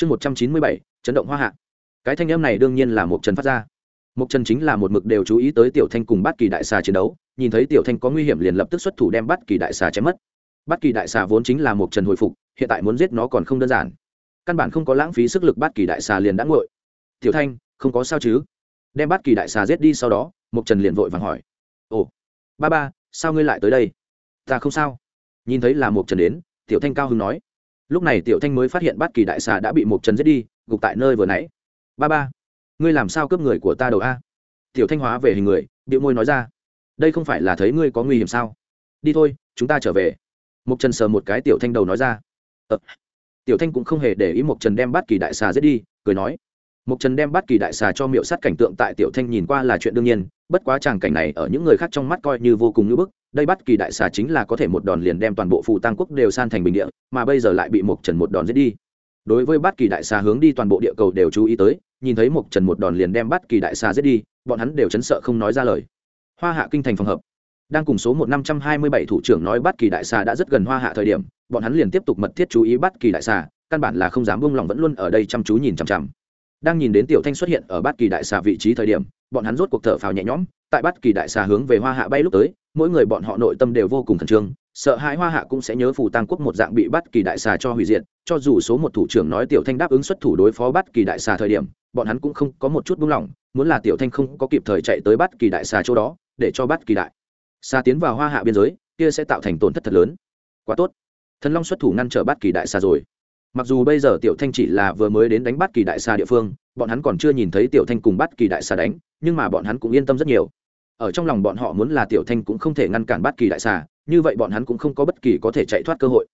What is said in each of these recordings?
chương một trăm chín mươi bảy, chấn động hoa hạ. Cái thanh âm này đương nhiên là một trần phát ra. Một trần chính là một mực đều chú ý tới tiểu thanh cùng bát kỳ đại xà chiến đấu, nhìn thấy tiểu thanh có nguy hiểm liền lập tức xuất thủ đem bát kỳ đại xà chém mất. Bát kỳ đại xà vốn chính là một trần hồi phục, hiện tại muốn giết nó còn không đơn giản. Căn bản không có lãng phí sức lực bát kỳ đại xà liền đã ngội tiểu thanh, không có sao chứ? Đem bát kỳ đại xà giết đi sau đó một trần liền vội vàng hỏi. Ồ, ba ba, sao ngươi lại tới đây? Ta không sao. Nhìn thấy là một trần đến, tiểu thanh cao hứng nói lúc này tiểu thanh mới phát hiện bát kỳ đại xà đã bị một trần giết đi, gục tại nơi vừa nãy. Ba ba, ngươi làm sao cướp người của ta đầu a? Tiểu thanh hóa về hình người điệu môi nói ra. Đây không phải là thấy ngươi có nguy hiểm sao? Đi thôi, chúng ta trở về. Mục trần sờ một cái tiểu thanh đầu nói ra. Ờ. tiểu thanh cũng không hề để ý mục trần đem bát kỳ đại xà giết đi, cười nói. Mục trần đem bát kỳ đại xà cho miệu sát cảnh tượng tại tiểu thanh nhìn qua là chuyện đương nhiên bất quá tràng cảnh này ở những người khác trong mắt coi như vô cùng ngưỡng bức, đây bắt kỳ đại xà chính là có thể một đòn liền đem toàn bộ phù tăng quốc đều san thành bình địa, mà bây giờ lại bị mộc trần một đòn giết đi. Đối với bắt kỳ đại xà hướng đi toàn bộ địa cầu đều chú ý tới, nhìn thấy mộc trần một đòn liền đem bắt kỳ đại xà giết đi, bọn hắn đều chấn sợ không nói ra lời. Hoa hạ kinh thành phòng hợp. Đang cùng số một năm trăm hai mươi bảy thủ trưởng nói bắt kỳ đại xà đã rất gần hoa hạ thời điểm, bọn hắn liền tiếp tục mật thiết chú ý bắt kỳ đại xà, căn bản là không dám buông lòng vẫn luôn ở đây chăm chú nhìn chằm chằm đang nhìn đến tiểu thanh xuất hiện ở bát kỳ đại xà vị trí thời điểm, bọn hắn rốt cuộc thở phào nhẹ nhõm. Tại bát kỳ đại xà hướng về hoa hạ bay lúc tới, mỗi người bọn họ nội tâm đều vô cùng khẩn trương, sợ hãi hoa hạ cũng sẽ nhớ phù tăng quốc một dạng bị bắt kỳ đại xà cho hủy diệt. Cho dù số một thủ trưởng nói tiểu thanh đáp ứng xuất thủ đối phó bắt kỳ đại xà thời điểm, bọn hắn cũng không có một chút buông lỏng, muốn là tiểu thanh không có kịp thời chạy tới bắt kỳ đại xà chỗ đó, để cho bắt kỳ đại xà tiến vào hoa hạ biên giới, kia sẽ tạo thành tổn thất thật lớn. Quá tốt. Thần long xuất thủ ngăn trở bắt kỳ đại xà rồi mặc dù bây giờ tiểu thanh chỉ là vừa mới đến đánh bắt kỳ đại xa địa phương, bọn hắn còn chưa nhìn thấy tiểu thanh cùng bắt kỳ đại xa đánh, nhưng mà bọn hắn cũng yên tâm rất nhiều. Ở trong lòng bọn họ muốn là tiểu thanh cũng không thể ngăn cản bắt kỳ đại xà, như vậy bọn hắn cũng không có bất kỳ có thể chạy thoát cơ hội.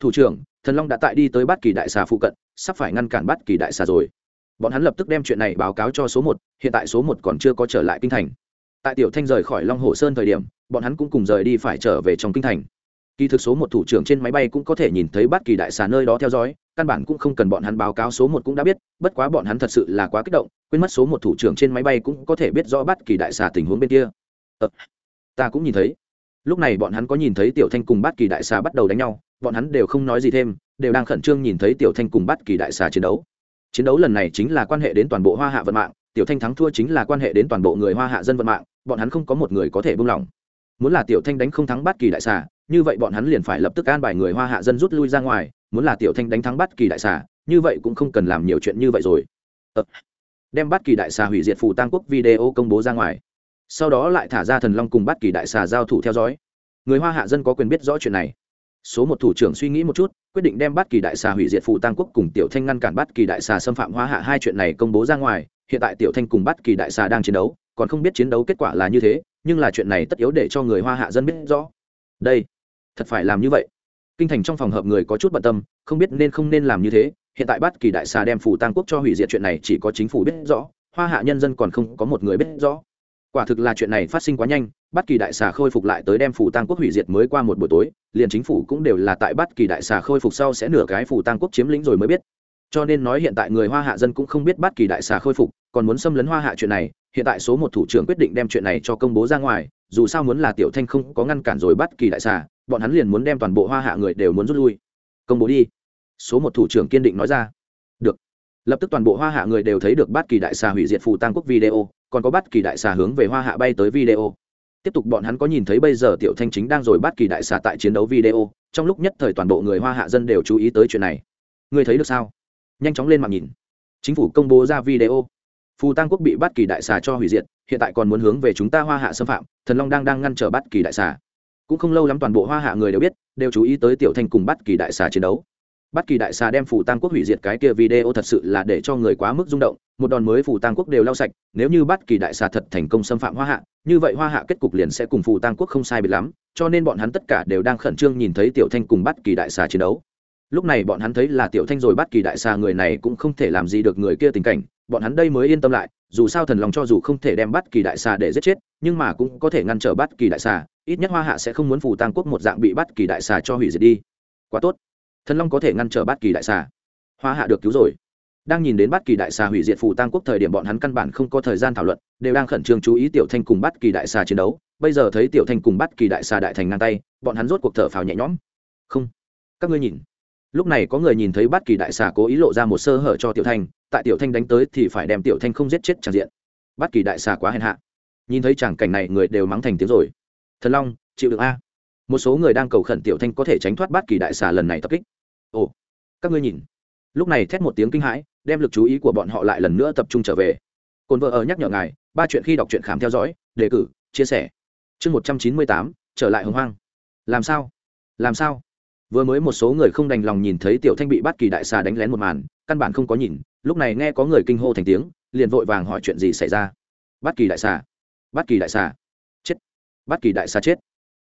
Thủ trưởng, thần long đã tại đi tới bắt kỳ đại xà phụ cận, sắp phải ngăn cản bắt kỳ đại xà rồi. Bọn hắn lập tức đem chuyện này báo cáo cho số một, hiện tại số một còn chưa có trở lại kinh thành. Tại tiểu thanh rời khỏi long hồ sơn thời điểm, bọn hắn cũng cùng rời đi phải trở về trong kinh thành kỳ thực số một thủ trưởng trên máy bay cũng có thể nhìn thấy bất kỳ đại xà nơi đó theo dõi căn bản cũng không cần bọn hắn báo cáo số một cũng đã biết bất quá bọn hắn thật sự là quá kích động quên mất số một thủ trưởng trên máy bay cũng có thể biết rõ bất kỳ đại xà tình huống bên kia. Ờ, ta cũng nhìn thấy. Lúc này bọn hắn có nhìn thấy tiểu thanh cùng bất kỳ đại xà bắt đầu đánh nhau bọn hắn đều không nói gì thêm đều đang khẩn trương nhìn thấy tiểu thanh cùng bất kỳ đại xà chiến đấu. Chiến đấu lần này chính là quan hệ đến toàn bộ hoa hạ vận mạng tiểu thanh thắng thua chính là quan hệ đến toàn bộ người hoa hạ dân vận mạng bọn hắn không có một người có thể buông lỏng muốn là tiểu thanh đánh không thắng bất kỳ đại xà như vậy bọn hắn liền phải lập tức an bài người hoa hạ dân rút lui ra ngoài muốn là tiểu thanh đánh thắng bất kỳ đại xà như vậy cũng không cần làm nhiều chuyện như vậy rồi. Ờ, đem bất kỳ đại xà hủy diệt phù tăng quốc video công bố ra ngoài. Sau đó lại thả ra thần long cùng bất kỳ đại xà giao thủ theo dõi. Người hoa hạ dân có quyền biết rõ chuyện này. Số một thủ trưởng suy nghĩ một chút quyết định đem bất kỳ đại xà hủy diệt phù tăng quốc cùng tiểu thanh ngăn cản bất kỳ đại xà xâm phạm hoa hạ hai chuyện này công bố ra ngoài. Hiện tại tiểu thanh cùng bất kỳ đại xà đang chiến đấu còn không biết chiến đấu kết quả là như thế, nhưng là chuyện này tất yếu để cho người hoa hạ dân biết rõ. Đây, thật phải làm như vậy. Kinh thành trong phòng hợp người có chút bận tâm, không biết nên không nên làm như thế. Hiện tại bất kỳ đại xà đem phủ tăng quốc cho hủy diệt chuyện này chỉ có chính phủ biết rõ, hoa hạ nhân dân còn không có một người biết rõ. Quả thực là chuyện này phát sinh quá nhanh bất kỳ đại xà khôi phục lại tới đem phủ tăng quốc hủy diệt mới qua một buổi tối, liền chính phủ cũng đều là tại bất kỳ đại xà khôi phục sau sẽ nửa cái phủ tăng quốc chiếm lĩnh rồi mới biết. Cho nên nói hiện tại người hoa hạ dân cũng không biết bất kỳ đại xà khôi phục, còn muốn xâm lấn hoa hạ chuyện này hiện tại số một thủ trưởng quyết định đem chuyện này cho công bố ra ngoài, dù sao muốn là tiểu thanh không có ngăn cản rồi bất kỳ đại xà, bọn hắn liền muốn đem toàn bộ hoa hạ người đều muốn rút lui. Công bố đi. Số một thủ trưởng kiên định nói ra. Được. Lập tức toàn bộ hoa hạ người đều thấy được bắt kỳ đại xà hủy diệt phù tăng quốc video, còn có bắt kỳ đại xà hướng về hoa hạ bay tới video. Tiếp tục bọn hắn có nhìn thấy bây giờ tiểu thanh chính đang rồi bắt kỳ đại xà tại chiến đấu video, trong lúc nhất thời toàn bộ người hoa hạ dân đều chú ý tới chuyện này. Người thấy được sao? Nhanh chóng lên mạng nhìn. Chính phủ công bố ra video phù tăng quốc bị bát kỳ đại xà cho hủy diệt, hiện tại còn muốn hướng về chúng ta hoa hạ xâm phạm, thần long đang đang ngăn trở bát kỳ đại xà. Cũng không lâu lắm toàn bộ hoa hạ người đều biết, đều chú ý tới tiểu thanh cùng bát kỳ đại xà chiến đấu. Bát kỳ đại xà đem phù tăng quốc hủy diệt cái kia video thật sự là để cho người quá mức rung động, một đòn mới phù tăng quốc đều lau sạch, nếu như Bát kỳ đại xà thật thành công xâm phạm hoa hạ, như vậy hoa hạ kết cục liền sẽ cùng phù tăng quốc không sai biệt lắm, cho nên bọn hắn tất cả đều đang khẩn trương nhìn thấy tiểu thanh cùng Bát kỳ đại xà chiến đấu. Lúc này bọn hắn thấy là tiểu thanh rồi Bát kỳ đại xà người này cũng không thể làm gì được người kia tình cảnh bọn hắn đây mới yên tâm lại, dù sao thần lòng cho dù không thể đem bắt kỳ đại xà để giết chết, nhưng mà cũng có thể ngăn trở bắt kỳ đại xà, ít nhất hoa hạ sẽ không muốn phù tăng quốc một dạng bị bắt kỳ đại xà cho hủy diệt đi. Quá tốt. Thần long có thể ngăn trở bắt kỳ đại xà. Hoa hạ được cứu rồi. Đang nhìn đến bắt kỳ đại xà hủy diệt phù tăng quốc thời điểm bọn hắn căn bản không có thời gian thảo luận, đều đang khẩn trương chú ý tiểu thanh cùng bắt kỳ đại xà chiến đấu. Bây giờ thấy tiểu thanh cùng bắt kỳ đại xà đại thành ngang tay, bọn hắn rốt cuộc thở phào nhẹ nhõm. Không. Các ngươi nhìn. Lúc này có người nhìn thấy bắt kỳ đại xà cố ý lộ ra một sơ hở cho tiểu thanh tại tiểu thanh đánh tới thì phải đem tiểu thanh không giết chết tràn diện. Bắt kỳ đại xà quá hèn hạ. Nhìn thấy tràng cảnh này người đều mắng thành tiếng rồi. Thần long, chịu được a. Một số người đang cầu khẩn tiểu thanh có thể tránh thoát bắt kỳ đại xà lần này tập kích. Ồ, các ngươi nhìn. Lúc này thét một tiếng kinh hãi, đem lực chú ý của bọn họ lại lần nữa tập trung trở về. Cồn vợ ở nhắc nhở ngài, ba chuyện khi đọc truyện khám theo dõi, đề cử, chia sẻ. Chương một trăm chín mươi tám, trở lại hồng hoang. Làm sao? Làm sao? Vừa mới một số người không đành lòng nhìn thấy tiểu thanh bị bắt kỳ đại xà đánh lén một màn, căn bản không có nhìn lúc này nghe có người kinh hô thành tiếng, liền vội vàng hỏi chuyện gì xảy ra. Bát kỳ đại xà. Bát kỳ đại xà. Chết. Bát kỳ đại xà chết.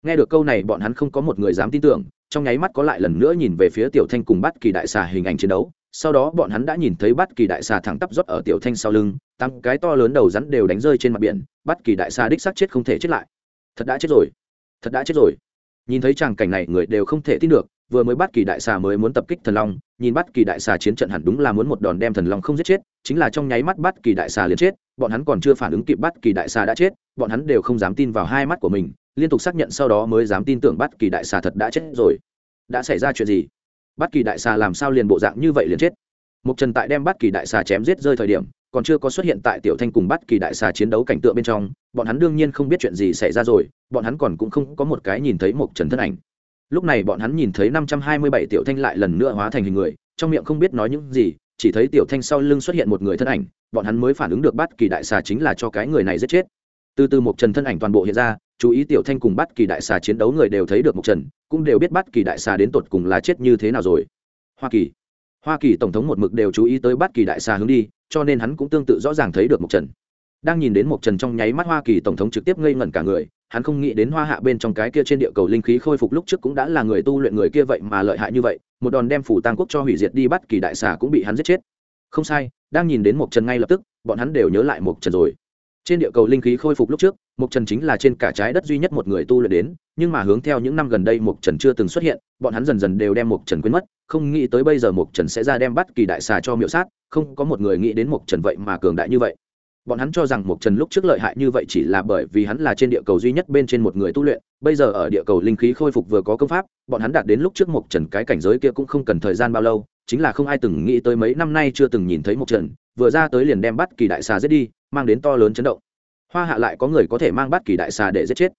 Nghe được câu này, bọn hắn không có một người dám tin tưởng, trong nháy mắt có lại lần nữa nhìn về phía tiểu thanh cùng bát kỳ đại xà hình ảnh chiến đấu. Sau đó bọn hắn đã nhìn thấy bát kỳ đại xà thẳng tắp rót ở tiểu thanh sau lưng tăng cái to lớn đầu rắn đều đánh rơi trên mặt biển. Bát kỳ đại xà đích xác chết không thể chết lại. Thật đã chết rồi. Thật đã chết rồi. Nhìn thấy tràng cảnh này, người đều không thể tin được vừa mới bắt kỳ đại xà mới muốn tập kích thần long nhìn bắt kỳ đại xà chiến trận hẳn đúng là muốn một đòn đem thần long không giết chết chính là trong nháy mắt bắt kỳ đại xà liền chết bọn hắn còn chưa phản ứng kịp bắt kỳ đại xà đã chết bọn hắn đều không dám tin vào hai mắt của mình liên tục xác nhận sau đó mới dám tin tưởng bắt kỳ đại xà thật đã chết rồi. Đã xảy ra chuyện gì? Bắt kỳ đại xà làm sao liền bộ dạng như vậy liền chết? Mục Trần tại đem bắt Kỳ đại xà chém giết rơi thời điểm, còn chưa có xuất hiện tại Tiểu Thanh cùng bắt Kỳ đại xà chiến đấu cảnh tượng bên trong, bọn hắn đương nhiên không biết chuyện gì xảy ra rồi, bọn hắn còn cũng không có một cái nhìn thấy Mục Trần thân ảnh. Lúc này bọn hắn nhìn thấy năm trăm hai mươi bảy Tiểu Thanh lại lần nữa hóa thành hình người, trong miệng không biết nói những gì, chỉ thấy Tiểu Thanh sau lưng xuất hiện một người thân ảnh, bọn hắn mới phản ứng được bắt Kỳ đại xà chính là cho cái người này giết chết. Từ từ một Trần thân ảnh toàn bộ hiện ra, chú ý Tiểu Thanh cùng bắt Kỳ đại xà chiến đấu người đều thấy được một Trần, cũng đều biết bắt Kỳ đại xà đến tột cùng là chết như thế nào rồi. Hoa Kỳ hoa kỳ tổng thống một mực đều chú ý tới bắt kỳ đại xà hướng đi cho nên hắn cũng tương tự rõ ràng thấy được một trần đang nhìn đến một trần trong nháy mắt hoa kỳ tổng thống trực tiếp ngây ngẩn cả người, hắn không nghĩ đến hoa hạ bên trong cái kia trên địa cầu linh khí khôi phục lúc trước cũng đã là người tu luyện người kia vậy mà lợi hại như vậy, một đòn đem phủ tăng quốc cho hủy diệt đi bắt kỳ đại xà cũng bị hắn giết chết. Không sai, đang nhìn đến một trần ngay lập tức, bọn hắn đều nhớ lại một trần rồi. Trên địa cầu linh khí khôi phục lúc trước một trần chính là trên cả trái đất duy nhất một người tu luyện đến, nhưng mà hướng theo những năm gần đây một trần chưa từng xuất hiện, bọn hắn dần dần đều đem một trần quên mất, không nghĩ tới bây giờ một trần sẽ ra đem bắt kỳ đại xà cho miệu sát, không có một người nghĩ đến một trần vậy mà cường đại như vậy bọn hắn cho rằng mục trần lúc trước lợi hại như vậy chỉ là bởi vì hắn là trên địa cầu duy nhất bên trên một người tu luyện, bây giờ ở địa cầu linh khí khôi phục vừa có công pháp, bọn hắn đạt đến lúc trước mục trần cái cảnh giới kia cũng không cần thời gian bao lâu, chính là không ai từng nghĩ tới mấy năm nay chưa từng nhìn thấy mục trần, vừa ra tới liền đem bắt kỳ đại xà giết đi, mang đến to lớn chấn động. Hoa hạ lại có người có thể mang bắt kỳ đại xà để giết chết.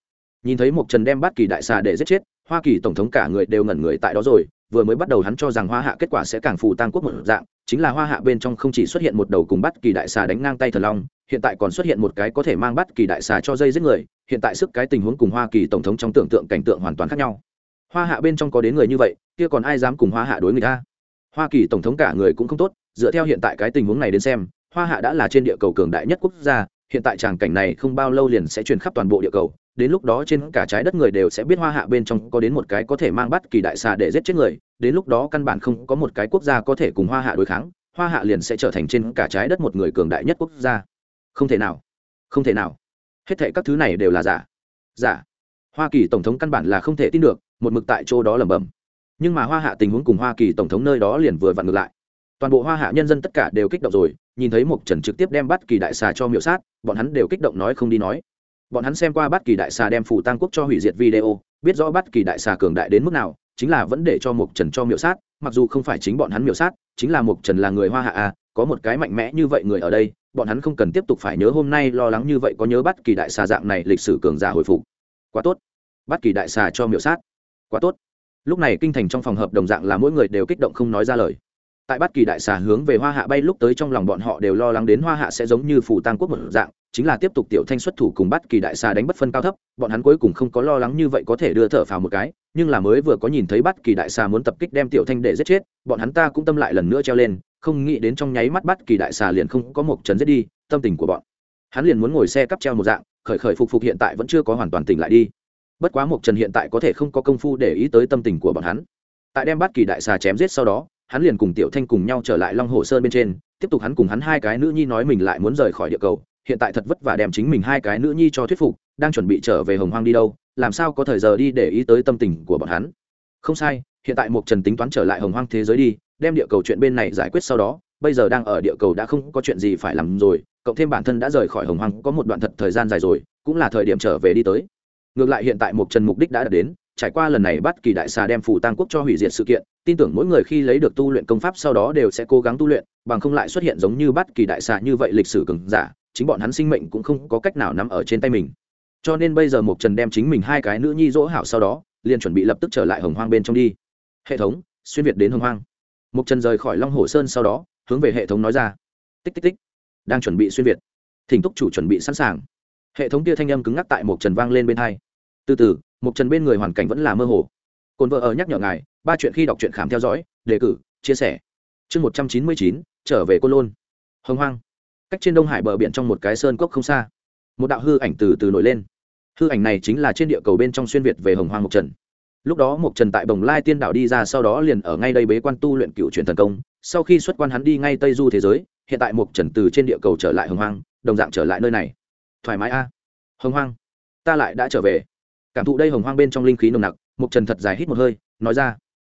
Nhìn thấy mục trần đem bắt kỳ đại xà để giết chết, hoa kỳ tổng thống cả người đều ngẩn người tại đó rồi, vừa mới bắt đầu hắn cho rằng hoa hạ kết quả sẽ càng phù tăng quốc một dạng chính là hoa hạ bên trong không chỉ xuất hiện một đầu cùng bắt kỳ đại xà đánh ngang tay thần long, hiện tại còn xuất hiện một cái có thể mang bắt kỳ đại xà cho dây giết người, hiện tại sức cái tình huống cùng hoa kỳ tổng thống trong tưởng tượng cảnh tượng hoàn toàn khác nhau. Hoa hạ bên trong có đến người như vậy, kia còn ai dám cùng hoa hạ đối người ta hoa kỳ tổng thống cả người cũng không tốt, dựa theo hiện tại cái tình huống này đến xem, hoa hạ đã là trên địa cầu cường đại nhất quốc gia, hiện tại tràng cảnh này không bao lâu liền sẽ truyền khắp toàn bộ địa cầu, đến lúc đó trên cả trái đất người đều sẽ biết hoa hạ bên trong có đến một cái có thể mang bắt kỳ đại xà để giết chết người đến lúc đó căn bản không có một cái quốc gia có thể cùng hoa hạ đối kháng, hoa hạ liền sẽ trở thành trên cả trái đất một người cường đại nhất quốc gia. Không thể nào. Không thể nào. Hết thệ các thứ này đều là giả. Giả. Hoa kỳ tổng thống căn bản là không thể tin được, một mực tại chỗ đó lẩm bẩm. Nhưng mà hoa hạ tình huống cùng hoa kỳ tổng thống nơi đó liền vừa vặn ngược lại. Toàn bộ hoa hạ nhân dân tất cả đều kích động rồi, nhìn thấy mục trần trực tiếp đem bắt kỳ đại xà cho miệu sát, bọn hắn đều kích động nói không đi nói. Bọn hắn xem qua bắt kỳ đại xà đem phủ tăng quốc cho hủy diệt video, biết rõ bắt kỳ đại xà cường đại đến mức nào chính là vẫn để cho mục trần cho miệu sát, mặc dù không phải chính bọn hắn miệu sát, chính là mục trần là người hoa hạ à có một cái mạnh mẽ như vậy người ở đây, bọn hắn không cần tiếp tục phải nhớ hôm nay lo lắng như vậy có nhớ bắt kỳ đại xà dạng này lịch sử cường giả hồi phục. Quá tốt. Bắt kỳ đại xà cho miệu sát. Quá tốt. Lúc này kinh thành trong phòng hợp đồng dạng là mỗi người đều kích động không nói ra lời tại bất kỳ đại xà hướng về hoa hạ bay lúc tới trong lòng bọn họ đều lo lắng đến hoa hạ sẽ giống như phủ tăng quốc một dạng, chính là tiếp tục tiểu thanh xuất thủ cùng bất kỳ đại xà đánh bất phân cao thấp, bọn hắn cuối cùng không có lo lắng như vậy có thể đưa thở phào một cái, nhưng là mới vừa có nhìn thấy bất kỳ đại xà muốn tập kích đem tiểu thanh để giết chết, bọn hắn ta cũng tâm lại lần nữa treo lên, không nghĩ đến trong nháy mắt bất kỳ đại xà liền không có một trấn giết đi, tâm tình của bọn. Hắn liền muốn ngồi xe cắp treo một dạng, khởi khởi phục phục hiện tại vẫn chưa có hoàn toàn tỉnh lại đi. Bất quá một trần hiện tại có thể không có công phu để ý tới tâm tình của bọn hắn. Tại đem bắt kỳ đại xà chém giết sau đó hắn liền cùng tiểu thanh cùng nhau trở lại long hồ sơn bên trên, tiếp tục hắn cùng hắn hai cái nữ nhi nói mình lại muốn rời khỏi địa cầu, hiện tại thật vất vả đem chính mình hai cái nữ nhi cho thuyết phục, đang chuẩn bị trở về hồng hoang đi đâu, làm sao có thời giờ đi để ý tới tâm tình của bọn hắn. Không sai, hiện tại Mục trần tính toán trở lại hồng hoang thế giới đi, đem địa cầu chuyện bên này giải quyết sau đó, bây giờ đang ở địa cầu đã không có chuyện gì phải làm rồi, cộng thêm bản thân đã rời khỏi hồng hoang có một đoạn thật thời gian dài rồi, cũng là thời điểm trở về đi tới. Ngược lại hiện tại Mục trần mục đích đã đạt đến trải qua lần này bắt kỳ đại xà đem phủ tăng quốc cho hủy diệt sự kiện, tin tưởng mỗi người khi lấy được tu luyện công pháp sau đó đều sẽ cố gắng tu luyện, bằng không lại xuất hiện giống như bắt kỳ đại xà như vậy lịch sử cứng giả, chính bọn hắn sinh mệnh cũng không có cách nào nằm ở trên tay mình. Cho nên bây giờ mục trần đem chính mình hai cái nữ nhi dỗ hảo sau đó, liền chuẩn bị lập tức trở lại hồng hoang bên trong đi. Hệ thống, xuyên việt đến hồng hoang. Mục trần rời khỏi long hồ sơn sau đó, hướng về hệ thống nói ra. Tích tích tích. Đang chuẩn bị xuyên việt. Thỉnh túc chủ chuẩn bị sẵn sàng. Hệ thống kia thanh âm cứng ngắc tại mục trần vang lên bên hai từ từ mục trần bên người hoàn cảnh vẫn là mơ hồ. Cồn vợ ở nhắc nhở ngài, ba chuyện khi đọc truyện khám theo dõi, đề cử, chia sẻ. Chương một trăm chín mươi chín, trở về côn lôn. Hồng hoang. Cách trên đông hải bờ biển trong một cái sơn cốc không xa. Một đạo hư ảnh từ từ nổi lên. Hư ảnh này chính là trên địa cầu bên trong xuyên việt về hồng hoang mộc trần. Lúc đó mộc trần tại bồng lai tiên đảo đi ra sau đó liền ở ngay đây bế quan tu luyện cựu truyền thần công. Sau khi xuất quan hắn đi ngay tây du thế giới, hiện tại mộc trần từ trên địa cầu trở lại hồng hoang, đồng dạng trở lại nơi này. Thoải mái a. Hồng hoang. Ta lại đã trở về cảm thụ đây hồng hoang bên trong linh khí nồng nặc mục trần thật dài hít một hơi, nói ra.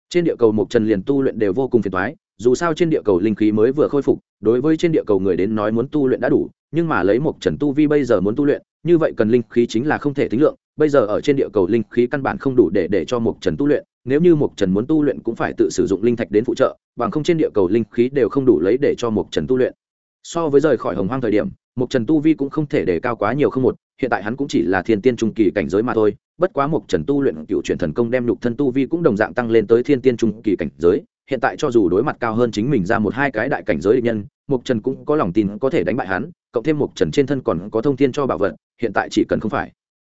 Trên địa cầu mục trần liền tu luyện đều vô cùng phiền toái, dù sao trên địa cầu linh khí mới vừa khôi phục, đối với trên địa cầu người đến nói muốn tu luyện đã đủ, nhưng mà lấy mục trần tu vi bây giờ muốn tu luyện, như vậy cần linh khí chính là không thể tính lượng, bây giờ ở trên địa cầu linh khí căn bản không đủ để để cho mục trần tu luyện, nếu như mục trần muốn tu luyện cũng phải tự sử dụng linh thạch đến phụ trợ, bằng không trên địa cầu linh khí đều không đủ lấy để cho mục trần tu luyện. So với rời khỏi hồng hoang thời điểm mục trần tu vi cũng không thể để cao quá nhiều không một, hiện tại hắn cũng chỉ là thiên tiên trung kỳ cảnh giới mà thôi bất quá một trần tu luyện cựu chuyển thần công đem nhục thân tu vi cũng đồng dạng tăng lên tới thiên tiên trung kỳ cảnh giới, hiện tại cho dù đối mặt cao hơn chính mình ra một hai cái đại cảnh giới định nhân mục trần cũng có lòng tin có thể đánh bại hắn, cộng thêm mục trần trên thân còn có thông tin cho bảo vật, hiện tại chỉ cần không phải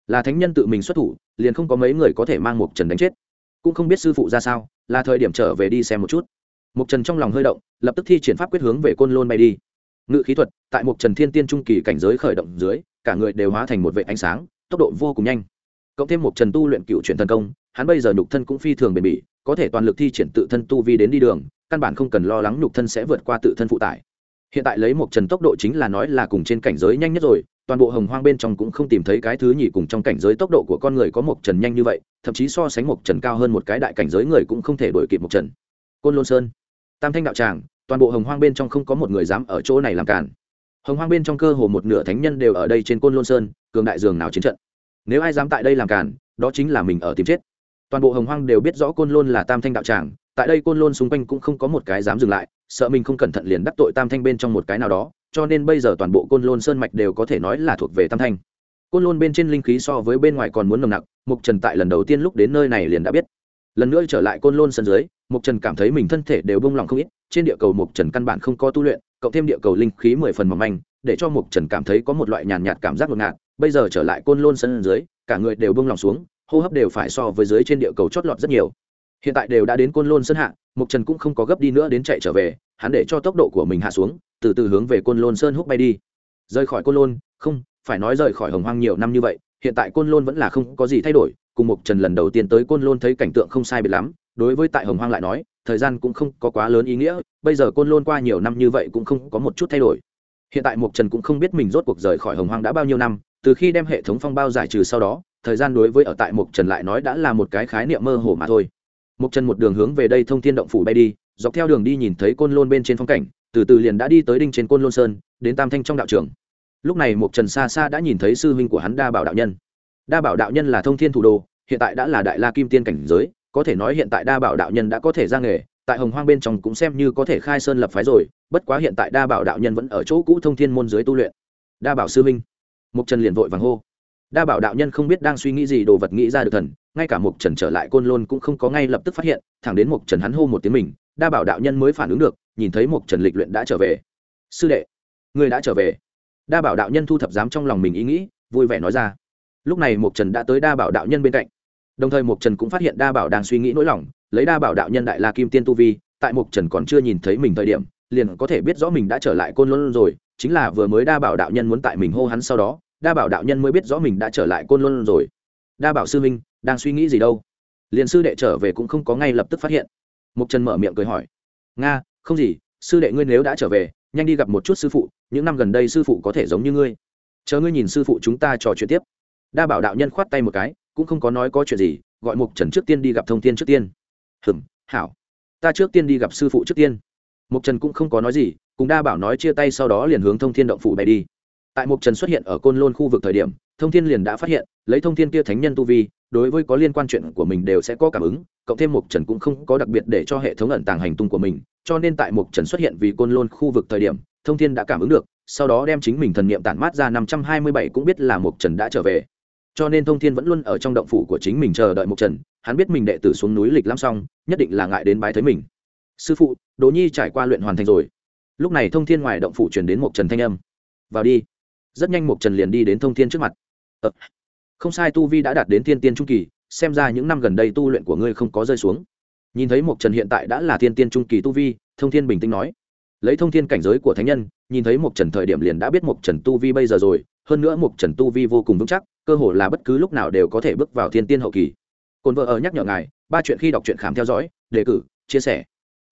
là thánh nhân tự mình xuất thủ, liền không có mấy người có thể mang mục trần đánh chết. Cũng không biết sư phụ ra sao, là thời điểm trở về đi xem một chút. Mục trần trong lòng hơi động, lập tức thi triển pháp quyết hướng về côn lôn bay đi. Ngự khí thuật, tại mục trần thiên tiên trung kỳ cảnh giới khởi động dưới, cả người đều hóa thành một vệ ánh sáng, tốc độ vô cùng nhanh cộng thêm một trần tu luyện cựu truyền thần công, hắn bây giờ nhục thân cũng phi thường bền bỉ, có thể toàn lực thi triển tự thân tu vi đến đi đường, căn bản không cần lo lắng nhục thân sẽ vượt qua tự thân phụ tải. Hiện tại lấy một trần tốc độ chính là nói là cùng trên cảnh giới nhanh nhất rồi, toàn bộ hồng hoang bên trong cũng không tìm thấy cái thứ nhì cùng trong cảnh giới tốc độ của con người có một trần nhanh như vậy, thậm chí so sánh một trần cao hơn một cái đại cảnh giới người cũng không thể đổi kịp một trần. Côn lôn sơn, tam thanh đạo tràng, toàn bộ hồng hoang bên trong không có một người dám ở chỗ này làm cản. Hồng hoang bên trong cơ hồ một nửa thánh nhân đều ở đây trên côn lôn sơn, cường đại dường nào chiến trận nếu ai dám tại đây làm cản đó chính là mình ở tìm chết. Toàn bộ hồng hoang đều biết rõ côn lôn là tam thanh đạo tràng, tại đây côn lôn xung quanh cũng không có một cái dám dừng lại, sợ mình không cẩn thận liền đắc tội tam thanh bên trong một cái nào đó, cho nên bây giờ toàn bộ côn lôn sơn mạch đều có thể nói là thuộc về tam thanh. Côn lôn bên trên linh khí so với bên ngoài còn muốn nồng nặc, mục trần tại lần đầu tiên lúc đến nơi này liền đã biết. Lần nữa trở lại côn lôn sân dưới, mục trần cảm thấy mình thân thể đều bông lòng không ít, trên địa cầu mục trần căn bản không có tu luyện, cộng thêm địa cầu linh khí mười phần mỏng manh để cho mục trần cảm thấy có một loại nhàn nhạt cảm giác ngột ngạt. Bây giờ trở lại côn lôn sân dưới, cả người đều bông lòng xuống, hô hấp đều phải so với dưới trên địa cầu chót lọt rất nhiều. Hiện tại đều đã đến côn lôn sơn hạ, mục trần cũng không có gấp đi nữa đến chạy trở về, hắn để cho tốc độ của mình hạ xuống, từ từ hướng về côn lôn sơn húc bay đi. Rời khỏi côn lôn, không, phải nói rời khỏi hồng hoang nhiều năm như vậy, hiện tại côn lôn vẫn là không có gì thay đổi, cùng mục trần lần đầu tiên tới côn lôn thấy cảnh tượng không sai biệt lắm, đối với tại hồng hoang lại nói, thời gian cũng không có quá lớn ý nghĩa, bây giờ côn lôn qua nhiều năm như vậy cũng không có một chút thay đổi hiện tại mục trần cũng không biết mình rốt cuộc rời khỏi hồng hoang đã bao nhiêu năm, từ khi đem hệ thống phong bao giải trừ sau đó, thời gian đối với ở tại mục trần lại nói đã là một cái khái niệm mơ hồ mà thôi. Mục trần một đường hướng về đây thông thiên động phủ bay đi, dọc theo đường đi nhìn thấy côn lôn bên trên phong cảnh, từ từ liền đã đi tới đinh trên côn lôn sơn, đến tam thanh trong đạo trường. Lúc này mục trần xa xa đã nhìn thấy sư huynh của hắn đa bảo đạo nhân. Đa bảo đạo nhân là thông thiên thủ đô, hiện tại đã là đại la kim tiên cảnh giới, có thể nói hiện tại đa bảo đạo nhân đã có thể ra nghề, tại hồng hoang bên trong cũng xem như có thể khai sơn lập phái rồi bất quá hiện tại đa bảo đạo nhân vẫn ở chỗ cũ thông thiên môn dưới tu luyện. Đa bảo sư huynh. Mục trần liền vội vàng hô. Đa bảo đạo nhân không biết đang suy nghĩ gì đồ vật nghĩ ra được thần, ngay cả mục trần trở lại côn lôn cũng không có ngay lập tức phát hiện, thẳng đến mục trần hắn hô một tiếng mình, đa bảo đạo nhân mới phản ứng được, nhìn thấy mục trần lịch luyện đã trở về. Sư đệ người đã trở về. Đa bảo đạo nhân thu thập dám trong lòng mình ý nghĩ, vui vẻ nói ra. Lúc này mục trần đã tới đa bảo đạo nhân bên cạnh. Đồng thời mục trần cũng phát hiện đa bảo đang suy nghĩ nỗi lòng, lấy đa bảo đạo nhân đại la kim tiên tu vi, tại mục trần còn chưa nhìn thấy mình thời điểm liền có thể biết rõ mình đã trở lại côn lôn rồi, chính là vừa mới đa bảo đạo nhân muốn tại mình hô hắn sau đó, đa bảo đạo nhân mới biết rõ mình đã trở lại côn luân rồi. Đa bảo sư minh đang suy nghĩ gì đâu? Liền sư đệ trở về cũng không có ngay lập tức phát hiện. Mục trần mở miệng cười hỏi. Nga, không gì, sư đệ ngươi nếu đã trở về, nhanh đi gặp một chút sư phụ, những năm gần đây sư phụ có thể giống như ngươi. Chờ ngươi nhìn sư phụ chúng ta trò chuyện tiếp. Đa bảo đạo nhân khoát tay một cái, cũng không có nói có chuyện gì, gọi mục trần trước tiên đi gặp thông tiên trước tiên. Hừm hảo. Ta trước tiên đi gặp sư phụ trước tiên mục trần cũng không có nói gì, cùng đa bảo nói chia tay sau đó liền hướng thông thiên động phủ bay đi. Tại mục trần xuất hiện ở côn lôn khu vực thời điểm, thông thiên liền đã phát hiện, lấy thông thiên kia thánh nhân tu vi, đối với có liên quan chuyện của mình đều sẽ có cảm ứng, cộng thêm mục trần cũng không có đặc biệt để cho hệ thống ẩn tàng hành tung của mình, cho nên tại mục trần xuất hiện vì côn lôn khu vực thời điểm, thông thiên đã cảm ứng được, sau đó đem chính mình thần niệm tản mát ra năm trăm hai mươi bảy cũng biết là mục trần đã trở về. Cho nên thông thiên vẫn luôn ở trong động phủ của chính mình chờ đợi mục trần, hắn biết mình đệ tử xuống núi lịch lắm xong, nhất định là ngại đến bái thấy mình sư phụ đỗ nhi trải qua luyện hoàn thành rồi. Lúc này thông thiên ngoài động phủ truyền đến mục trần thanh âm. Vào đi. Rất nhanh mục trần liền đi đến thông thiên trước mặt. Ờ, không sai tu vi đã đạt đến thiên tiên trung kỳ xem ra những năm gần đây tu luyện của ngươi không có rơi xuống. Nhìn thấy mục trần hiện tại đã là thiên tiên trung kỳ tu vi thông thiên bình tĩnh nói. Lấy thông thiên cảnh giới của thánh nhân nhìn thấy mục trần thời điểm liền đã biết mục trần tu vi bây giờ rồi hơn nữa mục trần tu vi vô cùng vững chắc cơ hồ là bất cứ lúc nào đều có thể bước vào thiên tiên hậu kỳ. Cồn vợ ở nhắc nhở ngài ba chuyện khi đọc truyện khám theo dõi đề cử chia sẻ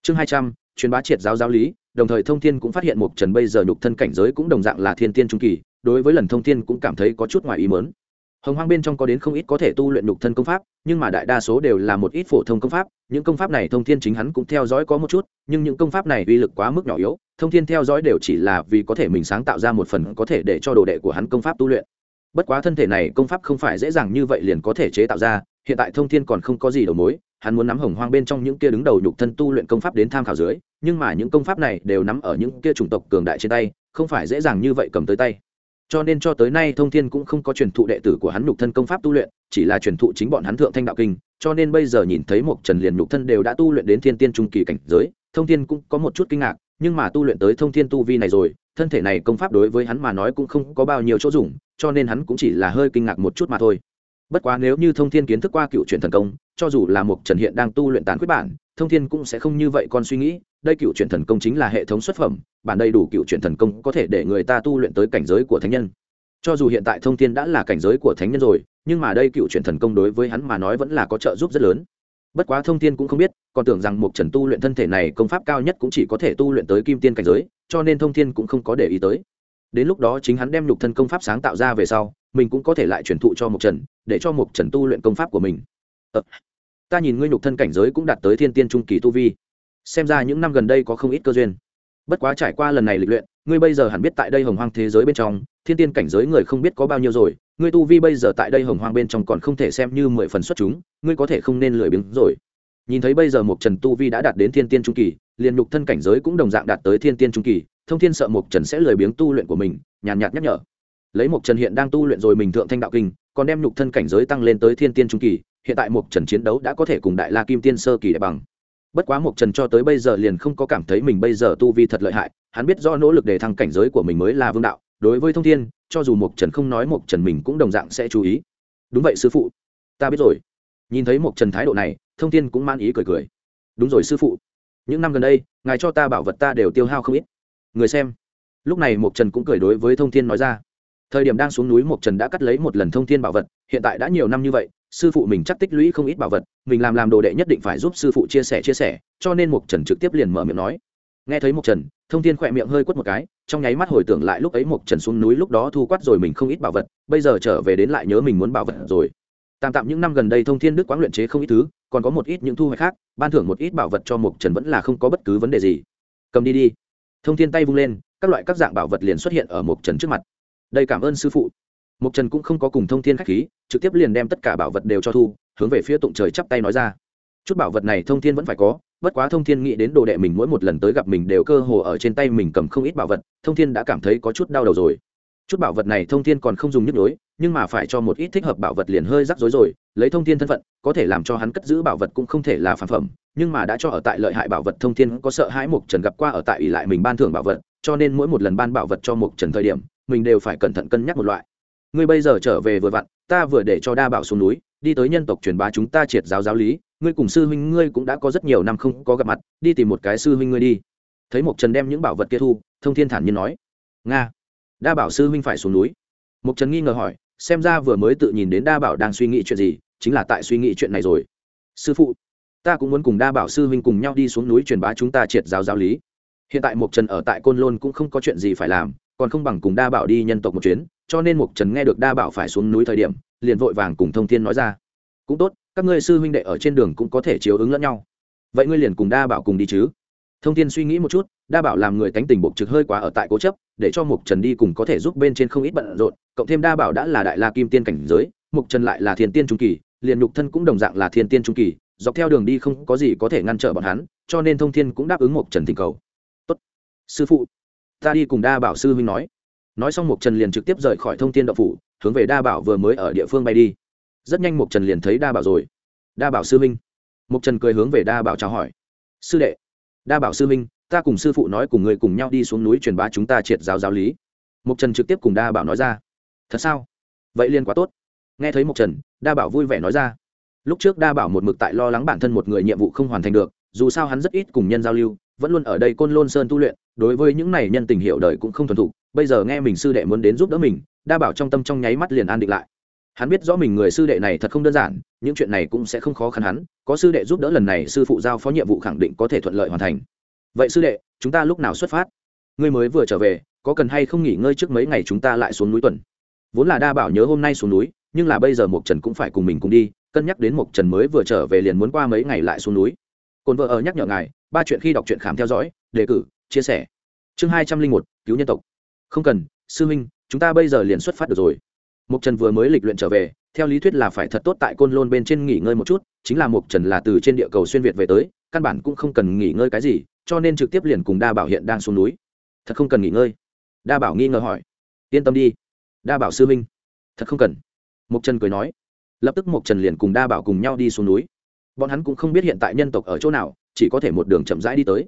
chương hai trăm, truyền bá triệt giáo giáo lý, đồng thời thông thiên cũng phát hiện mục trần bây giờ nhục thân cảnh giới cũng đồng dạng là thiên tiên trung kỳ, đối với lần thông thiên cũng cảm thấy có chút ngoài ý mớn hồng hoang bên trong có đến không ít có thể tu luyện nhục thân công pháp, nhưng mà đại đa số đều là một ít phổ thông công pháp, những công pháp này thông thiên chính hắn cũng theo dõi có một chút, nhưng những công pháp này uy lực quá mức nhỏ yếu, thông thiên theo dõi đều chỉ là vì có thể mình sáng tạo ra một phần có thể để cho đồ đệ của hắn công pháp tu luyện. Bất quá thân thể này công pháp không phải dễ dàng như vậy liền có thể chế tạo ra, hiện tại thông thiên còn không có gì đầu mối hắn muốn nắm hồng hoang bên trong những kia đứng đầu nhục thân tu luyện công pháp đến tham khảo dưới, nhưng mà những công pháp này đều nắm ở những kia chủng tộc cường đại trên tay, không phải dễ dàng như vậy cầm tới tay. Cho nên cho tới nay thông thiên cũng không có truyền thụ đệ tử của hắn nhục thân công pháp tu luyện, chỉ là truyền thụ chính bọn hắn thượng thanh đạo kinh, cho nên bây giờ nhìn thấy một trần liền nhục thân đều đã tu luyện đến thiên tiên trung kỳ cảnh giới, thông thiên cũng có một chút kinh ngạc, nhưng mà tu luyện tới thông thiên tu vi này rồi, thân thể này công pháp đối với hắn mà nói cũng không có bao nhiêu chỗ dùng, cho nên hắn cũng chỉ là hơi kinh ngạc một chút mà thôi bất quá nếu như thông thiên kiến thức qua cựu truyền thần công, cho dù là một trần hiện đang tu luyện tán quyết bản, thông thiên cũng sẽ không như vậy con suy nghĩ, đây cựu truyền thần công chính là hệ thống xuất phẩm, bản đầy đủ cựu truyền thần công có thể để người ta tu luyện tới cảnh giới của thánh nhân. Cho dù hiện tại thông thiên đã là cảnh giới của thánh nhân rồi, nhưng mà đây cựu truyền thần công đối với hắn mà nói vẫn là có trợ giúp rất lớn. Bất quá thông thiên cũng không biết, còn tưởng rằng một trần tu luyện thân thể này công pháp cao nhất cũng chỉ có thể tu luyện tới kim tiên cảnh giới, cho nên thông thiên cũng không có để ý tới. Đến lúc đó chính hắn đem nhục thân công pháp sáng tạo ra về sau mình cũng có thể lại truyền thụ cho một trần để cho một trần tu luyện công pháp của mình. Ờ, ta nhìn ngươi nhục thân cảnh giới cũng đạt tới thiên tiên trung kỳ tu vi. Xem ra những năm gần đây có không ít cơ duyên. Bất quá trải qua lần này lịch luyện ngươi bây giờ hẳn biết tại đây hồng hoang thế giới bên trong thiên tiên cảnh giới người không biết có bao nhiêu rồi ngươi tu vi bây giờ tại đây hồng hoang bên trong còn không thể xem như mười phần xuất chúng ngươi có thể không nên lười biếng rồi. Nhìn thấy bây giờ một trần tu vi đã đạt đến thiên tiên trung kỳ liền nhục thân cảnh giới cũng đồng dạng đạt tới thiên tiên trung kỳ thông thiên sợ một trần sẽ lười biếng tu luyện của mình nhàn nhạt nhắc nhở lấy một trần hiện đang tu luyện rồi mình thượng thanh đạo kinh, còn đem nhục thân cảnh giới tăng lên tới thiên tiên trung kỳ, hiện tại một trần chiến đấu đã có thể cùng đại la kim tiên sơ kỳ đại bằng. Bất quá một trần cho tới bây giờ liền không có cảm thấy mình bây giờ tu vi thật lợi hại, hắn biết do nỗ lực để thăng cảnh giới của mình mới là vương đạo, đối với thông thiên, cho dù một trần không nói một trần mình cũng đồng dạng sẽ chú ý. Đúng vậy sư phụ. Ta biết rồi. Nhìn thấy một trần thái độ này, thông thiên cũng man ý cười cười. Đúng rồi sư phụ. Những năm gần đây, ngài cho ta bảo vật ta đều tiêu hao không ít. Người xem. Lúc này một trần cũng cười đối với thông thiên nói ra thời điểm đang xuống núi một trần đã cắt lấy một lần thông thiên bảo vật, hiện tại đã nhiều năm như vậy, sư phụ mình chắc tích lũy không ít bảo vật, mình làm làm đồ đệ nhất định phải giúp sư phụ chia sẻ chia sẻ, cho nên một trần trực tiếp liền mở miệng nói. Nghe thấy một trần, thông thiên khỏe miệng hơi quất một cái, trong nháy mắt hồi tưởng lại lúc ấy một trần xuống núi lúc đó thu quát rồi mình không ít bảo vật, bây giờ trở về đến lại nhớ mình muốn bảo vật rồi. Tạm tạm những năm gần đây thông thiên đức quán luyện chế không ít thứ, còn có một ít những thu hoạch khác, ban thưởng một ít bảo vật cho một trần vẫn là không có bất cứ vấn đề gì. Cầm đi đi. Thông thiên tay vung lên, các loại các dạng bảo vật liền xuất hiện ở một trần trước mặt đây cảm ơn sư phụ. Mục trần cũng không có cùng thông thiên khách khí, trực tiếp liền đem tất cả bảo vật đều cho thu, hướng về phía tụng trời chắp tay nói ra. Chút bảo vật này thông thiên vẫn phải có, bất quá thông thiên nghĩ đến đồ đệ mình mỗi một lần tới gặp mình đều cơ hồ ở trên tay mình cầm không ít bảo vật, thông thiên đã cảm thấy có chút đau đầu rồi. Chút bảo vật này thông thiên còn không dùng nhức nhối, nhưng mà phải cho một ít thích hợp bảo vật liền hơi rắc rối rồi, lấy thông thiên thân phận, có thể làm cho hắn cất giữ bảo vật cũng không thể là phản phẩm, nhưng mà đã cho ở tại lợi hại bảo vật thông thiên có sợ hãi mục trần gặp qua ở tại ủy lại mình ban thưởng bảo vật, cho nên mỗi một lần ban bảo vật cho mục trần thời điểm mình đều phải cẩn thận cân nhắc một loại. Ngươi bây giờ trở về vừa vặn, ta vừa để cho đa bảo xuống núi, đi tới nhân tộc truyền bá chúng ta triệt giáo giáo lý, ngươi cùng sư huynh ngươi cũng đã có rất nhiều năm không có gặp mặt, đi tìm một cái sư huynh ngươi đi. Thấy mộc trần đem những bảo vật kia thu, thông thiên thản nhiên nói, nga, đa bảo sư huynh phải xuống núi. Mộc trần nghi ngờ hỏi, xem ra vừa mới tự nhìn đến đa bảo đang suy nghĩ chuyện gì, chính là tại suy nghĩ chuyện này rồi. Sư phụ, ta cũng muốn cùng đa bảo sư huynh cùng nhau đi xuống núi truyền bá chúng ta triệt giáo giáo lý. Hiện tại mộc trần ở tại côn lôn cũng không có chuyện gì phải làm còn không bằng cùng đa bảo đi nhân tộc một chuyến, cho nên mục trần nghe được đa bảo phải xuống núi thời điểm, liền vội vàng cùng thông thiên nói ra. Cũng tốt, các ngươi sư huynh đệ ở trên đường cũng có thể chiếu ứng lẫn nhau. Vậy ngươi liền cùng đa bảo cùng đi chứ? Thông thiên suy nghĩ một chút, đa bảo làm người tánh tình bộc trực hơi quá ở tại cố chấp, để cho mục trần đi cùng có thể giúp bên trên không ít bận rộn, cộng thêm đa bảo đã là đại la kim tiên cảnh giới mục trần lại là thiên tiên trung kỳ, liền nhục thân cũng đồng dạng là thiên tiên trung kỳ, dọc theo đường đi không có gì có thể ngăn trở bọn hắn, cho nên thông thiên cũng đáp ứng mục trần thỉnh cầu. Tốt. Sư phụ ta đi cùng đa bảo sư huynh nói. Nói xong một trần liền trực tiếp rời khỏi thông thiên đậu phủ, hướng về đa bảo vừa mới ở địa phương bay đi. Rất nhanh một trần liền thấy đa bảo rồi. Đa bảo sư huynh. Một trần cười hướng về đa bảo chào hỏi. Sư đệ. Đa bảo sư huynh, ta cùng sư phụ nói cùng người cùng nhau đi xuống núi truyền bá chúng ta triệt giáo giáo lý. Mục trần trực tiếp cùng đa bảo nói ra. Thật sao? Vậy liền quá tốt. Nghe thấy mục trần, đa bảo vui vẻ nói ra. Lúc trước đa bảo một mực tại lo lắng bản thân một người nhiệm vụ không hoàn thành được, dù sao hắn rất ít cùng nhân giao lưu, vẫn luôn ở đây côn lôn sơn tu luyện đối với những này nhân tình hiểu đời cũng không thuần thục, bây giờ nghe mình sư đệ muốn đến giúp đỡ mình, đa bảo trong tâm trong nháy mắt liền an định lại. Hắn biết rõ mình người sư đệ này thật không đơn giản, những chuyện này cũng sẽ không khó khăn hắn, có sư đệ giúp đỡ lần này sư phụ giao phó nhiệm vụ khẳng định có thể thuận lợi hoàn thành. Vậy sư đệ, chúng ta lúc nào xuất phát? Ngươi mới vừa trở về, có cần hay không nghỉ ngơi trước mấy ngày chúng ta lại xuống núi tuần? Vốn là đa bảo nhớ hôm nay xuống núi, nhưng là bây giờ mộc trần cũng phải cùng mình cùng đi, cân nhắc đến mộc trần mới vừa trở về liền muốn qua mấy ngày lại xuống núi. Cồn vợ ở nhắc nhở ngài, ba chuyện khi đọc truyện khám theo dõi, đề cử chia sẻ. Chương hai trăm linh một, cứu nhân tộc. Không cần, sư huynh, chúng ta bây giờ liền xuất phát được rồi. Mục trần vừa mới lịch luyện trở về, theo lý thuyết là phải thật tốt tại côn lôn bên trên nghỉ ngơi một chút, chính là mục trần là từ trên địa cầu xuyên việt về tới, căn bản cũng không cần nghỉ ngơi cái gì, cho nên trực tiếp liền cùng đa bảo hiện đang xuống núi. Thật không cần nghỉ ngơi. Đa bảo nghi ngờ hỏi. Yên tâm đi. Đa bảo sư minh thật không cần. Mục trần cười nói. Lập tức mục trần liền cùng đa bảo cùng nhau đi xuống núi. Bọn hắn cũng không biết hiện tại nhân tộc ở chỗ nào, chỉ có thể một đường chậm rãi đi tới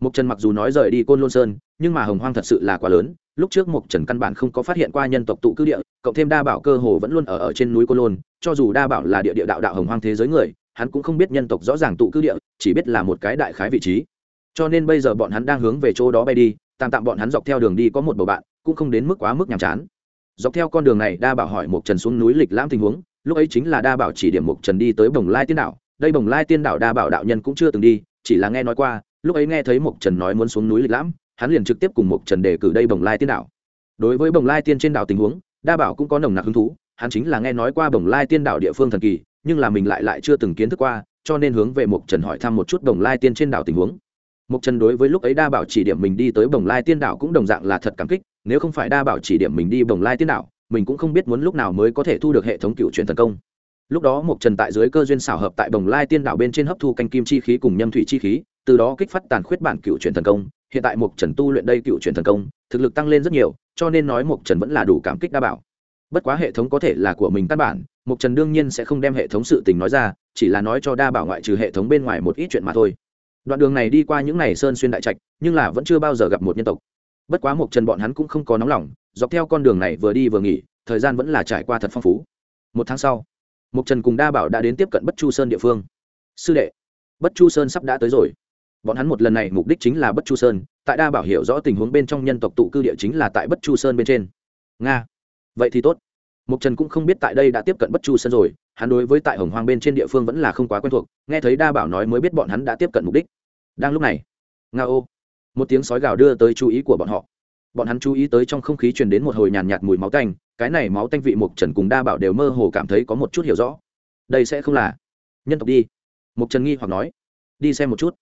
mục trần mặc dù nói rời đi côn lôn sơn nhưng mà hồng hoang thật sự là quá lớn. Lúc trước mục trần căn bản không có phát hiện qua nhân tộc tụ cư địa cộng thêm đa bảo cơ hồ vẫn luôn ở, ở trên núi côn lôn cho dù đa bảo là địa địa đạo đạo hồng hoang thế giới người hắn cũng không biết nhân tộc rõ ràng tụ cư địa chỉ biết là một cái đại khái vị trí. Cho nên bây giờ bọn hắn đang hướng về chỗ đó bay đi tạm tạm bọn hắn dọc theo đường đi có một bầu bạn cũng không đến mức quá mức nhàm chán. Dọc theo con đường này đa bảo hỏi Mộc trần xuống núi lịch lãm tình huống lúc ấy chính là đa bảo chỉ điểm Mộc trần đi tới bồng lai tiên đảo. Đây bồng lai tiên đảo đa bảo đạo nhân cũng chưa từng đi chỉ là nghe nói qua lúc ấy nghe thấy mộc trần nói muốn xuống núi lịch lãm hắn liền trực tiếp cùng mộc trần đề cử đây bồng lai tiên đảo đối với bồng lai tiên trên đảo tình huống đa bảo cũng có nồng nặc hứng thú hắn chính là nghe nói qua bồng lai tiên đảo địa phương thần kỳ nhưng là mình lại lại chưa từng kiến thức qua cho nên hướng về mộc trần hỏi thăm một chút bồng lai tiên trên đảo tình huống Mục Trần đối với lúc ấy đa bảo chỉ điểm mình đi tới Bồng Lai Tiên đảo cũng đồng dạng là thật cảm kích, nếu không phải đa bảo chỉ điểm mình đi Bồng Lai Tiên đảo, mình cũng không biết muốn lúc nào mới có thể thu được hệ thống cựu truyền thần công. Lúc đó Mục Trần tại dưới cơ duyên xảo hợp tại Bồng Lai Tiên đảo bên trên hấp thu canh kim chi khí cùng nhâm thủy chi khí, từ đó kích phát tàn khuyết bản cựu truyền thần công, hiện tại Mục Trần tu luyện đây cựu truyền thần công, thực lực tăng lên rất nhiều, cho nên nói Mục Trần vẫn là đủ cảm kích đa bảo. Bất quá hệ thống có thể là của mình căn bản, Mục Trần đương nhiên sẽ không đem hệ thống sự tình nói ra, chỉ là nói cho đa bảo ngoại trừ hệ thống bên ngoài một ít chuyện mà thôi. Đoạn đường này đi qua những ngày sơn xuyên đại trạch nhưng là vẫn chưa bao giờ gặp một nhân tộc. Bất quá mục trần bọn hắn cũng không có nóng lòng dọc theo con đường này vừa đi vừa nghỉ thời gian vẫn là trải qua thật phong phú. Một tháng sau mục trần cùng đa bảo đã đến tiếp cận bất chu sơn địa phương. Sư đệ bất chu sơn sắp đã tới rồi bọn hắn một lần này mục đích chính là bất chu sơn tại đa bảo hiểu rõ tình huống bên trong nhân tộc tụ cư địa chính là tại bất chu sơn bên trên nga vậy thì tốt Mục Trần cũng không biết tại đây đã tiếp cận Bất Chu Sơn rồi, hắn đối với tại Hồng Hoang bên trên địa phương vẫn là không quá quen thuộc, nghe thấy Đa Bảo nói mới biết bọn hắn đã tiếp cận mục đích. Đang lúc này, ngao, một tiếng sói gào đưa tới chú ý của bọn họ. Bọn hắn chú ý tới trong không khí truyền đến một hồi nhàn nhạt mùi máu tanh, cái này máu tanh vị Mục Trần cùng Đa Bảo đều mơ hồ cảm thấy có một chút hiểu rõ. Đây sẽ không là nhân tộc đi. Mục Trần nghi hoặc nói, đi xem một chút.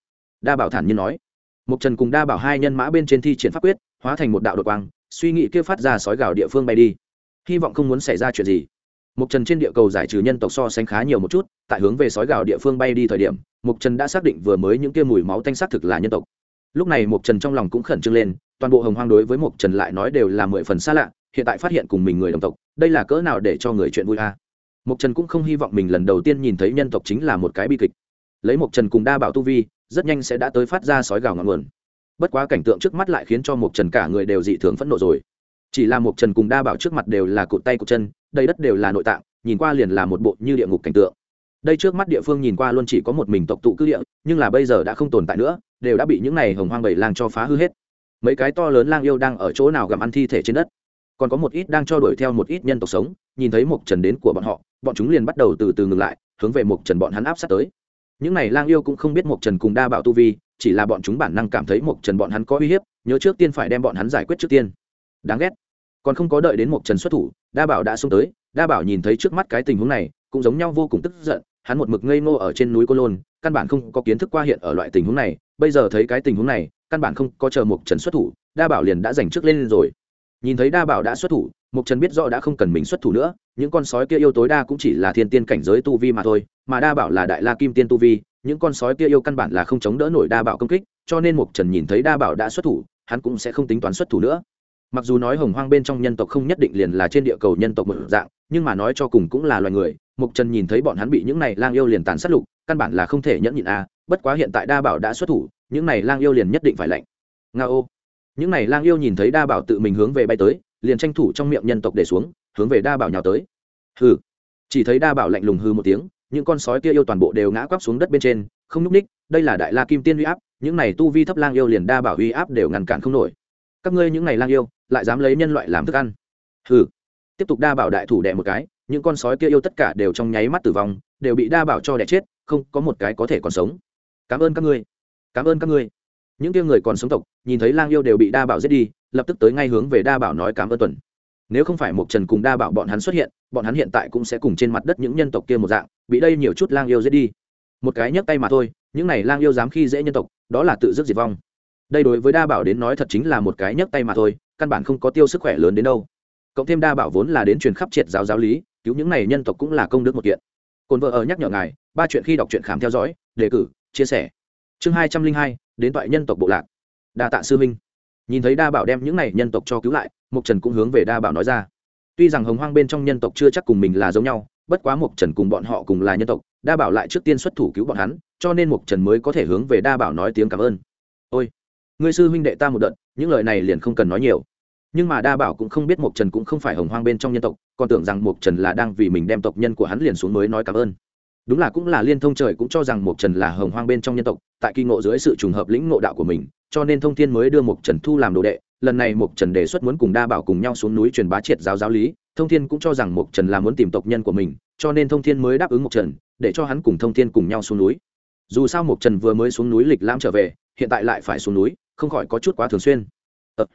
Đa Bảo thản nhiên nói. Mục Trần cùng Đa Bảo hai nhân mã bên trên thi triển pháp quyết, hóa thành một đạo đột quang, suy nghĩ kia phát ra sói gào địa phương bay đi hy vọng không muốn xảy ra chuyện gì mục trần trên địa cầu giải trừ nhân tộc so sánh khá nhiều một chút tại hướng về sói gào địa phương bay đi thời điểm mục trần đã xác định vừa mới những kia mùi máu tanh xác thực là nhân tộc lúc này mục trần trong lòng cũng khẩn trương lên toàn bộ hồng hoang đối với mục trần lại nói đều là mười phần xa lạ hiện tại phát hiện cùng mình người đồng tộc đây là cỡ nào để cho người chuyện vui a à. mục trần cũng không hy vọng mình lần đầu tiên nhìn thấy nhân tộc chính là một cái bi kịch lấy mục trần cùng đa bảo tu vi rất nhanh sẽ đã tới phát ra sói gào ngọn nguồn. Bất quá cảnh tượng trước mắt lại khiến cho mục trần cả người đều dị thường phẫn nộ rồi. Chỉ là một trần cùng đa bảo trước mặt đều là cụt tay cụt chân đây đất đều là nội tạng, nhìn qua liền là một bộ như địa ngục cảnh tượng. Đây trước mắt địa phương nhìn qua luôn chỉ có một mình tộc tụ cư địa, nhưng là bây giờ đã không tồn tại nữa, đều đã bị những này hồng hoang bảy lang cho phá hư hết. Mấy cái to lớn lang yêu đang ở chỗ nào gặm ăn thi thể trên đất? Còn có một ít đang cho đuổi theo một ít nhân tộc sống, nhìn thấy một trần đến của bọn họ, bọn chúng liền bắt đầu từ từ ngừng lại, hướng về một trần bọn hắn áp sát tới những này lang yêu cũng không biết một trần cùng đa bảo tu vi, chỉ là bọn chúng bản năng cảm thấy một trần bọn hắn có uy hiếp, nhớ trước tiên phải đem bọn hắn giải quyết trước tiên. Đáng ghét. Còn không có đợi đến một trần xuất thủ, đa bảo đã xông tới. Đa bảo nhìn thấy trước mắt cái tình huống này, cũng giống nhau vô cùng tức giận. Hắn một mực ngây ngô ở trên núi cô lôn, căn bản không có kiến thức qua hiện ở loại tình huống này. Bây giờ thấy cái tình huống này, căn bản không có chờ một trần xuất thủ, đa bảo liền đã giành trước lên rồi. Nhìn thấy đa bảo đã xuất thủ mục trần biết rõ đã không cần mình xuất thủ nữa, những con sói kia yêu tối đa cũng chỉ là thiên tiên cảnh giới tu vi mà thôi, mà đa bảo là đại la kim tiên tu vi, những con sói kia yêu căn bản là không chống đỡ nổi đa bảo công kích, cho nên mục trần nhìn thấy đa bảo đã xuất thủ, hắn cũng sẽ không tính toán xuất thủ nữa mặc dù nói hồng hoang bên trong nhân tộc không nhất định liền là trên địa cầu nhân tộc một dạng, nhưng mà nói cho cùng cũng là loài người mục trần nhìn thấy bọn hắn bị những này lang yêu liền tàn sát lục, căn bản là không thể nhẫn nhịn a à. bất quá hiện tại đa bảo đã xuất thủ, những này lang yêu liền nhất định phải lạnh nga ô những này lang yêu nhìn thấy đa bảo tự mình hướng về bay tới liền tranh thủ trong miệng nhân tộc để xuống, hướng về đa bảo nhào tới. Hừ. Chỉ thấy đa bảo lạnh lùng hư một tiếng, những con sói kia yêu toàn bộ đều ngã quắp xuống đất bên trên, không n ú c ních, đây là đại la kim tiên huy áp, những này tu vi thấp lang yêu liền đa bảo huy áp đều ngăn cản không nổi. Các ngươi những này lang yêu, lại dám lấy nhân loại làm thức ăn. Hừ. Tiếp tục đa bảo đại thủ đẻ một cái, những con sói kia yêu tất cả đều trong nháy mắt tử vong, đều bị đa bảo cho đẻ chết, không có một cái có thể còn sống. Cảm ơn các ngươi. Cảm ơn các ngươi những kia người còn sống tộc, nhìn thấy lang yêu đều bị đa bảo giết đi, lập tức tới ngay hướng về đa bảo nói cảm ơn tuần. Nếu không phải một trần cùng đa bảo bọn hắn xuất hiện, bọn hắn hiện tại cũng sẽ cùng trên mặt đất những nhân tộc kia một dạng, bị đây nhiều chút lang yêu giết đi. Một cái nhấc tay mà thôi, những này lang yêu dám khi dễ nhân tộc, đó là tự dứt diệt vong. Đây đối với đa bảo đến nói thật chính là một cái nhấc tay mà thôi, căn bản không có tiêu sức khỏe lớn đến đâu. Cộng thêm đa bảo vốn là đến truyền khắp triệt giáo giáo lý, cứu những này nhân tộc cũng là công đức một kiện. Cồn vợ ở nhắc nhở ngài, ba chuyện khi đọc truyện khám theo dõi, đề cử, chia sẻ. Chương hai trăm linh hai đến toại nhân tộc bộ lạc. Đa tạ sư minh nhìn thấy đa bảo đem những này nhân tộc cho cứu lại mục trần cũng hướng về đa bảo nói ra. Tuy rằng hồng hoang bên trong nhân tộc chưa chắc cùng mình là giống nhau, bất quá mục trần cùng bọn họ cùng là nhân tộc, đa bảo lại trước tiên xuất thủ cứu bọn hắn, cho nên mục trần mới có thể hướng về đa bảo nói tiếng cảm ơn. Ôi, ngươi sư huynh đệ ta một đợt, những lời này liền không cần nói nhiều. Nhưng mà đa bảo cũng không biết mục trần cũng không phải hồng hoang bên trong nhân tộc, còn tưởng rằng mục trần là đang vì mình đem tộc nhân của hắn liền xuống mới nói cảm ơn đúng là cũng là liên thông trời cũng cho rằng mục trần là hồng hoang bên trong nhân tộc, tại kỳ ngộ dưới sự trùng hợp lĩnh ngộ đạo của mình, cho nên thông thiên mới đưa mục trần thu làm đồ đệ. Lần này mục trần đề xuất muốn cùng đa bảo cùng nhau xuống núi truyền bá triệt giáo giáo lý, thông thiên cũng cho rằng mục trần là muốn tìm tộc nhân của mình, cho nên thông thiên mới đáp ứng mục trần, để cho hắn cùng thông thiên cùng nhau xuống núi. Dù sao mục trần vừa mới xuống núi lịch lãm trở về, hiện tại lại phải xuống núi, không khỏi có chút quá thường xuyên. Ờ.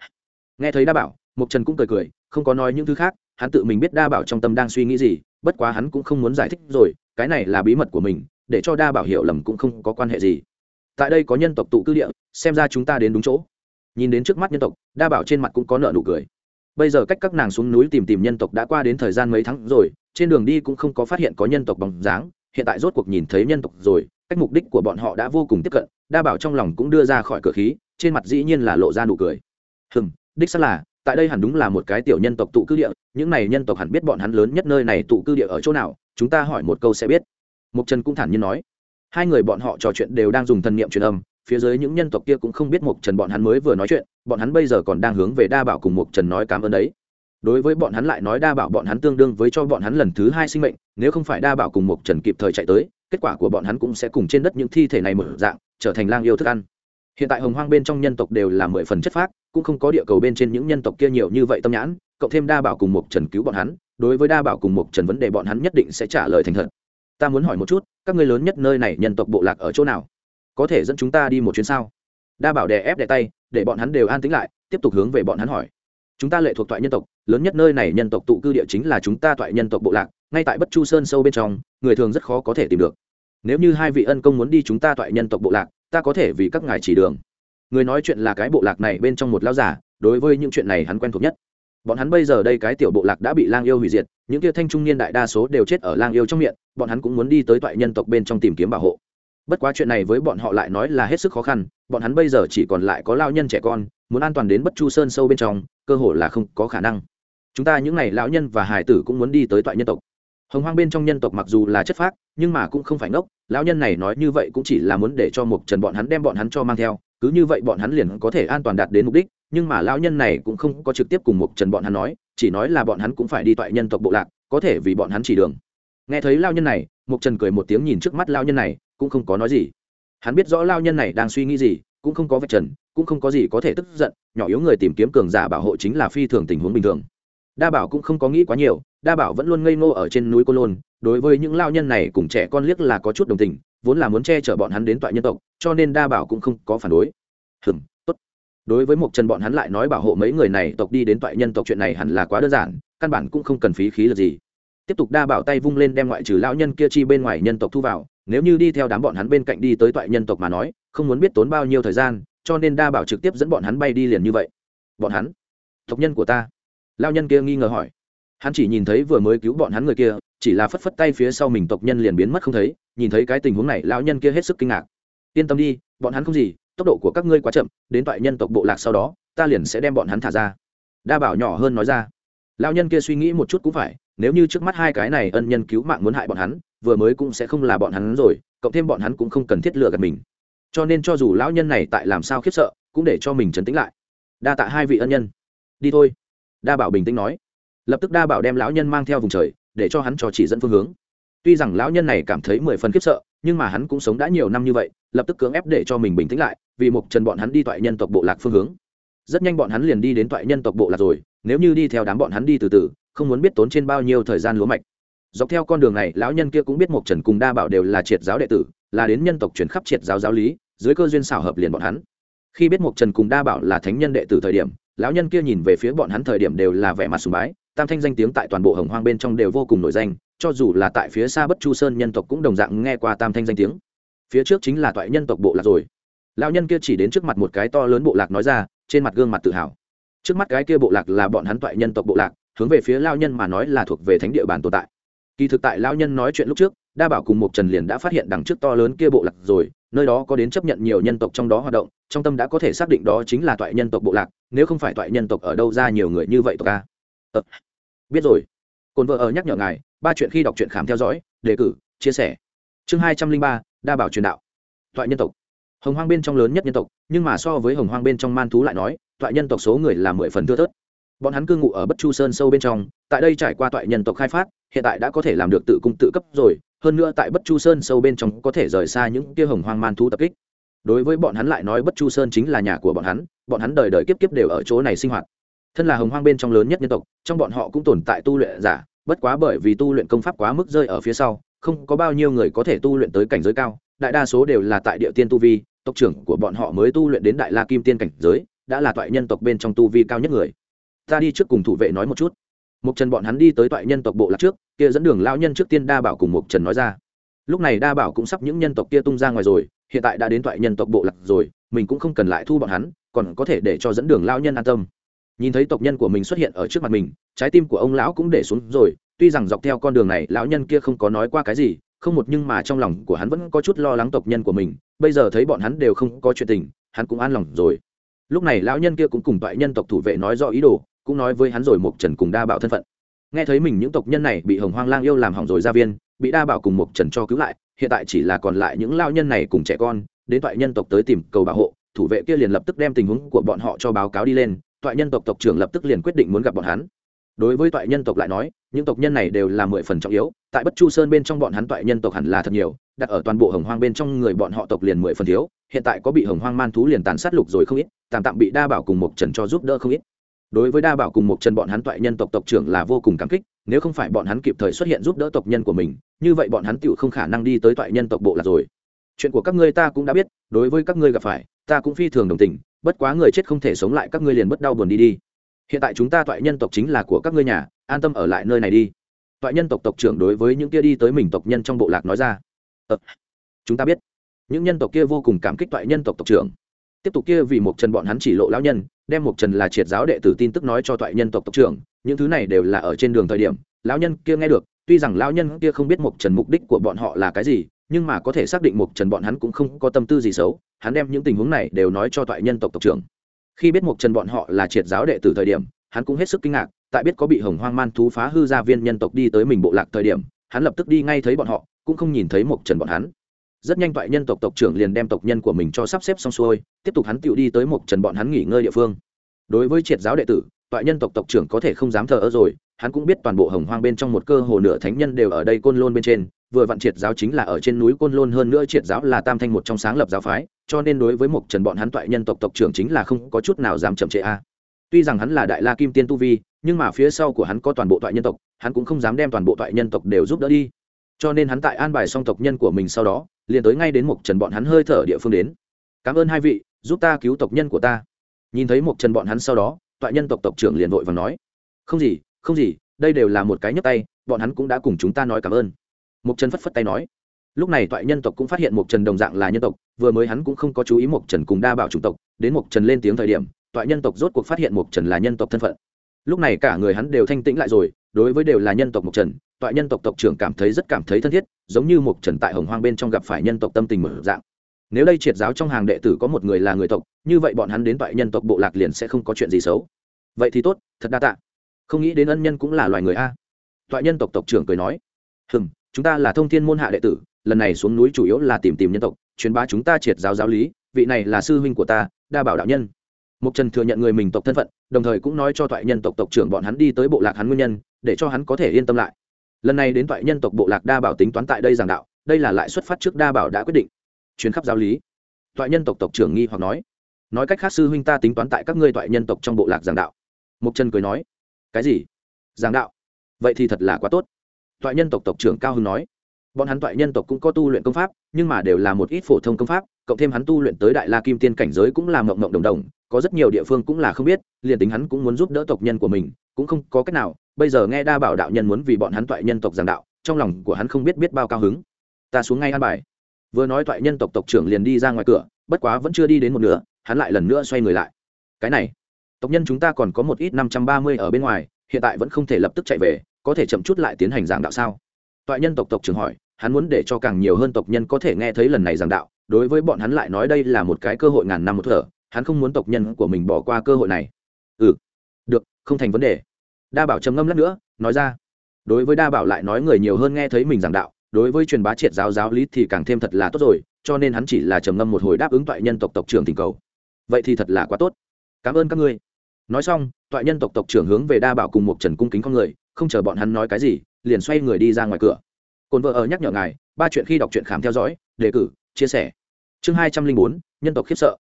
nghe thấy đa bảo mục trần cũng cười cười, không có nói những thứ khác, hắn tự mình biết đa bảo trong tâm đang suy nghĩ gì, bất quá hắn cũng không muốn giải thích rồi cái này là bí mật của mình, để cho đa bảo hiểu lầm cũng không có quan hệ gì. Tại đây có nhân tộc tụ cư địa, xem ra chúng ta đến đúng chỗ. Nhìn đến trước mắt nhân tộc, đa bảo trên mặt cũng có nợ nụ cười. Bây giờ cách các nàng xuống núi tìm tìm nhân tộc đã qua đến thời gian mấy tháng rồi, trên đường đi cũng không có phát hiện có nhân tộc bằng dáng, hiện tại rốt cuộc nhìn thấy nhân tộc rồi, cách mục đích của bọn họ đã vô cùng tiếp cận, đa bảo trong lòng cũng đưa ra khỏi cửa khí, trên mặt dĩ nhiên là lộ ra nụ cười. Hừm, đích xác là, tại đây hẳn đúng là một cái tiểu nhân tộc tụ cư địa, những này nhân tộc hẳn biết bọn hắn lớn nhất nơi này tụ cư địa ở chỗ nào chúng ta hỏi một câu sẽ biết. Mục trần cũng thản nhiên nói. Hai người bọn họ trò chuyện đều đang dùng thần niệm truyền âm, phía dưới những nhân tộc kia cũng không biết mục trần bọn hắn mới vừa nói chuyện, bọn hắn bây giờ còn đang hướng về đa bảo cùng mục trần nói cảm ơn đấy. Đối với bọn hắn lại nói đa bảo bọn hắn tương đương với cho bọn hắn lần thứ hai sinh mệnh, nếu không phải đa bảo cùng mục trần kịp thời chạy tới, kết quả của bọn hắn cũng sẽ cùng trên đất những thi thể này mở dạng, trở thành lang yêu thức ăn. Hiện tại hồng hoang bên trong nhân tộc đều là mười phần chất phác, cũng không có địa cầu bên trên những nhân tộc kia nhiều như vậy tâm nhãn, cộng thêm đa bảo cùng mục trần cứu bọn hắn đối với đa bảo cùng mục trần vấn đề bọn hắn nhất định sẽ trả lời thành thật. Ta muốn hỏi một chút, các ngươi lớn nhất nơi này nhân tộc bộ lạc ở chỗ nào? Có thể dẫn chúng ta đi một chuyến sao? Đa bảo đè ép đè tay, để bọn hắn đều an tính lại, tiếp tục hướng về bọn hắn hỏi. Chúng ta lệ thuộc toại nhân tộc, lớn nhất nơi này nhân tộc tụ cư địa chính là chúng ta toại nhân tộc bộ lạc, ngay tại bất chu sơn sâu bên trong, người thường rất khó có thể tìm được. Nếu như hai vị ân công muốn đi chúng ta toại nhân tộc bộ lạc, ta có thể vì các ngài chỉ đường. Người nói chuyện là cái bộ lạc này bên trong một lao giả đối với những chuyện này hắn quen thuộc nhất bọn hắn bây giờ đây cái tiểu bộ lạc đã bị lang yêu hủy diệt, những kia thanh trung niên đại đa số đều chết ở lang yêu trong miệng, bọn hắn cũng muốn đi tới toại nhân tộc bên trong tìm kiếm bảo hộ. Bất quá chuyện này với bọn họ lại nói là hết sức khó khăn, bọn hắn bây giờ chỉ còn lại có lao nhân trẻ con, muốn an toàn đến bất chu sơn sâu bên trong, cơ hội là không có khả năng. Chúng ta những n à y lão nhân và hải tử cũng muốn đi tới toại nhân tộc. Hồng hoang bên trong nhân tộc mặc dù là chất phác, nhưng mà cũng không phải ngốc, lão nhân này nói như vậy cũng chỉ là muốn để cho một trần bọn hắn đem bọn hắn cho mang theo cứ như vậy bọn hắn liền có thể an toàn đạt đến mục đích, nhưng mà lão nhân này cũng không có trực tiếp cùng mục trần bọn hắn nói, chỉ nói là bọn hắn cũng phải đi toại nhân tộc bộ lạc, có thể vì bọn hắn chỉ đường. Nghe thấy lao nhân này, mục trần cười một tiếng nhìn trước mắt lao nhân này, cũng không có nói gì. Hắn biết rõ lao nhân này đang suy nghĩ gì, cũng không có vạch trần, cũng không có gì có thể tức giận, nhỏ yếu người tìm kiếm cường giả bảo hộ chính là phi thường tình huống bình thường. Đa bảo cũng không có nghĩ quá nhiều, đa bảo vẫn luôn ngây ngô ở trên núi cô lôn, đối với những lao nhân này cùng trẻ con liếc là có chút đồng tình vốn là muốn che chở bọn hắn đến tọa nhân tộc, cho nên đa bảo cũng không có phản đối. Hừm, tốt. Đối với một trần bọn hắn lại nói bảo hộ mấy người này tộc đi đến tọa nhân tộc chuyện này hẳn là quá đơn giản, căn bản cũng không cần phí khí lực gì. Tiếp tục đa bảo tay vung lên đem ngoại trừ lão nhân kia chi bên ngoài nhân tộc thu vào, nếu như đi theo đám bọn hắn bên cạnh đi tới tọa nhân tộc mà nói, không muốn biết tốn bao nhiêu thời gian, cho nên đa bảo trực tiếp dẫn bọn hắn bay đi liền như vậy. Bọn hắn? Tộc nhân của ta? Lao nhân kia nghi ngờ hỏi. Hắn chỉ nhìn thấy vừa mới cứu bọn hắn người kia chỉ là phất phất tay phía sau mình tộc nhân liền biến mất không thấy, nhìn thấy cái tình huống này, lão nhân kia hết sức kinh ngạc. Yên tâm đi, bọn hắn không gì, tốc độ của các ngươi quá chậm, đến toại nhân tộc bộ lạc sau đó, ta liền sẽ đem bọn hắn thả ra. Đa bảo nhỏ hơn nói ra. Lão nhân kia suy nghĩ một chút cũng phải, nếu như trước mắt hai cái này ân nhân cứu mạng muốn hại bọn hắn, vừa mới cũng sẽ không là bọn hắn rồi, cộng thêm bọn hắn cũng không cần thiết lựa gạt mình. Cho nên cho dù lão nhân này tại làm sao khiếp sợ, cũng để cho mình chấn tĩnh lại. Đa tạ hai vị ân nhân. Đi thôi. Đa bảo bình tĩnh nói. Lập tức đa bảo đem lão nhân mang theo vùng trời để cho hắn cho chỉ dẫn phương hướng. Tuy rằng lão nhân này cảm thấy mười phần khiếp sợ, nhưng mà hắn cũng sống đã nhiều năm như vậy, lập tức cưỡng ép để cho mình bình tĩnh lại, vì mục trần bọn hắn đi toại nhân tộc bộ lạc phương hướng. Rất nhanh bọn hắn liền đi đến toại nhân tộc bộ lạc rồi, nếu như đi theo đám bọn hắn đi từ từ, không muốn biết tốn trên bao nhiêu thời gian lúa mạch. Dọc theo con đường này, lão nhân kia cũng biết mục trần cùng đa bảo đều là triệt giáo đệ tử, là đến nhân tộc chuyển khắp triệt giáo giáo lý, dưới cơ duyên xảo hợp liền bọn hắn. Khi biết mục trần cùng đa bảo là thánh nhân đệ tử thời điểm, lão nhân kia nhìn về phía bọn hắn thời điểm đều là vẻ mặt sùng bái tam thanh danh tiếng tại toàn bộ hồng hoang bên trong đều vô cùng nổi danh cho dù là tại phía xa bất chu sơn nhân tộc cũng đồng dạng nghe qua tam thanh danh tiếng. Phía trước chính là toại nhân tộc bộ lạc rồi. Lão nhân kia chỉ đến trước mặt một cái to lớn bộ lạc nói ra trên mặt gương mặt tự hào. Trước mắt cái kia bộ lạc là bọn hắn toại nhân tộc bộ lạc hướng về phía lao nhân mà nói là thuộc về thánh địa bàn tồn tại. Kỳ thực tại lao nhân nói chuyện lúc trước đa bảo cùng một trần liền đã phát hiện đằng trước to lớn kia bộ lạc rồi nơi đó có đến chấp nhận nhiều nhân tộc trong đó hoạt động trong tâm đã có thể xác định đó chính là toại nhân tộc bộ lạc nếu không phải toại nhân tộc ở đâu ra nhiều người như vậy tộc a. Ờ, biết rồi. Cồn vợ ở nhắc nhở ngài, ba chuyện khi đọc truyện khám theo dõi, đề cử, chia sẻ. Chương hai trăm linh ba, đa bảo truyền đạo. Thoại nhân tộc. Hồng hoang bên trong lớn nhất nhân tộc, nhưng mà so với hồng hoang bên trong man thú lại nói, thoại nhân tộc số người là mười phần thưa thớt. Bọn hắn cư ngụ ở bất chu sơn sâu bên trong, tại đây trải qua toại nhân tộc khai phát, hiện tại đã có thể làm được tự cung tự cấp rồi, hơn nữa tại bất chu sơn sâu bên trong có thể rời xa những kia hồng hoang man thú tập kích. Đối với bọn hắn lại nói bất chu sơn chính là nhà của bọn hắn bọn hắn đời đời kiếp kiếp đều ở chỗ này sinh hoạt thân là hồng hoang bên trong lớn nhất nhân tộc, trong bọn họ cũng tồn tại tu luyện giả, bất quá bởi vì tu luyện công pháp quá mức rơi ở phía sau, không có bao nhiêu người có thể tu luyện tới cảnh giới cao, đại đa số đều là tại địa tiên tu vi, tộc trưởng của bọn họ mới tu luyện đến đại la kim tiên cảnh giới, đã là toại nhân tộc bên trong tu vi cao nhất người. Ta đi trước cùng thủ vệ nói một chút. Mục trần bọn hắn đi tới toại nhân tộc bộ lạc trước, kia dẫn đường lao nhân trước tiên đa bảo cùng mục trần nói ra. Lúc này đa bảo cũng sắp những nhân tộc kia tung ra ngoài rồi, hiện tại đã đến toại nhân tộc bộ lạc rồi, mình cũng không cần lại thu bọn hắn, còn có thể để cho dẫn đường lao nhân an tâm nhìn thấy tộc nhân của mình xuất hiện ở trước mặt mình, trái tim của ông lão cũng để xuống rồi. Tuy rằng dọc theo con đường này, lão nhân kia không có nói qua cái gì, không một nhưng mà trong lòng của hắn vẫn có chút lo lắng tộc nhân của mình. Bây giờ thấy bọn hắn đều không có chuyện tình, hắn cũng an lòng rồi. Lúc này lão nhân kia cũng cùng toại nhân tộc thủ vệ nói rõ ý đồ, cũng nói với hắn rồi một trần cùng đa bảo thân phận. Nghe thấy mình những tộc nhân này bị hồng hoang lang yêu làm hỏng rồi ra viên, bị đa bảo cùng một trần cho cứu lại, hiện tại chỉ là còn lại những lao nhân này cùng trẻ con, đến toại nhân tộc tới tìm cầu bảo hộ, thủ vệ kia liền lập tức đem tình huống của bọn họ cho báo cáo đi lên toại nhân tộc tộc trưởng lập tức liền quyết định muốn gặp bọn hắn. Đối với toại nhân tộc lại nói, những tộc nhân này đều là mười phần trọng yếu, tại bất chu sơn bên trong bọn hắn toại nhân tộc hẳn là thật nhiều, đặt ở toàn bộ hồng hoang bên trong người bọn họ tộc liền mười phần thiếu, hiện tại có bị hồng hoang man thú liền tàn sát lục rồi không ít, tạm tạm bị đa bảo cùng một trần cho giúp đỡ không ít. Đối với đa bảo cùng một trần bọn hắn toại nhân tộc tộc trưởng là vô cùng cảm kích, nếu không phải bọn hắn kịp thời xuất hiện giúp đỡ tộc nhân của mình, như vậy bọn hắn tựu không khả năng đi tới toại nhân tộc bộ là rồi. Chuyện của các ngươi ta cũng đã biết, đối với các ngươi gặp phải, ta cũng phi thường đồng tình bất quá người chết không thể sống lại các ngươi liền bất đau buồn đi đi. Hiện tại chúng ta toại nhân tộc chính là của các ngươi nhà an tâm ở lại nơi này đi. Toại nhân tộc tộc trưởng đối với những kia đi tới mình tộc nhân trong bộ lạc nói ra. Ờ, chúng ta biết. Những nhân tộc kia vô cùng cảm kích toại nhân tộc tộc trưởng. Tiếp tục kia vì một trần bọn hắn chỉ lộ lão nhân đem một trần là triệt giáo đệ tử tin tức nói cho toại nhân tộc tộc trưởng những thứ này đều là ở trên đường thời điểm lão nhân kia nghe được tuy rằng lão nhân kia không biết một trần mục đích của bọn họ là cái gì nhưng mà có thể xác định mục trần bọn hắn cũng không có tâm tư gì xấu, hắn đem những tình huống này đều nói cho toại nhân tộc tộc trưởng. Khi biết mục trần bọn họ là triệt giáo đệ tử thời điểm, hắn cũng hết sức kinh ngạc, tại biết có bị hồng hoang man thú phá hư gia viên nhân tộc đi tới mình bộ lạc thời điểm, hắn lập tức đi ngay thấy bọn họ, cũng không nhìn thấy mục trần bọn hắn. Rất nhanh toại nhân tộc tộc trưởng liền đem tộc nhân của mình cho sắp xếp xong xuôi, tiếp tục hắn tự đi tới mục trần bọn hắn nghỉ ngơi địa phương. Đối với triệt giáo đệ tử, toại nhân tộc tộc trưởng có thể không dám thờ ơ rồi, hắn cũng biết toàn bộ hồng hoang bên trong một cơ hồ nửa thánh nhân đều ở đây côn lôn bên trên vừa vặn triệt giáo chính là ở trên núi côn lôn hơn nữa triệt giáo là tam thanh một trong sáng lập giáo phái, cho nên đối với một trần bọn hắn toại nhân tộc tộc trưởng chính là không có chút nào dám chậm trễ a. Tuy rằng hắn là đại la kim tiên tu vi, nhưng mà phía sau của hắn có toàn bộ toại nhân tộc, hắn cũng không dám đem toàn bộ toại nhân tộc đều giúp đỡ đi. Cho nên hắn tại an bài xong tộc nhân của mình sau đó, liền tới ngay đến một trần bọn hắn hơi thở địa phương đến. Cảm ơn hai vị, giúp ta cứu tộc nhân của ta. Nhìn thấy một trần bọn hắn sau đó, toại nhân tộc tộc trưởng liền vội và nói, không gì không gì, đây đều là một cái nhấp tay, bọn hắn cũng đã cùng chúng ta nói cảm ơn. Mục trần phất phất tay nói. Lúc này toại nhân tộc cũng phát hiện Mục trần đồng dạng là nhân tộc, vừa mới hắn cũng không có chú ý Mục trần cùng đa bảo chủng tộc, đến Mục trần lên tiếng thời điểm, toại nhân tộc rốt cuộc phát hiện Mục trần là nhân tộc thân phận. Lúc này cả người hắn đều thanh tĩnh lại rồi, đối với đều là nhân tộc Mục trần, toại nhân tộc tộc trưởng cảm thấy rất cảm thấy thân thiết, giống như Mục trần tại hồng hoang bên trong gặp phải nhân tộc tâm tình mở dạng. Nếu đây triệt giáo trong hàng đệ tử có một người là người tộc, như vậy bọn hắn đến toại nhân tộc bộ lạc liền sẽ không có chuyện gì xấu. Vậy thì tốt, thật đa tạ. Không nghĩ đến ân nhân cũng là loài người a. Toại nhân tộc tộc trưởng cười nói. Hừm chúng ta là thông thiên môn hạ đệ tử, lần này xuống núi chủ yếu là tìm tìm nhân tộc, truyền bá chúng ta triệt giáo giáo lý, vị này là sư huynh của ta, đa bảo đạo nhân. Mục trần thừa nhận người mình tộc thân phận, đồng thời cũng nói cho thoại nhân tộc tộc trưởng bọn hắn đi tới bộ lạc hắn nguyên nhân, để cho hắn có thể yên tâm lại. Lần này đến thoại nhân tộc bộ lạc đa bảo tính toán tại đây giảng đạo, đây là lại xuất phát trước đa bảo đã quyết định. Chuyến khắp giáo lý. Thoại nhân tộc tộc trưởng nghi hoặc nói. Nói cách khác sư huynh ta tính toán tại các ngươi thoại nhân tộc trong bộ lạc giảng đạo. Mục trần cười nói. Cái gì? Giảng đạo? Vậy thì thật là quá tốt toại nhân tộc tộc trưởng cao hưng nói. Bọn hắn toại nhân tộc cũng có tu luyện công pháp, nhưng mà đều là một ít phổ thông công pháp, cộng thêm hắn tu luyện tới đại la kim tiên cảnh giới cũng là mộng mộng đồng đồng, có rất nhiều địa phương cũng là không biết, liền tính hắn cũng muốn giúp đỡ tộc nhân của mình, cũng không có cách nào. Bây giờ nghe đa bảo đạo nhân muốn vì bọn hắn toại nhân tộc giảng đạo, trong lòng của hắn không biết biết bao cao hứng. Ta xuống ngay ăn bài. Vừa nói toại nhân tộc tộc trưởng liền đi ra ngoài cửa, bất quá vẫn chưa đi đến một nửa, hắn lại lần nữa xoay người lại. Cái này, tộc nhân chúng ta còn có một ít năm trăm ba mươi ở bên ngoài, hiện tại vẫn không thể lập tức chạy về có thể chậm chút lại tiến hành giảng đạo sao? Toại nhân tộc tộc trưởng hỏi, hắn muốn để cho càng nhiều hơn tộc nhân có thể nghe thấy lần này giảng đạo, đối với bọn hắn lại nói đây là một cái cơ hội ngàn năm một thở, hắn không muốn tộc nhân của mình bỏ qua cơ hội này. Ừ được, không thành vấn đề. Đa bảo trầm ngâm lát nữa, nói ra, đối với đa bảo lại nói người nhiều hơn nghe thấy mình giảng đạo, đối với truyền bá triệt giáo giáo lý thì càng thêm thật là tốt rồi, cho nên hắn chỉ là trầm ngâm một hồi đáp ứng toại nhân tộc tộc trưởng tình cầu. Vậy thì thật là quá tốt. Cảm ơn các ngươi nói xong, toại nhân tộc tộc trưởng hướng về đa bảo cùng một trần cung kính con người, không chờ bọn hắn nói cái gì, liền xoay người đi ra ngoài cửa. Cồn vợ ở nhắc nhở ngài, ba chuyện khi đọc truyện khám theo dõi, đề cử, chia sẻ. Chương hai trăm linh bốn, nhân tộc khiếp sợ.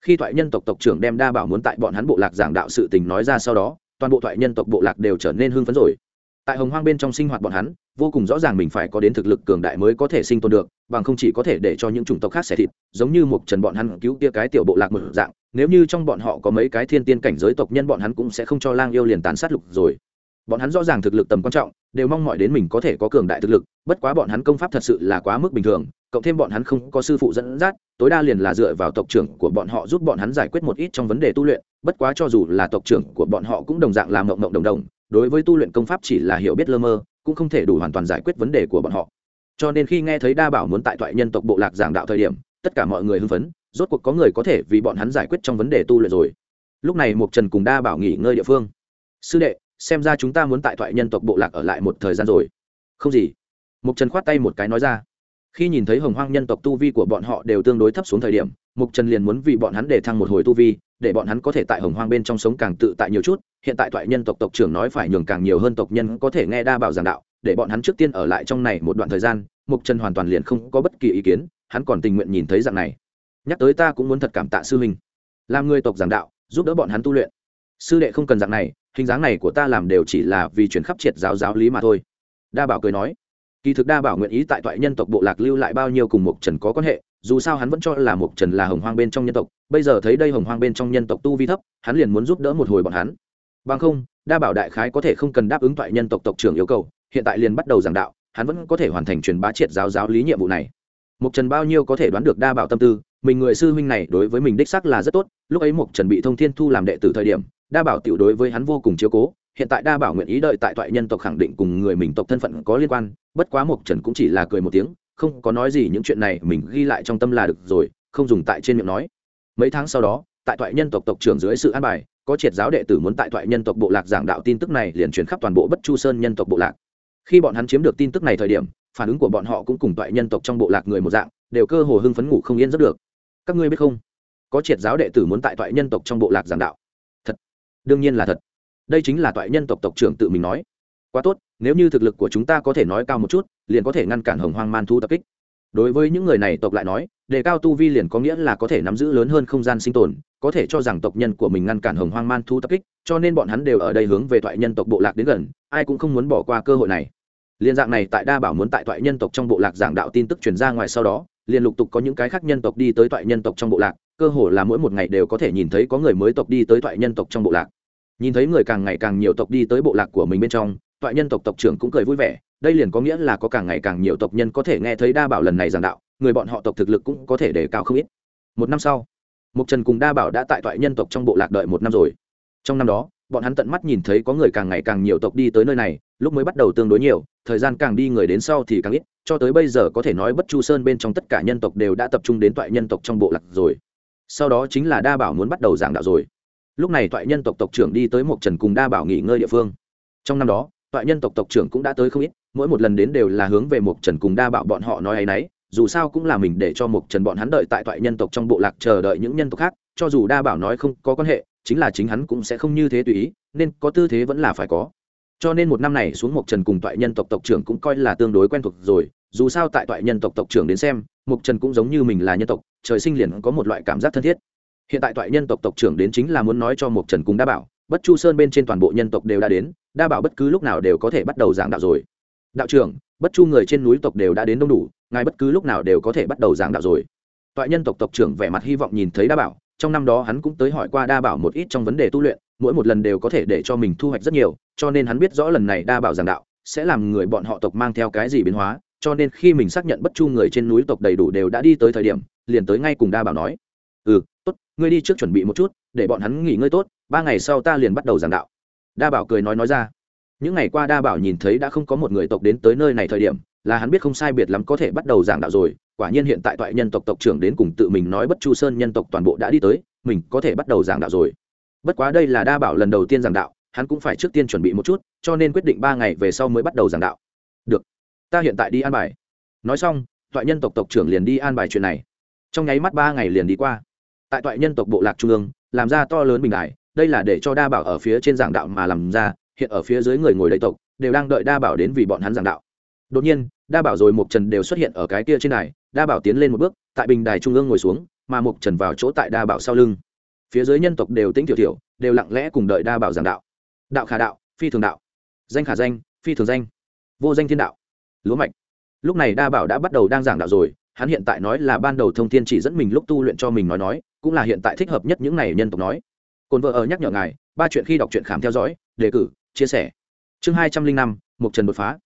Khi thoại nhân tộc tộc trưởng đem đa bảo muốn tại bọn hắn bộ lạc giảng đạo sự tình nói ra sau đó, toàn bộ thoại nhân tộc bộ lạc đều trở nên hưng phấn rồi tại hồng hoang bên trong sinh hoạt bọn hắn, vô cùng rõ ràng mình phải có đến thực lực cường đại mới có thể sinh tồn được, bằng không chỉ có thể để cho những chủng tộc khác xẻ thịt, giống như một trần bọn hắn cứu kia cái tiểu bộ lạc một dạng, nếu như trong bọn họ có mấy cái thiên tiên cảnh giới tộc nhân bọn hắn cũng sẽ không cho lang yêu liền tàn sát lục rồi. Bọn hắn rõ ràng thực lực tầm quan trọng, đều mong mọi đến mình có thể có cường đại thực lực, bất quá bọn hắn công pháp thật sự là quá mức bình thường, cộng thêm bọn hắn không có sư phụ dẫn dắt, tối đa liền là dựa vào tộc trưởng của bọn họ giúp bọn hắn giải quyết một ít trong vấn đề tu luyện, bất quá cho dù là tộc trưởng của bọn họ cũng đồng dạng làm mộng mộng đồng đồng đối với tu luyện công pháp chỉ là hiểu biết lơ mơ, cũng không thể đủ hoàn toàn giải quyết vấn đề của bọn họ. Cho nên khi nghe thấy đa bảo muốn tại thoại nhân tộc bộ lạc giảng đạo thời điểm, tất cả mọi người hưng phấn, rốt cuộc có người có thể vì bọn hắn giải quyết trong vấn đề tu luyện rồi. Lúc này mục trần cùng đa bảo nghỉ ngơi địa phương. Sư đệ, xem ra chúng ta muốn tại thoại nhân tộc bộ lạc ở lại một thời gian rồi. Không gì. Mục trần khoát tay một cái nói ra khi nhìn thấy hồng hoang nhân tộc tu vi của bọn họ đều tương đối thấp xuống thời điểm, mục trần liền muốn vì bọn hắn để thăng một hồi tu vi, để bọn hắn có thể tại hồng hoang bên trong sống càng tự tại nhiều chút. Hiện tại thoại nhân tộc tộc trưởng nói phải nhường càng nhiều hơn tộc nhân có thể nghe đa bảo giảng đạo, để bọn hắn trước tiên ở lại trong này một đoạn thời gian. Mục trần hoàn toàn liền không có bất kỳ ý kiến, hắn còn tình nguyện nhìn thấy dạng này. Nhắc tới ta cũng muốn thật cảm tạ sư huynh. Làm người tộc giảng đạo, giúp đỡ bọn hắn tu luyện. Sư đệ không cần dạng này, hình dáng này của ta làm đều chỉ là vì chuyển khắp triệt giáo giáo lý mà thôi. Đa bảo cười nói kỳ thực đa bảo nguyện ý tại toại nhân tộc bộ lạc lưu lại bao nhiêu cùng mục trần có quan hệ, dù sao hắn vẫn cho là mục trần là hồng hoang bên trong nhân tộc, bây giờ thấy đây hồng hoang bên trong nhân tộc tu vi thấp, hắn liền muốn giúp đỡ một hồi bọn hắn. Bằng không, đa bảo đại khái có thể không cần đáp ứng toại nhân tộc tộc trưởng yêu cầu, hiện tại liền bắt đầu giảng đạo, hắn vẫn có thể hoàn thành truyền bá triệt giáo giáo lý nhiệm vụ này. Mục trần bao nhiêu có thể đoán được đa bảo tâm tư, mình người sư huynh này đối với mình đích xác là rất tốt, lúc ấy mục trần bị thông thiên thu làm đệ tử thời điểm, đa bảo tiểu đối với hắn vô cùng chiếu cố hiện tại đa bảo nguyện ý đợi tại toại nhân tộc khẳng định cùng người mình tộc thân phận có liên quan, bất quá mục trần cũng chỉ là cười một tiếng, không có nói gì, những chuyện này mình ghi lại trong tâm là được rồi, không dùng tại trên miệng nói. Mấy tháng sau đó, tại toại nhân tộc tộc trưởng dưới sự an bài, có triệt giáo đệ tử muốn tại toại nhân tộc bộ lạc giảng đạo tin tức này liền truyền khắp toàn bộ bất chu sơn nhân tộc bộ lạc. Khi bọn hắn chiếm được tin tức này thời điểm, phản ứng của bọn họ cũng cùng toại nhân tộc trong bộ lạc người một dạng, đều cơ hồ hưng phấn ngủ không yên rất được. Các ngươi biết không? Có triệt giáo đệ tử muốn tại toại nhân tộc trong bộ lạc giảng đạo. Thật. Đương nhiên là thật đây chính là toại nhân tộc tộc trưởng tự mình nói. Quá tốt, nếu như thực lực của chúng ta có thể nói cao một chút, liền có thể ngăn cản hồng hoang man thu tập kích. Đối với những người này tộc lại nói, đề cao tu vi liền có nghĩa là có thể nắm giữ lớn hơn không gian sinh tồn, có thể cho rằng tộc nhân của mình ngăn cản hồng hoang man thu tập kích, cho nên bọn hắn đều ở đây hướng về thoại nhân tộc bộ lạc đến gần, ai cũng không muốn bỏ qua cơ hội này. Liên dạng này tại đa bảo muốn tại thoại nhân tộc trong bộ lạc giảng đạo tin tức truyền ra ngoài sau đó, liền lục tục có những cái khác nhân tộc đi tới thoại nhân tộc trong bộ lạc, cơ hồ là mỗi một ngày đều có thể nhìn thấy có người mới tộc đi tới thoại nhân tộc trong bộ lạc nhìn thấy người càng ngày càng nhiều tộc đi tới bộ lạc của mình bên trong, toại nhân tộc tộc trưởng cũng cười vui vẻ, đây liền có nghĩa là có càng ngày càng nhiều tộc nhân có thể nghe thấy đa bảo lần này giảng đạo, người bọn họ tộc thực lực cũng có thể đề cao không ít. Một năm sau mục trần cùng đa bảo đã tại toại nhân tộc trong bộ lạc đợi một năm rồi. Trong năm đó, bọn hắn tận mắt nhìn thấy có người càng ngày càng nhiều tộc đi tới nơi này, lúc mới bắt đầu tương đối nhiều, thời gian càng đi người đến sau thì càng ít, cho tới bây giờ có thể nói bất chu sơn bên trong tất cả nhân tộc đều đã tập trung đến toại nhân tộc trong bộ lạc rồi. Sau đó chính là đa bảo muốn bắt đầu giảng đạo rồi lúc này toại nhân tộc tộc trưởng đi tới một trần cùng đa bảo nghỉ ngơi địa phương. Trong năm đó, toại nhân tộc tộc trưởng cũng đã tới không ít, mỗi một lần đến đều là hướng về một trần cùng đa bảo bọn họ nói ấ y n ấ y dù sao cũng là mình để cho một trần bọn hắn đợi tại toại nhân tộc trong bộ lạc chờ đợi những nhân tộc khác, cho dù đa bảo nói không có quan hệ, chính là chính hắn cũng sẽ không như thế tùy ý, nên có tư thế vẫn là phải có. Cho nên một năm này xuống một trần cùng toại nhân tộc tộc trưởng cũng coi là tương đối quen thuộc rồi, dù sao tại toại nhân tộc tộc trưởng đến xem mục trần cũng giống như mình là nhân tộc, trời sinh liền có một loại cảm giác thân thiết hiện tại toại nhân tộc tộc trưởng đến chính là muốn nói cho mục trần cùng đa bảo, bất chu sơn bên trên toàn bộ nhân tộc đều đã đến, đa bảo bất cứ lúc nào đều có thể bắt đầu giảng đạo rồi. Đạo trưởng, bất chu người trên núi tộc đều đã đến đông đủ, ngài bất cứ lúc nào đều có thể bắt đầu giảng đạo rồi. Toại nhân tộc tộc trưởng vẻ mặt hy vọng nhìn thấy đa bảo, trong năm đó hắn cũng tới hỏi qua đa bảo một ít trong vấn đề tu luyện, mỗi một lần đều có thể để cho mình thu hoạch rất nhiều, cho nên hắn biết rõ lần này đa bảo giảng đạo sẽ làm người bọn họ tộc mang theo cái gì biến hóa, cho nên khi mình xác nhận bất chu người trên núi tộc đầy đủ đều đã đi tới thời điểm, liền tới ngay cùng đa bảo nói. Ừ tốt, ngươi đi trước chuẩn bị một chút, để bọn hắn nghỉ ngơi tốt, ba ngày sau ta liền bắt đầu giảng đạo. Đa bảo cười nói nói ra. Những ngày qua đa bảo nhìn thấy đã không có một người tộc đến tới nơi này thời điểm, là hắn biết không sai biệt lắm có thể bắt đầu giảng đạo rồi, quả nhiên hiện tại toại nhân tộc tộc trưởng đến cùng tự mình nói bất chu sơn nhân tộc toàn bộ đã đi tới, mình có thể bắt đầu giảng đạo rồi. Bất quá đây là đa bảo lần đầu tiên giảng đạo, hắn cũng phải trước tiên chuẩn bị một chút, cho nên quyết định ba ngày về sau mới bắt đầu giảng đạo. Được, ta hiện tại đi an bài. Nói xong, toại nhân tộc tộc trưởng liền đi an bài chuyện này. Trong nháy mắt ba ngày liền đi qua tại toại nhân tộc bộ lạc trung ương, làm ra to lớn bình đại đây là để cho đa bảo ở phía trên giảng đạo mà làm ra, hiện ở phía dưới người ngồi đầy tộc, đều đang đợi đa bảo đến vì bọn hắn giảng đạo. Đột nhiên, đa bảo rồi mục trần đều xuất hiện ở cái kia trên này. đa bảo tiến lên một bước, tại bình đài trung ương ngồi xuống, mà mục trần vào chỗ tại đa bảo sau lưng. Phía dưới nhân tộc đều tính tiểu tiểu, đều lặng lẽ cùng đợi đa bảo giảng đạo. Đạo khả đạo, phi thường đạo. Danh khả danh, phi thường danh. Vô danh thiên đạo. Lúa mạch. Lúc này đa bảo đã bắt đầu đang giảng đạo rồi, hắn hiện tại nói là ban đầu thông thiên chỉ dẫn mình lúc tu luyện cho mình nói nói cũng là hiện tại thích hợp nhất những này nhân tộc nói. Cồn vợ ở nhắc nhở ngài, ba chuyện khi đọc truyện khám theo dõi, đề cử, chia sẻ. Chương hai trăm linh năm mục trần đột phá.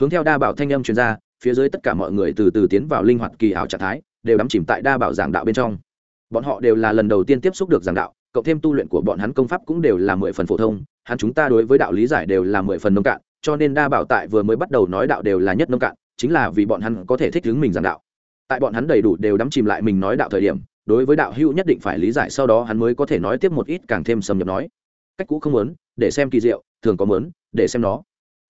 Hướng theo đa bảo thanh âm chuyên gia phía dưới tất cả mọi người từ từ tiến vào linh hoạt kỳ ảo trạng thái, đều đắm chìm tại đa bảo giảng đạo bên trong. Bọn họ đều là lần đầu tiên tiếp xúc được giảng đạo, cộng thêm tu luyện của bọn hắn công pháp cũng đều là mười phần phổ thông, hắn chúng ta đối với đạo lý giải đều là mười phần nông cạn, cho nên đa bảo tại vừa mới bắt đầu nói đạo đều là nhất nông cạn, chính là vì bọn hắn có thể thích ứng mình giảng đạo. Tại bọn hắn đầy đủ đều đắm chìm lại mình nói đạo thời điểm đối với đạo hữu nhất định phải lý giải, sau đó hắn mới có thể nói tiếp một ít càng thêm xâm nhập nói. Cách cũ không muốn, để xem kỳ diệu, thường có muốn, để xem nó.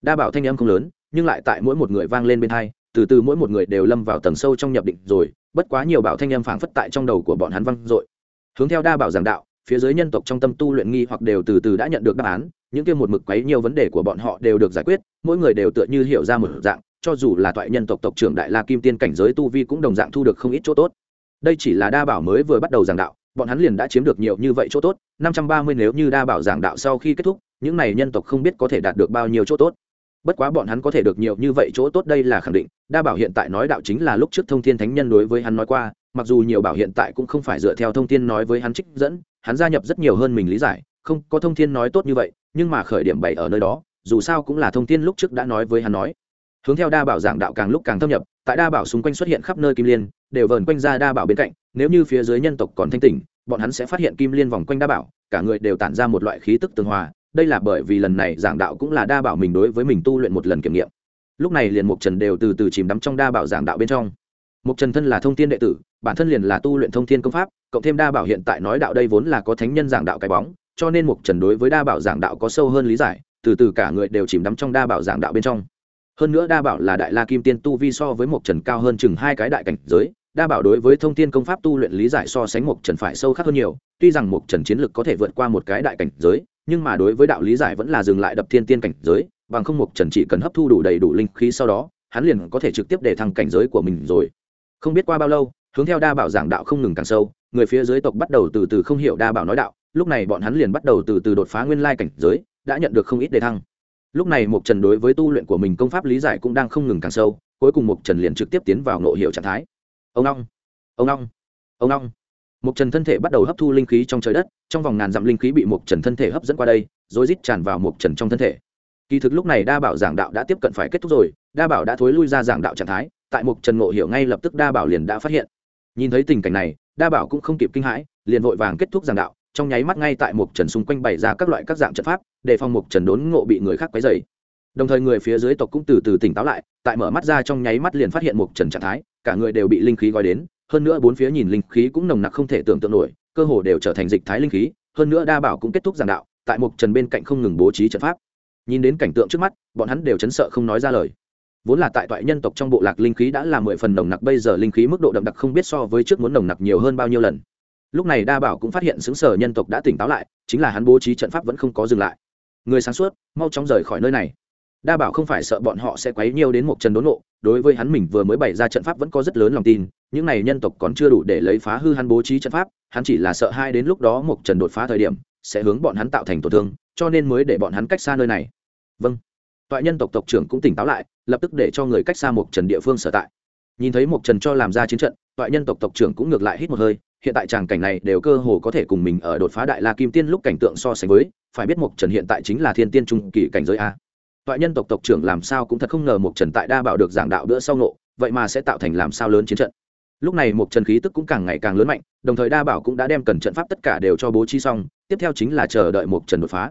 Đa bảo thanh âm không lớn, nhưng lại tại mỗi một người vang lên bên hai, từ từ mỗi một người đều lâm vào tầng sâu trong nhập định rồi, bất quá nhiều bảo thanh âm phảng phất tại trong đầu của bọn hắn văng dội. Hướng theo đa bảo giảng đạo, phía dưới nhân tộc trong tâm tu luyện nghi hoặc đều từ từ đã nhận được đáp án, những kia một mực quấy nhiều vấn đề của bọn họ đều được giải quyết, mỗi người đều tựa như hiểu ra một dạng, cho dù là toại nhân tộc tộc trưởng đại la kim tiên cảnh giới tu vi cũng đồng dạng thu được không ít chỗ tốt đây chỉ là đa bảo mới vừa bắt đầu giảng đạo, bọn hắn liền đã chiếm được nhiều như vậy chỗ tốt, năm trăm ba mươi nếu như đa bảo giảng đạo sau khi kết thúc, những này nhân tộc không biết có thể đạt được bao nhiêu chỗ tốt. Bất quá bọn hắn có thể được nhiều như vậy chỗ tốt đây là khẳng định, đa bảo hiện tại nói đạo chính là lúc trước thông thiên thánh nhân đối với hắn nói qua, mặc dù nhiều bảo hiện tại cũng không phải dựa theo thông thiên nói với hắn trích dẫn, hắn gia nhập rất nhiều hơn mình lý giải, không có thông thiên nói tốt như vậy, nhưng mà khởi điểm bảy ở nơi đó, dù sao cũng là thông thiên lúc trước đã nói với hắn nói. Hướng theo đa bảo giảng đạo càng lúc càng thâm nhập, tại đa bảo xung quanh xuất hiện khắp nơi kim liên đều vờn quanh ra đa bảo bên cạnh, nếu như phía dưới nhân tộc còn thanh tỉnh, bọn hắn sẽ phát hiện kim liên vòng quanh đa bảo, cả người đều tản ra một loại khí tức tường hòa. Đây là bởi vì lần này giảng đạo cũng là đa bảo mình đối với mình tu luyện một lần kiểm nghiệm. Lúc này liền mục trần đều từ từ chìm đắm trong đa bảo giảng đạo bên trong. Mục trần thân là thông tin đệ tử, bản thân liền là tu luyện thông thiên công pháp, cộng thêm đa bảo hiện tại nói đạo đây vốn là có thánh nhân giảng đạo cái bóng, cho nên mục trần đối với đa bảo giảng đạo có sâu hơn lý giải, từ từ cả người đều chìm đắm trong đa bảo giảng đạo bên trong. Hơn nữa đa bảo là đại la kim tiên tu vi so với mục trần cao hơn chừng hai cái đại cảnh giới đa bảo đối với thông tin công pháp tu luyện lý giải so sánh mục trần phải sâu khác hơn nhiều, tuy rằng mục trần chiến lực có thể vượt qua một cái đại cảnh giới, nhưng mà đối với đạo lý giải vẫn là dừng lại đập thiên tiên cảnh giới, bằng không mục trần chỉ cần hấp thu đủ đầy đủ linh khí sau đó, hắn liền có thể trực tiếp để thăng cảnh giới của mình rồi. Không biết qua bao lâu, hướng theo đa bảo giảng đạo không ngừng càng sâu, người phía dưới tộc bắt đầu từ từ không hiểu đa bảo nói đạo, lúc này bọn hắn liền bắt đầu từ từ đột phá nguyên lai cảnh giới, đã nhận được không ít đề thăng. Lúc này mục trần đối với tu luyện của mình công pháp lý giải cũng đang không ngừng càng sâu, cuối cùng mục trần liền trực tiếp tiến vào nội hiệu trạng thái ông long ông long ông long mục trần thân thể bắt đầu hấp thu linh khí trong trời đất, trong vòng ngàn dặm linh khí bị mục trần thân thể hấp dẫn qua đây, rồi rít tràn vào mục trần trong thân thể. Kỳ thực lúc này đa bảo giảng đạo đã tiếp cận phải kết thúc rồi, đa bảo đã thối lui ra giảng đạo trạng thái, tại mục trần ngộ hiểu ngay lập tức đa bảo liền đã phát hiện. Nhìn thấy tình cảnh này, đa bảo cũng không kịp kinh hãi, liền vội vàng kết thúc giảng đạo, trong nháy mắt ngay tại mục trần xung quanh bày ra các loại các dạng trận pháp, để phòng mục trần đốn ngộ bị người khác quấy rầy. đồng thời người phía dưới tộc cũng từ từ tỉnh táo lại, tại mở mắt ra trong nháy mắt liền phát hiện mục trần trạng thái cả người đều bị linh khí gói đến, hơn nữa bốn phía nhìn linh khí cũng nồng nặc không thể tưởng tượng nổi, cơ hồ đều trở thành dịch thái linh khí, hơn nữa đa bảo cũng kết thúc giảng đạo, tại một trần bên cạnh không ngừng bố trí trận pháp. Nhìn đến cảnh tượng trước mắt, bọn hắn đều chấn sợ không nói ra lời. Vốn là tại toại nhân tộc trong bộ lạc linh khí đã là mười phần nồng nặc, bây giờ linh khí mức độ đậm đặc không biết so với trước muốn nồng nặc nhiều hơn bao nhiêu lần. Lúc này đa bảo cũng phát hiện xứng sở nhân tộc đã tỉnh táo lại, chính là hắn bố trí trận pháp vẫn không có dừng lại. Người sáng suốt, mau chóng rời khỏi nơi này đa bảo không phải sợ bọn họ sẽ quấy nhiều đến một trần đốn nộ đối với hắn mình vừa mới bày ra trận pháp vẫn có rất lớn lòng tin, những này nhân tộc còn chưa đủ để lấy phá hư hắn bố trí trận pháp, hắn chỉ là sợ hai đến lúc đó một trần đột phá thời điểm, sẽ hướng bọn hắn tạo thành tổn thương, cho nên mới để bọn hắn cách xa nơi này. Vâng. Toại nhân tộc tộc trưởng cũng tỉnh táo lại, lập tức để cho người cách xa một trần địa phương sở tại. Nhìn thấy một trần cho làm ra chiến trận, toại nhân tộc tộc trưởng cũng ngược lại hít một hơi, hiện tại tràng cảnh này đều cơ hồ có thể cùng mình ở đột phá đại la kim tiên lúc cảnh tượng so sánh với, phải biết một trần hiện tại chính là thiên tiên trung kỳ cảnh giới a toại nhân tộc tộc trưởng làm sao cũng thật không ngờ một trần tại đa bảo được giảng đạo bữa sau nộ vậy mà sẽ tạo thành làm sao lớn chiến trận. Lúc này một trần khí tức cũng càng ngày càng lớn mạnh, đồng thời đa bảo cũng đã đem cần trận pháp tất cả đều cho bố trí xong, tiếp theo chính là chờ đợi một trần đột phá.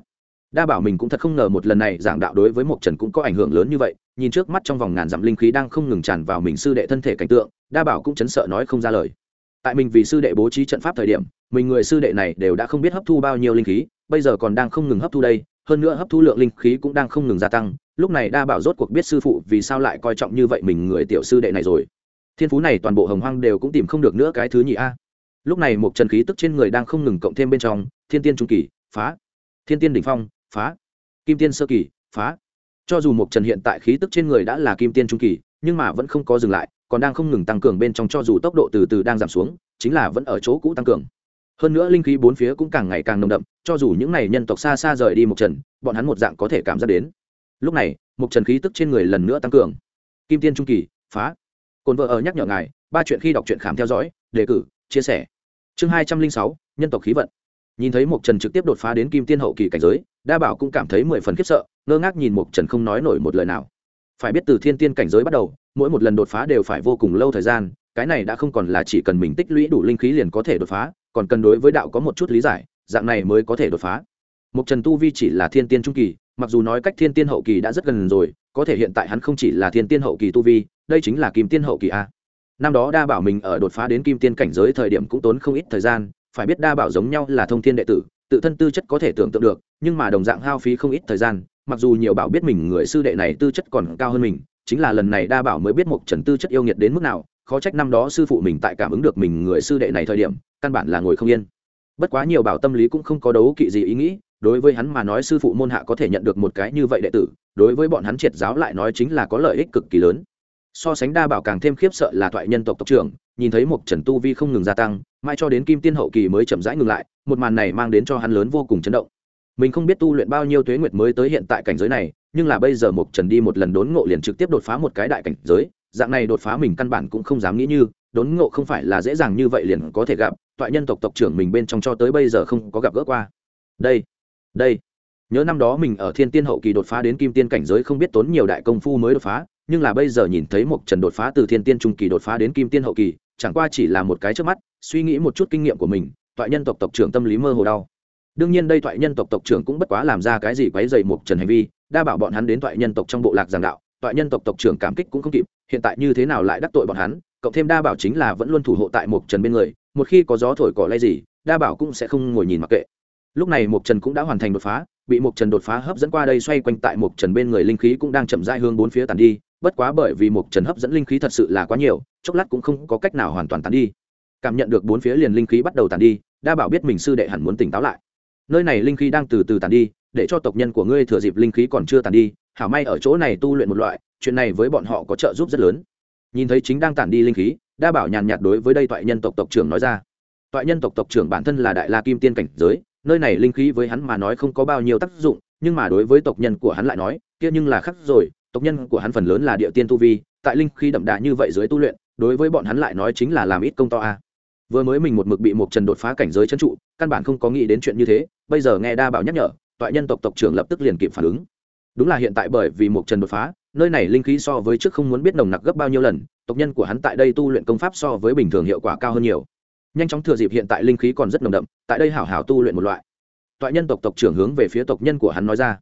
Đa bảo mình cũng thật không ngờ một lần này giảng đạo đối với một trần cũng có ảnh hưởng lớn như vậy, nhìn trước mắt trong vòng ngàn dặm linh khí đang không ngừng tràn vào mình sư đệ thân thể cảnh tượng, đa bảo cũng chấn sợ nói không ra lời. Tại mình vì sư đệ bố trí trận pháp thời điểm, mình người sư đệ này đều đã không biết hấp thu bao nhiêu linh khí, bây giờ còn đang không ngừng hấp thu đây hơn nữa hấp thu lượng linh khí cũng đang không ngừng gia tăng, lúc này đa bảo rốt cuộc biết sư phụ vì sao lại coi trọng như vậy mình người tiểu sư đệ này rồi. Thiên phú này toàn bộ hồng hoang đều cũng tìm không được nữa cái thứ nhị a. Lúc này một trần khí tức trên người đang không ngừng cộng thêm bên trong, thiên tiên trung kỳ, phá. Thiên tiên đỉnh phong, phá. Kim tiên sơ kỳ, phá. Cho dù một trần hiện tại khí tức trên người đã là kim tiên trung kỳ, nhưng mà vẫn không có dừng lại, còn đang không ngừng tăng cường bên trong cho dù tốc độ từ từ đang giảm xuống, chính là vẫn ở chỗ cũ tăng cường hơn nữa linh khí bốn phía cũng càng ngày càng nồng đậm, cho dù những n à y nhân tộc xa xa rời đi một trần, bọn hắn một dạng có thể cảm giác đến. Lúc này một trần khí tức trên người lần nữa tăng cường. Kim tiên trung kỳ, phá. Cồn vợ ở nhắc nhở ngài, ba chuyện khi đọc truyện khám theo dõi, đề cử, chia sẻ. Chương hai trăm linh sáu, nhân tộc khí vận. Nhìn thấy một trần trực tiếp đột phá đến kim tiên hậu kỳ cảnh giới, đa bảo cũng cảm thấy mười phần khiếp sợ, ngơ ngác nhìn một trần không nói nổi một lời nào. Phải biết từ thiên tiên cảnh giới bắt đầu, mỗi một lần đột phá đều phải vô cùng lâu thời gian cái này đã không còn là chỉ cần mình tích lũy đủ linh khí liền có thể đột phá, còn cần đối với đạo có một chút lý giải, dạng này mới có thể đột phá. Mục trần tu vi chỉ là thiên tiên trung kỳ, mặc dù nói cách thiên tiên hậu kỳ đã rất gần rồi, có thể hiện tại hắn không chỉ là thiên tiên hậu kỳ tu vi, đây chính là kim tiên hậu kỳ a. Năm đó đa bảo mình ở đột phá đến kim tiên cảnh giới thời điểm cũng tốn không ít thời gian, phải biết đa bảo giống nhau là thông thiên đệ tử, tự thân tư chất có thể tưởng tượng được, nhưng mà đồng dạng hao phí không ít thời gian, mặc dù nhiều bảo biết mình người sư đệ này tư chất còn cao hơn mình, chính là lần này đa bảo mới biết một trần tư chất yêu nghiệt đến mức nào khó trách năm đó sư phụ mình tại cảm ứng được mình người sư đệ này thời điểm, căn bản là ngồi không yên. Bất quá nhiều bảo tâm lý cũng không có đấu kỵ gì ý nghĩ, đối với hắn mà nói sư phụ môn hạ có thể nhận được một cái như vậy đệ tử, đối với bọn hắn triệt giáo lại nói chính là có lợi ích cực kỳ lớn. So sánh đa bảo càng thêm khiếp sợ là thoại nhân tộc tộc trưởng, nhìn thấy một trần tu vi không ngừng gia tăng mai cho đến kim tiên hậu kỳ mới chậm rãi ngừng lại, một màn này mang đến cho hắn lớn vô cùng chấn động. Mình không biết tu luyện bao nhiêu tuế nguyệt mới tới hiện tại cảnh giới này, nhưng là bây giờ một trần đi một lần đốn ngộ liền trực tiếp đột phá một cái đại cảnh giới dạng này đột phá mình căn bản cũng không dám nghĩ như, đốn ngộ không phải là dễ dàng như vậy liền có thể gặp, toại nhân tộc tộc trưởng mình bên trong cho tới bây giờ không có gặp gỡ qua. Đây đây. Nhớ năm đó mình ở thiên tiên hậu kỳ đột phá đến kim tiên cảnh giới không biết tốn nhiều đại công phu mới đột phá, nhưng là bây giờ nhìn thấy một trần đột phá từ thiên tiên trung kỳ đột phá đến kim tiên hậu kỳ, chẳng qua chỉ là một cái trước mắt, suy nghĩ một chút kinh nghiệm của mình, toại nhân tộc tộc trưởng tâm lý mơ hồ đau. Đương nhiên đây toại nhân tộc tộc trưởng cũng bất quá làm ra cái gì quấy dày một trần hành vi, đa bảo bọn hắn đến toại nhân tộc trong bộ lạc giảng đạo tọa nhân tộc tộc trưởng cảm kích cũng không kịp, hiện tại như thế nào lại đắc tội bọn hắn, cộng thêm đa bảo chính là vẫn luôn thủ hộ tại một trần bên người, một khi có gió thổi cỏ lay gì, đa bảo cũng sẽ không ngồi nhìn mặc kệ. Lúc này một trần cũng đã hoàn thành đột phá, bị một trần đột phá hấp dẫn qua đây xoay quanh tại một trần bên người linh khí cũng đang chậm rãi hướng bốn phía tàn đi, bất quá bởi vì một trần hấp dẫn linh khí thật sự là quá nhiều, chốc lát cũng không có cách nào hoàn toàn tàn đi. Cảm nhận được bốn phía liền linh khí bắt đầu tàn đi, đa bảo biết mình sư đệ hẳn muốn tỉnh táo lại. Nơi này linh khí đang từ từ tàn đi, để cho tộc nhân của ngươi thừa dịp linh khí còn chưa tàn đi hảo may ở chỗ này tu luyện một loại, chuyện này với bọn họ có trợ giúp rất lớn. Nhìn thấy chính đang tản đi linh khí, đa bảo nhàn nhạt đối với đây toại nhân tộc tộc trưởng nói ra. Toại nhân tộc tộc trưởng bản thân là đại la kim tiên cảnh giới, nơi này linh khí với hắn mà nói không có bao nhiêu tác dụng, nhưng mà đối với tộc nhân của hắn lại nói, kia nhưng là khắc rồi, tộc nhân của hắn phần lớn là địa tiên tu vi, tại linh khí đậm đà như vậy dưới tu luyện, đối với bọn hắn lại nói chính là làm ít công to a. Vừa mới mình một mực bị một trần đột phá cảnh giới trấn trụ, căn bản không có nghĩ đến chuyện như thế, bây giờ nghe đa bảo nhắc nhở, toại nhân tộc tộc trưởng lập tức liền kịp phản ứng đúng là hiện tại bởi vì một trần đột phá, nơi này linh khí so với trước không muốn biết nồng nặc gấp bao nhiêu lần, tộc nhân của hắn tại đây tu luyện công pháp so với bình thường hiệu quả cao hơn nhiều. Nhanh chóng thừa dịp hiện tại linh khí còn rất nồng đậm, tại đây hảo hảo tu luyện một loại. Toại nhân tộc tộc trưởng hướng về phía tộc nhân của hắn nói ra.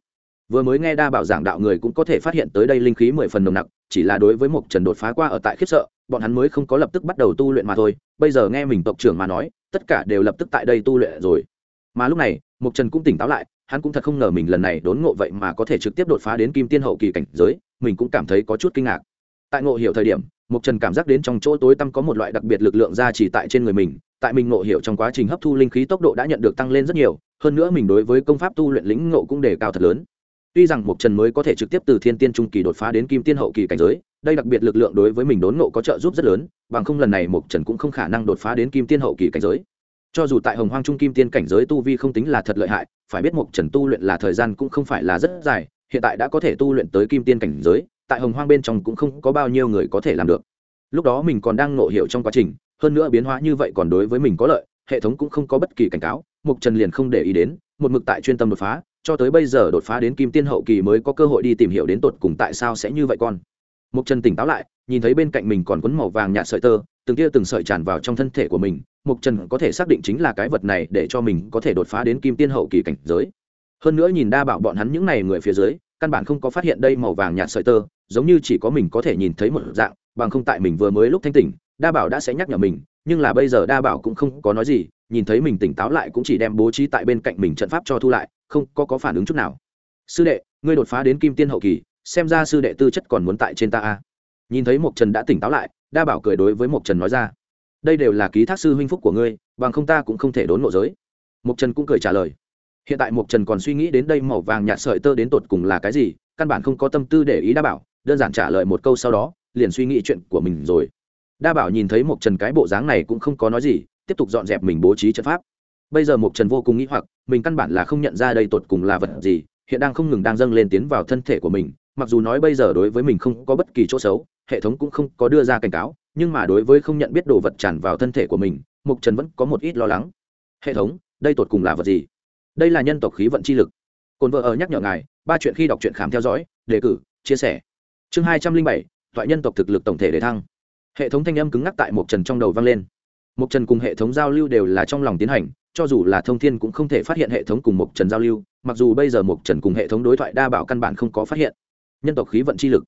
Vừa mới nghe đa bảo giảng đạo người cũng có thể phát hiện tới đây linh khí mười phần nồng nặc, chỉ là đối với một trần đột phá qua ở tại khiếp sợ, bọn hắn mới không có lập tức bắt đầu tu luyện mà thôi, bây giờ nghe mình tộc trưởng mà nói, tất cả đều lập tức tại đây tu luyện rồi. Mà lúc này mục trần cũng tỉnh táo lại hắn cũng thật không ngờ mình lần này đốn ngộ vậy mà có thể trực tiếp đột phá đến kim tiên hậu kỳ cảnh giới, mình cũng cảm thấy có chút kinh ngạc. Tại ngộ hiểu thời điểm mục trần cảm giác đến trong chỗ tối tăm có một loại đặc biệt lực lượng ra chỉ tại trên người mình, tại mình ngộ hiểu trong quá trình hấp thu linh khí tốc độ đã nhận được tăng lên rất nhiều, hơn nữa mình đối với công pháp tu luyện lĩnh ngộ cũng đề cao thật lớn. Tuy rằng mục trần mới có thể trực tiếp từ thiên tiên trung kỳ đột phá đến kim tiên hậu kỳ cảnh giới, đây đặc biệt lực lượng đối với mình đốn ngộ có trợ giúp rất lớn, bằng không lần này mục trần cũng không khả năng đột phá đến kim tiên hậu kỳ cảnh giới cho dù tại hồng hoang trung kim tiên cảnh giới tu vi không tính là thật lợi hại, phải biết mục trần tu luyện là thời gian cũng không phải là rất dài, hiện tại đã có thể tu luyện tới kim tiên cảnh giới, tại hồng hoang bên trong cũng không có bao nhiêu người có thể làm được. Lúc đó mình còn đang ngộ hiểu trong quá trình, hơn nữa biến hóa như vậy còn đối với mình có lợi, hệ thống cũng không có bất kỳ cảnh cáo mục trần liền không để ý đến, một mực tại chuyên tâm đột phá, cho tới bây giờ đột phá đến kim tiên hậu kỳ mới có cơ hội đi tìm hiểu đến tột cùng tại sao sẽ như vậy con mục trần tỉnh táo lại nhìn thấy bên cạnh mình còn quấn màu vàng nhạt sợi tơ từng kia từng sợi tràn vào trong thân thể của mình mục trần có thể xác định chính là cái vật này để cho mình có thể đột phá đến kim tiên hậu kỳ cảnh giới. Hơn nữa nhìn đa bảo bọn hắn những n à y người phía dưới căn bản không có phát hiện đây màu vàng nhạt sợi tơ giống như chỉ có mình có thể nhìn thấy một dạng bằng không tại mình vừa mới lúc thanh tỉnh đa bảo đã sẽ nhắc nhở mình nhưng là bây giờ đa bảo cũng không có nói gì nhìn thấy mình tỉnh táo lại cũng chỉ đem bố trí tại bên cạnh mình trận pháp cho thu lại không có, có phản ứng chút nào. Sư đệ ngươi đột phá đến kim tiên hậu kỳ xem ra sư đệ tư chất còn muốn tại trên ta a. Nhìn thấy mộc trần đã tỉnh táo lại, đa bảo cười đối với mộc trần nói ra, đây đều là ký thác sư huynh phúc của ngươi, bằng không ta cũng không thể đốn nộ giới. Mộc trần cũng cười trả lời, hiện tại mộc trần còn suy nghĩ đến đây màu vàng nhạt sợi tơ đến tột cùng là cái gì, căn bản không có tâm tư để ý đa bảo, đơn giản trả lời một câu sau đó, liền suy nghĩ chuyện của mình rồi. Đa bảo nhìn thấy mộc trần cái bộ dáng này cũng không có nói gì, tiếp tục dọn dẹp mình bố trí trận pháp. Bây giờ mộc trần vô cùng nghĩ hoặc, mình căn bản là không nhận ra đây tột cùng là vật gì, hiện đang không ngừng đang dâng lên tiến vào thân thể của mình mặc dù nói bây giờ đối với mình không có bất kỳ chỗ xấu, hệ thống cũng không có đưa ra cảnh cáo, nhưng mà đối với không nhận biết đồ vật tràn vào thân thể của mình, mục trần vẫn có một ít lo lắng. Hệ thống, đây tột cùng là vật gì? Đây là nhân tộc khí vận chi lực. Cồn vợ ở nhắc nhở ngài, ba chuyện khi đọc truyện khám theo dõi, đề cử, chia sẻ. Chương hai trăm linh bảy thoại nhân tộc thực lực tổng thể để thăng. Hệ thống thanh âm cứng ngắc tại mục trần trong đầu vang lên. Mục trần cùng hệ thống giao lưu đều là trong lòng tiến hành, cho dù là thông thiên cũng không thể phát hiện hệ thống cùng mục trần giao lưu, mặc dù bây giờ mục trần cùng hệ thống đối thoại đa bảo căn bản không có phát hiện nhân tộc khí vận chi lực.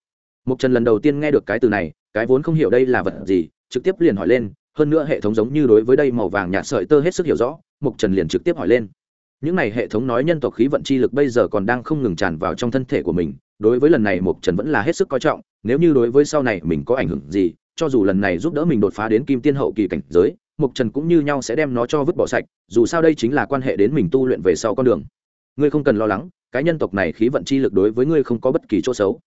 Mục trần lần đầu tiên nghe được cái từ này, cái vốn không hiểu đây là vật gì, trực tiếp liền hỏi lên, hơn nữa hệ thống giống như đối với đây màu vàng nhạt sợi tơ hết sức hiểu rõ mục trần liền trực tiếp hỏi lên. Những này hệ thống nói nhân tộc khí vận chi lực bây giờ còn đang không ngừng tràn vào trong thân thể của mình, đối với lần này mục trần vẫn là hết sức coi trọng, nếu như đối với sau này mình có ảnh hưởng gì, cho dù lần này giúp đỡ mình đột phá đến kim tiên hậu kỳ cảnh giới mục trần cũng như nhau sẽ đem nó cho vứt bỏ sạch, dù sao đây chính là quan hệ đến mình tu luyện về sau con đường. Ngươi không cần lo lắng cái nhân tộc này khí vận chi lực đối với ngươi không có bất kỳ chỗ xấu.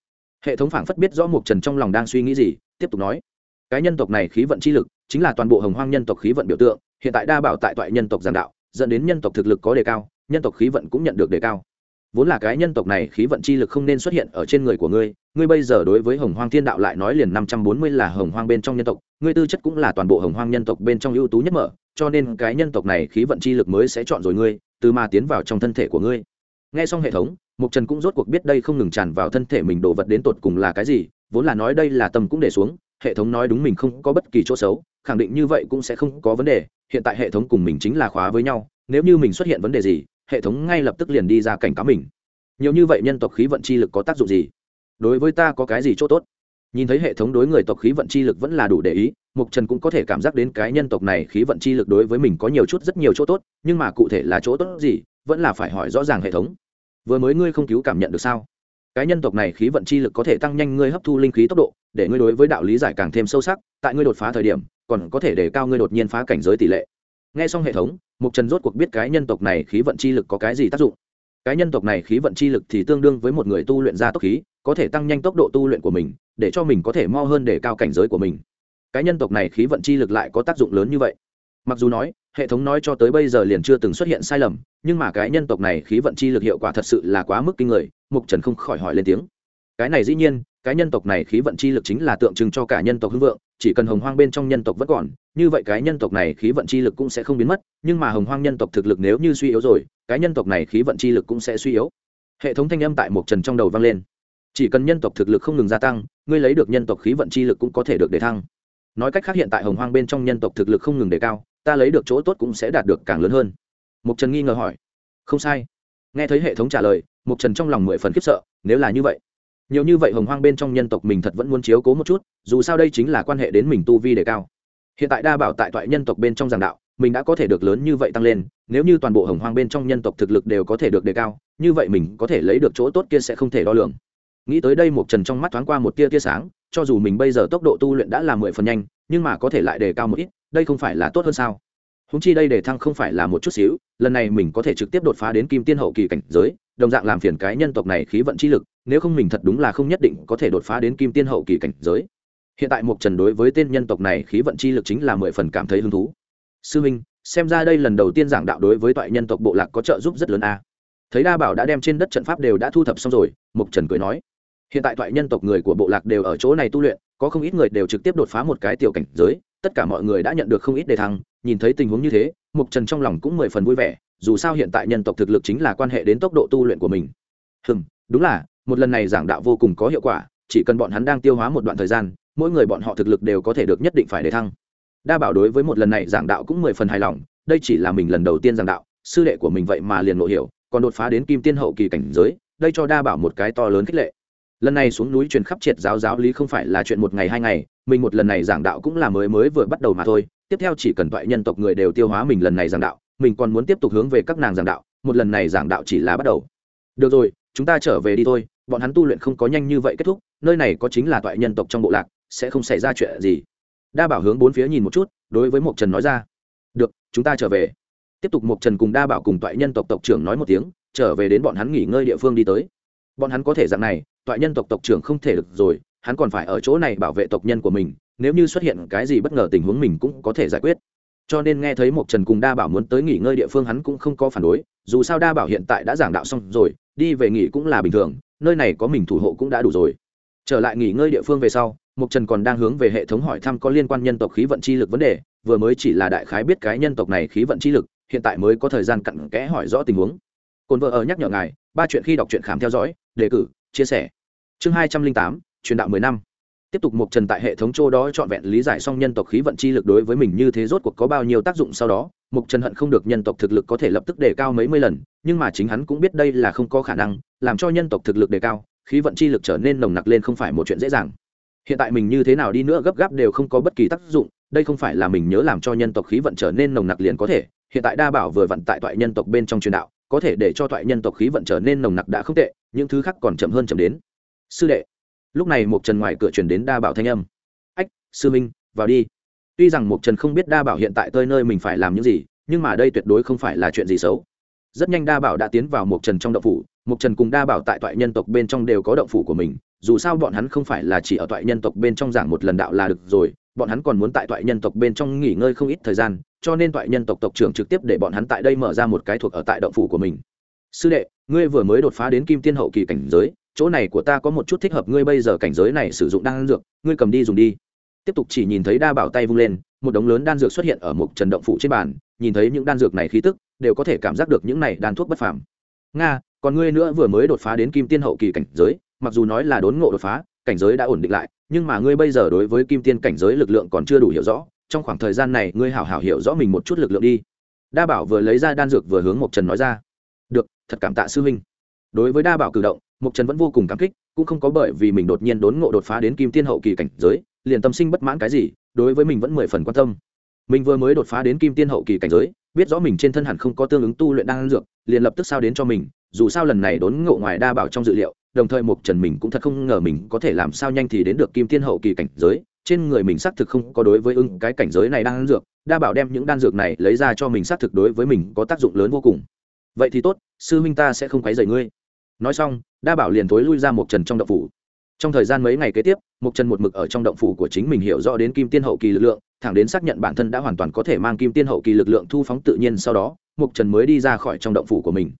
Hệ thống phảng phất biết rõ mục trần trong lòng đang suy nghĩ gì, tiếp tục nói. Cái nhân tộc này khí vận chi lực chính là toàn bộ hồng hoang nhân tộc khí vận biểu tượng, hiện tại đa bảo tại toại nhân tộc giảng đạo, dẫn đến nhân tộc thực lực có đề cao, nhân tộc khí vận cũng nhận được đề cao. Vốn là cái nhân tộc này khí vận chi lực không nên xuất hiện ở trên người của ngươi ngươi bây giờ đối với hồng hoang thiên đạo lại nói liền năm trăm bốn mươi là hồng hoang bên trong nhân tộc, ngươi tư chất cũng là toàn bộ hồng hoang nhân tộc bên trong ưu tú nhất mở, cho nên cái nhân tộc này khí vận chi lực mới sẽ chọn rồi ngươi, từ mà tiến vào trong thân thể của ngươi nghe xong hệ thống, mục trần cũng rốt cuộc biết đây không ngừng tràn vào thân thể mình đồ vật đến tột cùng là cái gì, vốn là nói đây là tâm cũng để xuống, hệ thống nói đúng mình không có bất kỳ chỗ xấu, khẳng định như vậy cũng sẽ không có vấn đề, hiện tại hệ thống cùng mình chính là khóa với nhau, nếu như mình xuất hiện vấn đề gì, hệ thống ngay lập tức liền đi ra cảnh cáo mình. Nhiều như vậy nhân tộc khí vận chi lực có tác dụng gì? Đối với ta có cái gì chỗ tốt? Nhìn thấy hệ thống đối người tộc khí vận chi lực vẫn là đủ để ý, mục trần cũng có thể cảm giác đến cái nhân tộc này khí vận chi lực đối với mình có nhiều chút rất nhiều chỗ tốt, nhưng mà cụ thể là chỗ tốt gì, vẫn là phải hỏi rõ ràng hệ thống vừa mới ngươi không cứu cảm nhận được sao? Cái nhân tộc này khí vận chi lực có thể tăng nhanh ngươi hấp thu linh khí tốc độ, để ngươi đối với đạo lý giải càng thêm sâu sắc, tại ngươi đột phá thời điểm, còn có thể để cao ngươi đột nhiên phá cảnh giới tỷ lệ. Nghe xong hệ thống, mục trần rốt cuộc biết cái nhân tộc này khí vận chi lực có cái gì tác dụng. Cái nhân tộc này khí vận chi lực thì tương đương với một người tu luyện ra tốc khí, có thể tăng nhanh tốc độ tu luyện của mình, để cho mình có thể mo hơn để cao cảnh giới của mình. Cái nhân tộc này khí vận chi lực lại có tác dụng lớn như vậy mặc dù nói hệ thống nói cho tới bây giờ liền chưa từng xuất hiện sai lầm nhưng mà cái nhân tộc này khí vận chi lực hiệu quả thật sự là quá mức kinh người mục trần không khỏi hỏi lên tiếng cái này dĩ nhiên cái nhân tộc này khí vận chi lực chính là tượng trưng cho cả nhân tộc hưng vượng chỉ cần hồng hoang bên trong nhân tộc vẫn còn như vậy cái nhân tộc này khí vận chi lực cũng sẽ không biến mất nhưng mà hồng hoang nhân tộc thực lực nếu như suy yếu rồi cái nhân tộc này khí vận chi lực cũng sẽ suy yếu hệ thống thanh âm tại mục trần trong đầu vang lên chỉ cần nhân tộc thực lực không ngừng gia tăng ngươi lấy được nhân tộc khí vận chi lực cũng có thể được đề thăng nói cách khác hiện tại hồng hoang bên trong nhân tộc thực lực không ngừng đề cao ta lấy được chỗ tốt cũng sẽ đạt được càng lớn hơn. Mục trần nghi ngờ hỏi. Không sai. Nghe thấy hệ thống trả lời, mục trần trong lòng mười phần khiếp sợ, nếu là như vậy, nhiều như vậy hồng hoang bên trong nhân tộc mình thật vẫn muốn chiếu cố một chút, dù sao đây chính là quan hệ đến mình tu vi đề cao. Hiện tại đa bảo tại toại nhân tộc bên trong giảng đạo, mình đã có thể được lớn như vậy tăng lên, nếu như toàn bộ hồng hoang bên trong nhân tộc thực lực đều có thể được đề cao, như vậy mình có thể lấy được chỗ tốt kia sẽ không thể đo lường nghĩ tới đây một trần trong mắt thoáng qua một tia tia sáng, cho dù mình bây giờ tốc độ tu luyện đã là mười phần nhanh, nhưng mà có thể lại đề cao một ít, đây không phải là tốt hơn sao? Húng chi đây đề thăng không phải là một chút xíu, lần này mình có thể trực tiếp đột phá đến kim tiên hậu kỳ cảnh giới, đồng dạng làm phiền cái nhân tộc này khí vận chi lực, nếu không mình thật đúng là không nhất định có thể đột phá đến kim tiên hậu kỳ cảnh giới. Hiện tại mục trần đối với tên nhân tộc này khí vận chi lực chính là mười phần cảm thấy hứng thú. Sư minh, xem ra đây lần đầu tiên giảng đạo đối với toại nhân tộc bộ lạc có trợ giúp rất lớn a. Thấy đa bảo đã đem trên đất trận pháp đều đã thu thập xong rồi mục trần cười nói hiện tại toại nhân tộc người của bộ lạc đều ở chỗ này tu luyện, có không ít người đều trực tiếp đột phá một cái tiểu cảnh giới, tất cả mọi người đã nhận được không ít đề thăng, nhìn thấy tình huống như thế, mục trần trong lòng cũng mười phần vui vẻ, dù sao hiện tại nhân tộc thực lực chính là quan hệ đến tốc độ tu luyện của mình. Hừm, đúng là, một lần này giảng đạo vô cùng có hiệu quả, chỉ cần bọn hắn đang tiêu hóa một đoạn thời gian, mỗi người bọn họ thực lực đều có thể được nhất định phải đề thăng. Đa bảo đối với một lần này giảng đạo cũng mười phần hài lòng, đây chỉ là mình lần đầu tiên giảng đạo, sư đệ của mình vậy mà liền ngộ hiểu, còn đột phá đến kim tiên hậu kỳ cảnh giới, đây cho đa bảo một cái to lớn khích lệ lần này xuống núi truyền khắp triệt giáo giáo lý không phải là chuyện một ngày hai ngày, mình một lần này giảng đạo cũng là mới mới vừa bắt đầu mà thôi. Tiếp theo chỉ cần toại nhân tộc người đều tiêu hóa mình lần này giảng đạo, mình còn muốn tiếp tục hướng về các nàng giảng đạo, một lần này giảng đạo chỉ là bắt đầu. Được rồi, chúng ta trở về đi thôi, bọn hắn tu luyện không có nhanh như vậy kết thúc, nơi này có chính là toại nhân tộc trong bộ lạc, sẽ không xảy ra chuyện gì. Đa bảo hướng bốn phía nhìn một chút, đối với mộc trần nói ra. Được, chúng ta trở về. Tiếp tục mộc trần cùng đa bảo cùng toại nhân tộc tộc trưởng nói một tiếng, trở về đến bọn hắn nghỉ ngơi địa phương đi tới. Bọn hắn có thể dạng này toại nhân tộc tộc trưởng không thể được rồi, hắn còn phải ở chỗ này bảo vệ tộc nhân của mình, nếu như xuất hiện cái gì bất ngờ tình huống mình cũng có thể giải quyết. Cho nên nghe thấy một trần cùng đa bảo muốn tới nghỉ ngơi địa phương hắn cũng không có phản đối, dù sao đa bảo hiện tại đã giảng đạo xong rồi, đi về nghỉ cũng là bình thường, nơi này có mình thủ hộ cũng đã đủ rồi. Trở lại nghỉ ngơi địa phương về sau mục trần còn đang hướng về hệ thống hỏi thăm có liên quan nhân tộc khí vận chi lực vấn đề, vừa mới chỉ là đại khái biết cái nhân tộc này khí vận chi lực, hiện tại mới có thời gian cặn kẽ hỏi rõ tình huống. Cồn vợ ở nhắc nhở ngài, ba chuyện khi đọc truyện khám theo dõi, đề cử, chia sẻ chương hai trăm linh tám, truyền đạo mười năm. Tiếp tục mục trần tại hệ thống châu đó trọn vẹn lý giải xong nhân tộc khí vận chi lực đối với mình như thế rốt cuộc có bao nhiêu tác dụng sau đó mục trần hận không được nhân tộc thực lực có thể lập tức đề cao mấy mươi lần, nhưng mà chính hắn cũng biết đây là không có khả năng, làm cho nhân tộc thực lực đề cao, khí vận chi lực trở nên nồng nặc lên không phải một chuyện dễ dàng. Hiện tại mình như thế nào đi nữa gấp gáp đều không có bất kỳ tác dụng, đây không phải là mình nhớ làm cho nhân tộc khí vận trở nên nồng nặc liền có thể, hiện tại đa bảo vừa vận tại toại nhân tộc bên trong truyền đạo, có thể để cho toại nhân tộc khí vận trở nên nồng nặc đã không tệ, những thứ khác còn chậm hơn chậm đến sư đệ. Lúc này một trần ngoài cửa truyền đến đa bảo thanh âm. Ách, sư minh, vào đi. Tuy rằng một trần không biết đa bảo hiện tại tơi nơi mình phải làm những gì, nhưng mà đây tuyệt đối không phải là chuyện gì xấu. Rất nhanh đa bảo đã tiến vào một trần trong động phủ, một trần cùng đa bảo tại toại nhân tộc bên trong đều có động phủ của mình, dù sao bọn hắn không phải là chỉ ở toại nhân tộc bên trong giảng một lần đạo là được rồi, bọn hắn còn muốn tại toại nhân tộc bên trong nghỉ ngơi không ít thời gian, cho nên toại nhân tộc tộc trưởng trực tiếp để bọn hắn tại đây mở ra một cái thuộc ở tại động phủ của mình. Sư đệ, ngươi vừa mới đột phá đến kim tiên hậu kỳ cảnh giới chỗ này của ta có một chút thích hợp, ngươi bây giờ cảnh giới này sử dụng đan dược, ngươi cầm đi dùng đi. Tiếp tục chỉ nhìn thấy đa bảo tay vung lên, một đống lớn đan dược xuất hiện ở một trần động phủ trên bàn, nhìn thấy những đan dược này khí tức, đều có thể cảm giác được những này đan thuốc bất phàm. Nga, còn ngươi nữa vừa mới đột phá đến kim tiên hậu kỳ cảnh giới, mặc dù nói là đốn ngộ đột phá, cảnh giới đã ổn định lại, nhưng mà ngươi bây giờ đối với kim tiên cảnh giới lực lượng còn chưa đủ hiểu rõ, trong khoảng thời gian này ngươi hảo hảo hiểu rõ mình một chút lực lượng đi. Đa bảo vừa lấy ra đan dược vừa hướng mộc trần nói ra. Được, thật cảm tạ sư huynh. Đối với đa bảo cử động Mục trần vẫn vô cùng cảm kích, cũng không có bởi vì mình đột nhiên đốn ngộ đột phá đến kim tiên hậu kỳ cảnh giới, liền tâm sinh bất mãn cái gì, đối với mình vẫn mười phần quan tâm. Mình vừa mới đột phá đến kim tiên hậu kỳ cảnh giới, biết rõ mình trên thân hẳn không có tương ứng tu luyện đan dược, liền lập tức sao đến cho mình, dù sao lần này đốn ngộ ngoài đa bảo trong dự liệu, đồng thời mục trần mình cũng thật không ngờ mình có thể làm sao nhanh thì đến được kim tiên hậu kỳ cảnh giới, trên người mình xác thực không có đối với ưng cái cảnh giới này đang dược, đa bảo đem những đan dược này lấy ra cho mình xác thực đối với mình có tác dụng lớn vô cùng. Vậy thì tốt, sư huynh ta sẽ không quấy rầy ngươi. Nói xong đa bảo liền thối lui ra một trần trong động phủ. Trong thời gian mấy ngày kế tiếp, một trần một mực ở trong động phủ của chính mình hiểu rõ đến kim tiên hậu kỳ lực lượng, thẳng đến xác nhận bản thân đã hoàn toàn có thể mang kim tiên hậu kỳ lực lượng thu phóng tự nhiên sau đó, một trần mới đi ra khỏi trong động phủ của mình.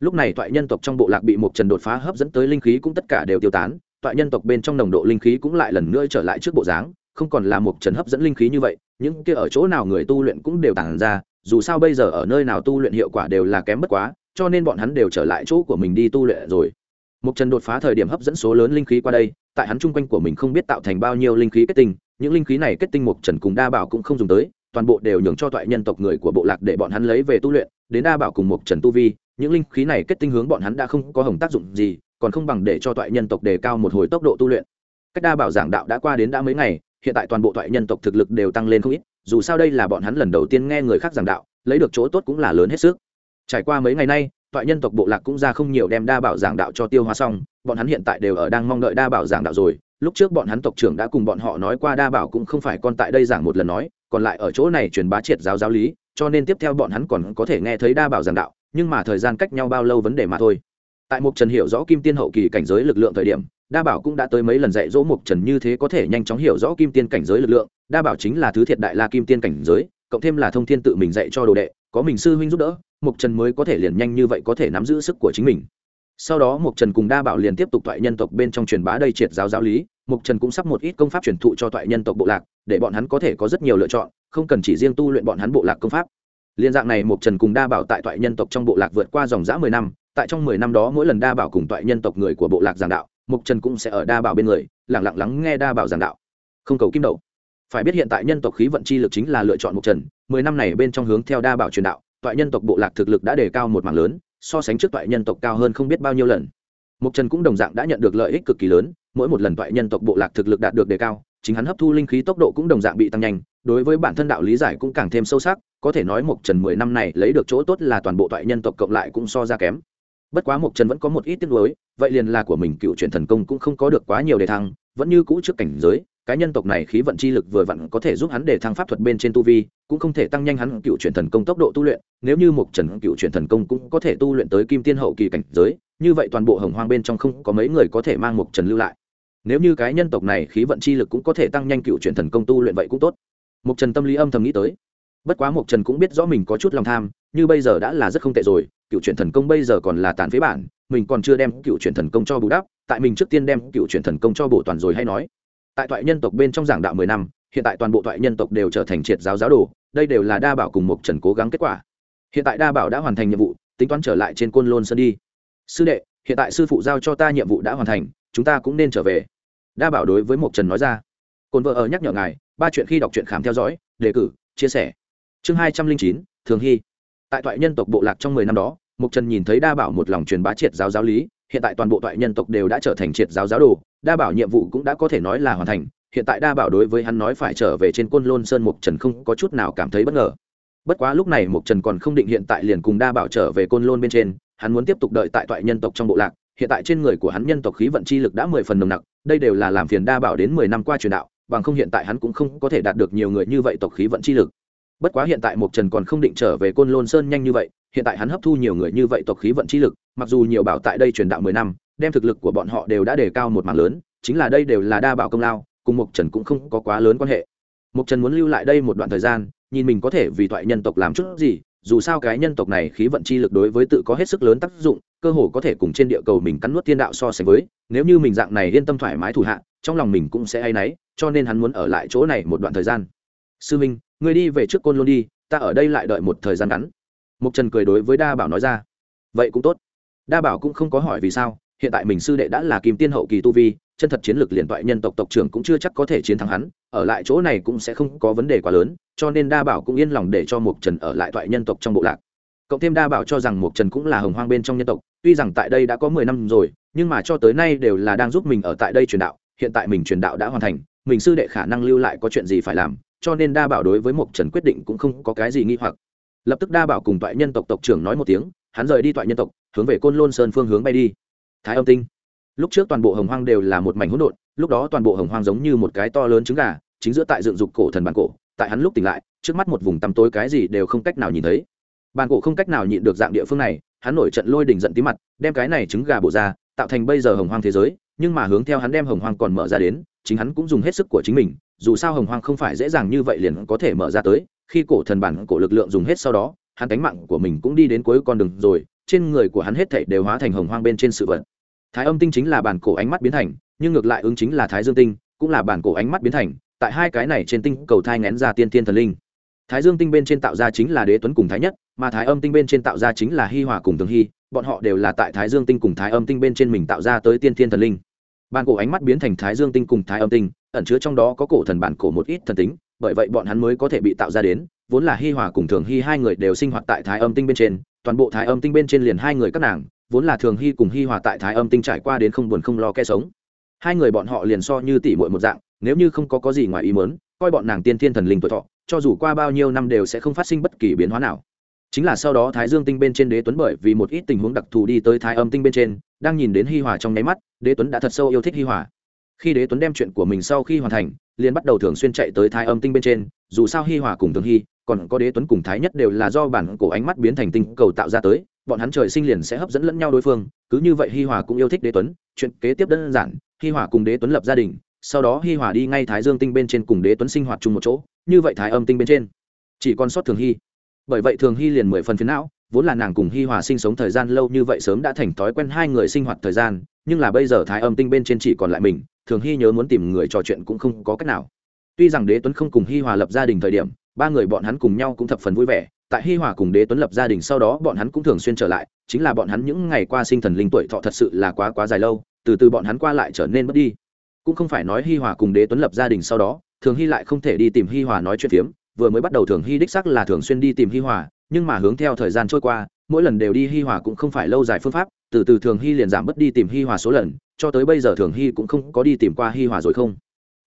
Lúc này toại nhân tộc trong bộ lạc bị một trần đột phá hấp dẫn tới linh khí cũng tất cả đều tiêu tán, toại nhân tộc bên trong nồng độ linh khí cũng lại lần nữa trở lại trước bộ dáng, không còn là một trần hấp dẫn linh khí như vậy, những kia ở chỗ nào người tu luyện cũng đều tàn ra, dù sao bây giờ ở nơi nào tu luyện hiệu quả đều là kém bất quá, cho nên bọn hắn đều trở lại chỗ của mình đi tu luyện rồi. Mục trần đột phá thời điểm hấp dẫn số lớn linh khí qua đây, tại hắn trung quanh của mình không biết tạo thành bao nhiêu linh khí kết tinh, những linh khí này kết tinh Mục trần cùng đa bảo cũng không dùng tới, toàn bộ đều nhường cho toại nhân tộc người của bộ lạc để bọn hắn lấy về tu luyện, đến đa bảo cùng Mục trần tu vi, những linh khí này kết tinh hướng bọn hắn đã không có hồng tác dụng gì, còn không bằng để cho toại nhân tộc đề cao một hồi tốc độ tu luyện. Cách đa bảo giảng đạo đã qua đến đã mấy ngày, hiện tại toàn bộ toại nhân tộc thực lực đều tăng lên không ít, dù sao đây là bọn hắn lần đầu tiên nghe người khác giảng đạo, lấy được chỗ tốt cũng là lớn hết sức. Trải qua mấy ngày nay toại nhân tộc bộ lạc cũng ra không nhiều đem đa bảo giảng đạo cho tiêu hóa xong, bọn hắn hiện tại đều ở đang mong đợi đa bảo giảng đạo rồi. Lúc trước bọn hắn tộc trưởng đã cùng bọn họ nói qua đa bảo cũng không phải con tại đây giảng một lần nói, còn lại ở chỗ này truyền bá triệt giáo giáo lý, cho nên tiếp theo bọn hắn còn có thể nghe thấy đa bảo giảng đạo, nhưng mà thời gian cách nhau bao lâu vấn đề mà thôi. Tại mục trần hiểu rõ kim tiên hậu kỳ cảnh giới lực lượng thời điểm, đa bảo cũng đã tới mấy lần dạy dỗ mục trần như thế có thể nhanh chóng hiểu rõ kim tiên cảnh giới lực lượng. Đa bảo chính là thứ thiệt đại la kim tiên cảnh giới, cộng thêm là thông thiên tự mình dạy cho đồ đệ, có mình sư huynh giúp đỡ mục trần mới có thể liền nhanh như vậy có thể nắm giữ sức của chính mình. Sau đó mục trần cùng đa bảo liền tiếp tục toại nhân tộc bên trong truyền bá đây triệt giáo giáo lý. Mục trần cũng sắp một ít công pháp truyền thụ cho toại nhân tộc bộ lạc, để bọn hắn có thể có rất nhiều lựa chọn, không cần chỉ riêng tu luyện bọn hắn bộ lạc công pháp. Liên dạng này mục trần cùng đa bảo tại toại nhân tộc trong bộ lạc vượt qua dòng dã mười năm, tại trong mười năm đó mỗi lần đa bảo cùng toại nhân tộc người của bộ lạc giảng đạo mục trần cũng sẽ ở đa bảo bên người lẳng lặng lắng nghe đa bảo giảng đạo. Không cầu kim đậu phải biết hiện tại nhân tộc khí vận chi lực chính là lựa chọn mục trần, mười năm này bên trong hướng theo đa bảo truyền đạo toại nhân tộc bộ lạc thực lực đã đề cao một mảng lớn, so sánh trước toại nhân tộc cao hơn không biết bao nhiêu lần. Mục trần cũng đồng dạng đã nhận được lợi ích cực kỳ lớn, mỗi một lần toại nhân tộc bộ lạc thực lực đạt được đề cao, chính hắn hấp thu linh khí tốc độ cũng đồng dạng bị tăng nhanh, đối với bản thân đạo lý giải cũng càng thêm sâu sắc, có thể nói mục trần mười năm này lấy được chỗ tốt là toàn bộ toại nhân tộc cộng lại cũng so ra kém. Bất quá mục trần vẫn có một ít tiếc nuối, vậy liền là của mình cựu truyền thần công cũng không có được quá nhiều đề thăng, vẫn như cũ trước cảnh giới cái nhân tộc này khí vận chi lực vừa vặn có thể giúp hắn để thăng pháp thuật bên trên tu vi, cũng không thể tăng nhanh hắn cựu truyền thần công tốc độ tu luyện, nếu như một trần cựu truyền thần công cũng có thể tu luyện tới kim tiên hậu kỳ cảnh giới, như vậy toàn bộ hồng hoang bên trong không có mấy người có thể mang một trần lưu lại. Nếu như cái nhân tộc này khí vận chi lực cũng có thể tăng nhanh cựu truyền thần công tu luyện vậy cũng tốt. Một trần tâm lý âm thầm nghĩ tới. Bất quá một trần cũng biết rõ mình có chút lòng tham, như bây giờ đã là rất không tệ rồi, cựu truyền thần công bây giờ còn là tàn phế bản, mình còn chưa đem cựu truyền thần công cho bù đắp, tại mình trước tiên đem cựu truyền thần công cho bổ toàn rồi hay nói tại thoại nhân tộc bên trong giảng đạo mười năm, hiện tại toàn bộ thoại nhân tộc đều trở thành triệt giáo giáo đồ, đây đều là đa bảo cùng Mộc trần cố gắng kết quả. Hiện tại đa bảo đã hoàn thành nhiệm vụ, tính toán trở lại trên côn lôn sơn đi. Sư đệ, hiện tại sư phụ giao cho ta nhiệm vụ đã hoàn thành, chúng ta cũng nên trở về. Đa bảo đối với Mộc trần nói ra. Cồn vợ ở nhắc nhở ngài, ba chuyện khi đọc truyện khám theo dõi, đề cử, chia sẻ. Chương hai trăm linh chín, thường hy. Tại thoại nhân tộc bộ lạc trong mười năm đó mục trần nhìn thấy đa bảo một lòng truyền bá triệt giáo giáo lý, hiện tại toàn bộ thoại nhân tộc đều đã trở thành triệt giáo giáo đồ, đa bảo nhiệm vụ cũng đã có thể nói là hoàn thành, hiện tại đa bảo đối với hắn nói phải trở về trên côn lôn sơn, mục trần không có chút nào cảm thấy bất ngờ. Bất quá lúc này mục trần còn không định hiện tại liền cùng đa bảo trở về côn lôn bên trên, hắn muốn tiếp tục đợi tại toại nhân tộc trong bộ lạc, hiện tại trên người của hắn nhân tộc khí vận chi lực đã mười phần nồng nặc, đây đều là làm phiền đa bảo đến mười năm qua truyền đạo, bằng không hiện tại hắn cũng không có thể đạt được nhiều người như vậy tộc khí vận chi lực bất quá hiện tại mục trần còn không định trở về côn lôn sơn nhanh như vậy, hiện tại hắn hấp thu nhiều người như vậy tộc khí vận chi lực, mặc dù nhiều bảo tại đây truyền đạo mười năm, đem thực lực của bọn họ đều đã đề cao một mảng lớn, chính là đây đều là đa bảo công lao, cùng mục trần cũng không có quá lớn quan hệ. Mục trần muốn lưu lại đây một đoạn thời gian, nhìn mình có thể vì thoại nhân tộc làm chút gì, dù sao cái nhân tộc này khí vận chi lực đối với tự có hết sức lớn tác dụng, cơ hồ có thể cùng trên địa cầu mình cắn nuốt thiên đạo so sánh với, nếu như mình dạng này yên tâm thoải mái thủ hạ, trong lòng mình cũng sẽ hay náy, cho nên hắn muốn ở lại chỗ này một đoạn thời gian sư minh người đi về trước côn luôn đi, ta ở đây lại đợi một thời gian ngắn. Mục trần cười đối với đa bảo nói ra. Vậy cũng tốt. Đa bảo cũng không có hỏi vì sao, hiện tại mình sư đệ đã là kim tiên hậu kỳ tu vi, chân thật chiến lược liền toại nhân tộc tộc trưởng cũng chưa chắc có thể chiến thắng hắn, ở lại chỗ này cũng sẽ không có vấn đề quá lớn, cho nên đa bảo cũng yên lòng để cho mục trần ở lại toại nhân tộc trong bộ lạc. Cộng thêm đa bảo cho rằng mục trần cũng là hồng hoang bên trong nhân tộc, tuy rằng tại đây đã có mười năm rồi, nhưng mà cho tới nay đều là đang giúp mình ở tại đây truyền đạo, hiện tại mình truyền đạo đã hoàn thành, mình sư đệ khả năng lưu lại có chuyện gì phải làm cho nên đa bảo đối với mộc trần quyết định cũng không có cái gì nghi hoặc. Lập tức đa bảo cùng toại nhân tộc tộc trưởng nói một tiếng, hắn rời đi toại nhân tộc, hướng về côn lôn sơn phương hướng bay đi. Thái âm tinh. Lúc trước toàn bộ hồng hoang đều là một mảnh hỗn độn, lúc đó toàn bộ hồng hoang giống như một cái to lớn trứng gà, chính giữa tại dựng dục cổ thần bản cổ, tại hắn lúc tỉnh lại, trước mắt một vùng tăm tối cái gì đều không cách nào nhìn thấy. Bản cổ không cách nào nhịn được dạng địa phương này, hắn nổi trận lôi đình giận tí mặt, đem cái này trứng gà bổ ra, tạo thành bây giờ hồng hoang thế giới, nhưng mà hướng theo hắn đem hồng hoang còn mở ra đến, chính hắn cũng dùng hết sức của chính mình dù sao hồng hoang không phải dễ dàng như vậy liền có thể mở ra tới, khi cổ thần bản cổ lực lượng dùng hết sau đó, hắn cánh mạng của mình cũng đi đến cuối con đường rồi, trên người của hắn hết thảy đều hóa thành hồng hoang bên trên sự vật. Thái âm tinh chính là bản cổ ánh mắt biến thành, nhưng ngược lại ứng chính là thái dương tinh, cũng là bản cổ ánh mắt biến thành, tại hai cái này trên tinh cầu thai ngén ra tiên tiên thần linh. Thái dương tinh bên trên tạo ra chính là đế tuấn cùng thái nhất, mà thái âm tinh bên trên tạo ra chính là hi hòa cùng thường hy bọn họ đều là tại thái dương tinh cùng thái âm tinh bên trên mình tạo ra tới tiên tiên thần linh bàn cổ ánh mắt biến thành thái dương tinh cùng thái âm tinh, ẩn chứa trong đó có cổ thần bản cổ một ít thần tính, bởi vậy bọn hắn mới có thể bị tạo ra đến, vốn là hi hòa cùng thường hy hai người đều sinh hoạt tại thái âm tinh bên trên, toàn bộ thái âm tinh bên trên liền hai người các nàng, vốn là thường hy cùng hi hòa tại thái âm tinh trải qua đến không buồn không lo ke sống. Hai người bọn họ liền so như tỷ muội một dạng, nếu như không có có gì ngoài ý mớn coi bọn nàng tiên thiên thần linh tuổi thọ, cho dù qua bao nhiêu năm đều sẽ không phát sinh bất kỳ biến hóa nào. Chính là sau đó thái dương tinh bên trên đế tuấn bởi vì một ít tình huống đặc thù đi tới thái âm tinh bên trên đang nhìn đến hi hòa trong nháy mắt, đế tuấn đã thật sâu yêu thích hi hòa. Khi đế tuấn đem chuyện của mình sau khi hoàn thành, liền bắt đầu thường xuyên chạy tới thái âm tinh bên trên, dù sao hi hòa cùng thường hy, còn có đế tuấn cùng thái nhất đều là do bản cổ ánh mắt biến thành tinh cầu tạo ra tới, bọn hắn trời sinh liền sẽ hấp dẫn lẫn nhau đối phương, cứ như vậy hi hòa cũng yêu thích đế tuấn, chuyện kế tiếp đơn giản, hi hòa cùng đế tuấn lập gia đình, sau đó hi hòa đi ngay thái dương tinh bên trên cùng đế tuấn sinh hoạt chung một chỗ, như vậy thái âm tinh bên trên, chỉ còn sót thường hy. Bởi vậy thường hy liền mười phần phiến não vốn là nàng cùng hi hòa sinh sống thời gian lâu như vậy sớm đã thành thói quen hai người sinh hoạt thời gian, nhưng là bây giờ thái âm tinh bên trên chỉ còn lại mình, thường hy nhớ muốn tìm người trò chuyện cũng không có cách nào. Tuy rằng đế tuấn không cùng hi hòa lập gia đình thời điểm, ba người bọn hắn cùng nhau cũng thập phần vui vẻ, tại hi hòa cùng đế tuấn lập gia đình sau đó bọn hắn cũng thường xuyên trở lại, chính là bọn hắn những ngày qua sinh thần linh tuổi thọ thật sự là quá quá dài lâu, từ từ bọn hắn qua lại trở nên mất đi. Cũng không phải nói hi hòa cùng đế tuấn lập gia đình sau đó, thường hy lại không thể đi tìm hi hòa nói chuyện phiếm vừa mới bắt đầu thường hy đích sắc là thường xuyên đi tìm hi hòa, nhưng mà hướng theo thời gian trôi qua, mỗi lần đều đi hi hòa cũng không phải lâu dài phương pháp, từ từ thường hy liền giảm bớt đi tìm hi hòa số lần, cho tới bây giờ thường hy cũng không có đi tìm qua hi hòa rồi không?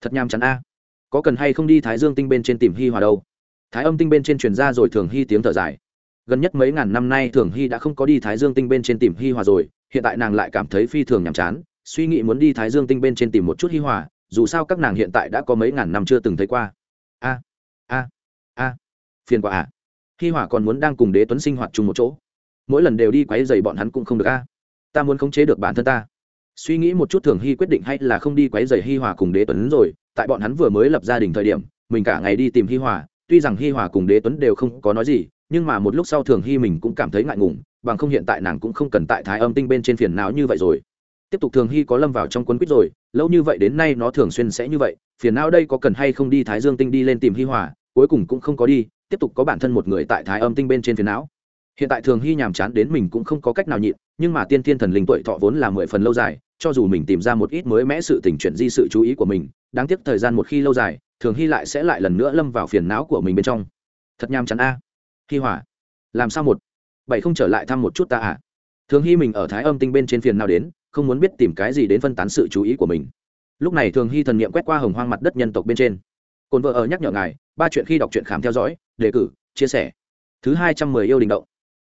Thật nham chắn a. Có cần hay không đi thái dương tinh bên trên tìm hi hòa đâu? Thái âm tinh bên trên truyền ra rồi thường hy tiếng thở dài. Gần nhất mấy ngàn năm nay thường hy đã không có đi thái dương tinh bên trên tìm hi hòa rồi, hiện tại nàng lại cảm thấy phi thường nhàm chán, suy nghĩ muốn đi thái dương tinh bên trên tìm một chút hi hòa, dù sao các nàng hiện tại đã có mấy ngàn năm chưa từng thấy qua. A a a, phiền quả à. Hi hòa còn muốn đang cùng đế tuấn sinh hoạt chung một chỗ. Mỗi lần đều đi quấy dày bọn hắn cũng không được a. Ta muốn khống chế được bản thân ta. Suy nghĩ một chút thường hy quyết định hay là không đi quấy dày hi hòa cùng đế tuấn rồi. Tại bọn hắn vừa mới lập gia đình thời điểm, mình cả ngày đi tìm hi hòa. Tuy rằng hi hòa cùng đế tuấn đều không có nói gì, nhưng mà một lúc sau thường hy mình cũng cảm thấy ngại ngùng, bằng không hiện tại nàng cũng không cần tại thái âm tinh bên trên phiền não như vậy rồi. Tiếp tục thường hy có lâm vào trong quân quýt rồi lâu như vậy đến nay nó thường xuyên sẽ như vậy, phiền não đây có cần hay không đi thái dương tinh đi lên tìm hi hòa, cuối cùng cũng không có đi, tiếp tục có bản thân một người tại thái âm tinh bên trên phiền não. Hiện tại thường hy nhàm chán đến mình cũng không có cách nào nhịn, nhưng mà tiên thiên thần linh tuổi thọ vốn là mười phần lâu dài, cho dù mình tìm ra một ít mới mẽ sự tình chuyển di sự chú ý của mình, đáng tiếc thời gian một khi lâu dài, thường hy lại sẽ lại lần nữa lâm vào phiền não của mình bên trong. Thật nham chán a. À. hy hỏa làm sao một? Bảy không trở lại thăm một chút ta à? Thường hy mình ở thái âm tinh bên trên phiền nào đến không muốn biết tìm cái gì đến phân tán sự chú ý của mình. Lúc này thường hy thần nghiệm quét qua hồng hoang mặt đất nhân tộc bên trên. Cồn vợ ở nhắc nhở ngài, ba chuyện khi đọc truyện khám theo dõi, đề cử, chia sẻ. Thứ hai trăm mười yêu đình động.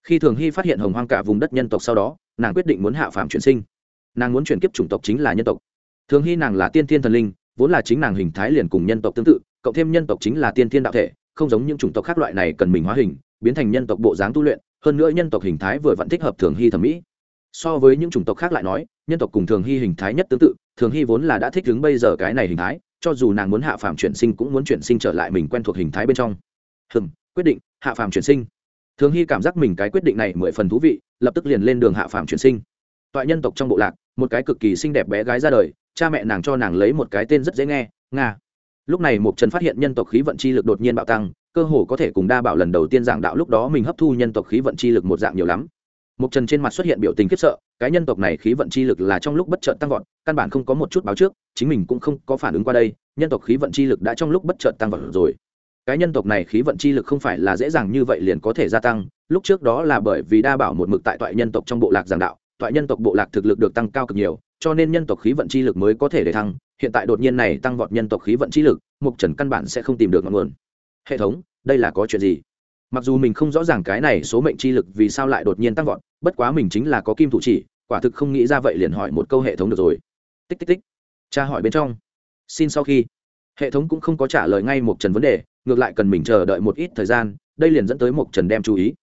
Khi thường hy phát hiện hồng hoang cả vùng đất nhân tộc sau đó, nàng quyết định muốn hạ phạm chuyển sinh. Nàng muốn chuyển kiếp chủng tộc chính là nhân tộc. Thường hy nàng là tiên thiên thần linh, vốn là chính nàng hình thái liền cùng nhân tộc tương tự, cộng thêm nhân tộc chính là tiên thiên đạo thể, không giống những chủng tộc khác loại này cần mình hóa hình, biến thành nhân tộc bộ dáng tu luyện, hơn nữa nhân tộc hình thái vừa vẫn thích hợp thường hy thẩm mỹ. So với những chủng tộc khác lại nói nhân tộc cùng thường hy hình thái nhất tương tự, thường hy vốn là đã thích ứng bây giờ cái này hình thái, cho dù nàng muốn hạ phàm chuyển sinh cũng muốn chuyển sinh trở lại mình quen thuộc hình thái bên trong. Hừng quyết định, hạ phàm chuyển sinh. Thường hy cảm giác mình cái quyết định này mười phần thú vị, lập tức liền lên đường hạ phàm chuyển sinh. Toại nhân tộc trong bộ lạc, một cái cực kỳ xinh đẹp bé gái ra đời, cha mẹ nàng cho nàng lấy một cái tên rất dễ nghe, nga. Lúc này mục trần phát hiện nhân tộc khí vận chi lực đột nhiên bạo tăng, cơ hồ có thể cùng đa bảo lần đầu tiên giảng đạo lúc đó mình hấp thu nhân tộc khí vận chi lực một dạng nhiều lắm mục trần trên mặt xuất hiện biểu tình khiếp sợ, cái nhân tộc này khí vận chi lực là trong lúc bất chợt tăng vọt, căn bản không có một chút báo trước, chính mình cũng không có phản ứng qua đây, nhân tộc khí vận chi lực đã trong lúc bất chợt tăng vọt rồi. Cái nhân tộc này khí vận chi lực không phải là dễ dàng như vậy liền có thể gia tăng, lúc trước đó là bởi vì đa bảo một mực tại toại nhân tộc trong bộ lạc giảng đạo, toại nhân tộc bộ lạc thực lực được tăng cao cực nhiều, cho nên nhân tộc khí vận chi lực mới có thể để thăng, hiện tại đột nhiên này tăng vọt nhân tộc khí vận chi lực mục trần căn bản sẽ không tìm được ngọn nguồn. Hệ thống, đây là có chuyện gì? Mặc dù mình không rõ ràng cái này số mệnh chi lực vì sao lại đột nhiên tăng vọt, bất quá mình chính là có kim thủ chỉ, quả thực không nghĩ ra vậy liền hỏi một câu hệ thống được rồi. Tích tích tích. Cha hỏi bên trong. Xin sau khi. Hệ thống cũng không có trả lời ngay một trần vấn đề, ngược lại cần mình chờ đợi một ít thời gian, đây liền dẫn tới một trần đem chú ý.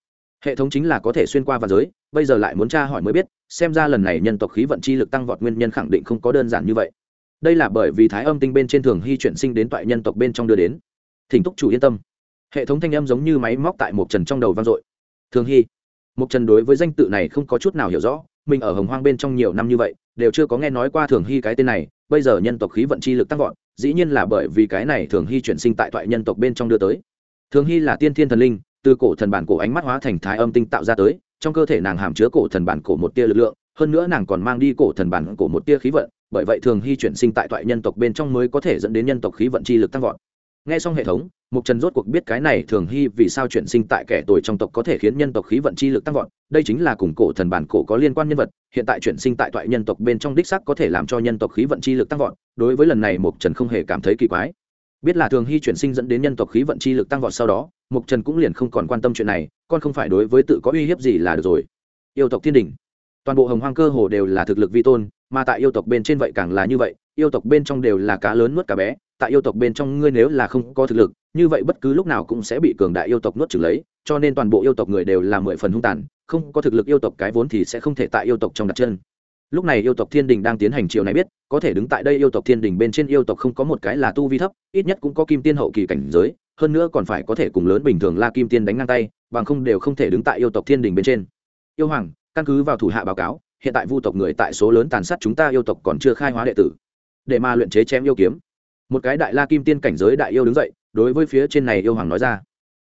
Hệ thống chính là có thể xuyên qua và giới, bây giờ lại muốn tra hỏi mới biết, xem ra lần này nhân tộc khí vận chi lực tăng vọt nguyên nhân khẳng định không có đơn giản như vậy. Đây là bởi vì thái âm tinh bên trên thường hy chuyển sinh đến toại nhân tộc bên trong đưa đến. Thỉnh túc chủ yên tâm hệ thống thanh âm giống như máy móc tại một trần trong đầu vang dội. Thường hy, một trần đối với danh tự này không có chút nào hiểu rõ, mình ở hồng hoang bên trong nhiều năm như vậy, đều chưa có nghe nói qua thường hy cái tên này, bây giờ nhân tộc khí vận chi lực tăng vọt, dĩ nhiên là bởi vì cái này thường hy chuyển sinh tại thoại nhân tộc bên trong đưa tới. Thường hy là tiên thiên thần linh, từ cổ thần bản cổ ánh mắt hóa thành thái âm tinh tạo ra tới, trong cơ thể nàng hàm chứa cổ thần bản cổ một tia lực lượng, hơn nữa nàng còn mang đi cổ thần bản cổ một tia khí vận, bởi vậy thường hy chuyển sinh tại thoại nhân tộc bên trong mới có thể dẫn đến nhân tộc khí vận chi lực tăng vọt nghe xong hệ thống, mục trần rốt cuộc biết cái này thường hy vì sao chuyển sinh tại kẻ tuổi trong tộc có thể khiến nhân tộc khí vận chi lực tăng vọt. Đây chính là cùng cổ thần bản cổ có liên quan nhân vật, hiện tại chuyển sinh tại toại nhân tộc bên trong đích sắc có thể làm cho nhân tộc khí vận chi lực tăng vọt. Đối với lần này, mục trần không hề cảm thấy kỳ quái. Biết là thường hy chuyển sinh dẫn đến nhân tộc khí vận chi lực tăng vọt sau đó, mục trần cũng liền không còn quan tâm chuyện này, con không phải đối với tự có uy hiếp gì là được rồi. Yêu tộc thiên đình. Toàn bộ hồng hoang cơ hồ đều là thực lực vi tôn, mà tại yêu tộc bên trên vậy càng là như vậy, yêu tộc bên trong đều là cá lớn nuốt cá bé tại yêu tộc bên trong ngươi nếu là không có thực lực như vậy bất cứ lúc nào cũng sẽ bị cường đại yêu tộc nuốt trừng lấy cho nên toàn bộ yêu tộc người đều là mười phần hung tàn không có thực lực yêu tộc cái vốn thì sẽ không thể tại yêu tộc trong đặt chân lúc này yêu tộc thiên đình đang tiến hành chiều này biết có thể đứng tại đây yêu tộc thiên đình bên trên yêu tộc không có một cái là tu vi thấp ít nhất cũng có kim tiên hậu kỳ cảnh giới hơn nữa còn phải có thể cùng lớn bình thường la kim tiên đánh ngang tay bằng không đều không thể đứng tại yêu tộc thiên đình bên trên yêu hoàng căn cứ vào thủ hạ báo cáo hiện tại vu tộc người tại số lớn tàn sát chúng ta yêu tộc còn chưa khai hóa đệ tử để mà luyện chế chém yêu kiếm một cái đại la kim tiên cảnh giới đại yêu đứng dậy, đối với phía trên này yêu hoàng nói ra.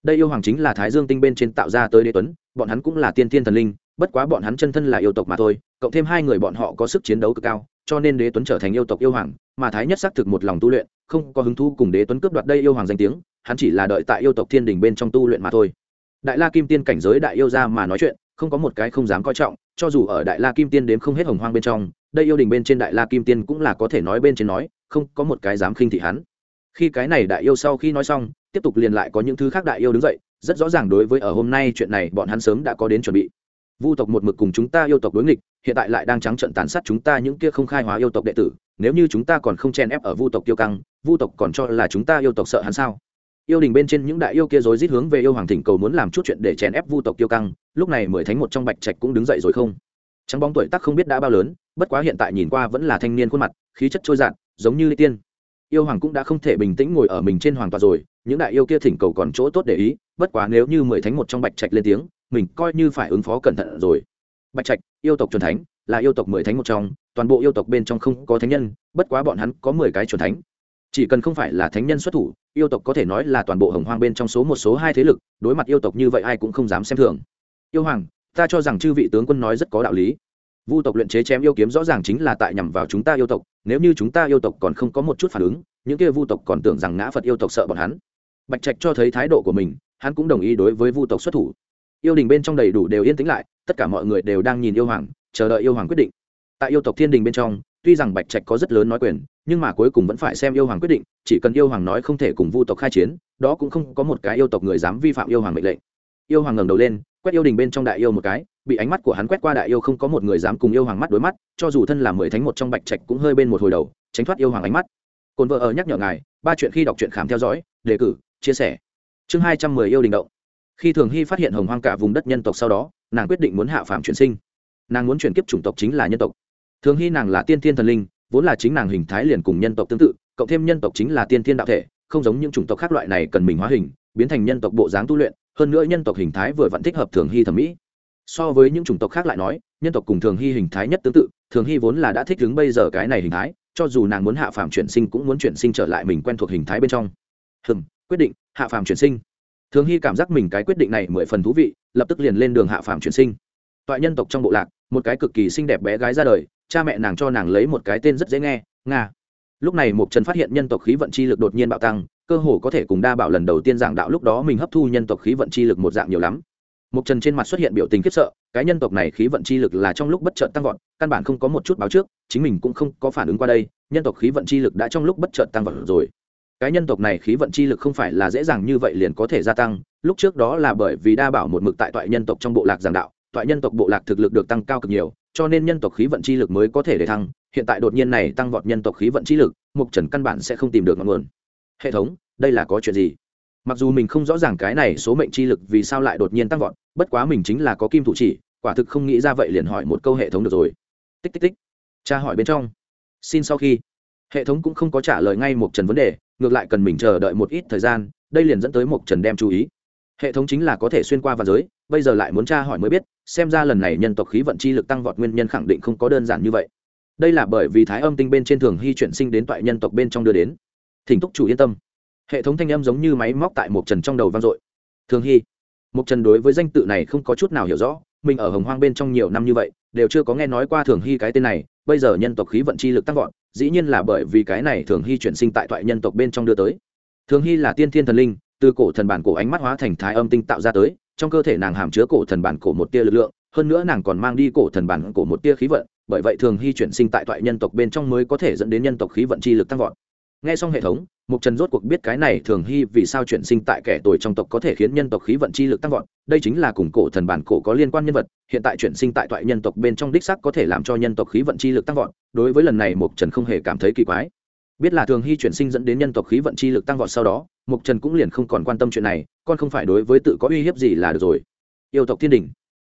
Đây yêu hoàng chính là thái dương tinh bên trên tạo ra tới đế tuấn, bọn hắn cũng là tiên tiên thần linh, bất quá bọn hắn chân thân là yêu tộc mà thôi, cộng thêm hai người bọn họ có sức chiến đấu cực cao, cho nên đế tuấn trở thành yêu tộc yêu hoàng, mà thái nhất xác thực một lòng tu luyện, không có hứng thú cùng đế tuấn cướp đoạt đây yêu hoàng danh tiếng, hắn chỉ là đợi tại yêu tộc thiên đình bên trong tu luyện mà thôi. Đại la kim tiên cảnh giới đại yêu ra mà nói chuyện, không có một cái không dám coi trọng, cho dù ở đại la kim tiên đếm không hết hồng hoang bên trong đây yêu đình bên trên đại la kim tiên cũng là có thể nói bên trên nói, không có một cái dám khinh thị hắn. Khi cái này đại yêu sau khi nói xong, tiếp tục liền lại có những thứ khác đại yêu đứng dậy, rất rõ ràng đối với ở hôm nay chuyện này bọn hắn sớm đã có đến chuẩn bị. Vu tộc một mực cùng chúng ta yêu tộc đối nghịch, hiện tại lại đang trắng trận tàn sát chúng ta những kia không khai hóa yêu tộc đệ tử, nếu như chúng ta còn không chen ép ở vu tộc tiêu căng, vu tộc còn cho là chúng ta yêu tộc sợ hắn sao? Yêu đình bên trên những đại yêu kia rối rít hướng về yêu hoàng thỉnh cầu muốn làm chút chuyện để chèn ép vu tộc tiêu căng, lúc này mười thánh một trong bạch trạch cũng đứng dậy rồi không? Trắng bóng tuổi tác không biết đã bao lớn bất quá hiện tại nhìn qua vẫn là thanh niên khuôn mặt, khí chất trôi dạn giống như tiên. Yêu hoàng cũng đã không thể bình tĩnh ngồi ở mình trên hoàng tòa rồi, những đại yêu kia thỉnh cầu còn chỗ tốt để ý, bất quá nếu như mười thánh một trong bạch trạch lên tiếng, mình coi như phải ứng phó cẩn thận rồi. Bạch trạch, yêu tộc truyền thánh, là yêu tộc mười thánh một trong, toàn bộ yêu tộc bên trong không có thánh nhân, bất quá bọn hắn có mười cái truyền thánh. Chỉ cần không phải là thánh nhân xuất thủ, yêu tộc có thể nói là toàn bộ hồng hoang bên trong số một số hai thế lực, đối mặt yêu tộc như vậy ai cũng không dám xem thường. Yêu hoàng, ta cho rằng chư vị tướng quân nói rất có đạo lý vu tộc luyện chế chém yêu kiếm rõ ràng chính là tại nhằm vào chúng ta yêu tộc, nếu như chúng ta yêu tộc còn không có một chút phản ứng, những kia vu tộc còn tưởng rằng ngã phật yêu tộc sợ bọn hắn. Bạch trạch cho thấy thái độ của mình, hắn cũng đồng ý đối với vu tộc xuất thủ. Yêu đình bên trong đầy đủ đều yên tĩnh lại, tất cả mọi người đều đang nhìn yêu hoàng, chờ đợi yêu hoàng quyết định. Tại yêu tộc thiên đình bên trong, tuy rằng bạch trạch có rất lớn nói quyền, nhưng mà cuối cùng vẫn phải xem yêu hoàng quyết định, chỉ cần yêu hoàng nói không thể cùng vu tộc khai chiến, đó cũng không có một cái yêu tộc người dám vi phạm yêu hoàng mệnh lệnh. Yêu hoàng ngẩng đầu lên, quét yêu đình bên trong đại yêu một cái bị ánh mắt của hắn quét qua đại yêu không có một người dám cùng yêu hoàng mắt đối mắt, cho dù thân là mười thánh một trong bạch trạch cũng hơi bên một hồi đầu, tránh thoát yêu hoàng ánh mắt. Cồn vợ ở nhắc nhở ngài, ba chuyện khi đọc truyện khám theo dõi, đề cử, chia sẻ. Chương hai trăm mười yêu đình động. Khi thường hy phát hiện hồng hoang cả vùng đất nhân tộc sau đó, nàng quyết định muốn hạ phạm chuyển sinh. Nàng muốn chuyển kiếp chủng tộc chính là nhân tộc. Thường hy nàng là tiên thiên thần linh, vốn là chính nàng hình thái liền cùng nhân tộc tương tự, cộng thêm nhân tộc chính là tiên thiên đạo thể, không giống những chủng tộc khác loại này cần mình hóa hình, biến thành nhân tộc bộ dáng tu luyện, hơn nữa nhân tộc hình thái vừa vẫn thích hợp thường hy thẩm mỹ so với những chủng tộc khác lại nói, nhân tộc cùng thường hy hình thái nhất tương tự, thường hy vốn là đã thích ứng bây giờ cái này hình thái, cho dù nàng muốn hạ phàm chuyển sinh cũng muốn chuyển sinh trở lại mình quen thuộc hình thái bên trong. Hừm, quyết định, hạ phàm chuyển sinh. Thường hy cảm giác mình cái quyết định này mười phần thú vị, lập tức liền lên đường hạ phàm chuyển sinh. Toại nhân tộc trong bộ lạc, một cái cực kỳ xinh đẹp bé gái ra đời, cha mẹ nàng cho nàng lấy một cái tên rất dễ nghe, nga. Lúc này mục trần phát hiện nhân tộc khí vận chi lực đột nhiên bạo tăng, cơ hồ có thể cùng đa bảo lần đầu tiên giảng đạo lúc đó mình hấp thu nhân tộc khí vận chi lực một dạng nhiều lắm mục trần trên mặt xuất hiện biểu tình khiếp sợ, cái nhân tộc này khí vận chi lực là trong lúc bất chợt tăng vọt, căn bản không có một chút báo trước, chính mình cũng không có phản ứng qua đây, nhân tộc khí vận chi lực đã trong lúc bất chợt tăng vọt rồi. Cái nhân tộc này khí vận chi lực không phải là dễ dàng như vậy liền có thể gia tăng, lúc trước đó là bởi vì đa bảo một mực tại toại nhân tộc trong bộ lạc giảng đạo, toại nhân tộc bộ lạc thực lực được tăng cao cực nhiều, cho nên nhân tộc khí vận chi lực mới có thể để thăng, hiện tại đột nhiên này tăng vọt nhân tộc khí vận chi lực mục trần căn bản sẽ không tìm được ngọn nguồn. Hệ thống, đây là có chuyện gì? Mặc dù mình không rõ ràng cái này số mệnh chi lực vì sao lại đột nhiên tăng vọt, bất quá mình chính là có kim thủ chỉ, quả thực không nghĩ ra vậy liền hỏi một câu hệ thống được rồi. Tích tích tích. Cha hỏi bên trong. Xin sau khi. Hệ thống cũng không có trả lời ngay một trần vấn đề, ngược lại cần mình chờ đợi một ít thời gian, đây liền dẫn tới một trần đem chú ý. Hệ thống chính là có thể xuyên qua và giới, bây giờ lại muốn tra hỏi mới biết, xem ra lần này nhân tộc khí vận chi lực tăng vọt nguyên nhân khẳng định không có đơn giản như vậy. Đây là bởi vì thái âm tinh bên trên thường hy chuyển sinh đến toại nhân tộc bên trong đưa đến. Thỉnh túc chủ yên tâm hệ thống thanh âm giống như máy móc tại một trần trong đầu vang dội. Thường hy, một trần đối với danh tự này không có chút nào hiểu rõ, mình ở hồng hoang bên trong nhiều năm như vậy, đều chưa có nghe nói qua thường hy cái tên này, bây giờ nhân tộc khí vận chi lực tăng vọt, dĩ nhiên là bởi vì cái này thường hy chuyển sinh tại thoại nhân tộc bên trong đưa tới. Thường hy là tiên thiên thần linh, từ cổ thần bản cổ ánh mắt hóa thành thái âm tinh tạo ra tới, trong cơ thể nàng hàm chứa cổ thần bản cổ một tia lực lượng, hơn nữa nàng còn mang đi cổ thần bản cổ một tia khí vận, bởi vậy thường hy chuyển sinh tại thoại nhân tộc bên trong mới có thể dẫn đến nhân tộc khí vận chi lực tăng vọt nghe xong hệ thống, mục trần rốt cuộc biết cái này thường hy vì sao chuyển sinh tại kẻ tuổi trong tộc có thể khiến nhân tộc khí vận chi lực tăng vọt. Đây chính là cùng cổ thần bản cổ có liên quan nhân vật, hiện tại chuyển sinh tại toại nhân tộc bên trong đích sắc có thể làm cho nhân tộc khí vận chi lực tăng vọt. Đối với lần này, mục trần không hề cảm thấy kỳ quái. Biết là thường hy chuyển sinh dẫn đến nhân tộc khí vận chi lực tăng vọt sau đó, mục trần cũng liền không còn quan tâm chuyện này, con không phải đối với tự có uy hiếp gì là được rồi. Yêu tộc thiên đình.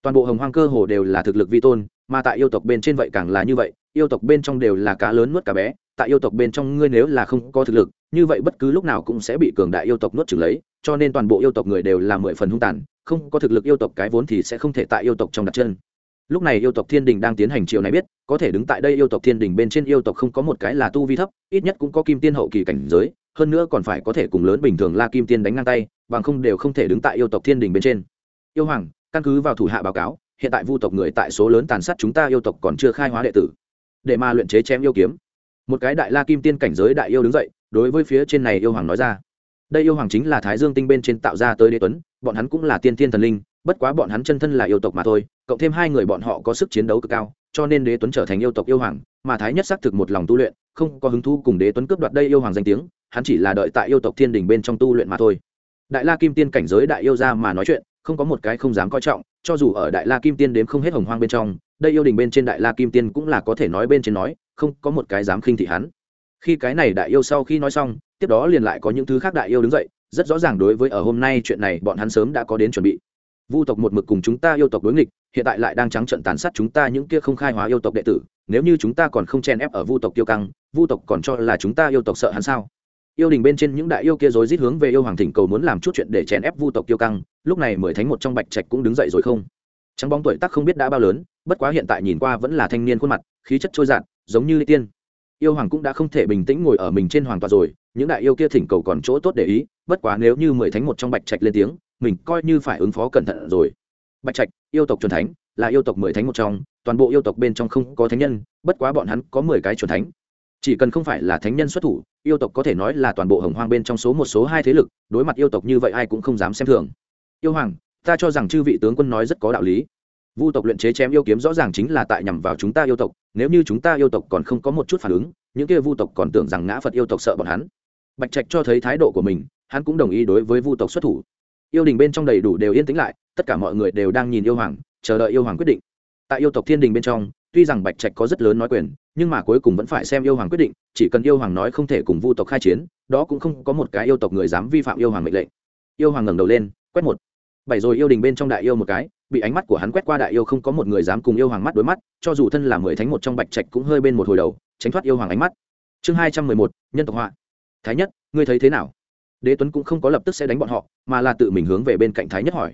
Toàn bộ hồng hoang cơ hồ đều là thực lực vi tôn, mà tại yêu tộc bên trên vậy càng là như vậy, yêu tộc bên trong đều là cá lớn nuốt cá bé tại yêu tộc bên trong ngươi nếu là không có thực lực như vậy bất cứ lúc nào cũng sẽ bị cường đại yêu tộc nuốt trừng lấy cho nên toàn bộ yêu tộc người đều là mười phần hung tàn không có thực lực yêu tộc cái vốn thì sẽ không thể tại yêu tộc trong đặt chân lúc này yêu tộc thiên đình đang tiến hành chiều này biết có thể đứng tại đây yêu tộc thiên đình bên trên yêu tộc không có một cái là tu vi thấp ít nhất cũng có kim tiên hậu kỳ cảnh giới hơn nữa còn phải có thể cùng lớn bình thường la kim tiên đánh ngang tay bằng không đều không thể đứng tại yêu tộc thiên đình bên trên yêu hoàng căn cứ vào thủ hạ báo cáo hiện tại vu tộc người tại số lớn tàn sát chúng ta yêu tộc còn chưa khai hóa đệ tử để mà luyện chế chém yêu kiếm một cái đại la kim tiên cảnh giới đại yêu đứng dậy, đối với phía trên này yêu hoàng nói ra. Đây yêu hoàng chính là thái dương tinh bên trên tạo ra tới đế tuấn, bọn hắn cũng là tiên tiên thần linh, bất quá bọn hắn chân thân là yêu tộc mà thôi, cộng thêm hai người bọn họ có sức chiến đấu cực cao, cho nên đế tuấn trở thành yêu tộc yêu hoàng, mà thái nhất xác thực một lòng tu luyện, không có hứng thú cùng đế tuấn cướp đoạt đây yêu hoàng danh tiếng, hắn chỉ là đợi tại yêu tộc thiên đình bên trong tu luyện mà thôi. Đại la kim tiên cảnh giới đại yêu ra mà nói chuyện, không có một cái không dám coi trọng, cho dù ở đại la kim tiên đếm không hết hồng hoang bên trong, đây yêu đình bên trên đại la kim tiên cũng là có thể nói bên trên nói không có một cái dám khinh thị hắn. Khi cái này đại yêu sau khi nói xong, tiếp đó liền lại có những thứ khác đại yêu đứng dậy, rất rõ ràng đối với ở hôm nay chuyện này bọn hắn sớm đã có đến chuẩn bị. Vu tộc một mực cùng chúng ta yêu tộc đối nghịch, hiện tại lại đang trắng trận tàn sát chúng ta những kia không khai hóa yêu tộc đệ tử, nếu như chúng ta còn không chen ép ở vu tộc tiêu căng, vu tộc còn cho là chúng ta yêu tộc sợ hắn sao? Yêu đình bên trên những đại yêu kia rối rít hướng về yêu hoàng thỉnh cầu muốn làm chút chuyện để chèn ép vu tộc tiêu căng, lúc này mười thánh một trong bạch trạch cũng đứng dậy rồi không? Trắng bóng tuổi tác không biết đã bao lớn, bất quá hiện tại nhìn qua vẫn là thanh niên khuôn mặt, khí chất trôi dạt giống như lý tiên. Yêu hoàng cũng đã không thể bình tĩnh ngồi ở mình trên hoàng tọa rồi, những đại yêu kia thỉnh cầu còn chỗ tốt để ý, bất quá nếu như mười thánh một trong bạch trạch lên tiếng, mình coi như phải ứng phó cẩn thận rồi. Bạch trạch, yêu tộc chuẩn thánh, là yêu tộc mười thánh một trong, toàn bộ yêu tộc bên trong không có thánh nhân, bất quá bọn hắn có mười cái chuẩn thánh. Chỉ cần không phải là thánh nhân xuất thủ, yêu tộc có thể nói là toàn bộ hồng hoang bên trong số một, số hai thế lực, đối mặt yêu tộc như vậy ai cũng không dám xem thường. Yêu hoàng, ta cho rằng chư vị tướng quân nói rất có đạo lý vu tộc luyện chế chém yêu kiếm rõ ràng chính là tại nhằm vào chúng ta yêu tộc, nếu như chúng ta yêu tộc còn không có một chút phản ứng, những kia vu tộc còn tưởng rằng ngã phật yêu tộc sợ bọn hắn. Bạch trạch cho thấy thái độ của mình, hắn cũng đồng ý đối với vu tộc xuất thủ. Yêu đình bên trong đầy đủ đều yên tĩnh lại, tất cả mọi người đều đang nhìn yêu hoàng, chờ đợi yêu hoàng quyết định. Tại yêu tộc thiên đình bên trong, tuy rằng bạch trạch có rất lớn nói quyền, nhưng mà cuối cùng vẫn phải xem yêu hoàng quyết định, chỉ cần yêu hoàng nói không thể cùng vu tộc khai chiến, đó cũng không có một cái yêu tộc người dám vi phạm yêu hoàng mệnh lệnh. Yêu hoàng ngẩng đầu lên, quét một. Bảy rồi yêu đình bên trong đại yêu một cái bị ánh mắt của hắn quét qua đại yêu không có một người dám cùng yêu hoàng mắt đối mắt, cho dù thân là mười thánh một trong bạch trạch cũng hơi bên một hồi đầu, tránh thoát yêu hoàng ánh mắt. Chương hai trăm mười một, nhân tộc họa. Thái nhất, ngươi thấy thế nào? Đế tuấn cũng không có lập tức sẽ đánh bọn họ, mà là tự mình hướng về bên cạnh thái nhất hỏi.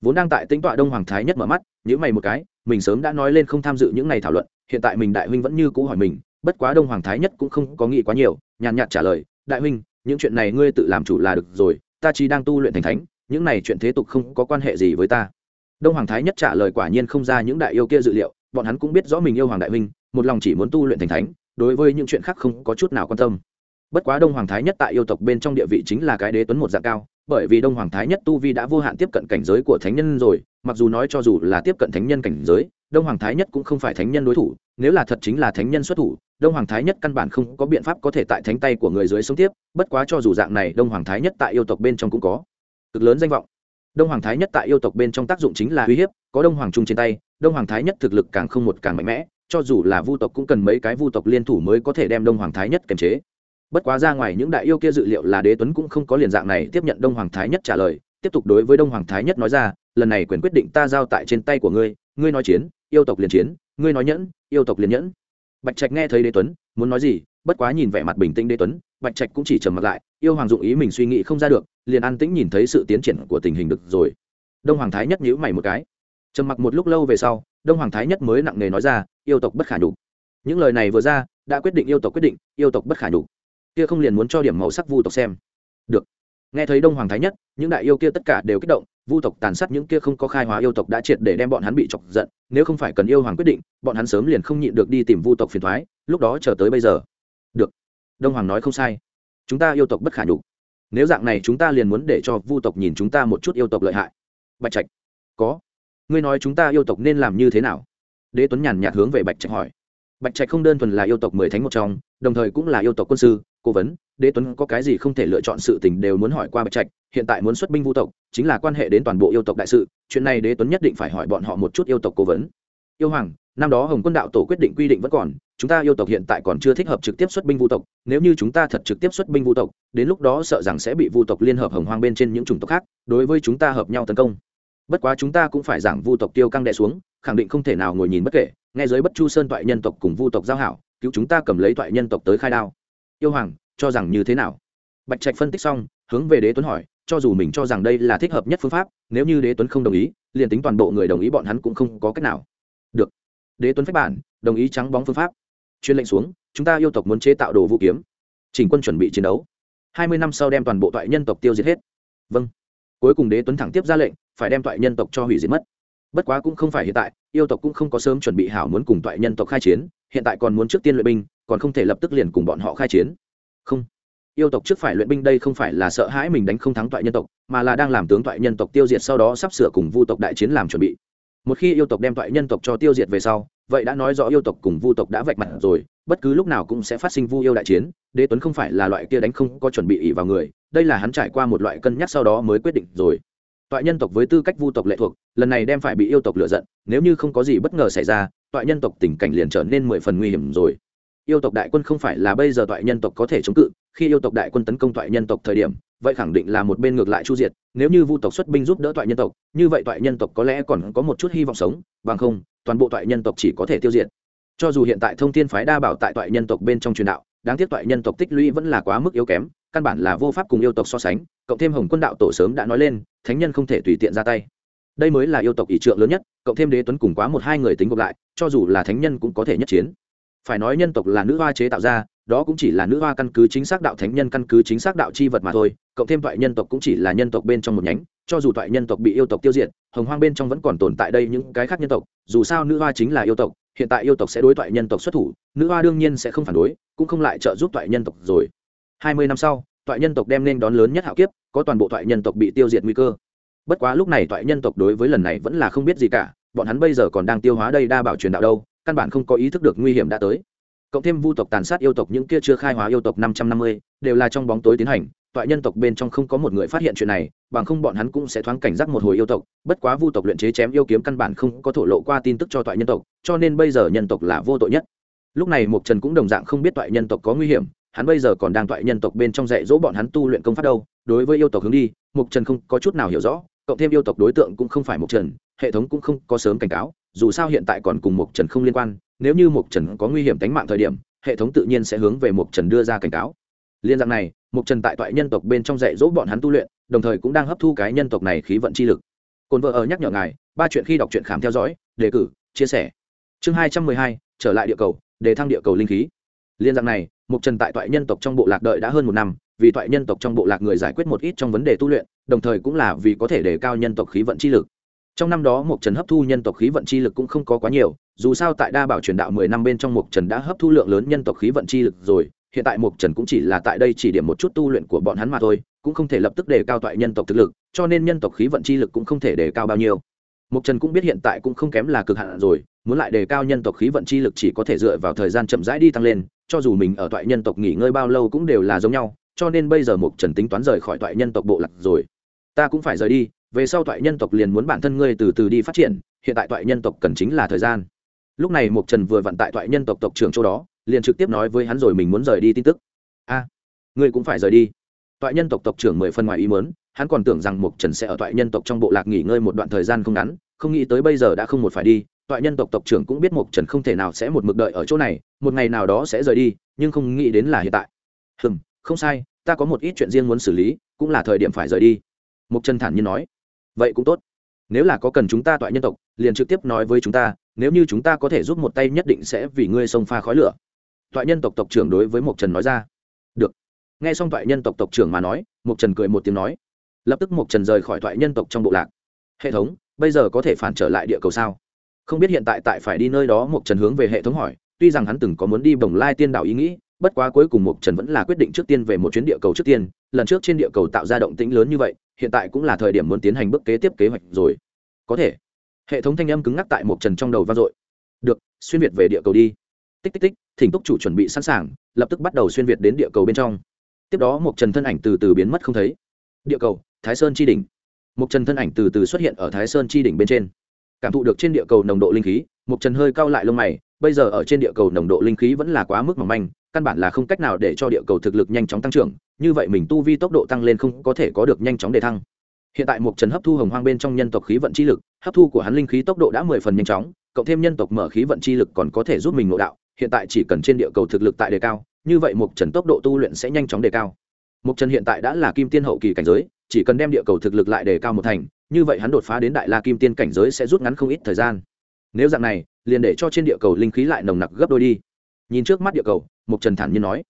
Vốn đang tại tính tọa đông hoàng thái nhất mở mắt nhữ mày một cái, mình sớm đã nói lên không tham dự những ngày thảo luận, hiện tại mình đại huynh vẫn như cũ hỏi mình, bất quá đông hoàng thái nhất cũng không có nghĩ quá nhiều, nhàn nhạt trả lời, đại huynh, những chuyện này ngươi tự làm chủ là được rồi, ta chỉ đang tu luyện thành thánh, những này chuyện thế tục không có quan hệ gì với ta đông hoàng thái nhất trả lời quả nhiên không ra những đại yêu kia dự liệu, bọn hắn cũng biết rõ mình yêu hoàng đại huynh, một lòng chỉ muốn tu luyện thành thánh, đối với những chuyện khác không có chút nào quan tâm. Bất quá đông hoàng thái nhất tại yêu tộc bên trong địa vị chính là cái đế tuấn một dạng cao, bởi vì đông hoàng thái nhất tu vi đã vô hạn tiếp cận cảnh giới của thánh nhân rồi, mặc dù nói cho dù là tiếp cận thánh nhân cảnh giới, đông hoàng thái nhất cũng không phải thánh nhân đối thủ, nếu là thật chính là thánh nhân xuất thủ, đông hoàng thái nhất căn bản không có biện pháp có thể tại thánh tay của người dưới sống tiếp, bất quá cho dù dạng này, đông hoàng thái nhất tại yêu tộc bên trong cũng có cực lớn danh vọng đông hoàng thái nhất tại yêu tộc bên trong tác dụng chính là uy hiếp, có đông hoàng trung trên tay, đông hoàng thái nhất thực lực càng không một càng mạnh mẽ, cho dù là vu tộc cũng cần mấy cái vu tộc liên thủ mới có thể đem đông hoàng thái nhất kiềm chế. Bất quá ra ngoài những đại yêu kia dự liệu là đế tuấn cũng không có liền dạng này tiếp nhận đông hoàng thái nhất trả lời, tiếp tục đối với đông hoàng thái nhất nói ra, lần này quyền quyết định ta giao tại trên tay của ngươi ngươi nói chiến, yêu tộc liền chiến, ngươi nói nhẫn, yêu tộc liền nhẫn. Bạch trạch nghe thấy đế tuấn, muốn nói gì, bất quá nhìn vẻ mặt bình tĩnh đế tuấn bạch trạch cũng chỉ trầm mặt lại, yêu hoàng dụng ý mình suy nghĩ không ra được, liền an tĩnh nhìn thấy sự tiến triển của tình hình được rồi. Đông hoàng thái nhất nhíu mày một cái. Trầm mặc một lúc lâu về sau, đông hoàng thái nhất mới nặng nề nói ra, yêu tộc bất khả nhục. Những lời này vừa ra, đã quyết định yêu tộc quyết định, yêu tộc bất khả nhục. Kia không liền muốn cho điểm màu sắc vu tộc xem. Được. Nghe thấy đông hoàng thái nhất, những đại yêu kia tất cả đều kích động, vu tộc tàn sát những kia không có khai hóa yêu tộc đã triệt để đem bọn hắn bị chọc giận, nếu không phải cần yêu hoàng quyết định, bọn hắn sớm liền không nhịn được đi tìm vu tộc phiền thoái, lúc đó chờ tới bây giờ. Được đông hoàng nói không sai. Chúng ta yêu tộc bất khả nhục. Nếu dạng này chúng ta liền muốn để cho vu tộc nhìn chúng ta một chút yêu tộc lợi hại. Bạch trạch. Có. Ngươi nói chúng ta yêu tộc nên làm như thế nào? Đế tuấn nhàn nhạt hướng về bạch trạch hỏi. Bạch trạch không đơn thuần là yêu tộc mười thánh một trong, đồng thời cũng là yêu tộc quân sư, cố vấn. Đế tuấn có cái gì không thể lựa chọn sự tình đều muốn hỏi qua bạch trạch, hiện tại muốn xuất binh vu tộc, chính là quan hệ đến toàn bộ yêu tộc đại sự. Chuyện này đế tuấn nhất định phải hỏi bọn họ một chút yêu tộc cố vấn yêu hoàng, năm đó hồng quân đạo tổ quyết định quy định vẫn còn, chúng ta yêu tộc hiện tại còn chưa thích hợp trực tiếp xuất binh vu tộc, nếu như chúng ta thật trực tiếp xuất binh vu tộc, đến lúc đó sợ rằng sẽ bị vu tộc liên hợp hồng hoang bên trên những chủng tộc khác, đối với chúng ta hợp nhau tấn công. Bất quá chúng ta cũng phải giảng vu tộc tiêu căng đệ xuống, khẳng định không thể nào ngồi nhìn bất kể, nghe giới bất chu sơn toại nhân tộc cùng vu tộc giao hảo, cứu chúng ta cầm lấy toại nhân tộc tới khai đao. Yêu hoàng, cho rằng như thế nào? Bạch trạch phân tích xong, hướng về đế tuấn hỏi, cho dù mình cho rằng đây là thích hợp nhất phương pháp, nếu như đế tuấn không đồng ý, liền tính toàn bộ người đồng ý bọn hắn cũng không có cách nào được. Đế tuấn phép bản, đồng ý trắng bóng phương pháp. Chuyên lệnh xuống, chúng ta yêu tộc muốn chế tạo đồ vũ kiếm. Chỉnh quân chuẩn bị chiến đấu. Hai mươi năm sau đem toàn bộ toại nhân tộc tiêu diệt hết. Vâng. Cuối cùng đế tuấn thẳng tiếp ra lệnh, phải đem toại nhân tộc cho hủy diệt mất. Bất quá cũng không phải hiện tại, yêu tộc cũng không có sớm chuẩn bị hảo muốn cùng toại nhân tộc khai chiến, hiện tại còn muốn trước tiên luyện binh, còn không thể lập tức liền cùng bọn họ khai chiến. Không. Yêu tộc trước phải luyện binh đây không phải là sợ hãi mình đánh không thắng toại nhân tộc, mà là đang làm tướng toại nhân tộc tiêu diệt sau đó sắp sửa cùng vu tộc đại chiến làm chuẩn bị một khi yêu tộc đem toại nhân tộc cho tiêu diệt về sau, vậy đã nói rõ yêu tộc cùng vu tộc đã vạch mặt rồi, bất cứ lúc nào cũng sẽ phát sinh vu yêu đại chiến, đế tuấn không phải là loại kia đánh không có chuẩn bị ỉ vào người, đây là hắn trải qua một loại cân nhắc sau đó mới quyết định rồi. Toại nhân tộc với tư cách vu tộc lệ thuộc, lần này đem phải bị yêu tộc lựa giận, nếu như không có gì bất ngờ xảy ra toại nhân tộc tình cảnh liền trở nên mười phần nguy hiểm rồi. Yêu tộc đại quân không phải là bây giờ toại nhân tộc có thể chống cự, khi yêu tộc đại quân tấn công toại nhân tộc thời điểm vậy khẳng định là một bên ngược lại chu diệt, nếu như vu tộc xuất binh giúp đỡ toại nhân tộc, như vậy toại nhân tộc có lẽ còn có một chút hy vọng sống, bằng không, toàn bộ toại nhân tộc chỉ có thể tiêu diệt. Cho dù hiện tại thông thiên phái đa bảo tại toại nhân tộc bên trong truyền đạo, đáng tiếc toại nhân tộc tích lũy vẫn là quá mức yếu kém, căn bản là vô pháp cùng yêu tộc so sánh, cộng thêm hồng quân đạo tổ sớm đã nói lên, thánh nhân không thể tùy tiện ra tay. Đây mới là yêu tộc ỷ trượng lớn nhất, cộng thêm đế tuấn cùng quá một hai người tính gộp lại, cho dù là thánh nhân cũng có thể nhất chiến. Phải nói nhân tộc là nữ hoa chế tạo ra đó cũng chỉ là nữ hoa căn cứ chính xác đạo thánh nhân căn cứ chính xác đạo c h i vật mà thôi, cộng thêm toại nhân tộc cũng chỉ là nhân tộc bên trong một nhánh, cho dù toại nhân tộc bị yêu tộc tiêu diệt, hồng hoang bên trong vẫn còn tồn tại đây những cái khác nhân tộc, dù sao nữ hoa chính là yêu tộc, hiện tại yêu tộc sẽ đối toại nhân tộc xuất thủ, nữ hoa đương nhiên sẽ không phản đối, cũng không lại trợ giúp toại nhân tộc rồi. Hai mươi năm sau toại nhân tộc đem nên đón lớn nhất hạo kiếp, có toàn bộ toại nhân tộc bị tiêu diệt nguy cơ. Bất quá lúc này toại nhân tộc đối với lần này vẫn là không biết gì cả, bọn hắn bây giờ còn đang tiêu hóa đây đa bảo truyền đạo đâu, căn bản không có ý thức được nguy hiểm đã tới cộng thêm vu tộc tàn sát yêu tộc những kia chưa khai hóa yêu tộc năm trăm năm mươi, đều là trong bóng tối tiến hành, toại nhân tộc bên trong không có một người phát hiện chuyện này, bằng không bọn hắn cũng sẽ thoáng cảnh giác một hồi yêu tộc, bất quá vu tộc luyện chế chém yêu kiếm căn bản không có thổ lộ qua tin tức cho toại nhân tộc, cho nên bây giờ nhân tộc là vô tội nhất. Lúc này mục trần cũng đồng dạng không biết toại nhân tộc có nguy hiểm, hắn bây giờ còn đang toại nhân tộc bên trong dạy dỗ bọn hắn tu luyện công pháp đâu, đối với yêu tộc hướng đi mục trần không có chút nào hiểu rõ, cộng thêm yêu tộc đối tượng cũng không phải mục trần, hệ thống cũng không có sớm cảnh cáo, dù sao hiện tại còn cùng mục trần không liên quan nếu như mục trần có nguy hiểm tính mạng thời điểm, hệ thống tự nhiên sẽ hướng về mục trần đưa ra cảnh cáo. Liên dạng này mục trần tại toại nhân tộc bên trong dạy dỗ bọn hắn tu luyện, đồng thời cũng đang hấp thu cái nhân tộc này khí vận chi lực. Cồn vợ ở nhắc nhở ngài, ba chuyện khi đọc truyện khám theo dõi, đề cử, chia sẻ. Chương hai trăm mười hai, trở lại địa cầu, đề thăng địa cầu linh khí. Liên dạng này mục trần tại toại nhân tộc trong bộ lạc đợi đã hơn một năm, vì toại nhân tộc trong bộ lạc người giải quyết một ít trong vấn đề tu luyện, đồng thời cũng là vì có thể đề cao nhân tộc khí vận chi lực. Trong năm đó mục trần hấp thu nhân tộc khí vận chi lực cũng không có quá nhiều dù sao tại đa bảo truyền đạo mười năm bên trong mục trần đã hấp thu lượng lớn nhân tộc khí vận chi lực rồi, hiện tại mục trần cũng chỉ là tại đây chỉ điểm một chút tu luyện của bọn hắn mà thôi, cũng không thể lập tức đề cao toại nhân tộc thực lực, cho nên nhân tộc khí vận chi lực cũng không thể đề cao bao nhiêu. Mục trần cũng biết hiện tại cũng không kém là cực hạn rồi, muốn lại đề cao nhân tộc khí vận chi lực chỉ có thể dựa vào thời gian chậm rãi đi tăng lên, cho dù mình ở toại nhân tộc nghỉ ngơi bao lâu cũng đều là giống nhau, cho nên bây giờ mục trần tính toán rời khỏi toại nhân tộc bộ lạc rồi. Ta cũng phải rời đi, về sau toại nhân tộc liền muốn bản thân ngươi từ từ đi phát triển, hiện tại toại nhân tộc cần chính là thời gian lúc này mục trần vừa vặn tại thoại nhân tộc tộc trưởng chỗ đó, liền trực tiếp nói với hắn rồi mình muốn rời đi tin tức. A, ngươi cũng phải rời đi. Thoại nhân tộc tộc trưởng mười phần ngoài ý mớn hắn còn tưởng rằng mục trần sẽ ở thoại nhân tộc trong bộ lạc nghỉ ngơi một đoạn thời gian không ngắn, không nghĩ tới bây giờ đã không một phải đi, thoại nhân tộc tộc trưởng cũng biết mục trần không thể nào sẽ một mực đợi ở chỗ này, một ngày nào đó sẽ rời đi, nhưng không nghĩ đến là hiện tại. Hừm, không sai, ta có một ít chuyện riêng muốn xử lý, cũng là thời điểm phải rời đi. Mục trần thản nhiên nói. Vậy cũng tốt. Nếu là có cần chúng ta toại nhân tộc, liền trực tiếp nói với chúng ta nếu như chúng ta có thể giúp một tay nhất định sẽ vì ngươi xông pha khói lửa. Toại nhân tộc tộc trưởng đối với mục trần nói ra. Được. Nghe xong toại nhân tộc tộc trưởng mà nói mục trần cười một tiếng nói. Lập tức mục trần rời khỏi toại nhân tộc trong bộ lạc. Hệ thống, bây giờ có thể phản trở lại địa cầu sao? Không biết hiện tại tại phải đi nơi đó mục trần hướng về hệ thống hỏi. Tuy rằng hắn từng có muốn đi bồng lai tiên đảo ý nghĩ, bất quá cuối cùng mục trần vẫn là quyết định trước tiên về một chuyến địa cầu trước tiên. Lần trước trên địa cầu tạo ra động tĩnh lớn như vậy, hiện tại cũng là thời điểm muốn tiến hành bước kế tiếp kế hoạch rồi. Có thể hệ thống thanh âm cứng ngắc tại mục trần trong đầu vang dội. Được, xuyên việt về địa cầu đi. Tích tích tích, thỉnh túc chủ chuẩn bị sẵn sàng, lập tức bắt đầu xuyên việt đến địa cầu bên trong. Tiếp đó mục trần thân ảnh từ từ biến mất không thấy. Địa cầu, thái sơn chi đỉnh. Mục trần thân ảnh từ từ xuất hiện ở thái sơn chi đỉnh bên trên. Cảm thụ được trên địa cầu nồng độ linh khí mục trần hơi cao lại lông mày, bây giờ ở trên địa cầu nồng độ linh khí vẫn là quá mức mỏng manh, căn bản là không cách nào để cho địa cầu thực lực nhanh chóng tăng trưởng, như vậy mình tu vi tốc độ tăng lên không có thể có được nhanh chóng để thăng. Hiện tại mục trần hấp thu hồng hoang bên trong nhân tộc khí vận chi lực hấp thu của hắn linh khí tốc độ đã mười phần nhanh chóng, cộng thêm nhân tộc mở khí vận chi lực còn có thể giúp mình ngộ đạo, hiện tại chỉ cần trên địa cầu thực lực tại đề cao, như vậy mục trần tốc độ tu luyện sẽ nhanh chóng đề cao. Mục trần hiện tại đã là kim tiên hậu kỳ cảnh giới, chỉ cần đem địa cầu thực lực lại đề cao một thành, như vậy hắn đột phá đến đại la kim tiên cảnh giới sẽ rút ngắn không ít thời gian. Nếu dạng này, liền để cho trên địa cầu linh khí lại nồng nặc gấp đôi đi. Nhìn trước mắt địa cầu mục trần thản nhiên nói.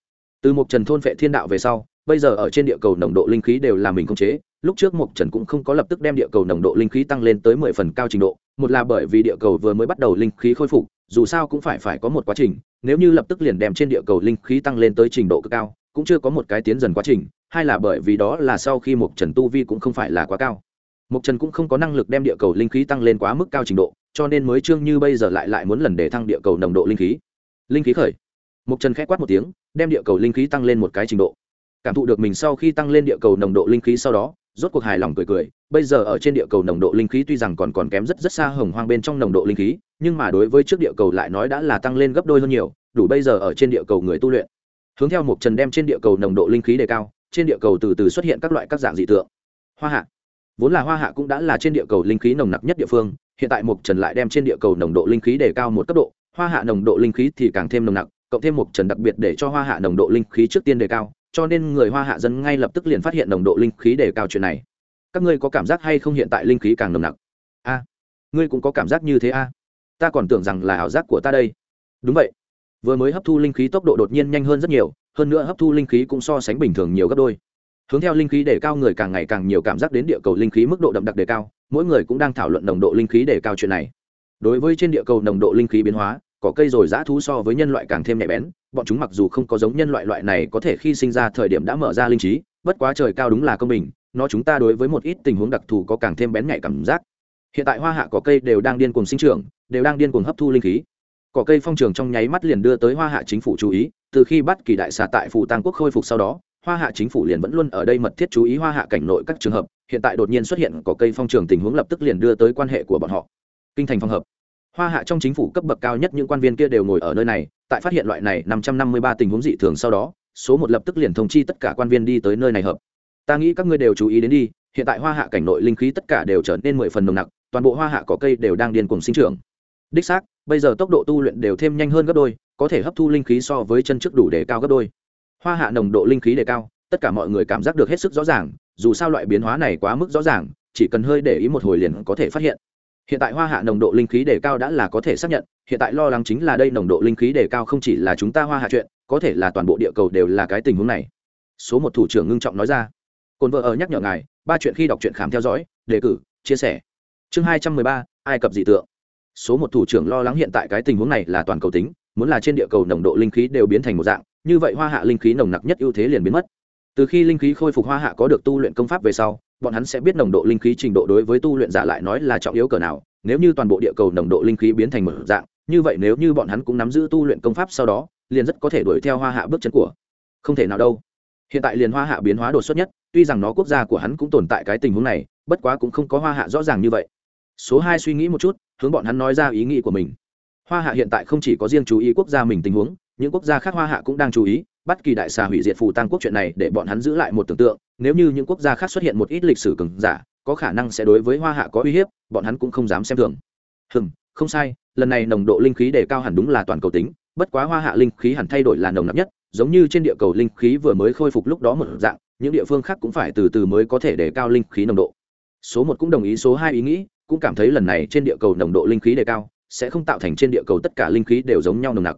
Từ mục trần thôn vệ thiên đạo về sau, bây giờ ở trên địa cầu nồng độ linh khí đều là mình không chế lúc trước mục trần cũng không có lập tức đem địa cầu nồng độ linh khí tăng lên tới mười phần cao trình độ, một là bởi vì địa cầu vừa mới bắt đầu linh khí khôi phục, dù sao cũng phải phải có một quá trình, nếu như lập tức liền đem trên địa cầu linh khí tăng lên tới trình độ cực cao, cũng chưa có một cái tiến dần quá trình, hai là bởi vì đó là sau khi mục trần tu vi cũng không phải là quá cao. Mục trần cũng không có năng lực đem địa cầu linh khí tăng lên quá mức cao trình độ, cho nên mới trương như bây giờ lại lại muốn lần để thăng địa cầu nồng độ linh khí. Linh khí khởi. Mục trần k h ẽ quát một tiếng, đem địa cầu linh khí tăng lên một cái trình độ cảm thụ được mình sau khi tăng lên địa cầu nồng độ linh khí sau đó, rốt cuộc hài lòng cười cười. Bây giờ ở trên địa cầu nồng độ linh khí tuy rằng còn còn kém rất rất xa hồng hoang bên trong nồng độ linh khí, nhưng mà đối với trước địa cầu lại nói đã là tăng lên gấp đôi hơn nhiều, đủ bây giờ ở trên địa cầu người tu luyện. Hướng theo một trần đem trên địa cầu nồng độ linh khí đề cao, trên địa cầu từ từ xuất hiện các loại các dạng dị tượng. Hoa hạ. Vốn là hoa hạ cũng đã là trên địa cầu linh khí nồng nặc nhất địa phương, hiện tại một trần lại đem trên địa cầu nồng độ linh khí đề cao một cấp độ, hoa hạ nồng độ linh khí thì càng thêm nồng nặc, cộng thêm một trần đặc biệt để cho hoa hạ nồng độ linh khí trước tiên đề cao cho nên người hoa hạ dân ngay lập tức liền phát hiện nồng độ linh khí đề cao chuyện này. Các ngươi có cảm giác hay không hiện tại linh khí càng nồng nặc? A, ngươi cũng có cảm giác như thế a. Ta còn tưởng rằng là ảo giác của ta đây. Đúng vậy. Vừa mới hấp thu linh khí tốc độ đột nhiên nhanh hơn rất nhiều, hơn nữa hấp thu linh khí cũng so sánh bình thường nhiều gấp đôi. Hướng theo linh khí đề cao người càng ngày càng nhiều cảm giác đến địa cầu linh khí mức độ đậm đặc đề cao, mỗi người cũng đang thảo luận nồng độ linh khí đề cao chuyện này. Đối với trên địa cầu nồng độ linh khí biến hóa Cỏ cây rồi dã thú so với nhân loại càng thêm nhạy bén, bọn chúng mặc dù không có giống nhân loại loại này có thể khi sinh ra thời điểm đã mở ra linh trí, bất quá trời cao đúng là công bình, nó chúng ta đối với một ít tình huống đặc thù có càng thêm bén nhạy cảm giác. Hiện tại hoa hạ cỏ cây đều đang điên cuồng sinh trưởng, đều đang điên cuồng hấp thu linh khí. Cỏ cây phong trường trong nháy mắt liền đưa tới hoa hạ chính phủ chú ý, từ khi bắt kỳ đại xà tại phủ tăng quốc khôi phục sau đó, hoa hạ chính phủ liền vẫn luôn ở đây mật thiết chú ý hoa hạ cảnh nội các trường hợp, hiện tại đột nhiên xuất hiện cỏ cây phong trường tình huống lập tức liền đưa tới quan hệ của bọn họ. Kinh thành phong hợp hoa hạ trong chính phủ cấp bậc cao nhất những quan viên kia đều ngồi ở nơi này, tại phát hiện loại này năm trăm năm mươi ba tình huống dị thường sau đó, số một lập tức liền thông chi tất cả quan viên đi tới nơi này hợp. Ta nghĩ các ngươi đều chú ý đến đi, hiện tại hoa hạ cảnh nội linh khí tất cả đều trở nên mười phần nồng nặc, toàn bộ hoa hạ có cây đều đang điên cùng sinh trưởng. Đích xác, bây giờ tốc độ tu luyện đều thêm nhanh hơn gấp đôi, có thể hấp thu linh khí so với chân trước đủ để cao gấp đôi. Hoa hạ nồng độ linh khí đề cao, tất cả mọi người cảm giác được hết sức rõ ràng, dù sao loại biến hóa này quá mức rõ ràng, chỉ cần hơi để ý một hồi liền có thể phát hiện hiện tại hoa hạ nồng độ linh khí đề cao đã là có thể xác nhận, hiện tại lo lắng chính là đây nồng độ linh khí đề cao không chỉ là chúng ta hoa hạ chuyện, có thể là toàn bộ địa cầu đều là cái tình huống này. Số một thủ trưởng ngưng trọng nói ra. Cồn vợ ở nhắc nhở ngài, ba chuyện khi đọc truyện khám theo dõi, đề cử, chia sẻ. Chương hai trăm mười ba, ai cập dị tượng. Số một thủ trưởng lo lắng hiện tại cái tình huống này là toàn cầu tính, muốn là trên địa cầu nồng độ linh khí đều biến thành một dạng, như vậy hoa hạ linh khí nồng nặc nhất ưu thế liền biến mất. Từ khi linh khí khôi phục hoa hạ có được tu luyện công pháp về sau bọn hắn sẽ biết nồng độ linh khí trình độ đối với tu luyện giả lại nói là trọng yếu cỡ nào. Nếu như toàn bộ địa cầu nồng độ linh khí biến thành một dạng, như vậy nếu như bọn hắn cũng nắm giữ tu luyện công pháp sau đó, liền rất có thể đuổi theo hoa hạ bước chân của. Không thể nào đâu. Hiện tại liền hoa hạ biến hóa đột xuất nhất, tuy rằng nó quốc gia của hắn cũng tồn tại cái tình huống này, bất quá cũng không có hoa hạ rõ ràng như vậy. Số hai suy nghĩ một chút, hướng bọn hắn nói ra ý nghĩ của mình. Hoa hạ hiện tại không chỉ có riêng chú ý quốc gia mình tình huống, những quốc gia khác hoa hạ cũng đang chú ý, bất kỳ đại xà hủy diệt phù tăng quốc chuyện này để bọn hắn giữ lại một tưởng tượng nếu như những quốc gia khác xuất hiện một ít lịch sử cứng giả, có khả năng sẽ đối với hoa hạ có uy hiếp, bọn hắn cũng không dám xem thường. Hừm, không sai, lần này nồng độ linh khí đề cao hẳn đúng là toàn cầu tính, bất quá hoa hạ linh khí hẳn thay đổi là nồng nặc nhất, giống như trên địa cầu linh khí vừa mới khôi phục lúc đó một dạng, những địa phương khác cũng phải từ từ mới có thể đề cao linh khí nồng độ. Số một cũng đồng ý, số hai ý nghĩ, cũng cảm thấy lần này trên địa cầu nồng độ linh khí đề cao, sẽ không tạo thành trên địa cầu tất cả linh khí đều giống nhau nồng nặc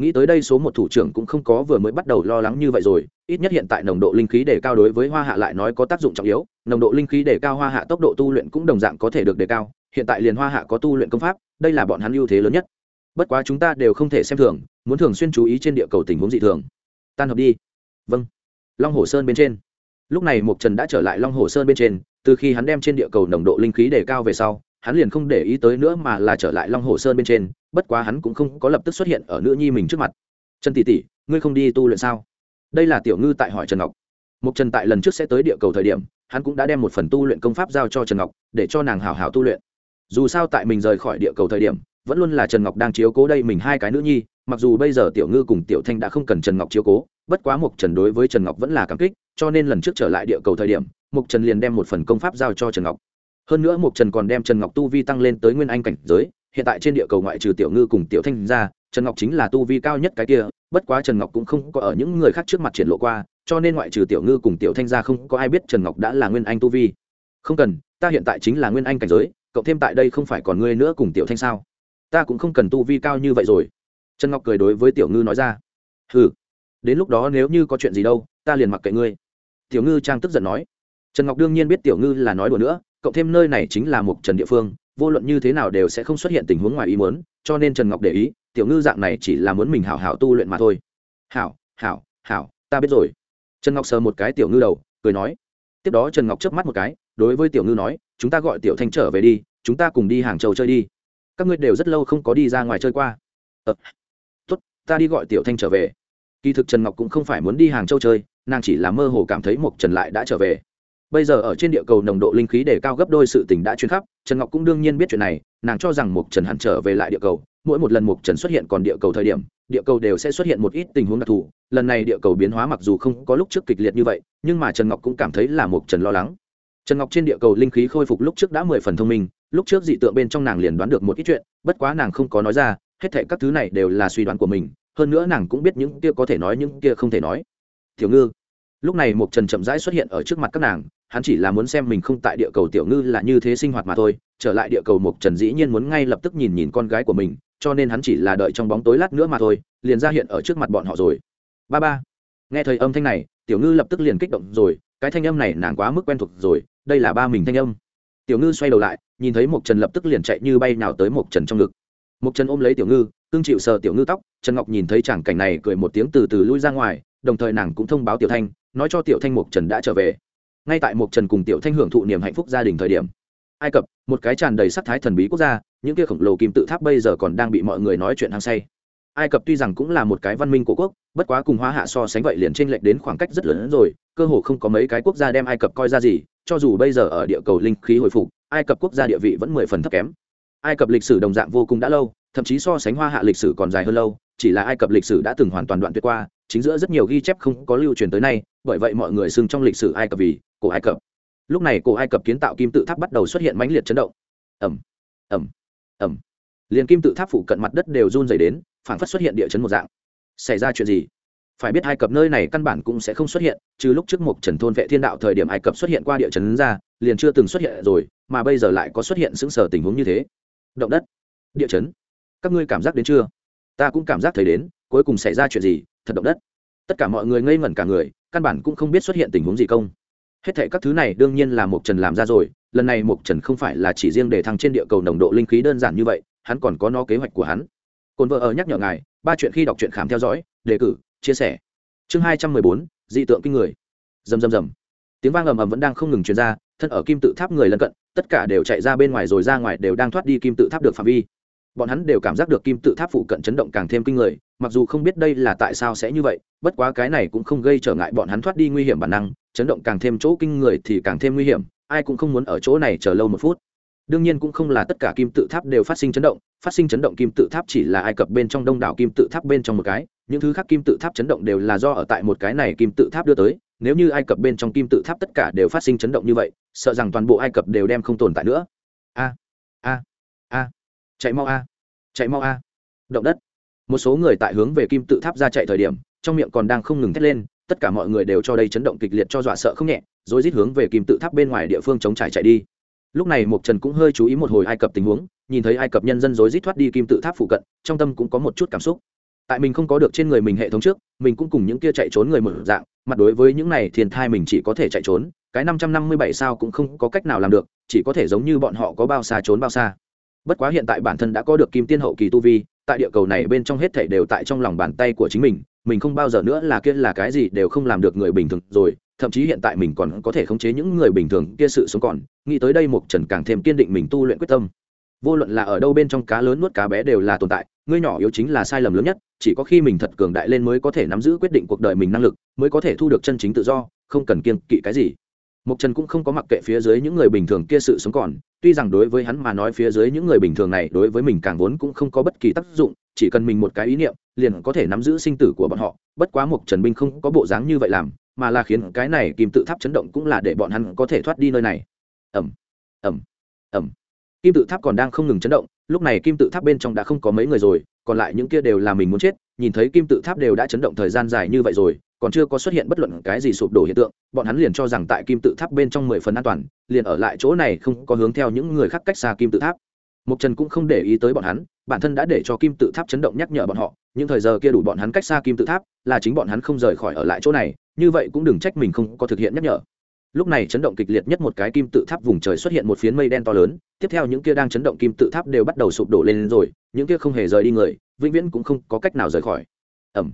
nghĩ tới đây số một thủ trưởng cũng không có vừa mới bắt đầu lo lắng như vậy rồi, ít nhất hiện tại nồng độ linh khí đề cao đối với hoa hạ lại nói có tác dụng trọng yếu, nồng độ linh khí đề cao hoa hạ tốc độ tu luyện cũng đồng dạng có thể được đề cao, hiện tại liền hoa hạ có tu luyện công pháp, đây là bọn hắn ưu thế lớn nhất. Bất quá chúng ta đều không thể xem thường, muốn thường xuyên chú ý trên địa cầu tình huống dị thường. Tan hợp đi. Vâng. Long hồ sơn bên trên. Lúc này mộc trần đã trở lại long hồ sơn bên trên, từ khi hắn đem trên địa cầu nồng độ linh khí đề cao về sau hắn liền không để ý tới nữa mà là trở lại long hồ sơn bên trên, bất quá hắn cũng không có lập tức xuất hiện ở nữ nhi mình trước mặt. Trần tỷ tỷ, ngươi không đi tu luyện sao? Đây là tiểu ngư tại hỏi trần ngọc. Mục trần tại lần trước sẽ tới địa cầu thời điểm, hắn cũng đã đem một phần tu luyện công pháp giao cho trần ngọc, để cho nàng hào hào tu luyện. Dù sao tại mình rời khỏi địa cầu thời điểm, vẫn luôn là trần ngọc đang chiếu cố đây mình hai cái nữ nhi, mặc dù bây giờ tiểu ngư cùng tiểu thanh đã không cần trần ngọc chiếu cố, bất quá mục trần đối với trần ngọc vẫn là cảm kích, cho nên lần trước trở lại địa cầu thời điểm, mục trần liền đem một phần công pháp giao cho trần ngọc hơn nữa mục trần còn đem trần ngọc tu vi tăng lên tới nguyên anh cảnh giới, hiện tại trên địa cầu ngoại trừ tiểu ngư cùng tiểu thanh ra, trần ngọc chính là tu vi cao nhất cái kia, bất quá trần ngọc cũng không có ở những người khác trước mặt triển lộ qua, cho nên ngoại trừ tiểu ngư cùng tiểu thanh ra không có ai biết trần ngọc đã là nguyên anh tu vi. Không cần, ta hiện tại chính là nguyên anh cảnh giới, cậu thêm tại đây không phải còn ngươi nữa cùng tiểu thanh sao? Ta cũng không cần tu vi cao như vậy rồi. Trần ngọc cười đối với tiểu ngư nói ra. Ừ đến lúc đó nếu như có chuyện gì đâu, ta liền mặc kệ ngươi. Tiểu ngư trang tức giận nói. Trần ngọc đương nhiên biết tiểu ngư là nói đùa nữa cộng thêm nơi này chính là một trần địa phương vô luận như thế nào đều sẽ không xuất hiện tình huống ngoài ý muốn cho nên trần ngọc để ý tiểu ngư dạng này chỉ là muốn mình hảo hảo tu luyện mà thôi. Hảo hảo hảo ta biết rồi. Trần ngọc sờ một cái tiểu ngư đầu cười nói. Tiếp đó trần ngọc chớp mắt một cái đối với tiểu ngư nói chúng ta gọi tiểu thanh trở về đi chúng ta cùng đi hàng châu chơi đi. Các ngươi đều rất lâu không có đi ra ngoài chơi qua. Ờ, tốt ta đi gọi tiểu thanh trở về. Kỳ thực trần ngọc cũng không phải muốn đi hàng châu chơi nàng chỉ là mơ hồ cảm thấy một trần lại đã trở về bây giờ ở trên địa cầu nồng độ linh khí để cao gấp đôi sự tình đã chuyển khắp, trần ngọc cũng đương nhiên biết chuyện này, nàng cho rằng mục trần hẳn trở về lại địa cầu. Mỗi một lần mục trần xuất hiện còn địa cầu thời điểm, địa cầu đều sẽ xuất hiện một ít tình huống đặc thù. Lần này địa cầu biến hóa mặc dù không có lúc trước kịch liệt như vậy, nhưng mà trần ngọc cũng cảm thấy là mục trần lo lắng. Trần ngọc trên địa cầu linh khí khôi phục lúc trước đã mười phần thông minh, lúc trước dị tượng bên trong nàng liền đoán được một ít chuyện, bất quá nàng không có nói ra, hết thệ các thứ này đều là suy đoán của mình, hơn nữa nàng cũng biết những kia có thể nói, những kia không thể nói. Tiểu ngư, lúc này một trần chậm rãi xuất hiện ở trước mặt các nàng hắn chỉ là muốn xem mình không tại địa cầu tiểu ngư là như thế sinh hoạt mà thôi, trở lại địa cầu mục trần dĩ nhiên muốn ngay lập tức nhìn nhìn con gái của mình, cho nên hắn chỉ là đợi trong bóng tối lát nữa mà thôi, liền ra hiện ở trước mặt bọn họ rồi. Ba ba, nghe thời âm thanh này, tiểu ngư lập tức liền kích động rồi, cái thanh âm này nàng quá mức quen thuộc rồi, đây là ba mình thanh âm. Tiểu ngư xoay đầu lại, nhìn thấy mục trần lập tức liền chạy như bay nào tới mục trần trong ngực. Mục trần ôm lấy tiểu ngư tương chịu sờ tiểu ngư tóc, trần ngọc nhìn thấy chàng cảnh này cười một tiếng từ từ lui ra ngoài, đồng thời nàng cũng thông báo tiểu thanh, nói cho tiểu thanh mục trần đã trở về ngay tại một trần cùng tiểu thanh hưởng thụ niềm hạnh phúc gia đình thời điểm. Ai cập, một cái tràn đầy sắc thái thần bí quốc gia, những kia khổng lồ kim tự tháp bây giờ còn đang bị mọi người nói chuyện hăng say. Ai cập tuy rằng cũng là một cái văn minh của quốc, bất quá cùng hoa hạ so sánh vậy liền t r ê n lệch đến khoảng cách rất lớn hơn rồi, cơ hồ không có mấy cái quốc gia đem ai cập coi ra gì, cho dù bây giờ ở địa cầu linh khí hồi phục, ai cập quốc gia địa vị vẫn mười phần thấp kém. Ai cập lịch sử đồng dạng vô cùng đã lâu, thậm chí so sánh hoa hạ lịch sử còn dài hơn lâu, chỉ là ai cập lịch sử đã từng hoàn toàn đoạn tuyệt qua, chính giữa rất nhiều ghi chép không có lưu truyền tới nay, bởi vậy mọi người xưng trong lịch sử ai cập vì cổ ai cập. Lúc này cổ ai cập kiến tạo kim tự tháp bắt đầu xuất hiện mãnh liệt chấn động. Ẩm ẩm ẩm liền kim tự tháp phụ cận mặt đất đều run dày đến, phảng phất xuất hiện địa chấn một dạng. Xảy ra chuyện gì? Phải biết ai cập nơi này căn bản cũng sẽ không xuất hiện, trừ lúc trước một trần thôn vệ thiên đạo thời điểm ai cập xuất hiện qua địa chấn ra, liền chưa từng xuất hiện rồi, mà bây giờ lại có xuất hiện xứng sở tình huống như thế. Động đất, địa chấn. Các ngươi cảm giác đến chưa? Ta cũng cảm giác thấy đến, cuối cùng xảy ra chuyện gì? Thật động đất. Tất cả mọi người ngây ngẩn cả người, căn bản cũng không biết xuất hiện tình huống gì công hết thệ các thứ này đương nhiên là mục trần làm ra rồi, lần này mục trần không phải là chỉ riêng để thăng trên địa cầu nồng độ linh khí đơn giản như vậy, hắn còn có nó kế hoạch của hắn. Cồn vợ ở nhắc nhở ngài, ba chuyện khi đọc truyện khám theo dõi, đề cử, chia sẻ. Chương hai trăm mười bốn, dị tượng kinh người. Rầm rầm rầm. Tiếng vang ầm ầm vẫn đang không ngừng truyền ra, thân ở kim tự tháp người lân cận, tất cả đều chạy ra bên ngoài rồi ra ngoài đều đang thoát đi kim tự tháp được phạm vi bọn hắn đều cảm giác được kim tự tháp phụ cận chấn động càng thêm kinh người, mặc dù không biết đây là tại sao sẽ như vậy, bất quá cái này cũng không gây trở ngại bọn hắn thoát đi nguy hiểm bản năng, chấn động càng thêm chỗ kinh người thì càng thêm nguy hiểm, ai cũng không muốn ở chỗ này chờ lâu một phút. Đương nhiên cũng không là tất cả kim tự tháp đều phát sinh chấn động, phát sinh chấn động kim tự tháp chỉ là ai cập bên trong đông đảo kim tự tháp bên trong một cái, những thứ khác kim tự tháp chấn động đều là do ở tại một cái này kim tự tháp đưa tới, nếu như ai cập bên trong kim tự tháp tất cả đều phát sinh chấn động như vậy, sợ rằng toàn bộ ai cập đều đem không tồn tại nữa. A a. a chạy mau a, chạy mau a. Động đất. Một số người tại hướng về kim tự tháp ra chạy thời điểm, trong miệng còn đang không ngừng thét lên, tất cả mọi người đều cho đây chấn động kịch liệt cho dọa sợ không nhẹ, rồi rít hướng về kim tự tháp bên ngoài địa phương chống trải chạy đi. Lúc này mục trần cũng hơi chú ý một hồi ai cập tình huống, nhìn thấy ai cập nhân dân rối rít thoát đi kim tự tháp phụ cận, trong tâm cũng có một chút cảm xúc. Tại mình không có được trên người mình hệ thống trước, mình cũng cùng những kia chạy trốn người mở dạng, mặt đối với những này thiên thai mình chỉ có thể chạy trốn, cái năm trăm năm mươi bảy sao cũng không có cách nào làm được, chỉ có thể giống như bọn họ có bao xa trốn bao xa bất quá hiện tại bản thân đã có được kim tiên hậu kỳ tu vi, tại địa cầu này bên trong hết thảy đều tại trong lòng bàn tay của chính mình mình không bao giờ nữa là kia là cái gì đều không làm được người bình thường rồi, thậm chí hiện tại mình còn có thể khống chế những người bình thường kia sự sống còn, nghĩ tới đây mục trần càng thêm kiên định mình tu luyện quyết tâm. Vô luận là ở đâu bên trong cá lớn nuốt cá bé đều là tồn tại, ngươi nhỏ yếu chính là sai lầm lớn nhất, chỉ có khi mình thật cường đại lên mới có thể nắm giữ quyết định cuộc đời mình năng lực, mới có thể thu được chân chính tự do, không cần kiên kỵ cái gì mục trần cũng không có mặc kệ phía dưới những người bình thường kia sự sống còn tuy rằng đối với hắn mà nói phía dưới những người bình thường này đối với mình càng vốn cũng không có bất kỳ tác dụng chỉ cần mình một cái ý niệm liền có thể nắm giữ sinh tử của bọn họ. Bất quá mục trần binh không có bộ dáng như vậy làm mà là khiến cái này kim tự tháp chấn động cũng là để bọn hắn có thể thoát đi nơi này. Ầm ầm ầm, kim tự tháp còn đang không ngừng chấn động lúc này kim tự tháp bên trong đã không có mấy người rồi còn lại những kia đều là mình muốn chết nhìn thấy kim tự tháp đều đã chấn động thời gian dài như vậy rồi, còn chưa có xuất hiện bất luận cái gì sụp đổ hiện tượng, bọn hắn liền cho rằng tại kim tự tháp bên trong mười phần an toàn, liền ở lại chỗ này không có hướng theo những người khác cách xa kim tự tháp. Mục trần cũng không để ý tới bọn hắn, bản thân đã để cho kim tự tháp chấn động nhắc nhở bọn họ, những thời giờ kia đủ bọn hắn cách xa kim tự tháp, là chính bọn hắn không rời khỏi ở lại chỗ này, như vậy cũng đừng trách mình không có thực hiện nhắc nhở lúc này chấn động kịch liệt nhất một cái kim tự tháp vùng trời xuất hiện một phiến mây đen to lớn, tiếp theo những kia đang chấn động kim tự tháp đều bắt đầu sụp đổ lên rồi, những kia không hề rời đi người, vĩnh viễn cũng không có cách nào rời khỏi. Ẩm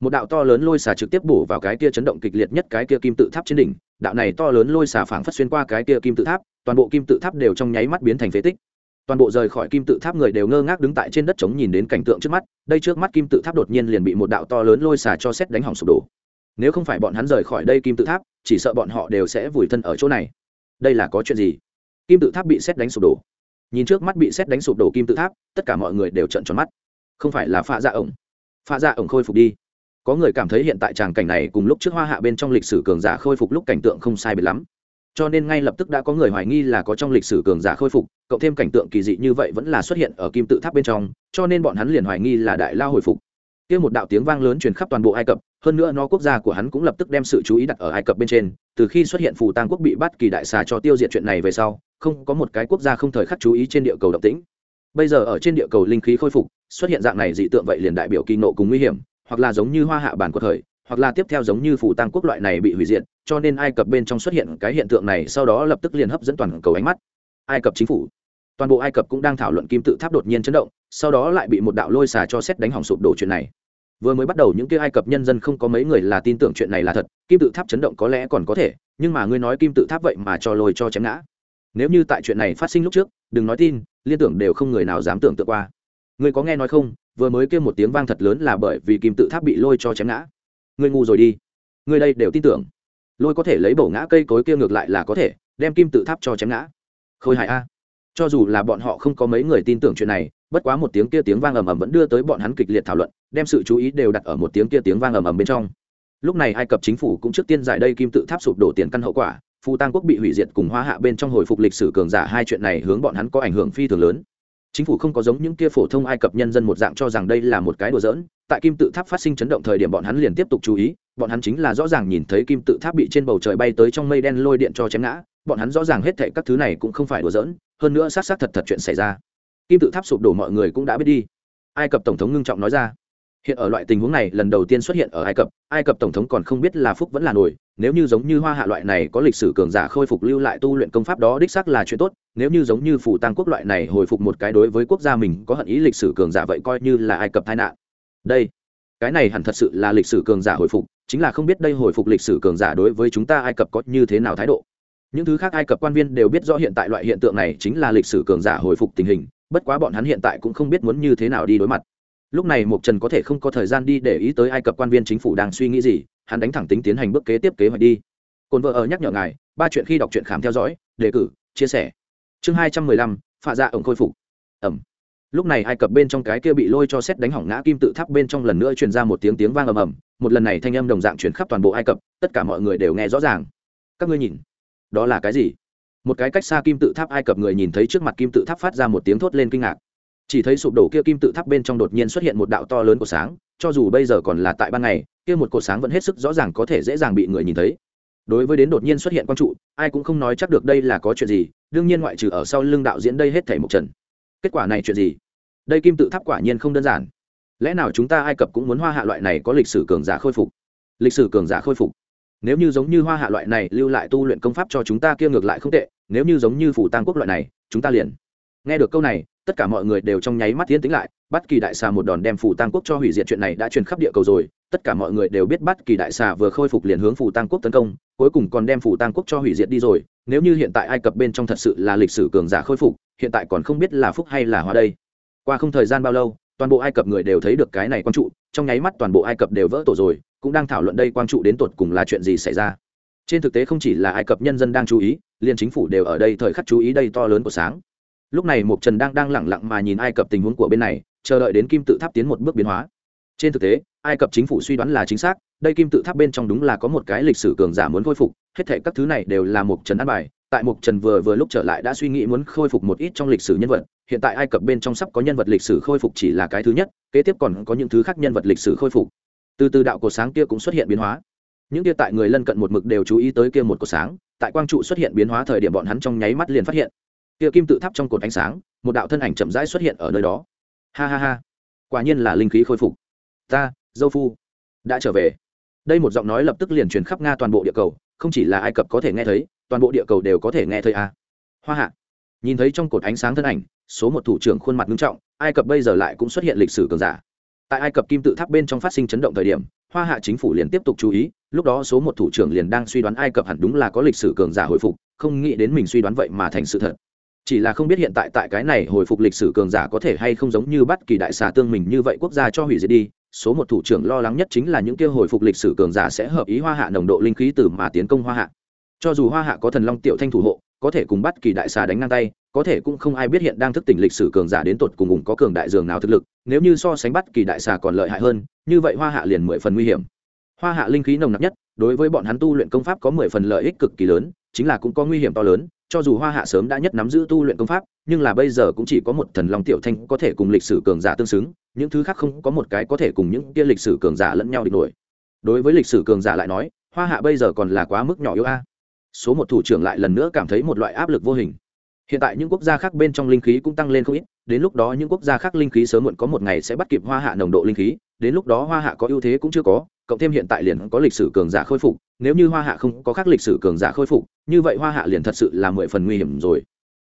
một đạo to lớn lôi xà trực tiếp bổ vào cái kia chấn động kịch liệt nhất cái kia kim tự tháp trên đỉnh, đạo này to lớn lôi xà phảng phất xuyên qua cái kia kim tự tháp, toàn bộ kim tự tháp đều trong nháy mắt biến thành phế tích. Toàn bộ rời khỏi kim tự tháp người đều ngơ ngác đứng tại trên đất trống nhìn đến cảnh tượng trước mắt, đây trước mắt kim tự tháp đột nhiên liền bị một đạo to lớn lôi xà cho xét đánh hỏng sụp đổ nếu không phải bọn hắn rời khỏi đây kim tự tháp, chỉ sợ bọn họ đều sẽ vùi thân ở chỗ này. Đây là có chuyện gì? Kim tự tháp bị xét đánh sụp đổ. Nhìn trước mắt bị xét đánh sụp đổ kim tự tháp, tất cả mọi người đều trợn tròn mắt. Không phải là pha dạ ổng. Pha dạ ổng khôi phục đi. Có người cảm thấy hiện tại tràng cảnh này cùng lúc trước hoa hạ bên trong lịch sử cường giả khôi phục lúc cảnh tượng không sai biệt lắm. Cho nên ngay lập tức đã có người hoài nghi là có trong lịch sử cường giả khôi phục, cộng thêm cảnh tượng kỳ dị như vậy vẫn là xuất hiện ở kim tự tháp bên trong, cho nên bọn hắn liền hoài nghi là đại lao hồi phục kia một đạo tiếng vang lớn truyền khắp toàn bộ ai cập, hơn nữa nó quốc gia của hắn cũng lập tức đem sự chú ý đặt ở ai cập bên trên. Từ khi xuất hiện phù tang quốc bị bắt kỳ đại xà cho tiêu diệt chuyện này về sau, không có một cái quốc gia không thời khắc chú ý trên địa cầu động tĩnh. Bây giờ ở trên địa cầu linh khí khôi phục, xuất hiện dạng này dị tượng vậy liền đại biểu kỳ nộ cùng nguy hiểm, hoặc là giống như hoa hạ bản của thời, hoặc là tiếp theo giống như phù tăng quốc loại này bị hủy diệt, cho nên ai cập bên trong xuất hiện cái hiện tượng này sau đó lập tức liền hấp dẫn toàn cầu ánh mắt. Ai cập chính phủ toàn bộ ai cập cũng đang thảo luận kim tự tháp đột nhiên chấn động, sau đó lại bị một đạo lôi xà cho xét đánh hỏng sụp đổ chuyện này. Vừa mới bắt đầu những kia ai cập nhân dân không có mấy người là tin tưởng chuyện này là thật, kim tự tháp chấn động có lẽ còn có thể, nhưng mà ngươi nói kim tự tháp vậy mà cho lôi cho chém ngã. Nếu như tại chuyện này phát sinh lúc trước, đừng nói tin, liên tưởng đều không người nào dám tưởng tượng qua. Ngươi có nghe nói không, vừa mới kêu một tiếng vang thật lớn là bởi vì kim tự tháp bị lôi cho chém ngã. Ngươi ngu rồi đi. Ngươi đây đều tin tưởng. Lôi có thể lấy bổ ngã cây cối kia ngược lại là có thể, đem kim tự tháp cho chém ngã. Khôi hài a cho dù là bọn họ không có mấy người tin tưởng chuyện này, bất quá một tiếng kia tiếng vang ầm ầm vẫn đưa tới bọn hắn kịch liệt thảo luận, đem sự chú ý đều đặt ở một tiếng kia tiếng vang ầm ầm bên trong. Lúc này ai cập chính phủ cũng trước tiên giải đây kim tự tháp sụp đổ tiền căn hậu quả phù tăng quốc bị hủy diệt cùng hoa hạ bên trong hồi phục lịch sử cường giả hai chuyện này hướng bọn hắn có ảnh hưởng phi thường lớn. Chính phủ không có giống những kia phổ thông ai cập nhân dân một dạng cho rằng đây là một cái đùa giỡn, tại kim tự tháp phát sinh chấn động thời điểm bọn hắn liền tiếp tục chú ý, bọn hắn chính là rõ ràng nhìn thấy kim tự tháp bị trên bầu trời bay tới trong mây đen lôi điện cho chém ngã, bọn hắn rõ ràng hết thệ các thứ này cũng không phải đùa giỡn hơn nữa sát sát thật thật chuyện xảy ra. Kim tự tháp sụp đổ mọi người cũng đã biết đi. Ai cập tổng thống ngưng trọng nói ra. Hiện ở loại tình huống này, lần đầu tiên xuất hiện ở ai cập ai cập tổng thống còn không biết là phúc vẫn là nổi, nếu như giống như hoa hạ loại này có lịch sử cường giả khôi phục lưu lại tu luyện công pháp đó đích xác là chuyện tốt, nếu như giống như phủ tăng quốc loại này hồi phục một cái đối với quốc gia mình có hận ý lịch sử cường giả vậy coi như là ai cập tai nạn. Đây, cái này hẳn thật sự là lịch sử cường giả hồi phục, chính là không biết đây hồi phục lịch sử cường giả đối với chúng ta ai cập có như thế nào thái độ những thứ khác ai cập quan viên đều biết rõ hiện tại loại hiện tượng này chính là lịch sử cường giả hồi phục tình hình, bất quá bọn hắn hiện tại cũng không biết muốn như thế nào đi đối mặt. Lúc này mục trần có thể không có thời gian đi để ý tới ai cập quan viên chính phủ đang suy nghĩ gì, hắn đánh thẳng tính tiến hành bước kế tiếp kế hoạch đi. Cồn vợ ở nhắc nhở ngài, ba chuyện khi đọc truyện khám theo dõi, đề cử, chia sẻ. Chương hai trăm mười lăm, phạ dạ ổng khôi phục. Ẩm. Lúc này ai cập bên trong cái kia bị lôi cho xét đánh hỏng ngã kim tự tháp bên trong lần nữa truyền ra một tiếng tiếng vang ầm ầm, một lần này thanh âm đồng dạng truyền khắp toàn bộ ai cập, tất cả mọi người đều nghe rõ ràng. Các ngươi nhìn đó là cái gì? Một cái cách xa kim tự tháp ai cập người nhìn thấy trước mặt kim tự tháp phát ra một tiếng thốt lên kinh ngạc. Chỉ thấy sụp đổ kia kim tự tháp bên trong đột nhiên xuất hiện một đạo to lớn của sáng, cho dù bây giờ còn là tại ban ngày, kia một cột sáng vẫn hết sức rõ ràng có thể dễ dàng bị người nhìn thấy. Đối với đến đột nhiên xuất hiện quang trụ, ai cũng không nói chắc được đây là có chuyện gì, đương nhiên ngoại trừ ở sau lưng đạo diễn đây hết thảy một trần kết quả này chuyện gì? Đây kim tự tháp quả nhiên không đơn giản. Lẽ nào chúng ta ai cập cũng muốn hoa hạ loại này có lịch sử cường giả khôi phục? Lịch sử cường giả khôi phục nếu như giống như hoa hạ loại này lưu lại tu luyện công pháp cho chúng ta kia ngược lại không tệ, nếu như giống như phủ tăng quốc loại này, chúng ta liền. Nghe được câu này, tất cả mọi người đều trong nháy mắt tiến tính lại bất kỳ đại xà một đòn đem phủ tăng quốc cho hủy diệt chuyện này đã truyền khắp địa cầu rồi, tất cả mọi người đều biết bất kỳ đại xà vừa khôi phục liền hướng phủ tăng quốc tấn công, cuối cùng còn đem phủ tăng quốc cho hủy diệt đi rồi, nếu như hiện tại ai cập bên trong thật sự là lịch sử cường giả khôi phục, hiện tại còn không biết là phúc hay là hoa đây. Qua không thời gian bao lâu toàn bộ ai cập người đều thấy được cái này quang trụ, trong nháy mắt toàn bộ ai cập đều vỡ tổ rồi, cũng đang thảo luận đây quang trụ đến tột cùng là chuyện gì xảy ra. Trên thực tế không chỉ là ai cập nhân dân đang chú ý liên chính phủ đều ở đây thời khắc chú ý đây to lớn của sáng. Lúc này mục trần đang đang lẳng lặng mà nhìn ai cập tình huống của bên này, chờ đợi đến kim tự tháp tiến một bước biến hóa. Trên thực tế, ai cập chính phủ suy đoán là chính xác, đây kim tự tháp bên trong đúng là có một cái lịch sử cường giả muốn khôi phục, hết thể các thứ này đều là mục trần ăn bài tại mục trần vừa vừa lúc trở lại đã suy nghĩ muốn khôi phục một ít trong lịch sử nhân vật. Hiện tại ai cập bên trong sắp có nhân vật lịch sử khôi phục chỉ là cái thứ nhất, kế tiếp còn có những thứ khác nhân vật lịch sử khôi phục. Từ từ đạo cổ sáng kia cũng xuất hiện biến hóa. Những kia tại người lân cận một mực đều chú ý tới kia một cổ sáng, tại quang trụ xuất hiện biến hóa thời điểm bọn hắn trong nháy mắt liền phát hiện. Kia kim tự tháp trong cột ánh sáng, một đạo thân ảnh chậm rãi xuất hiện ở nơi đó. Ha ha ha. Quả nhiên là linh khí khôi phục. Ta, dâu phu, đã trở về. Đây một giọng nói lập tức liền truyền khắp nga toàn bộ địa cầu, không chỉ là ai cập có thể nghe thấy toàn bộ địa cầu đều có thể nghe thấy a. À. hoa hạ. Nhìn thấy trong cột ánh sáng thân ảnh, số một thủ trưởng khuôn mặt nghiêm trọng, ai cập bây giờ lại cũng xuất hiện lịch sử cường giả. Tại ai cập kim tự tháp bên trong phát sinh chấn động thời điểm, hoa hạ chính phủ liền tiếp tục chú ý, lúc đó số một thủ trưởng liền đang suy đoán ai cập hẳn đúng là có lịch sử cường giả hồi phục, không nghĩ đến mình suy đoán vậy mà thành sự thật. Chỉ là không biết hiện tại tại cái này hồi phục lịch sử cường giả có thể hay không giống như bất kỳ đại xà tương mình như vậy quốc gia cho hủy diệt đi, số một thủ trưởng lo lắng nhất chính là những kia hồi phục lịch sử cường giả sẽ hợp ý hoa hạ nồng độ linh khí từ mà tiến công hoa hạ cho dù hoa hạ có thần long tiểu thanh thủ hộ, có thể cùng bắt kỳ đại xà đánh ngang tay, có thể cũng không ai biết hiện đang thức tỉnh lịch sử cường giả đến tột cùng cùng có cường đại dường nào thực lực, nếu như so sánh bắt kỳ đại xà còn lợi hại hơn, như vậy hoa hạ liền mười phần nguy hiểm. Hoa hạ linh khí nồng nặc nhất, đối với bọn hắn tu luyện công pháp có mười phần lợi ích cực kỳ lớn, chính là cũng có nguy hiểm to lớn, cho dù hoa hạ sớm đã nhất nắm giữ tu luyện công pháp, nhưng là bây giờ cũng chỉ có một thần long tiểu thanh có thể cùng lịch sử cường giả tương xứng, những thứ khác không có một cái có thể cùng những kia lịch sử cường giả lẫn nhau địch nổi. Đối với lịch sử cường giả lại nói, hoa hạ bây giờ còn là quá mức nhỏ yếu a số một thủ trưởng lại lần nữa cảm thấy một loại áp lực vô hình. Hiện tại những quốc gia khác bên trong linh khí cũng tăng lên không ít, đến lúc đó những quốc gia khác linh khí sớm muộn có một ngày sẽ bắt kịp hoa hạ nồng độ linh khí, đến lúc đó hoa hạ có ưu thế cũng chưa có, cộng thêm hiện tại liền có lịch sử cường giả khôi phục, nếu như hoa hạ không có khác lịch sử cường giả khôi phục, như vậy hoa hạ liền thật sự là mười phần nguy hiểm rồi.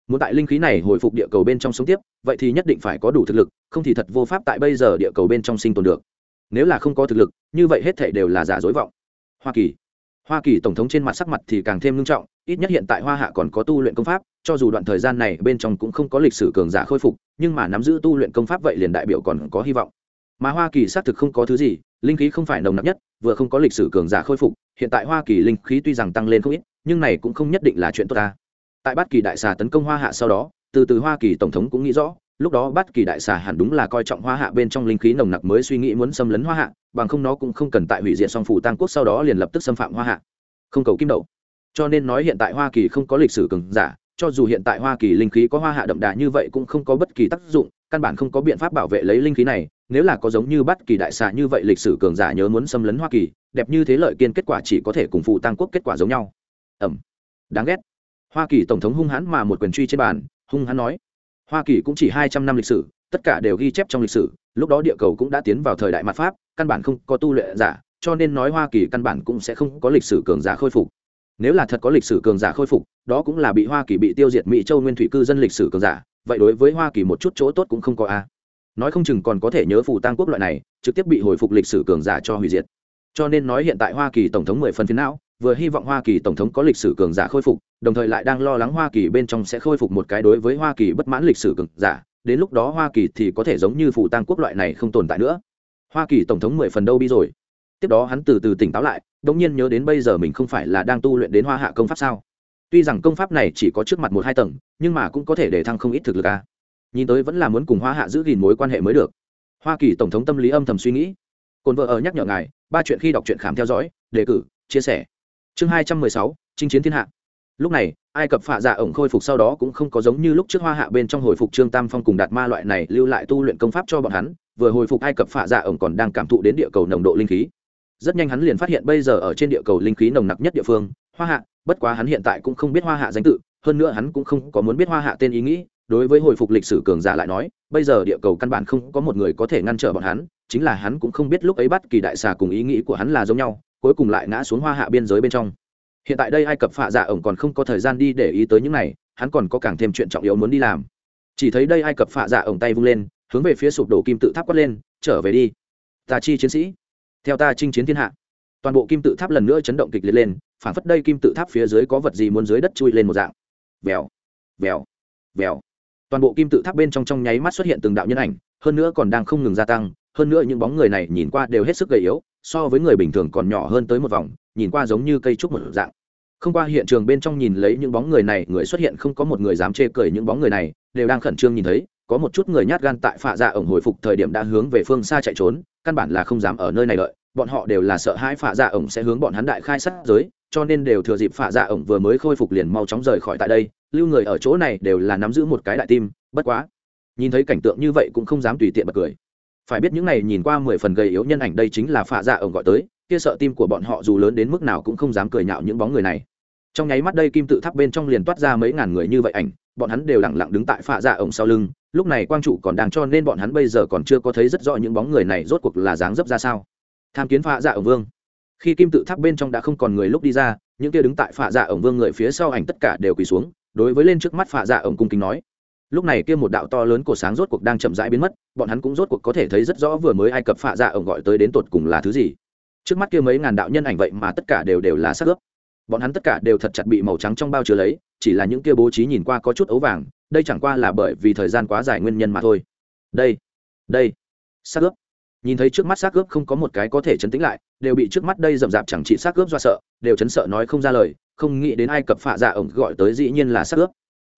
Muốn tại linh khí này hồi phục địa cầu bên trong sống tiếp, vậy thì nhất định phải có đủ thực lực, không thì thật vô pháp tại bây giờ địa cầu bên trong sinh tồn được. Nếu là không có thực lực, như vậy hết thể đều là giả dối vọng. Hoa kỳ hoa kỳ tổng thống trên mặt sắc mặt thì càng thêm nghiêm trọng, ít nhất hiện tại hoa hạ còn có tu luyện công pháp, cho dù đoạn thời gian này bên trong cũng không có lịch sử cường giả khôi phục, nhưng mà nắm giữ tu luyện công pháp vậy liền đại biểu còn có hy vọng. Mà hoa kỳ xác thực không có thứ gì, linh khí không phải nồng nặc nhất, vừa không có lịch sử cường giả khôi phục, hiện tại hoa kỳ linh khí tuy rằng tăng lên không ít, nhưng này cũng không nhất định là chuyện tốt ta. Tại bát kỳ đại xà tấn công hoa hạ sau đó, từ từ hoa kỳ tổng thống cũng nghĩ rõ, lúc đó bát kỳ đại xà hẳn đúng là coi trọng hoa hạ bên trong linh khí nồng nặc mới suy nghĩ muốn xâm lấn hoa hạ bằng không nó cũng không cần tại hủy diệt song phủ tăng quốc sau đó liền lập tức xâm phạm hoa hạ. Không cầu kim đậu cho nên nói hiện tại hoa kỳ không có lịch sử cường giả, cho dù hiện tại hoa kỳ linh khí có hoa hạ đậm đà như vậy cũng không có bất kỳ tác dụng, căn bản không có biện pháp bảo vệ lấy linh khí này, nếu là có giống như bất kỳ đại xạ như vậy lịch sử cường giả nhớ muốn xâm lấn hoa kỳ, đẹp như thế lợi kiên kết quả chỉ có thể cùng phụ tăng quốc kết quả giống nhau. Ẩm. Đáng ghét. Hoa kỳ tổng thống hung hãn mà một quyền truy trên bàn, hung hãn nói, hoa kỳ cũng chỉ hai trăm năm lịch sử, tất cả đều ghi chép trong lịch sử, lúc đó địa cầu cũng đã tiến vào thời đại mặt pháp căn bản không có tu luyện giả, cho nên nói hoa kỳ căn bản cũng sẽ không có lịch sử cường giả khôi phục. Nếu là thật có lịch sử cường giả khôi phục, đó cũng là bị hoa kỳ bị tiêu diệt mỹ châu nguyên thủy cư dân lịch sử cường giả, vậy đối với hoa kỳ một chút chỗ tốt cũng không có a. Nói không chừng còn có thể nhớ phù tăng quốc loại này, trực tiếp bị hồi phục lịch sử cường giả cho hủy diệt. Cho nên nói hiện tại hoa kỳ tổng thống mười phần phiến não, vừa hy vọng hoa kỳ tổng thống có lịch sử cường giả khôi phục, đồng thời lại đang lo lắng hoa kỳ bên trong sẽ khôi phục một cái đối với hoa kỳ bất mãn lịch sử cường giả, đến lúc đó hoa kỳ thì có thể giống như phù tăng quốc loại này không tồn tại nữa hoa kỳ tổng thống mười phần đâu bi rồi. Tiếp đó hắn từ từ tỉnh táo lại đ ỗ n g nhiên nhớ đến bây giờ mình không phải là đang tu luyện đến hoa hạ công pháp sao? Tuy rằng công pháp này chỉ có trước mặt một hai tầng, nhưng mà cũng có thể để thăng không ít thực lực à. nhìn tới vẫn là muốn cùng hoa hạ giữ gìn mối quan hệ mới được. Hoa kỳ tổng thống tâm lý âm thầm suy nghĩ. Cồn vợ ở nhắc nhở ngài, ba chuyện khi đọc truyện khám theo dõi, đề cử, chia sẻ. Chương hai trăm mười sáu, chinh chiến thiên hạ. Lúc này, ai cập phạ dạ ổng khôi phục sau đó cũng không có giống như lúc trước hoa hạ bên trong hồi phục trương tam phong cùng đạt ma loại này lưu lại tu luyện công pháp cho bọn hắn vừa hồi phục ai cập phạ dạ ổng còn đang cảm thụ đến địa cầu nồng độ linh khí. Rất nhanh hắn liền phát hiện bây giờ ở trên địa cầu linh khí nồng nặc nhất địa phương, hoa hạ, bất quá hắn hiện tại cũng không biết hoa hạ danh tự, hơn nữa hắn cũng không có muốn biết hoa hạ tên ý nghĩ, đối với hồi phục lịch sử cường giả lại nói, bây giờ địa cầu căn bản không có một người có thể ngăn trở bọn hắn, chính là hắn cũng không biết lúc ấy bắt kỳ đại xà cùng ý nghĩ của hắn là giống nhau, cuối cùng lại ngã xuống hoa hạ biên giới bên trong. Hiện tại đây ai cập phạ dạ ổng còn không có thời gian đi để ý tới những này, hắn còn có càng thêm chuyện trọng yếu muốn đi làm. Chỉ thấy đây ai cập phạ dạ ổng tay vung lên hướng về phía sụp đổ kim tự tháp quát lên, trở về đi tà chi chiến sĩ, theo ta chinh chiến thiên hạ. Toàn bộ kim tự tháp lần nữa chấn động kịch liệt lên phản phất đây kim tự tháp phía dưới có vật gì muốn dưới đất chui lên một dạng. Vèo vèo vèo. Toàn bộ kim tự tháp bên trong trong nháy mắt xuất hiện từng đạo nhân ảnh, hơn nữa còn đang không ngừng gia tăng, hơn nữa những bóng người này nhìn qua đều hết sức gầy yếu, so với người bình thường còn nhỏ hơn tới một vòng, nhìn qua giống như cây trúc một dạng. Không qua hiện trường bên trong nhìn lấy những bóng người này, người xuất hiện không có một người dám chê cười những bóng người này, đều đang khẩn trương nhìn thấy có một chút người nhát gan tại phạ dạ ổng hồi phục thời điểm đã hướng về phương xa chạy trốn, căn bản là không dám ở nơi này đợi, bọn họ đều là sợ hãi phạ dạ ổng sẽ hướng bọn hắn đại khai sát giới, cho nên đều thừa dịp phạ dạ ổng vừa mới khôi phục liền mau chóng rời khỏi tại đây, lưu người ở chỗ này đều là nắm giữ một cái đại tim, bất quá, nhìn thấy cảnh tượng như vậy cũng không dám tùy tiện bật cười. Phải biết những này nhìn qua mười phần gầy yếu nhân ảnh đây chính là phạ dạ ổng gọi tới, kia sợ tim của bọn họ dù lớn đến mức nào cũng không dám cười nhạo những bóng người này. Trong nháy mắt đây kim tự tháp bên trong liền toát ra mấy ngàn người như vậy ảnh, bọn hắn đều lẳng lặng đứng tại phạ dạ ổng sau lưng lúc này quang trụ còn đang cho nên bọn hắn bây giờ còn chưa có thấy rất rõ những bóng người này rốt cuộc là dáng dấp ra sao. Tham kiến phạ dạ ổng vương. Khi kim tự tháp bên trong đã không còn người lúc đi ra, những kia đứng tại phạ dạ ổng vương người phía sau ảnh tất cả đều quỳ xuống, đối với lên trước mắt phạ dạ ổng cung kính nói. Lúc này kia một đạo to lớn của sáng rốt cuộc đang chậm rãi biến mất, bọn hắn cũng rốt cuộc có thể thấy rất rõ vừa mới ai cập phạ dạ ổng gọi tới đến tột cùng là thứ gì. Trước mắt kia mấy ngàn đạo nhân ảnh vậy mà tất cả đều đều là sắc ướp bọn hắn tất cả đều thật chặt bị màu trắng trong bao chứa lấy, chỉ là những kia bố trí nhìn qua có chút ấu vàng, đây chẳng qua là bởi vì thời gian quá dài nguyên nhân mà thôi. Đây đây, xác ướp. Nhìn thấy trước mắt xác ướp không có một cái có thể chấn tĩnh lại, đều bị trước mắt đây rậm rạp chẳng chỉ xác ướp do sợ, đều chấn sợ nói không ra lời, không nghĩ đến ai cập phạ dạ ổng gọi tới dĩ nhiên là xác ướp.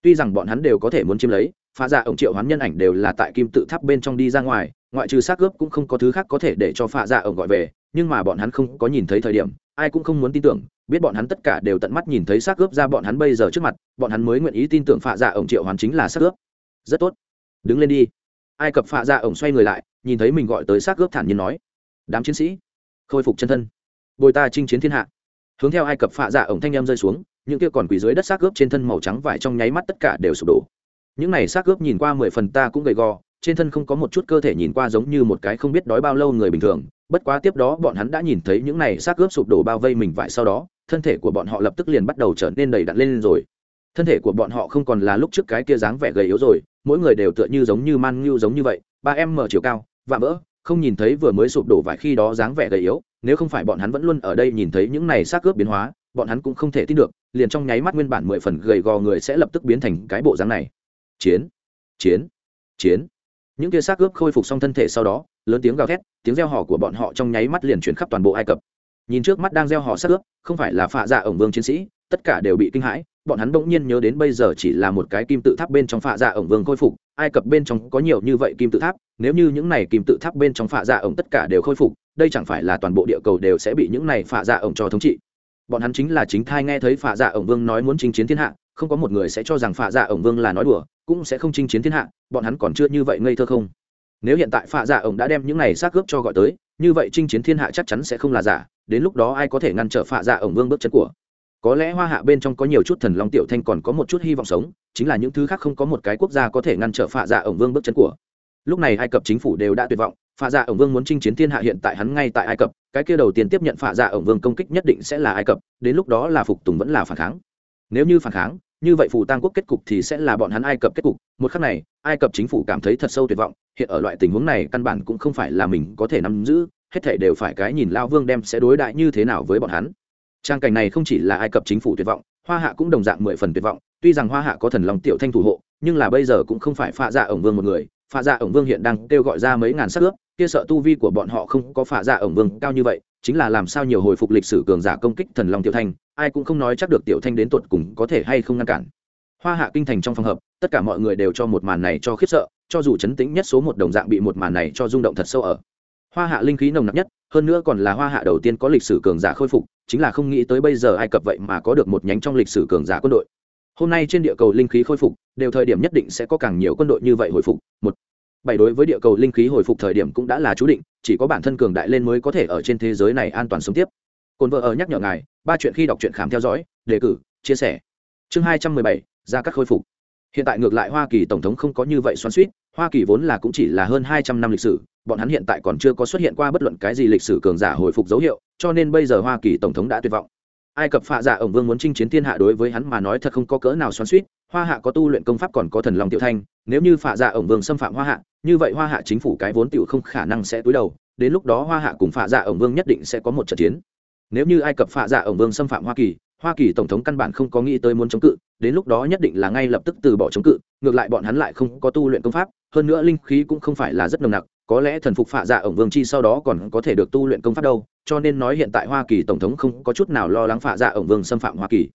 Tuy rằng bọn hắn đều có thể muốn chiếm lấy, phạ dạ ổng triệu hoán nhân ảnh đều là tại kim tự tháp bên trong đi ra ngoài, ngoại trừ xác ướp cũng không có thứ khác có thể để cho phạ dạ ổng gọi về nhưng mà bọn hắn không có nhìn thấy thời điểm, ai cũng không muốn tin tưởng, biết bọn hắn tất cả đều tận mắt nhìn thấy xác ướp ra bọn hắn bây giờ trước mặt, bọn hắn mới nguyện ý tin tưởng phạ dạ ổng triệu hoàn chính là xác ướp. Rất tốt. Đứng lên đi. Ai cập phạ dạ ổng xoay người lại, nhìn thấy mình gọi tới xác ướp thản nhiên nói. Đám chiến sĩ, khôi phục chân thân. Bồi ta chinh chiến thiên hạ. Hướng theo ai cập phạ dạ ổng thanh em rơi xuống, những kia còn quỳ dưới đất xác ướp trên thân màu trắng vải trong nháy mắt tất cả đều sụp đổ. Những này xác ướp nhìn qua mười phần ta cũng gầy gò trên thân không có một chút cơ thể nhìn qua giống như một cái không biết đói bao lâu người bình thường, bất quá tiếp đó bọn hắn đã nhìn thấy những này xác ướp sụp đổ bao vây mình vải sau đó, thân thể của bọn họ lập tức liền bắt đầu trở nên đầy đặn lên rồi. Thân thể của bọn họ không còn là lúc trước cái kia dáng vẻ gầy yếu rồi, mỗi người đều tựa như giống như man ngưu giống như vậy, ba em mở chiều cao và vỡ, không nhìn thấy vừa mới sụp đổ vải khi đó dáng vẻ gầy yếu, nếu không phải bọn hắn vẫn luôn ở đây nhìn thấy những này xác ướp biến hóa, bọn hắn cũng không thể tin được, liền trong nháy mắt nguyên bản mười phần gầy gò người sẽ lập tức biến thành cái bộ dáng này. Chiến chiến chiến những kia xác ướp khôi phục xong thân thể sau đó, lớn tiếng gào thét, tiếng reo hò của bọn họ trong nháy mắt liền chuyển khắp toàn bộ ai cập. Nhìn trước mắt đang gieo họ sát ướp, không phải là phạ dạ ổng vương chiến sĩ, tất cả đều bị kinh hãi, bọn hắn bỗng nhiên nhớ đến bây giờ chỉ là một cái kim tự tháp bên trong phạ dạ ổng vương khôi phục, ai cập bên trong có nhiều như vậy kim tự tháp, nếu như những này kim tự tháp bên trong phạ dạ ổng tất cả đều khôi phục, đây chẳng phải là toàn bộ địa cầu đều sẽ bị những này phạ dạ ổng cho thống trị. Bọn hắn chính là chính thai nghe thấy phạ dạ ổng vương nói muốn chinh chiến thiên hạ không có một người sẽ cho rằng phạ dạ ổng vương là nói đùa, cũng sẽ không chinh chiến thiên hạ, bọn hắn còn chưa như vậy ngây thơ không? Nếu hiện tại phạ dạ ổng đã đem những này xác cướp cho gọi tới, như vậy chinh chiến thiên hạ chắc chắn sẽ không là giả, đến lúc đó ai có thể ngăn trở phạ dạ ổng vương bước chân của? Có lẽ hoa hạ bên trong có nhiều chút thần long tiểu thanh còn có một chút hy vọng sống, chính là những thứ khác không có một cái quốc gia có thể ngăn trở phạ dạ ổng vương bước chân của. Lúc này ai cập chính phủ đều đã tuyệt vọng, phạ dạ ổng vương muốn chinh chiến thiên hạ hiện tại hắn ngay tại ai cập, cái kia đầu tiên tiếp nhận phạ dạ ổng vương công kích nhất định sẽ là ai cập, đến lúc đó là phục tùng vẫn là phản kháng nếu như phản kháng, như vậy phù tăng quốc kết cục thì sẽ là bọn hắn ai cập kết cục. Một khắc này, ai cập chính phủ cảm thấy thật sâu tuyệt vọng. Hiện ở loại tình huống này, căn bản cũng không phải là mình có thể nắm giữ. Hết thể đều phải cái nhìn lao vương đem sẽ đối đại như thế nào với bọn hắn. Trang cảnh này không chỉ là ai cập chính phủ tuyệt vọng, hoa hạ cũng đồng dạng mười phần tuyệt vọng. Tuy rằng hoa hạ có thần lòng tiểu thanh thủ hộ, nhưng là bây giờ cũng không phải pha dạ ổng vương một người. Pha dạ ổng vương hiện đang kêu gọi ra mấy ngàn sắc ướp kia sợ tu vi của bọn họ không có pha dạ ổng vương cao như vậy chính là làm sao nhiều hồi phục lịch sử cường giả công kích thần long tiểu thanh, ai cũng không nói chắc được tiểu thanh đến tuột cùng có thể hay không ngăn cản. Hoa hạ kinh thành trong phòng hợp, tất cả mọi người đều cho một màn này cho khiếp sợ, cho dù chấn tĩnh nhất số một đồng dạng bị một màn này cho rung động thật sâu ở. Hoa hạ linh khí nồng nặc nhất, hơn nữa còn là hoa hạ đầu tiên có lịch sử cường giả khôi phục, chính là không nghĩ tới bây giờ ai cập vậy mà có được một nhánh trong lịch sử cường giả quân đội. Hôm nay trên địa cầu linh khí khôi phục, đều thời điểm nhất định sẽ có càng nhiều quân đội như vậy hồi phục. Một bảy đối với địa cầu linh khí hồi phục thời điểm cũng đã là chú định, chỉ có bản thân cường đại lên mới có thể ở trên thế giới này an toàn sống tiếp. Cồn vợ ở nhắc nhở ngài, ba chuyện khi đọc truyện khám theo dõi, đề cử, chia sẻ. Chương hai trăm mười bảy, ra các khôi phục. Hiện tại ngược lại hoa kỳ tổng thống không có như vậy xoắn suýt hoa kỳ vốn là cũng chỉ là hơn hai trăm năm lịch sử, bọn hắn hiện tại còn chưa có xuất hiện qua bất luận cái gì lịch sử cường giả hồi phục dấu hiệu, cho nên bây giờ hoa kỳ tổng thống đã tuyệt vọng. Ai cập phạ giả ổng vương muốn chinh chiến thiên hạ đối với hắn mà nói thật không có cỡ nào xoắn suýt hoa hạ có tu luyện công pháp còn có thần lòng tiểu thanh nếu như phạ dạ ổng vương xâm phạm hoa hạ, như vậy hoa hạ chính phủ cái vốn tiểu không khả năng sẽ túi đầu, đến lúc đó hoa hạ cùng phạ dạ ổng vương nhất định sẽ có một trận chiến. Nếu như ai cập phạ dạ ổng vương xâm phạm hoa kỳ hoa kỳ tổng thống căn bản không có nghĩ tới muốn chống cự, đến lúc đó nhất định là ngay lập tức từ bỏ chống cự, ngược lại bọn hắn lại không có tu luyện công pháp, hơn nữa linh khí cũng không phải là rất nồng nặc, có lẽ thần phục phạ dạ ổng vương chi sau đó còn có thể được tu luyện công pháp đâu, cho nên nói hiện tại hoa kỳ tổng thống không có chút nào lo lắng phạ dạ ổng vương xâm phạm hoa kỳ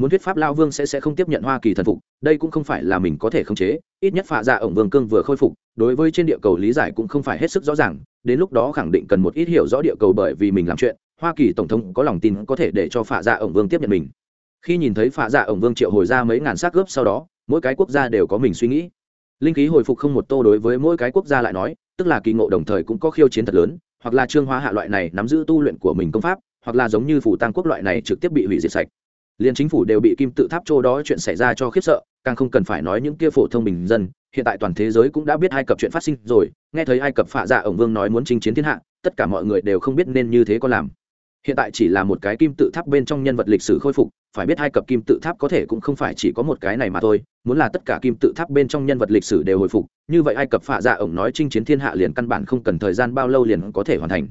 muốn thuyết pháp lao vương sẽ sẽ không tiếp nhận hoa kỳ thần phục, đây cũng không phải là mình có thể khống chế, ít nhất phạ dạ ổng vương cương vừa khôi phục, đối với trên địa cầu lý giải cũng không phải hết sức rõ ràng, đến lúc đó khẳng định cần một ít hiểu rõ địa cầu bởi vì mình làm chuyện, hoa kỳ tổng thống có lòng tin có thể để cho phạ dạ ổng vương tiếp nhận mình. Khi nhìn thấy phạ dạ ổng vương triệu hồi ra mấy ngàn xác gớp sau đó, mỗi cái quốc gia đều có mình suy nghĩ. Linh khí hồi phục không một tô đối với mỗi cái quốc gia lại nói, tức là kỳ ngộ đồng thời cũng có khiêu chiến thật lớn, hoặc là trương hóa hạ loại này nắm giữ tu luyện của mình công pháp, hoặc là giống như phủ tăng quốc loại này trực tiếp bị hủy diệt sạch liền chính phủ đều bị kim tự tháp châu đó chuyện xảy ra cho khiếp sợ, càng không cần phải nói những kia phổ thông bình dân, hiện tại toàn thế giới cũng đã biết ai cập chuyện phát sinh rồi, nghe thấy ai cập phạ dạ ổng vương nói muốn chinh chiến thiên hạ, tất cả mọi người đều không biết nên như thế có làm. Hiện tại chỉ là một cái kim tự tháp bên trong nhân vật lịch sử khôi phục, phải biết hai cập kim tự tháp có thể cũng không phải chỉ có một cái này mà thôi, muốn là tất cả kim tự tháp bên trong nhân vật lịch sử đều hồi phục, như vậy ai cập phạ dạ ổng nói chinh chiến thiên hạ liền căn bản không cần thời gian bao lâu liền có thể hoàn thành.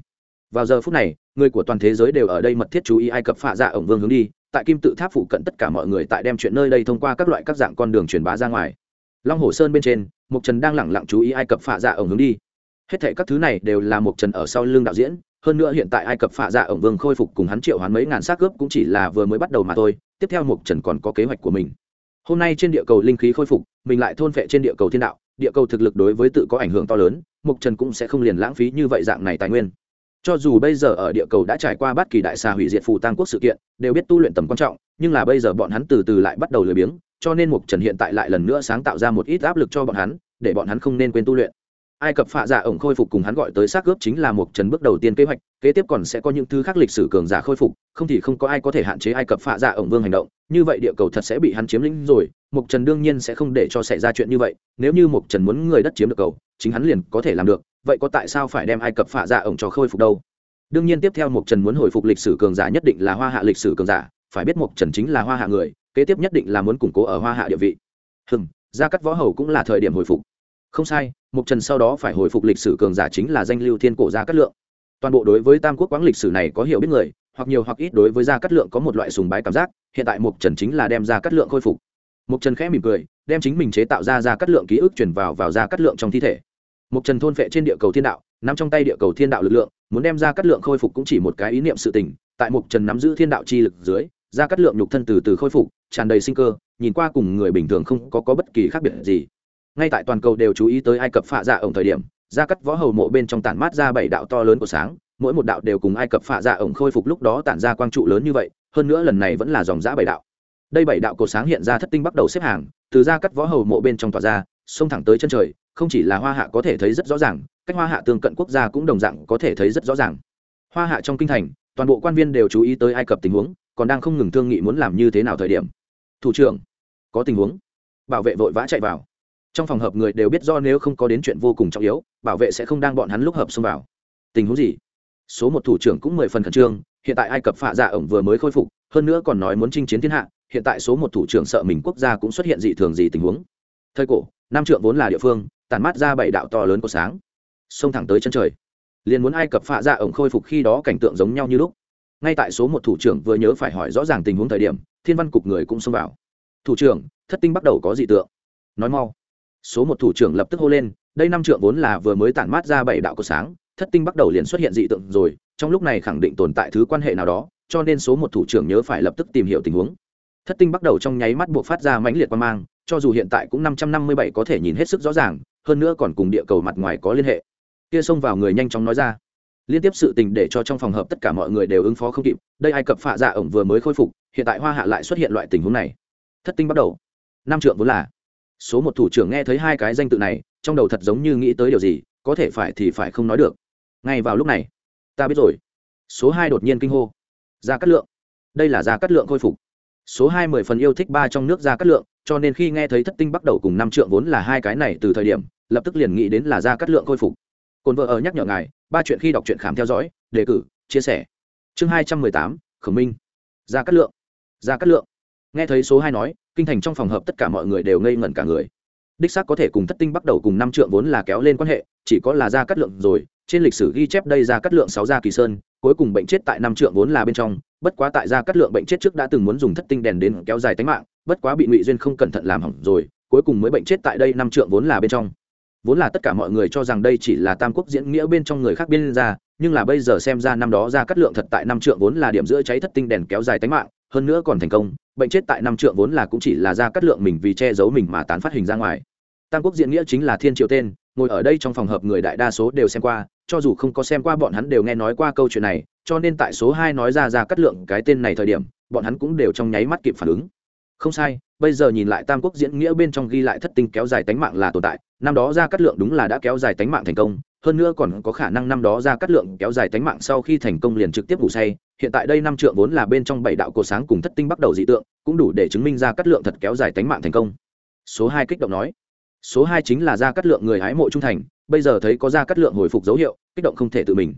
Vào giờ phút này, người của toàn thế giới đều ở đây mật thiết chú ý ai cập phạ dạ ổng vương hướng đi tại kim tự tháp phụ cận tất cả mọi người tại đem chuyện nơi đây thông qua các loại các dạng con đường truyền bá ra ngoài. Long hồ sơn bên trên mục trần đang lẳng lặng chú ý ai cập phạ dạ ổng hướng đi. Hết thệ các thứ này đều là mục trần ở sau lưng đạo diễn, hơn nữa hiện tại ai cập phạ dạ ổng vương khôi phục cùng hắn triệu hoán mấy ngàn xác cướp cũng chỉ là vừa mới bắt đầu mà thôi, tiếp theo mục trần còn có kế hoạch của mình. Hôm nay trên địa cầu linh khí khôi phục, mình lại thôn phệ trên địa cầu thiên đạo, địa cầu thực lực đối với tự có ảnh hưởng to lớn mục trần cũng sẽ không liền lãng phí như vậy dạng này tài nguyên cho dù bây giờ ở địa cầu đã trải qua bất kỳ đại xà hủy diệt phù tăng quốc sự kiện, đều biết tu luyện tầm quan trọng, nhưng là bây giờ bọn hắn từ từ lại bắt đầu lười biếng, cho nên mục trần hiện tại lại lần nữa sáng tạo ra một ít áp lực cho bọn hắn, để bọn hắn không nên quên tu luyện ai cập phạ dạ ổng khôi phục cùng hắn gọi tới xác cướp chính là một trần bước đầu tiên kế hoạch, kế tiếp còn sẽ có những thứ khác lịch sử cường giả khôi phục, không thì không có ai có thể hạn chế ai cập phạ dạ ổng vương hành động. Như vậy địa cầu thật sẽ bị hắn chiếm lĩnh rồi mục trần đương nhiên sẽ không để cho xảy ra chuyện như vậy, nếu như mục trần muốn người đất chiếm được cầu, chính hắn liền có thể làm được, vậy có tại sao phải đem ai cập phạ dạ ổng cho khôi phục đâu? Đương nhiên tiếp theo mục trần muốn hồi phục lịch sử cường giả nhất định là hoa hạ lịch sử cường giả, phải biết mục trần chính là hoa hạ người, kế tiếp nhất định là muốn củng cố ở hoa hạ địa vị. Hừng gia cắt võ hầu cũng là thời điểm hồi phục. Không sai mục trần sau đó phải hồi phục lịch sử cường giả chính là danh lưu thiên cổ gia cát lượng. Toàn bộ đối với tam quốc quãng lịch sử này có hiểu biết người hoặc nhiều hoặc ít đối với gia cát lượng có một loại sùng bái cảm giác hiện tại mục trần chính là đem gia cát lượng khôi phục. Mục trần khẽ mỉm cười đem chính mình chế tạo ra gia cát lượng ký ức truyền vào vào gia cát lượng trong thi thể. Mục trần thôn phệ trên địa cầu thiên đạo nắm trong tay địa cầu thiên đạo lực lượng muốn đem gia cát lượng khôi phục cũng chỉ một cái ý niệm sự tình tại mục trần nắm giữ thiên đạo chi lực dưới gia cát lượng nhục thân từ từ khôi phục tràn đầy sinh cơ nhìn qua cùng người bình thường không có, có bất kỳ khác biệt gì ngay tại toàn cầu đều chú ý tới ai cập phạ dạ ổng thời điểm, gia cắt võ hầu mộ bên trong tản mát ra bảy đạo to lớn của sáng, mỗi một đạo đều cùng ai cập phạ dạ ổng khôi phục lúc đó tản ra quang trụ lớn như vậy, hơn nữa lần này vẫn là dòng giã bảy đạo. Đây bảy đạo cổ sáng hiện ra thất tinh bắt đầu xếp hàng, từ gia cắt võ hầu mộ bên trong tỏa ra, xông thẳng tới chân trời, không chỉ là hoa hạ có thể thấy rất rõ ràng, cách hoa hạ tương cận quốc gia cũng đồng dạng có thể thấy rất rõ ràng. Hoa hạ trong kinh thành, toàn bộ quan viên đều chú ý tới ai cập tình huống, còn đang không ngừng thương nghị muốn làm như thế nào thời điểm. Thủ trưởng, có tình huống. Bảo vệ vội vã chạy vào trong phòng hợp người đều biết do nếu không có đến chuyện vô cùng trọng yếu, bảo vệ sẽ không đang bọn hắn lúc hợp xông vào. Tình huống gì? Số một thủ trưởng cũng mười phần khẩn trương, hiện tại ai cập phạ dạ ổng vừa mới khôi phục, hơn nữa còn nói muốn chinh chiến thiên hạ, hiện tại số một thủ trưởng sợ mình quốc gia cũng xuất hiện dị thường gì tình huống. Thời cổ nam trượng vốn là địa phương tàn mát ra bảy đạo to lớn của sáng. Xông thẳng tới chân trời. Liền muốn ai cập phạ dạ ổng khôi phục khi đó cảnh tượng giống nhau như lúc. Ngay tại số một thủ trưởng vừa nhớ phải hỏi rõ ràng tình huống thời điểm, thiên văn cục người cũng xông vào. Thủ trưởng, thất tinh bắt đầu có dị tượng. Nói mau số một thủ trưởng lập tức hô lên, đây năm trượng vốn là vừa mới tản mát ra bảy đạo cầu sáng, thất tinh bắt đầu liền xuất hiện dị tượng rồi, trong lúc này khẳng định tồn tại thứ quan hệ nào đó, cho nên số một thủ trưởng nhớ phải lập tức tìm hiểu tình huống. Thất tinh bắt đầu trong nháy mắt buộc phát ra mãnh liệt quan mang, cho dù hiện tại cũng năm trăm năm mươi bảy có thể nhìn hết sức rõ ràng, hơn nữa còn cùng địa cầu mặt ngoài có liên hệ. Kia xông vào người nhanh chóng nói ra. Liên tiếp sự tình để cho trong phòng hợp tất cả mọi người đều ứng phó không kịp, đây ai cập phạ dạ ổng vừa mới khôi phục, hiện tại hoa hạ lại xuất hiện loại tình huống này. Thất tinh bắt đầu. Năm trượng vốn là số một thủ trưởng nghe thấy hai cái danh tự này, trong đầu thật giống như nghĩ tới điều gì, có thể phải thì phải không nói được. Ngay vào lúc này, ta biết rồi. Số hai đột nhiên kinh hô. Ra cắt lượng. Đây là ra cắt lượng khôi phục. Số hai mười phần yêu thích ba trong nước ra cắt lượng, cho nên khi nghe thấy thất tinh bắt đầu cùng năm trượng vốn là hai cái này từ thời điểm, lập tức liền nghĩ đến là ra cắt lượng khôi phục. Cồn vợ ở nhắc nhở ngài, ba chuyện khi đọc truyện khám theo dõi, đề cử, chia sẻ. Chương hai trăm mười tám khởi minh. Ra cắt lượng. Ra cắt lượng nghe thấy số hai nói, kinh thành trong phòng hợp tất cả mọi người đều ngây ngẩn cả người. Đích xác có thể cùng thất tinh bắt đầu cùng năm trượng vốn là kéo lên quan hệ, chỉ có là ra cắt lượng rồi, trên lịch sử ghi chép đây ra cắt lượng sáu gia kỳ sơn, cuối cùng bệnh chết tại năm trượng vốn là bên trong, bất quá tại gia cắt lượng bệnh chết trước đã từng muốn dùng thất tinh đèn đến kéo dài tính mạng, bất quá bị ngụy duyên không cẩn thận làm hỏng rồi, cuối cùng mới bệnh chết tại đây năm trượng vốn là bên trong. Vốn là tất cả mọi người cho rằng đây chỉ là tam quốc diễn nghĩa bên trong người khác biên ra nhưng là bây giờ xem ra năm đó ra cắt lượng thật tại năm trượng vốn là điểm giữa cháy thất tinh đèn kéo dài tính mạng, hơn nữa còn thành công, bệnh chết tại năm trượng vốn là cũng chỉ là ra cắt lượng mình vì che giấu mình mà tán phát hình ra ngoài. Tam quốc diễn nghĩa chính là thiên triệu tên, ngồi ở đây trong phòng hợp người đại đa số đều xem qua, cho dù không có xem qua bọn hắn đều nghe nói qua câu chuyện này, cho nên tại số hai nói ra ra cắt lượng cái tên này thời điểm, bọn hắn cũng đều trong nháy mắt kịp phản ứng. Không sai, bây giờ nhìn lại tam quốc diễn nghĩa bên trong ghi lại thất tinh kéo dài tánh mạng là tồn tại năm đó ra cắt lượng đúng là đã kéo dài tánh mạng thành công, hơn nữa còn có khả năng năm đó ra cắt lượng kéo dài tánh mạng sau khi thành công liền trực tiếp ngủ say. Hiện tại đây năm trượng vốn là bên trong bảy đạo cổ sáng cùng thất tinh bắt đầu dị tượng, cũng đủ để chứng minh ra cắt lượng thật kéo dài tánh mạng thành công. Số hai kích động nói. Số hai chính là ra cắt lượng người hái mộ trung thành, bây giờ thấy có ra cắt lượng hồi phục dấu hiệu, kích động không thể tự mình.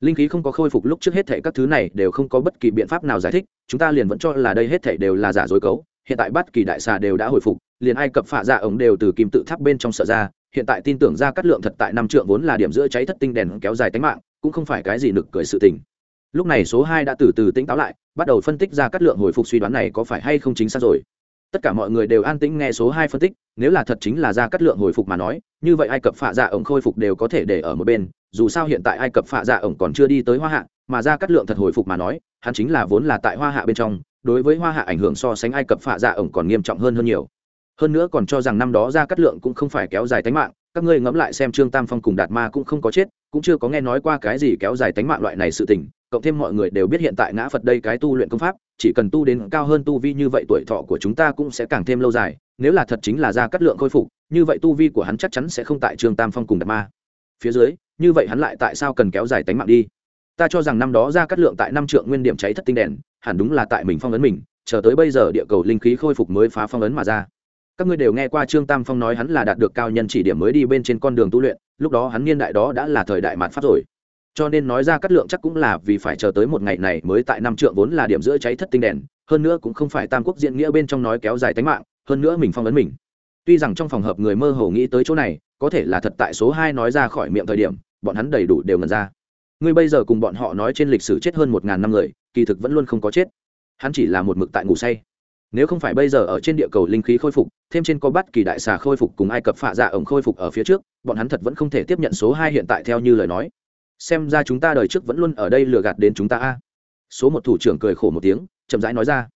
Linh khí không có khôi phục lúc trước hết thể các thứ này đều không có bất kỳ biện pháp nào giải thích, chúng ta liền vẫn cho là đây hết thể đều là giả dối cấu, hiện tại bất kỳ đại xà đều đã hồi phục liền ai cập phạ dạ ống đều từ kim tự tháp bên trong sợ ra, hiện tại tin tưởng ra cắt lượng thật tại năm trượng vốn là điểm giữa cháy thất tinh đèn kéo dài tính mạng, cũng không phải cái gì nực cười sự tình. Lúc này số hai đã từ từ tỉnh táo lại, bắt đầu phân tích ra cắt lượng hồi phục suy đoán này có phải hay không chính xác rồi. Tất cả mọi người đều an tĩnh nghe số hai phân tích, nếu là thật chính là ra cắt lượng hồi phục mà nói, như vậy ai cập phạ dạ ổng khôi phục đều có thể để ở một bên, dù sao hiện tại ai cập phạ dạ ổng còn chưa đi tới hoa hạ, mà ra cắt lượng thật hồi phục mà nói, hắn chính là vốn là tại hoa hạ bên trong, đối với hoa hạ ảnh hưởng so sánh ai cập phạ dạ ổng còn nghiêm trọng hơn hơn nhiều hơn nữa còn cho rằng năm đó ra cắt lượng cũng không phải kéo dài tánh mạng, các ngươi ngẫm lại xem trương tam phong cùng đạt ma cũng không có chết, cũng chưa có nghe nói qua cái gì kéo dài tánh mạng loại này sự tình, cộng thêm mọi người đều biết hiện tại ngã phật đây cái tu luyện công pháp, chỉ cần tu đến cao hơn tu vi như vậy tuổi thọ của chúng ta cũng sẽ càng thêm lâu dài, nếu là thật chính là ra cắt lượng khôi phục, như vậy tu vi của hắn chắc chắn sẽ không tại trương tam phong cùng đạt ma. Phía dưới, như vậy hắn lại tại sao cần kéo dài tánh mạng đi? Ta cho rằng năm đó ra cắt lượng tại năm trượng nguyên điểm cháy thất tinh đèn, hẳn đúng là tại mình phong ấn mình, chờ tới bây giờ địa cầu linh khí khôi phục mới phá phong ấn mà ra các ngươi đều nghe qua trương tam phong nói hắn là đạt được cao nhân chỉ điểm mới đi bên trên con đường tu luyện, lúc đó hắn niên đại đó đã là thời đại mạt pháp rồi. Cho nên nói ra cắt lượng chắc cũng là vì phải chờ tới một ngày này mới tại năm trượng vốn là điểm giữa cháy thất tinh đèn, hơn nữa cũng không phải tam quốc diễn nghĩa bên trong nói kéo dài tánh mạng, hơn nữa mình phong ấn mình. Tuy rằng trong phòng hợp người mơ hồ nghĩ tới chỗ này, có thể là thật tại số hai nói ra khỏi miệng thời điểm, bọn hắn đầy đủ đều ngần ra. Ngươi bây giờ cùng bọn họ nói trên lịch sử chết hơn một ngàn năm người, kỳ thực vẫn luôn không có chết. Hắn chỉ là một mực tại ngủ say nếu không phải bây giờ ở trên địa cầu linh khí khôi phục, thêm trên có bắt kỳ đại xà khôi phục cùng ai cập phạ dạ ổng khôi phục ở phía trước, bọn hắn thật vẫn không thể tiếp nhận số hai hiện tại theo như lời nói. Xem ra chúng ta đời trước vẫn luôn ở đây lừa gạt đến chúng ta a. Số một thủ trưởng cười khổ một tiếng, chậm rãi nói ra.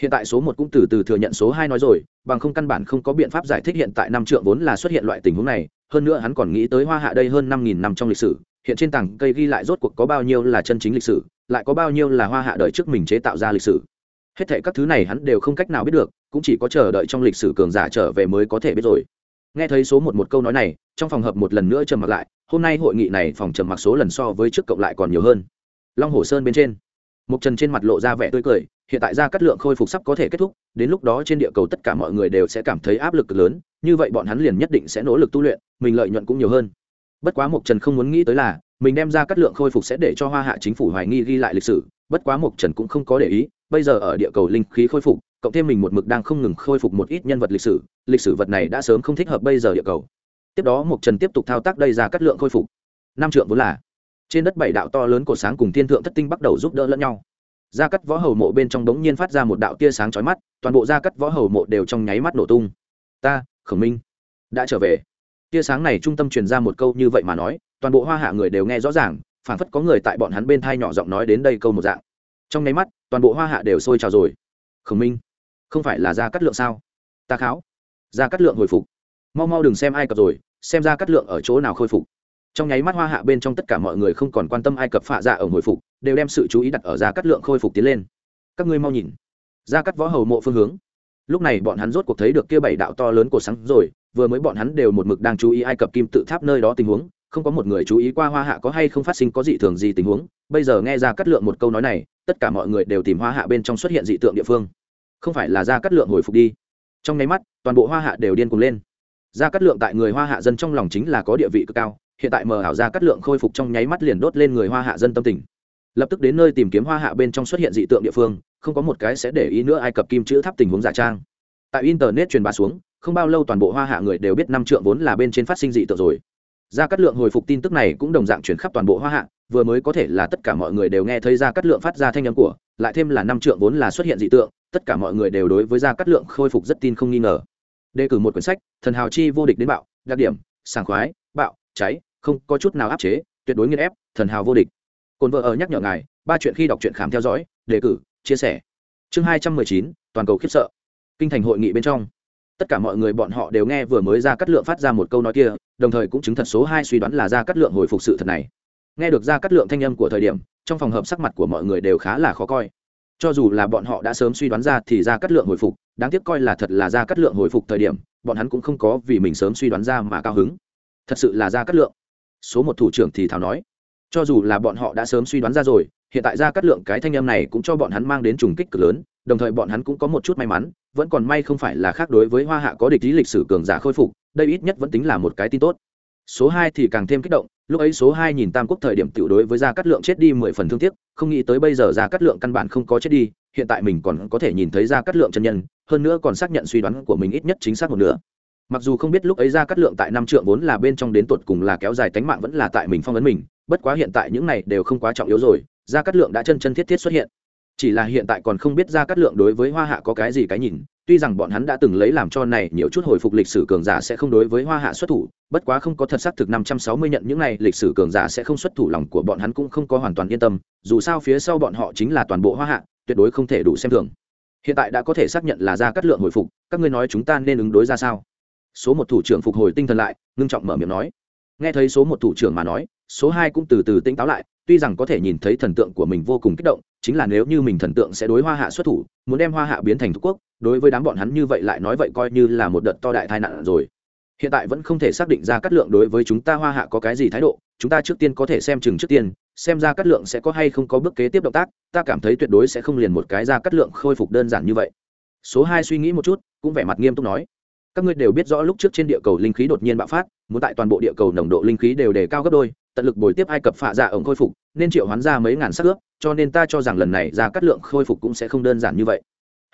Hiện tại số một cũng từ từ thừa nhận số hai nói rồi, bằng không căn bản không có biện pháp giải thích hiện tại năm trượng vốn là xuất hiện loại tình huống này. Hơn nữa hắn còn nghĩ tới hoa hạ đây hơn năm nghìn năm trong lịch sử, hiện trên tảng cây ghi lại rốt cuộc có bao nhiêu là chân chính lịch sử, lại có bao nhiêu là hoa hạ đời trước mình chế tạo ra lịch sử hết thệ các thứ này hắn đều không cách nào biết được, cũng chỉ có chờ đợi trong lịch sử cường giả trở về mới có thể biết rồi. Nghe thấy số một một câu nói này, trong phòng hợp một lần nữa trầm mặc lại, hôm nay hội nghị này phòng trầm mặc số lần so với trước cộng lại còn nhiều hơn. Long hồ sơn bên trên Mục trần trên mặt lộ ra vẻ tươi cười, hiện tại ra cắt lượng khôi phục sắp có thể kết thúc, đến lúc đó trên địa cầu tất cả mọi người đều sẽ cảm thấy áp lực cực lớn, như vậy bọn hắn liền nhất định sẽ nỗ lực tu luyện, mình lợi nhuận cũng nhiều hơn. Bất quá Mục trần không muốn nghĩ tới là, mình đem ra cắt lượng khôi phục sẽ để cho hoa hạ chính phủ hoài nghi ghi lại lịch sử, bất quá Mục trần cũng không có để ý bây giờ ở địa cầu linh khí khôi phục, cộng thêm mình một mực đang không ngừng khôi phục một ít nhân vật lịch sử lịch sử vật này đã sớm không thích hợp bây giờ địa cầu. Tiếp đó mộc trần tiếp tục thao tác đây ra cắt lượng khôi phục. Năm trượng vốn là, trên đất bảy đạo to lớn của sáng cùng thiên thượng thất tinh bắt đầu giúp đỡ lẫn nhau. Gia cắt võ hầu mộ bên trong đống nhiên phát ra một đạo tia sáng chói mắt, toàn bộ gia cắt võ hầu mộ đều trong nháy mắt nổ tung. Ta, khổng minh, đã trở về. Tia sáng này trung tâm truyền ra một câu như vậy mà nói, toàn bộ hoa hạ người đều nghe rõ ràng phản phất có người tại bọn hắn bên thai nhỏ giọng nói đến đây câu một dạng trong nháy mắt, toàn bộ hoa hạ đều sôi trào rồi. Khổng minh, không phải là gia cắt lượng sao? Ta kháo. Gia cắt lượng hồi phục. Mau mau đừng xem ai cập rồi, xem ra cắt lượng ở chỗ nào khôi phục. Trong nháy mắt hoa hạ bên trong tất cả mọi người không còn quan tâm ai cập phạ dạ ở hồi phục, đều đem sự chú ý đặt ở gia cắt lượng khôi phục tiến lên. Các ngươi mau nhìn. Gia cắt võ hầu mộ phương hướng. Lúc này bọn hắn rốt cuộc thấy được kia bảy đạo to lớn của sáng rồi, vừa mới bọn hắn đều một mực đang chú ý ai cập kim tự tháp nơi đó tình huống, không có một người chú ý qua hoa hạ có hay không phát sinh có dị thường gì tình huống. Bây giờ nghe ra cắt lượng một câu nói này tất cả mọi người đều tìm hoa hạ bên trong xuất hiện dị tượng địa phương. Không phải là ra cắt lượng hồi phục đi. Trong nháy mắt, toàn bộ hoa hạ đều điên cuồng lên. Ra cắt lượng tại người hoa hạ dân trong lòng chính là có địa vị cực cao, hiện tại mờ ảo ra cắt lượng khôi phục trong nháy mắt liền đốt lên người hoa hạ dân tâm tình. Lập tức đến nơi tìm kiếm hoa hạ bên trong xuất hiện dị tượng địa phương, không có một cái sẽ để ý nữa ai cập kim chữ tháp tình huống giả trang. Tại internet truyền bá xuống, không bao lâu toàn bộ hoa hạ người đều biết năm trượng vốn là bên trên phát sinh dị tượng rồi. Gia cát lượng hồi phục tin tức này cũng đồng dạng chuyển khắp toàn bộ hoa hạ vừa mới có thể là tất cả mọi người đều nghe thấy ra cắt lượng phát ra thanh âm của, lại thêm là năm trượng vốn là xuất hiện dị tượng, tất cả mọi người đều đối với ra cắt lượng khôi phục rất tin không nghi ngờ. Đề cử một quyển sách, thần hào chi vô địch đến bạo, đặc điểm, sảng khoái, bạo, cháy, không có chút nào áp chế, tuyệt đối nghiên ép, thần hào vô địch. Cồn vợ ở nhắc nhở ngài, ba chuyện khi đọc truyện khám theo dõi, đề cử, chia sẻ. Chương hai trăm mười chín, toàn cầu khiếp sợ. Kinh thành hội nghị bên trong. Tất cả mọi người bọn họ đều nghe vừa mới ra cắt lượng phát ra một câu nói kia, đồng thời cũng chứng thật số hai suy đoán là ra cắt lượng hồi phục sự thật này nghe được ra cắt lượng thanh âm của thời điểm, trong phòng hợp sắc mặt của mọi người đều khá là khó coi. Cho dù là bọn họ đã sớm suy đoán ra thì ra cắt lượng hồi phục, đáng tiếc coi là thật là ra cắt lượng hồi phục thời điểm, bọn hắn cũng không có vì mình sớm suy đoán ra mà cao hứng. Thật sự là ra cắt lượng. Số một thủ trưởng thì thảo nói, cho dù là bọn họ đã sớm suy đoán ra rồi, hiện tại ra cắt lượng cái thanh âm này cũng cho bọn hắn mang đến trùng kích cực lớn, đồng thời bọn hắn cũng có một chút may mắn, vẫn còn may không phải là khác đối với hoa hạ có địch lý lịch sử cường giả khôi phục, đây ít nhất vẫn tính là một cái tin tốt số hai thì càng thêm kích động, lúc ấy số hai nhìn tam quốc thời điểm tiểu đối với gia cát lượng chết đi mười phần thương tiếc, không nghĩ tới bây giờ gia cát lượng căn bản không có chết đi, hiện tại mình còn có thể nhìn thấy gia cát lượng chân nhân, hơn nữa còn xác nhận suy đoán của mình ít nhất chính xác một nửa. Mặc dù không biết lúc ấy gia cát lượng tại năm trượng vốn là bên trong đến tột cùng là kéo dài tánh mạng vẫn là tại mình phong ấn mình, bất quá hiện tại những này đều không quá trọng yếu rồi, gia cát lượng đã chân chân thiết thiết xuất hiện chỉ là hiện tại còn không biết ra cát lượng đối với hoa hạ có cái gì cái nhìn, tuy rằng bọn hắn đã từng lấy làm cho này nhiều chút hồi phục lịch sử cường giả sẽ không đối với hoa hạ xuất thủ, bất quá không có thật xác thực năm trăm sáu mươi nhận những này lịch sử cường giả sẽ không xuất thủ lòng của bọn hắn cũng không có hoàn toàn yên tâm, dù sao phía sau bọn họ chính là toàn bộ hoa hạ, tuyệt đối không thể đủ xem thường. Hiện tại đã có thể xác nhận là ra cát lượng hồi phục, các ngươi nói chúng ta nên ứng đối ra sao? Số một thủ trưởng phục hồi tinh thần lại, ngưng trọng mở miệng nói. Nghe thấy số một thủ trưởng mà nói, số hai cũng từ từ tỉnh táo lại tuy rằng có thể nhìn thấy thần tượng của mình vô cùng kích động, chính là nếu như mình thần tượng sẽ đối hoa hạ xuất thủ, muốn đem hoa hạ biến thành thuộc quốc, đối với đám bọn hắn như vậy lại nói vậy coi như là một đợt to đại tai nạn rồi. Hiện tại vẫn không thể xác định ra cát lượng đối với chúng ta hoa hạ có cái gì thái độ, chúng ta trước tiên có thể xem chừng trước tiên, xem ra cát lượng sẽ có hay không có bước kế tiếp động tác, ta cảm thấy tuyệt đối sẽ không liền một cái ra cát lượng khôi phục đơn giản như vậy. Số hai suy nghĩ một chút, cũng vẻ mặt nghiêm túc nói. Các ngươi đều biết rõ lúc trước trên địa cầu linh khí đột nhiên bạo phát, muốn tại toàn bộ địa cầu nồng độ linh khí đều đề cao gấp đôi tận lực bồi tiếp ai cập phạ dạ ổng khôi phục, nên triệu hoán ra mấy ngàn sắc ướp, cho nên ta cho rằng lần này ra cắt lượng khôi phục cũng sẽ không đơn giản như vậy.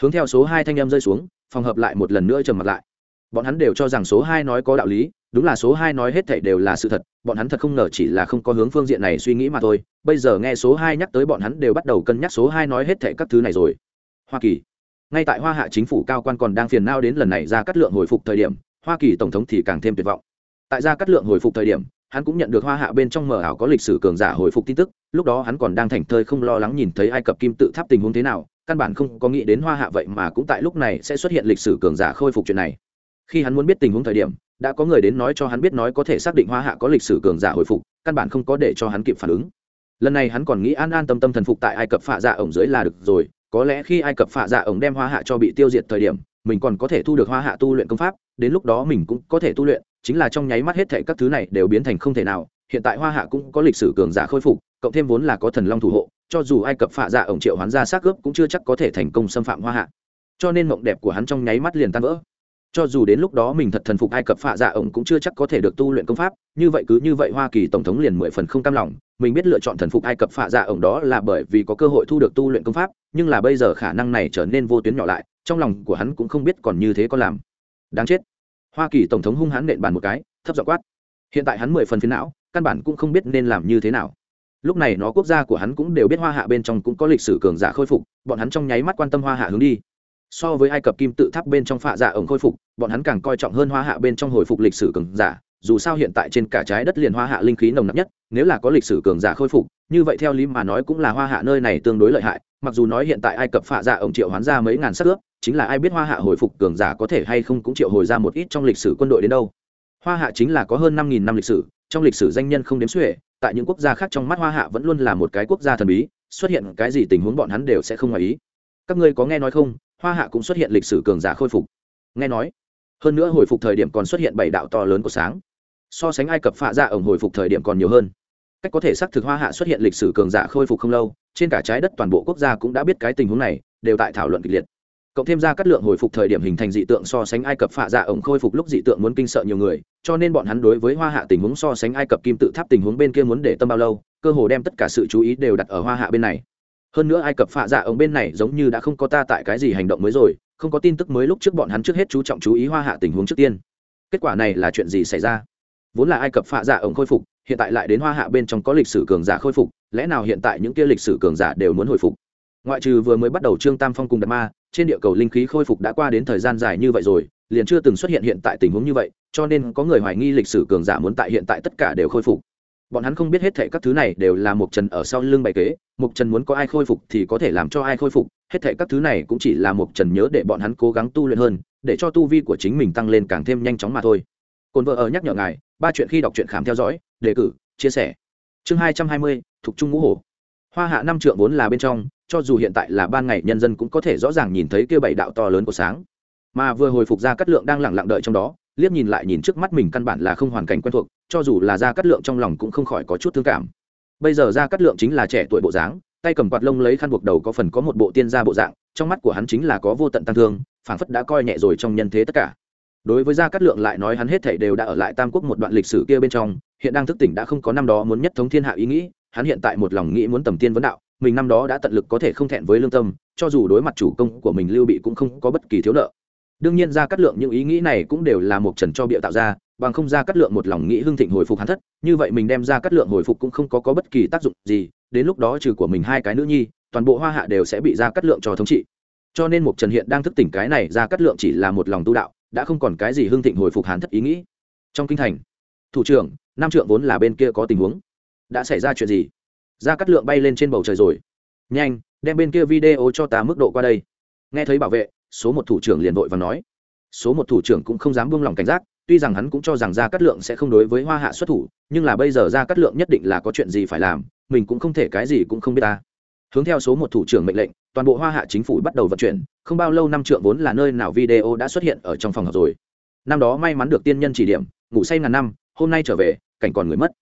Hướng theo số hai thanh em rơi xuống, phòng hợp lại một lần nữa trầm mặt lại. Bọn hắn đều cho rằng số hai nói có đạo lý, đúng là số hai nói hết thảy đều là sự thật, bọn hắn thật không ngờ chỉ là không có hướng phương diện này suy nghĩ mà thôi. Bây giờ nghe số hai nhắc tới bọn hắn đều bắt đầu cân nhắc số hai nói hết thảy các thứ này rồi. Hoa kỳ. Ngay tại hoa hạ chính phủ cao quan còn đang phiền nao đến lần này ra cắt lượng hồi phục thời điểm, hoa kỳ tổng thống thì càng thêm tuyệt vọng. Tại ra cắt lượng hồi phục thời điểm hắn cũng nhận được hoa hạ bên trong mờ ảo có lịch sử cường giả hồi phục tin tức, lúc đó hắn còn đang thành thơi không lo lắng nhìn thấy ai cập kim tự tháp tình huống thế nào, căn bản không có nghĩ đến hoa hạ vậy mà cũng tại lúc này sẽ xuất hiện lịch sử cường giả khôi phục chuyện này. Khi hắn muốn biết tình huống thời điểm, đã có người đến nói cho hắn biết nói có thể xác định hoa hạ có lịch sử cường giả hồi phục, căn bản không có để cho hắn kịp phản ứng. Lần này hắn còn nghĩ an an tâm tâm thần phục tại ai cập phạ dạ ổng dưới là được rồi, có lẽ khi ai cập phạ dạ ổng đem hoa hạ cho bị tiêu diệt thời điểm mình còn có thể thu được hoa hạ tu luyện công pháp, đến lúc đó mình cũng có thể tu luyện, chính là trong nháy mắt hết thảy các thứ này đều biến thành không thể nào. Hiện tại hoa hạ cũng có lịch sử cường giả khôi phục, cộng thêm vốn là có thần long thủ hộ, cho dù ai cập phạ dạ ổng triệu hoán ra xác ướp cũng chưa chắc có thể thành công xâm phạm hoa hạ. Cho nên mộng đẹp của hắn trong nháy mắt liền tan vỡ. Cho dù đến lúc đó mình thật thần phục ai cập phạ dạ ổng cũng chưa chắc có thể được tu luyện công pháp, như vậy cứ như vậy hoa kỳ tổng thống liền mười phần không cam lòng. Mình biết lựa chọn thần phục ai cập phạ dạ ổng đó là bởi vì có cơ hội thu được tu luyện công pháp, nhưng là bây giờ khả năng này trở nên vô tuyến nhỏ lại trong lòng của hắn cũng không biết còn như thế có làm. Đáng chết. Hoa kỳ tổng thống hung hãn nện bàn một cái, thấp dọ quát. Hiện tại hắn mười phần phiến não, căn bản cũng không biết nên làm như thế nào. Lúc này nó quốc gia của hắn cũng đều biết hoa hạ bên trong cũng có lịch sử cường giả khôi phục, bọn hắn trong nháy mắt quan tâm hoa hạ hướng đi. So với ai cập kim tự tháp bên trong phạ dạ ổng khôi phục, bọn hắn càng coi trọng hơn hoa hạ bên trong hồi phục lịch sử cường giả dù sao hiện tại trên cả trái đất liền hoa hạ linh khí nồng nặc nhất, nếu là có lịch sử cường giả khôi phục, như vậy theo lý mà nói cũng là hoa hạ nơi này tương đối lợi hại, mặc dù nói hiện tại ai cập phạ dạ ông triệu hoán ra mấy ngàn sắc ướp, chính là ai biết hoa hạ hồi phục cường giả có thể hay không cũng triệu hồi ra một ít trong lịch sử quân đội đến đâu. Hoa hạ chính là có hơn năm nghìn năm lịch sử, trong lịch sử danh nhân không đếm xuể, tại những quốc gia khác trong mắt hoa hạ vẫn luôn là một cái quốc gia thần bí, xuất hiện cái gì tình huống bọn hắn đều sẽ không ngoài ý. Các ngươi có nghe nói không? Hoa hạ cũng xuất hiện lịch sử cường giả khôi phục. Nghe nói. Hơn nữa hồi phục thời điểm còn xuất hiện bảy đạo to lớn của sáng so sánh ai cập phạ dạ ổng hồi phục thời điểm còn nhiều hơn. Cách có thể xác thực hoa hạ xuất hiện lịch sử cường giả khôi phục không lâu, trên cả trái đất toàn bộ quốc gia cũng đã biết cái tình huống này, đều tại thảo luận kịch liệt. Cộng thêm ra cắt lượng hồi phục thời điểm hình thành dị tượng so sánh ai cập phạ dạ ổng khôi phục lúc dị tượng muốn kinh sợ nhiều người, cho nên bọn hắn đối với hoa hạ tình huống so sánh ai cập kim tự tháp tình huống bên kia muốn để tâm bao lâu, cơ hồ đem tất cả sự chú ý đều đặt ở hoa hạ bên này. Hơn nữa ai cập phạ dạ ổng bên này giống như đã không có ta tại cái gì hành động mới rồi, không có tin tức mới lúc trước bọn hắn trước hết chú trọng chú ý hoa hạ tình huống trước tiên. Kết quả này là chuyện gì xảy ra? Vốn là ai cập phạ dạ ổng khôi phục, hiện tại lại đến hoa hạ bên trong có lịch sử cường giả khôi phục, lẽ nào hiện tại những kia lịch sử cường giả đều muốn hồi phục? Ngoại trừ vừa mới bắt đầu trương tam phong cùng đạt ma, trên địa cầu linh khí khôi phục đã qua đến thời gian dài như vậy rồi, liền chưa từng xuất hiện hiện tại tình huống như vậy, cho nên có người hoài nghi lịch sử cường giả muốn tại hiện tại tất cả đều khôi phục. Bọn hắn không biết hết thệ các thứ này đều là một trần ở sau lưng bày kế một trần muốn có ai khôi phục thì có thể làm cho ai khôi phục, hết thệ các thứ này cũng chỉ là một trần nhớ để bọn hắn cố gắng tu luyện hơn, để cho tu vi của chính mình tăng lên càng thêm nhanh chóng mà thôi. Cồn vợ ở nhắc nhở ngài ba chuyện khi đọc truyện khám theo dõi, đề cử, chia sẻ. Chương hai trăm hai mươi, thuộc trung ngũ hổ. Hoa hạ năm trượng vốn là bên trong, cho dù hiện tại là ban ngày, nhân dân cũng có thể rõ ràng nhìn thấy kia bảy đạo to lớn của sáng. Mà vừa hồi phục ra cát lượng đang lẳng lặng đợi trong đó, liếc nhìn lại nhìn trước mắt mình căn bản là không hoàn cảnh quen thuộc, cho dù là ra cát lượng trong lòng cũng không khỏi có chút thương cảm. Bây giờ ra cát lượng chính là trẻ tuổi bộ dáng, tay cầm quạt lông lấy khăn buộc đầu có phần có một bộ tiên gia bộ dạng, trong mắt của hắn chính là có vô tận tăng thương, phảng phất đã coi nhẹ rồi trong nhân thế tất cả đối với gia cát lượng lại nói hắn hết thảy đều đã ở lại tam quốc một đoạn lịch sử kia bên trong hiện đang thức tỉnh đã không có năm đó muốn nhất thống thiên hạ ý nghĩ hắn hiện tại một lòng nghĩ muốn tầm tiên vấn đạo mình năm đó đã tận lực có thể không thẹn với lương tâm cho dù đối mặt chủ công của mình lưu bị cũng không có bất kỳ thiếu nợ. Đương nhiên gia cát lượng những ý nghĩ này cũng đều là một trần cho bịa tạo ra bằng không gia cát lượng một lòng nghĩ hưng thịnh hồi phục hắn thất như vậy mình đem gia cát lượng hồi phục cũng không có, có bất kỳ tác dụng gì đến lúc đó trừ của mình hai cái nữ nhi toàn bộ hoa hạ đều sẽ bị gia cát lượng cho thống trị. Cho nên một trần hiện đang thức tỉnh cái này gia cát lượng chỉ là một lòng tu đạo đã không còn cái gì hưng thịnh hồi phục hán thất ý nghĩ. Trong kinh thành, thủ trưởng nam trượng vốn là bên kia có tình huống. Đã xảy ra chuyện gì? Gia cát lượng bay lên trên bầu trời rồi. Nhanh, đem bên kia video cho ta mức độ qua đây. Nghe thấy bảo vệ, số một thủ trưởng liền vội và nói. Số một thủ trưởng cũng không dám buông lỏng cảnh giác, tuy rằng hắn cũng cho rằng gia cát lượng sẽ không đối với hoa hạ xuất thủ, nhưng là bây giờ gia cát lượng nhất định là có chuyện gì phải làm, mình cũng không thể cái gì cũng không biết ta hướng theo số một thủ trưởng mệnh lệnh, toàn bộ hoa hạ chính phủ bắt đầu vận chuyển, không bao lâu năm trượng vốn là nơi nào video đã xuất hiện ở trong phòng học rồi. Năm đó may mắn được tiên nhân chỉ điểm, ngủ say ngàn năm, hôm nay trở về, cảnh còn người mất.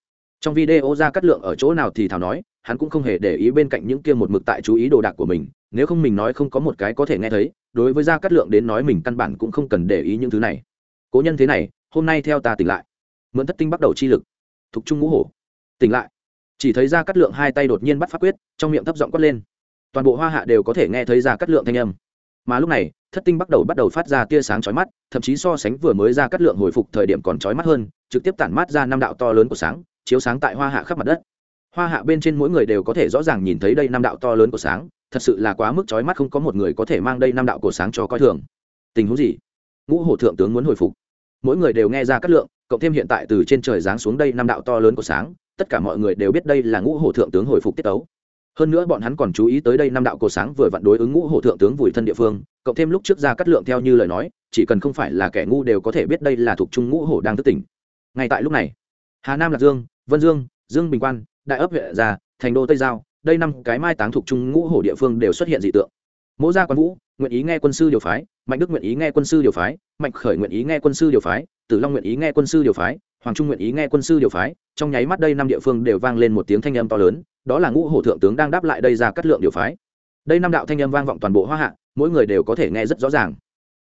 Trong video ra cắt lượng ở chỗ nào thì thảo nói, hắn cũng không hề để ý bên cạnh những kia một mực tại chú ý đồ đạc của mình, nếu không mình nói không có một cái có thể nghe thấy, đối với gia cát lượng đến nói mình căn bản cũng không cần để ý những thứ này. Cố nhân thế này, hôm nay theo ta tỉnh lại. Mượn thất tinh bắt đầu chi lực. Thục trung ngũ hổ. Tỉnh lại chỉ thấy ra cắt lượng hai tay đột nhiên bắt phát quyết, trong miệng thấp giọng quát lên. Toàn bộ hoa hạ đều có thể nghe thấy ra cắt lượng thanh âm. Mà lúc này, thất tinh bắt đầu bắt đầu phát ra tia sáng chói mắt, thậm chí so sánh vừa mới ra cắt lượng hồi phục thời điểm còn chói mắt hơn, trực tiếp tản mát ra năm đạo to lớn của sáng, chiếu sáng tại hoa hạ khắp mặt đất. Hoa hạ bên trên mỗi người đều có thể rõ ràng nhìn thấy đây năm đạo to lớn của sáng, thật sự là quá mức chói mắt không có một người có thể mang đây năm đạo của sáng cho coi thường. Tình huống gì? Ngũ hổ thượng tướng muốn hồi phục. Mỗi người đều nghe ra cắt lượng, cộng thêm hiện tại từ trên trời giáng xuống đây năm đạo to lớn của sáng tất cả mọi người đều biết đây là ngũ hổ thượng tướng hồi phục tiết tấu. Hơn nữa bọn hắn còn chú ý tới đây năm đạo cổ sáng vừa vặn đối ứng ngũ hổ thượng tướng vùi thân địa phương, cộng thêm lúc trước ra cắt lượng theo như lời nói, chỉ cần không phải là kẻ ngu đều có thể biết đây là thuộc trung ngũ hổ đang thức tỉnh. Ngay tại lúc này, hà nam lạc dương, vân dương dương bình quan, đại ấp huyện già thành đô tây giao, đây năm cái mai táng thuộc trung ngũ hổ địa phương đều xuất hiện dị tượng. Mỗ gia quan vũ, nguyện ý nghe quân sư điều phái, mạnh đức nguyện ý nghe quân sư điều phái, mạnh khởi nguyện ý nghe quân sư điều phái, tử long nguyện ý nghe quân sư điều phái hoàng trung nguyện ý nghe quân sư điều phái, trong nháy mắt đây năm địa phương đều vang lên một tiếng thanh âm to lớn, đó là ngũ hổ thượng tướng đang đáp lại đây ra cắt lượng điều phái. Đây năm đạo thanh âm vang vọng toàn bộ hoa hạ, mỗi người đều có thể nghe rất rõ ràng.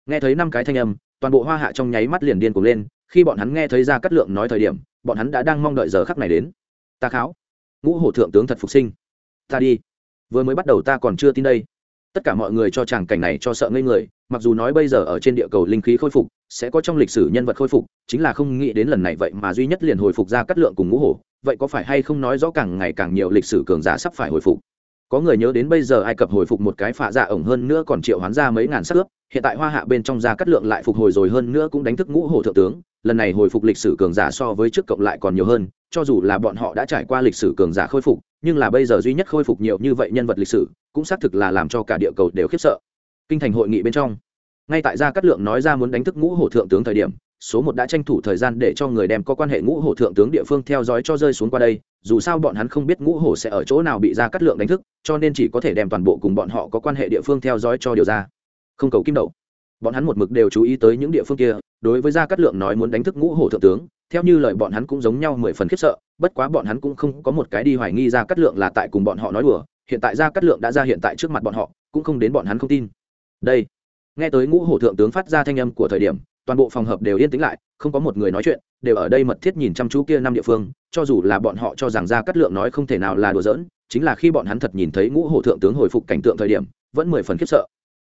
Nghe thấy năm cái thanh âm, toàn bộ hoa hạ trong nháy mắt liền điên cuồng lên, khi bọn hắn nghe thấy ra cắt lượng nói thời điểm, bọn hắn đã đang mong đợi giờ khắc này đến. Ta kháo. Ngũ hổ thượng tướng thật phục sinh. Ta đi. Vừa mới bắt đầu ta còn chưa tin đây tất cả mọi người cho chàng cảnh này cho sợ ngây người, mặc dù nói bây giờ ở trên địa cầu linh khí khôi phục, sẽ có trong lịch sử nhân vật khôi phục, chính là không nghĩ đến lần này vậy mà duy nhất liền hồi phục ra cắt lượng cùng ngũ hổ. Vậy có phải hay không nói rõ càng ngày càng nhiều lịch sử cường giả sắp phải hồi phục? Có người nhớ đến bây giờ ai cập hồi phục một cái phạ dạ ổng hơn nữa còn triệu hoán ra mấy ngàn sắc ướp, hiện tại hoa hạ bên trong gia cắt lượng lại phục hồi rồi hơn nữa cũng đánh thức ngũ hổ thượng tướng lần này hồi phục lịch sử cường giả so với trước cộng lại còn nhiều hơn, cho dù là bọn họ đã trải qua lịch sử cường giả khôi phục, nhưng là bây giờ duy nhất khôi phục nhiều như vậy nhân vật lịch sử, cũng xác thực là làm cho cả địa cầu đều khiếp sợ. Kinh thành hội nghị bên trong, ngay tại gia cát lượng nói ra muốn đánh thức ngũ hổ thượng tướng thời điểm, số một đã tranh thủ thời gian để cho người đem có quan hệ ngũ hổ thượng tướng địa phương theo dõi cho rơi xuống qua đây, dù sao bọn hắn không biết ngũ hổ sẽ ở chỗ nào bị gia cát lượng đánh thức, cho nên chỉ có thể đem toàn bộ cùng bọn họ có quan hệ địa phương theo dõi cho điều ra không cầu kim đậu bọn hắn một mực đều chú ý tới những địa phương kia, đối với gia cát lượng nói muốn đánh thức ngũ hổ thượng tướng, theo như lời bọn hắn cũng giống nhau mười phần khiếp sợ, bất quá bọn hắn cũng không có một cái đi hoài nghi gia cát lượng là tại cùng bọn họ nói đùa, hiện tại gia cát lượng đã ra hiện tại trước mặt bọn họ, cũng không đến bọn hắn không tin. Đây, nghe tới ngũ hổ thượng tướng phát ra thanh âm của thời điểm, toàn bộ phòng hợp đều yên tĩnh lại, không có một người nói chuyện, đều ở đây mật thiết nhìn chăm chú kia năm địa phương, cho dù là bọn họ cho rằng gia cát lượng nói không thể nào là đùa giỡn, chính là khi bọn hắn thật nhìn thấy ngũ hổ thượng tướng hồi phục cảnh tượng thời điểm, vẫn mười phần khiếp sợ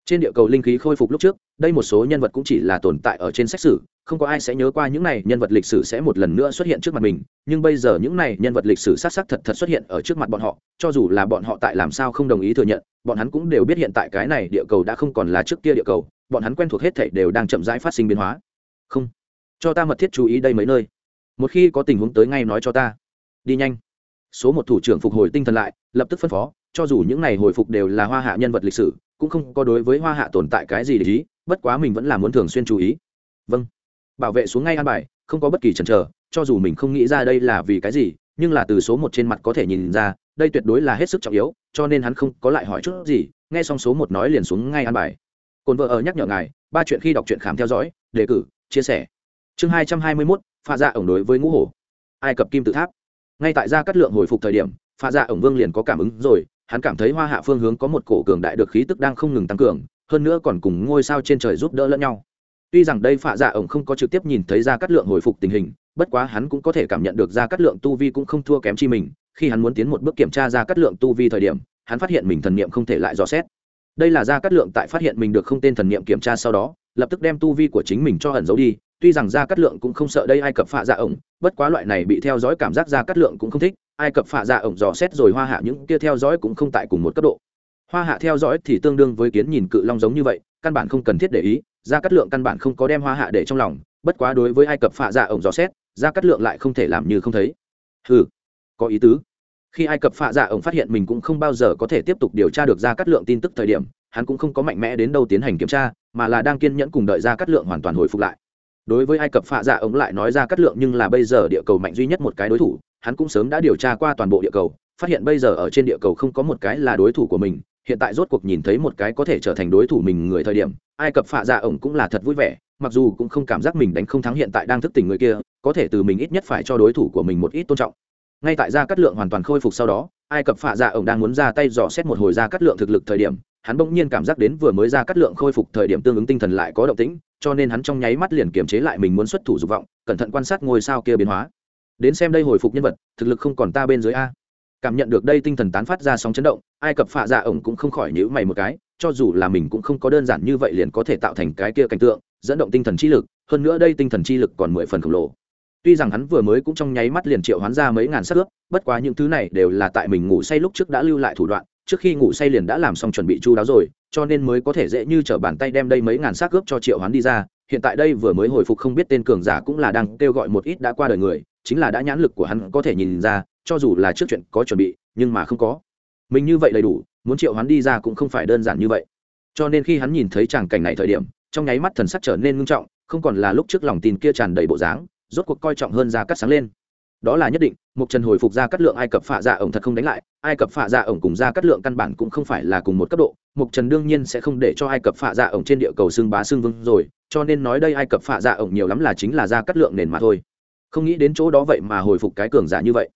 trên địa cầu linh khí khôi phục lúc trước, đây một số nhân vật cũng chỉ là tồn tại ở trên sách sử, không có ai sẽ nhớ qua những này nhân vật lịch sử sẽ một lần nữa xuất hiện trước mặt mình, nhưng bây giờ những này nhân vật lịch sử s á c s á c thật thật xuất hiện ở trước mặt bọn họ, cho dù là bọn họ tại làm sao không đồng ý thừa nhận, bọn hắn cũng đều biết hiện tại cái này địa cầu đã không còn là trước kia địa cầu, bọn hắn quen thuộc hết thảy đều đang chậm rãi phát sinh biến hóa. Không. Cho ta mật thiết chú ý đây mấy nơi. Một khi có tình huống tới ngay nói cho ta. Đi nhanh. Số một thủ trưởng phục hồi tinh thần lại, lập tức phân phó, cho dù những này hồi phục đều là hoa hạ nhân vật lịch sử cũng không có đối với hoa hạ tồn tại cái gì để ý, bất quá mình vẫn là muốn thường xuyên chú ý. Vâng. Bảo vệ xuống ngay an bài, không có bất kỳ chần chờ, cho dù mình không nghĩ ra đây là vì cái gì, nhưng là từ số một trên mặt có thể nhìn ra, đây tuyệt đối là hết sức trọng yếu, cho nên hắn không có lại hỏi chút gì, nghe xong số một nói liền xuống ngay an bài. Cồn vợ ở nhắc nhở ngài, ba chuyện khi đọc truyện khám theo dõi, đề cử, chia sẻ. Chương hai trăm hai mươi mốt pha ra dạ ổng đối với ngũ hổ. Ai cập kim tự tháp. Ngay tại gia cát lượng hồi phục thời điểm pha ra dạ ổng vương liền có cảm ứng rồi hắn cảm thấy hoa hạ phương hướng có một cổ cường đại được khí tức đang không ngừng tăng cường, hơn nữa còn cùng ngôi sao trên trời giúp đỡ lẫn nhau. Tuy rằng đây phạ dạ ổng không có trực tiếp nhìn thấy ra cát lượng hồi phục tình hình, bất quá hắn cũng có thể cảm nhận được ra cát lượng tu vi cũng không thua kém chi mình, khi hắn muốn tiến một bước kiểm tra ra cát lượng tu vi thời điểm, hắn phát hiện mình thần niệm không thể lại dò xét. Đây là ra cát lượng tại phát hiện mình được không tên thần niệm kiểm tra sau đó, lập tức đem tu vi của chính mình cho ẩn giấu đi, tuy rằng ra cát lượng cũng không sợ đây ai cập phạ dạ ổng, bất quá loại này bị theo dõi cảm giác ra cát lượng cũng không thích ai cập phạ dạ ổng dò xét rồi hoa hạ những kia theo dõi cũng không tại cùng một cấp độ. Hoa hạ theo dõi thì tương đương với kiến nhìn cự long giống như vậy, căn bản không cần thiết để ý ra cắt lượng căn bản không có đem hoa hạ để trong lòng, bất quá đối với ai cập phạ dạ ổng dò xét ra cắt lượng lại không thể làm như không thấy. Ừ có ý tứ. Khi ai cập phạ dạ ổng phát hiện mình cũng không bao giờ có thể tiếp tục điều tra được ra cắt lượng tin tức thời điểm, hắn cũng không có mạnh mẽ đến đâu tiến hành kiểm tra, mà là đang kiên nhẫn cùng đợi ra cắt lượng hoàn toàn hồi phục lại. Đối với ai cập phạ dạ ổng lại nói ra cắt lượng nhưng là bây giờ địa cầu mạnh duy nhất một cái đối thủ hắn cũng sớm đã điều tra qua toàn bộ địa cầu, phát hiện bây giờ ở trên địa cầu không có một cái là đối thủ của mình, hiện tại rốt cuộc nhìn thấy một cái có thể trở thành đối thủ mình người thời điểm, ai cập phạ dạ ổng cũng là thật vui vẻ, mặc dù cũng không cảm giác mình đánh không thắng hiện tại đang thức tỉnh người kia, có thể từ mình ít nhất phải cho đối thủ của mình một ít tôn trọng. Ngay tại gia cát lượng hoàn toàn khôi phục sau đó, ai cập phạ dạ ổng đang muốn ra tay dò xét một hồi gia cát lượng thực lực thời điểm, hắn bỗng nhiên cảm giác đến vừa mới ra cát lượng khôi phục thời điểm tương ứng tinh thần lại có động tĩnh, cho nên hắn trong nháy mắt liền kiềm chế lại mình muốn xuất thủ dục vọng, cẩn thận quan sát ngôi sao kia biến hóa đến xem đây hồi phục nhân vật, thực lực không còn ta bên dưới a. Cảm nhận được đây tinh thần tán phát ra sóng chấn động, ai cập phạ dạ ổng cũng không khỏi nhữ mày một cái, cho dù là mình cũng không có đơn giản như vậy liền có thể tạo thành cái kia cảnh tượng, dẫn động tinh thần chi lực, hơn nữa đây tinh thần chi lực còn mười phần khổng lồ. Tuy rằng hắn vừa mới cũng trong nháy mắt liền triệu hoán ra mấy ngàn sắc ướp, bất quá những thứ này đều là tại mình ngủ say lúc trước đã lưu lại thủ đoạn, trước khi ngủ say liền đã làm xong chuẩn bị chu đáo rồi, cho nên mới có thể dễ như t r ở bàn tay đem đây mấy ngàn xác ướp cho triệu hoán đi ra. Hiện tại đây vừa mới hồi phục không biết tên cường giả cũng là đang kêu gọi một ít đã qua đời người chính là đã nhãn lực của hắn có thể nhìn ra, cho dù là trước chuyện có chuẩn bị, nhưng mà không có. Mình như vậy đầy đủ, muốn triệu hắn đi ra cũng không phải đơn giản như vậy. Cho nên khi hắn nhìn thấy tràng cảnh này thời điểm, trong nháy mắt thần sắc trở nên ngưng trọng, không còn là lúc trước lòng tin kia tràn đầy bộ dáng, rốt cuộc coi trọng hơn ra cắt sáng lên. Đó là nhất định một trần hồi phục ra cắt lượng ai cập phạ dạ ổng thật không đánh lại, ai cập phạ dạ ổng cùng ra cắt lượng căn bản cũng không phải là cùng một cấp độ mục trần đương nhiên sẽ không để cho ai cập phạ dạ ổng trên địa cầu xương bá xương vương rồi, cho nên nói đây ai cập phạ dạ ổng nhiều lắm là chính là ra cắt lượng nền mà thôi không nghĩ đến chỗ đó vậy mà hồi phục cái cường giả như vậy.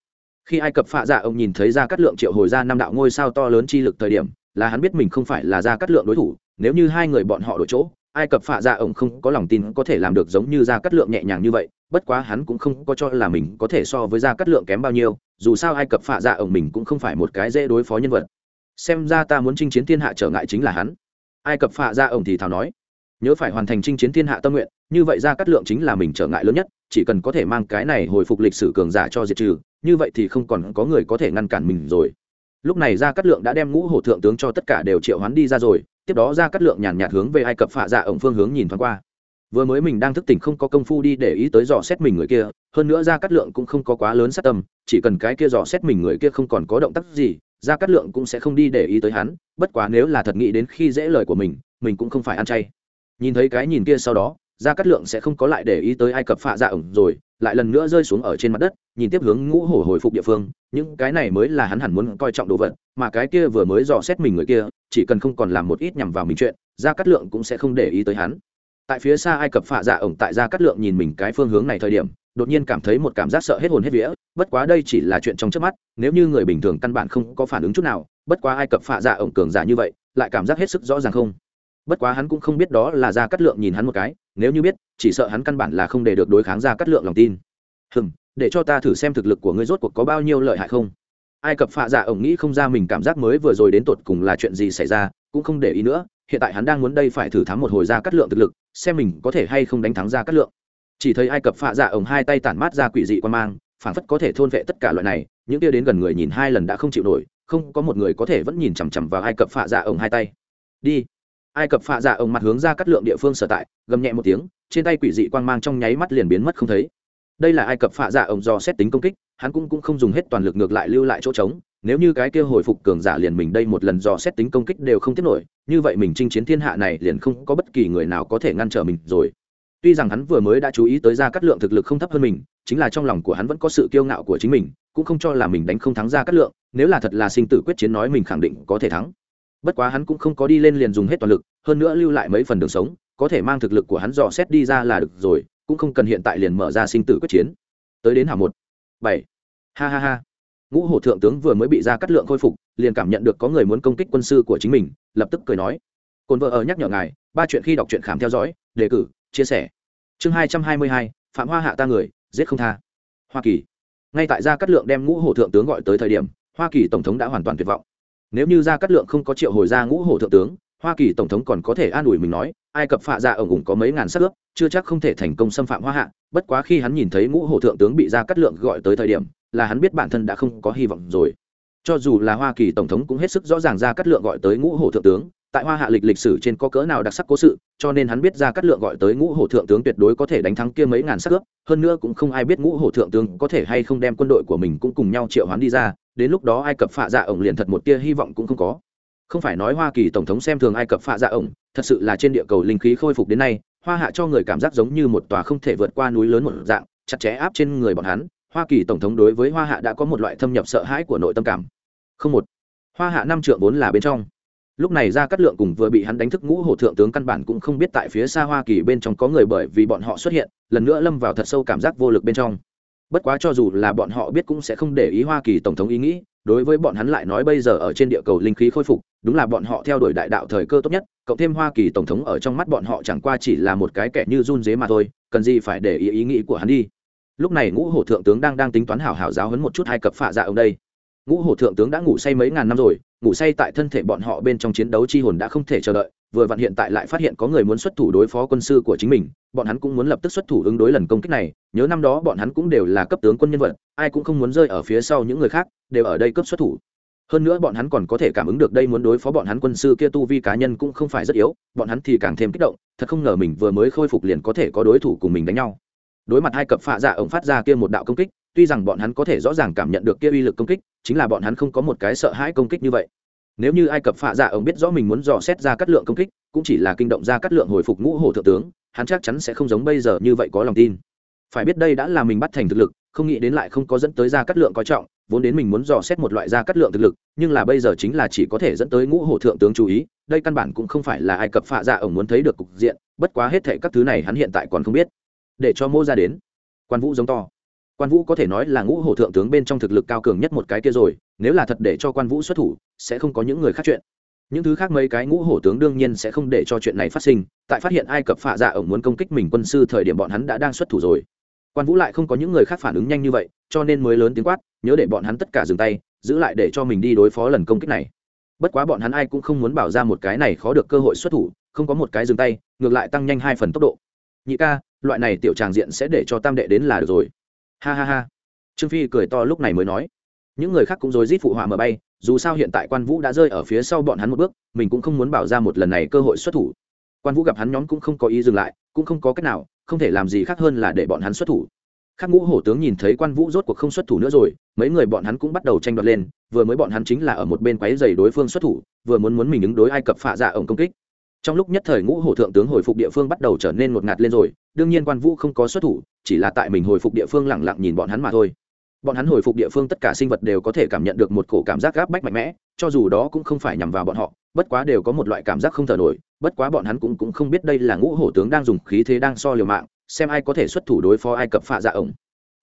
Khi ai cập phạ dạ ông nhìn thấy ra cắt lượng triệu hồi ra năm đạo ngôi sao to lớn chi lực thời điểm, là hắn biết mình không phải là ra cắt lượng đối thủ, nếu như hai người bọn họ đổi chỗ, ai cập phạ dạ ông không có lòng tin có thể làm được giống như ra cắt lượng nhẹ nhàng như vậy, bất quá hắn cũng không có cho là mình có thể so với ra cắt lượng kém bao nhiêu, dù sao ai cập phạ dạ ông mình cũng không phải một cái dễ đối phó nhân vật. Xem ra ta muốn chinh chiến thiên hạ trở ngại chính là hắn. Ai cập phạ dạ ông thì thào nói nhớ phải hoàn thành chinh chiến thiên hạ tâm nguyện, như vậy ra cắt lượng chính là mình trở ngại lớn nhất, chỉ cần có thể mang cái này hồi phục lịch sử cường giả cho diệt trừ, như vậy thì không còn có người có thể ngăn cản mình rồi. Lúc này ra cắt lượng đã đem ngũ hổ thượng tướng cho tất cả đều triệu hoán đi ra rồi, tiếp đó ra cắt lượng nhàn nhạt hướng về ai cập phạ dạ ổng phương hướng nhìn thoáng qua. Vừa mới mình đang thức tỉnh không có công phu đi để ý tới dò xét mình người kia, hơn nữa ra cắt lượng cũng không có quá lớn sát tâm, chỉ cần cái kia dò xét mình người kia không còn có động tác gì, ra cắt lượng cũng sẽ không đi để ý tới hắn, bất quá nếu là thật nghĩ đến khi dễ lời của mình mình cũng không phải ăn chay nhìn thấy cái nhìn kia sau đó, gia cát lượng sẽ không có lại để ý tới ai cập phạ dạ ổng rồi, lại lần nữa rơi xuống ở trên mặt đất, nhìn tiếp hướng ngũ hổ hồi phục địa phương. Những cái này mới là hắn hẳn muốn coi trọng đồ vật, mà cái kia vừa mới dò xét mình người kia, chỉ cần không còn làm một ít nhằm vào mình chuyện, gia cát lượng cũng sẽ không để ý tới hắn. Tại phía xa ai cập phạ dạ ổng tại gia cát lượng nhìn mình cái phương hướng này thời điểm, đột nhiên cảm thấy một cảm giác sợ hết hồn hết vía. Bất quá đây chỉ là chuyện trong trước mắt, nếu như người bình thường căn bản không có phản ứng chút nào, bất quá ai cập phạ dạ ổng cường giả như vậy, lại cảm giác hết sức rõ ràng không? Bất quá hắn cũng không biết đó là ra cắt lượng nhìn hắn một cái, nếu như biết, chỉ sợ hắn căn bản là không để được đối kháng ra cắt lượng lòng tin. Hừm, để cho ta thử xem thực lực của ngươi rốt cuộc có bao nhiêu lợi hại không? Ai cập phạ dạ ổng nghĩ không ra mình cảm giác mới vừa rồi đến tột cùng là chuyện gì xảy ra, cũng không để ý nữa, hiện tại hắn đang muốn đây phải thử thắng một hồi ra cắt lượng thực lực, xem mình có thể hay không đánh thắng ra cắt lượng. Chỉ thấy ai cập phạ dạ ổng hai tay tản mát ra quỷ dị quan mang phản phất có thể thôn vệ tất cả loại này, những kia đến gần người nhìn hai lần đã không chịu nổi, không có một người có thể vẫn nhìn chằm chằm vào ai cập phạ dạ ổng hai tay. Đi ai cập phạ dạ ông mặt hướng ra cắt lượng địa phương sở tại gầm nhẹ một tiếng trên tay quỷ dị quang mang trong nháy mắt liền biến mất không thấy. Đây là ai cập phạ dạ ông do xét tính công kích hắn cũng, cũng không dùng hết toàn lực ngược lại lưu lại chỗ trống nếu như cái kia hồi phục cường giả liền mình đây một lần do xét tính công kích đều không tiếp nổi như vậy mình chinh chiến thiên hạ này liền không có bất kỳ người nào có thể ngăn trở mình rồi. Tuy rằng hắn vừa mới đã chú ý tới ra cắt lượng thực lực không thấp hơn mình chính là trong lòng của hắn vẫn có sự kiêu ngạo của chính mình cũng không cho là mình đánh không thắng ra cắt lượng nếu là thật là sinh tử quyết chiến nói mình khẳng định có thể thắng bất quá hắn cũng không có đi lên liền dùng hết toàn lực, hơn nữa lưu lại mấy phần đường sống, có thể mang thực lực của hắn dò xét đi ra là được rồi, cũng không cần hiện tại liền mở ra sinh tử quyết chiến. Tới đến hảo một. Bảy. Ha ha ha. Ngũ hổ thượng tướng vừa mới bị ra cắt lượng khôi phục, liền cảm nhận được có người muốn công kích quân sư của chính mình, lập tức cười nói. Cồn vợ ở nhắc nhở ngài, ba chuyện khi đọc truyện khám theo dõi, đề cử, chia sẻ. Chương hai trăm hai mươi hai, phạm hoa hạ ta người, giết không tha. Hoa kỳ. Ngay tại gia cát lượng đem ngũ hổ thượng tướng gọi tới thời điểm, hoa kỳ tổng thống đã hoàn toàn tuyệt vọng nếu như gia cát lượng không có triệu hồi ra ngũ hổ thượng tướng, hoa kỳ tổng thống còn có thể an ủi mình nói, ai cập phạ ra ở ủng có mấy ngàn sắc ướp, chưa chắc không thể thành công xâm phạm hoa hạ, bất quá khi hắn nhìn thấy ngũ hổ thượng tướng bị gia cát lượng gọi tới thời điểm, là hắn biết bản thân đã không có hy vọng rồi. Cho dù là hoa kỳ tổng thống cũng hết sức rõ ràng gia cát lượng gọi tới ngũ hổ thượng tướng tại hoa hạ lịch lịch sử trên có cỡ nào đặc sắc cố sự, cho nên hắn biết ra cắt lượng gọi tới ngũ hổ thượng tướng tuyệt đối có thể đánh thắng kia mấy ngàn sắc ướp hơn nữa cũng không ai biết ngũ hổ thượng tướng có thể hay không đem quân đội của mình cũng cùng nhau triệu hoán đi ra, đến lúc đó ai cập phạ dạ ổng liền thật một tia hy vọng cũng không có. Không phải nói hoa kỳ tổng thống xem thường ai cập phạ dạ ổng, thật sự là trên địa cầu linh khí khôi phục đến nay, hoa hạ cho người cảm giác giống như một tòa không thể vượt qua núi lớn một dạng, chặt chẽ áp trên người bọn hắn, hoa kỳ tổng thống đối với hoa hạ đã có một loại thâm nhập sợ hãi của nội tâm cảm. Không một. Hoa hạ năm trượng vốn là bên trong lúc này ra cắt lượng cùng vừa bị hắn đánh thức ngũ hổ thượng tướng căn bản cũng không biết tại phía xa hoa kỳ bên trong có người bởi vì bọn họ xuất hiện, lần nữa lâm vào thật sâu cảm giác vô lực bên trong. Bất quá cho dù là bọn họ biết cũng sẽ không để ý hoa kỳ tổng thống ý nghĩ, đối với bọn hắn lại nói bây giờ ở trên địa cầu linh khí khôi phục, đúng là bọn họ theo đuổi đại đạo thời cơ tốt nhất, cộng thêm hoa kỳ tổng thống ở trong mắt bọn họ chẳng qua chỉ là một cái kẻ như run dế mà thôi, cần gì phải để ý ý nghĩ của hắn đi. Lúc này ngũ hổ thượng tướng đang đang tính toán hảo hảo giáo hấn một chút hai cập phạ dạ ông đây. Ngũ hổ thượng tướng đã ngủ say mấy ngàn năm rồi ngủ say tại thân thể bọn họ bên trong chiến đấu chi hồn đã không thể chờ đợi, vừa vặn hiện tại lại phát hiện có người muốn xuất thủ đối phó quân sư của chính mình, bọn hắn cũng muốn lập tức xuất thủ ứng đối lần công kích này, nhớ năm đó bọn hắn cũng đều là cấp tướng quân nhân vật, ai cũng không muốn rơi ở phía sau những người khác, đều ở đây cấp xuất thủ. Hơn nữa bọn hắn còn có thể cảm ứng được đây muốn đối phó bọn hắn quân sư kia tu vi cá nhân cũng không phải rất yếu, bọn hắn thì càng thêm kích động, thật không ngờ mình vừa mới khôi phục liền có thể có đối thủ cùng mình đánh nhau. Đối mặt hai cặp phạ dạ ổng phát ra kia một đạo công kích tuy rằng bọn hắn có thể rõ ràng cảm nhận được kia uy lực công kích, chính là bọn hắn không có một cái sợ hãi công kích như vậy. Nếu như ai cập phạ dạ ông biết rõ mình muốn dò xét ra cắt lượng công kích, cũng chỉ là kinh động ra cắt lượng hồi phục ngũ hổ thượng tướng, hắn chắc chắn sẽ không giống bây giờ như vậy có lòng tin. Phải biết đây đã là mình bắt thành thực lực, không nghĩ đến lại không có dẫn tới ra cắt lượng coi trọng, vốn đến mình muốn dò xét một loại ra cắt lượng thực lực, nhưng là bây giờ chính là chỉ có thể dẫn tới ngũ hổ thượng tướng chú ý, đây căn bản cũng không phải là ai cập phạ dạ ông muốn thấy được cục diện, bất quá hết thệ các thứ này hắn hiện tại còn không biết. Để cho mô ra đến. Quan vũ giống to quan vũ có thể nói là ngũ hổ thượng tướng bên trong thực lực cao cường nhất một cái kia rồi, nếu là thật để cho quan vũ xuất thủ, sẽ không có những người khác chuyện. Những thứ khác mấy cái ngũ hổ tướng đương nhiên sẽ không để cho chuyện này phát sinh, tại phát hiện ai cập phạ dạ ổng muốn công kích mình quân sư thời điểm bọn hắn đã đang xuất thủ rồi. Quan vũ lại không có những người khác phản ứng nhanh như vậy, cho nên mới lớn tiếng quát, nhớ để bọn hắn tất cả dừng tay, giữ lại để cho mình đi đối phó lần công kích này. Bất quá bọn hắn ai cũng không muốn bảo ra một cái này khó được cơ hội xuất thủ, không có một cái dừng tay, ngược lại tăng nhanh hai phần tốc độ. Nhị ca, loại này tiểu tràng diện sẽ để cho tam đệ đến là được rồi ha ha ha. Trương phi cười to lúc này mới nói, những người khác cũng rối rít phụ họa mở bay, dù sao hiện tại quan vũ đã rơi ở phía sau bọn hắn một bước, mình cũng không muốn bảo ra một lần này cơ hội xuất thủ. Quan vũ gặp hắn nhóm cũng không có ý dừng lại, cũng không có cách nào, không thể làm gì khác hơn là để bọn hắn xuất thủ. Khác ngũ hổ tướng nhìn thấy quan vũ rốt cuộc không xuất thủ nữa rồi, mấy người bọn hắn cũng bắt đầu tranh đoạt lên, vừa mới bọn hắn chính là ở một bên quáy dày đối phương xuất thủ, vừa muốn muốn mình ứng đối ai cập phạ dạ ổng công kích trong lúc nhất thời ngũ hổ thượng tướng hồi phục địa phương bắt đầu trở nên ngột ngạt lên rồi đương nhiên quan vũ không có xuất thủ chỉ là tại mình hồi phục địa phương lẳng lặng nhìn bọn hắn mà thôi. Bọn hắn hồi phục địa phương tất cả sinh vật đều có thể cảm nhận được một cổ cảm giác gáp bách mạnh mẽ cho dù đó cũng không phải nhằm vào bọn họ bất quá đều có một loại cảm giác không thở nổi bất quá bọn hắn cũng, cũng không biết đây là ngũ hổ tướng đang dùng khí thế đang so liều mạng xem ai có thể xuất thủ đối phó ai cập phạ dạ ổng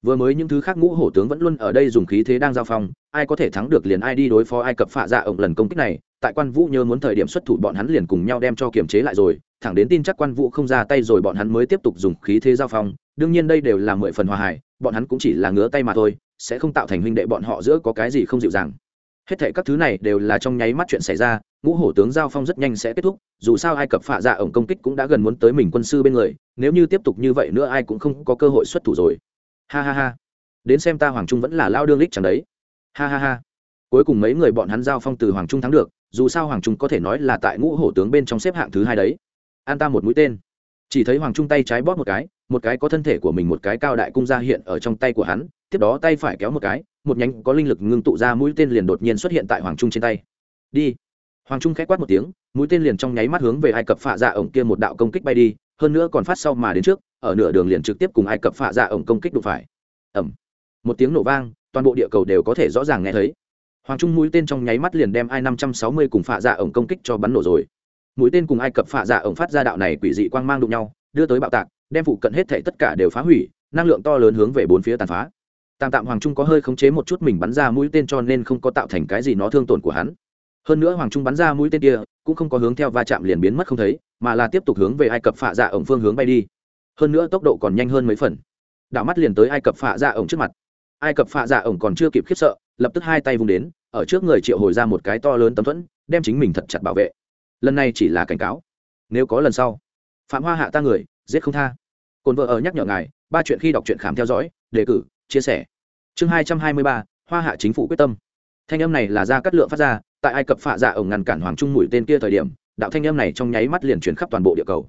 vừa mới những thứ khác ngũ hổ tướng vẫn luôn ở đây dùng khí thế đang giao phong, ai có thể thắng được liền ai đi đối phó, ai cập phạ dạ ổng lần công kích này. Tại quan vũ nhớ muốn thời điểm xuất thủ bọn hắn liền cùng nhau đem cho kiềm chế lại rồi, thẳng đến tin chắc quan vũ không ra tay rồi bọn hắn mới tiếp tục dùng khí thế giao phong. Đương nhiên đây đều là mười phần hòa hải bọn hắn cũng chỉ là ngứa tay mà thôi, sẽ không tạo thành huynh đệ bọn họ giữa có cái gì không dịu dàng. Hết thệ các thứ này đều là trong nháy mắt chuyện xảy ra, ngũ hổ tướng giao phong rất nhanh sẽ kết thúc, dù sao ai cập phạ dạ ổng công kích cũng đã gần muốn tới mình quân sư bên người, nếu như tiếp tục như vậy nữa ai cũng không có cơ hội xuất thủ rồi ha ha ha. Đến xem ta hoàng trung vẫn là lao đương lích chẳng đấy. Ha ha ha. Cuối cùng mấy người bọn hắn giao phong từ hoàng trung thắng được, dù sao hoàng trung có thể nói là tại ngũ hổ tướng bên trong xếp hạng thứ hai đấy. An ta một mũi tên. Chỉ thấy hoàng trung tay trái bóp một cái một cái có thân thể của mình một cái cao đại cung ra hiện ở trong tay của hắn, tiếp đó tay phải kéo một cái, một nhánh có linh lực ngưng tụ ra mũi tên liền đột nhiên xuất hiện tại hoàng trung trên tay. Đi. Hoàng trung k h á quát một tiếng, mũi tên liền trong nháy mắt hướng về ai cập phạ dạ ổng kia một đạo công kích bay đi, hơn nữa còn phát sau mà đến trước ở nửa đường liền trực tiếp cùng ai cập phạ dạ ổng công kích đụng phải. Ẩm một tiếng nổ vang, toàn bộ địa cầu đều có thể rõ ràng nghe thấy. Hoàng trung mũi tên trong nháy mắt liền đem ai năm trăm sáu mươi cùng phạ dạ ổng công kích cho bắn nổ rồi. Mũi tên cùng ai cập phạ dạ ổng phát ra đạo này quỷ dị quang mang đụng nhau, đưa tới bạo tạc, đem phụ cận hết thể tất cả đều phá hủy, năng lượng to lớn hướng về bốn phía tàn phá. Tạm tạm hoàng trung có hơi khống chế một chút mình bắn ra mũi tên cho nên không có tạo thành cái gì nó thương tổn của hắn. Hơn nữa hoàng trung bắn ra mũi tên kia, cũng không có hướng theo va chạm liền biến mất không thấy, mà là tiếp tục hướng về ai cập phạ dạ ổng phương hướng bay đi hơn nữa tốc độ còn nhanh hơn mấy phần. Đảo mắt liền tới ai cập phạ dạ ổng trước mặt. Ai cập phạ dạ ổng còn chưa kịp khiếp sợ, lập tức hai tay vung đến, ở trước người triệu hồi ra một cái to lớn tấm thuẫn, đem chính mình thật chặt bảo vệ. Lần này chỉ là cảnh cáo. Nếu có lần sau, phạm hoa hạ ta người, giết không tha. Cồn vợ ở nhắc nhở ngài, ba chuyện khi đọc truyện khám theo dõi, đề cử, chia sẻ. Chương hai trăm hai mươi ba, hoa hạ chính phủ quyết tâm. Thanh âm này là ra cắt lượng phát ra, tại ai cập phạ dạ ổng ngăn cản hoàng trung mũi tên kia thời điểm, đạo thanh âm này trong nháy mắt liền chuyển khắp toàn bộ địa cầu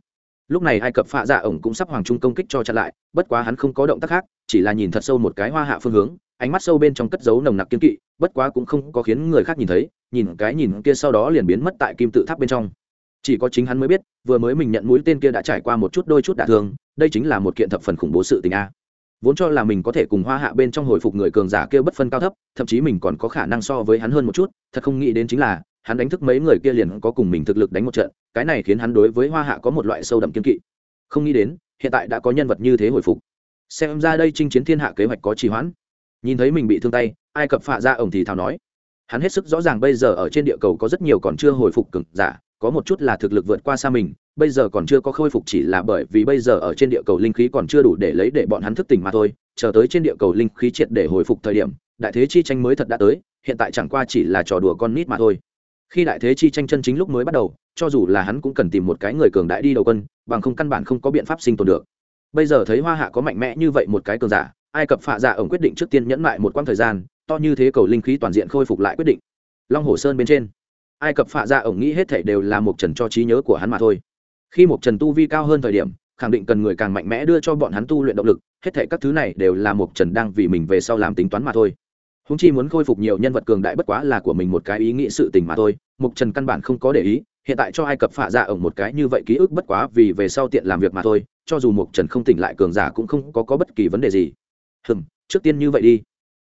lúc này ai cập phạ dạ ổng cũng sắp hoàng trung công kích cho chặn lại, bất quá hắn không có động tác khác, chỉ là nhìn thật sâu một cái hoa hạ phương hướng, ánh mắt sâu bên trong cất dấu nồng nặc kiên kỵ, bất quá cũng không có khiến người khác nhìn thấy, nhìn cái nhìn kia sau đó liền biến mất tại kim tự tháp bên trong. Chỉ có chính hắn mới biết, vừa mới mình nhận mũi tên kia đã trải qua một chút đôi chút đả thương, đây chính là một kiện thập phần khủng bố sự tình a. Vốn cho là mình có thể cùng hoa hạ bên trong hồi phục người cường giả kia bất phân cao thấp, thậm chí mình còn có khả năng so với hắn hơn một chút, thật không nghĩ đến chính là, hắn đánh thức mấy người kia liền có cùng mình thực lực đánh một trận cái này khiến hắn đối với hoa hạ có một loại sâu đậm kiên kỵ. Không nghĩ đến, hiện tại đã có nhân vật như thế hồi phục. Xem ra đây chinh chiến thiên hạ kế hoạch có trì hoãn. Nhìn thấy mình bị thương tay, ai cập phạ ra ổng thì thào nói. Hắn hết sức rõ ràng bây giờ ở trên địa cầu có rất nhiều còn chưa hồi phục cực giả, có một chút là thực lực vượt qua xa mình, bây giờ còn chưa có khôi phục chỉ là bởi vì bây giờ ở trên địa cầu linh khí còn chưa đủ để lấy để bọn hắn thức tỉnh mà thôi, chờ tới trên địa cầu linh khí triệt để hồi phục thời điểm, đại thế chi tranh mới thật đã tới, hiện tại chẳng qua chỉ là trò đùa con nít mà thôi khi đại thế chi tranh chân chính lúc mới bắt đầu, cho dù là hắn cũng cần tìm một cái người cường đại đi đầu quân, bằng không căn bản không có biện pháp sinh tồn được. Bây giờ thấy hoa hạ có mạnh mẽ như vậy một cái cường giả, ai cập phạ dạ ổng quyết định trước tiên nhẫn lại một quãng thời gian, to như thế cầu linh khí toàn diện khôi phục lại quyết định. Long hồ sơn bên trên, ai cập phạ dạ ổng nghĩ hết thể đều là một trần cho trí nhớ của hắn mà thôi. Khi một trần tu vi cao hơn thời điểm, khẳng định cần người càng mạnh mẽ đưa cho bọn hắn tu luyện động lực, hết thể các thứ này đều là một trần đang vì mình về sau làm tính toán mà thôi húng chi muốn khôi phục nhiều nhân vật cường đại bất quá là của mình một cái ý nghĩ sự tình mà thôi mục trần căn bản không có để ý hiện tại cho ai cập phạ dạ ở một cái như vậy ký ức bất quá vì về sau tiện làm việc mà thôi cho dù mục trần không tỉnh lại cường giả cũng không có, có bất kỳ vấn đề gì. Hừm trước tiên như vậy đi.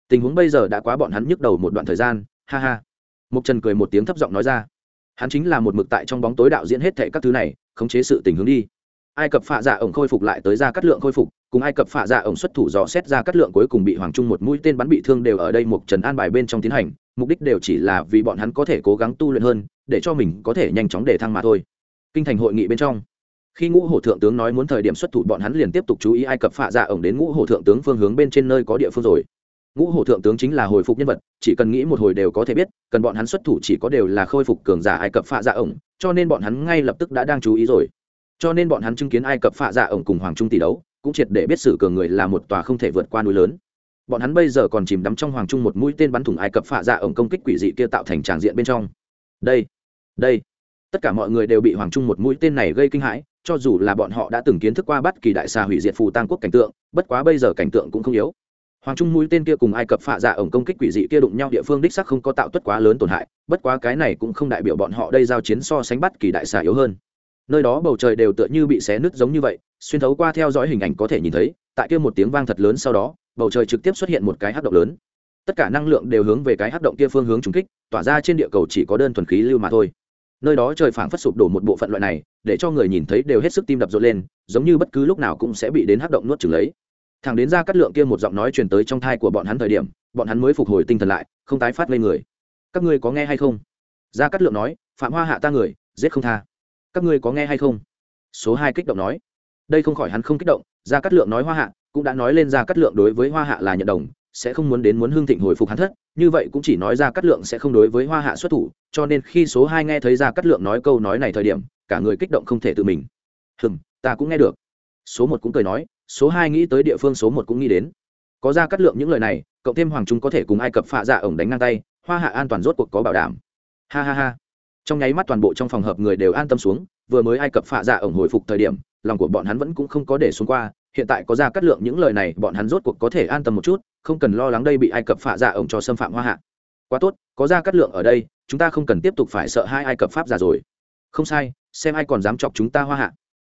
Tình huống bây giờ đã quá bọn hắn nhức đầu một đoạn thời gian ha ha. Mục trần cười một tiếng thấp giọng nói ra. Hắn chính là một mực tại trong bóng tối đạo diễn hết thệ các thứ này khống chế sự tình hướng đi ai cập phạ dạ ổng khôi phục lại tới ra cắt lượng khôi phục, cùng ai cập phạ dạ ổng xuất thủ dò xét ra cắt lượng cuối cùng bị hoàng trung một mũi tên bắn bị thương đều ở đây một trần an bài bên trong tiến hành, mục đích đều chỉ là vì bọn hắn có thể cố gắng tu luyện hơn, để cho mình có thể nhanh chóng để thăng mà thôi. Kinh thành hội nghị bên trong, khi ngũ hổ thượng tướng nói muốn thời điểm xuất thủ bọn hắn liền tiếp tục chú ý ai cập phạ dạ ổng đến ngũ hổ thượng tướng phương hướng bên trên nơi có địa phương rồi. Ngũ hổ thượng tướng chính là hồi phục nhân vật, chỉ cần nghĩ một hồi đều có thể biết, cần bọn hắn xuất thủ chỉ có đều là khôi phục cường giả ai cập phạ dạ ổng, cho nên bọn hắn ngay lập tức đã đang chú ý rồi cho nên bọn hắn chứng kiến ai cập phạ dạ ổng cùng hoàng trung tỷ đấu, cũng triệt để biết sử cường người là một tòa không thể vượt qua núi lớn. Bọn hắn bây giờ còn chìm đắm trong hoàng trung một mũi tên bắn thủng ai cập phạ dạ ổng công kích quỷ dị kia tạo thành tràng diện bên trong. Đây đây. Tất cả mọi người đều bị hoàng trung một mũi tên này gây kinh hãi, cho dù là bọn họ đã từng kiến thức qua bất kỳ đại xà hủy diệt phù tăng quốc cảnh tượng, bất quá bây giờ cảnh tượng cũng không yếu. Hoàng trung mũi tên kia cùng ai cập phạ dạ ổng công kích quỷ dị kia đụng nhau địa phương đích sắc không có tạo tuất quá lớn tổn hại, bất quá cái này cũng không đại biểu bọn họ đây giao chiến so sánh bất kỳ đại xà yếu hơn nơi đó bầu trời đều tựa như bị xé nứt giống như vậy, xuyên thấu qua theo dõi hình ảnh có thể nhìn thấy, tại kia một tiếng vang thật lớn sau đó, bầu trời trực tiếp xuất hiện một cái hát động lớn. Tất cả năng lượng đều hướng về cái hát động kia phương hướng trúng kích, tỏa ra trên địa cầu chỉ có đơn thuần khí lưu mà thôi. Nơi đó trời phảng phất sụp đổ một bộ phận loại này, để cho người nhìn thấy đều hết sức tim đập rộn lên, giống như bất cứ lúc nào cũng sẽ bị đến hát động nuốt chửng lấy. Thằng đến ra cắt lượng kia một giọng nói truyền tới trong thai của bọn hắn thời điểm, bọn hắn mới phục hồi tinh thần lại, không tái phát lên người. Các ngươi có nghe hay không? Ra cắt lượng nói, phạm hoa hạ ta người, giết không tha các ngươi có nghe hay không? Số hai kích động nói. Đây không khỏi hắn không kích động ra cát lượng nói hoa hạ, cũng đã nói lên ra cát lượng đối với hoa hạ là nhận đồng, sẽ không muốn đến muốn hương thịnh hồi phục hắn thất, như vậy cũng chỉ nói ra cát lượng sẽ không đối với hoa hạ xuất thủ, cho nên khi số hai nghe thấy ra cát lượng nói câu nói này thời điểm, cả người kích động không thể tự mình. Hừm, ta cũng nghe được. Số một cũng cười nói, số hai nghĩ tới địa phương số một cũng nghĩ đến. Có ra cát lượng những lời này, cộng thêm hoàng trung có thể cùng ai cập phạ dạ ổng đánh ngang tay, hoa hạ an toàn rốt cuộc có bảo đảm. Ha ha ha trong nháy mắt toàn bộ trong phòng hợp người đều an tâm xuống, vừa mới ai cập phạ dạ ổng hồi phục thời điểm, lòng của bọn hắn vẫn cũng không có để xuống qua, hiện tại có ra cắt lượng những lời này, bọn hắn rốt cuộc có thể an tâm một chút, không cần lo lắng đây bị ai cập phạ dạ ổng cho xâm phạm hoa hạ. Quá tốt, có ra cắt lượng ở đây, chúng ta không cần tiếp tục phải sợ hai ai cập pháp giả rồi. Không sai, xem ai còn dám chọc chúng ta hoa hạ.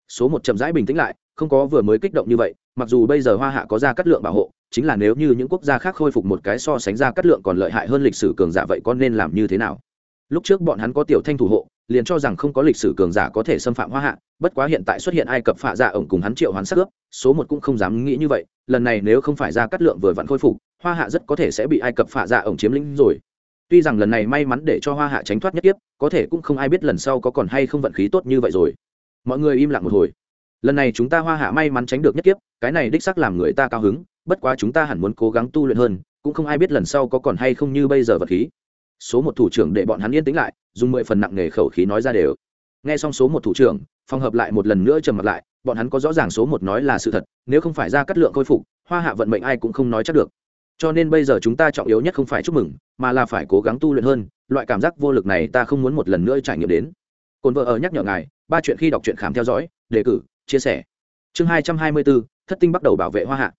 Số một chậm rãi bình tĩnh lại, không có vừa mới kích động như vậy, mặc dù bây giờ hoa hạ có ra cắt lượng bảo hộ, chính là nếu như những quốc gia khác khôi phục một cái so sánh ra cắt lượng còn lợi hại hơn lịch sử cường giả vậy có nên làm như thế nào? Lúc trước bọn hắn có tiểu thanh thủ hộ, liền cho rằng không có lịch sử cường giả có thể xâm phạm hoa hạ, bất quá hiện tại xuất hiện ai cập phạ dạ ổng cùng hắn triệu hoán sắc ướp số một cũng không dám nghĩ như vậy, lần này nếu không phải ra cắt lượng vừa vặn khôi phục, hoa hạ rất có thể sẽ bị ai cập phạ dạ ổng chiếm lĩnh rồi. Tuy rằng lần này may mắn để cho hoa hạ tránh thoát nhất tiếp có thể cũng không ai biết lần sau có còn hay không vận khí tốt như vậy rồi. Mọi người im lặng một hồi. Lần này chúng ta hoa hạ may mắn tránh được nhất tiếp cái này đích xác làm người ta cao hứng, bất quá chúng ta hẳn muốn cố gắng tu luyện hơn, cũng không ai biết lần sau có còn hay không như bây giờ vật khí số một thủ trưởng để bọn hắn yên tĩnh lại, dùng mười phần nặng nghề khẩu khí nói ra đều. Nghe xong số một thủ trưởng phong hợp lại một lần nữa trầm mặt lại, bọn hắn có rõ ràng số một nói là sự thật, nếu không phải ra cắt lượng khôi phục, hoa hạ vận mệnh ai cũng không nói chắc được. Cho nên bây giờ chúng ta trọng yếu nhất không phải chúc mừng, mà là phải cố gắng tu luyện hơn, loại cảm giác vô lực này ta không muốn một lần nữa trải nghiệm đến. Cồn vợ ở nhắc nhở ngài, ba chuyện khi đọc truyện khám theo dõi, đề cử, chia sẻ. Chương hai trăm hai mươi bốn, thất tinh bắt đầu bảo vệ hoa hạ.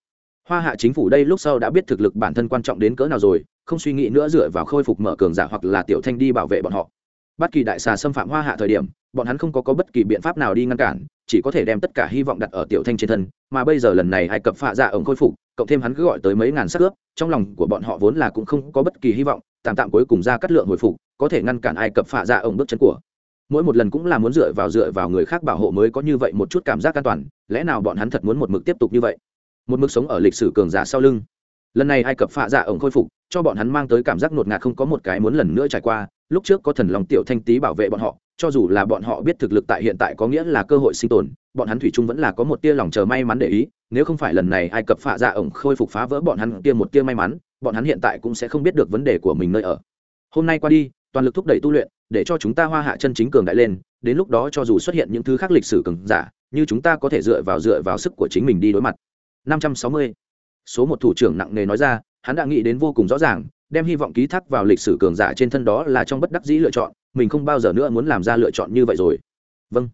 Hoa hạ chính phủ đây lúc sau đã biết thực lực bản thân quan trọng đến cỡ nào rồi không suy nghĩ nữa dựa vào khôi phục mở cường giả hoặc là tiểu thanh đi bảo vệ bọn họ. Bất kỳ đại xà xâm phạm hoa hạ thời điểm bọn hắn không có, có bất kỳ biện pháp nào đi ngăn cản chỉ có thể đem tất cả hy vọng đặt ở tiểu thanh trên thân mà bây giờ lần này ai cập phạ dạ ổng khôi phục cộng thêm hắn cứ gọi tới mấy ngàn sắc ướp trong lòng của bọn họ vốn là cũng không có bất kỳ hy vọng tạm tạm cuối cùng ra cắt lượng hồi phục có thể ngăn cản ai cập phạ dạ ổng bước chân của. Mỗi một lần cũng là muốn dựa vào dựa vào người khác bảo hộ mới có như vậy một chút cảm giác an toàn lẽ nào bọn hắn thật muốn một mực tiếp tục như vậy? Một mực sống ở lịch sử cường giả sau lưng lần này ai cập phạ dạ ổng khôi phục, cho bọn hắn mang tới cảm giác ngột ngạt không có một cái muốn lần nữa trải qua. Lúc trước có thần lòng tiểu thanh tý bảo vệ bọn họ, cho dù là bọn họ biết thực lực tại hiện tại có nghĩa là cơ hội sinh tồn, bọn hắn thủy chung vẫn là có một tia lòng chờ may mắn để ý. Nếu không phải lần này ai cập phạ dạ ổng khôi phục phá vỡ bọn hắn tia một tia may mắn, bọn hắn hiện tại cũng sẽ không biết được vấn đề của mình nơi ở. Hôm nay qua đi, toàn lực thúc đẩy tu luyện, để cho chúng ta hoa hạ chân chính cường đại lên. Đến lúc đó cho dù xuất hiện những thứ khác lịch sử cường giả, như chúng ta có thể dựa vào dựa vào sức của chính mình đi đối mặt. 560 số một thủ trưởng nặng nề nói ra hắn đã nghĩ đến vô cùng rõ ràng đem hy vọng ký thác vào lịch sử cường giả trên thân đó là trong bất đắc dĩ lựa chọn mình không bao giờ nữa muốn làm ra lựa chọn như vậy rồi. Vâng.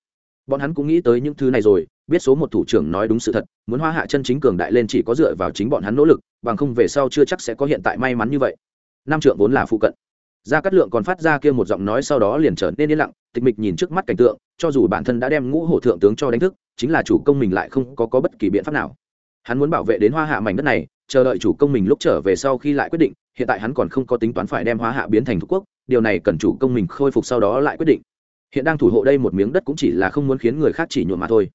Bọn hắn cũng nghĩ tới những thứ này rồi biết số một thủ trưởng nói đúng sự thật muốn hoa hạ chân chính cường đại lên chỉ có dựa vào chính bọn hắn nỗ lực bằng không về sau chưa chắc sẽ có hiện tại may mắn như vậy. Nam trượng vốn là phụ cận. Gia cát lượng còn phát ra kia một giọng nói sau đó liền trở nên yên lặng tịch mịch nhìn trước mắt cảnh tượng cho dù bản thân đã đem ngũ hổ thượng tướng cho đánh thức chính là chủ công mình lại không có, có bất kỳ biện pháp nào hắn muốn bảo vệ đến hoa hạ mảnh đất này, chờ đợi chủ công mình lúc trở về sau khi lại quyết định, hiện tại hắn còn không có tính toán phải đem hoa hạ biến thành thuộc quốc, điều này cần chủ công mình khôi phục sau đó lại quyết định. Hiện đang thủ hộ đây một miếng đất cũng chỉ là không muốn khiến người khác chỉ nhuộm mà thôi.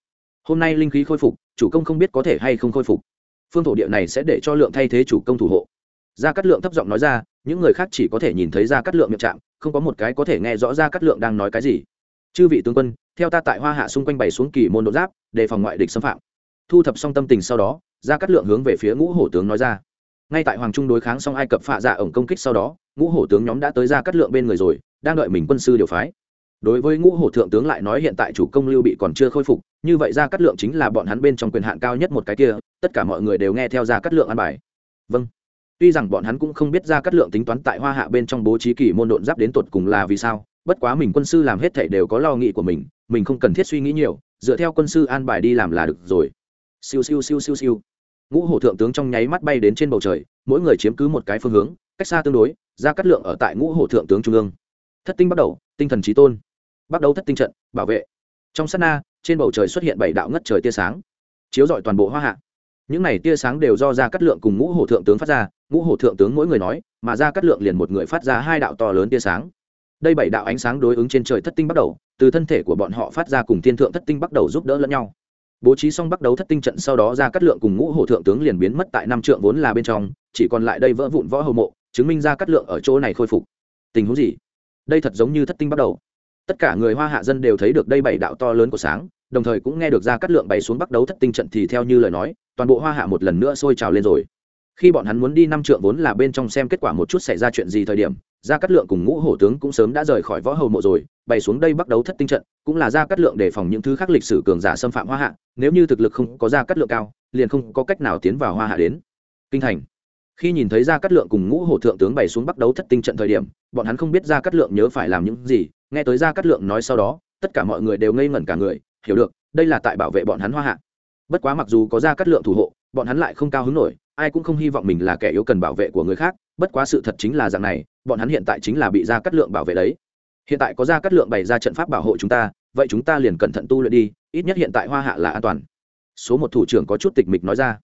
Hôm nay linh khí khôi phục, chủ công không biết có thể hay không khôi phục. Phương thổ địa này sẽ để cho lượng thay thế chủ công thủ hộ. Gia cát lượng thấp giọng nói ra, những người khác chỉ có thể nhìn thấy gia cát lượng miệng chạm, không có một cái có thể nghe rõ gia cát lượng đang nói cái gì. Chư vị tướng quân, theo ta tại hoa hạ xung quanh bày xuống kỳ môn đột giáp, đề phòng ngoại địch xâm phạm thu thập xong tâm tình sau đó, gia cát lượng hướng về phía ngũ hổ tướng nói ra. Ngay tại hoàng trung đối kháng xong ai cập phạ dạ ổng công kích sau đó, ngũ hổ tướng nhóm đã tới gia cát lượng bên người rồi, đang đợi mình quân sư điều phái. Đối với ngũ hổ thượng tướng lại nói hiện tại chủ công lưu bị còn chưa khôi phục, như vậy gia cát lượng chính là bọn hắn bên trong quyền hạn cao nhất một cái kia, tất cả mọi người đều nghe theo gia cát lượng an bài. Vâng. Tuy rằng bọn hắn cũng không biết gia cát lượng tính toán tại hoa hạ bên trong bố trí kỳ môn độn giáp đến tột cùng là vì sao, bất quá mình quân sư làm hết thảy đều có lo nghĩ của mình mình không cần thiết suy nghĩ nhiều, dựa theo quân sư an bài đi làm là được rồi siêu siêu siêu siêu siêu. Ngũ hổ thượng tướng trong nháy mắt bay đến trên bầu trời, mỗi người chiếm cứ một cái phương hướng, cách xa tương đối, ra cắt lượng ở tại ngũ hổ thượng tướng trung ương. Thất tinh bắt đầu, tinh thần trí tôn. Bắt đầu thất tinh trận, bảo vệ. Trong sát na, trên bầu trời xuất hiện bảy đạo ngất trời tia sáng, chiếu rọi toàn bộ hoa hạ. Những này tia sáng đều do ra cắt lượng cùng ngũ hổ thượng tướng phát ra, ngũ hổ thượng tướng mỗi người nói, mà ra cắt lượng liền một người phát ra hai đạo to lớn tia sáng. Đây bảy đạo ánh sáng đối ứng trên trời thất tinh bắt đầu, từ thân thể của bọn họ phát ra cùng thiên thượng thất tinh bắt đầu giúp đỡ lẫn nhau bố trí xong bắt đấu thất tinh trận sau đó ra cắt lượng cùng ngũ hổ thượng tướng liền biến mất tại năm trượng vốn là bên trong, chỉ còn lại đây vỡ vụn võ hầu mộ, chứng minh ra cắt lượng ở chỗ này khôi phục. Tình huống gì? Đây thật giống như thất tinh bắt đầu. Tất cả người hoa hạ dân đều thấy được đây bảy đạo to lớn của sáng, đồng thời cũng nghe được ra cắt lượng bày xuống bắt đấu thất tinh trận thì theo như lời nói, toàn bộ hoa hạ một lần nữa sôi trào lên rồi. Khi bọn hắn muốn đi năm trượng vốn là bên trong xem kết quả một chút xảy ra chuyện gì thời điểm gia cát lượng cùng ngũ hổ tướng cũng sớm đã rời khỏi võ hầu mộ rồi, bày xuống đây bắt đấu thất tinh trận, cũng là gia cát lượng để phòng những thứ khác lịch sử cường giả xâm phạm hoa hạ, nếu như thực lực không có gia cát lượng cao, liền không có cách nào tiến vào hoa hạ đến. Kinh thành. Khi nhìn thấy gia cát lượng cùng ngũ hổ thượng tướng bày xuống bắt đấu thất tinh trận thời điểm, bọn hắn không biết gia cát lượng nhớ phải làm những gì, nghe tới gia cát lượng nói sau đó, tất cả mọi người đều ngây ngẩn cả người, hiểu được, đây là tại bảo vệ bọn hắn hoa hạ. Bất quá mặc dù có gia cát lượng thủ hộ, bọn hắn lại không cao hứng nổi, ai cũng không hy vọng mình là kẻ yếu cần bảo vệ của người khác, bất quá sự thật chính là dạng này bọn hắn hiện tại chính là bị gia cát lượng bảo vệ đấy. Hiện tại có gia cát lượng bày ra trận pháp bảo hộ chúng ta, vậy chúng ta liền cẩn thận tu luyện đi, ít nhất hiện tại hoa hạ là an toàn. Số một thủ trưởng có chút tịch mịch nói ra.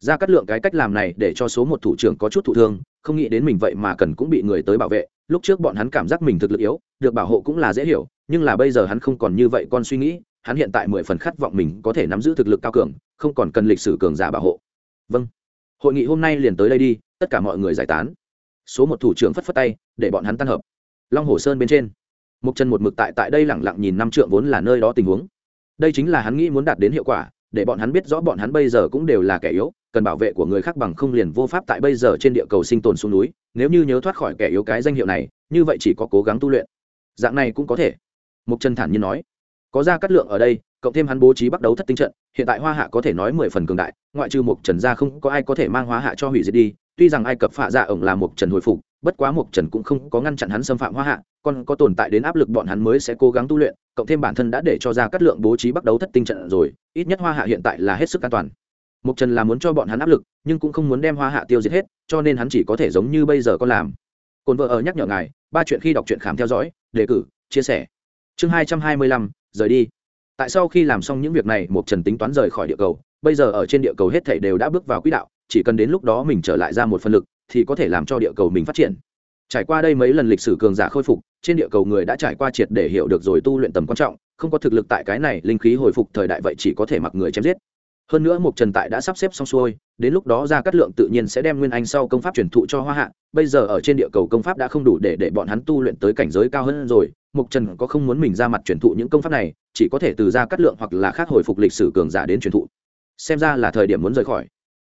Gia cát lượng cái cách làm này để cho số một thủ trưởng có chút thụ thương, không nghĩ đến mình vậy mà cần cũng bị người tới bảo vệ. Lúc trước bọn hắn cảm giác mình thực lực yếu, được bảo hộ cũng là dễ hiểu, nhưng là bây giờ hắn không còn như vậy con suy nghĩ, hắn hiện tại mười phần khát vọng mình có thể nắm giữ thực lực cao cường, không còn cần lịch sử cường giả bảo hộ. Vâng. Hội nghị hôm nay liền tới đây đi, tất cả mọi người giải tán số một thủ trưởng phất phất tay, để bọn hắn tan hợp. Long hồ sơn bên trên. Mục trần một mực tại tại đây lẳng lặng nhìn năm trượng vốn là nơi đó tình huống. Đây chính là hắn nghĩ muốn đạt đến hiệu quả, để bọn hắn biết rõ bọn hắn bây giờ cũng đều là kẻ yếu, cần bảo vệ của người khác bằng không liền vô pháp tại bây giờ trên địa cầu sinh tồn xuống núi, nếu như nhớ thoát khỏi kẻ yếu cái danh hiệu này, như vậy chỉ có cố gắng tu luyện. Dạng này cũng có thể. Mục trần thản nhiên nói. Có ra cắt lượng ở đây, cộng thêm hắn bố trí bắt đấu thất tinh trận, hiện tại hoa hạ có thể nói mười phần cường đại, ngoại trừ mục trần ra không có ai có thể mang hoa hạ cho hủy diệt đi tuy rằng ai cập phạ dạ ổng là mục trần hồi phục, bất quá mục trần cũng không có ngăn chặn hắn xâm phạm hoa hạ, còn có tồn tại đến áp lực bọn hắn mới sẽ cố gắng tu luyện, cộng thêm bản thân đã để cho ra cắt lượng bố trí bắt đầu thất tinh trận rồi, ít nhất hoa hạ hiện tại là hết sức an toàn. Mục trần là muốn cho bọn hắn áp lực, nhưng cũng không muốn đem hoa hạ tiêu diệt hết, cho nên hắn chỉ có thể giống như bây giờ có làm. Cồn vợ ở nhắc nhở ngài, ba chuyện khi đọc truyện khám theo dõi, đề cử, chia sẻ. Chương hai trăm hai mươi lăm, rời đi. Tại sau khi làm xong những việc này mục trần tính toán rời khỏi địa cầu bây giờ ở trên địa cầu hết thảy đều đã bước vào quỹ đạo, chỉ cần đến lúc đó mình trở lại ra một phần lực, thì có thể làm cho địa cầu mình phát triển. Trải qua đây mấy lần lịch sử cường giả khôi phục, trên địa cầu người đã trải qua triệt để hiểu được rồi tu luyện tầm quan trọng, không có thực lực tại cái này, linh khí hồi phục thời đại vậy chỉ có thể mặc người chém giết. Hơn nữa mục trần tại đã sắp xếp xong xuôi, đến lúc đó ra cát lượng tự nhiên sẽ đem nguyên anh sau công pháp truyền thụ cho hoa hạ, bây giờ ở trên địa cầu công pháp đã không đủ để để bọn hắn tu luyện tới cảnh giới cao hơn rồi mục trần có không muốn mình ra mặt truyền thụ những công pháp này, chỉ có thể từ ra cát lượng hoặc là khác hồi phục lịch sử cường giả đến truyền thụ xem ra là thời điểm muốn rời khỏi.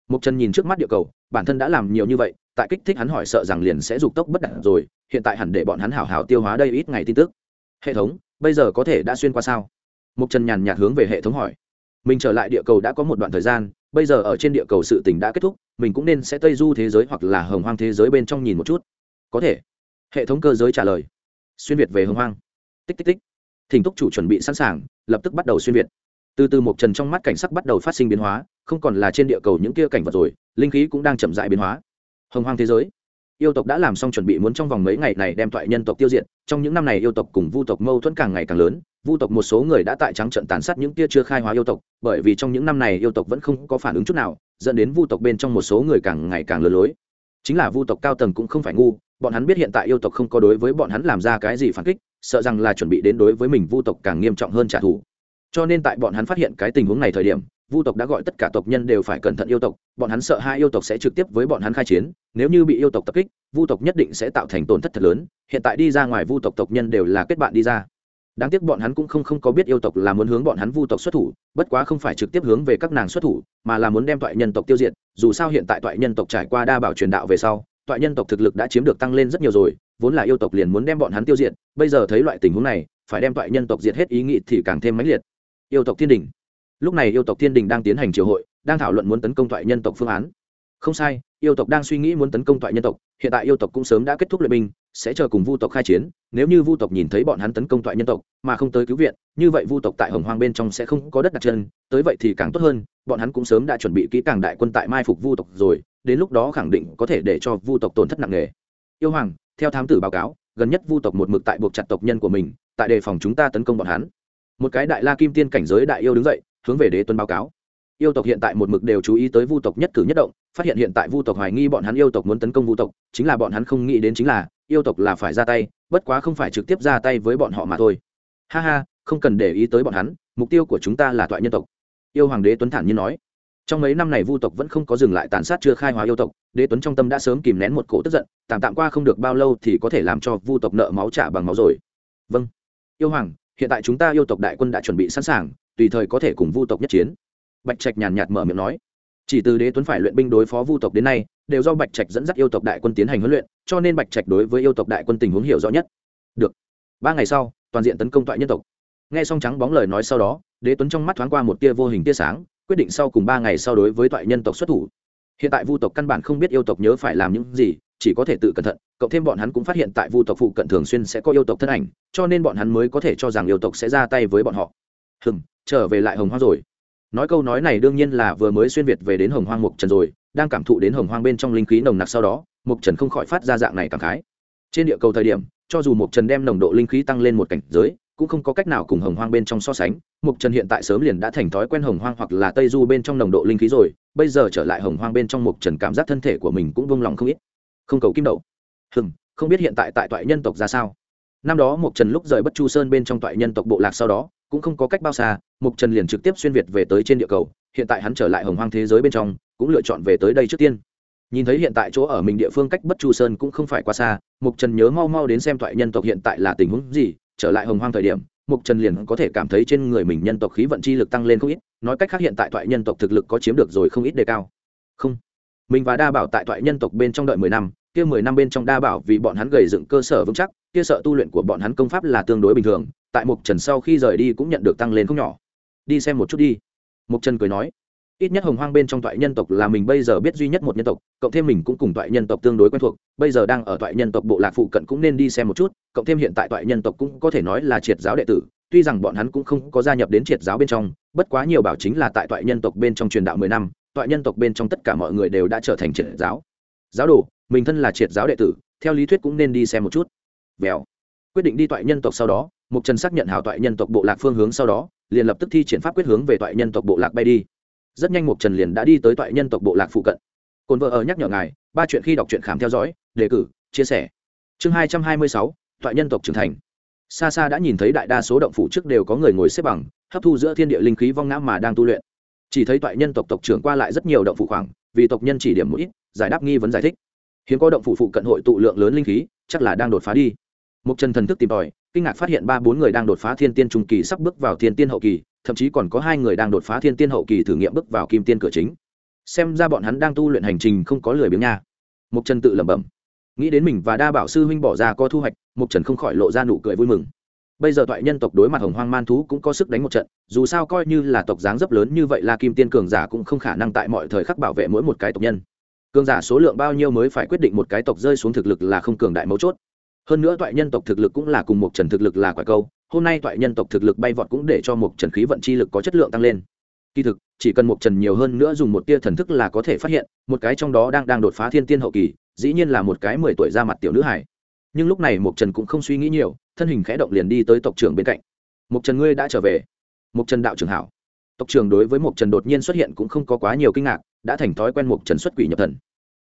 Mục trần nhìn trước mắt địa cầu, bản thân đã làm nhiều như vậy, tại kích thích hắn hỏi sợ rằng liền sẽ dục tốc bất đẳng rồi, hiện tại hẳn để bọn hắn hảo hảo tiêu hóa đây ít ngày tin tức. Hệ thống, bây giờ có thể đã xuyên qua sao? Mục trần nhàn nhạt hướng về hệ thống hỏi. Mình trở lại địa cầu đã có một đoạn thời gian, bây giờ ở trên địa cầu sự tình đã kết thúc, mình cũng nên sẽ tây du thế giới hoặc là hồng hoang thế giới bên trong nhìn một chút. Có thể. Hệ thống cơ giới trả lời. Xuyên việt về hồng hoang. Tích tích tích. Thỉnh túc chủ chuẩn bị sẵn sàng, lập tức bắt đầu xuyên việt từ từ một trần trong mắt cảnh sắc bắt đầu phát sinh biến hóa, không còn là trên địa cầu những kia cảnh vật rồi, linh khí cũng đang chậm dại biến hóa. Hồng hoang thế giới. Yêu tộc đã làm xong chuẩn bị muốn trong vòng mấy ngày này đem thoại nhân tộc tiêu diệt, trong những năm này yêu tộc cùng vu tộc mâu thuẫn càng ngày càng lớn, vu tộc một số người đã tại trắng trận tàn sát những kia chưa khai hóa yêu tộc, bởi vì trong những năm này yêu tộc vẫn không có phản ứng chút nào, dẫn đến vu tộc bên trong một số người càng ngày càng lừa lối. Chính là vu tộc cao tầng cũng không phải ngu, bọn hắn biết hiện tại yêu tộc không có đối với bọn hắn làm ra cái gì phản kích, sợ rằng là chuẩn bị đến đối với mình vu tộc càng nghiêm trọng hơn trả thù cho nên tại bọn hắn phát hiện cái tình huống này thời điểm, vu tộc đã gọi tất cả tộc nhân đều phải cẩn thận yêu tộc, bọn hắn sợ hai yêu tộc sẽ trực tiếp với bọn hắn khai chiến, nếu như bị yêu tộc tập kích, vu tộc nhất định sẽ tạo thành tổn thất thật lớn, hiện tại đi ra ngoài vu tộc tộc nhân đều là kết bạn đi ra. Đáng tiếc bọn hắn cũng không không có biết yêu tộc là muốn hướng bọn hắn vu tộc xuất thủ, bất quá không phải trực tiếp hướng về các nàng xuất thủ, mà là muốn đem toại nhân tộc tiêu diệt, dù sao hiện tại toại nhân tộc trải qua đa bảo truyền đạo về sau, toại nhân tộc thực lực đã chiếm được tăng lên rất nhiều rồi, vốn là yêu tộc liền muốn đem bọn hắn tiêu diệt, bây giờ thấy loại tình huống này, phải đem toại nhân tộc diệt hết ý nghĩ thì càng thêm mãnh liệt yêu tộc thiên đình. Lúc này yêu tộc thiên đình đang tiến hành triều hội, đang thảo luận muốn tấn công toại nhân tộc phương án. Không sai, yêu tộc đang suy nghĩ muốn tấn công toại nhân tộc, hiện tại yêu tộc cũng sớm đã kết thúc luyện binh, sẽ chờ cùng vu tộc khai chiến, nếu như vu tộc nhìn thấy bọn hắn tấn công toại nhân tộc, mà không tới cứu viện, như vậy vu tộc tại hồng hoang bên trong sẽ không có đất đặt chân, tới vậy thì càng tốt hơn, bọn hắn cũng sớm đã chuẩn bị kỹ càng đại quân tại mai phục vu tộc rồi, đến lúc đó khẳng định có thể để cho vu tộc tổn thất nặng nề. Yêu hoàng, theo thám tử báo cáo, gần nhất vu tộc một mực tại buộc chặt tộc nhân của mình, tại đề phòng chúng ta tấn công bọn hắn một cái đại la kim tiên cảnh giới đại yêu đứng dậy, hướng về đế tuấn báo cáo. Yêu tộc hiện tại một mực đều chú ý tới vu tộc nhất cử nhất động, phát hiện hiện tại vu tộc hoài nghi bọn hắn yêu tộc muốn tấn công vu tộc, chính là bọn hắn không nghĩ đến chính là, yêu tộc là phải ra tay, bất quá không phải trực tiếp ra tay với bọn họ mà thôi. Ha ha, không cần để ý tới bọn hắn, mục tiêu của chúng ta là toại nhân tộc. Yêu hoàng đế tuấn thản nhiên nói. Trong mấy năm này vu tộc vẫn không có dừng lại tàn sát chưa khai hóa yêu tộc, đế tuấn trong tâm đã sớm kìm nén một cổ tức giận, tạm tạm qua không được bao lâu thì có thể làm cho vu tộc nợ máu trả bằng máu rồi. Vâng. Yêu hoàng hiện tại chúng ta yêu tộc đại quân đã chuẩn bị sẵn sàng, tùy thời có thể cùng vu tộc nhất chiến. Bạch trạch nhàn nhạt mở miệng nói. Chỉ từ đế tuấn phải luyện binh đối phó vu tộc đến nay, đều do bạch trạch dẫn dắt yêu tộc đại quân tiến hành huấn luyện, cho nên bạch trạch đối với yêu tộc đại quân tình huống hiểu rõ nhất. Được. Ba ngày sau, toàn diện tấn công toại nhân tộc. Nghe xong trắng bóng lời nói sau đó, đế tuấn trong mắt thoáng qua một tia vô hình tia sáng, quyết định sau cùng ba ngày sau đối với toại nhân tộc xuất thủ hiện tại vu tộc căn bản không biết yêu tộc nhớ phải làm những gì, chỉ có thể tự cẩn thận, cộng thêm bọn hắn cũng phát hiện tại vu tộc phụ cận thường xuyên sẽ có yêu tộc thân ảnh, cho nên bọn hắn mới có thể cho rằng yêu tộc sẽ ra tay với bọn họ. Hừng trở về lại hồng hoang rồi. Nói câu nói này đương nhiên là vừa mới xuyên việt về đến hồng hoang mục trần rồi, đang cảm thụ đến hồng hoang bên trong linh khí nồng nặc sau đó mục trần không khỏi phát ra dạng này cảm khái. Trên địa cầu thời điểm, cho dù mục trần đem nồng độ linh khí tăng lên một cảnh giới, cũng không có cách nào cùng hồng hoang bên trong so sánh. Mục trần hiện tại sớm liền đã thành thói quen hồng hoang hoặc là tây du bên trong nồng độ linh khí rồi bây giờ trở lại hồng hoang bên trong mục trần cảm giác thân thể của mình cũng vung lòng không ít. Không cầu kim đậu. Hừng không biết hiện tại tại toại nhân tộc ra sao. Năm đó mục trần lúc rời bất chu sơn bên trong toại nhân tộc bộ lạc sau đó, cũng không có cách bao xa mục trần liền trực tiếp xuyên việt về tới trên địa cầu, hiện tại hắn trở lại hồng hoang thế giới bên trong, cũng lựa chọn về tới đây trước tiên. Nhìn thấy hiện tại chỗ ở mình địa phương cách bất chu sơn cũng không phải quá xa mục trần nhớ mau mau đến xem toại nhân tộc hiện tại là tình huống gì, trở lại hồng hoang thời điểm mục trần liền có thể cảm thấy trên người mình nhân tộc khí vận chi lực tăng lên không ít, nói cách khác hiện tại thoại nhân tộc thực lực có chiếm được rồi không ít đề cao. Không. Mình và đa bảo tại thoại nhân tộc bên trong đợi mười năm, kia mười năm bên trong đa bảo vì bọn hắn gầy dựng cơ sở vững chắc, kia sợ tu luyện của bọn hắn công pháp là tương đối bình thường, tại mục trần sau khi rời đi cũng nhận được tăng lên không nhỏ. Đi xem một chút đi. Mục trần cười nói ít nhất hồng hoang bên trong toại nhân tộc là mình bây giờ biết duy nhất một nhân tộc, cộng thêm mình cũng cùng toại nhân tộc tương đối quen thuộc, bây giờ đang ở toại nhân tộc bộ lạc phụ cận cũng nên đi xem một chút, cộng thêm hiện tại toại nhân tộc cũng có thể nói là triệt giáo đệ tử, tuy rằng bọn hắn cũng không có gia nhập đến triệt giáo bên trong, bất quá nhiều bảo chính là tại toại nhân tộc bên trong truyền đạo mười năm, toại nhân tộc bên trong tất cả mọi người đều đã trở thành triệt giáo. Giáo đồ, mình thân là triệt giáo đệ tử, theo lý thuyết cũng nên đi xem một chút. Vèo. Quyết định đi toại nhân tộc sau đó, mục trần xác nhận hảo toại nhân tộc bộ lạc phương hướng sau đó, liền lập tức thi triển pháp quyết hướng về toại nhân tộc bộ lạc bay đi rất nhanh mục trần liền đã đi tới toại nhân tộc bộ lạc phụ cận. Cồn vợ ở nhắc nhở ngài, ba chuyện khi đọc truyện khám theo dõi, đề cử, chia sẻ. Chương hai trăm hai mươi sáu, toại nhân tộc trưởng thành. Xa xa đã nhìn thấy đại đa số động phủ trước đều có người ngồi xếp bằng, hấp thu giữa thiên địa linh khí vong ngã mà đang tu luyện. Chỉ thấy toại nhân tộc tộc trưởng qua lại rất nhiều động phủ khoảng, vì tộc nhân chỉ điểm một ít, giải đáp nghi vấn giải thích. Hiếm có động phủ phụ cận hội tụ lượng lớn linh khí, chắc là đang đột phá đi. Mục trần thần thức tìm tòi, kinh ngạc phát hiện ba bốn người đang đột phá thiên tiên trung kỳ sắp bước vào thiên tiên hậu kỳ thậm chí còn có hai người đang đột phá thiên tiên hậu kỳ thử nghiệm bước vào kim tiên cửa chính. Xem ra bọn hắn đang tu luyện hành trình không có lười biếng nha. Mục trần tự lẩm bẩm. Nghĩ đến mình và đa bảo sư huynh bỏ ra có thu hoạch mục trần không khỏi lộ ra nụ cười vui mừng. Bây giờ toại nhân tộc đối mặt hồng hoang man thú cũng có sức đánh một trận, dù sao coi như là tộc dáng dấp lớn như vậy là kim tiên cường giả cũng không khả năng tại mọi thời khắc bảo vệ mỗi một cái tộc nhân. Cường giả số lượng bao nhiêu mới phải quyết định một cái tộc rơi xuống thực lực là không cường đại mấu chốt. Hơn nữa toại nhân tộc thực lực cũng là cùng một trần thực lực là quả câu hôm nay toại nhân tộc thực lực bay vọt cũng để cho một trần khí vận chi lực có chất lượng tăng lên. Kỳ thực, chỉ cần một trần nhiều hơn nữa dùng một tia thần thức là có thể phát hiện, một cái trong đó đang đang đột phá thiên tiên hậu kỳ, dĩ nhiên là một cái mười tuổi ra mặt tiểu nữ hải nhưng lúc này một trần cũng không suy nghĩ nhiều, thân hình khẽ động liền đi tới tộc trưởng bên cạnh. Một trần ngươi đã trở về. Một trần đạo trưởng hảo. Tộc trưởng đối với một trần đột nhiên xuất hiện cũng không có quá nhiều kinh ngạc, đã thành thói quen một trần xuất quỷ nhập thần.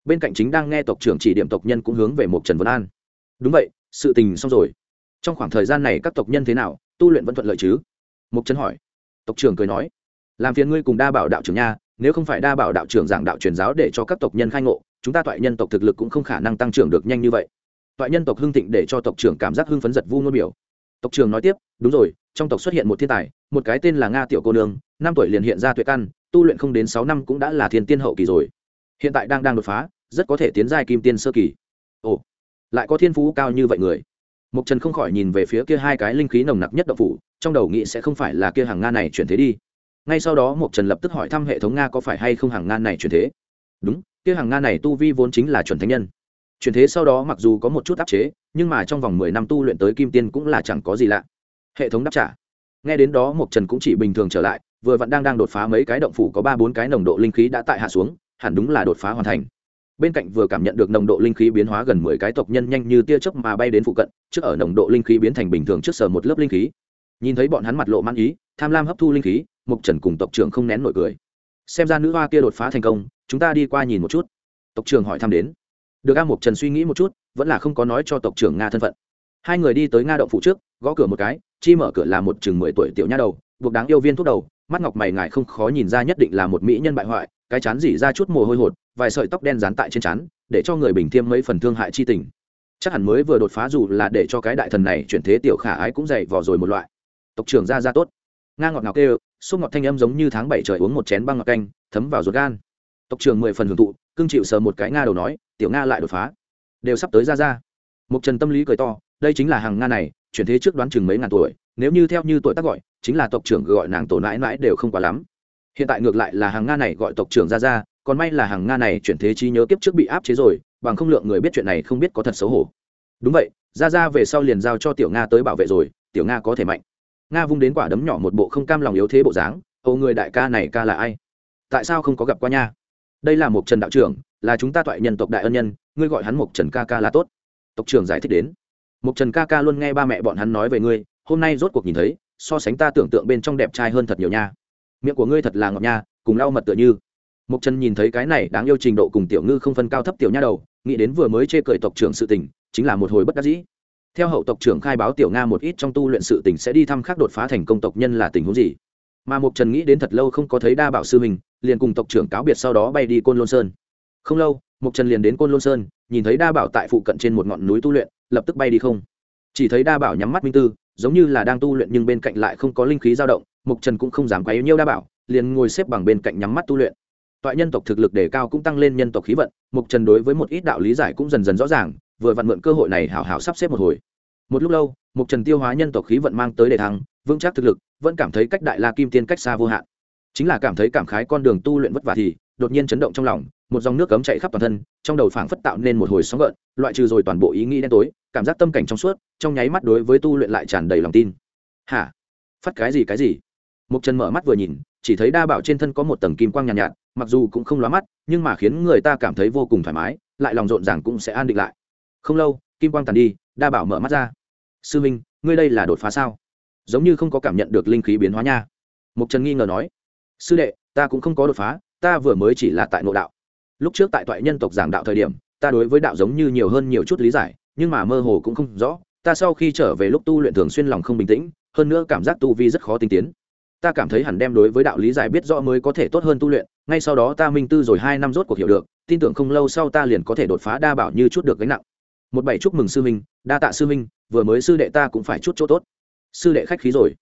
Bên cạnh chính đang nghe tộc trưởng chỉ điểm tộc nhân cũng hướng về một trần vân an. Đúng vậy, sự tình xong rồi trong khoảng thời gian này các tộc nhân thế nào, tu luyện vẫn thuận lợi chứ? Mục trấn hỏi. Tộc trưởng cười nói. Làm phiền ngươi cùng đa bảo đạo trưởng nha, nếu không phải đa bảo đạo trưởng giảng đạo truyền giáo để cho các tộc nhân khai ngộ, chúng ta toại nhân tộc thực lực cũng không khả năng tăng trưởng được nhanh như vậy. Toại nhân tộc hưng thịnh để cho tộc trưởng cảm giác hưng phấn giật vu ngôn biểu. Tộc trưởng nói tiếp, đúng rồi, trong tộc xuất hiện một thiên tài, một cái tên là nga tiểu cô nương, năm tuổi liền hiện ra tuệ căn, tu luyện không đến sáu năm cũng đã là thiên tiên hậu kỳ rồi. Hiện tại đang đang đột phá, rất có thể tiến giai kim tiên sơ kỳ. Ồ, lại có thiên phú cao như vậy người mục trần không khỏi nhìn về phía kia hai cái linh khí nồng nặc nhất động phủ, trong đầu nghĩ sẽ không phải là kia hàng nga này chuyển thế đi. Ngay sau đó mục trần lập tức hỏi thăm hệ thống nga có phải hay không hàng nga này chuyển thế. Đúng, kia hàng nga này tu vi vốn chính là chuẩn thánh nhân. Chuyển thế sau đó mặc dù có một chút áp chế, nhưng mà trong vòng mười năm tu luyện tới kim tiên cũng là chẳng có gì lạ. Hệ thống đáp trả. Nghe đến đó mục trần cũng chỉ bình thường trở lại, vừa vẫn đang đang đột phá mấy cái động phủ có ba bốn cái nồng độ linh khí đã tại hạ xuống, hẳn đúng là đột phá hoàn thành bên cạnh vừa cảm nhận được nồng độ linh khí biến hóa gần mười cái tộc nhân nhanh như tia chớp mà bay đến phụ cận, trước ở nồng độ linh khí biến thành bình thường trước sờ một lớp linh khí. Nhìn thấy bọn hắn mặt lộ man ý, tham lam hấp thu linh khí mục trần cùng tộc trưởng không nén nổi cười. Xem ra nữ hoa kia đột phá thành công, chúng ta đi qua nhìn một chút. Tộc trưởng hỏi thăm đến. Được a mục trần suy nghĩ một chút, vẫn là không có nói cho tộc trưởng nga thân phận. Hai người đi tới nga động phụ trước, gõ cửa một cái, chi mở cửa là một chừng mười tuổi tiểu nha đầu, buộc đáng yêu viên thuốc đầu, mắt ngọc mày ngài không khó nhìn ra nhất định là một mỹ nhân bại hoại, cái chán dỉ ra chút mồ hôi hột vài sợi tóc đen dán tại trên chán để cho người bình thiêm mấy phần thương hại chi tình. Chắc hẳn mới vừa đột phá dù là để cho cái đại thần này chuyển thế tiểu khả ái cũng dày vò rồi một loại. Tộc trưởng ra ra tốt. Nga ngọt ngào kêu xúc ngọt thanh âm giống như tháng bảy trời uống một chén băng ngọt canh, thấm vào ruột gan. Tộc trưởng mười phần hưởng thụ, cưng chịu sờ một cái nga đầu nói, tiểu nga lại đột phá. Đều sắp tới ra ra. Mục trần tâm lý cười to, đây chính là hàng nga này, chuyển thế trước đoán chừng mấy ngàn tuổi, nếu như theo như tuổi tác gọi, chính là tộc trưởng gọi nàng tổ nãi mãi đều không quá lắm. Hiện tại ngược lại là hàng nga này gọi tộc trưởng ra ra còn may là hàng nga này chuyển thế trí nhớ kiếp trước bị áp chế rồi, bằng không lượng người biết chuyện này không biết có thật xấu hổ. Đúng vậy ra ra về sau liền giao cho tiểu nga tới bảo vệ rồi, tiểu nga có thể mạnh. Nga vung đến quả đấm nhỏ một bộ không cam lòng yếu thế bộ dáng âu người đại ca này ca là ai? Tại sao không có gặp qua nha? Đây là một trần đạo trưởng, là chúng ta toại nhân tộc đại ân nhân, ngươi gọi hắn một trần ca ca là tốt. Tộc trưởng giải thích đến. Một trần ca ca luôn nghe ba mẹ bọn hắn nói về ngươi, hôm nay rốt cuộc nhìn thấy, so sánh ta tưởng tượng bên trong đẹp trai hơn thật nhiều nha. Miệng của ngươi thật là ngọt nha, cùng lau mật tựa như. Mộc Trần nhìn thấy cái này đáng yêu trình độ cùng tiểu ngư không phân cao thấp tiểu nha đầu, nghĩ đến vừa mới chê cười tộc trưởng sự tình, chính là một hồi bất đắc dĩ. Theo hậu tộc trưởng khai báo tiểu Nga một ít trong tu luyện sự tình sẽ đi thăm khác đột phá thành công tộc nhân là tình huống gì. Mà Mộc Trần nghĩ đến thật lâu không có thấy đa bảo sư mình, liền cùng tộc trưởng cáo biệt sau đó bay đi Côn Lôn Sơn. Không lâu, Mộc Trần liền đến Côn Lôn Sơn, nhìn thấy đa bảo tại phụ cận trên một ngọn núi tu luyện, lập tức bay đi không. Chỉ thấy đa bảo nhắm mắt minh tư, giống như là đang tu luyện nhưng bên cạnh lại không có linh khí dao động, Mộc Trần cũng không dám quấy nhiêu đa bảo, liền ngồi xếp bằng bên cạnh nhắm mắt tu luyện toại nhân tộc thực lực đề cao cũng tăng lên nhân tộc khí vận mục trần đối với một ít đạo lý giải cũng dần dần rõ ràng, vừa vặn mượn cơ hội này hảo hảo sắp xếp một hồi. Một lúc lâu mục trần tiêu hóa nhân tộc khí vận mang tới đề thăng, vững chắc thực lực, vẫn cảm thấy cách đại la kim tiên cách xa vô hạn. Chính là cảm thấy cảm khái con đường tu luyện vất vả thì, đột nhiên chấn động trong lòng, một dòng nước cấm chạy khắp toàn thân, trong đầu phảng phất tạo nên một hồi sóng gợn, loại trừ rồi toàn bộ ý nghĩ đen tối, cảm giác tâm cảnh trong suốt, trong nháy mắt đối với tu luyện lại tràn đầy lòng tin. Hả? Phát cái gì cái gì? Mục trần mở mắt vừa nhìn chỉ thấy đa bảo trên thân có một tầng kim quang nhàn nhạt, nhạt mặc dù cũng không lóa mắt nhưng mà khiến người ta cảm thấy vô cùng thoải mái lại lòng rộn ràng cũng sẽ an định lại. Không lâu kim quang tàn đi đa bảo mở mắt ra. Sư minh ngươi đây là đột phá sao? Giống như không có cảm nhận được linh khí biến hóa nha. Mục trần nghi ngờ nói sư đệ ta cũng không có đột phá ta vừa mới chỉ là tại nội đạo. Lúc trước tại toại nhân tộc giảng đạo thời điểm ta đối với đạo giống như nhiều hơn nhiều chút lý giải nhưng mà mơ hồ cũng không rõ ta sau khi trở về lúc tu luyện thường xuyên lòng không bình tĩnh hơn nữa cảm giác tu vi rất khó tinh tiến ta cảm thấy hẳn đem đối với đạo lý giải biết rõ mới có thể tốt hơn tu luyện, ngay sau đó ta minh tư rồi hai năm rốt cuộc hiểu được, tin tưởng không lâu sau ta liền có thể đột phá đa bảo như chút được gánh nặng. Một bảy chúc mừng sư minh đa tạ sư minh vừa mới sư đệ ta cũng phải chút chỗ tốt. Sư đệ khách khí rồi.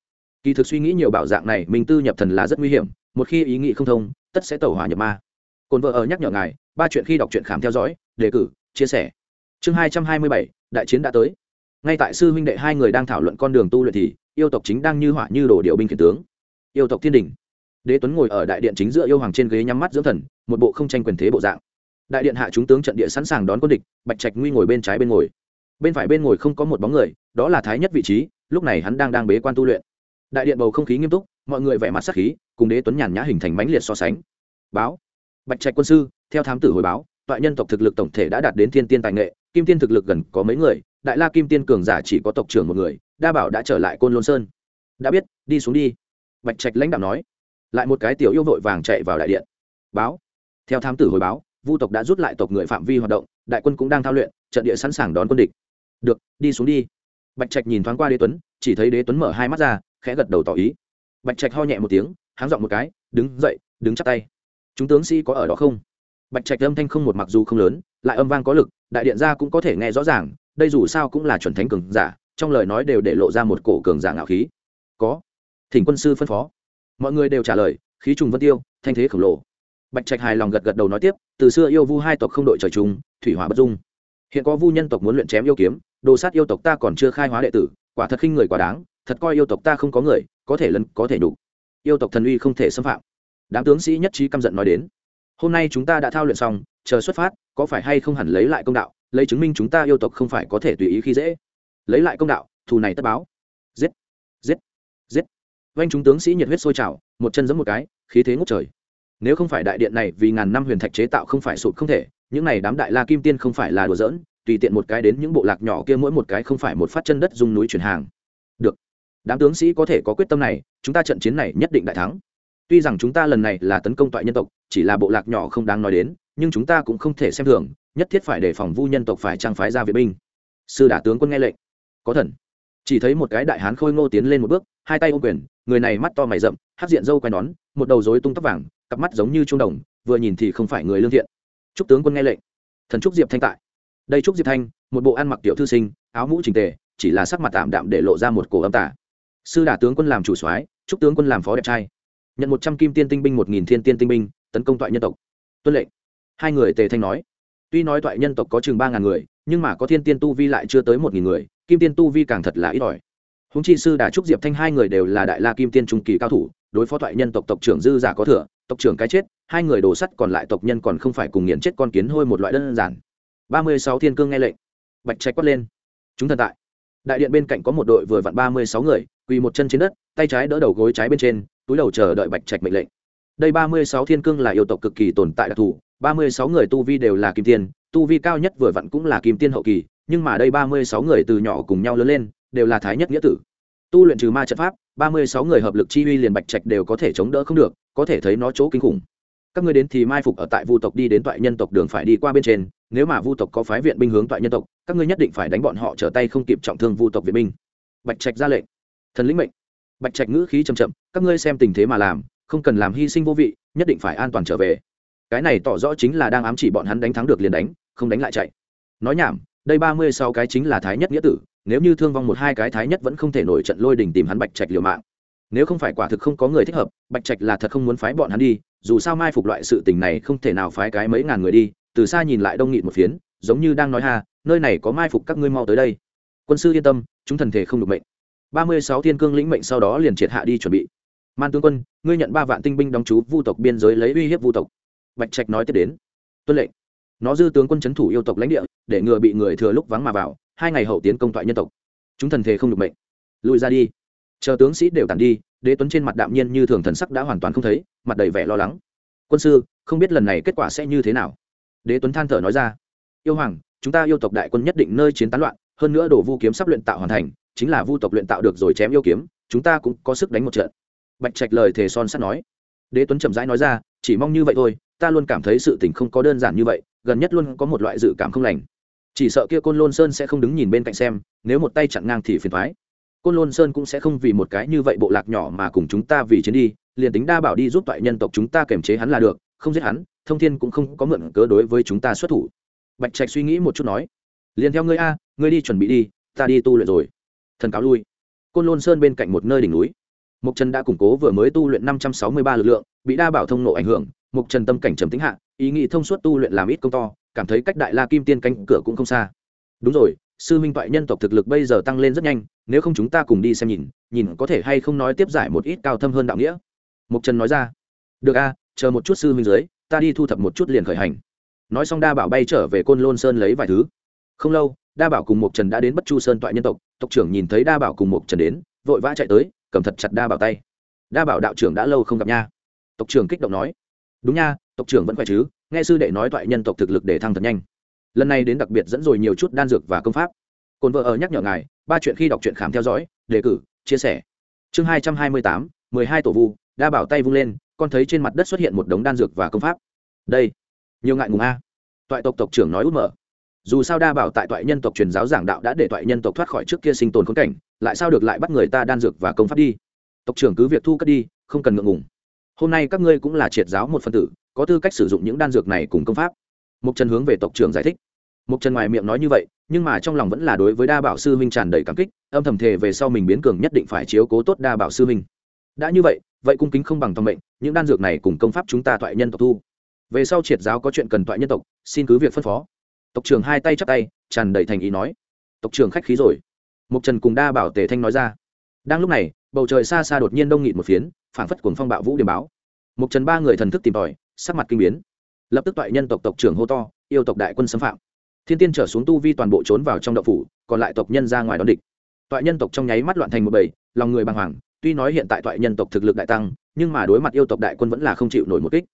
Kỳ thực suy nghĩ nhiều bảo dạng này, minh tư nhập thần là rất nguy hiểm, một khi ý nghĩ không thông, tất sẽ tẩu hỏa nhập ma. Cồn vợ ở nhắc nhở ngài, ba chuyện khi đọc truyện khám theo dõi, đề cử, chia sẻ. Chương hai trăm hai mươi bảy, đại chiến đã tới. Ngay tại sư huynh đệ hai người đang thảo luận con đường tu luyện thì, yêu tộc chính đang như hỏa như đổ điệu binh khiển tướng yêu tộc thiên đình. Đế tuấn ngồi ở đại điện chính giữa yêu hoàng trên ghế nhắm mắt dưỡng thần, một bộ không tranh quyền thế bộ dạng. Đại điện hạ chúng tướng trận địa sẵn sàng đón quân địch, bạch trạch nguy ngồi bên trái bên ngồi. Bên phải bên ngồi không có một bóng người, đó là thái nhất vị trí, lúc này hắn đang đang bế quan tu luyện. Đại điện bầu không khí nghiêm túc, mọi người vẻ mặt sắc khí, cùng đế tuấn nhàn nhã hình thành mãnh liệt so sánh. Báo, bạch trạch quân sư, theo thám tử hồi báo, toại nhân tộc thực lực tổng thể đã đạt đến thiên tiên tài nghệ, kim tiên thực lực gần có mấy người, đại la kim tiên cường giả chỉ có tộc trưởng một người, đa bảo đã trở lại côn lôn sơn. Đã biết, đi xuống đi bạch trạch lãnh đạo nói, lại một cái tiểu yêu vội vàng chạy vào đại điện. Báo. Theo thám tử hồi báo, vu tộc đã rút lại tộc người phạm vi hoạt động, đại quân cũng đang thao luyện, trận địa sẵn sàng đón quân địch. Được, đi xuống đi. Bạch trạch nhìn thoáng qua đế tuấn, chỉ thấy đế tuấn mở hai mắt ra, khẽ gật đầu tỏ ý. Bạch trạch ho nhẹ một tiếng, háng dọn một cái, đứng dậy, đứng chắp tay. Chúng tướng sĩ có ở đó không? Bạch trạch âm thanh không một mặc dù không lớn, lại âm vang có lực, đại điện ra cũng có thể nghe rõ ràng, đây dù sao cũng là chuẩn thánh cường giả, trong lời nói đều để lộ ra một cổ cường giả ngạo khí. Có thỉnh quân sư phân phó. Mọi người đều trả lời, khí trùng vân tiêu, thanh thế khổng lồ. Bạch trạch hài lòng gật gật đầu nói tiếp, từ xưa yêu vu hai tộc không đội trời chung, thủy hỏa bất dung. Hiện có vu nhân tộc muốn luyện chém yêu kiếm, đồ sát yêu tộc ta còn chưa khai hóa đệ tử, quả thật khinh người quá đáng, thật coi yêu tộc ta không có người, có thể lân có thể đủ yêu tộc thần uy không thể xâm phạm. Đám tướng sĩ nhất trí căm giận nói đến, hôm nay chúng ta đã thao luyện xong, chờ xuất phát, có phải hay không hẳn lấy lại công đạo, lấy chứng minh chúng ta yêu tộc không phải có thể tùy ý khi dễ? Lấy lại công đạo, thù này tất báo. Giết giết vanh chúng tướng sĩ nhiệt huyết sôi trào, một chân giẫm một cái, khí thế ngút trời. Nếu không phải đại điện này vì ngàn năm huyền thạch chế tạo không phải sụt không thể, những này đám đại la kim tiên không phải là đùa giỡn, tùy tiện một cái đến những bộ lạc nhỏ kia mỗi một cái không phải một phát chân đất dùng núi chuyển hàng. Được. Đám tướng sĩ có thể có quyết tâm này, chúng ta trận chiến này nhất định đại thắng. Tuy rằng chúng ta lần này là tấn công toại nhân tộc, chỉ là bộ lạc nhỏ không đáng nói đến, nhưng chúng ta cũng không thể xem thường, nhất thiết phải đề phòng vu nhân tộc phải trang phái ra vệ binh. Sư đả tướng quân nghe lệnh. Có thần chỉ thấy một cái đại hán khôi ngô tiến lên một bước, hai tay ôm quyền, người này mắt to mày rậm hát diện râu quai nón, một đầu rối tung tóc vàng, cặp mắt giống như trung đồng, vừa nhìn thì không phải người lương thiện. Chúc tướng quân nghe lệnh. Thần trúc diệp thanh tại. Đây trúc diệp thanh, một bộ ăn mặc tiểu thư sinh, áo mũ trình tề, chỉ là sắc mặt tạm đạm để lộ ra một cổ âm tả sư đả tướng quân làm chủ soái chúc tướng quân làm phó đẹp trai. Nhận một trăm kim tiên tinh binh, một nghìn thiên tiên tinh binh, tấn công toại nhân tộc. Tuân lệnh. Hai người tề thanh nói. Tuy nói toại nhân tộc có chừng ba ngàn người, nhưng mà có thiên tiên tu vi lại chưa tới một nghìn người kim tiên tu vi càng thật là ít ỏi. Húng chi sư đà trúc diệp thanh hai người đều là đại la kim tiên trung kỳ cao thủ, đối phó thoại nhân tộc tộc trưởng dư giả có thừa, tộc trưởng cái chết, hai người đổ sắt còn lại tộc nhân còn không phải cùng nghiền chết con kiến hôi một loại đơn giản. Ba mươi sáu thiên cương nghe lệnh. Bạch trạch quát lên. Chúng thần tại. Đại điện bên cạnh có một đội vừa vặn ba mươi sáu người, quỳ một chân trên đất, tay trái đỡ đầu gối trái bên trên, túi đầu chờ đợi bạch trạch mệnh lệnh. Đây ba mươi sáu thiên cương là yêu tộc cực kỳ tồn tại đặc thù ba mươi sáu người tu vi đều là kim tiên, tu vi cao nhất vừa vặn cũng là kim tiên hậu kỳ, nhưng mà đây ba mươi sáu người từ nhỏ cùng nhau lớn lên, đều là thái nhất nghĩa tử. Tu luyện trừ ma trận pháp, ba mươi sáu người hợp lực chi uy liền bạch trạch đều có thể chống đỡ không được, có thể thấy nó chỗ kinh khủng. Các ngươi đến thì mai phục ở tại vu tộc đi đến toại nhân tộc đường phải đi qua bên trên, nếu mà vu tộc có phái viện binh hướng toại nhân tộc, các ngươi nhất định phải đánh bọn họ trở tay không kịp trọng thương vu tộc viện binh. Bạch trạch ra lệnh. Thần lĩnh mệnh. Bạch trạch ngữ khí chậm chậm, các ngươi xem tình thế mà làm, không cần làm hy sinh vô vị, nhất định phải an toàn trở về cái này tỏ rõ chính là đang ám chỉ bọn hắn đánh thắng được liền đánh, không đánh lại chạy. Nói nhảm, đây ba mươi sáu cái chính là thái nhất nghĩa tử, nếu như thương vong một hai cái thái nhất vẫn không thể nổi trận lôi đình tìm hắn bạch trạch liều mạng. Nếu không phải quả thực không có người thích hợp, bạch trạch là thật không muốn phái bọn hắn đi, dù sao mai phục loại sự tình này không thể nào phái cái mấy ngàn người đi, từ xa nhìn lại đông nghịt một phiến, giống như đang nói ha, nơi này có mai phục các ngươi mau tới đây. Quân sư yên tâm, chúng thần thể không được mệnh. Ba mươi sáu thiên cương lĩnh mệnh sau đó liền triệt hạ đi chuẩn bị. Man tướng quân, ngươi nhận ba vạn tinh binh đóng chú vu tộc biên giới lấy uy hiếp vu tộc bạch trạch nói tiếp đến. Tuân lệnh. Nó dư tướng quân c h ấ n thủ yêu tộc lãnh địa, để ngừa bị người thừa lúc vắng mà vào, hai ngày hậu tiến công toại nhân tộc. Chúng thần thể không được mệnh. Lùi ra đi. Chờ tướng sĩ đều tàn đi, đế tuấn trên mặt đạm nhiên như thường thần sắc đã hoàn toàn không thấy, mặt đầy vẻ lo lắng. Quân sư, không biết lần này kết quả sẽ như thế nào? Đế tuấn than thở nói ra. Yêu hoàng, chúng ta yêu tộc đại quân nhất định nơi chiến tán loạn, hơn nữa đổ vu kiếm sắp luyện tạo hoàn thành, chính là vu tộc luyện tạo được rồi chém yêu kiếm, chúng ta cũng có sức đánh một trận. Bạch trạch lời thề son sắt nói. Đế tuấn chậm rãi nói ra, chỉ mong như vậy thôi ta luôn cảm thấy sự tình không có đơn giản như vậy, gần nhất luôn có một loại dự cảm không lành. Chỉ sợ kia côn lôn sơn sẽ không đứng nhìn bên cạnh xem, nếu một tay chặn ngang thì phiền thoái côn lôn sơn cũng sẽ không vì một cái như vậy bộ lạc nhỏ mà cùng chúng ta vì chiến đi, liền tính đa bảo đi giúp toại nhân tộc chúng ta kiềm chế hắn là được, không giết hắn, thông thiên cũng không có mượn cớ đối với chúng ta xuất thủ. Bạch trạch suy nghĩ một chút nói, liền theo ngươi a, ngươi đi chuẩn bị đi, ta đi tu luyện rồi. Thần cáo lui. Côn lôn sơn bên cạnh một nơi đỉnh núi. Mộc trần đã củng cố vừa mới tu luyện năm trăm sáu mươi ba lực lượng, bị đa bảo thông nộ ảnh hưởng mục trần tâm cảnh trầm tính hạ, ý nghĩ thông suốt tu luyện làm ít công to, cảm thấy cách đại la kim tiên cánh cửa cũng không xa. Đúng rồi, sư minh toại nhân tộc thực lực bây giờ tăng lên rất nhanh, nếu không chúng ta cùng đi xem nhìn nhìn có thể hay không nói tiếp giải một ít cao thâm hơn đạo nghĩa. Mục trần nói ra. Được a, chờ một chút sư minh dưới, ta đi thu thập một chút liền khởi hành. Nói xong đa bảo bay trở về côn lôn sơn lấy vài thứ. Không lâu, đa bảo cùng mục trần đã đến bất chu sơn toại nhân tộc tộc trưởng nhìn thấy đa bảo cùng mục trần đến, vội vã chạy tới, cầm thật chặt đa bảo tay. Đa bảo đạo trưởng đã lâu không gặp nha. Tộc trưởng kích động nói đúng nha, tộc trưởng vẫn khỏe chứ? Nghe sư đệ nói toại nhân tộc thực lực để thăng thật nhanh. Lần này đến đặc biệt dẫn rồi nhiều chút đan dược và công pháp. Cồn vợ ở nhắc nhở ngài, ba chuyện khi đọc truyện khám theo dõi, đề cử, chia sẻ. Chương hai trăm hai mươi tám, mười hai tổ vu, đa bảo tay vung lên, con thấy trên mặt đất xuất hiện một đống đan dược và công pháp. Đây, nhiều ngại ngùng a. Toại tộc tộc trưởng nói út mở. Dù sao đa bảo tại toại nhân tộc truyền giáo giảng đạo đã để toại nhân tộc thoát khỏi trước kia sinh tồn khốn cảnh, lại sao được lại bắt người ta đan dược và công pháp đi? Tộc trưởng cứ việc thu cất đi, không cần ngượng ngùng hôm nay các ngươi cũng là triệt giáo một phân tử, có tư cách sử dụng những đan dược này cùng công pháp. Mục trần hướng về tộc trưởng giải thích. Mục trần ngoài miệng nói như vậy, nhưng mà trong lòng vẫn là đối với đa bảo sư huynh tràn đầy cảm kích, âm thầm thề về sau mình biến cường nhất định phải chiếu cố tốt đa bảo sư huynh. Đã như vậy vậy cung kính không bằng tòng mệnh, những đan dược này cùng công pháp chúng ta toại nhân tộc thu. Về sau triệt giáo có chuyện cần toại nhân tộc, xin cứ việc phân phó. Tộc trưởng hai tay chắp tay, tràn đầy thành ý nói. Tộc trưởng khách khí rồi. Mục trần cùng đa bảo tề thanh nói ra. Đang lúc này, bầu trời xa xa đột nhiên đông nghịt một phiến phảng phất cuồng phong bạo vũ điểm báo. Mục trần ba người thần thức tìm tòi, sắc mặt kinh biến. Lập tức toại nhân tộc tộc trưởng hô to, yêu tộc đại quân xâm phạm. Thiên tiên trở xuống tu vi toàn bộ trốn vào trong đậu phủ, còn lại tộc nhân ra ngoài đón địch. Toại nhân tộc trong nháy mắt loạn thành một bầy, lòng người bàng hoàng, tuy nói hiện tại toại nhân tộc thực lực đại tăng, nhưng mà đối mặt yêu tộc đại quân vẫn là không chịu nổi một kích.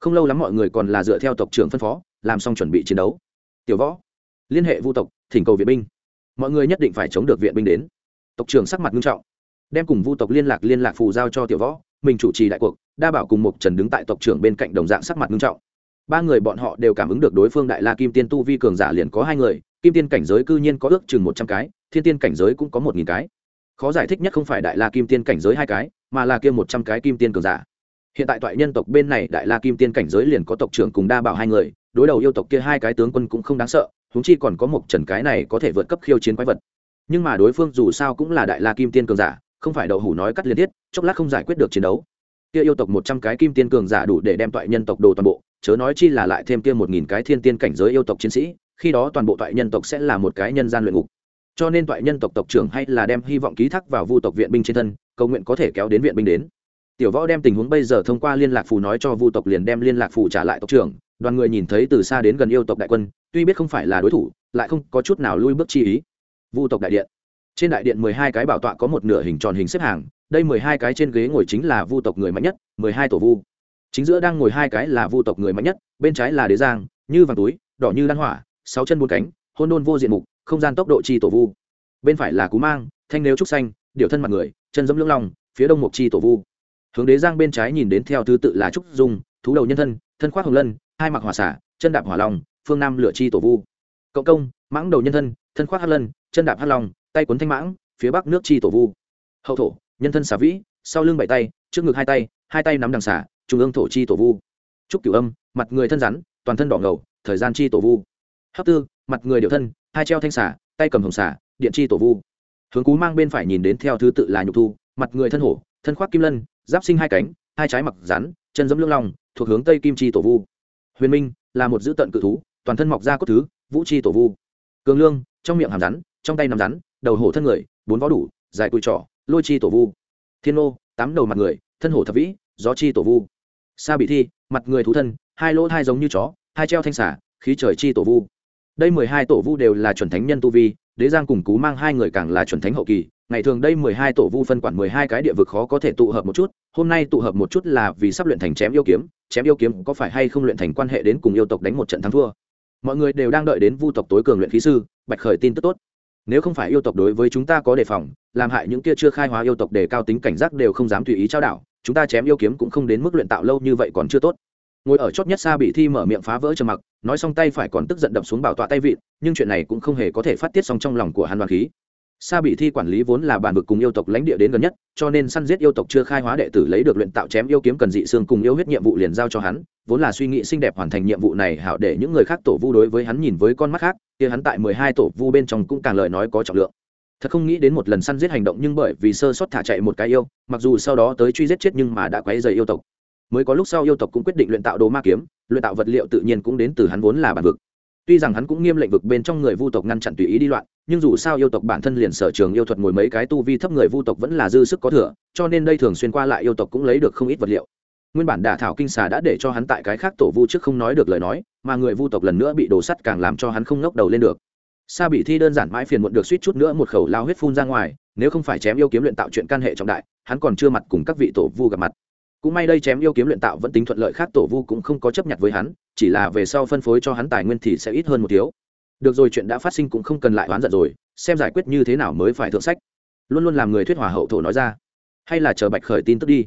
Không lâu lắm mọi người còn là dựa theo tộc trưởng phân phó, làm xong chuẩn bị chiến đấu. Tiểu võ, liên hệ vu tộc, thỉnh cầu viện binh. Mọi người nhất định phải chống được viện binh đến. Tộc trưởng sắc mặt nghiêm trọng đem cùng vu tộc liên lạc liên lạc phù giao cho tiểu võ, mình chủ trì đại cuộc, đa bảo cùng Mục trần đứng tại tộc trưởng bên cạnh đồng dạng sắc mặt nghiêm trọng. Ba người bọn họ đều cảm ứng được đối phương đại la kim tiên tu vi cường giả liền có hai người, kim tiên cảnh giới cư nhiên có ước chừng một trăm cái, thiên tiên cảnh giới cũng có một nghìn cái. Khó giải thích nhất không phải đại la kim tiên cảnh giới hai cái, mà là kia một trăm cái kim tiên cường giả. Hiện tại toại nhân tộc bên này đại la kim tiên cảnh giới liền có tộc trưởng cùng đa bảo hai người, đối đầu yêu tộc kia hai cái tướng quân cũng không đáng sợ húng chi còn có một trần cái này có thể vượt cấp khiêu chiến quái vật. Nhưng mà đối phương dù sao cũng là đại la kim tiên cường giả không phải đậu hủ nói cắt liên thiết chốc lát không giải quyết được chiến đấu. Kia yêu tộc một trăm cái kim tiên cường giả đủ để đem toại nhân tộc đồ toàn bộ, chớ nói chi là lại thêm kia một nghìn cái thiên tiên cảnh giới yêu tộc chiến sĩ, khi đó toàn bộ toại nhân tộc sẽ là một cái nhân gian luyện ngục. Cho nên toại nhân tộc tộc trưởng hay là đem hy vọng ký thác vào vu tộc viện binh trên thân, cầu nguyện có thể kéo đến viện binh đến. Tiểu võ đem tình huống bây giờ thông qua liên lạc phù nói cho vu tộc liền đem liên lạc phù trả lại tộc trưởng, đoàn người nhìn thấy từ xa đến gần yêu tộc đại quân, tuy biết không phải là đối thủ, lại không có chút nào lui bước chi ý. Vu tộc đại điện trên đại điện mười hai cái bảo tọa có một nửa hình tròn hình xếp hàng, đây mười hai cái trên ghế ngồi chính là vu tộc người mạnh nhất, mười hai tổ vu. Chính giữa đang ngồi hai cái là vu tộc người mạnh nhất, bên trái là đế giang, như vàng túi, đỏ như đan hỏa, sáu chân bốn cánh, hôn đôn vô diện mục, không gian tốc độ chi tổ vu. Bên phải là cú mang, thanh nếu trúc xanh điệu thân mặt người, chân dẫm lưỡng lòng phía đông mộc chi tổ vu. Hướng đế giang bên trái nhìn đến theo thứ tự là trúc dung, thú đầu nhân thân thân khoác hồng lân, hai mặc hỏa xả, chân đạp hỏa long, phương nam lửa chi tổ vu. Cộng công, mãng đầu nhân thân thân khoác hắc lân, chân đạp hắc long tay cuốn thanh mãng, phía bắc nước chi tổ vu. Hậu thổ, nhân thân xả vĩ, sau lưng bảy tay, trước ngực hai tay hai tay nắm đằng xả trung ương thổ chi tổ vu. Trúc cửu âm, mặt người thân rắn, toàn thân đỏ ngầu, thời gian chi tổ vu. Hấp tư, mặt người điệu thân, hai treo thanh xả tay cầm hồng xả điện chi tổ vu. Hướng cú mang bên phải nhìn đến theo thứ tự là nhục thu, mặt người thân hổ, thân khoác kim lân, giáp sinh hai cánh, hai trái mặc rắn, chân dẫm lưng long, thuộc hướng tây kim chi tổ vu. Huyền minh là một dữ tận cự thú, toàn thân mọc ra cốt thứ, vũ chi tổ vu. Cường lương, trong miệng hàm rắn, trong tay nằm rắn đầu hổ thân người, bốn vó đủ, dài cùi trỏ lôi chi tổ vu. Thiên ô tám đầu mặt người, thân hổ thập vĩ, gió chi tổ vu. Sa bị thi, mặt người thú thân, hai lỗ hai giống như chó, hai treo thanh xả khí trời chi tổ vu. Đây mười hai tổ vu đều là chuẩn thánh nhân tu vi, đế giang cùng cú mang hai người càng là chuẩn thánh hậu kỳ. Ngày thường đây mười hai tổ vu phân quản mười hai cái địa vực khó có thể tụ hợp một chút, hôm nay tụ hợp một chút là vì sắp luyện thành chém yêu kiếm. Chém yêu kiếm có phải hay không luyện thành quan hệ đến cùng yêu tộc đánh một trận thắng thua? Mọi người đều đang đợi đến vu tộc tối cường luyện khí sư, bạch khởi tin tức tốt nếu không phải yêu tộc đối với chúng ta có đề phòng, làm hại những kia chưa khai hóa yêu tộc để cao tính cảnh giác đều không dám tùy ý trao đảo, chúng ta chém yêu kiếm cũng không đến mức luyện tạo lâu như vậy còn chưa tốt. Ngồi ở chót nhất xa bị thi mở miệng phá vỡ trầm mặc, nói xong tay phải còn tức giận đập xuống bảo tọa tay vịn, nhưng chuyện này cũng không hề có thể phát tiết xong trong lòng của hắn đoàn khí. Sa bị thi quản lý vốn là bản vực cùng yêu tộc lãnh địa đến gần nhất, cho nên săn giết yêu tộc chưa khai hóa đệ tử lấy được luyện tạo chém yêu kiếm cần dị xương cùng yêu huyết nhiệm vụ liền giao cho hắn, vốn là suy nghĩ xinh đẹp hoàn thành nhiệm vụ này hảo để những người khác tổ vu đối với hắn nhìn với con mắt khác, kia hắn tại mười hai tổ vu bên trong cũng càng lời nói có trọng lượng. Thật không nghĩ đến một lần săn giết hành động nhưng bởi vì sơ sót thả chạy một cái yêu, mặc dù sau đó tới truy giết chết nhưng mà đã quấy rầy yêu tộc. Mới có lúc sau yêu tộc cũng quyết định luyện tạo đồ ma kiếm, luyện tạo vật liệu tự nhiên cũng đến từ hắn vốn là bản vực tuy rằng hắn cũng nghiêm lệnh vực bên trong người vu tộc ngăn chặn tùy ý đi loạn, nhưng dù sao yêu tộc bản thân liền sở trường yêu thuật ngồi mấy cái tu vi thấp người vu tộc vẫn là dư sức có thừa, cho nên đây thường xuyên qua lại yêu tộc cũng lấy được không ít vật liệu. Nguyên bản đả thảo kinh xà đã để cho hắn tại cái khác tổ vu trước không nói được lời nói, mà người vu tộc lần nữa bị đổ sắt càng làm cho hắn không ngóc đầu lên được. Sa bị thi đơn giản mãi phiền muộn được suýt chút nữa một khẩu lao huyết phun ra ngoài, nếu không phải chém yêu kiếm luyện tạo chuyện căn hệ trọng đại, hắn còn chưa mặt cùng các vị tổ vu gặp mặt cũng may đây chém yêu kiếm luyện tạo vẫn tính thuận lợi khác, tổ vu cũng không có chấp nhận với hắn, chỉ là về sau phân phối cho hắn tài nguyên thì sẽ ít hơn một thiếu. Được rồi, chuyện đã phát sinh cũng không cần lại oán giận rồi, xem giải quyết như thế nào mới phải thượng sách. Luôn luôn làm người thuyết hòa hậu thổ nói ra. Hay là chờ bạch khởi tin tức đi.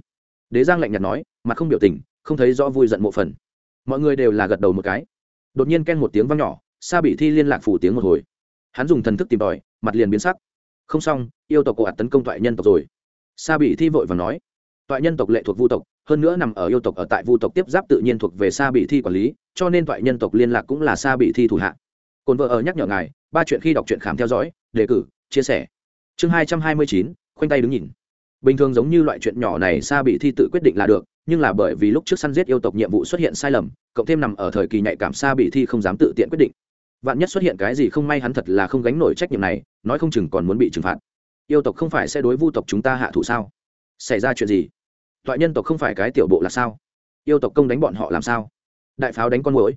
Đế giang lạnh nhạt nói, mà không biểu tình, không thấy rõ vui giận mộ phần. Mọi người đều là gật đầu một cái. Đột nhiên ken một tiếng vang nhỏ, sa bị thi liên lạc phủ tiếng một hồi. Hắn dùng thần thức tìm tòi, mặt liền biến sắc. Không xong, yêu tộc cổ ạt tấn công thoại nhân tộc rồi. Sa bị thi vội và nói toại nhân tộc lệ thuộc vu tộc, hơn nữa nằm ở yêu tộc ở tại vu tộc tiếp giáp tự nhiên thuộc về sa bị thi quản lý, cho nên toại nhân tộc liên lạc cũng là sa bị thi thủ hạ. Cồn vợ ở nhắc nhở ngài, ba chuyện khi đọc truyện khám theo dõi, đề cử, chia sẻ. Chương hai trăm hai mươi chín, khoanh tay đứng nhìn. Bình thường giống như loại chuyện nhỏ này sa bị thi tự quyết định là được, nhưng là bởi vì lúc trước săn giết yêu tộc nhiệm vụ xuất hiện sai lầm, cộng thêm nằm ở thời kỳ nhạy cảm sa bị thi không dám tự tiện quyết định. Vạn nhất xuất hiện cái gì không may hắn thật là không gánh nổi trách nhiệm này, nói không chừng còn muốn bị trừng phạt. Yêu tộc không phải sẽ đối vu tộc chúng ta hạ thủ sao? Xảy ra chuyện gì? Toại nhân tộc không phải cái tiểu bộ là sao? Yêu tộc công đánh bọn họ làm sao? Đại pháo đánh con mũi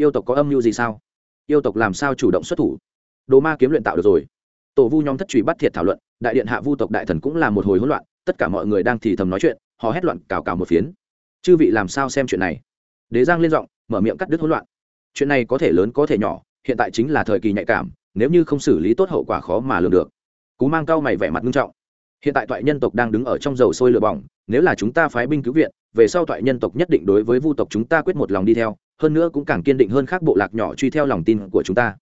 yêu tộc có âm mưu gì sao? Yêu tộc làm sao chủ động xuất thủ? Đồ ma kiếm luyện tạo được rồi. Tổ vu nhóm thất truy bắt thiệt thảo luận, đại điện hạ vu tộc đại thần cũng là một hồi hỗn loạn, tất cả mọi người đang thì thầm nói chuyện, họ hét loạn, cào cào một phiến. Chư vị làm sao xem chuyện này? Đế giang lên giọng, mở miệng cắt đứt hỗn loạn. Chuyện này có thể lớn, có thể nhỏ, hiện tại chính là thời kỳ nhạy cảm, nếu như không xử lý tốt hậu quả khó mà lường được. Cú mang cao mày vẻ mặt nghiêm trọng. Hiện tại toại nhân tộc đang đứng ở trong dầu sôi lửa bỏng nếu là chúng ta phái binh cứu viện, về sau toại nhân tộc nhất định đối với vu tộc chúng ta quyết một lòng đi theo, hơn nữa cũng càng kiên định hơn khác bộ lạc nhỏ truy theo lòng tin của chúng ta.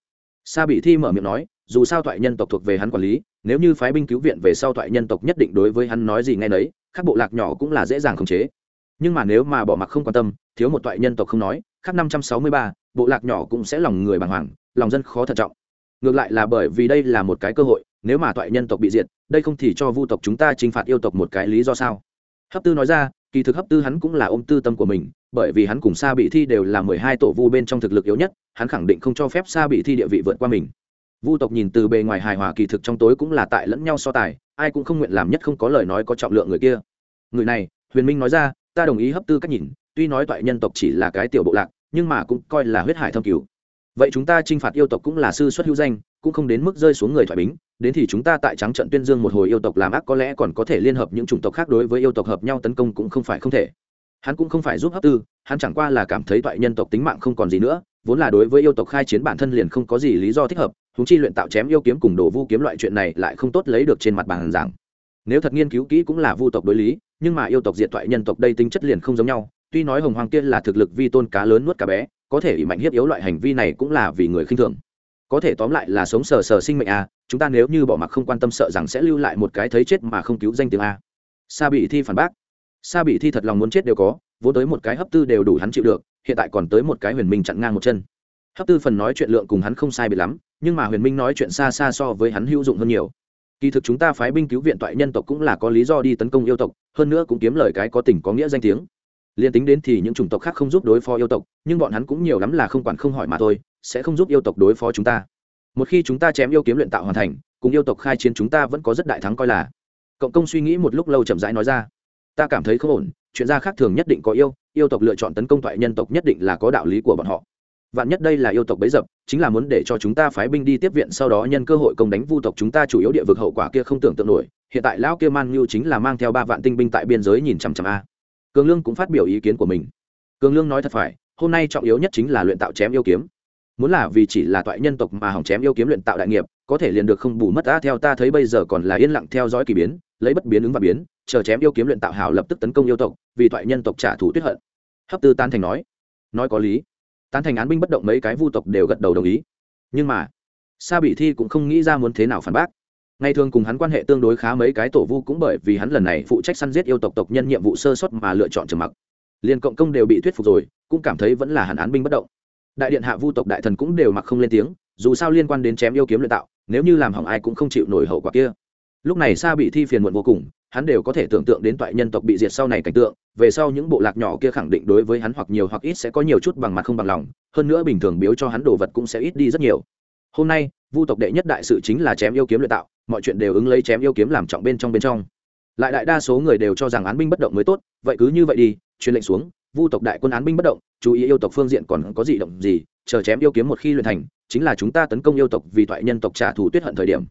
Sa bị thi mở miệng nói, dù sao toại nhân tộc thuộc về hắn quản lý, nếu như phái binh cứu viện về sau toại nhân tộc nhất định đối với hắn nói gì ngay nấy các bộ lạc nhỏ cũng là dễ dàng khống chế. Nhưng mà nếu mà bỏ mặc không quan tâm, thiếu một toại nhân tộc không nói, khác năm trăm sáu mươi ba, bộ lạc nhỏ cũng sẽ lòng người bàng hoàng, lòng dân khó thận trọng. Ngược lại là bởi vì đây là một cái cơ hội, nếu mà toại nhân tộc bị diệt, đây không thì cho vu tộc chúng ta t r i n h phạt yêu tộc một cái lý do sao? Hấp tư nói ra, kỳ thực hấp tư hắn cũng là ôm tư tâm của mình, bởi vì hắn cùng Sa bị thi đều là mười hai tổ vu bên trong thực lực yếu nhất, hắn khẳng định không cho phép Sa bị thi địa vị vượt qua mình. Vu tộc nhìn từ bề ngoài hài hòa kỳ thực trong tối cũng là tại lẫn nhau so tài, ai cũng không nguyện làm nhất không có lời nói có trọng lượng người kia. Người này, huyền minh nói ra, ta đồng ý hấp tư cách nhìn, tuy nói toại nhân tộc chỉ là cái tiểu bộ lạc, nhưng mà cũng coi là huyết hải thâm cứu vậy chúng ta t r i n h phạt yêu tộc cũng là sư xuất hữu danh, cũng không đến mức rơi xuống người thoại bính đến thì chúng ta tại trắng trận tuyên dương một hồi yêu tộc làm ác có lẽ còn có thể liên hợp những chủng tộc khác đối với yêu tộc hợp nhau tấn công cũng không phải không thể hắn cũng không phải giúp hấp tư, hắn chẳng qua là cảm thấy toại nhân tộc tính mạng không còn gì nữa, vốn là đối với yêu tộc khai chiến bản thân liền không có gì lý do thích hợp húng chi luyện tạo chém yêu kiếm cùng đồ vu kiếm loại chuyện này lại không tốt lấy được trên mặt bàn giảng nếu thật nghiên cứu kỹ cũng là vu tộc đối lý, nhưng mà yêu tộc diệt thoại nhân tộc đây tính chất liền không giống nhau, tuy nói hồng hoàng kia là thực lực vi tôn cá lớn nuốt cá bé, có thể ỷ mạnh hiếp yếu loại hành vi này cũng là vì người khinh thường có thể tóm lại là sống sờ sờ sinh mệnh à chúng ta nếu như bỏ mặc không quan tâm sợ rằng sẽ lưu lại một cái thấy chết mà không cứu danh tiếng a. Sa bị thi phản bác. Sa bị thi thật lòng muốn chết đều có, vốn tới một cái hấp tư đều đủ hắn chịu được, hiện tại còn tới một cái huyền minh chặn ngang một chân. Hấp tư phần nói chuyện lượng cùng hắn không sai bị lắm, nhưng mà huyền minh nói chuyện xa xa so với hắn hữu dụng hơn nhiều. Kỳ thực chúng ta phái binh cứu viện toại nhân tộc cũng là có lý do đi tấn công yêu tộc, hơn nữa cũng kiếm lời cái có tình có nghĩa danh tiếng. Liền tính đến thì những chủng tộc khác không giúp đối phó yêu tộc, nhưng bọn hắn cũng nhiều lắm là không quản không hỏi mà thôi, sẽ không giúp yêu tộc đối phó chúng ta một khi chúng ta chém yêu kiếm luyện tạo hoàn thành, cùng yêu tộc khai chiến chúng ta vẫn có rất đại thắng coi là. Cộng công suy nghĩ một lúc lâu chậm rãi nói ra. Ta cảm thấy không ổn, chuyện gia khác thường nhất định có yêu yêu tộc lựa chọn tấn công thoại nhân tộc nhất định là có đạo lý của bọn họ. Vạn nhất đây là yêu tộc bấy dập, chính là muốn để cho chúng ta phái binh đi tiếp viện sau đó nhân cơ hội công đánh vu tộc chúng ta chủ yếu địa vực hậu quả kia không tưởng tượng nổi. Hiện tại lão kia man nhu chính là mang theo ba vạn tinh binh tại biên giới nhìn chằm chằm a. Cường lương cũng phát biểu ý kiến của mình. Cường lương nói thật phải, hôm nay trọng yếu nhất chính là luyện tạo chém yêu kiếm muốn là vì chỉ là toại nhân tộc mà hỏng chém yêu kiếm luyện tạo đại nghiệp, có thể liền được không bù mất ta theo ta thấy bây giờ còn là yên lặng theo dõi kỳ biến, lấy bất biến ứng và biến, chờ chém yêu kiếm luyện tạo hảo lập tức tấn công yêu tộc, vì toại nhân tộc trả thù tuyết hận. Hấp tư tan thành nói. Nói có lý. Tán thành án binh bất động mấy cái vu tộc đều gật đầu đồng ý. Nhưng mà, sa bị thi cũng không nghĩ ra muốn thế nào phản bác. Ngày thường cùng hắn quan hệ tương đối khá mấy cái tổ vu cũng bởi vì hắn lần này phụ trách săn giết yêu tộc tộc nhân nhiệm vụ sơ xuất mà lựa chọn trầm mặc. Liền cộng công đều bị thuyết phục rồi, cũng cảm thấy vẫn là hắn án binh bất động đại điện hạ vu tộc đại thần cũng đều mặc không lên tiếng, dù sao liên quan đến chém yêu kiếm luyện tạo, nếu như làm hỏng ai cũng không chịu nổi hậu quả kia. Lúc này sa bị thi phiền muộn vô cùng, hắn đều có thể tưởng tượng đến toại nhân tộc bị diệt sau này cảnh tượng, về sau những bộ lạc nhỏ kia khẳng định đối với hắn hoặc nhiều hoặc ít sẽ có nhiều chút bằng mặt không bằng lòng, hơn nữa bình thường biếu cho hắn đồ vật cũng sẽ ít đi rất nhiều. Hôm nay, vu tộc đệ nhất đại sự chính là chém yêu kiếm luyện tạo, mọi chuyện đều ứng lấy chém yêu kiếm làm trọng bên trong bên trong. Lại đại đa số người đều cho rằng án binh bất động mới tốt, vậy cứ như vậy đi, truyền lệnh xuống vu tộc đại quân án binh bất động, chú ý yêu tộc phương diện còn có gì động gì, chờ chém yêu kiếm một khi luyện thành, chính là chúng ta tấn công yêu tộc vì thoại nhân tộc trả thù tuyết hận thời điểm.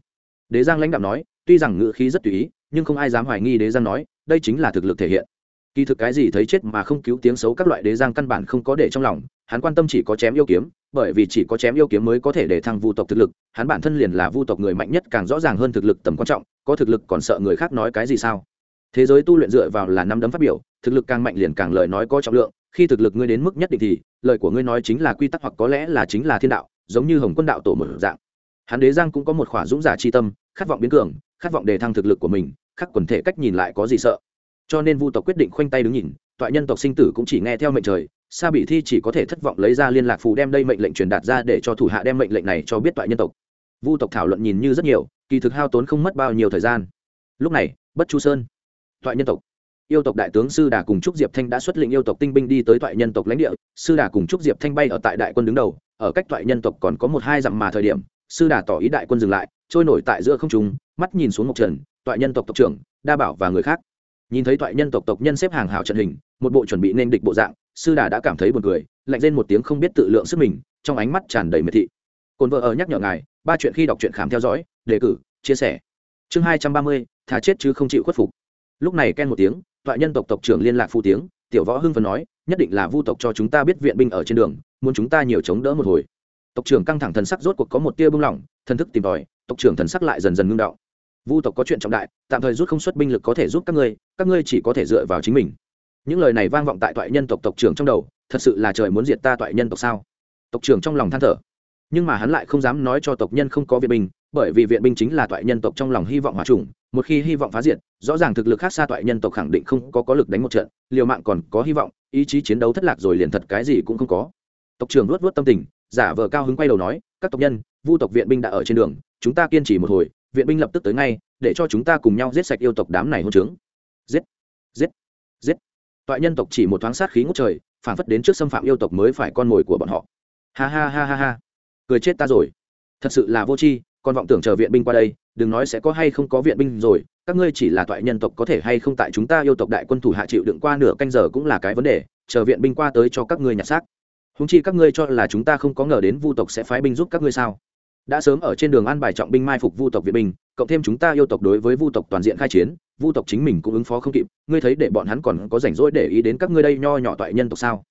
Đế giang lãnh đạo nói, tuy rằng ngữ khí rất tùy ý, nhưng không ai dám hoài nghi đế giang nói, đây chính là thực lực thể hiện. Kỳ thực cái gì thấy chết mà không cứu tiếng xấu các loại đế giang căn bản không có để trong lòng, hắn quan tâm chỉ có chém yêu kiếm, bởi vì chỉ có chém yêu kiếm mới có thể để thăng vu tộc thực lực, hắn bản thân liền là vu tộc người mạnh nhất càng rõ ràng hơn thực lực tầm quan trọng, có thực lực còn sợ người khác nói cái gì sao? Thế giới tu luyện dựa vào là năm đấm phát biểu thực lực càng mạnh liền càng lời nói có trọng lượng, khi thực lực ngươi đến mức nhất định thì, lời của ngươi nói chính là quy tắc hoặc có lẽ là chính là thiên đạo, giống như hồng quân đạo tổ một dạng. Hắn đế giang cũng có một khỏa dũng giả chi tâm, khát vọng biến cường, khát vọng đề thăng thực lực của mình, khắc quần thể cách nhìn lại có gì sợ. Cho nên vu tộc quyết định khoanh tay đứng nhìn, toại nhân tộc sinh tử cũng chỉ nghe theo mệnh trời, sa bị thi chỉ có thể thất vọng lấy ra liên lạc phù đem đây mệnh lệnh truyền đạt ra để cho thủ hạ đem mệnh lệnh này cho biết toại nhân tộc. Vu tộc thảo luận nhìn như rất nhiều, kỳ thực hao tốn không mất bao nhiêu thời gian. Lúc này, bất chu sơn, toại nhân tộc yêu tộc đại tướng sư đà cùng trúc diệp thanh đã xuất lĩnh yêu tộc tinh binh đi tới toại nhân tộc lãnh địa. Sư đà cùng trúc diệp thanh bay ở tại đại quân đứng đầu, ở cách toại nhân tộc còn có một hai dặm mà thời điểm, sư đà tỏ ý đại quân dừng lại, trôi nổi tại giữa không trung, mắt nhìn xuống ngọc trần toại nhân tộc tộc trưởng, đa bảo và người khác. Nhìn thấy toại nhân tộc tộc nhân xếp hàng hào trận hình, một bộ chuẩn bị nên địch bộ dạng, sư đà đã cảm thấy buồn cười, lạnh lên một tiếng không biết tự lượng sức mình, trong ánh mắt tràn đầy miệt thị. Cồn vợ ở nhắc nhở ngài, ba chuyện khi đọc truyện khám theo dõi, đề cử, chia sẻ. Chương hai trăm ba mươi, thà chết chứ không chịu khuất phục. Lúc này ken một tiếng toại nhân tộc tộc trưởng liên lạc phụ tiếng, tiểu võ hưng phần nói, nhất định là vu tộc cho chúng ta biết viện binh ở trên đường, muốn chúng ta nhiều chống đỡ một hồi. Tộc trưởng căng thẳng thần sắc rốt cuộc có một tia bưng lỏng thần thức tìm tòi, tộc trưởng thần sắc lại dần dần ngưng đạo vu tộc có chuyện trọng đại, tạm thời rút không xuất binh lực có thể giúp các ngươi các ngươi chỉ có thể dựa vào chính mình. Những lời này vang vọng tại toại nhân tộc tộc trưởng trong đầu, thật sự là trời muốn diệt ta toại nhân tộc sao? Tộc trưởng trong lòng than thở. Nhưng mà hắn lại không dám nói cho tộc nhân không có viện binh bởi vì viện binh chính là toại nhân tộc trong lòng hy vọng hòa trùng, một khi hy vọng phá diệt, rõ ràng thực lực khác xa toại nhân tộc khẳng định không có có lực đánh một trận, liều mạng còn có hy vọng, ý chí chiến đấu thất lạc rồi liền thật cái gì cũng không có. Tộc trưởng luốt luốt tâm tình, giả vờ cao hứng quay đầu nói, các tộc nhân, vu tộc viện binh đã ở trên đường, chúng ta kiên trì một hồi, viện binh lập tức tới ngay, để cho chúng ta cùng nhau giết sạch yêu tộc đám này hôn trướng. Giết giết giết. Toại nhân tộc chỉ một thoáng sát khí ngút trời phản phất đến trước xâm phạm yêu tộc mới phải con mồi của bọn họ. Ha ha ha ha ha. Cười chết ta rồi. Thật sự là vô tri còn vọng tưởng chờ viện binh qua đây, đừng nói sẽ có hay không có viện binh rồi, các ngươi chỉ là toại nhân tộc có thể hay không tại chúng ta yêu tộc đại quân thủ hạ chịu đựng qua nửa canh giờ cũng là cái vấn đề, chờ viện binh qua tới cho các ngươi nhặt xác. Húng chi các ngươi cho là chúng ta không có ngờ đến vu tộc sẽ phái binh giúp các ngươi sao? Đã sớm ở trên đường an bài trọng binh mai phục vu tộc viện binh, cộng thêm chúng ta yêu tộc đối với vu tộc toàn diện khai chiến, vu tộc chính mình cũng ứng phó không kịp, ngươi thấy để bọn hắn còn có rảnh rỗi để ý đến các ngươi đây nho nhỏ toại nhân tộc sao?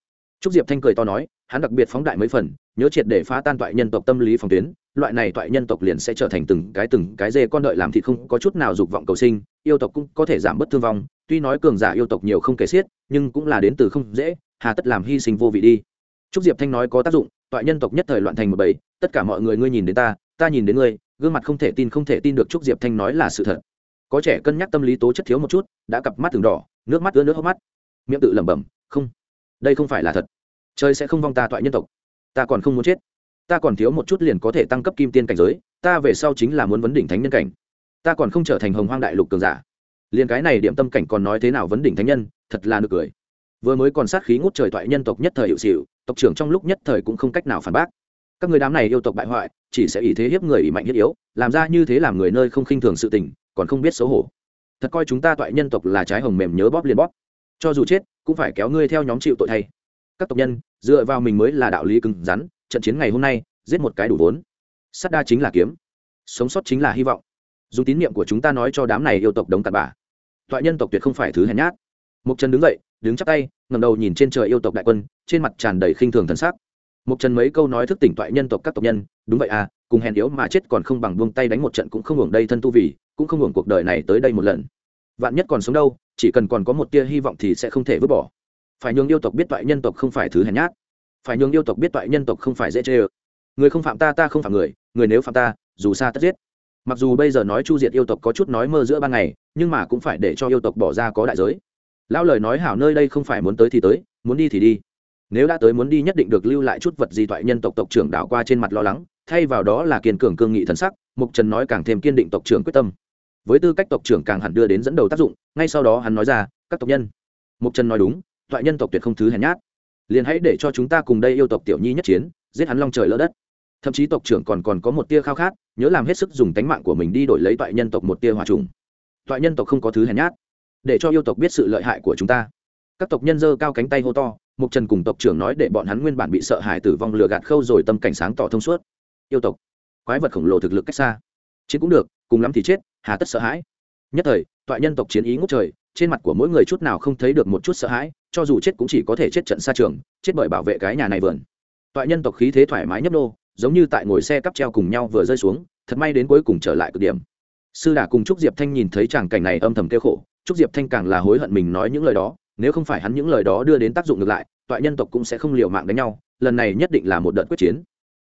Trúc diệp thanh cười to nói, hắn đặc biệt phóng đại mấy phần, nhớ triệt để phá tan toại nhân tộc tâm lý phòng tuyến, loại này toại nhân tộc liền sẽ trở thành từng cái từng cái dê con đợi làm thịt không có chút nào dục vọng cầu sinh, yêu tộc cũng có thể giảm bớt thương vong, tuy nói cường giả yêu tộc nhiều không kể xiết, nhưng cũng là đến từ không dễ, hà tất làm hy sinh vô vị đi. Trúc diệp thanh nói có tác dụng, toại nhân tộc nhất thời loạn thành một bầy, tất cả mọi người ngươi nhìn đến ta ta nhìn đến ngươi, gương mặt không thể tin không thể tin được trúc diệp thanh nói là sự thật. Có trẻ cân nhắc tâm lý tố chất thiếu một chút, đã cặp mắt từng đỏ, nước mắt ướt nước hốc mắt. Miệng tự lẩm bẩm, không, đây không phải là thật trời sẽ không vong ta toại nhân tộc. Ta còn không muốn chết. Ta còn thiếu một chút liền có thể tăng cấp kim tiên cảnh giới, ta về sau chính là muốn vấn đỉnh thánh nhân cảnh. Ta còn không trở thành hồng hoang đại lục cường giả. Liền cái này điểm tâm cảnh còn nói thế nào vấn đỉnh thánh nhân, thật là nực cười. Vừa mới còn sát khí ngút trời toại nhân tộc nhất thời hiệu xịu tộc trưởng trong lúc nhất thời cũng không cách nào phản bác. Các người đám này yêu tộc bại hoại, chỉ sẽ ý thế hiếp người ý mạnh hiếp yếu, làm ra như thế làm người nơi không khinh thường sự tình, còn không biết xấu hổ. Thật coi chúng ta toại nhân tộc là trái hồng mềm nhớ bóp liền bóp. Cho dù chết, cũng phải kéo ngươi theo nhóm chịu tội thay các tộc nhân, dựa vào mình mới là đạo lý cứng rắn, trận chiến ngày hôm nay, giết một cái đủ vốn. Sát đa chính là kiếm, sống sót chính là hy vọng. Dùng tín nhiệm của chúng ta nói cho đám này yêu tộc đống tạt bà thoại nhân tộc tuyệt không phải thứ hèn nhát. Mục trần đứng dậy, đứng chắp tay ngầm đầu nhìn trên trời yêu tộc đại quân, trên mặt tràn đầy khinh thường thần sắc. Mục trần mấy câu nói thức tỉnh thoại nhân tộc các tộc nhân, đúng vậy à cùng hèn yếu mà chết còn không bằng buông tay đánh một trận cũng không hưởng đây thân tu vì, cũng không hưởng cuộc đời này tới đây một lần. Vạn nhất còn sống đâu, chỉ cần còn có một tia hy vọng thì sẽ không thể vứt bỏ phải nhường yêu tộc biết toại nhân tộc không phải thứ hèn nhát. Phải nhường yêu tộc biết toại nhân tộc không phải dễ chê ơ. Người không phạm ta ta không phạm người người nếu phạm ta, dù xa tất giết. Mặc dù bây giờ nói chu diệt yêu tộc có chút nói mơ giữa ban ngày, nhưng mà cũng phải để cho yêu tộc bỏ ra có đại giới. Lão lời nói hảo nơi đây không phải muốn tới thì tới, muốn đi thì đi. Nếu đã tới muốn đi nhất định được lưu lại chút vật gì toại nhân tộc tộc trưởng đảo qua trên mặt lo lắng, thay vào đó là kiên cường cương nghị thần sắc, mục trần nói càng thêm kiên định tộc trưởng quyết tâm. Với tư cách tộc trưởng càng hẳn đưa đến dẫn đầu tác dụng, ngay sau đó hắn nói ra, các tộc nhân. Mục trần nói đúng toại nhân tộc tuyệt không thứ hèn nhát. Liền hãy để cho chúng ta cùng đây yêu tộc tiểu nhi nhất chiến, giết hắn long trời lỡ đất. Thậm chí tộc trưởng còn còn có một tia khao khát, nhớ làm hết sức dùng tánh mạng của mình đi đổi lấy toại nhân tộc một tia hòa trùng. Toại nhân tộc không có thứ hèn nhát. Để cho yêu tộc biết sự lợi hại của chúng ta. Các tộc nhân dơ cao cánh tay hô to, mục trần cùng tộc trưởng nói để bọn hắn nguyên bản bị sợ hãi tử vong lừa gạt khâu rồi tâm cảnh sáng tỏ thông suốt. Yêu tộc, quái vật khổng lồ thực lực cách xa. Chiến cũng được, cùng lắm thì chết, hà tất sợ hãi. Nhất thời, toại nhân tộc chiến ý ngút trời, trên mặt của mỗi người chút nào không thấy được một chút sợ hãi cho dù chết cũng chỉ có thể chết trận xa trường, chết bởi bảo vệ cái nhà này vườn. Toại nhân tộc khí thế thoải mái nhấp nô, giống như tại ngồi xe cắp treo cùng nhau vừa rơi xuống, thật may đến cuối cùng trở lại cực điểm. Sư đà cùng trúc diệp thanh nhìn thấy tràng cảnh này âm thầm kêu khổ, trúc diệp thanh càng là hối hận mình nói những lời đó, nếu không phải hắn những lời đó đưa đến tác dụng ngược lại, toại nhân tộc cũng sẽ không liều mạng đánh nhau, lần này nhất định là một đợt quyết chiến.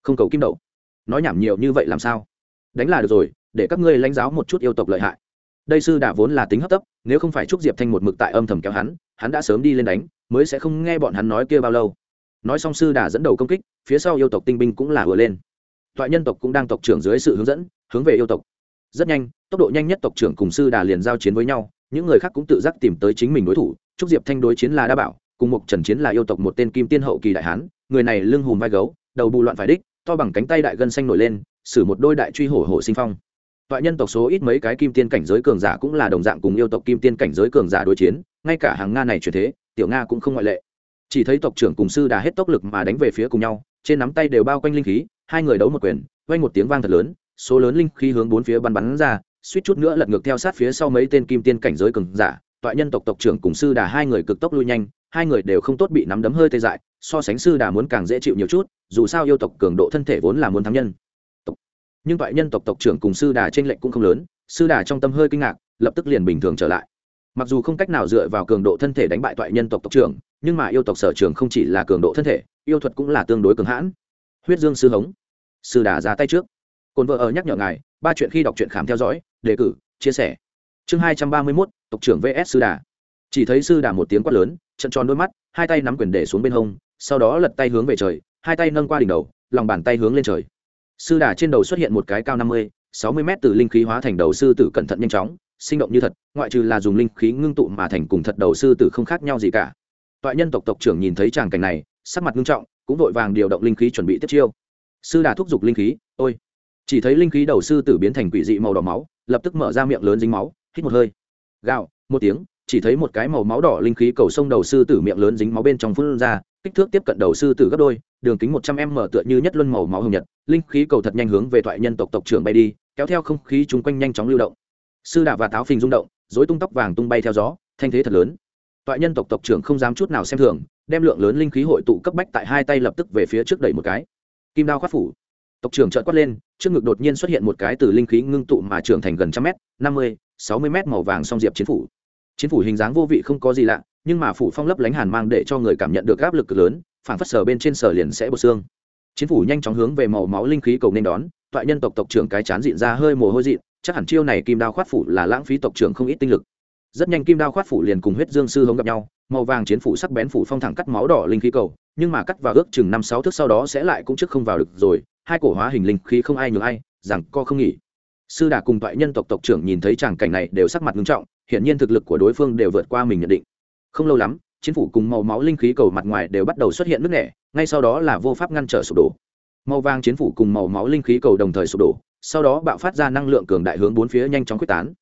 Không cầu kim đậu. Nói nhảm nhiều như vậy làm sao? Đánh là được rồi, để các ngươi lãnh giáo một chút yêu tộc lợi hại đây sư đà vốn là tính hấp tấp, nếu không phải trúc diệp thanh một mực tại âm thầm kéo hắn hắn đã sớm đi lên đánh, mới sẽ không nghe bọn hắn nói kia bao lâu. Nói xong sư đà dẫn đầu công kích, phía sau yêu tộc tinh binh cũng là vừa lên. Toại nhân tộc cũng đang tộc trưởng dưới sự hướng dẫn, hướng về yêu tộc. Rất nhanh, tốc độ nhanh nhất tộc trưởng cùng sư đà liền giao chiến với nhau, những người khác cũng tự giác tìm tới chính mình đối thủ, trúc diệp thanh đối chiến là đa bảo, cùng một trần chiến là yêu tộc một tên kim tiên hậu kỳ đại hán, người này lưng hùm vai gấu, đầu bù loạn phải đích, to bằng cánh tay đại gân xanh nổi lên xử một đôi đại truy hổ hổ sinh phong toại nhân tộc số ít mấy cái kim tiên cảnh giới cường giả cũng là đồng dạng cùng yêu tộc kim tiên cảnh giới cường giả đối chiến, ngay cả hàng nga này chuyển thế, tiểu nga cũng không ngoại lệ. Chỉ thấy tộc trưởng cùng sư đà hết tốc lực mà đánh về phía cùng nhau, trên nắm tay đều bao quanh linh khí, hai người đấu một quyền, vang một tiếng vang thật lớn, số lớn linh khí hướng bốn phía bắn bắn ra, suýt chút nữa lật ngược theo sát phía sau mấy tên kim tiên cảnh giới cường giả. Toại nhân tộc tộc trưởng cùng sư đà hai người cực tốc lui nhanh, hai người đều không tốt bị nắm đấm hơi tê dại, so sánh sư đà muốn càng dễ chịu nhiều chút, dù sao yêu tộc cường độ thân thể vốn là muốn thắng nhân nhưng toại nhân tộc tộc trưởng cùng sư đà trên lệnh cũng không lớn, sư đà trong tâm hơi kinh ngạc, lập tức liền bình thường trở lại. Mặc dù không cách nào dựa vào cường độ thân thể đánh bại toại nhân tộc tộc trưởng, nhưng mà yêu tộc sở trường không chỉ là cường độ thân thể, yêu thuật cũng là tương đối cường hãn. Huyết dương sư hống, sư đà ra tay trước. Cồn vợ ở nhắc nhở ngài, ba chuyện khi đọc truyện khám theo dõi, đề cử, chia sẻ. Chương hai trăm ba mươi mốt, tộc trưởng vs sư đà. Chỉ thấy sư đà một tiếng quát lớn, trận tròn đôi mắt, hai tay nắm quyền để xuống bên hông, sau đó lật tay hướng về trời, hai tay nâng qua đỉnh đầu, lòng bàn tay hướng lên trời sư đà trên đầu xuất hiện một cái cao năm mươi, sáu mươi m từ linh khí hóa thành đầu sư tử cẩn thận nhanh chóng, sinh động như thật, ngoại trừ là dùng linh khí ngưng tụ mà thành cùng thật đầu sư tử không khác nhau gì cả. Toại nhân tộc tộc trưởng nhìn thấy tràng cảnh này, sắc mặt nghiêm trọng, cũng vội vàng điều động linh khí chuẩn bị tiếp chiêu. Sư đà thúc giục linh khí, ôi! Chỉ thấy linh khí đầu sư tử biến thành quỷ dị màu đỏ máu, lập tức mở ra miệng lớn dính máu, hít một hơi. Gạo một tiếng, chỉ thấy một cái màu máu đỏ linh khí cầu sông đầu sư tử miệng lớn dính máu bên trong phun ra kích thước tiếp cận đầu sư tử gấp đôi, đường kính một trăm m tựa như nhất luân màu máu hồng nhật, linh khí cầu thật nhanh hướng về thoại nhân tộc tộc trưởng bay đi, kéo theo không khí chung quanh nhanh chóng lưu động. Sư đà và táo phình rung động dối tung tóc vàng tung bay theo gió, thanh thế thật lớn. Toại nhân tộc tộc trưởng không dám chút nào xem thường, đem lượng lớn linh khí hội tụ cấp bách tại hai tay lập tức về phía trước đẩy một cái. Kim đao khoát phủ. Tộc trưởng trợn quát lên, trước ngực đột nhiên xuất hiện một cái từ linh khí ngưng tụ mà trưởng thành gần trăm mét, năm mươi, sáu mươi mét màu vàng song diệp chiến phủ. Chiến phủ hình dáng vô vị không có gì lạ nhưng mà phủ phong lấp lánh hàn mang để cho người cảm nhận được áp lực cực lớn phản phất sở bên trên sở liền sẽ bột xương. Chiến phủ nhanh chóng hướng về màu máu linh khí cầu nên đón, toại nhân tộc tộc trưởng cái chán dịn ra hơi mồ hôi dịn, chắc hẳn chiêu này kim đao khoát phủ là lãng phí tộc trưởng không ít tinh lực. Rất nhanh kim đao khoát phủ liền cùng huyết dương sư hống gặp nhau, màu vàng chiến phủ sắc bén phủ phong thẳng cắt máu đỏ linh khí cầu, nhưng mà cắt vào ước chừng năm sáu thước sau đó sẽ lại cũng trước không vào được rồi, hai cổ hóa hình linh khí không ai nhường ai, rằng co không nghỉ. Sư đà cùng toại nhân tộc tộc trưởng nhìn thấy tràng cảnh này đều sắc mặt nghiêm trọng, hiển nhiên thực lực của đối phương đều vượt qua mình nhận định không lâu lắm, chiến phủ cùng màu máu linh khí cầu mặt ngoài đều bắt đầu xuất hiện nước nẻ, ngay sau đó là vô pháp ngăn trở sụp đổ. Màu vàng chiến phủ cùng màu máu linh khí cầu đồng thời sụp đổ, sau đó bạo phát ra năng lượng cường đại hướng bốn phía nhanh chóng quyết tán.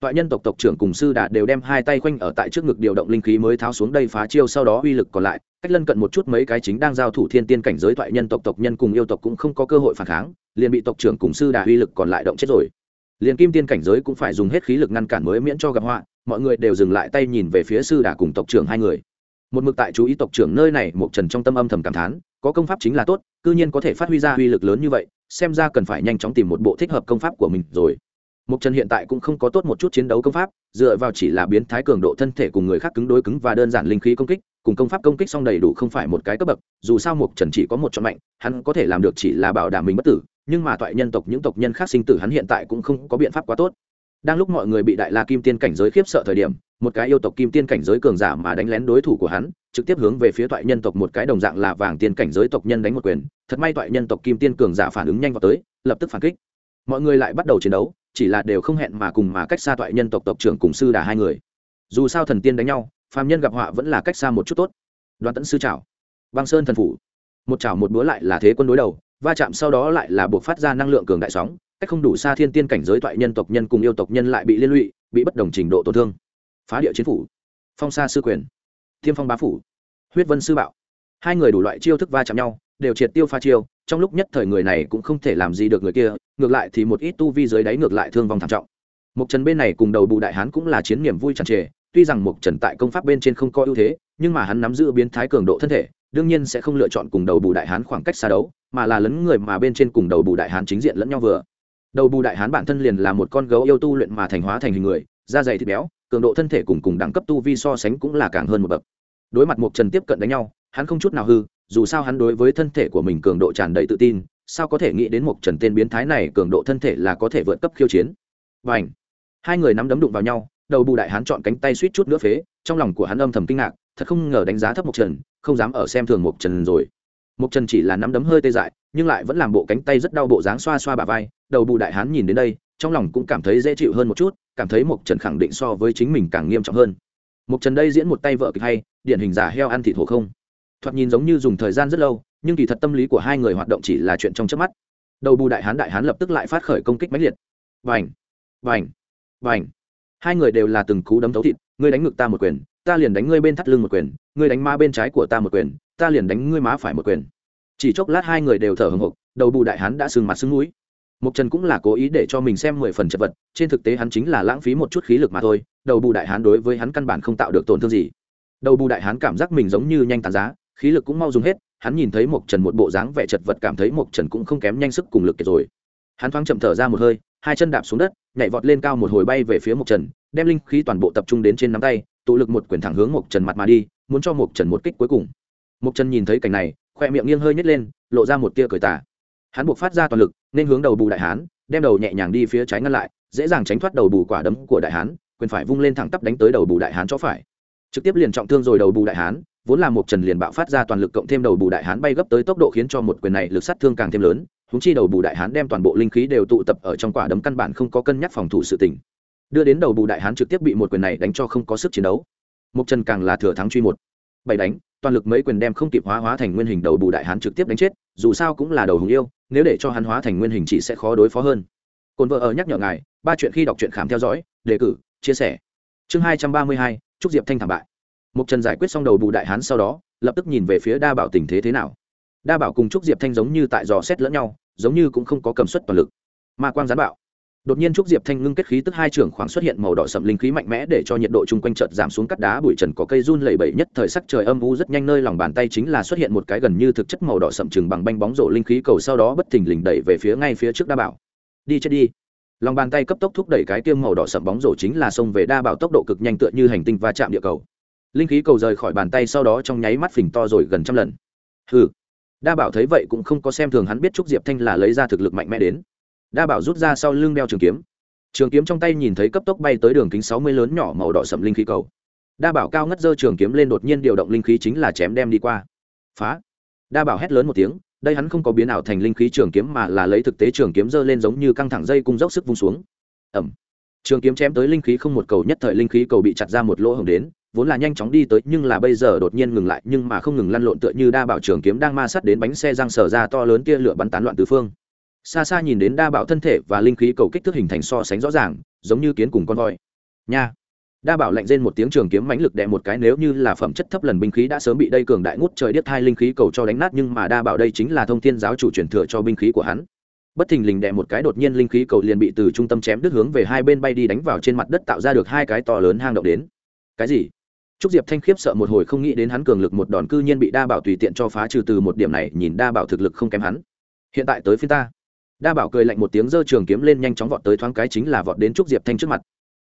Toại nhân tộc tộc trưởng cùng sư đà đều đem hai tay khoanh ở tại trước ngực điều động linh khí mới tháo xuống đây phá chiêu, sau đó uy lực còn lại, cách lân cận một chút mấy cái chính đang giao thủ thiên tiên cảnh giới toại nhân tộc tộc nhân cùng yêu tộc cũng không có cơ hội phản kháng, liền bị tộc trưởng cùng sư đà uy lực còn lại động chết rồi. Liền kim tiên cảnh giới cũng phải dùng hết khí lực ngăn cản mới miễn cho gặp họa mọi người đều dừng lại tay nhìn về phía sư đà cùng tộc trưởng hai người một mực tại chú ý tộc trưởng nơi này một trần trong tâm âm thầm cảm thán có công pháp chính là tốt cư nhiên có thể phát huy ra uy lực lớn như vậy xem ra cần phải nhanh chóng tìm một bộ thích hợp công pháp của mình rồi Mục Trần hiện tại cũng không có tốt một chút chiến đấu công pháp, dựa vào chỉ là biến thái cường độ thân thể cùng người khác cứng đối cứng và đơn giản linh khí công kích, cùng công pháp công kích song đầy đủ không phải một cái cấp bậc, dù sao Mục Trần chỉ có một chọn mạnh, hắn có thể làm được chỉ là bảo đảm mình bất tử, nhưng mà toại nhân tộc những tộc nhân khác sinh tử hắn hiện tại cũng không có biện pháp quá tốt. Đang lúc mọi người bị Đại La Kim Tiên cảnh giới khiếp sợ thời điểm, một cái yêu tộc Kim Tiên cảnh giới cường giả mà đánh lén đối thủ của hắn, trực tiếp hướng về phía toại nhân tộc một cái đồng dạng là vàng tiên cảnh giới tộc nhân đánh một quyền, thật may toại nhân tộc Kim Tiên cường giả phản ứng nhanh vào tới, lập tức phản kích. Mọi người lại bắt đầu chiến đấu, chỉ là đều không hẹn mà cùng mà cách xa toại nhân tộc tộc trưởng cùng sư đà hai người. Dù sao thần tiên đánh nhau phàm nhân gặp họa vẫn là cách xa một chút tốt. Đoàn tẫn sư trảo băng sơn thần phủ. Một chảo một búa lại là thế quân đối đầu va chạm sau đó lại là buộc phát ra năng lượng cường đại sóng cách không đủ xa thiên tiên cảnh giới toại nhân tộc nhân cùng yêu tộc nhân lại bị liên lụy, bị bất đồng trình độ tổn thương. Phá địa chiến phủ, phong sa sư quyền, thiêm phong bá phủ, huyết vân sư bạo. Hai người đủ loại chiêu thức va chạm nhau, đều triệt tiêu pha chiêu, trong lúc nhất thời người này cũng không thể làm gì được người kia, ngược lại thì một ít tu vi dưới đáy ngược lại thương vong thảm trọng. Mục trần bên này cùng đầu bù đại hán cũng là chiến niềm vui tràn trề, tuy rằng mục trần tại công pháp bên trên không có ưu thế, nhưng mà hắn nắm giữ biến thái cường độ thân thể, đương nhiên sẽ không lựa chọn cùng đầu bù đại hán khoảng cách xa đấu, mà là lấn người mà bên trên cùng đầu bù đại hán chính diện lẫn nhau vừa đầu bù đại hán bản thân liền là một con gấu yêu tu luyện mà thành hóa thành hình người, da dày thịt béo, cường độ thân thể cùng cùng đẳng cấp tu vi so sánh cũng là càng hơn một bậc. Đối mặt mục trần tiếp cận đánh nhau, hắn không chút nào hư, dù sao hắn đối với thân thể của mình cường độ tràn đầy tự tin, sao có thể nghĩ đến Mục trần tên biến thái này cường độ thân thể là có thể vượt cấp khiêu chiến. Và ảnh hai người nắm đấm đụng vào nhau, đầu bù đại hán chọn cánh tay suýt chút nữa phế, trong lòng của hắn âm thầm kinh ngạc, thật không ngờ đánh giá thấp Mục trần, không dám ở xem thường Mục trần rồi. Mục trần chỉ là nắm đấm hơi tê dại nhưng lại vẫn làm bộ cánh tay rất đau bộ dáng xoa xoa bà vai, đầu bù đại hán nhìn đến đây, trong lòng cũng cảm thấy dễ chịu hơn một chút, cảm thấy mộc trần khẳng định so với chính mình càng nghiêm trọng hơn. Mộc trần đây diễn một tay vợ kịch hay, điển hình giả heo ăn thịt hổ không? Thoạt nhìn giống như dùng thời gian rất lâu, nhưng kỳ thật tâm lý của hai người hoạt động chỉ là chuyện trong chớp mắt. Đầu bù đại hán đại hán lập tức lại phát khởi công kích mãnh liệt. Vành vành vành. Hai người đều là từng cú đấm thấu thịt, ngươi đánh ngực ta một quyền, ta liền đánh ngươi bên thắt lưng một quyền, ngươi đánh má bên trái của ta một quyền, ta liền đánh ngươi má phải một quyền chỉ chốc lát hai người đều thở hồng hộc đầu bù đại hán đã sừng mặt sưng núi. Mục trần cũng là cố ý để cho mình xem mười phần chật vật, trên thực tế hắn chính là lãng phí một chút khí lực mà thôi, đầu bù đại hán đối với hắn căn bản không tạo được tổn thương gì. Đầu bù đại hán cảm giác mình giống như nhanh tàn giá, khí lực cũng mau dùng hết, hắn nhìn thấy mộc trần một bộ dáng vẻ chật vật cảm thấy mộc trần cũng không kém nhanh sức cùng lực kiệt rồi. Hắn thoáng chậm thở ra một hơi, hai chân đạp xuống đất, nhảy vọt lên cao một hồi bay về phía mộc trần, đem linh khí toàn bộ tập trung đến trên nắm tay, tụ lực một quyển thẳng hướng mộc trần mặt mà đi, muốn cho mộc trần một kích cuối cùng mộc trần nhìn thấy cảnh này, khoe miệng nghiêng hơi nhét lên, lộ ra một tia cười tà. Hắn buộc phát ra toàn lực, nên hướng đầu bù đại hán, đem đầu nhẹ nhàng đi phía trái ngăn lại, dễ dàng tránh thoát đầu bù quả đấm của đại hán, quyền phải vung lên thẳng tắp đánh tới đầu bù đại hán cho phải. Trực tiếp liền trọng thương rồi đầu bù đại hán, vốn là một trần liền bạo phát ra toàn lực cộng thêm đầu bù đại hán bay gấp tới tốc độ khiến cho một quyền này lực sát thương càng thêm lớn húng chi đầu bù đại hán đem toàn bộ linh khí đều tụ tập ở trong quả đấm căn bản không có cân nhắc phòng thủ sự tình. Đưa đến đầu bù đại hán trực tiếp bị một quyền này đánh cho không có sức chiến đấu. Mộc trần càng là thừa thắng truy một. Bảy đánh toàn lực mấy quyền đem không kịp hóa hóa thành nguyên hình đầu bù đại hán trực tiếp đánh chết, dù sao cũng là đầu hùng yêu, nếu để cho hắn hóa thành nguyên hình chỉ sẽ khó đối phó hơn. Cồn vợ ở nhắc nhở ngài, ba chuyện khi đọc truyện khám theo dõi, đề cử, chia sẻ. Chương hai trăm ba mươi hai, chúc diệp thanh thảm bại. Mục trần giải quyết xong đầu bù đại hán sau đó, lập tức nhìn về phía đa bảo tình thế thế nào. Đa bảo cùng chúc diệp thanh giống như tại dò xét lẫn nhau, giống như cũng không có cầm suất toàn lực. Ma quang gián bảo đột nhiên trúc diệp thanh ngưng kết khí tức hai trưởng khoảng xuất hiện màu đỏ sậm linh khí mạnh mẽ để cho nhiệt độ chung quanh chợt giảm xuống cắt đá bụi trần có cây run lẩy bẩy nhất thời sắc trời âm u rất nhanh nơi lòng bàn tay chính là xuất hiện một cái gần như thực chất màu đỏ sậm chừng bằng banh bóng rổ linh khí cầu sau đó bất thình lình đẩy về phía ngay phía trước đa bảo. Đi chết đi. Lòng bàn tay cấp tốc thúc đẩy cái tiêm màu đỏ sậm bóng rổ chính là xông về đa bảo tốc độ cực nhanh tựa như hành tinh va chạm địa cầu. Linh khí cầu rời khỏi bàn tay sau đó trong nháy mắt phình to rồi gần trăm lần. Hừ. Đa bảo thấy vậy cũng không có xem thường hắn biết trúc diệp thanh là lấy ra thực lực mạnh mẽ đến đa bảo rút ra sau lưng đeo trường kiếm. Trường kiếm trong tay nhìn thấy cấp tốc bay tới đường kính sáu mươi lớn nhỏ màu đỏ sậm linh khí cầu. Đa bảo cao ngất dơ trường kiếm lên đột nhiên điều động linh khí chính là chém đem đi qua. Phá. Đa bảo hét lớn một tiếng, đây hắn không có biến ảo thành linh khí trường kiếm mà là lấy thực tế trường kiếm dơ lên giống như căng thẳng dây cung dốc sức vung xuống. Ẩm trường kiếm chém tới linh khí không một cầu nhất thời linh khí cầu bị chặt ra một lỗ hồng đến, vốn là nhanh chóng đi tới nhưng là bây giờ đột nhiên ngừng lại nhưng mà không ngừng lăn lộn tựa như đa bảo trường kiếm đang ma sát đến bánh xe răng sở ra to lớn tia lửa bắn tán loạn tứ phương xa xa nhìn đến đa bảo thân thể và linh khí cầu kích thước hình thành so sánh rõ ràng giống như kiến cùng con voi. Nha. Đa bảo lạnh rên một tiếng trường kiếm mãnh lực đè một cái nếu như là phẩm chất thấp lần binh khí đã sớm bị đây cường đại ngút trời điếc thai linh khí cầu cho đánh nát nhưng mà đa bảo đây chính là thông thiên giáo chủ truyền thừa cho binh khí của hắn. Bất thình lình đè một cái đột nhiên linh khí cầu liền bị từ trung tâm chém đứt hướng về hai bên bay đi đánh vào trên mặt đất tạo ra được hai cái to lớn hang động đến. Cái gì? Trúc Diệp Thanh khiếp sợ một hồi không nghĩ đến hắn cường lực một đòn cư nhiên bị Đa Bảo tùy tiện cho phá trừ từ một điểm này, nhìn Đa Bảo thực lực không kém hắn. Hiện tại tới phía ta. Đa Bảo cười lạnh một tiếng giơ trường kiếm lên nhanh chóng vọt tới thoáng cái chính là vọt đến Trúc Diệp Thanh trước mặt.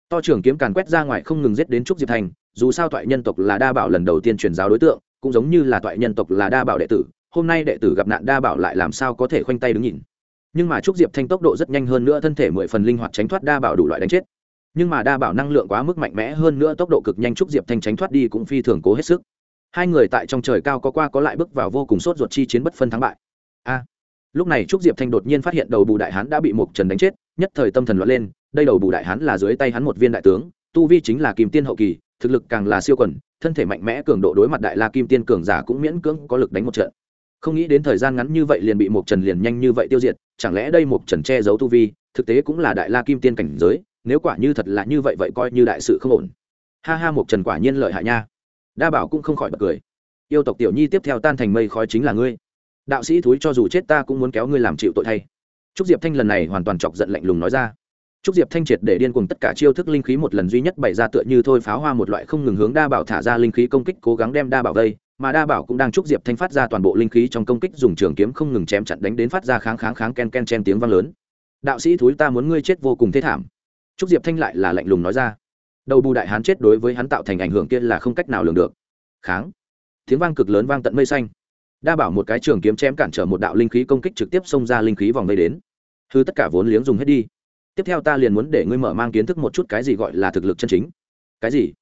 To trường kiếm càn quét ra ngoài không ngừng giết đến Trúc Diệp Thanh, dù sao toại nhân tộc là Đa Bảo lần đầu tiên truyền giáo đối tượng, cũng giống như là toại nhân tộc là Đa Bảo đệ tử, hôm nay đệ tử gặp nạn Đa Bảo lại làm sao có thể khoanh tay đứng nhìn. Nhưng mà Trúc Diệp Thanh tốc độ rất nhanh hơn nữa thân thể mười phần linh hoạt tránh thoát Đa Bảo đủ loại đánh chết nhưng mà đa bảo năng lượng quá mức mạnh mẽ hơn nữa tốc độ cực nhanh trúc diệp thanh tránh thoát đi cũng phi thường cố hết sức hai người tại trong trời cao có qua có lại bước vào vô cùng sốt ruột chi chiến bất phân thắng bại a lúc này trúc diệp thanh đột nhiên phát hiện đầu bù đại hán đã bị Mục trần đánh chết, nhất thời tâm thần loạn lên, đây đầu bù đại hán là dưới tay hắn một viên đại tướng, tu vi chính là kim tiên hậu kỳ, thực lực càng là siêu quần, thân thể mạnh mẽ cường độ đối mặt đại la kim tiên cường giả cũng miễn cưỡng có lực đánh một trận. Không nghĩ đến thời gian ngắn như vậy liền bị Mục trần liền nhanh như vậy tiêu diệt, chẳng lẽ đây Mục trần che giấu tu vi, thực tế cũng là đại la kim tiên cảnh giới, nếu quả như thật là như vậy vậy coi như đại sự không ổn. Ha ha Mục trần quả nhiên lợi hại nha. Đa bảo cũng không khỏi bật cười. Yêu tộc tiểu nhi tiếp theo tan thành mây khói chính là ngươi đạo sĩ thúi cho dù chết ta cũng muốn kéo ngươi làm chịu tội thay. Trúc diệp thanh lần này hoàn toàn chọc giận lạnh lùng nói ra. Trúc diệp thanh triệt để điên cùng tất cả chiêu thức linh khí một lần duy nhất bày ra tựa như thôi pháo hoa một loại không ngừng hướng đa bảo thả ra linh khí công kích, cố gắng đem đa bảo vây, mà đa bảo cũng đang trúc diệp thanh phát ra toàn bộ linh khí trong công kích dùng trường kiếm không ngừng chém chặn đánh đến phát ra kháng kháng kháng ken ken chen tiếng vang lớn. Đạo sĩ thúi ta muốn ngươi chết vô cùng thế thảm. Trúc diệp thanh lại là lạnh lùng nói ra. Đầu bù đại hán chết đối với hắn tạo thành ảnh hưởng kia là không cách nào lường được. Kháng. Tiếng vang cực lớn vang tận mây xanh đa bảo một cái trường kiếm chém cản trở một đạo linh khí công kích trực tiếp xông ra linh khí vòng vây đến. Hư tất cả vốn liếng dùng hết đi. Tiếp theo ta liền muốn để ngươi mở mang kiến thức một chút cái gì gọi là thực lực chân chính. Cái gì?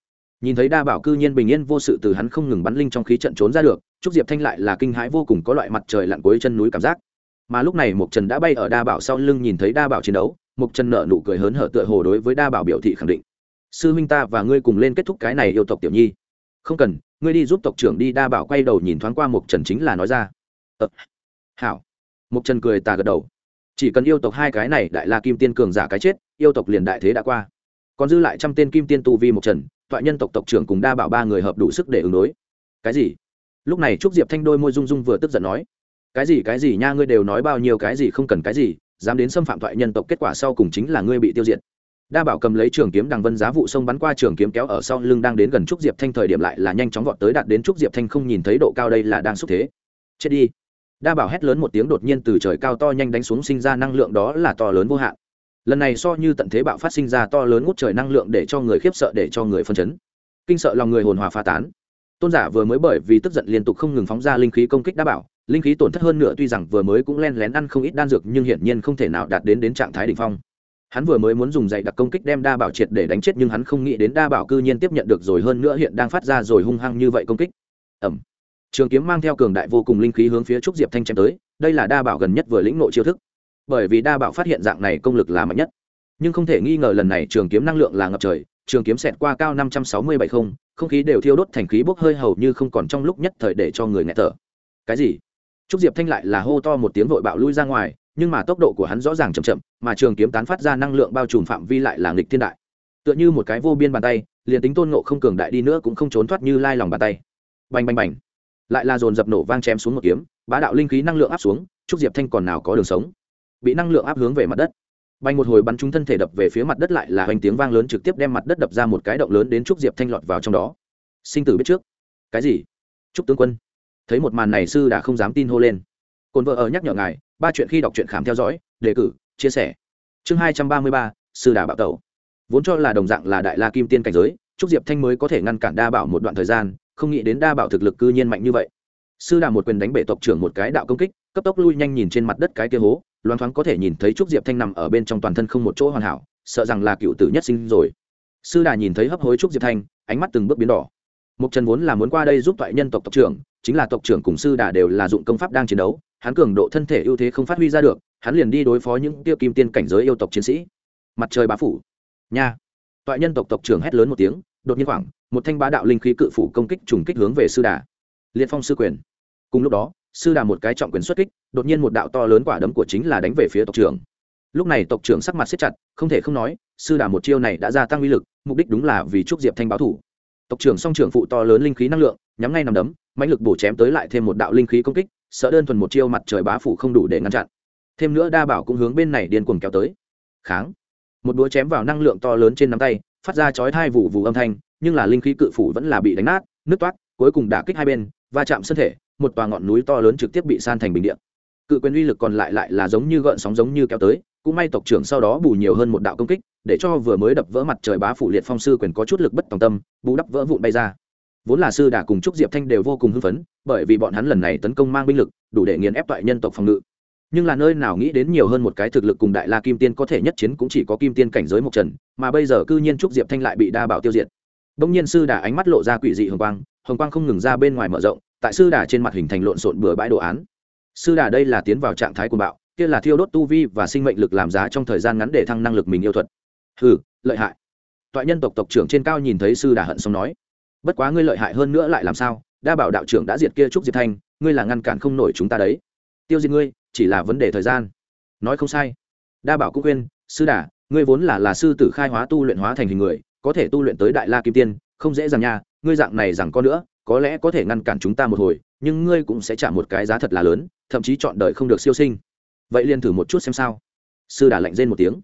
Nhìn thấy đa bảo cư nhiên bình yên vô sự từ hắn không ngừng bắn linh trong khí trận trốn ra được, trúc diệp thanh lại là kinh hãi vô cùng có loại mặt trời lặn cuối chân núi cảm giác. Mà lúc này mục trần đã bay ở đa bảo sau lưng nhìn thấy đa bảo chiến đấu mục trần nợ nụ cười hớn hở tựa hồ đối với đa bảo biểu thị khẳng định. Sư huynh ta và ngươi cùng lên kết thúc cái này yêu tộc tiểu nhi không cần ngươi đi giúp tộc trưởng đi đa bảo quay đầu nhìn thoáng qua mục trần chính là nói ra. Ờ, hảo. Mục trần cười tà gật đầu. Chỉ cần yêu tộc hai cái này đại la kim tiên cường giả cái chết yêu tộc liền đại thế đã qua. Còn dư lại trăm tên kim tiên tu vi mục trần toại nhân tộc tộc trưởng cùng đa bảo ba người hợp đủ sức để ứng đối. Cái gì? Lúc này trúc diệp thanh đôi môi rung rung vừa tức giận nói. Cái gì cái gì nha ngươi đều nói bao nhiêu cái gì không cần cái gì dám đến xâm phạm thoại nhân tộc kết quả sau cùng chính là ngươi bị tiêu diệt đa bảo cầm lấy trường kiếm đằng vân giá vụ sông bắn qua trường kiếm kéo ở sau lưng đang đến gần trúc diệp thanh thời điểm lại là nhanh chóng vọt tới đạt đến trúc diệp thanh không nhìn thấy độ cao đây là đang xúc thế. Chết đi. Đa bảo hét lớn một tiếng đột nhiên từ trời cao to nhanh đánh xuống sinh ra năng lượng đó là to lớn vô hạn. Lần này so như tận thế bạo phát sinh ra to lớn ngút trời năng lượng để cho người khiếp sợ, để cho người phân chấn. Kinh sợ lòng người hồn hòa pha tán. Tôn giả vừa mới bởi vì tức giận liên tục không ngừng phóng ra linh khí công kích đa bảo, linh khí tổn thất hơn nữa tuy rằng vừa mới cũng len lén ăn không ít đan dược nhưng hiển nhiên không thể nào đạt đến đến trạng thái đ ỉ n h phong hắn vừa mới muốn dùng dạy đặc công kích đem đa bảo triệt để đánh chết nhưng hắn không nghĩ đến đa bảo cư nhiên tiếp nhận được rồi hơn nữa hiện đang phát ra rồi hung hăng như vậy công kích. Ẩm trường kiếm mang theo cường đại vô cùng linh khí hướng phía trúc diệp thanh chém tới, đây là đa bảo gần nhất vừa lĩnh nội chiêu thức. Bởi vì đa bảo phát hiện dạng này công lực là mạnh nhất. Nhưng không thể nghi ngờ lần này trường kiếm năng lượng là ngập trời, trường kiếm xẹt qua cao năm trăm sáu mươi bảy không không khí đều thiêu đốt thành khí bốc hơi hầu như không còn trong lúc nhất thời để cho người nghe thở. Cái gì? Trúc diệp thanh lại là hô to một tiếng vội bạo lui ra ngoài nhưng mà tốc độ của hắn rõ ràng chậm chậm, mà trường kiếm tán phát ra năng lượng bao trùm phạm vi lại là nghịch thiên đại. Tựa như một cái vô biên bàn tay, liền tính tôn ngộ không cường đại đi nữa cũng không trốn thoát như lai lòng bàn tay. Bành bành bành. Lại là dồn dập nổ vang chém xuống một kiếm, bá đạo linh khí năng lượng áp xuống, trúc diệp thanh còn nào có đường sống. Bị năng lượng áp hướng về mặt đất. Bay một hồi bắn trúng thân thể đập về phía mặt đất lại là hoành tiếng vang lớn trực tiếp đem mặt đất đập ra một cái động lớn đến trúc diệp thanh lọt vào trong đó. Sinh tử biết trước. Cái gì? Trúc tướng quân. Thấy một màn này sư đã không dám tin hô lên. Cồn vợ ở nhắc nhở ngài ba chuyện khi đọc truyện khám theo dõi, đề cử, chia sẻ. Chương hai trăm ba mươi ba, sư đà bạo tẩu. Vốn cho là đồng dạng là đại la kim tiên cảnh giới, trúc diệp thanh mới có thể ngăn cản đa bảo một đoạn thời gian, không nghĩ đến đa bảo thực lực cư nhiên mạnh như vậy. Sư đà một quyền đánh bể tộc trưởng một cái đạo công kích, cấp tốc lui nhanh nhìn trên mặt đất cái kia hố loan thoáng có thể nhìn thấy trúc diệp thanh nằm ở bên trong toàn thân không một chỗ hoàn hảo, sợ rằng là cựu tử nhất sinh rồi. Sư đà nhìn thấy hấp hối trúc diệp thanh, ánh mắt từng bước biến đỏ. Mục trần vốn là muốn qua đây giúp toại nhân tộc tộc trưởng, chính là tộc trưởng cùng sư đà đều là dụng công pháp đang chiến đấu hắn cường độ thân thể ưu thế không phát huy ra được, hắn liền đi đối phó những tiêu kim tiên cảnh giới yêu tộc chiến sĩ. Mặt trời bá phủ. Nha. Toại nhân tộc tộc trưởng hét lớn một tiếng, đột nhiên khoảng, một thanh bá đạo linh khí cự phủ công kích trùng kích hướng về sư đà. Liệt phong sư quyền. Cùng lúc đó, sư đà một cái trọng quyền xuất kích, đột nhiên một đạo to lớn quả đấm của chính là đánh về phía tộc trưởng. Lúc này tộc trưởng sắc mặt siết chặt, không thể không nói, sư đà một chiêu này đã gia tăng uy lực, mục đích đúng là vì chúc diệp thanh báo thủ. Tộc trưởng song trưởng phụ to lớn linh khí năng lượng, nhắm ngay nằm đấm, mãnh lực bổ chém tới lại thêm một đạo linh khí công kích sợ đơn thuần một chiêu mặt trời bá phủ không đủ để ngăn chặn. Thêm nữa đa bảo cũng hướng bên này điên cuồng kéo tới. Kháng. Một đũa chém vào năng lượng to lớn trên nắm tay, phát ra chói thai vụ vụ âm thanh, nhưng là linh khí cự phủ vẫn là bị đánh nát, nứt toát cuối cùng đả kích hai bên, va chạm sân thể, một tòa ngọn núi to lớn trực tiếp bị san thành bình điện cự quyền uy lực còn lại lại là giống như gợn sóng giống như kéo tới, cũng may tộc trưởng sau đó bù nhiều hơn một đạo công kích, để cho vừa mới đập vỡ mặt trời bá phủ liệt phong sư quyền có chút lực bất tòng tâm, bù đắp vỡ vụn bay ra vốn là sư đà cùng trúc diệp thanh đều vô cùng hưng phấn, bởi vì bọn hắn lần này tấn công mang binh lực, đủ để nghiền ép toại nhân tộc phòng ngự. Nhưng là nơi nào nghĩ đến nhiều hơn một cái thực lực cùng đại la kim tiên có thể nhất chiến cũng chỉ có kim tiên cảnh giới một trần mà bây giờ cư nhiên trúc diệp thanh lại bị đa bảo tiêu diệt. Đông nhiên sư đà ánh mắt lộ ra quỷ dị hồng quang hồng quang không ngừng ra bên ngoài mở rộng, tại sư đà trên mặt hình thành lộn xộn bừa bãi đồ án. Sư đà đây là tiến vào trạng thái cuồng bạo, kia là thiêu đốt tu vi và sinh mệnh lực làm giá trong thời gian ngắn để thăng năng lực mình yêu thuật. Hừ, lợi hại. Toại nhân tộc tộc trưởng trên cao nhìn thấy sư đà hận xong nói bất quá ngươi lợi hại hơn nữa lại làm sao? Đa bảo đạo trưởng đã diệt kia trúc diệt thanh ngươi là ngăn cản không nổi chúng ta đấy. Tiêu diệt ngươi chỉ là vấn đề thời gian. Nói không sai. Đa bảo cũng khuyên, sư đà ngươi vốn là là sư tử khai hóa tu luyện hóa thành hình người có thể tu luyện tới đại la kim tiên không dễ dàng nha ngươi dạng này rằng có nữa có lẽ có thể ngăn cản chúng ta một hồi nhưng ngươi cũng sẽ trả một cái giá thật là lớn thậm chí chọn đời không được siêu sinh. Vậy liền thử một chút xem sao. Sư đà lạnh rên một tiếng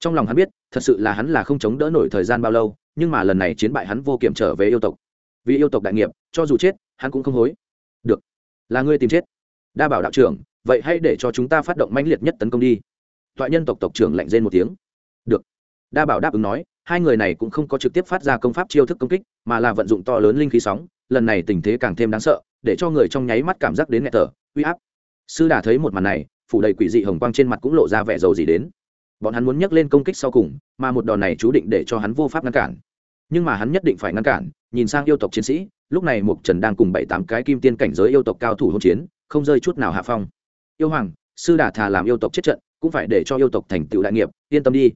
trong lòng hắn biết, thật sự là hắn là không chống đỡ nổi thời gian bao lâu, nhưng mà lần này chiến bại hắn vô kiểm trở về yêu tộc. Vì yêu tộc đại nghiệp, cho dù chết, hắn cũng không hối. Được. Là ngươi tìm chết. Đa bảo đạo trưởng, vậy hãy để cho chúng ta phát động mãnh liệt nhất tấn công đi. Toại nhân tộc tộc trưởng lạnh rên một tiếng. Được. Đa bảo đáp ứng nói, hai người này cũng không có trực tiếp phát ra công pháp chiêu thức công kích, mà là vận dụng to lớn linh khí sóng, lần này tình thế càng thêm đáng sợ, để cho người trong nháy mắt cảm giác đến nghẹt thở, uy áp. Sư đà thấy một màn này, phủ đầy quỷ dị hồng quang trên mặt cũng lộ ra vẻ dầu gì đến bọn hắn muốn nhấc lên công kích sau cùng, mà một đòn này chú định để cho hắn vô pháp ngăn cản. Nhưng mà hắn nhất định phải ngăn cản, nhìn sang yêu tộc chiến sĩ, lúc này mục trần đang cùng bảy tám cái kim tiên cảnh giới yêu tộc cao thủ hỗn chiến, không rơi chút nào hạ phong. Yêu hoàng, sư đà thà làm yêu tộc chết trận, cũng phải để cho yêu tộc thành tựu đại nghiệp, yên tâm đi.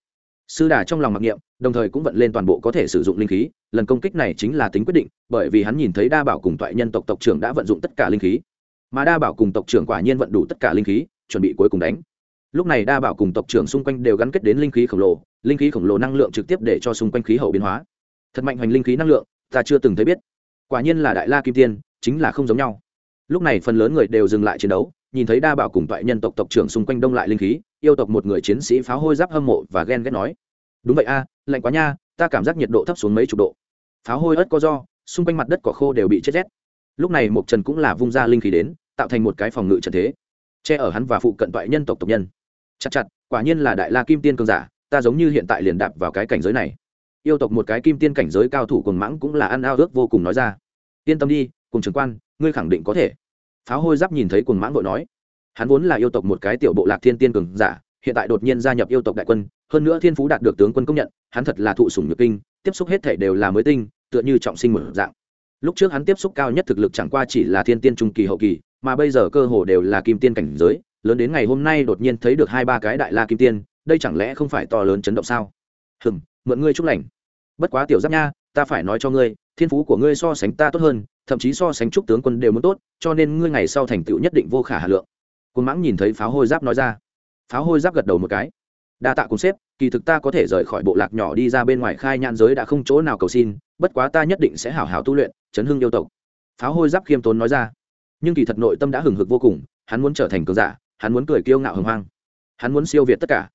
Sư đà trong lòng mặc niệm, đồng thời cũng vận lên toàn bộ có thể sử dụng linh khí, lần công kích này chính là tính quyết định, bởi vì hắn nhìn thấy đa bảo cùng toại nhân tộc tộc trưởng đã vận dụng tất cả linh khí. Mà đa bảo cùng tộc trưởng quả nhiên vận đủ tất cả linh khí, chuẩn bị cuối cùng đánh lúc này đa bảo cùng tộc trưởng xung quanh đều gắn kết đến linh khí khổng lồ, linh khí khổng lồ năng lượng trực tiếp để cho xung quanh khí hậu biến hóa. Thật mạnh hoành linh khí năng lượng, ta chưa từng thấy biết. Quả nhiên là đại la kim tiên, chính là không giống nhau. Lúc này phần lớn người đều dừng lại chiến đấu, nhìn thấy đa bảo cùng toại nhân tộc tộc trưởng xung quanh đông lại linh khí, yêu tộc một người chiến sĩ pháo hôi giáp hâm mộ và ghen ghét nói, đúng vậy a, lạnh quá nha, ta cảm giác nhiệt độ thấp xuống mấy chục độ. Pháo hôi ớt có do, xung quanh mặt đất cỏ khô đều bị chết rét. Lúc này mộc trần cũng là vung ra linh khí đến, tạo thành một cái phòng ngự trận thế, che ở hắn và phụ cận toại nhân tộc tộc nhân chặt chặt, quả nhiên là đại la kim tiên cường giả, ta giống như hiện tại liền đạp vào cái cảnh giới này. Yêu tộc một cái kim tiên cảnh giới cao thủ cùng mãng cũng là ăn ao ước vô cùng nói ra. Yên tâm đi cùng trưởng quan, ngươi khẳng định có thể. Pháo hôi giáp nhìn thấy cùng mãng vội nói. Hắn vốn là yêu tộc một cái tiểu bộ lạc thiên tiên cường giả, hiện tại đột nhiên gia nhập yêu tộc đại quân, hơn nữa thiên phú đạt được tướng quân công nhận, hắn thật là thụ sủng nhược kinh, tiếp xúc hết thể đều là mới tinh, tựa như trọng sinh một dạng. Lúc trước hắn tiếp xúc cao nhất thực lực chẳng qua chỉ là thiên tiên trung kỳ hậu kỳ, mà bây giờ cơ hồ đều là kim tiên cảnh giới lớn đến ngày hôm nay đột nhiên thấy được hai ba cái đại la kim tiên, đây chẳng lẽ không phải to lớn chấn động sao? Hừm, mượn ngươi chúc lành. Bất quá tiểu giáp nha, ta phải nói cho ngươi, thiên phú của ngươi so sánh ta tốt hơn, thậm chí so sánh trúc tướng quân đều muốn tốt, cho nên ngươi ngày sau thành tựu nhất định vô khả hà lượng. Côn mãng nhìn thấy pháo hôi giáp nói ra. Pháo hôi giáp gật đầu một cái. Đa tạ cùng xếp, kỳ thực ta có thể rời khỏi bộ lạc nhỏ đi ra bên ngoài khai nhãn giới đã không chỗ nào cầu xin, bất quá ta nhất định sẽ hảo hảo tu luyện, chấn hưng yêu tộc. Pháo hôi giáp khiêm tốn nói ra. Nhưng kỳ thật nội tâm đã hừng hực vô cùng, hắn muốn trở thành cường giả hắn muốn cười kiêu ngạo hồng hoang. Hắn muốn siêu việt tất cả.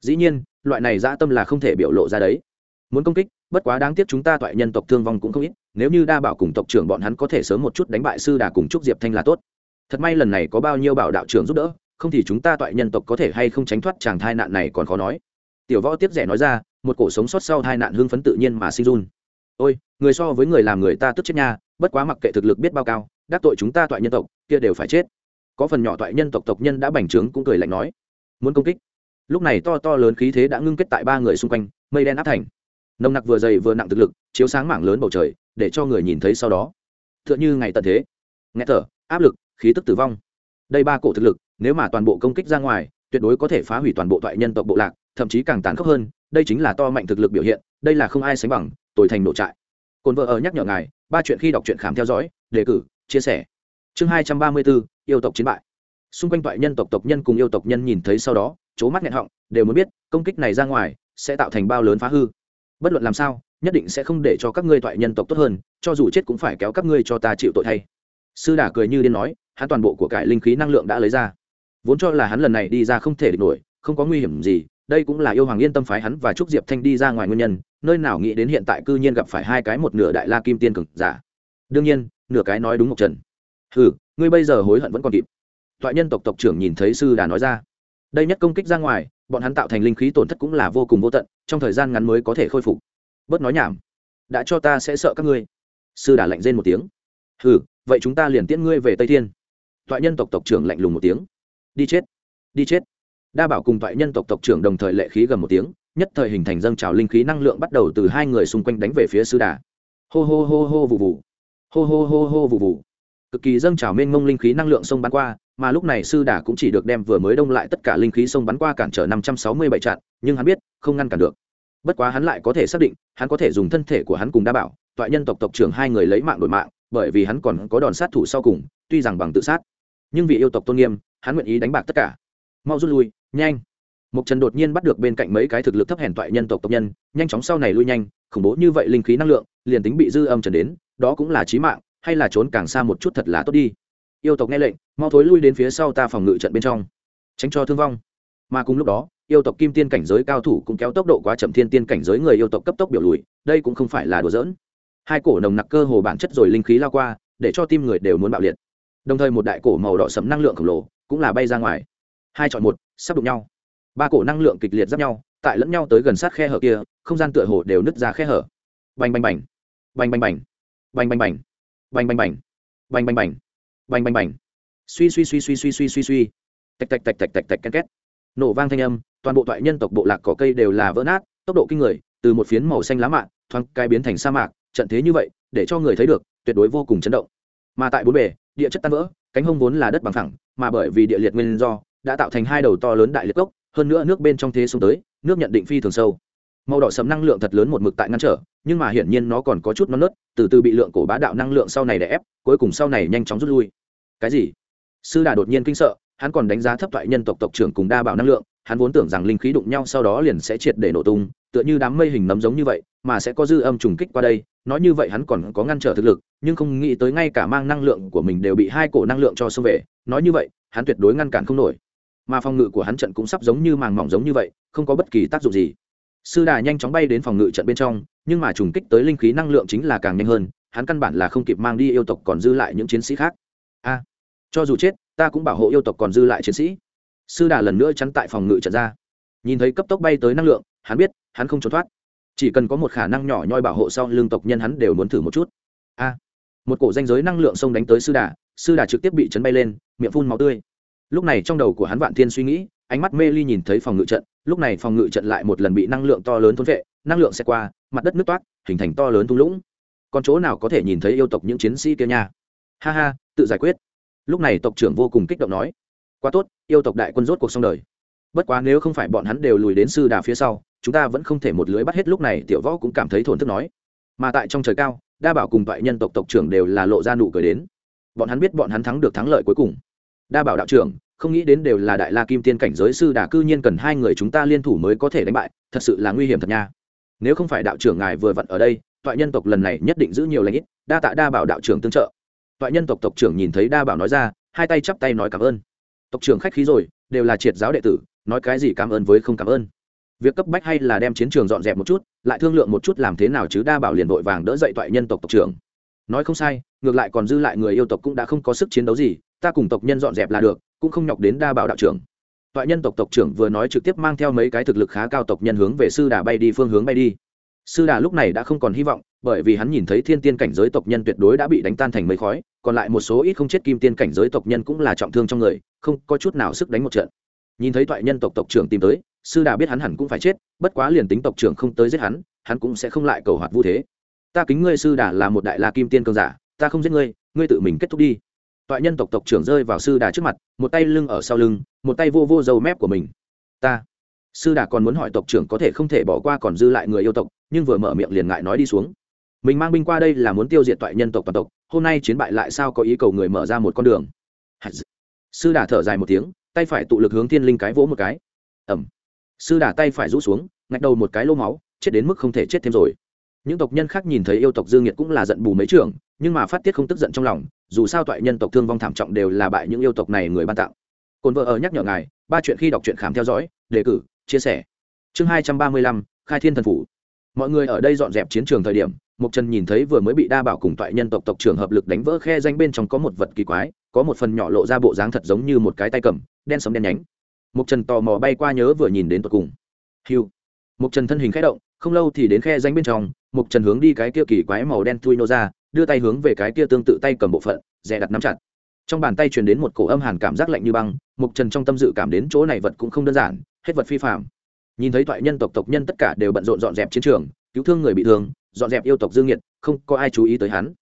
Dĩ nhiên, loại này dã tâm là không thể biểu lộ ra đấy. Muốn công kích, bất quá đáng tiếc chúng ta toại nhân tộc thương vong cũng không ít, nếu như đa bảo cùng tộc trưởng bọn hắn có thể sớm một chút đánh bại sư đà cùng trúc diệp thanh là tốt. Thật may lần này có bao nhiêu bảo đạo trưởng giúp đỡ, không thì chúng ta toại nhân tộc có thể hay không tránh thoát chàng thai nạn này còn khó nói. Tiểu võ tiếp rẻ nói ra, một cổ sống sót sau thai nạn hưng phấn tự nhiên mà sinh run. Ôi, người so với người làm người ta tức chết nha, bất quá mặc kệ thực lực biết bao cao, đắc tội chúng ta toại nhân tộc, kia đều phải chết có phần nhỏ toại nhân tộc tộc nhân đã bành trướng cũng cười lạnh nói, muốn công kích. Lúc này to to lớn khí thế đã ngưng kết tại ba người xung quanh, mây đen áp thành. Nồng nặc vừa dày vừa nặng thực lực, chiếu sáng mảng lớn bầu trời, để cho người nhìn thấy sau đó. T h ư ợ n h ư ngày tận thế. Nghe thở, áp lực, khí tức tử vong. Đây ba cổ thực lực, nếu mà toàn bộ công kích ra ngoài, tuyệt đối có thể phá hủy toàn bộ toại nhân tộc bộ lạc, thậm chí càng tàn khốc hơn, đây chính là to mạnh thực lực biểu hiện, đây là không ai sánh bằng, tồi thành nổ trại. Cồn vợ ở nhắc nhở ngài, ba chuyện khi đọc truyện khám theo dõi, đề cử, chia sẻ chương hai trăm ba mươi bốn yêu tộc chiến bại. Xung quanh thoại nhân tộc tộc nhân cùng yêu tộc nhân nhìn thấy sau đó c mắt nghẹn họng, đều muốn biết, công kích này ra ngoài, sẽ tạo thành bao lớn phá hư. Bất luận làm sao, nhất định sẽ không để cho các ngươi toại nhân tộc tốt hơn, cho dù chết cũng phải kéo các ngươi cho ta chịu tội thay. Sư đà cười như điên nói, hắn toàn bộ của cải linh khí năng lượng đã lấy ra. Vốn cho là hắn lần này đi ra không thể địch nổi, không có nguy hiểm gì, đây cũng là yêu hoàng yên tâm phái hắn và trúc diệp thanh đi ra ngoài nguyên nhân, nơi nào nghĩ đến hiện tại cư nhiên gặp phải hai cái một nửa đại la kim tiên cực giả. Đương nhiên, nửa cái nói đúng một trần hừ, ngươi bây giờ hối hận vẫn còn kịp. Toại nhân tộc tộc trưởng nhìn thấy sư đà nói ra. Đây nhất công kích ra ngoài, bọn hắn tạo thành linh khí tổn thất cũng là vô cùng vô tận, trong thời gian ngắn mới có thể khôi phục. Bớt nói nhảm. Đã cho ta sẽ sợ các ngươi. Sư đà lạnh rên một tiếng. Hừ, vậy chúng ta liền tiễn ngươi về tây thiên. Toại nhân tộc tộc trưởng lạnh lùng một tiếng. Đi chết đi chết. Đa bảo cùng toại nhân tộc tộc trưởng đồng thời lệ khí gầm một tiếng, nhất thời hình thành dâng trào linh khí năng lượng bắt đầu từ hai người xung quanh đánh về phía sư đà. Hô hô hô hô vụ vụ. Hô hô hô hô vụ vụ cực kỳ dâng trào mênh mông linh khí năng lượng sông bắn qua mà lúc này sư đà cũng chỉ được đem vừa mới đông lại tất cả linh khí sông bắn qua cản trở năm trăm sáu mươi bảy trận nhưng hắn biết không ngăn cản được. Bất quá hắn lại có thể xác định hắn có thể dùng thân thể của hắn cùng đa bảo toại nhân tộc tộc trưởng hai người lấy mạng đổi mạng bởi vì hắn còn có đòn sát thủ sau cùng tuy rằng bằng tự sát. Nhưng vì yêu tộc tôn nghiêm hắn nguyện ý đánh bạc tất cả. Mau rút lui nhanh. Mục Trần đột nhiên bắt được bên cạnh mấy cái thực lực thấp hèn toại nhân tộc tộc nhân, nhanh chóng sau này lui nhanh, khủng bố như vậy linh khí năng lượng, liền tính bị dư âm trần đến, đó cũng là chí mạng, hay là trốn càng xa một chút thật là tốt đi. Yêu tộc nghe lệnh, mau thối lui đến phía sau ta phòng ngự trận bên trong, tránh cho thương vong. Mà cùng lúc đó, yêu tộc kim tiên cảnh giới cao thủ cũng kéo tốc độ quá chậm thiên tiên cảnh giới người yêu tộc cấp tốc biểu lùi đây cũng không phải là đùa giỡn. Hai cổ nồng nặc cơ hồ bản chất rồi linh khí lao qua để cho tim người đều muốn bạo liệt. Đồng thời một đại cổ màu đỏ sẫm năng lượng khổng lồ cũng là bay ra ngoài. Hai chọn một sắp đụng nhau. Ba cổ năng lượng kịch liệt giáp nhau tại lẫn nhau tới gần sát khe hở kia không gian tựa hồ đều nứt ra khe hở. Bành bành bành. Bành bành bành. Bành bành bành bành bành bành. Bành bành bành. Bành bành bành. Suy suy suy suy suy suy suy suy. Tạch tạch tạch tạch tạch tạch, ken, két. Nổ vang thanh âm, toàn bộ toại nhân tộc bộ lạc cỏ cây đều là vỡ nát, tốc độ kinh người, từ một phiến màu xanh lá mạ, thoáng cai biến thành sa mạc, trận thế như vậy, để cho người thấy được, tuyệt đối vô cùng chấn động. Mà tại bốn bề, địa chất tan vỡ, cánh hông vốn là đất bằng thẳng mà bởi vì địa liệt nguyên do, đã tạo thành hai đầu to lớn đại liệt cốc hơn nữa nước bên trong thế xuống tới, nước nhận định phi thường sâu màu đỏ sẫm năng lượng thật lớn một mực tại ngăn trở, nhưng mà hiển nhiên nó còn có chút non nớt, từ từ bị lượng cổ bá đạo năng lượng sau này đè ép, cuối cùng sau này nhanh chóng rút lui. Cái gì? Sư đà đột nhiên kinh sợ, hắn còn đánh giá thấp thoại nhân tộc tộc trưởng cùng đa bảo năng lượng, hắn vốn tưởng rằng linh khí đụng nhau sau đó liền sẽ triệt để nổ tung, tựa như đám mây hình nấm giống như vậy, mà sẽ có dư âm trùng kích qua đây, nói như vậy hắn còn có ngăn trở thực lực, nhưng không nghĩ tới ngay cả mang năng lượng của mình đều bị hai cổ năng lượng cho xông về, nói như vậy, hắn tuyệt đối ngăn cản không nổi. Mà phòng ngự của hắn trận cũng sắp giống như màng mỏng giống như vậy, không có bất kỳ tác dụng gì sư đà nhanh chóng bay đến phòng ngự trận bên trong, nhưng mà trùng kích tới linh khí năng lượng chính là càng nhanh hơn, hắn căn bản là không kịp mang đi yêu tộc còn dư lại những chiến sĩ khác. A, cho dù chết, ta cũng bảo hộ yêu tộc còn dư lại chiến sĩ. Sư đà lần nữa chắn tại phòng ngự trận ra. Nhìn thấy cấp tốc bay tới năng lượng, hắn biết, hắn không trốn thoát. Chỉ cần có một khả năng nhỏ nhoi bảo hộ sau lương tộc nhân hắn đều muốn thử một chút. A, một cổ danh giới năng lượng xông đánh tới sư đà sư đà trực tiếp bị chấn bay lên, miệng phun máu tươi. Lúc này trong đầu của hắn vạn thiên suy nghĩ, ánh mắt mê ly nhìn thấy phòng ngự trận lúc này phòng ngự trận lại một lần bị năng lượng to lớn thốn vệ, năng lượng sẽ qua, mặt đất nước toát hình thành to lớn thung lũng. Còn chỗ nào có thể nhìn thấy yêu tộc những chiến sĩ kia nha? Ha ha, tự giải quyết. Lúc này tộc trưởng vô cùng kích động nói. Quá tốt, yêu tộc đại quân rốt cuộc xong đời. Bất quá nếu không phải bọn hắn đều lùi đến sư đà phía sau, chúng ta vẫn không thể một lưới bắt hết lúc này, tiểu võ cũng cảm thấy thổn thức nói. Mà tại trong trời cao, đa bảo cùng toại nhân tộc tộc trưởng đều là lộ ra nụ cười đến. Bọn hắn biết bọn hắn thắng được thắng lợi cuối cùng đa bảo đạo trưởng, không nghĩ đến đều là đại la kim tiên cảnh giới sư đà cư nhiên cần hai người chúng ta liên thủ mới có thể đánh bại, thật sự là nguy hiểm thật nha. Nếu không phải đạo trưởng ngài vừa vặn ở đây, toại nhân tộc lần này nhất định giữ nhiều lãnh ít, đa tạ đa bảo đạo trưởng tương trợ. Toại nhân tộc tộc trưởng nhìn thấy đa bảo nói ra, hai tay chắp tay nói cảm ơn. Tộc trưởng khách khí rồi, đều là triệt giáo đệ tử, nói cái gì cảm ơn với không cảm ơn. Việc cấp bách hay là đem chiến trường dọn dẹp một chút, lại thương lượng một chút làm thế nào chứ đa bảo liền vội vàng đỡ dậy toại nhân tộc tộc trưởng nói không sai, ngược lại còn dư lại người yêu tộc cũng đã không có sức chiến đấu gì, ta cùng tộc nhân dọn dẹp là được, cũng không nhọc đến đa bảo đạo trưởng. Toại nhân tộc tộc trưởng vừa nói trực tiếp mang theo mấy cái thực lực khá cao tộc nhân hướng về sư đà bay đi phương hướng bay đi. Sư đà lúc này đã không còn hy vọng, bởi vì hắn nhìn thấy thiên tiên cảnh giới tộc nhân tuyệt đối đã bị đánh tan thành mấy khói, còn lại một số ít không chết kim tiên cảnh giới tộc nhân cũng là trọng thương trong người, không có chút nào sức đánh một trận. Nhìn thấy toại nhân tộc tộc trưởng tìm tới, sư đà biết hắn hẳn cũng phải chết, bất quá liền tính tộc trưởng không tới giết hắn hắn cũng sẽ không lại cầu hoạt vu thế ta kính ngươi sư đà là một đại la kim tiên cường giả, ta không giết ngươi ngươi tự mình kết thúc đi. Toại nhân tộc tộc trưởng rơi vào sư đà trước mặt, một tay lưng ở sau lưng, một tay vô vô dầu mép của mình. Ta, sư đà còn muốn hỏi tộc trưởng có thể không thể bỏ qua còn dư lại người yêu tộc, nhưng vừa mở miệng liền ngại nói đi xuống. Mình mang binh qua đây là muốn tiêu diệt toại nhân tộc toàn tộc, hôm nay chiến bại lại sao có ý cầu người mở ra một con đường. Sư đà thở dài một tiếng, tay phải tụ lực hướng thiên linh cái vỗ một cái. Ẩm sư đà tay phải rũ xuống, ngạch đầu một cái lô máu, chết đến mức không thể chết thêm rồi những tộc nhân khác nhìn thấy yêu tộc dương nhiệt cũng là giận bù mấy trưởng nhưng mà phát tiết không tức giận trong lòng, dù sao toại nhân tộc thương vong thảm trọng đều là bại những yêu tộc này người ban tặng. Cồn vợ ở nhắc nhở ngài, ba chuyện khi đọc truyện khám theo dõi, đề cử, chia sẻ. Chương hai trăm ba mươi lăm, khai thiên thần phủ. Mọi người ở đây dọn dẹp chiến trường thời điểm mục trần nhìn thấy vừa mới bị đa bảo cùng toại nhân tộc tộc trưởng hợp lực đánh vỡ khe danh bên trong có một vật kỳ quái, có một phần nhỏ lộ ra bộ dáng thật giống như một cái tay cầm, đen sấm đen nhánh. Mục trần tò mò bay qua nhớ vừa nhìn đến tột cùng. Hiu mục trần thân hình khẽ động, không lâu thì đến khe danh bên trong mục trần hướng đi cái kia kỳ quái màu đen thui nô ra, đưa tay hướng về cái kia tương tự tay cầm bộ phận, dè đặt nắm chặt. Trong bàn tay truyền đến một cổ âm hàn cảm giác lạnh như băng, mục trần trong tâm dự cảm đến chỗ này vật cũng không đơn giản, hết vật phi phạm nhìn thấy thoại nhân tộc tộc nhân tất cả đều bận rộn dọn dẹp chiến trường, cứu thương người bị thương, dọn dẹp yêu tộc dương nhiệt không có ai chú ý tới hắn.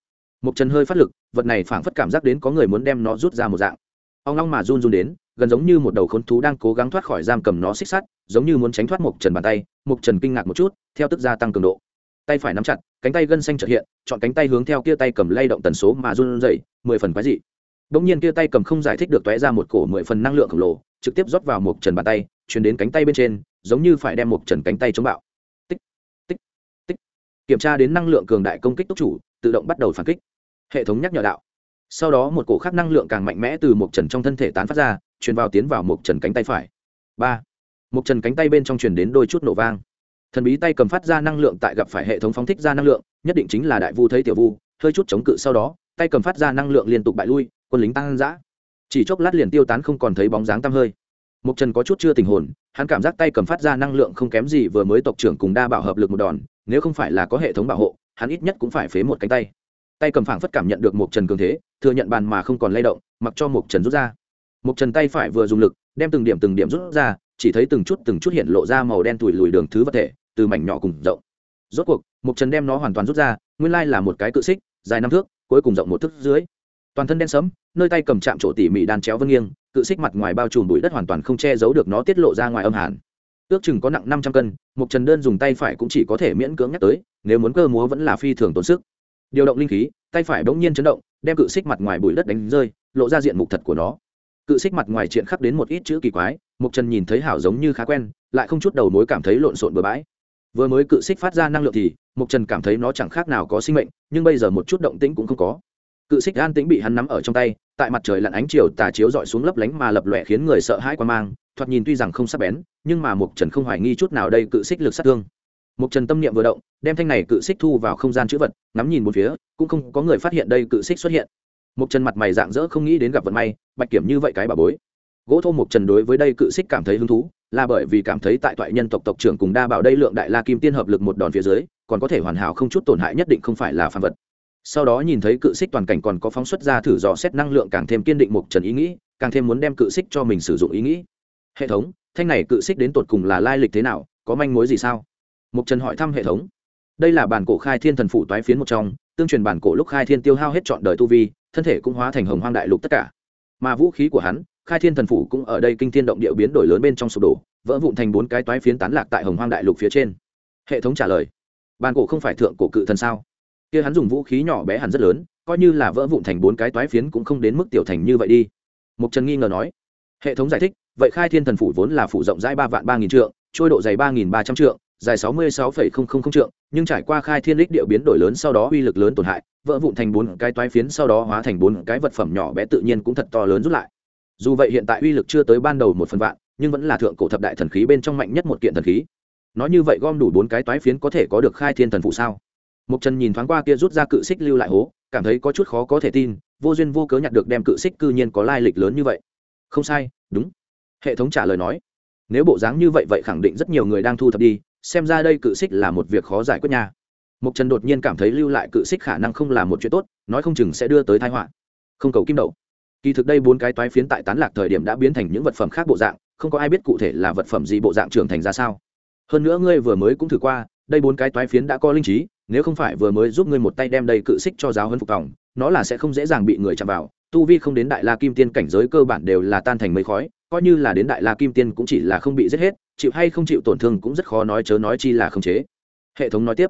Mục trần hơi phát lực, vật này phảng phất cảm giác đến có người muốn đem nó rút ra một dạng. Ông long mà run run đến, gần giống như một đầu khốn thú đang cố gắng thoát khỏi giam cầm nó xích sắt, giống như muốn tránh thoát mục trần bàn tay. Mục trần kinh ngạc một chút, theo tức gia tăng cường độ tay phải nắm chặt, cánh tay gân xanh trợ hiện, chọn cánh tay hướng theo kia tay cầm lay động tần số mà run rẩy, mười phần quái dị. Bỗng nhiên kia tay cầm không giải thích được tóe ra một cổ mười phần năng lượng khổng lồ, trực tiếp rót vào một trần bàn tay, chuyển đến cánh tay bên trên, giống như phải đem một trần cánh tay chống bạo. Tích tích tích. Kiểm tra đến năng lượng cường đại công kích túc chủ, tự động bắt đầu phản kích. Hệ thống nhắc nhở đạo. Sau đó một cổ khác năng lượng càng mạnh mẽ từ một trần trong thân thể tán phát ra, truyền vào tiến vào một trần cánh tay phải. Ba. Một trần cánh tay bên trong truyền đến đôi chút nổ vang thần bí tay cầm phát ra năng lượng tại gặp phải hệ thống phóng thích ra năng lượng, nhất định chính là đại vu thấy tiểu vu, hơi chút chống cự sau đó, tay cầm phát ra năng lượng liên tục bại lui, quân lính tăng giã chỉ chốc lát liền tiêu tán không còn thấy bóng dáng tăm hơi. Mục trần có chút chưa tình hồn, hắn cảm giác tay cầm phát ra năng lượng không kém gì vừa mới tộc trưởng cùng đa bảo hợp lực một đòn, nếu không phải là có hệ thống bảo hộ, hắn ít nhất cũng phải phế một cánh tay. Tay cầm phảng phất cảm nhận được mục trần cường thế, thừa nhận bàn mà không còn lay động, mặc cho mục trần rút ra. Mục trần tay phải vừa dùng lực, đem từng điểm từng điểm rút ra, chỉ thấy từng chút từng chút hiện lộ ra màu đen tủi lùi đường thứ vật thể từ mảnh nhỏ cùng rộng. Rốt cuộc mục trần đem nó hoàn toàn rút ra, nguyên lai là một cái cự xích, dài năm thước, cuối cùng rộng một thước dưới. Toàn thân đen sẫm, nơi tay cầm chạm chỗ tỉ mỉ đan chéo vân nghiêng, cự xích mặt ngoài bao trùm bụi đất hoàn toàn không che giấu được nó tiết lộ ra ngoài âm hàn. Ước chừng có nặng năm trăm cân mục trần đơn dùng tay phải cũng chỉ có thể miễn cưỡng nhắc tới, nếu muốn cơ múa vẫn là phi thường tốn sức. Điều động linh khí, tay phải bỗng nhiên chấn động, đem cự xích mặt ngoài bụi đất đánh rơi, lộ ra diện mục thật của nó. Cự xích mặt ngoài triện khắc đến một ít chữ kỳ quái mục trần nhìn thấy hảo giống như khá quen, lại không chút đầu mối cảm thấy lộn xộn bừa bãi vừa mới cự xích phát ra năng lượng thì mục trần cảm thấy nó chẳng khác nào có sinh mệnh, nhưng bây giờ một chút động tĩnh cũng không có. Cự xích an tĩnh bị hắn nắm ở trong tay, tại mặt trời lặn ánh chiều tà chiếu dọi xuống lấp lánh mà lập lòe khiến người sợ hãi qua mang, thoạt nhìn tuy rằng không sắc bén, nhưng mà mục trần không hoài nghi chút nào đây cự xích lực sát thương. Mục trần tâm niệm vừa động, đem thanh này cự xích thu vào không gian chữ vật, ngắm nhìn một phía, cũng không có người phát hiện đây cự xích xuất hiện. Mục trần mặt mày dạng dỡ không nghĩ đến gặp vận may, bạch kiểm như vậy cái bà bối gỗ thô mục trần đối với đây cự xích cảm thấy hứng thú, là bởi vì cảm thấy tại toại nhân tộc tộc trưởng cùng đa bảo đây lượng đại la kim tiên hợp lực một đòn phía dưới, còn có thể hoàn hảo không chút tổn hại nhất định không phải là phàm vật. Sau đó nhìn thấy cự xích toàn cảnh còn có phóng xuất ra thử dò xét năng lượng càng thêm kiên định mục trần ý nghĩ, càng thêm muốn đem cự xích cho mình sử dụng ý nghĩ. Hệ thống, thanh này cự xích đến tột cùng là lai lịch thế nào, có manh mối gì sao? Mục trần hỏi thăm hệ thống. Đây là bản cổ khai thiên thần phụ toái phiến một trong, tương truyền bản cổ lúc khai thiên tiêu hao hết trọn đời tu vi, thân thể cũng hóa thành hồng hoang đại lục tất cả. Mà vũ khí của hắn khai thiên thần phủ cũng ở đây kinh thiên động địa biến đổi lớn bên trong sụp đổ, vỡ vụn thành bốn cái toái phiến tán lạc tại hồng hoang đại lục phía trên. Hệ thống trả lời, bàn cổ không phải thượng cổ cự thần sao? Kia hắn dùng vũ khí nhỏ bé hẳn rất lớn, coi như là vỡ vụn thành bốn cái toái phiến cũng không đến mức tiểu thành như vậy đi. Mục trần nghi ngờ nói, hệ thống giải thích, vậy khai thiên thần phủ vốn là phủ rộng rãi ba vạn ba nghìn trượng, trôi độ dày ba nghìn ba trăm trượng, dài sáu mươi sáu phẩy không không không trượng, nhưng trải qua khai thiên đích điệu biến đổi lớn sau đó uy lực lớn tổn hại, vỡ vụn thành bốn cái toái phiến sau đó hóa thành bốn cái vật phẩm nhỏ bé tự nhiên cũng thật to lớn rút lại dù vậy hiện tại uy lực chưa tới ban đầu một phần vạn nhưng vẫn là thượng cổ thập đại thần khí bên trong mạnh nhất một kiện thần khí nói như vậy gom đủ bốn cái toái phiến có thể có được khai thiên thần phụ sao Mục Trần nhìn thoáng qua kia rút ra cự xích lưu lại hố, cảm thấy có chút khó có thể tin, vô duyên vô cớ nhặt được đem cự xích cư nhiên có lai lịch lớn như vậy. Không sai, đúng. Hệ thống trả lời nói, nếu bộ dáng như vậy vậy khẳng định rất nhiều người đang thu thập đi, xem ra đây cự xích là một việc khó giải quyết nha. Mục Trần đột nhiên cảm thấy lưu lại cự xích khả năng không là một chuyện tốt, nói không chừng sẽ đưa tới tai họa. Không cầu kim đậu. Kỳ thực đây bốn cái toái phiến tại tán lạc thời điểm đã biến thành những vật phẩm khác bộ dạng, không có ai biết cụ thể là vật phẩm gì bộ dạng trưởng thành ra sao. Hơn nữa ngươi vừa mới cũng thử qua, đây bốn cái toái phiến đã có linh trí, nếu không phải vừa mới giúp ngươi một tay đem đầy cự xích cho giáo huấn phục tòng nó là sẽ không dễ dàng bị người chạm vào tu vi không đến đại la kim tiên cảnh giới cơ bản đều là tan thành mây khói coi như là đến đại la kim tiên cũng chỉ là không bị giết hết chịu hay không chịu tổn thương cũng rất khó nói chớ nói chi là không chế hệ thống nói tiếp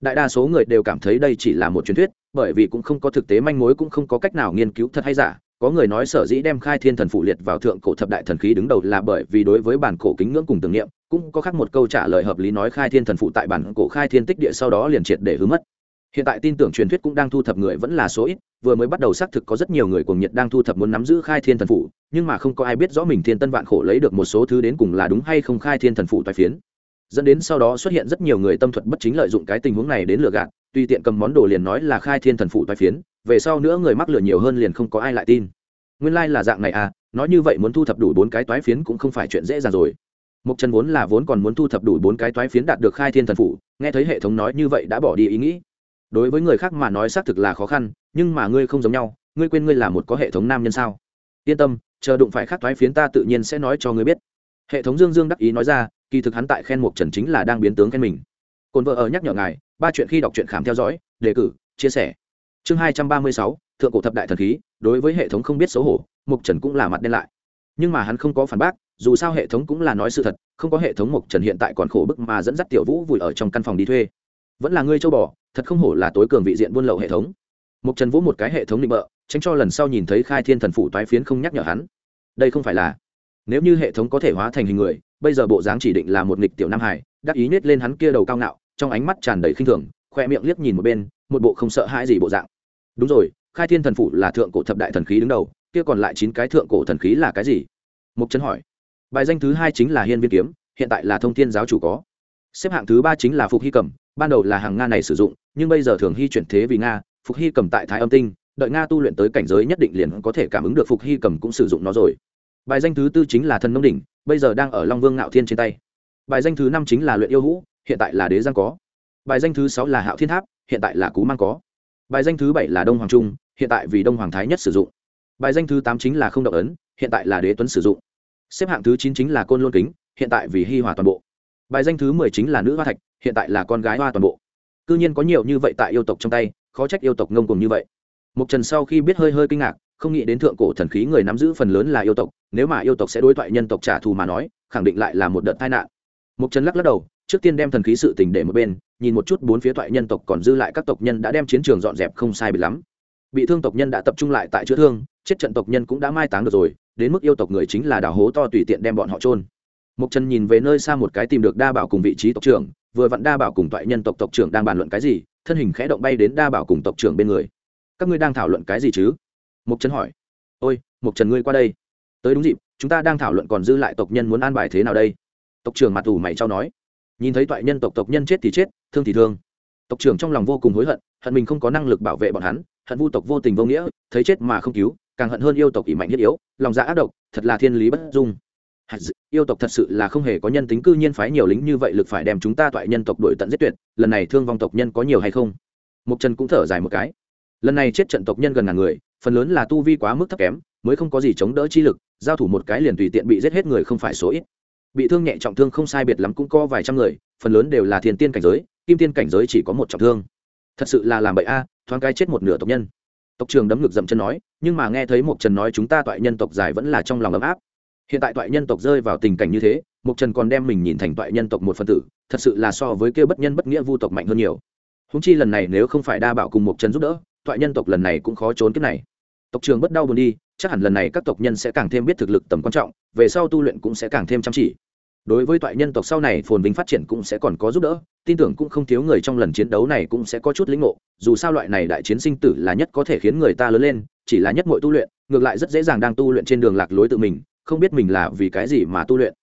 đại đa số người đều cảm thấy đây chỉ là một truyền thuyết bởi vì cũng không có thực tế manh mối cũng không có cách nào nghiên cứu thật hay giả có người nói sở dĩ đem khai thiên thần phụ liệt vào thượng cổ thập đại thần khí đứng đầu là bởi vì đối với bản cổ kính ngưỡng cùng tưởng niệm, cũng có khác một câu trả lời hợp lý nói khai thiên thần phụ tại bản cổ khai thiên tích địa sau đó liền triệt để hứa mất. Hiện tại tin tưởng truyền thuyết cũng đang thu thập người vẫn là số ít, vừa mới bắt đầu xác thực có rất nhiều người cuồng nhiệt đang thu thập muốn nắm giữ khai thiên thần phụ, nhưng mà không có ai biết rõ mình thiên tân vạn khổ lấy được một số thứ đến cùng là đúng hay không khai thiên thần phụ tại phiến. Dẫn đến sau đó xuất hiện rất nhiều người tâm thuật bất chính lợi dụng cái tình huống này đến lừa gạt, tùy tiện cầm món đồ liền nói là khai thiên thần phụ tại phiến về sau nữa người mắc lừa nhiều hơn liền không có ai lại tin. Nguyên lai、like、là dạng này à nói như vậy muốn thu thập đủ bốn cái toái phiến cũng không phải chuyện dễ dàng rồi. Mục trần vốn là vốn còn muốn thu thập đủ bốn cái toái phiến đạt được khai thiên thần phủ, nghe thấy hệ thống nói như vậy đã bỏ đi ý nghĩ. Đối với người khác mà nói xác thực là khó khăn, nhưng mà ngươi không giống nhau, ngươi quên ngươi là một có hệ thống nam nhân sao? Yên tâm, chờ đụng phải khác toái phiến ta tự nhiên sẽ nói cho ngươi biết. Hệ thống dương dương đắc ý nói ra, kỳ thực hắn tại khen mục trần chính là đang biến tướng khen mình. Cồn vợ ở nhắc nhở ngài, ba chuyện khi đọc truyện khám theo dõi, đề cử, chia sẻ chương hai trăm ba mươi sáu, thượng cổ thập đại thần khí, đối với hệ thống không biết xấu hổ mục trần cũng là mặt đen lại. Nhưng mà hắn không có phản bác, dù sao hệ thống cũng là nói sự thật, không có hệ thống mục trần hiện tại còn khổ bức mà dẫn dắt tiểu vũ vùi ở trong căn phòng đi thuê. Vẫn là ngươi châu bò, thật không hổ là tối cường vị diện buôn lậu hệ thống. Mục trần vũ một cái hệ thống định bợ, tránh cho lần sau nhìn thấy khai thiên thần phủ toái phiến không nhắc nhở hắn. Đây không phải là, nếu như hệ thống có thể hóa thành hình người, bây giờ bộ dáng chỉ định là một nghịch tiểu nam hải, đắc ý nết lên hắn kia đầu cao ngạo, trong ánh mắt tràn đầy khinh thường, khoe miệng liếc nhìn một bên, một bộ không sợ hãi gì bộ dạng đúng rồi, khai thiên thần phủ là thượng cổ thập đại thần khí đứng đầu, kia còn lại chín cái thượng cổ thần khí là cái gì? Mục trấn hỏi. Bài danh thứ hai chính là hiên viên kiếm, hiện tại là thông thiên giáo chủ có. Xếp hạng thứ ba chính là phục hy cầm ban đầu là hàng nga này sử dụng, nhưng bây giờ thường hy chuyển thế vì nga, phục hy cầm tại thái âm tinh, đợi nga tu luyện tới cảnh giới nhất định liền có thể cảm ứng được phục hy cầm cũng sử dụng nó rồi. Bài danh thứ tư chính là thần nông đỉnh, bây giờ đang ở long vương ngạo thiên trên tay. Bài danh thứ năm chính là luyện yêu hũ, hiện tại là đế giang có. Bài danh thứ sáu là hạo thiên tháp, hiện tại là cú mang có bài danh thứ bảy là đông hoàng trung, hiện tại vì đông hoàng thái nhất sử dụng. Bài danh thứ tám chính là không động ấn, hiện tại là đế tuấn sử dụng. Xếp hạng thứ chín chính là côn lôn kính, hiện tại vì hi hòa toàn bộ. Bài danh thứ mười chính là nữ hoa thạch, hiện tại là con gái hoa toàn bộ. C nhiên có nhiều như vậy tại yêu tộc trong tay, khó trách yêu tộc ngông cùng như vậy. Mục trần sau khi biết hơi hơi kinh ngạc, không nghĩ đến thượng cổ thần khí người nắm giữ phần lớn là yêu tộc, nếu mà yêu tộc sẽ đối thoại nhân tộc trả thù mà nói, khẳng định lại là một đợt tai nạn. Mục trần lắc lắc đầu trước tiên đem thần khí sự tình để một bên, nhìn một chút bốn phía thoại nhân tộc còn dư lại các tộc nhân đã đem chiến trường dọn dẹp không sai bị lắm. Bị thương tộc nhân đã tập trung lại tại chữa thương, chết trận tộc nhân cũng đã mai táng được rồi, đến mức yêu tộc người chính là đào hố to tùy tiện đem bọn họ trôn mục trần nhìn về nơi xa một cái tìm được đa bảo cùng vị trí tộc trưởng, vừa vặn đa bảo cùng toại nhân tộc tộc trưởng đang bàn luận cái gì, thân hình khẽ động bay đến đa bảo cùng tộc trưởng bên người. Các ngươi đang thảo luận cái gì chứ? Mục trần hỏi. Ôi mục trần ngươi qua đây. Tới đúng dịp, chúng ta đang thảo luận còn dư lại tộc nhân muốn an bài thế nào đây? Tộc trưởng mặt ủ mày trao nói nhìn thấy toại nhân tộc tộc nhân chết thì chết, thương thì thương. Tộc trưởng trong lòng vô cùng hối hận hận mình không có năng lực bảo vệ bọn hắn, hận vu tộc vô tình vô nghĩa, thấy chết mà không cứu, càng hận hơn yêu tộc ỷ mạnh thiết yếu, lòng dạ ác độc, thật là thiên lý bất dung. Yêu tộc thật sự là không hề có nhân tính, cư nhiên phái nhiều lính như vậy lực phải đem chúng ta toại nhân tộc đuổi tận giết tuyệt, lần này thương vong tộc nhân có nhiều hay không? Mục trần cũng thở dài một cái. Lần này chết trận tộc nhân gần ngàn người, phần lớn là tu vi quá mức thấp kém, mới không có gì chống đỡ chi lực, giao thủ một cái liền tùy tiện bị giết hết người không phải số ít bị thương nhẹ trọng thương không sai biệt lắm cũng có vài trăm người, phần lớn đều là thiên tiên cảnh giới, kim tiên cảnh giới chỉ có một trọng thương. Thật sự là làm bậy a, thoáng cái chết một nửa tộc nhân. Tộc trường đấm ngực dậm chân nói, nhưng mà nghe thấy mộc trần nói chúng ta toại nhân tộc dài vẫn là trong lòng ấm áp. Hiện tại toại nhân tộc rơi vào tình cảnh như thế, mộc trần còn đem mình nhìn thành toại nhân tộc một phân tử, thật sự là so với kêu bất nhân bất nghĩa vu tộc mạnh hơn nhiều. Húng chi lần này nếu không phải đa bảo cùng mộc trần giúp đỡ, toại nhân tộc lần này cũng khó trốn kiếp này. Tộc trường bất đau buồn đi chắc hẳn lần này các tộc nhân sẽ càng thêm biết thực lực tầm quan trọng, về sau tu luyện cũng sẽ càng thêm chăm chỉ. Đối với toại nhân tộc sau này, phồn vinh phát triển cũng sẽ còn có giúp đỡ, tin tưởng cũng không thiếu người trong lần chiến đấu này cũng sẽ có chút lĩnh ngộ, dù sao loại này đại chiến sinh tử là nhất có thể khiến người ta lớn lên, chỉ là nhất mọi tu luyện, ngược lại rất dễ dàng đang tu luyện trên đường lạc lối tự mình, không biết mình là vì cái gì mà tu luyện.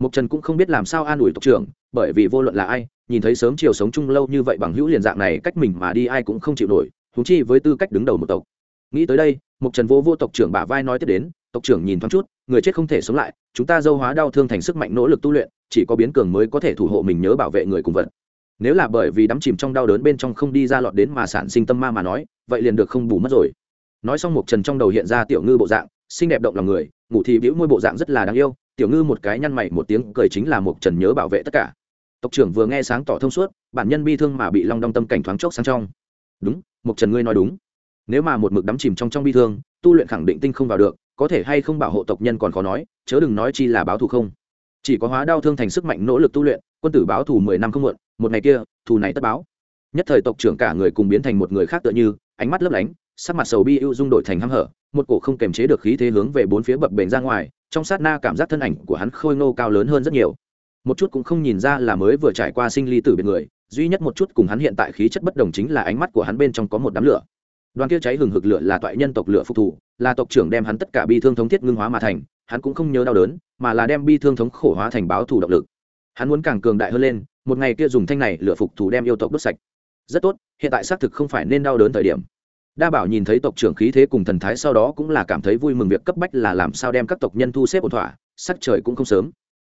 Mục trần cũng không biết làm sao an ủi tộc trưởng, bởi vì vô luận là ai, nhìn thấy sớm chiều sống chung lâu như vậy bằng hữu liền dạng này, cách mình mà đi ai cũng không chịu nổi thú chi với tư cách đứng đầu một tộc nghĩ tới đây mục trần vô vô tộc trưởng bả vai nói tiếp đến, tộc trưởng nhìn thoáng chút, người chết không thể sống lại, chúng ta dâu hóa đau thương thành sức mạnh nỗ lực tu luyện, chỉ có biến cường mới có thể thủ hộ mình nhớ bảo vệ người cùng vật. Nếu là bởi vì đắm chìm trong đau đớn bên trong không đi ra lọt đến mà sản sinh tâm ma mà nói, vậy liền được không bù mất rồi. Nói xong mục trần trong đầu hiện ra tiểu ngư bộ dạng, xinh đẹp động lòng người, ngủ thì bĩu môi bộ dạng rất là đáng yêu, tiểu ngư một cái nhăn mày một tiếng cười chính là mục trần nhớ bảo vệ tất cả. Tộc trưởng vừa nghe sáng tỏ thông suốt, bản nhân bi thương mà bị long đong tâm cảnh thoáng chốc sang trong. Đúng mục trần ngươi nói đúng nếu mà một mực đắm chìm trong trong bi thương, tu luyện khẳng định tinh không vào được, có thể hay không bảo hộ tộc nhân còn khó nói, chớ đừng nói chi là báo thù không. Chỉ có hóa đau thương thành sức mạnh nỗ lực tu luyện, quân tử báo thù mười năm không muộn, một ngày kia, thù này tất báo. Nhất thời tộc trưởng cả người cùng biến thành một người khác tựa như, ánh mắt lấp lánh, sắc mặt sầu bi ưu dung đổi thành hăm hở, một cổ không kềm chế được khí thế hướng về bốn phía bập bềnh ra ngoài, trong sát na cảm giác thân ảnh của hắn khôi ngô cao lớn hơn rất nhiều. Một chút cũng không nhìn ra là mới vừa trải qua sinh ly tử biệt người, duy nhất một chút cùng hắn hiện tại khí chất bất đồng chính là ánh mắt của hắn bên trong có một đám lửa đoàn kia cháy hừng hực lửa là toại nhân tộc lửa phục thủ là tộc trưởng đem hắn tất cả bi thương thống thiết ngưng hóa mà thành, hắn cũng không nhớ đau đớn, mà là đem bi thương thống khổ hóa thành báo thủ động lực. Hắn muốn càng cường đại hơn lên, một ngày kia dùng thanh này lửa phục thủ đem yêu tộc đốt sạch. Rất tốt, hiện tại xác thực không phải nên đau đớn thời điểm. Đa bảo nhìn thấy tộc trưởng khí thế cùng thần thái sau đó cũng là cảm thấy vui mừng việc cấp bách là làm sao đem các tộc nhân thu xếp ổn thỏa, sắc trời cũng không sớm.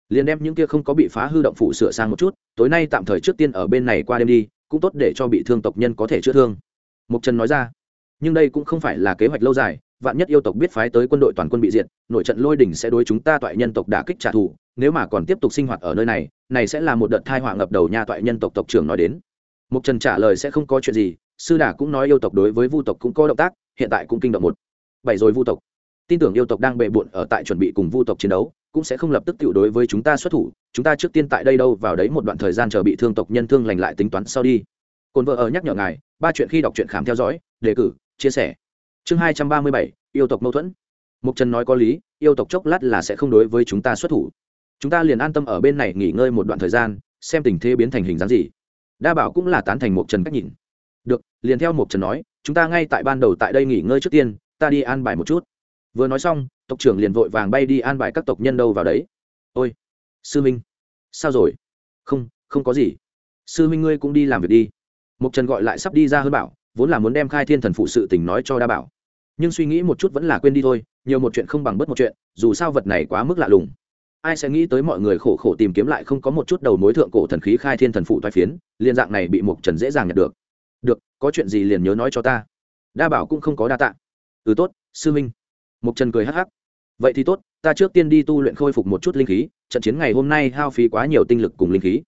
Liền đem những kia không có bị phá hư động phủ sửa sang một chút, tối nay tạm thời trước tiên ở bên này qua đêm đi, cũng tốt để cho bị thương tộc nhân có thể chữa thương. Mục trần nói ra nhưng đây cũng không phải là kế hoạch lâu dài, vạn nhất yêu tộc biết phái tới quân đội toàn quân bị diệt, nội trận lôi đỉnh sẽ đối chúng ta toại nhân tộc đả kích trả thù, nếu mà còn tiếp tục sinh hoạt ở nơi này này sẽ là một đợt thai họa ngập đầu nha toại nhân tộc tộc trưởng nói đến. Mục trần trả lời sẽ không có chuyện gì, sư đà cũng nói yêu tộc đối với vu tộc cũng có động tác, hiện tại cũng kinh động một. Bảy rồi vu tộc. Tin tưởng yêu tộc đang bệ bụn ở tại chuẩn bị cùng vu tộc chiến đấu, cũng sẽ không lập tức tiểu đối với chúng ta xuất thủ, chúng ta trước tiên tại đây đâu vào đấy một đoạn thời gian chờ bị thương tộc nhân thương lành lại tính toán sau đi. Cồn vợ ở nhắc nhở ngài, ba chuyện khi đọc truyện khám theo dõi, đề cử chia sẻ. Chương hai trăm ba mươi bảy, yêu tộc mâu thuẫn. Mục trần nói có lý, yêu tộc chốc lát là sẽ không đối với chúng ta xuất thủ. Chúng ta liền an tâm ở bên này nghỉ ngơi một đoạn thời gian, xem tình thế biến thành hình dáng gì. Đa bảo cũng là tán thành mục trần cách nhìn. Được, liền theo mục trần nói, chúng ta ngay tại ban đầu tại đây nghỉ ngơi trước tiên, ta đi an bài một chút. Vừa nói xong, tộc trưởng liền vội vàng bay đi an bài các tộc nhân đâu vào đấy. Ôi, sư minh, sao rồi? Không không có gì. Sư minh ngươi cũng đi làm việc đi. Mục trần gọi lại sắp đi ra hơn bảo vốn là muốn đem khai thiên thần phụ sự tình nói cho đa bảo. Nhưng suy nghĩ một chút vẫn là quên đi thôi, nhiều một chuyện không bằng bất một chuyện, dù sao vật này quá mức lạ lùng. Ai sẽ nghĩ tới mọi người khổ khổ tìm kiếm lại không có một chút đầu mối thượng cổ thần khí khai thiên thần phụ thoái phiến liên dạng này bị mục trần dễ dàng nhận được. Được, có chuyện gì liền nhớ nói cho ta. Đa bảo cũng không có đa tạ. Ừ tốt, sư minh. Mục trần cười hắc hắc. Vậy thì tốt, ta trước tiên đi tu luyện khôi phục một chút linh khí, trận chiến ngày hôm nay hao phí quá nhiều tinh lực cùng linh khí.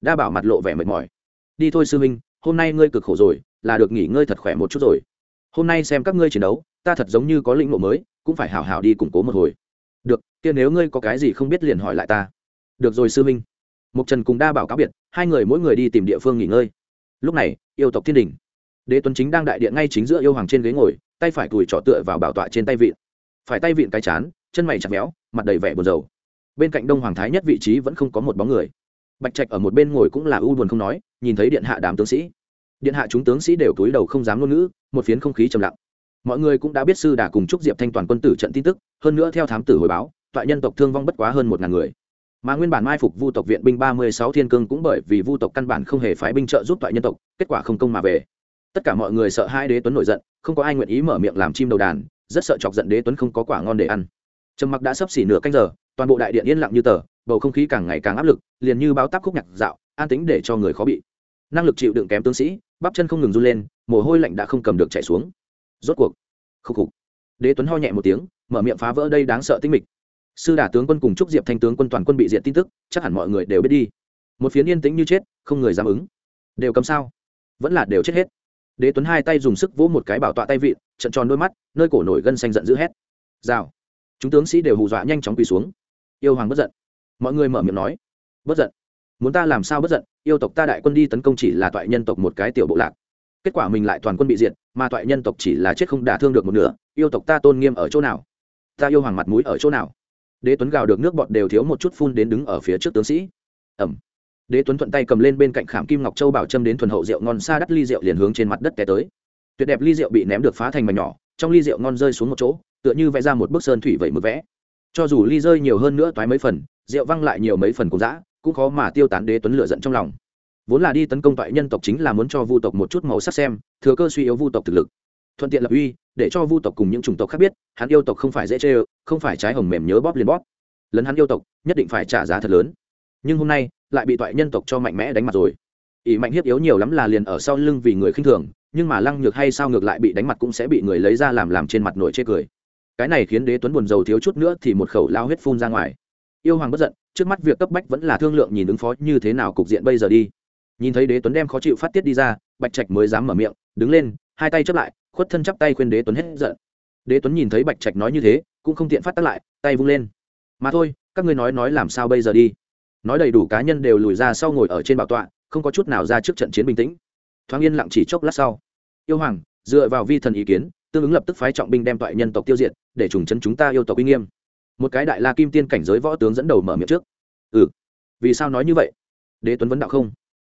Đa bảo mặt lộ vẻ mệt mỏi. Đi thôi sư minh, hôm nay ngươi cực khổ rồi là được nghỉ ngơi thật khỏe một chút rồi. Hôm nay xem các ngươi chiến đấu, ta thật giống như có lĩnh ngộ mới, cũng phải hảo hảo đi củng cố một hồi. Được, kia nếu ngươi có cái gì không biết liền hỏi lại ta. Được rồi sư minh mục trần cùng đa bảo cáo biệt, hai người mỗi người đi tìm địa phương nghỉ ngơi. Lúc này, yêu tộc thiên đình. Đế tuấn chính đang đại điện ngay chính giữa yêu hoàng trên ghế ngồi, tay phải cùi trỏ tựa vào bảo tọa trên tay vịn. Phải tay vịn cái chán, chân mày chặt méo, mặt đầy vẻ buồn rầu. Bên cạnh đông hoàng thái nhất vị trí vẫn không có một bóng người. Bạch trạch ở một bên ngồi cũng là u buồn không nói, nhìn thấy điện hạ đám tướng sĩ điện hạ chúng tướng sĩ đều túi đầu không dám ngôn ngữ, một phiến không khí trầm lặng. Mọi người cũng đã biết sư đà cùng chúc diệp thanh toàn quân tử trận tin tức, hơn nữa theo thám tử hồi báo, toại nhân tộc thương vong bất quá hơn một ngàn người. Mà nguyên bản mai phục vu tộc viện binh ba mươi sáu thiên cương cũng bởi vì vu tộc căn bản không hề phái binh trợ giúp toại nhân tộc, kết quả không công mà về. Tất cả mọi người sợ hai đế tuấn nổi giận, không có ai nguyện ý mở miệng làm chim đầu đàn, rất sợ chọc giận đế tuấn không có quả ngon để ăn. Trầm mặc đã sấp xỉ nửa canh giờ, toàn bộ đại điện yên lặng như tờ, bầu không khí càng ngày càng áp lực, liền như báo táp khúc nhạc dạo, an tính để cho người khó bị. Năng lực chịu đựng kém tướng sĩ bắp chân không ngừng run lên, mồ hôi lạnh đã không cầm được chạy xuống. Rốt cuộc khúc khục. Đế tuấn ho nhẹ một tiếng, mở miệng phá vỡ đây đáng sợ tinh mịch. Sư đả tướng quân cùng trúc diệp thanh tướng quân toàn quân bị diện tin tức, chắc hẳn mọi người đều biết đi. Một phiến yên tĩnh như chết, không người dám ứng. Đều cấm sao? Vẫn là đều chết hết. Đế tuấn hai tay dùng sức vỗ một cái bảo tọa tay vịn, trận tròn đôi mắt, nơi cổ nổi gân xanh giận dữ hét. Rào. Chúng tướng sĩ đều hù dọa nhanh chóng quỳ xuống. Yêu hoàng bất giận. Mọi người mở miệng nói. Bất giận. Muốn ta làm sao bất giận? Yêu tộc ta đại quân đi tấn công chỉ là toại nhân tộc một cái tiểu bộ lạc. Kết quả mình lại toàn quân bị diệt, mà toại nhân tộc chỉ là chết không đả thương được một nửa, yêu tộc ta tôn nghiêm ở chỗ nào? Ta yêu hoàng mặt mũi ở chỗ nào? Đế tuấn gào được nước bọt đều thiếu một chút phun đến đứng ở phía trước tướng sĩ. Ẩm. Đế tuấn thuận tay cầm lên bên cạnh khảm kim ngọc châu bảo châm đến thuần hậu rượu ngon xa đắt ly rượu liền hướng trên mặt đất té tới. Tuyệt đẹp ly rượu bị ném được phá thành mảnh nhỏ, trong ly rượu ngon rơi xuống một chỗ, tựa như vẽ ra một bức sơn thủy vậy mực vẽ. Cho dù ly rơi nhiều hơn nữa toái mấy phần, rượu văng lại nhiều mấy phần cũng dã cũng khó mà tiêu tán đế tuấn lựa giận trong lòng. Vốn là đi tấn công toại nhân tộc chính là muốn cho vu tộc một chút màu sắc xem, thừa cơ suy yếu vu tộc thực lực. Thuận tiện lập uy, để cho vu tộc cùng những chủng tộc khác biết, hắn yêu tộc không phải dễ chê không phải trái hồng mềm nhớ bóp liền bóp. Lấn hắn yêu tộc, nhất định phải trả giá thật lớn. Nhưng hôm nay, lại bị toại nhân tộc cho mạnh mẽ đánh mặt rồi. Ỷ mạnh hiếp yếu nhiều lắm là liền ở sau lưng vì người khinh thường, nhưng mà lăng nhược hay sao ngược lại bị đánh mặt cũng sẽ bị người lấy ra làm làm trên mặt nổi chê cười. Cái này khiến đế tuấn buồn rầu thiếu chút nữa thì một khẩu lao huyết phun ra ngoài yêu hoàng bất giận, trước mắt việc cấp bách vẫn là thương lượng nhìn ứng phó như thế nào cục diện bây giờ đi. Nhìn thấy đế tuấn đem khó chịu phát tiết đi ra, bạch trạch mới dám mở miệng, đứng lên, hai tay chấp lại, khuất thân chắp tay khuyên đế tuấn hết giận. Đế tuấn nhìn thấy bạch trạch nói như thế, cũng không tiện phát tác lại, tay vung lên. Mà thôi, các ngươi nói nói làm sao bây giờ đi? Nói đầy đủ cá nhân đều lùi ra sau ngồi ở trên bảo tọa, không có chút nào ra trước trận chiến bình tĩnh. Thoáng yên lặng chỉ chốc lát sau, yêu hoàng, dựa vào vi thần ý kiến, tương ứng lập tức phái trọng binh đem toại nhân tộc tiêu diệt, để trùng chấn chúng ta yêu tộc uy nghiêm một cái đại la kim tiên cảnh giới võ tướng dẫn đầu mở miệng trước. Ừ. Vì sao nói như vậy? Đế tuấn vấn đạo không?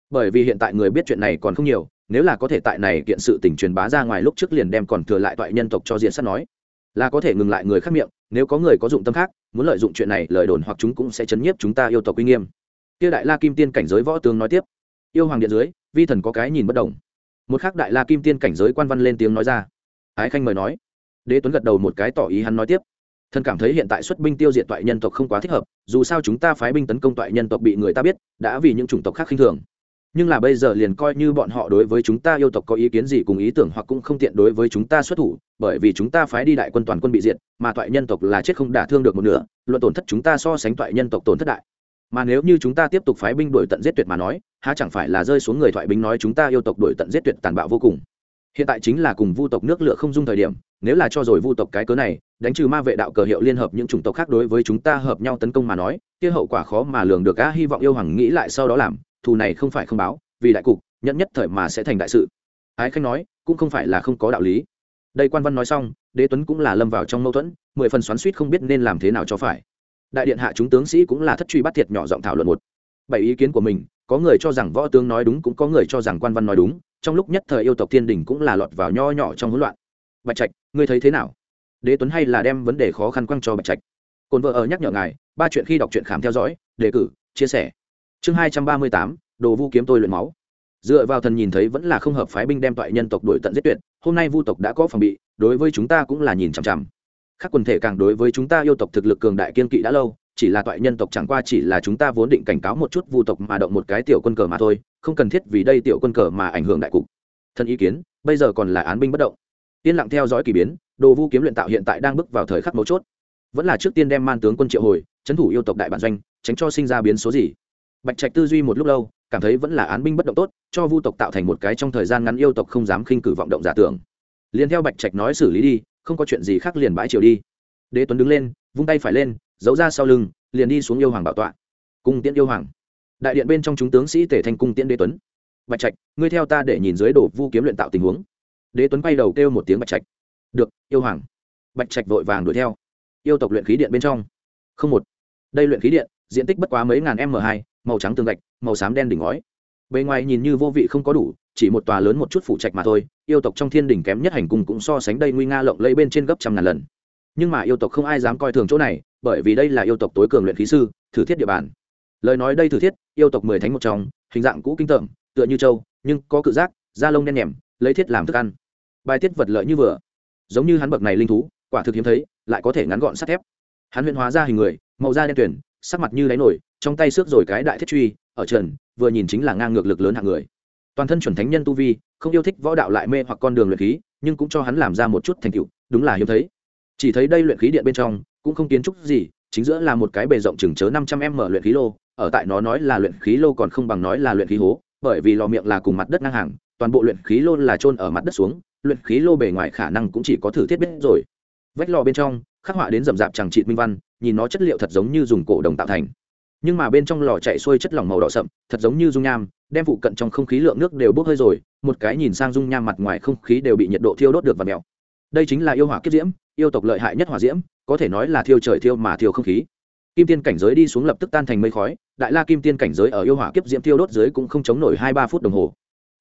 Bởi vì hiện tại người biết chuyện này còn không nhiều, nếu là có thể tại này kiện sự tình truyền bá ra ngoài lúc trước liền đem còn thừa lại toại nhân tộc cho diện sắt nói, là có thể ngừng lại người khác miệng, nếu có người có dụng tâm khác, muốn lợi dụng chuyện này lời đồn hoặc chúng cũng sẽ chấn nhiếp chúng ta yêu tộc uy nghiêm. Kia đại la kim tiên cảnh giới võ tướng nói tiếp. Yêu hoàng điện dưới, vi thần có cái nhìn bất đồng. Một khác đại la kim tiên cảnh giới quan văn lên tiếng nói ra. Ái khanh mời nói. Đế tuấn gật đầu một cái tỏ ý hắn nói tiếp thần cảm thấy hiện tại xuất binh tiêu diệt toại nhân tộc không quá thích hợp, dù sao chúng ta phái binh tấn công toại nhân tộc bị người ta biết, đã vì những chủng tộc khác khinh thường. Nhưng là bây giờ liền coi như bọn họ đối với chúng ta yêu tộc có ý kiến gì cùng ý tưởng hoặc cũng không tiện đối với chúng ta xuất thủ, bởi vì chúng ta phái đi đại quân toàn quân bị diệt, mà toại nhân tộc là chết không đả thương được một nửa, luận tổn thất chúng ta so sánh toại nhân tộc tổn thất đại. Mà nếu như chúng ta tiếp tục phái binh đuổi tận giết tuyệt mà nói, há chẳng phải là rơi xuống người thoại binh nói chúng ta yêu tộc đuổi tận giết tuyệt tàn bạo vô cùng hiện tại chính là cùng vu tộc nước lửa không dung thời điểm, nếu là cho rồi vu tộc cái cớ này, đánh trừ ma vệ đạo cờ hiệu liên hợp những chủng tộc khác đối với chúng ta hợp nhau tấn công mà nói, kia hậu quả khó mà lường được a hy vọng yêu hoàng nghĩ lại sau đó làm, thù này không phải không báo, vì đại cục nhận nhất thời mà sẽ thành đại sự. Ái khanh nói, cũng không phải là không có đạo lý. Đây quan văn nói xong, đế tuấn cũng là lâm vào trong mâu thuẫn, mười phần xoắn suýt không biết nên làm thế nào cho phải. Đại điện hạ chúng tướng sĩ cũng là thất truy bắt thiệt nhỏ giọng thảo luận một. Bảy ý kiến của mình, có người cho rằng võ tướng nói đúng cũng có người cho rằng quan văn nói đúng trong lúc nhất thời yêu tộc thiên đình cũng là lọt vào nho nhỏ trong hỗn loạn. Bạch trạch, ngươi thấy thế nào? Đế tuấn hay là đem vấn đề khó khăn quăng cho bạch trạch? Cồn vợ ở nhắc nhở ngài, ba chuyện khi đọc truyện khám theo dõi, đề cử, chia sẻ. Chương hai trăm ba mươi tám, đồ vu kiếm tôi luyện máu. Dựa vào thần nhìn thấy vẫn là không hợp phái binh đem toại nhân tộc đổi tận giết tuyệt, hôm nay vu tộc đã có phòng bị, đối với chúng ta cũng là nhìn chằm chằm. Khác quần thể càng đối với chúng ta yêu tộc thực lực cường đại kiên kỵ đã lâu chỉ là toại nhân tộc chẳng qua chỉ là chúng ta vốn định cảnh cáo một chút vu tộc mà động một cái tiểu quân cờ mà thôi, không cần thiết vì đây tiểu quân cờ mà ảnh hưởng đại cục. Thân ý kiến, bây giờ còn là án binh bất động. Yên lặng theo dõi k ỳ biến, đồ vu kiếm luyện tạo hiện tại đang bước vào thời khắc mấu chốt. Vẫn là trước tiên đem man tướng quân triệu hồi trấn thủ yêu tộc đại bản doanh, tránh cho sinh ra biến số gì. Bạch trạch tư duy một lúc lâu, cảm thấy vẫn là án binh bất động tốt, cho vu tộc tạo thành một cái trong thời gian ngắn yêu tộc không dám khinh cử vọng động giả tưởng. Liền theo bạch trạch nói xử lý đi, không có chuyện gì khác liền bãi triều đi. Đế tuấn đứng lên, vung tay phải lên giấu ra sau lưng, liền đi xuống yêu hoàng bảo tọa. Cung tiễn yêu hoàng. Đại điện bên trong chúng tướng sĩ tể thành cung tiễn đế tuấn. Bạch trạch, ngươi theo ta để nhìn dưới đổ vu kiếm luyện tạo tình huống. Đế tuấn bay đầu kêu một tiếng bạch trạch. Được, yêu hoàng. Bạch trạch vội vàng đuổi theo. Yêu tộc luyện khí điện bên trong. Không một. Đây luyện khí điện, diện tích bất quá mấy ngàn m hai, màu trắng tường gạch, màu xám đen đỉnh ngói. Bề ngoài nhìn như vô vị không có đủ, chỉ một tòa lớn một chút phủ trạch mà thôi, yêu tộc trong thiên đỉnh kém nhất hành cung cũng so sánh đây nguy nga lộng lẫy bên trên gấp trăm ngàn lần. Nhưng mà yêu tộc không ai dám coi thường chỗ này bởi vì đây là yêu tộc tối cường luyện khí sư, thử thiết địa bàn. Lời nói đây thử thiết, yêu tộc mười thánh một trong, hình dạng cũ kinh tởm, tựa như trâu, nhưng có cự giác, da lông đen nhèm lấy thiết làm thức ăn. Bài tiết vật lợi như vừa. Giống như hắn bậc này linh thú, quả thực hiếm thấy, lại có thể ngắn gọn sắt thép. Hắn huyện hóa ra hình người, màu da đen tuyển sắc mặt như đáy nổi, trong tay xước rồi cái đại thiết truy, ở trần, vừa nhìn chính là ngang ngược lực lớn hạng người. Toàn thân chuẩn thánh nhân tu vi, không yêu thích võ đạo lại mê hoặc con đường luyện khí, nhưng cũng cho hắn làm ra một chút thành tựu, đúng là hiếm thấy. Chỉ thấy đây luyện khí điện bên trong cũng không kiến trúc gì, chính giữa là một cái bề rộng chừng chớ năm trăm m luyện khí lô, ở tại nó nói là luyện khí lô còn không bằng nói là luyện khí hố, bởi vì lò miệng là cùng mặt đất ngang hàng, toàn bộ luyện khí lô là trôn ở mặt đất xuống, luyện khí lô bề ngoài khả năng cũng chỉ có thử thiết biết rồi. Vách lò bên trong, khắc họa đến rậm rạp chẳng trị minh văn, nhìn nó chất liệu thật giống như dùng cổ đồng tạo thành. Nhưng mà bên trong lò chạy xuôi chất lỏng màu đỏ sậm, thật giống như dung nham, đem phụ cận trong không khí lượng nước đều bốc hơi rồi, một cái nhìn sang dung nham mặt ngoài không khí đều bị nhiệt độ thiêu đốt được và mèo đây chính là yêu hỏa kiếp diễm yêu tộc lợi hại nhất hỏa diễm, có thể nói là thiêu trời thiêu mà thiêu không khí. Kim tiên cảnh giới đi xuống lập tức tan thành mây khói, đại la kim tiên cảnh giới ở yêu hỏa kiếp diễm thiêu đốt dưới cũng không chống nổi hai ba phút đồng hồ.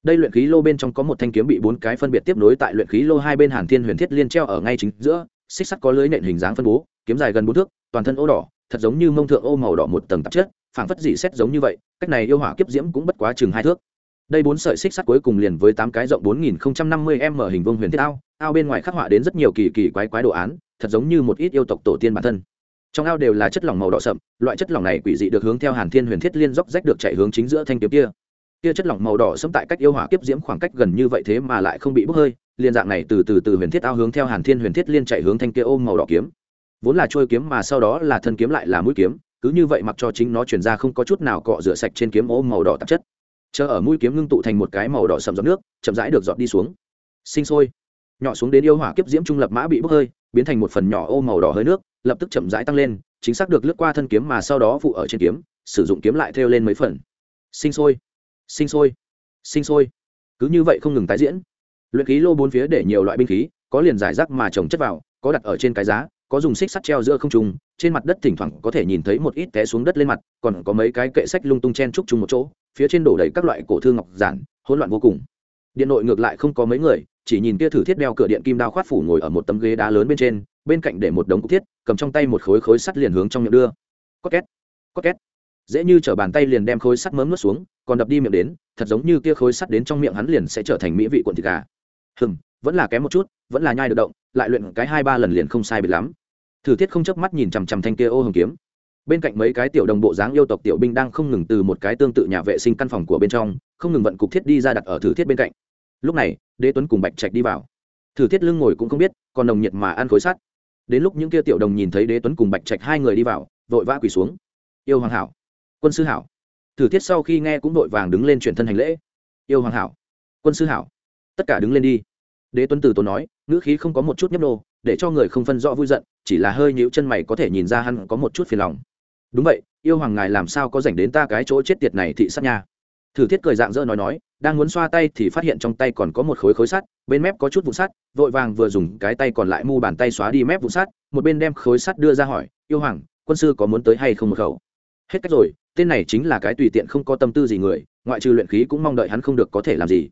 Đây luyện khí lô bên trong có một thanh kiếm bị bốn cái phân biệt tiếp nối tại luyện khí lô hai bên hàn thiên huyền thiết liên treo ở ngay chính giữa, xích sắt có lưới nện hình dáng phân bố, kiếm dài gần bốn thước, toàn thân ô đỏ, thật giống như mông thượng ô màu đỏ một tầng tạp chất, phảng phất dị xét giống như vậy, cách này yêu hỏa kiếp diễm cũng bất quá chừng hai thước. Đây bốn sợi xích sắt cuối cùng liền với tám cái rộng bốn nghìn năm mươi m hình vuông huyền thiết ao ao bên ngoài khắc họa đến rất nhiều kỳ kỳ quái quái đồ án, thật giống như một ít yêu tộc tổ tiên bản thân. Trong ao đều là chất lỏng màu đỏ sậm, loại chất lỏng này quỷ dị được hướng theo hàn thiên huyền thiết liên dốc rách được chạy hướng chính giữa thanh kiếm kia. Kia chất lỏng màu đỏ sẫm tại cách yêu hỏa kiếp diễm khoảng cách gần như vậy thế mà lại không bị bốc hơi liên dạng này từ từ từ huyền thiết ao hướng theo hàn thiên huyền thiết liên chạy hướng thanh kia ôm màu đỏ kiếm. Vốn là trôi kiếm mà sau đó là thân kiếm lại là mũi kiếm, cứ như vậy mặc cho chính nó chuyển ra không có chút nào cọ rửa sạch trên kiếm ôm màu đỏ tạp chất. Chờ ở mũi kiếm ngưng tụ thành một cái màu đỏ sầm giọt nước, chậm rãi được giọt đi xuống. Sinh sôi nhỏ xuống đến yêu hỏa kiếp diễm trung lập mã bị bốc hơi, biến thành một phần nhỏ ô màu đỏ hơi nước, lập tức chậm rãi tăng lên, chính xác được lướt qua thân kiếm mà sau đó phụ ở trên kiếm, sử dụng kiếm lại theo lên mấy phần. Sinh sôi sinh sôi sinh sôi. Cứ như vậy không ngừng tái diễn. Luyện khí lô bốn phía để nhiều loại binh khí, có liền giải rác mà trồng chất vào, có đặt ở trên cái giá, có dùng xích sắt treo giữa không trung, trên mặt đất thỉnh thoảng có thể nhìn thấy một ít té xuống đất lên mặt, còn có mấy cái kệ sách lung tung chen trúc chung một chỗ, phía trên đổ đầy các loại cổ thư ngọc giản, hỗn loạn vô cùng điện nội ngược lại không có mấy người, chỉ nhìn kia thử thiết đeo cửa điện kim đao khoát phủ ngồi ở một tấm ghế đá lớn bên trên, bên cạnh để một đống cục thiết, cầm trong tay một khối khối sắt liền hướng trong miệng đưa. Có két có két. Dễ như chở bàn tay liền đem khối sắt mớm nuốt xuống, còn đập đi miệng đến, thật giống như kia khối sắt đến trong miệng hắn liền sẽ trở thành mỹ vị cuộn thịt gà. Hừng vẫn là kém một chút, vẫn là nhai được động, lại luyện cái hai ba lần liền không sai biệt lắm. Thử thiết không chớp mắt nhìn chằm chằm thanh kia ô hồng kiếm. Bên cạnh mấy cái tiểu đồng bộ dáng yêu tộc tiểu binh đang không ngừng từ một cái tương tự nhà vệ sinh căn phòng của bên trong, không ngừng vận cục thiết đi ra đặt ở thử thiết bên cạnh lúc này, đế tuấn cùng bạch trạch đi vào. Thử thiết lưng ngồi cũng không biết, còn nồng nhiệt mà ăn khối sắt. Đến lúc những kia tiểu đồng nhìn thấy đế tuấn cùng bạch trạch hai người đi vào, vội vã quỳ xuống. Yêu hoàng hảo, quân sư hảo. Thử thiết sau khi nghe cũng vội vàng đứng lên chuyển thân hành lễ. Yêu hoàng hảo, quân sư hảo. Tất cả đứng lên đi. Đế tuấn từ tốn nói, ngữ khí không có một chút nhấp nô, để cho người không phân rõ vui giận, chỉ là hơi nhíu chân mày có thể nhìn ra hắn có một chút phiền lòng. Đúng vậy, yêu hoàng ngài làm sao có dành đến ta cái chỗ chết tiệt này thị sát nha? Thử thiết cười dạng dỡ nói nói, đang muốn xoa tay thì phát hiện trong tay còn có một khối khối sắt, bên mép có chút vụ sắt, vội vàng vừa dùng cái tay còn lại mu bàn tay xóa đi mép vụ sắt, một bên đem khối sắt đưa ra hỏi, yêu hoàng, quân sư có muốn tới hay không một khẩu? Hết cách rồi, tên này chính là cái tùy tiện không có tâm tư gì người, ngoại trừ luyện khí cũng mong đợi hắn không được có thể làm gì.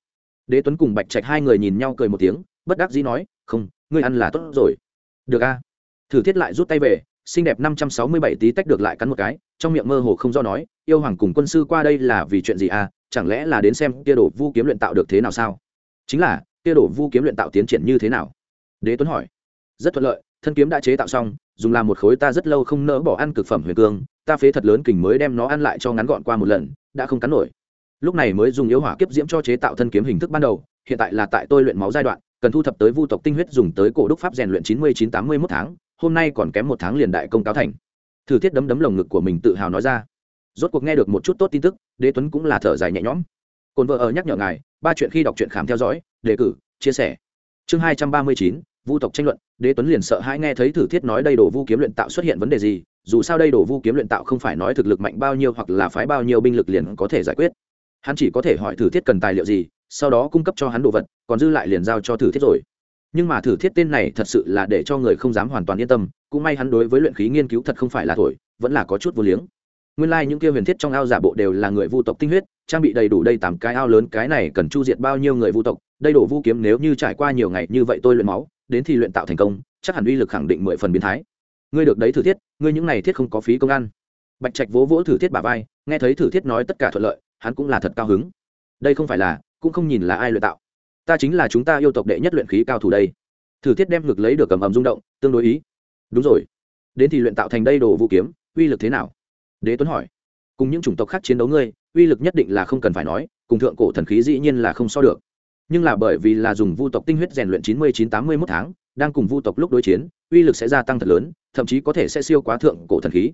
Đế tuấn cùng bạch trạch hai người nhìn nhau cười một tiếng, bất đắc dĩ nói, không, ngươi ăn là tốt rồi. Được a. Thử thiết lại rút tay về xinh đẹp năm trăm sáu mươi bảy tí tách được lại cắn một cái, trong miệng mơ hồ không do nói, yêu hoàng cùng quân sư qua đây là vì chuyện gì à? Chẳng lẽ là đến xem kia đổ vu kiếm luyện tạo được thế nào sao? Chính là, kia đổ vu kiếm luyện tạo tiến triển như thế nào? Đế tuấn hỏi. Rất thuận lợi, thân kiếm đã chế tạo xong, dùng làm một khối ta rất lâu không nỡ bỏ ăn cực phẩm huyền cương, ta phế thật lớn kình mới đem nó ăn lại cho ngắn gọn qua một lần, đã không cắn nổi. Lúc này mới dùng yếu hỏa kiếp diễm cho chế tạo thân kiếm hình thức ban đầu, hiện tại là tại tôi luyện máu giai đoạn, cần thu thập tới vu tộc tinh huyết dùng tới cổ đúc pháp rèn luyện chín mươi chín tám mươi mốt tháng hôm nay còn kém một tháng liền đại công cáo thành. Thử thiết đấm đấm lồng ngực của mình tự hào nói ra. Rốt cuộc nghe được một chút tốt tin tức, đế tuấn cũng là thở dài nhẹ nhõm. Cồn vợ ở nhắc nhở ngài, ba chuyện khi đọc truyện khám theo dõi, đề cử, chia sẻ. Chương hai trăm ba mươi chín, vu tộc tranh luận, đế tuấn liền sợ hãi nghe thấy thử thiết nói đây đồ vu kiếm luyện tạo xuất hiện vấn đề gì, dù sao đây đồ vu kiếm luyện tạo không phải nói thực lực mạnh bao nhiêu hoặc là phái bao nhiêu binh lực liền có thể giải quyết. Hắn chỉ có thể hỏi thử thiết cần tài liệu gì, sau đó cung cấp cho hắn đồ vật, còn dư lại liền giao cho thử thiết rồi nhưng mà thử thiết tên này thật sự là để cho người không dám hoàn toàn yên tâm, cũng may hắn đối với luyện khí nghiên cứu thật không phải là thổi, vẫn là có chút vô liếng. Nguyên lai、like、những kia huyền thiết trong ao giả bộ đều là người vu tộc tinh huyết, trang bị đầy đủ đây tám cái ao lớn, cái này cần chu diệt bao nhiêu người vu tộc, đây đổ vu kiếm nếu như trải qua nhiều ngày như vậy tôi luyện máu, đến thì luyện tạo thành công, chắc hẳn uy lực khẳng định mười phần biến thái. Ngươi được đấy thử thiết, ngươi những này thiết không có phí công ăn. Bạch trạch vỗ vỗ thử thiết bà vai, nghe thấy thử thiết nói tất cả thuận lợi, hắn cũng là thật cao hứng. Đây không phải là, cũng không nhìn là ai luyện tạo ta chính là chúng ta yêu tộc đệ nhất luyện khí cao thủ đây. Thử thiết đem ngực lấy được cầm ầm rung động, tương đối ý. Đúng rồi. Đến thì luyện tạo thành đây đồ vũ kiếm, uy lực thế nào? Đế tuấn hỏi. Cùng những chủng tộc khác chiến đấu ngươi, uy lực nhất định là không cần phải nói, cùng thượng cổ thần khí dĩ nhiên là không so được. Nhưng là bởi vì là dùng vu tộc tinh huyết rèn luyện chín mươi chín tám mươi mốt tháng, đang cùng vu tộc lúc đối chiến, uy lực sẽ gia tăng thật lớn, thậm chí có thể sẽ siêu quá thượng cổ thần khí.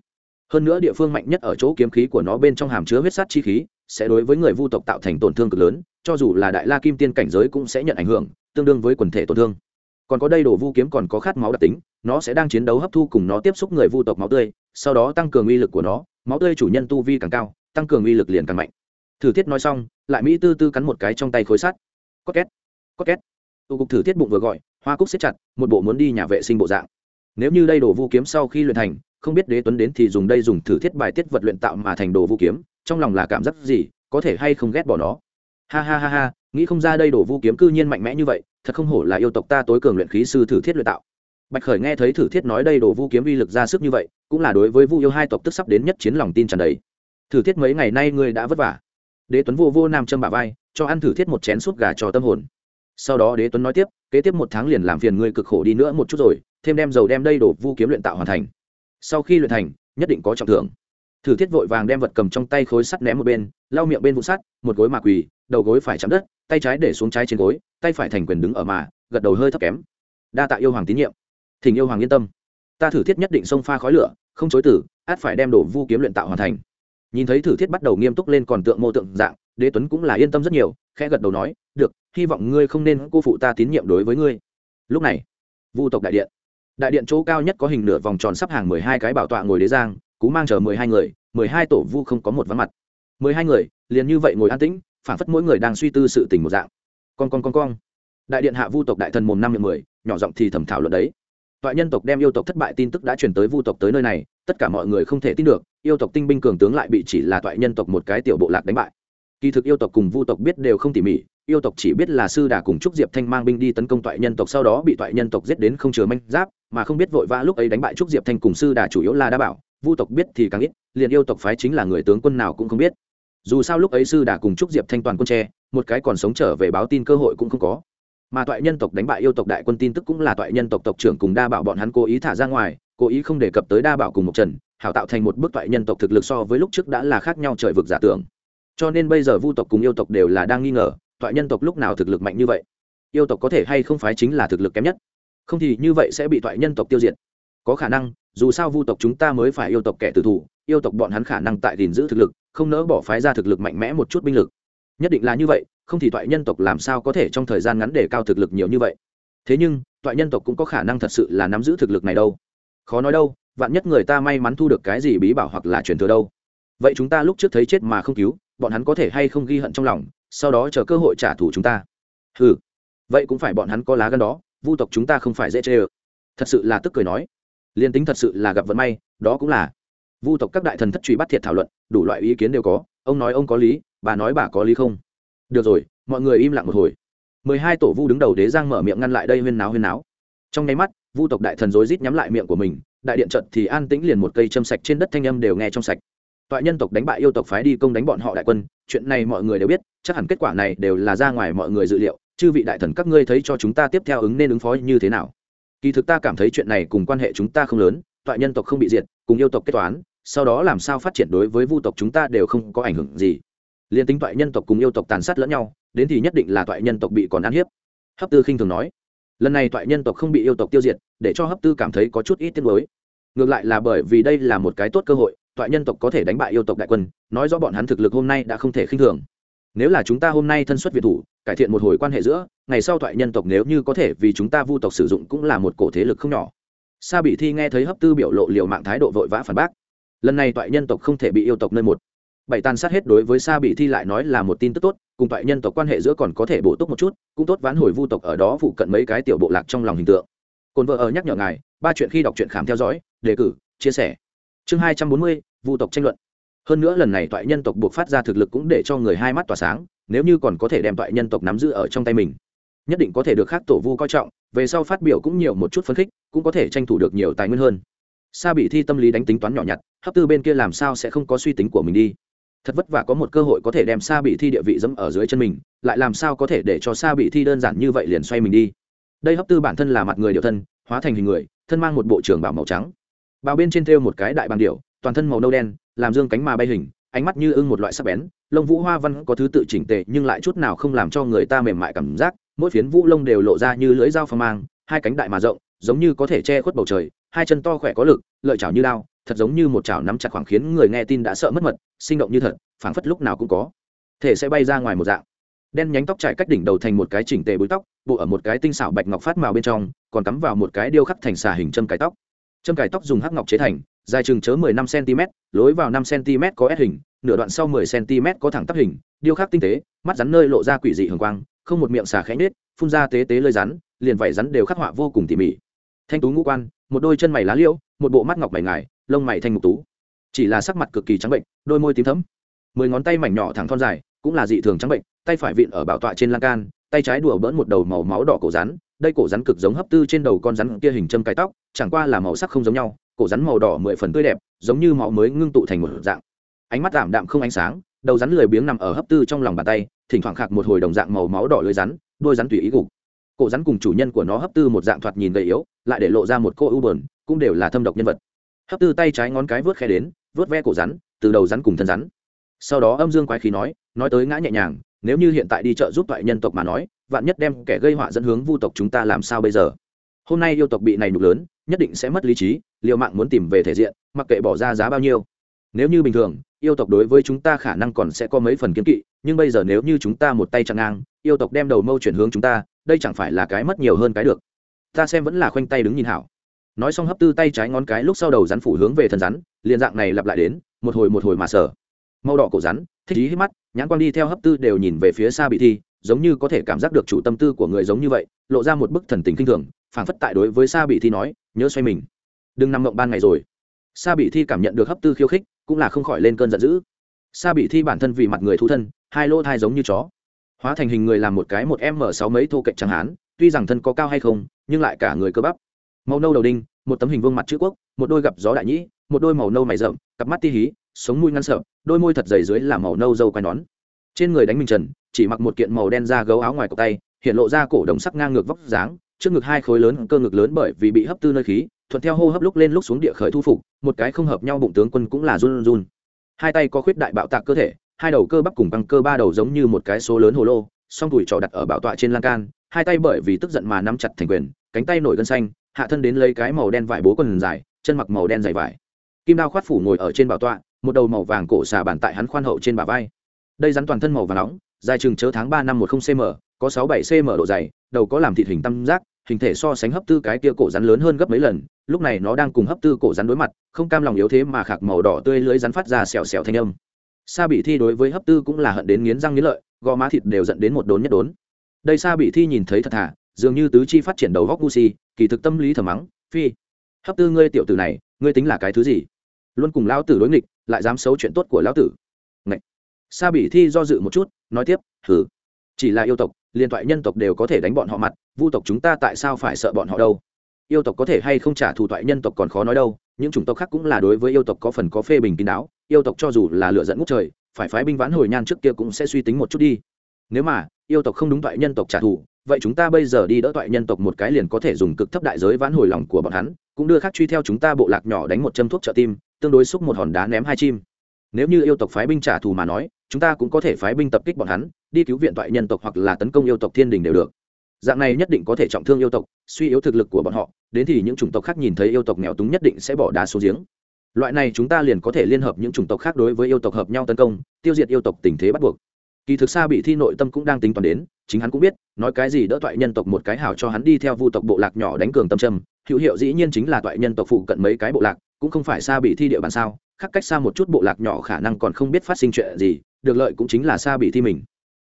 Hơn nữa địa phương mạnh nhất ở chỗ kiếm khí của nó bên trong hàm chứa huyết sát chi khí, sẽ đối với người vu tộc tạo thành tổn thương cực lớn cho dù là đại la kim tiên cảnh giới cũng sẽ nhận ảnh hưởng, tương đương với quần thể tổn thương. Còn có đây đồ vu kiếm còn có khát máu đặc tính, nó sẽ đang chiến đấu hấp thu cùng nó tiếp xúc người vu tộc máu tươi, sau đó tăng cường uy lực của nó, máu tươi chủ nhân tu vi càng cao, tăng cường uy lực liền càng mạnh. Thử thiết nói xong, lại mỹ tư tư cắn một cái trong tay khối sắt. Có két có két. Tụ cục thử thiết bụng vừa gọi, hoa cúc xếp chặt, một bộ muốn đi nhà vệ sinh bộ dạng. Nếu như đây đồ vu kiếm sau khi luyện thành, không biết đế tuấn đến thì dùng đây dùng thử thiết bài tiết vật luyện tạo mà thành đồ vu kiếm, trong lòng là cảm giác gì, có thể hay không ghét bỏ nó? Ha ha ha ha, nghĩ không ra đây đổ vu kiếm cư nhiên mạnh mẽ như vậy, thật không hổ là yêu tộc ta tối cường luyện khí sư thử thiết luyện tạo. Bạch khởi nghe thấy thử thiết nói đây đổ vu kiếm uy lực ra sức như vậy, cũng là đối với vu yêu hai tộc tức sắp đến nhất chiến lòng tin tràn đầy. Thử thiết mấy ngày nay ngươi đã vất vả. Đế tuấn vô vô nam châm bà vai, cho ăn thử thiết một chén suốt gà cho tâm hồn. Sau đó đế tuấn nói tiếp, kế tiếp một tháng liền làm phiền ngươi cực khổ đi nữa một chút rồi, thêm đem dầu đem đây đổ vu kiếm luyện tạo hoàn thành. Sau khi luyện thành, nhất định có trọng thưởng thử thiết vội vàng đem vật cầm trong tay khối sắt ném một bên, lau miệng bên vụ sắt, một gối mà quỳ, đầu gối phải chạm đất, tay trái để xuống trái trên gối, tay phải thành quyền đứng ở mà, gật đầu hơi thấp kém. Đa tạ yêu hoàng tín nhiệm. Thỉnh yêu hoàng yên tâm. Ta thử thiết nhất định xông pha khói lửa, không chối tử át phải đem đổ vu kiếm luyện tạo hoàn thành. Nhìn thấy thử thiết bắt đầu nghiêm túc lên còn tượng mô tượng dạng, đế tuấn cũng là yên tâm rất nhiều, khẽ gật đầu nói, được, hy vọng ngươi không nên cô phụ ta tín nhiệm đối với ngươi. Lúc này, vu tộc đại điện. Đại điện chỗ cao nhất có hình nửa vòng tròn sắp hàng mười hai cái bảo tọa ngồi đế giang cú mang chở mười hai người, mười hai tổ vu không có một vắng mặt. Mười hai người, liền như vậy ngồi an tĩnh phản phất mỗi người đang suy tư sự tình một dạng. Con con con con đại điện hạ vu tộc đại thần mồm năm miệng mười, nhỏ giọng thì thẩm thảo luận đấy. Toại nhân tộc đem yêu tộc thất bại tin tức đã truyền tới vu tộc tới nơi này, tất cả mọi người không thể tin được, yêu tộc tinh binh cường tướng lại bị chỉ là toại nhân tộc một cái tiểu bộ lạc đánh bại. Kỳ thực yêu tộc cùng vu tộc biết đều không tỉ mỉ, yêu tộc chỉ biết là sư đà cùng trúc diệp thanh mang binh đi tấn công toại nhân tộc sau đó bị toại nhân tộc giết đến không chừa manh giáp, mà không biết vội vã lúc ấy đánh bại trúc diệp thanh cùng sư đà chủ yếu là đa bảo vu tộc biết thì càng ít, liền yêu tộc phái chính là người tướng quân nào cũng không biết. Dù sao lúc ấy sư đà cùng trúc diệp thanh toàn quân tre một cái còn sống trở về báo tin cơ hội cũng không có. Mà toại nhân tộc đánh bại yêu tộc đại quân tin tức cũng là toại nhân tộc tộc trưởng cùng đa bảo bọn hắn cố ý thả ra ngoài, cố ý không đề cập tới đa bảo cùng một trần, hảo tạo thành một bức toại nhân tộc thực lực so với lúc trước đã là khác nhau trời vực giả tưởng. Cho nên bây giờ vu tộc cùng yêu tộc đều là đang nghi ngờ, toại nhân tộc lúc nào thực lực mạnh như vậy? Yêu tộc có thể hay không phái chính là thực lực kém nhất? Không thì như vậy sẽ bị toại nhân tộc tiêu diệt. Có khả năng dù sao vu tộc chúng ta mới phải yêu tộc kẻ tử thủ, yêu tộc bọn hắn khả năng tại gìn giữ thực lực, không nỡ bỏ phái ra thực lực mạnh mẽ một chút binh lực. Nhất định là như vậy, không thì toại nhân tộc làm sao có thể trong thời gian ngắn để cao thực lực nhiều như vậy? Thế nhưng, toại nhân tộc cũng có khả năng thật sự là nắm giữ thực lực này đâu. Khó nói đâu, vạn nhất người ta may mắn thu được cái gì bí bảo hoặc là truyền thừa đâu. Vậy chúng ta lúc trước thấy chết mà không cứu, bọn hắn có thể hay không ghi hận trong lòng, sau đó chờ cơ hội trả thù chúng ta? Ừ vậy cũng phải bọn hắn có lá gân đó, vu tộc chúng ta không phải dễ chê ơ. Thật sự là tức cười nói liên tính thật sự là gặp vận may, đó cũng là. Vu tộc các đại thần thất truy bắt thiệt thảo luận, đủ loại ý kiến đều có, ông nói ông có lý, bà nói bà có lý không? Được rồi, mọi người im lặng một hồi. Mười hai tổ vu đứng đầu đế giang mở miệng ngăn lại đây huyên náo huyên náo. Trong nháy mắt, vu tộc đại thần rối rít nhắm lại miệng của mình, đại điện trận thì an tĩnh liền một cây châm sạch trên đất thanh âm đều nghe trong sạch. Toại nhân tộc đánh bại yêu tộc phái đi công đánh bọn họ đại quân, chuyện này mọi người đều biết, chắc hẳn kết quả này đều là ra ngoài mọi người dự liệu, chư vị đại thần các ngươi thấy cho chúng ta tiếp theo ứng nên ứng phó như thế nào kỳ thực ta cảm thấy chuyện này cùng quan hệ chúng ta không lớn, toại nhân tộc không bị diệt, cùng yêu tộc kết toán, sau đó làm sao phát triển đối với vu tộc chúng ta đều không có ảnh hưởng gì. Liên tính toại nhân tộc cùng yêu tộc tàn sát lẫn nhau, đến thì nhất định là toại nhân tộc bị còn ăn hiếp. Hấp tư khinh thường nói, lần này toại nhân tộc không bị yêu tộc tiêu diệt, để cho hấp tư cảm thấy có chút ít tiếng mới ngược lại là bởi vì đây là một cái tốt cơ hội, toại nhân tộc có thể đánh bại yêu tộc đại quân, nói rõ bọn hắn thực lực hôm nay đã không thể khinh thường nếu là chúng ta hôm nay thân xuất việt thủ, cải thiện một hồi quan hệ giữa, ngày sau thoại nhân tộc nếu như có thể, vì chúng ta vu tộc sử dụng cũng là một cổ thế lực không nhỏ. Sa bị thi nghe thấy hấp tư biểu lộ liều mạng thái độ vội vã phản bác. Lần này thoại nhân tộc không thể bị yêu tộc nơi một. Bảy tàn sát hết đối với sa bị thi lại nói là một tin tức tốt, cùng thoại nhân tộc quan hệ giữa còn có thể bổ túc một chút, cũng tốt ván hồi vu tộc ở đó phụ cận mấy cái tiểu bộ lạc trong lòng hình tượng. Cồn vợ ở nhắc nhở ngài, ba chuyện khi đọc truyện khám theo dõi, đề cử, chia sẻ. Chương hai trăm bốn mươi, vu tộc tranh luận hơn nữa lần này toại nhân tộc buộc phát ra thực lực cũng để cho người hai mắt tỏa sáng, nếu như còn có thể đem toại nhân tộc nắm giữ ở trong tay mình, nhất định có thể được khác tổ vu coi trọng, về sau phát biểu cũng nhiều một chút phấn khích, cũng có thể tranh thủ được nhiều tài nguyên hơn. Sa bị thi tâm lý đánh tính toán nhỏ nhặt, hấp tư bên kia làm sao sẽ không có suy tính của mình đi. Thật vất vả có một cơ hội có thể đem sa bị thi địa vị dẫm ở dưới chân mình, lại làm sao có thể để cho sa bị thi đơn giản như vậy liền xoay mình đi. Đây hấp tư bản thân là mặt người điệu thân, hóa thành hình người, thân mang một bộ trưởng bảo màu trắng. Bao bên trên thêu một cái đại bằng điệu, toàn thân màu nâu đen làm dương cánh mà bay hình, ánh mắt như ưng một loại sắc bén, lông vũ hoa văn có thứ tự chỉnh tề nhưng lại chút nào không làm cho người ta mềm mại cảm giác, mỗi phiến vũ lông đều lộ ra như lưỡi dao phong mang, hai cánh đại mà rộng, giống như có thể che khuất bầu trời, hai chân to khỏe có lực, lợi chảo như lao thật giống như một chảo nắm chặt khoảng khiến người nghe tin đã sợ mất mật, sinh động như thật, phảng phất lúc nào cũng có. Thể sẽ bay ra ngoài một dạng. Đen nhánh tóc trải cách đỉnh đầu thành một cái chỉnh tề búi tóc, bộ ở một cái tinh xảo bạch ngọc phát màu bên trong, còn cắm vào một cái điêu khắc thành xà hình châm cài tóc. Châm cài tóc dùng hắc ngọc chế thành dài chừng chớ mười năm cm, lối vào năm cm có S hình, nửa đoạn sau mười cm có thẳng tắp hình, điêu khắc tinh tế, mắt rắn nơi lộ ra quỷ dị hường quang, không một miệng xà khẽ nết phun ra tế tế lơi rắn, liền vảy rắn đều khắc họa vô cùng tỉ mỉ. Thanh tú ngũ quan, một đôi chân mày lá liễu, một bộ mắt ngọc bảy ngài, lông mày thanh ngục tú. Chỉ là sắc mặt cực kỳ trắng bệnh, đôi môi tím thấm mười ngón tay mảnh nhỏ thẳng thon dài, cũng là dị thường trắng bệnh, tay phải vịn ở bảo tọa trên lan can, tay trái đùa bỡn một đầu màu máu đỏ cổ rắn, đây cổ rắn cực giống hấp tư trên đầu con rắn kia hình châm cái tóc, chẳng qua là màu sắc không giống nhau cổ rắn màu đỏ mười phần tươi đẹp, giống như máu mới ngưng tụ thành một dạng. Ánh mắt đảm đạm không ánh sáng, đầu rắn lười biếng nằm ở hấp tư trong lòng bàn tay, thỉnh thoảng khạc một hồi đồng dạng màu máu đỏ lưới rắn, đôi rắn tùy ý gục. Cổ rắn cùng chủ nhân của nó hấp tư một dạng thoạt nhìn gầy yếu, lại để lộ ra một cô ưu bờn cũng đều là thâm độc nhân vật. Hấp tư tay trái ngón cái vớt khe đến, vớt ve cổ rắn, từ đầu rắn cùng thân rắn. Sau đó âm dương quái khí nói nói tới ngã nhẹ nhàng, nếu như hiện tại đi chợ giúp toại nhân tộc mà nói, vạn nhất đem kẻ gây họa dẫn hướng vu tộc chúng ta làm sao bây giờ? Hôm nay yêu tộc bị này nhục lớn nhất định sẽ mất lý trí liệu mạng muốn tìm về thể diện, mặc kệ bỏ ra giá bao nhiêu. Nếu như bình thường, yêu tộc đối với chúng ta khả năng còn sẽ có mấy phần kiến kỵ, nhưng bây giờ nếu như chúng ta một tay chặn ngang, yêu tộc đem đầu mâu chuyển hướng chúng ta, đây chẳng phải là cái mất nhiều hơn cái được. Ta xem vẫn là khoanh tay đứng nhìn hảo. Nói xong hấp tư tay trái ngón cái lúc sau đầu rắn phủ hướng về thần rắn, liền dạng này lặp lại đến, một hồi một hồi mà sở màu đỏ cổ rắn, thích ý hít mắt, nhãn quang đi theo hấp tư đều nhìn về phía xa bị thi giống như có thể cảm giác được chủ tâm tư của người giống như vậy, lộ ra một bức thần tình kinh thường, phảng phất tại đối với Sa bị thi nói, nhớ xoay mình. Đừng nằm mộng ban ngày rồi. Sa bị thi cảm nhận được hấp tư khiêu khích, cũng là không khỏi lên cơn giận dữ. Sa bị thi bản thân vì mặt người thú thân, hai lỗ thai giống như chó. Hóa thành hình người làm một cái một m sáu mấy thô cạnh chẳng hán, tuy rằng thân có cao hay không, nhưng lại cả người cơ bắp. Màu nâu đầu đinh, một tấm hình vương mặt chữ quốc, một đôi gặp gió đại nhĩ, một đôi màu nâu mày rậm, cặp mắt ti hí, sống mũi ngăn sợ đôi môi thật dày dưới là màu nâu dâu quai nón trên người đánh mình trần, chỉ mặc một kiện màu đen da gấu áo ngoài cổ tay, hiện lộ ra cổ đồng sắc ngang ngược vóc dáng, trước ngực hai khối lớn, cơ ngực lớn bởi vì bị hấp tư nơi khí, thuận theo hô hấp lúc lên lúc xuống địa khởi thu phục, một cái không hợp nhau bụng tướng quân cũng là run run. Hai tay có khuyết đại bạo tạc cơ thể, hai đầu cơ bắp cùng băng cơ ba đầu giống như một cái số lớn hồ lô, song đùi trỏ đặt ở bảo tọa trên lan can, hai tay bởi vì tức giận mà nắm chặt thành quyền, cánh tay nổi gân xanh, hạ thân đến lấy cái màu đen vải bố quần dài, chân mặc màu đen dày vải. Kim đao khoát phủ ngồi ở trên bảo tọa, một đầu màu vàng cổ xà bàn tại hắn khoan hậu trên bả vai đây rắn toàn thân màu vàng nóng, dài chừng chớ tháng ba năm một không cm có sáu bảy cm độ dày, đầu có làm thịt hình tam giác, hình thể so sánh hấp tư cái kia cổ rắn lớn hơn gấp mấy lần, lúc này nó đang cùng hấp tư cổ rắn đối mặt, không cam lòng yếu thế mà khạc màu đỏ tươi lưới rắn phát ra xèo xèo thanh âm. Sa bị thi đối với hấp tư cũng là hận đến nghiến răng nghiến lợi, gò má thịt đều dẫn đến một đốn nhất đốn. Đây sa bị thi nhìn thấy thật thà, dường như tứ chi phát triển đầu góc gu si, kỳ thực tâm lý thầm mắng, phi, hấp tư ngươi tiểu tử này, ngươi tính là cái thứ gì? Luôn cùng lão tử đối nghịch, lại dám xấu chuyện tốt của lão tử sa bị thi do dự một chút, nói tiếp thử chỉ là yêu tộc, liên thoại nhân tộc đều có thể đánh bọn họ mặt, vu tộc chúng ta tại sao phải sợ bọn họ đâu? Yêu tộc có thể hay không trả thù thoại nhân tộc còn khó nói đâu, những chủng tộc khác cũng là đối với yêu tộc có phần có phê bình kín đáo, yêu tộc cho dù là lựa dẫn ngút trời, phải phái binh vãn hồi nhan trước kia cũng sẽ suy tính một chút đi. Nếu mà, yêu tộc không đúng thoại nhân tộc trả thù, vậy chúng ta bây giờ đi đỡ thoại nhân tộc một cái liền có thể dùng cực thấp đại giới vãn hồi lòng của bọn hắn, cũng đưa khác truy theo chúng ta bộ lạc nhỏ đánh một châm thuốc trợ tim, tương đối xúc một hòn đá ném hai chim. Nếu như yêu tộc phái binh trả thù mà nói chúng ta cũng có thể phái binh tập kích bọn hắn, đi cứu viện toại nhân tộc hoặc là tấn công yêu tộc thiên đình đều được. Dạng này nhất định có thể trọng thương yêu tộc, suy yếu thực lực của bọn họ, đến thì những chủng tộc khác nhìn thấy yêu tộc nghèo túng nhất định sẽ bỏ đá xuống giếng. Loại này chúng ta liền có thể liên hợp những chủng tộc khác đối với yêu tộc hợp nhau tấn công, tiêu diệt yêu tộc tình thế bắt buộc. Kỳ thực xa bị thi nội tâm cũng đang tính toán đến, chính hắn cũng biết, nói cái gì đỡ toại nhân tộc một cái hảo cho hắn đi theo vu tộc bộ lạc nhỏ đánh cường tâm trâm hữu hiệu dĩ nhiên chính là toại nhân tộc phụ cận mấy cái bộ lạc cũng không phải xa bị thi địa bàn sao, khác cách xa một chút bộ lạc nhỏ khả năng còn không biết phát sinh chuyện gì, được lợi cũng chính là xa bị thi mình.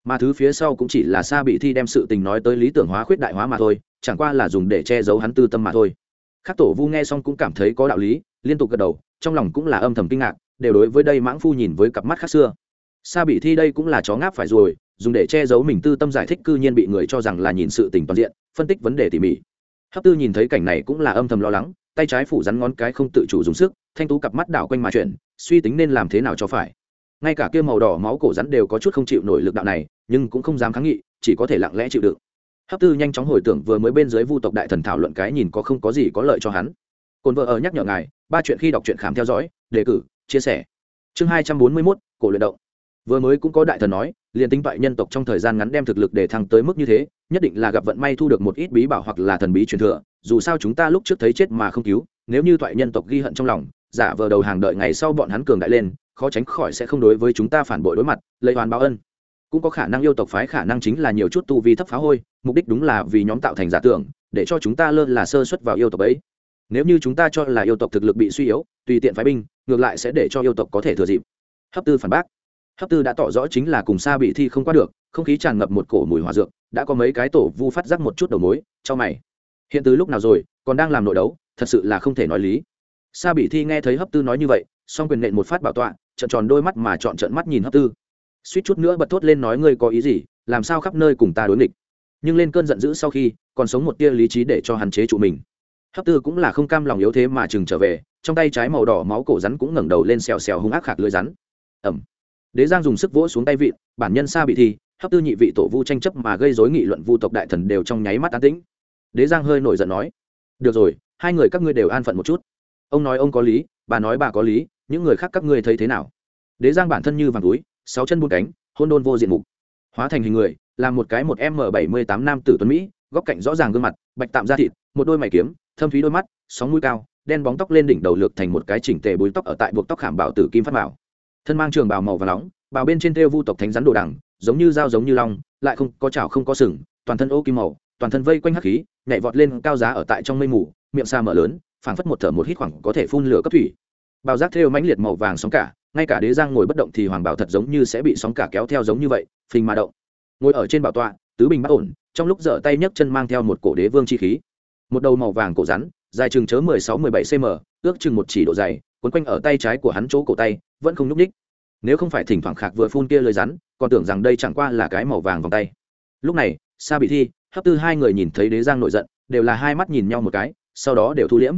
Mà thứ phía sau cũng chỉ là xa bị thi đem sự tình nói tới lý tưởng hóa khuyết đại hóa mà thôi, chẳng qua là dùng để che giấu hắn tư tâm mà thôi. Khắc tổ vu nghe xong cũng cảm thấy có đạo lý, liên tục gật đầu, trong lòng cũng là âm thầm kinh ngạc, đều đối với đây mãng phu nhìn với cặp mắt khác xưa. Xa bị thi đây cũng là chó ngáp phải rồi, dùng để che giấu mình tư tâm giải thích cư nhiên bị người cho rằng là nhìn sự tình toàn diện, phân tích vấn đề tỉ mỉ. Hấp tư nhìn thấy cảnh này cũng là âm thầm lo lắng tay trái phủ rắn ngón cái không tự chủ dùng sức, thanh tú cặp mắt đảo quanh mà chuyển, suy tính nên làm thế nào cho phải. Ngay cả kia màu đỏ máu cổ rắn đều có chút không chịu nổi lực đạo này, nhưng cũng không dám kháng nghị, chỉ có thể lặng lẽ chịu đựng. Hấp tư nhanh chóng hồi tưởng vừa mới bên dưới vu tộc đại thần thảo luận cái nhìn có không có gì có lợi cho hắn. Cồn vợ ở nhắc nhở ngài, ba chuyện khi đọc truyện khám theo dõi, đề cử, chia sẻ. Chương hai trăm bốn mươi mốt, cổ luyện động. Vừa mới cũng có đại thần nói, liền tính toại nhân tộc trong thời gian ngắn đem thực lực để thăng tới mức như thế, nhất định là gặp vận may thu được một ít bí bảo hoặc là thần bí truyền thừa dù sao chúng ta lúc trước thấy chết mà không cứu, nếu như toại nhân tộc ghi hận trong lòng, giả vờ đầu hàng đợi ngày sau bọn hắn cường đại lên, khó tránh khỏi sẽ không đối với chúng ta phản bội đối mặt, lấy hoàn báo ân. Cũng có khả năng yêu tộc phái khả năng chính là nhiều chút tu vi thấp phá hôi, mục đích đúng là vì nhóm tạo thành giả tưởng, để cho chúng ta lơ là sơ xuất vào yêu tộc ấy. Nếu như chúng ta cho là yêu tộc thực lực bị suy yếu, tùy tiện phái binh, ngược lại sẽ để cho yêu tộc có thể thừa dịp. Hấp tư phản bác. Hấp tư đã tỏ rõ chính là cùng xa bị thi không qua được, không khí tràn ngập một cổ mùi hòa dược, đã có mấy cái tổ vu phát giác một chút đầu mối cho mày hiện từ lúc nào rồi, còn đang làm nội đấu, thật sự là không thể nói lý. Sa bị thi nghe thấy hấp tư nói như vậy, song quyền nện một phát bảo tọa, trợn tròn đôi mắt mà chọn trợn mắt nhìn hấp tư. Suýt chút nữa bật thốt lên nói, ngươi có ý gì? Làm sao khắp nơi cùng ta đối nghịch? Nhưng lên cơn giận dữ sau khi, còn sống một tia lý trí để cho hạn chế trụ mình. Hấp tư cũng là không cam lòng yếu thế mà chừng trở về, trong tay trái màu đỏ máu cổ rắn cũng ngẩng đầu lên xèo xèo hung ác khạc lưới rắn. Ẩm. Đế giang dùng sức vỗ xuống tay vịn, bản nhân xa bị thi, hấp tư nhị vị tổ vu tranh chấp mà gây dối nghị luận vu tộc đại thần đều trong nháy mắt an tĩnh đế giang hơi nổi giận nói, được rồi, hai người các ngươi đều an phận một chút. Ông nói ông có lý, bà nói bà có lý, những người khác các ngươi thấy thế nào? Đế giang bản thân như vàng túi, sáu chân buôn cánh, hôn đôn vô diện mục. Hóa thành hình người, là một cái một m bảy mươi tám nam tử tuấn mỹ, góc cạnh rõ ràng gương mặt, bạch tạm da thịt, một đôi mày kiếm, thâm thúy đôi mắt, sóng mũi cao, đen bóng tóc lên đỉnh đầu lược thành một cái chỉnh tề búi tóc ở tại buộc tóc khảm bảo tử kim phát bảo thân mang trường bào màu và nóng, bào bên trên thêu vu tộc thánh rắn đồ đằng, giống như dao giống như long, lại không có chảo không có sừng, toàn thân ô kim màu toàn thân vây quanh hắc khí, nhảy vọt lên cao giá ở tại trong mây mù, miệng xa mở lớn, phảng phất một thở một hít khoảng có thể phun lửa cấp thủy. Bào giác thêu mãnh liệt màu vàng sóng cả, ngay cả đế giang ngồi bất động thì hoàng bảo thật giống như sẽ bị sóng cả kéo theo giống như vậy, phình mà động. Ngồi ở trên bảo tọa, tứ bình bất ổn, trong lúc dở tay nhấc chân mang theo một cổ đế vương chi khí. Một đầu màu vàng cổ rắn, dài chừng chớ mười sáu, mười bảy cm ước chừng một chỉ độ dày quấn quanh ở tay trái của hắn chỗ cổ tay, vẫn không nhúc ních nếu không phải thỉnh thoảng khạc vừa phun kia lời rắn, còn tưởng rằng đây chẳng qua là cái màu vàng vòng tay. Lúc này, sa bị thi hấp tư hai người nhìn thấy đế giang nổi giận, đều là hai mắt nhìn nhau một cái, sau đó đều thu liễm.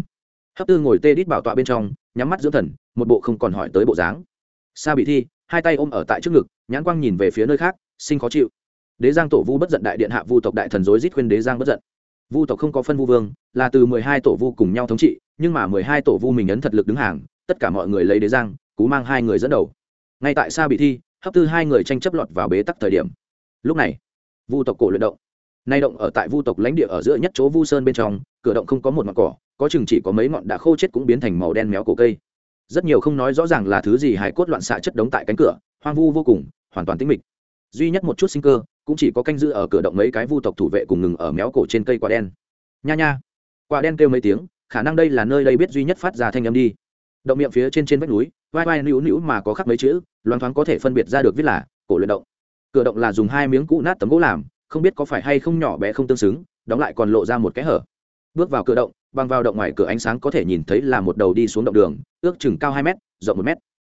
Hấp tư ngồi tê đít bảo tọa bên trong, nhắm mắt dưỡng thần, một bộ không còn hỏi tới bộ dáng. Sa bị thi, hai tay ôm ở tại trước ngực, nhãn quang nhìn về phía nơi khác, sinh khó chịu. Đế giang tổ vu bất giận đại điện hạ vu tộc đại thần dối rít khuyên đế giang bất giận. Vu tộc không có phân vu vương, là từ mười hai tổ vu cùng nhau thống trị, nhưng mà mười hai tổ vu mình ấn thật lực đứng hàng, tất cả mọi người lấy đế giang, cú mang hai người dẫn đầu. Ngay tại sa bị thi, hấp tư hai người tranh chấp lọt vào bế tắc thời điểm. Lúc này, vu tộc cổ luyện động nay động ở tại vu tộc lãnh địa ở giữa nhất chỗ vu sơn bên trong, cửa động không có một ngọn cỏ, có chừng chỉ có mấy ngọn đã khô chết cũng biến thành màu đen méo cổ cây. Rất nhiều không nói rõ ràng là thứ gì hải cốt loạn xạ chất đống tại cánh cửa, hoang vu vô cùng, hoàn toàn tĩnh mịch. Duy nhất một chút sinh cơ, cũng chỉ có canh giữ ở cửa động mấy cái vu tộc thủ vệ cùng ngừng ở méo cổ trên cây quả đen. Nha nha. Quả đen kêu mấy tiếng, khả năng đây là nơi đây biết duy nhất phát ra thanh âm đi. Động miệng phía trên trên vách núi, vai vai nữu nữu mà có khắc mấy chữ loan thoáng có thể phân biệt ra được viết là cổ luyện động. Cửa động là dùng hai miếng cũ nát tấm gỗ làm không biết có phải hay không nhỏ bé không tương xứng, đóng lại còn lộ ra một cái hở. Bước vào cửa động băng vào động ngoài cửa ánh sáng có thể nhìn thấy là một đầu đi xuống động đường, ước chừng cao hai m rộng một m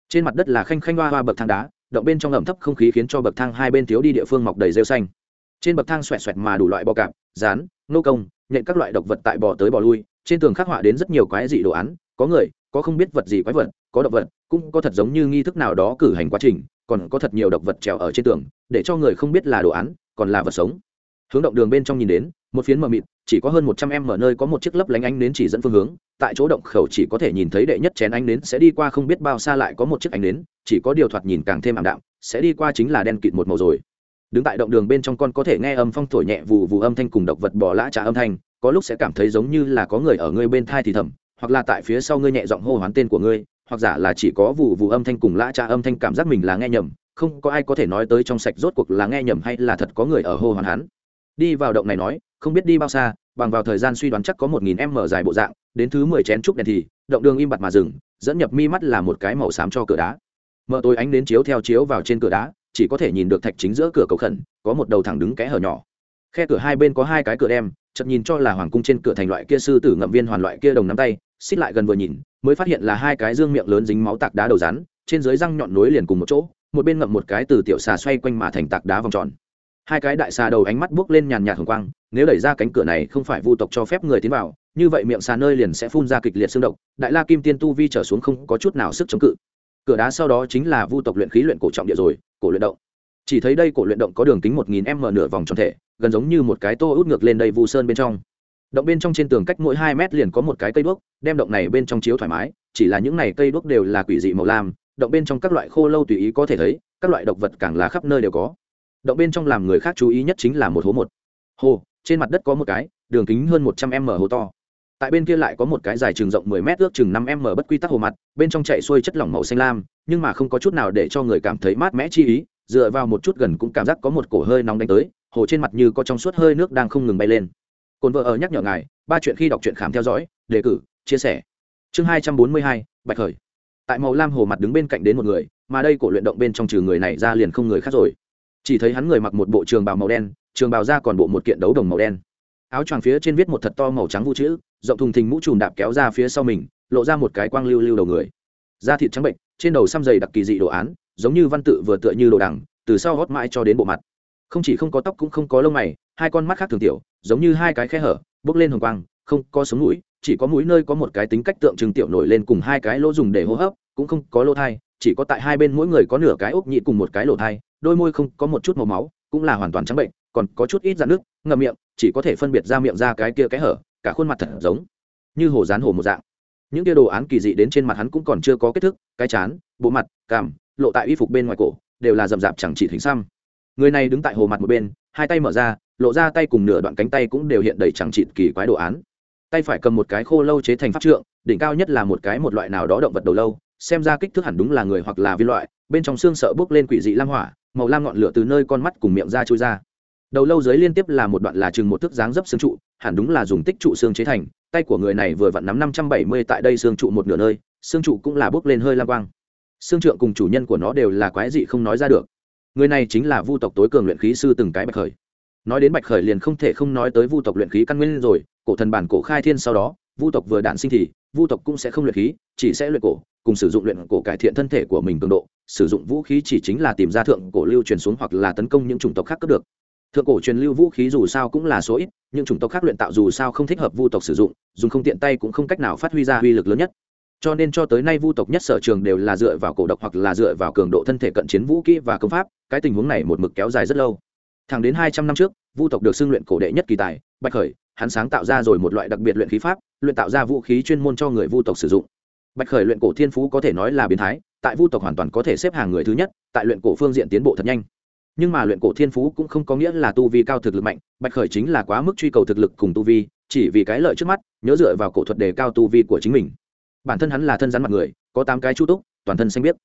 trên mặt đất là khanh khanh hoa hoa bậc thang đá, động bên trong ẩm thấp không khí khiến cho bậc thang hai bên thiếu đi địa phương mọc đầy rêu xanh. Trên bậc thang xoẹt xoẹt mà đủ loại bò cạp, rán, nô công, nhện các loại độc vật tại bò tới bò lui, trên tường khắc họa đến rất nhiều quái dị đồ án, có người, có không biết vật gì quái vật, có động vật, cũng có thật giống như nghi thức nào đó cử hành quá trình, còn có thật nhiều độc vật trèo ở trên tường, để cho người không biết là đồ án còn là vật sống. Hướng động đường bên trong nhìn đến, một phiến mờ mịt, chỉ có hơn một trăm em mở nơi có một chiếc lấp lánh ánh nến chỉ dẫn phương hướng. Tại chỗ động khẩu chỉ có thể nhìn thấy đệ nhất chén ánh nến sẽ đi qua không biết bao xa lại có một chiếc ánh nến, chỉ có điều thoạt nhìn càng thêm ảm đạm, sẽ đi qua chính là đen kịt một màu rồi. Đứng tại động đường bên trong con có thể nghe âm phong thổi nhẹ vù vù âm thanh cùng độc vật bỏ lã trả âm thanh, có lúc sẽ cảm thấy giống như là có người ở ngươi bên thai thì thầm, hoặc là tại phía sau ngươi nhẹ giọng hô hoán tên của ngươi, hoặc giả là chỉ có vụ vụ âm thanh cùng lã trả âm thanh cảm giác mình là nghe nhầm không có ai có thể nói tới trong sạch rốt cuộc là nghe nhầm hay là thật có người ở hô hoàn hắn. Đi vào động này nói, không biết đi bao xa, bằng vào thời gian suy đoán chắc có một nghìn m dài bộ dạng, đến thứ mười chén trúc đèn thì, động đường im bặt mà dừng, dẫn nhập mi mắt là một cái màu xám cho cửa đá. Mở tối ánh đến chiếu theo chiếu vào trên cửa đá, chỉ có thể nhìn được thạch chính giữa cửa cầu khẩn, có một đầu thẳng đứng kẽ hở nhỏ. Khe cửa hai bên có hai cái cửa đem, chợt nhìn cho là hoàng cung trên cửa thành loại kia sư tử ngậm viên hoàn loại kia đồng nắm tay xích lại gần vừa nhìn, mới phát hiện là hai cái dương miệng lớn dính máu tạc đá đầu rắn, trên dưới răng nhọn nối liền cùng một chỗ một bên ngậm một cái từ tiểu xà xoay quanh mà thành tạc đá vòng tròn. Hai cái đại xà đầu ánh mắt buốc lên nhàn nhạt hồng quang, nếu đẩy ra cánh cửa này không phải vu tộc cho phép người tiến vào, như vậy miệng xà nơi liền sẽ phun ra kịch liệt xương độc, đại la kim tiên tu vi trở xuống không có chút nào sức chống cự. Cửa đá sau đó chính là vu tộc luyện khí luyện cổ trọng địa rồi, cổ luyện động. Chỉ thấy đây cổ luyện động có đường kính một nghìn m nửa vòng tròn thể, gần giống như một cái tô út ngược lên đây vu sơn bên trong. Động bên trong trên tường cách mỗi hai mét liền có một cái cây đuốc, đem động này bên trong chiếu thoải mái, chỉ là những này cây đuốc đều là quỷ dị màu lam động bên trong các loại khô lâu tùy ý có thể thấy, các loại động vật càng là khắp nơi đều có. Động bên trong làm người khác chú ý nhất chính là một hố một. Hồ, trên mặt đất có một cái, đường kính hơn một trăm m hồ to. Tại bên kia lại có một cái dài trường rộng mười m ước chừng năm m bất quy tắc hồ mặt, bên trong chạy xuôi chất lỏng màu xanh lam, nhưng mà không có chút nào để cho người cảm thấy mát mẽ chi ý, dựa vào một chút gần cũng cảm giác có một cổ hơi nóng đánh tới, hồ trên mặt như có trong suốt hơi nước đang không ngừng bay lên. Cồn vợ ở nhắc nhở ngài, ba chuyện khi đọc truyện khám theo dõi, đề cử, chia sẻ. Chương hai trăm bốn mươi hai, bạch khởi tại màu lam hồ mặt đứng bên cạnh đến một người, mà đây cổ luyện động bên trong trừ người này ra liền không người khác rồi. Chỉ thấy hắn người mặc một bộ trường bào màu đen, trường bào ra còn bộ một kiện đấu đồng màu đen. Áo choàng phía trên viết một thật to màu trắng vũ chữ, rộng thùng thình mũ trùm đạp kéo ra phía sau mình, lộ ra một cái quang lưu lưu đầu người. Da thịt trắng bệnh, trên đầu xăm dày đặc kỳ dị đồ án, giống như văn tự vừa tựa như đồ đằng, từ sau hót mãi cho đến bộ mặt. Không chỉ không có tóc cũng không có lông mày, hai con mắt khác thường tiểu, giống như hai cái khe hở, bốc lên hồng quang, không có sống mũi chỉ có mũi nơi có một cái tính cách tượng trưng tiểu nổi lên cùng hai cái lỗ dùng để hô hấp, cũng không có lỗ thai, chỉ có tại hai bên mỗi người có nửa cái ốc nhị cùng một cái lỗ thai, đôi môi không có một chút màu máu, cũng là hoàn toàn trắng bệnh, còn có chút ít dạn nước ngậm miệng, chỉ có thể phân biệt ra miệng ra cái kia cái hở, cả khuôn mặt thật giống như hồ rán hồ một dạng. Những kia đồ án kỳ dị đến trên mặt hắn cũng còn chưa có kết thức, cái chán, bộ mặt, cằm, lộ tại y phục bên ngoài cổ, đều là rậm rạp chẳng chỉ thính xăm. Người này đứng tại hồ mặt một bên, hai tay mở ra, lộ ra tay cùng nửa đoạn cánh tay cũng đều hiện đầy chẳng chịt kỳ quái đồ án tay phải cầm một cái khô lâu chế thành pháp trượng, đỉnh cao nhất là một cái một loại nào đó động vật đầu lâu, xem ra kích thước hẳn đúng là người hoặc là vi loại, bên trong xương sợ bước lên quỷ dị lam hỏa, màu lam ngọn lửa từ nơi con mắt cùng miệng ra trôi ra. Đầu lâu dưới liên tiếp là một đoạn là chừng một thước dáng dấp xương trụ, hẳn đúng là dùng tích trụ xương chế thành, tay của người này vừa vặn nắm năm trăm bảy mươi tại đây xương trụ một nửa nơi, xương trụ cũng là bước lên hơi lam quang. Xương trượng cùng chủ nhân của nó đều là quái dị không nói ra được. Người này chính là vu tộc tối cường luyện khí sư từng cái bạch khởi. Nói đến bạch khởi liền không thể không nói tới vu tộc luyện khí căn nguyên rồi cổ thần bản cổ khai thiên sau đó, vu tộc vừa đản sinh thì, vu tộc cũng sẽ không luyện khí, chỉ sẽ luyện cổ, cùng sử dụng luyện cổ cải thiện thân thể của mình cường độ. Sử dụng vũ khí chỉ chính là tìm ra thượng cổ lưu truyền xuống hoặc là tấn công những chủng tộc khác cấp được. Thượng cổ truyền lưu vũ khí dù sao cũng là số ít nhưng chủng tộc khác luyện tạo dù sao không thích hợp vu tộc sử dụng, dùng không tiện tay cũng không cách nào phát huy ra uy lực lớn nhất. Cho nên cho tới nay vu tộc nhất sở trường đều là dựa vào cổ độc hoặc là dựa vào cường độ thân thể cận chiến vũ kỹ và công pháp, cái tình huống này một mực kéo dài rất lâu thẳng đến hai trăm năm trước, vu tộc được xưng luyện cổ đệ nhất kỳ tài, bạch khởi, hắn sáng tạo ra rồi một loại đặc biệt luyện khí pháp, luyện tạo ra vũ khí chuyên môn cho người vu tộc sử dụng. Bạch khởi luyện cổ thiên phú có thể nói là biến thái, tại vu tộc hoàn toàn có thể xếp hàng người thứ nhất, tại luyện cổ phương diện tiến bộ thật nhanh. Nhưng mà luyện cổ thiên phú cũng không có nghĩa là tu vi cao thực lực mạnh, bạch khởi chính là quá mức truy cầu thực lực cùng tu vi, chỉ vì cái lợi trước mắt, nhớ dựa vào cổ thuật đề cao tu vi của chính mình. Bản thân hắn là thân rắn mặt người, có tám cái chu túc, toàn thân xanh biết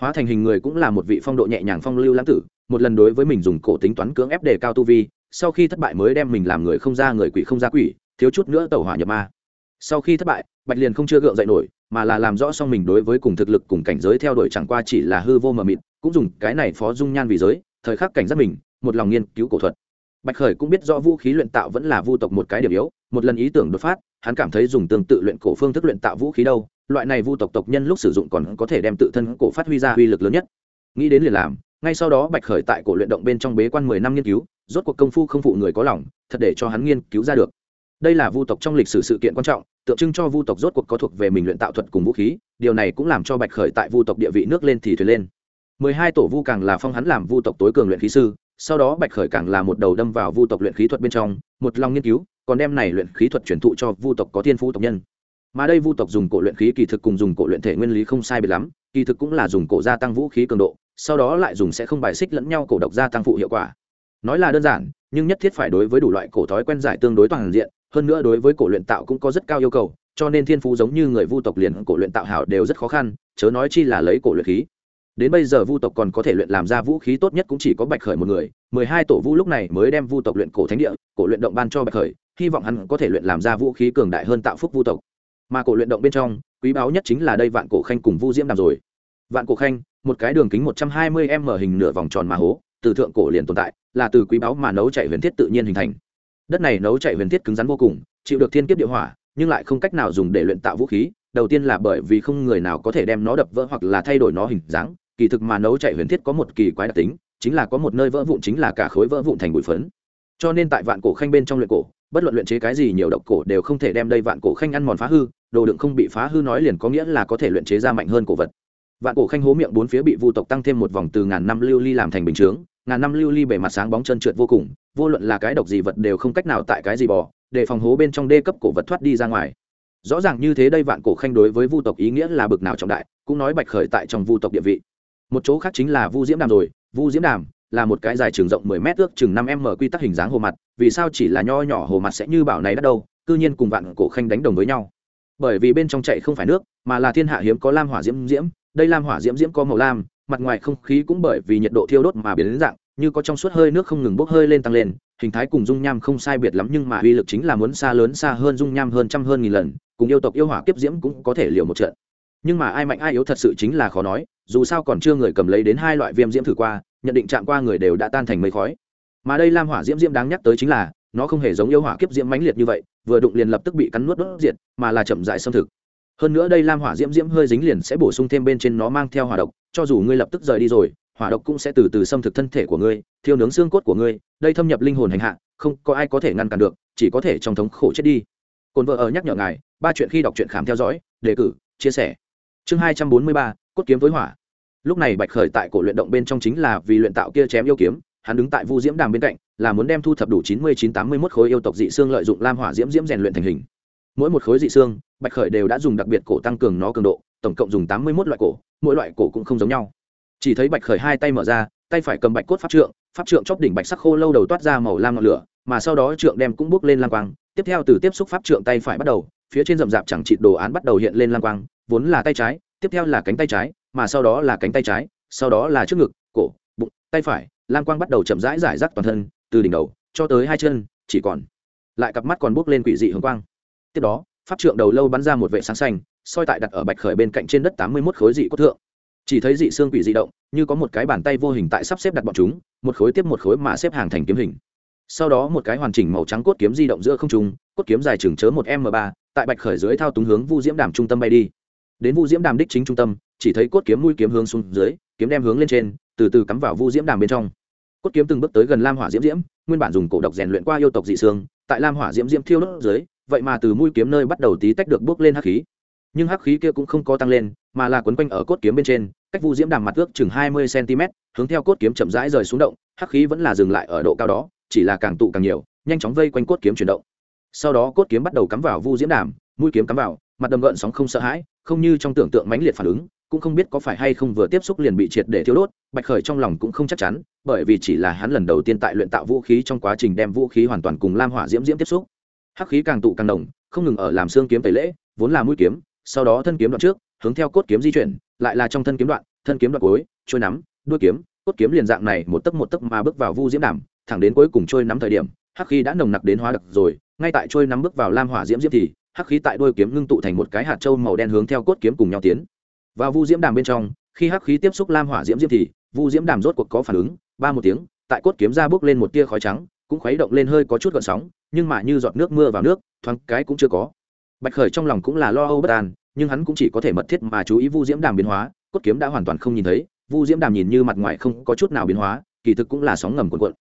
hóa thành hình người cũng là một vị phong độ nhẹ nhàng phong lưu lãng tử, một lần đối với mình dùng cổ tính toán cưỡng ép đề cao tu vi, sau khi thất bại mới đem mình làm người không ra người quỷ không ra quỷ, thiếu chút nữa tẩu hỏa nhập ma. Sau khi thất bại, bạch liền không chưa gượng dậy nổi, mà là làm rõ xong mình đối với cùng thực lực cùng cảnh giới theo đuổi chẳng qua chỉ là hư vô mờ mịt, cũng dùng cái này phó dung nhan vì giới, thời khắc cảnh giác mình, một lòng nghiên cứu cổ thuật bạch khởi cũng biết rõ vũ khí luyện tạo vẫn là vu tộc một cái điểm yếu, một lần ý tưởng đột phát, hắn cảm thấy dùng tương tự luyện cổ phương thức luyện tạo vũ khí đâu, loại này vu tộc tộc nhân lúc sử dụng còn có thể đem tự thân cổ phát huy ra uy lực lớn nhất. Nghĩ đến liền làm, ngay sau đó bạch khởi tại cổ luyện động bên trong bế quan mười năm nghiên cứu, rốt cuộc công phu không phụ người có lòng, thật để cho hắn nghiên cứu ra được. Đây là vu tộc trong lịch sử sự kiện quan trọng, tượng trưng cho vu tộc rốt cuộc có thuộc về mình luyện tạo thuật cùng vũ khí, điều này cũng làm cho bạch khởi tại vu tộc địa vị nước lên thì thuyền lên. Mười hai tổ vu càng là phong hắn làm vu tộc tối cường luyện khí sư sau đó bạch khởi càng là một đầu đâm vào vu tộc luyện khí thuật bên trong, một lòng nghiên cứu, còn đem này luyện khí thuật truyền thụ cho vu tộc có thiên phú tộc nhân. Mà đây vu tộc dùng cổ luyện khí kỳ thực cùng dùng cổ luyện thể nguyên lý không sai biệt lắm, kỳ thực cũng là dùng cổ gia tăng vũ khí cường độ, sau đó lại dùng sẽ không bài xích lẫn nhau cổ độc gia tăng phụ hiệu quả. Nói là đơn giản, nhưng nhất thiết phải đối với đủ loại cổ thói quen giải tương đối toàn diện, hơn nữa đối với cổ luyện tạo cũng có rất cao yêu cầu, cho nên thiên phú giống như người vu tộc liền cổ luyện tạo hảo đều rất khó khăn, chớ nói chi là lấy cổ luyện khí đến bây giờ vu tộc còn có thể luyện làm ra vũ khí tốt nhất cũng chỉ có bạch khởi một người. mười hai tổ vu lúc này mới đem vu tộc luyện cổ thánh địa, cổ luyện động ban cho bạch khởi, hy vọng hắn có thể luyện làm ra vũ khí cường đại hơn tạo phúc vu tộc. mà cổ luyện động bên trong, quý báu nhất chính là đây vạn cổ khanh cùng vu diễm đàm rồi. vạn cổ khanh, một cái đường kính một trăm hai mươi m hình nửa vòng tròn mà hố, từ thượng cổ liền tồn tại, là từ quý báu mà nấu chạy huyền thiết tự nhiên hình thành. đất này nấu chạy huyền thiết cứng rắn vô cùng, chịu được thiên kiếp địa hỏa, nhưng lại không cách nào dùng để luyện tạo vũ khí, đầu tiên là bởi vì không người nào có thể đem nó đập vỡ hoặc là thay đổi nó hình dáng kỳ thực mà nấu chạy huyền thiết có một kỳ quái đặc tính, chính là có một nơi vỡ vụn chính là cả khối vỡ vụn thành bụi phấn. Cho nên tại vạn cổ khanh bên trong luyện cổ, bất luận luyện chế cái gì nhiều độc cổ đều không thể đem đây vạn cổ khanh ăn mòn phá hư, đồ đựng không bị phá hư nói liền có nghĩa là có thể luyện chế ra mạnh hơn cổ vật. Vạn cổ khanh hố miệng bốn phía bị vu tộc tăng thêm một vòng từ ngàn năm lưu ly làm thành bình chướng, ngàn năm lưu ly bề mặt sáng bóng chân trượt vô cùng, vô luận là cái độc gì vật đều không cách nào tại cái gì bỏ, để phòng hố bên trong đê cấp cổ vật thoát đi ra ngoài. Rõ ràng như thế đây vạn cổ khanh đối với vu tộc ý nghĩa là bực nào trọng đại, cũng nói bạch khởi tại trong vu tộc địa vị một chỗ khác chính là vu diễm đàm rồi. Vu diễm đàm là một cái dài trường rộng 10 mét ước chừng năm m quy tắc hình dáng hồ mặt, vì sao chỉ là nho nhỏ hồ mặt sẽ như bảo này đất đâu, cư nhiên cùng vạn cổ khanh đánh đồng với nhau. Bởi vì bên trong chạy không phải nước, mà là thiên hạ hiếm có lam hỏa diễm diễm, đây lam hỏa diễm diễm có màu lam, mặt ngoài không khí cũng bởi vì nhiệt độ thiêu đốt mà biến đến dạng như có trong suốt hơi nước không ngừng bốc hơi lên tăng lên. Hình thái cùng dung nham không sai biệt lắm nhưng mà uy lực chính là muốn xa lớn xa hơn dung nham hơn trăm hơn nghìn lần. Cùng yêu tộc yêu hỏa kiếp diễm cũng có thể liều một trận nhưng mà ai mạnh ai yếu thật sự chính là khó nói, dù sao còn chưa người cầm lấy đến hai loại viêm diễm thử qua, nhận định chạm qua người đều đã tan thành mây khói. Mà đây lam hỏa diễm diễm đáng nhắc tới chính là, nó không hề giống yêu hỏa kiếp diễm mãnh liệt như vậy, vừa đụng liền lập tức bị cắn nuốt đốt diệt, mà là chậm dại xâm thực. Hơn nữa đây lam hỏa diễm diễm hơi dính liền sẽ bổ sung thêm bên trên nó mang theo hỏa độc, cho dù ngươi lập tức rời đi rồi, hỏa độc cũng sẽ từ từ xâm thực thân thể của ngươi, thiêu nướng xương cốt của ngươi, đây thâm nhập linh hồn hành hạ, không có ai có thể ngăn cản được, chỉ có thể trong thống khổ chết đi. Cồn vợ ở nhắc nhở ngài, ba chuyện khi đọc truyện khám theo dõi, đề cử, chia sẻ chương hai trăm bốn mươi ba, cốt kiếm với hỏa. Lúc này bạch khởi tại cổ luyện động bên trong chính là vì luyện tạo kia chém yêu kiếm, hắn đứng tại vu diễm đàm bên cạnh, là muốn đem thu thập đủ chín mươi chín tám mươi mốt khối yêu tộc dị xương lợi dụng lam hỏa diễm diễm rèn luyện thành hình. Mỗi một khối dị xương, bạch khởi đều đã dùng đặc biệt cổ tăng cường nó cường độ, tổng cộng dùng tám mươi mốt loại cổ, mỗi loại cổ cũng không giống nhau. Chỉ thấy bạch khởi hai tay mở ra, tay phải cầm bạch cốt pháp trượng pháp trượng chóp đỉnh bạch sắc khô lâu đầu toát ra màu lam ngọn lửa, mà sau đó trượng đem cũng bước lên lam quang. Tiếp theo từ tiếp xúc pháp trượng tay phải bắt đầu, phía trên rậm rạp chẳng trị đồ án bắt đầu hiện lên lam quang vốn là tay trái, tiếp theo là cánh tay trái, mà sau đó là cánh tay trái, sau đó là trước ngực, cổ, bụng, tay phải. Lam quang bắt đầu chậm rãi giải rác toàn thân, từ đỉnh đầu cho tới hai chân, chỉ còn lại cặp mắt còn bốc lên quỷ dị hồng quang. Tiếp đó, pháp trượng đầu lâu bắn ra một vệ sáng xanh, soi tại đặt ở bạch khởi bên cạnh trên đất tám mươi mốt khối dị cốt thượng. Chỉ thấy dị xương quỷ dị động, như có một cái bàn tay vô hình tại sắp xếp đặt bọn chúng, một khối tiếp một khối mà xếp hàng thành kiếm hình. Sau đó một cái hoàn chỉnh màu trắng cốt kiếm di động giữa không trung, cốt kiếm dài chừng chớ một m ba, tại bạch khởi dưới thao túng hướng vu diễm đàm trung tâm bay đi đến vu diễm đàm đích chính trung tâm, chỉ thấy cốt kiếm mũi kiếm hướng xuống dưới, kiếm đem hướng lên trên, từ từ cắm vào vu diễm đàm bên trong. Cốt kiếm từng bước tới gần lam hỏa diễm diễm, nguyên bản dùng cổ độc rèn luyện qua yêu tộc dị xương, tại lam hỏa diễm diễm thiêu đốt dưới, vậy mà từ mũi kiếm nơi bắt đầu tí tách được bước lên hắc khí. Nhưng hắc khí kia cũng không có tăng lên, mà là quấn quanh ở cốt kiếm bên trên, cách vu diễm đàm mặt ước chừng hai mươi cm, hướng theo cốt kiếm chậm rãi rời xuống động, hắc khí vẫn là dừng lại ở độ cao đó, chỉ là càng tụ càng nhiều, nhanh chóng vây quanh cốt kiếm chuyển động. Sau đó cốt kiếm bắt đầu cắm vào vu diễm đàm, mũi kiếm cắm vào, mặt đầm gợn sóng không sợ hãi không như trong tưởng tượng mãnh liệt phản ứng, cũng không biết có phải hay không vừa tiếp xúc liền bị triệt để thiếu đốt, bạch khởi trong lòng cũng không chắc chắn, bởi vì chỉ là hắn lần đầu tiên tại luyện tạo vũ khí trong quá trình đem vũ khí hoàn toàn cùng lam hỏa diễm diễm tiếp xúc. Hắc khí càng tụ càng đồng không ngừng ở làm xương kiếm tẩy lễ, vốn là mũi kiếm, sau đó thân kiếm đoạn trước, hướng theo cốt kiếm di chuyển, lại là trong thân kiếm đoạn, thân kiếm đoạn cuối, trôi nắm, đuôi kiếm, cốt kiếm liền dạng này một tấc một tấc mà bước vào vu diễm đảm thẳng đến cuối cùng trôi nắm thời điểm, hắc khí đã nồng nặc đến hóa đặc rồi, ngay tại trôi nắm bước vào lam hỏa diễm diễm thì hắc khí tại đôi kiếm ngưng tụ thành một cái hạt trâu màu đen hướng theo cốt kiếm cùng nhau tiến. Vào vu diễm đàm bên trong, khi hắc khí tiếp xúc lam hỏa diễm diễm thì, vu diễm đàm rốt cuộc có phản ứng, ba một tiếng, tại cốt kiếm ra bước lên một tia khói trắng, cũng khuấy động lên hơi có chút gợn sóng, nhưng mà như giọt nước mưa vào nước, thoáng cái cũng chưa có. Bạch khởi trong lòng cũng là lo âu bất an, nhưng hắn cũng chỉ có thể mật thiết mà chú ý vu diễm đàm biến hóa, cốt kiếm đã hoàn toàn không nhìn thấy, vu diễm đàm nhìn như mặt ngoài không có chút nào biến hóa, kỳ thực cũng là sóng ngầm cuộn cuộn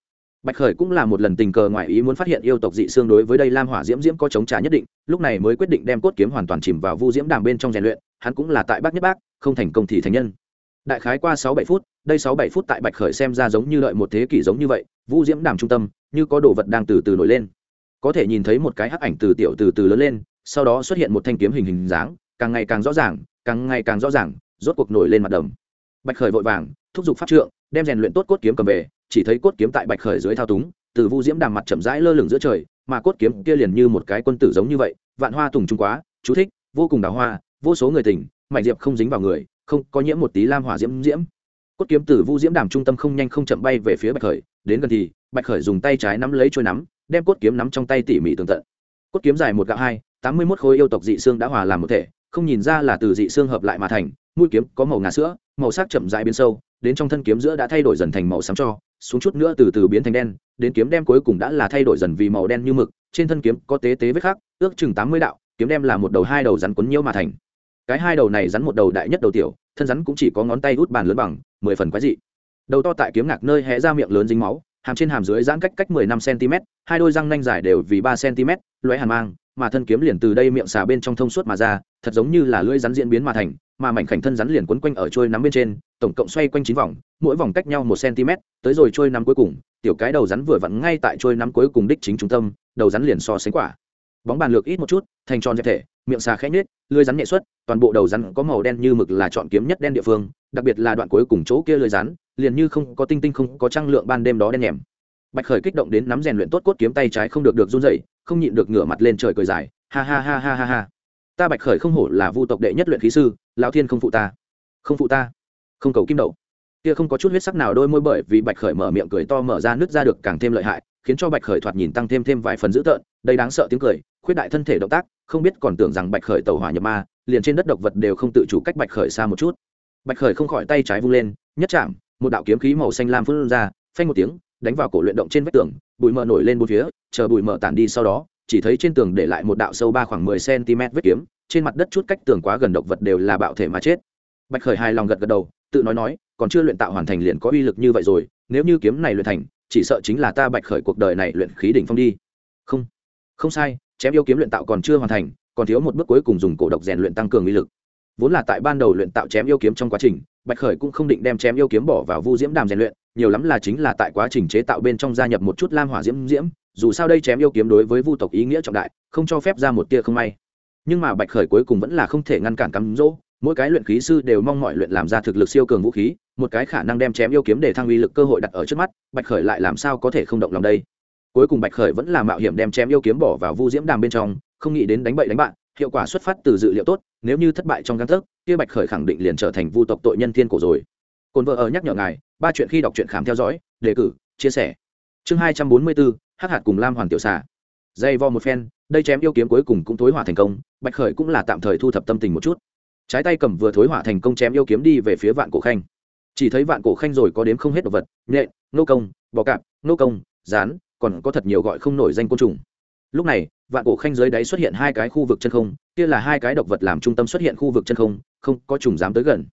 bạch khởi cũng là một lần tình cờ ngoại ý muốn phát hiện yêu tộc dị xương đối với đây lam hỏa diễm diễm có chống trả nhất định, lúc này mới quyết định đem cốt kiếm hoàn toàn chìm vào vu diễm đàm bên trong rèn luyện, hắn cũng là tại bác nhất bác không thành công thì thành nhân. Đại khái qua sáu bảy phút, đây sáu bảy phút tại bạch khởi xem ra giống như đợi một thế kỷ giống như vậy, vu diễm đàm trung tâm, như có đồ vật đang từ từ nổi lên. Có thể nhìn thấy một cái hắc ảnh từ tiểu từ từ lớn lên, sau đó xuất hiện một thanh kiếm hình hình dáng, càng ngày càng rõ ràng, càng ngày càng rõ ràng, rốt cuộc nổi lên mặt đầm. Bạch khởi vội vàng, thúc giục pháp trượng, đem rèn luyện tốt cốt kiếm cầm về chỉ thấy cốt kiếm tại bạch khởi dưới thao túng, từ vu diễm đàm mặt chậm rãi lơ lửng giữa trời, mà cốt kiếm kia liền như một cái quân tử giống như vậy, vạn hoa tùng trung quá, chú thích, vô cùng đào hoa, vô số người tình, mảnh diệp không dính vào người, không có nhiễm một tí lam hỏa diễm diễm. Cốt kiếm từ vu diễm đàm trung tâm không nhanh không chậm bay về phía bạch khởi, đến gần thì, bạch khởi dùng tay trái nắm lấy trôi nắm, đem cốt kiếm nắm trong tay tỉ mỉ tường tận. Cốt kiếm dài một gạo hai, tám mươi mốt khối yêu tộc dị xương đã hòa làm một thể, không nhìn ra là từ dị xương hợp lại mà thành, mũi kiếm có màu ngà sữa, màu sắc chậm dãi biến sâu đến trong thân kiếm giữa đã thay đổi dần thành màu xám cho, xuống chút nữa từ từ biến thành đen, đến kiếm đem cuối cùng đã là thay đổi dần vì màu đen như mực, trên thân kiếm có tế tế vết khác ước chừng tám mươi đạo, kiếm đem là một đầu hai đầu rắn quấn nhiễu mà thành. Cái hai đầu này rắn một đầu đại nhất đầu tiểu, thân rắn cũng chỉ có ngón tay út bàn lớn bằng, mười phần quái dị. Đầu to tại kiếm ngạc nơi hé ra miệng lớn dính máu, hàm trên hàm dưới giãn cách cách mười năm cm, hai đôi răng nanh dài đều vì ba cm, lóe hàn mang, mà thân kiếm liền từ đây miệng xà bên trong thông suốt mà ra, thật giống như là lưỡi rắn diễn biến mà thành mà mảnh khảnh thân rắn liền quấn quanh ở trôi nắm bên trên, tổng cộng xoay quanh chín vòng, mỗi vòng cách nhau một cm, tới rồi trôi nắm cuối cùng, tiểu cái đầu rắn vừa vặn ngay tại trôi nắm cuối cùng đích chính trung tâm, đầu rắn liền so sánh quả. Bóng bàn lược ít một chút, thành tròn dẹp thể, miệng xà khẽ nhếch lưỡi rắn nhẹ xuất, toàn bộ đầu rắn có màu đen như mực là chọn kiếm nhất đen địa phương, đặc biệt là đoạn cuối cùng chỗ kia lưỡi rắn, liền như không có tinh tinh không có trăng lượng ban đêm đó đen nhèm. Bạch khởi kích động đến nắm rèn luyện tốt cốt kiếm tay trái không được được run dậy không nhịn được ngửa mặt lên trời cười dài, ha ha ha ha ha ha ta bạch khởi không hổ là vu tộc đệ nhất luyện khí sư, lão thiên không phụ ta. Không phụ ta. Không cầu kim đậu. Kia không có chút huyết sắc nào đôi môi bởi vì bạch khởi mở miệng cười to mở ra nứt ra được càng thêm lợi hại, khiến cho bạch khởi thoạt nhìn tăng thêm thêm vài phần dữ tợn đây đáng sợ tiếng cười, khuyết đại thân thể động tác, không biết còn tưởng rằng bạch khởi tàu hỏa nhập ma, liền trên đất độc vật đều không tự chủ cách bạch khởi xa một chút. Bạch khởi không khỏi tay trái vung lên, nhất chạm, một đạo kiếm khí màu xanh lam phun ra, phanh một tiếng, đánh vào cổ luyện động trên vách tường, bụi mờ nổi lên bốn phía, chờ bụi mờ tản đi sau đó chỉ thấy trên tường để lại một đạo sâu ba khoảng mười cm vết kiếm, trên mặt đất chút cách tường quá gần độc vật đều là bạo thể mà chết. Bạch khởi hài lòng gật gật đầu, tự nói nói, còn chưa luyện tạo hoàn thành liền có uy lực như vậy rồi, nếu như kiếm này luyện thành, chỉ sợ chính là ta bạch khởi cuộc đời này luyện khí đỉnh phong đi. Không không sai, chém yêu kiếm luyện tạo còn chưa hoàn thành, còn thiếu một bước cuối cùng dùng cổ độc rèn luyện tăng cường uy lực. Vốn là tại ban đầu luyện tạo chém yêu kiếm trong quá trình, bạch khởi cũng không định đem chém yêu kiếm bỏ vào vu diễm đàm rèn luyện, nhiều lắm là chính là tại quá trình chế tạo bên trong gia nhập một chút lam hỏa diễm diễm dù sao đây chém yêu kiếm đối với vu tộc ý nghĩa trọng đại không cho phép ra một tia không may. Nhưng mà bạch khởi cuối cùng vẫn là không thể ngăn cản cắm rỗ mỗi cái luyện khí sư đều mong mọi luyện làm ra thực lực siêu cường vũ khí một cái khả năng đem chém yêu kiếm để thăng uy lực cơ hội đặt ở trước mắt bạch khởi lại làm sao có thể không động lòng đây? Cuối cùng bạch khởi vẫn là mạo hiểm đem chém yêu kiếm bỏ vào vu diễm đàm bên trong không nghĩ đến đánh bậy đánh bạn hiệu quả xuất phát từ dự liệu tốt nếu như thất bại trong găng thức, kia bạch khởi khẳng định liền trở thành vu tộc tội nhân thiên cổ rồi. Cồn vợ ở nhắc nhở ngài ba chuyện khi đọc truyện khám theo dõi đề cử chia sẻ. Chương hai trăm bốn mươi bốn hắc hạt cùng lam hoàn tiểu xà. Dây vo một phen, đây chém yêu kiếm cuối cùng cũng thối hỏa thành công, bạch khởi cũng là tạm thời thu thập tâm tình một chút. Trái tay cầm vừa thối hỏa thành công chém yêu kiếm đi về phía vạn cổ khanh. Chỉ thấy vạn cổ khanh rồi có đếm không hết đồ vật, nhện, nô công, bò cạp, nô công, rán, còn có thật nhiều gọi không nổi danh côn trùng. Lúc này, vạn cổ khanh dưới đáy xuất hiện hai cái khu vực chân không, kia là hai cái độc vật làm trung tâm xuất hiện khu vực chân không không có trùng dám tới gần.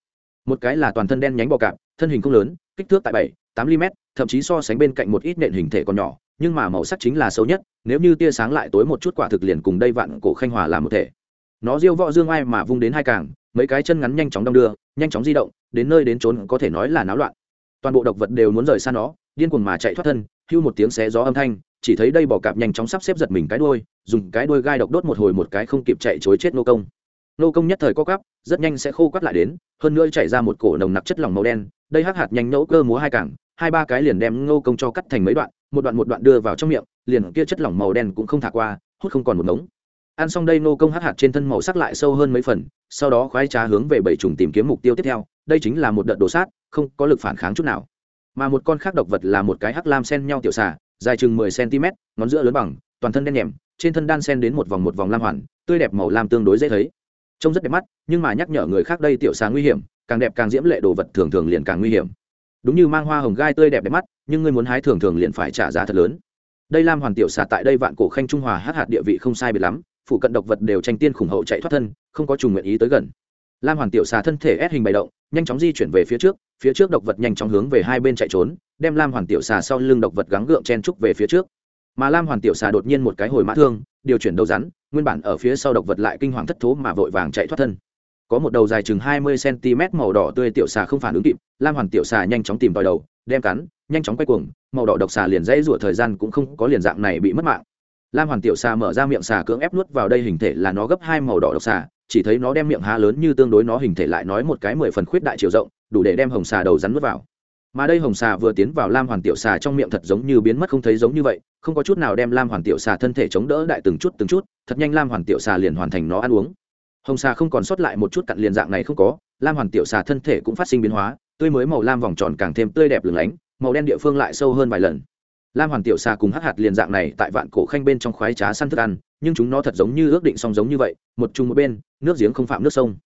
Một cái là toàn thân đen nhánh bò cạp, thân hình không lớn, kích thước tại bảy, tám mm thậm chí so sánh bên cạnh một ít nện hình thể còn nhỏ nhưng mà màu sắc chính là xấu nhất, nếu như tia sáng lại tối một chút quả thực liền cùng đây vạn cổ khanh hòa làm một thể. Nó diêu võ dương ai mà vung đến hai càng, mấy cái chân ngắn nhanh chóng đong đưa, nhanh chóng di động, đến nơi đến trốn có thể nói là náo loạn. Toàn bộ độc vật đều muốn rời xa nó, điên cuồng mà chạy thoát thân, hưu một tiếng xé gió âm thanh, chỉ thấy đây bò cạp nhanh chóng sắp xếp giật mình cái đuôi, dùng cái đuôi gai độc đốt một hồi một cái không kịp chạy chối chết nô công. Nô công nhất thời co cắp rất nhanh sẽ khô quắt lại đến, hơn nữa chạy ra một cổ nồng nặc chất lỏng màu đen, đây hắc hạt nhanh nhỗ cơ múa hai cảng hai ba cái liền đem nô công cho cắt thành mấy đoạn một đoạn một đoạn đưa vào trong miệng, liền kia chất lỏng màu đen cũng không thả qua, hút không còn một ngống. Ăn xong đây nô công hát hạt trên thân màu sắc lại sâu hơn mấy phần, sau đó khoái trá hướng về bảy trùng tìm kiếm mục tiêu tiếp theo, đây chính là một đợt đồ sát, không có lực phản kháng chút nào. Mà một con khác độc vật là một cái hắc lam sen nhau tiểu xà, dài chừng mười cm ngón giữa lớn bằng, toàn thân đen nhèm trên thân đan sen đến một vòng một vòng lam hoàn, tươi đẹp màu lam tương đối dễ thấy. Trông rất đẹp mắt, nhưng mà nhắc nhở người khác đây tiểu xà nguy hiểm, càng đẹp càng diễm lệ đồ vật thường thường liền càng nguy hiểm. Đúng như mang hoa hồng gai tươi đẹp đẹp mắt nhưng ngươi muốn hái thường thường liền phải trả giá thật lớn. Đây lam hoàn tiểu xà tại đây vạn cổ khanh trung hòa hát hạt địa vị không sai biệt lắm, phụ cận độc vật đều tranh tiên khủng hậu chạy thoát thân, không có trùng nguyện ý tới gần. Lam hoàn tiểu xà thân thể ép hình bày động, nhanh chóng di chuyển về phía trước phía trước độc vật nhanh chóng hướng về hai bên chạy trốn, đem lam hoàn tiểu xà sau lưng độc vật gắng gượng chen trúc về phía trước. Mà lam hoàn tiểu xà đột nhiên một cái hồi mã thương, điều chuyển đầu rắn, nguyên bản ở phía sau độc vật lại kinh hoàng thất thố mà vội vàng chạy thoát thân có một đầu dài chừng hai mươi cm màu đỏ tươi tiểu xà không phản ứng kịp, lam hoàn tiểu xà nhanh chóng tìm tòi đầu, đem cắn, nhanh chóng quay cuồng, màu đỏ độc xà liền dãy rủa thời gian cũng không có liền dạng này bị mất mạng. Lam hoàn tiểu xà mở ra miệng xà cưỡng ép nuốt vào đây hình thể là nó gấp hai màu đỏ độc xà, chỉ thấy nó đem miệng há lớn như tương đối nó hình thể lại nói một cái mười phần khuyết đại chiều rộng, đủ để đem hồng xà đầu rắn nuốt vào. Mà đây hồng xà vừa tiến vào lam hoàn tiểu xà trong miệng thật giống như biến mất không thấy giống như vậy, không có chút nào đem lam hoàn tiểu xà thân thể chống đỡ đại từng chút từng chút, thật nhanh lam hoàn tiểu xà liền hoàn thành nó ăn uống hồng xà không còn sót lại một chút cặn liền dạng này không có, lam hoàn tiểu xà thân thể cũng phát sinh biến hóa, tươi mới màu lam vòng tròn càng thêm tươi đẹp lửng lánh, màu đen địa phương lại sâu hơn vài lần. Lam hoàn tiểu xà cùng hắc hạt liền dạng này tại vạn cổ khanh bên trong khoái trá săn thức ăn, nhưng chúng nó thật giống như ước định song giống như vậy, một chung một bên, nước giếng không phạm nước sông.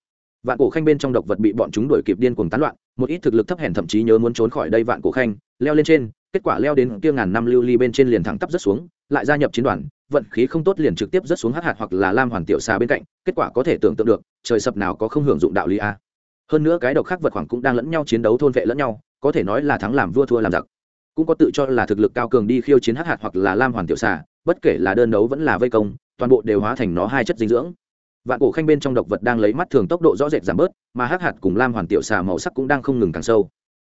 Vạn cổ khanh bên trong độc vật bị bọn chúng đuổi kịp điên cuồng tán loạn, một ít thực lực thấp hèn thậm chí nhớ muốn trốn khỏi đây vạn cổ khanh, leo lên trên, kết quả leo đến kia ngàn năm lưu ly bên trên liền thẳng tắp rất xuống, lại gia nhập chiến đoàn vận khí không tốt liền trực tiếp rất xuống hắc hạt hoặc là lam hoàn tiểu xà bên cạnh, kết quả có thể tưởng tượng được, trời sập nào có không hưởng dụng đạo lý a. Hơn nữa cái độc khác vật khoảng cũng đang lẫn nhau chiến đấu thôn vệ lẫn nhau, có thể nói là thắng làm vua thua làm giặc. Cũng có tự cho là thực lực cao cường đi khiêu chiến hắc hạt hoặc là lam hoàn tiểu xà, bất kể là đơn đấu vẫn là vây công, toàn bộ đều hóa thành nó hai chất dinh dưỡng. Vạn cổ khanh bên trong độc vật đang lấy mắt thường tốc độ rõ rệt giảm bớt, mà hắc hạt cùng lam hoàn tiểu xà màu sắc cũng đang không ngừng càng sâu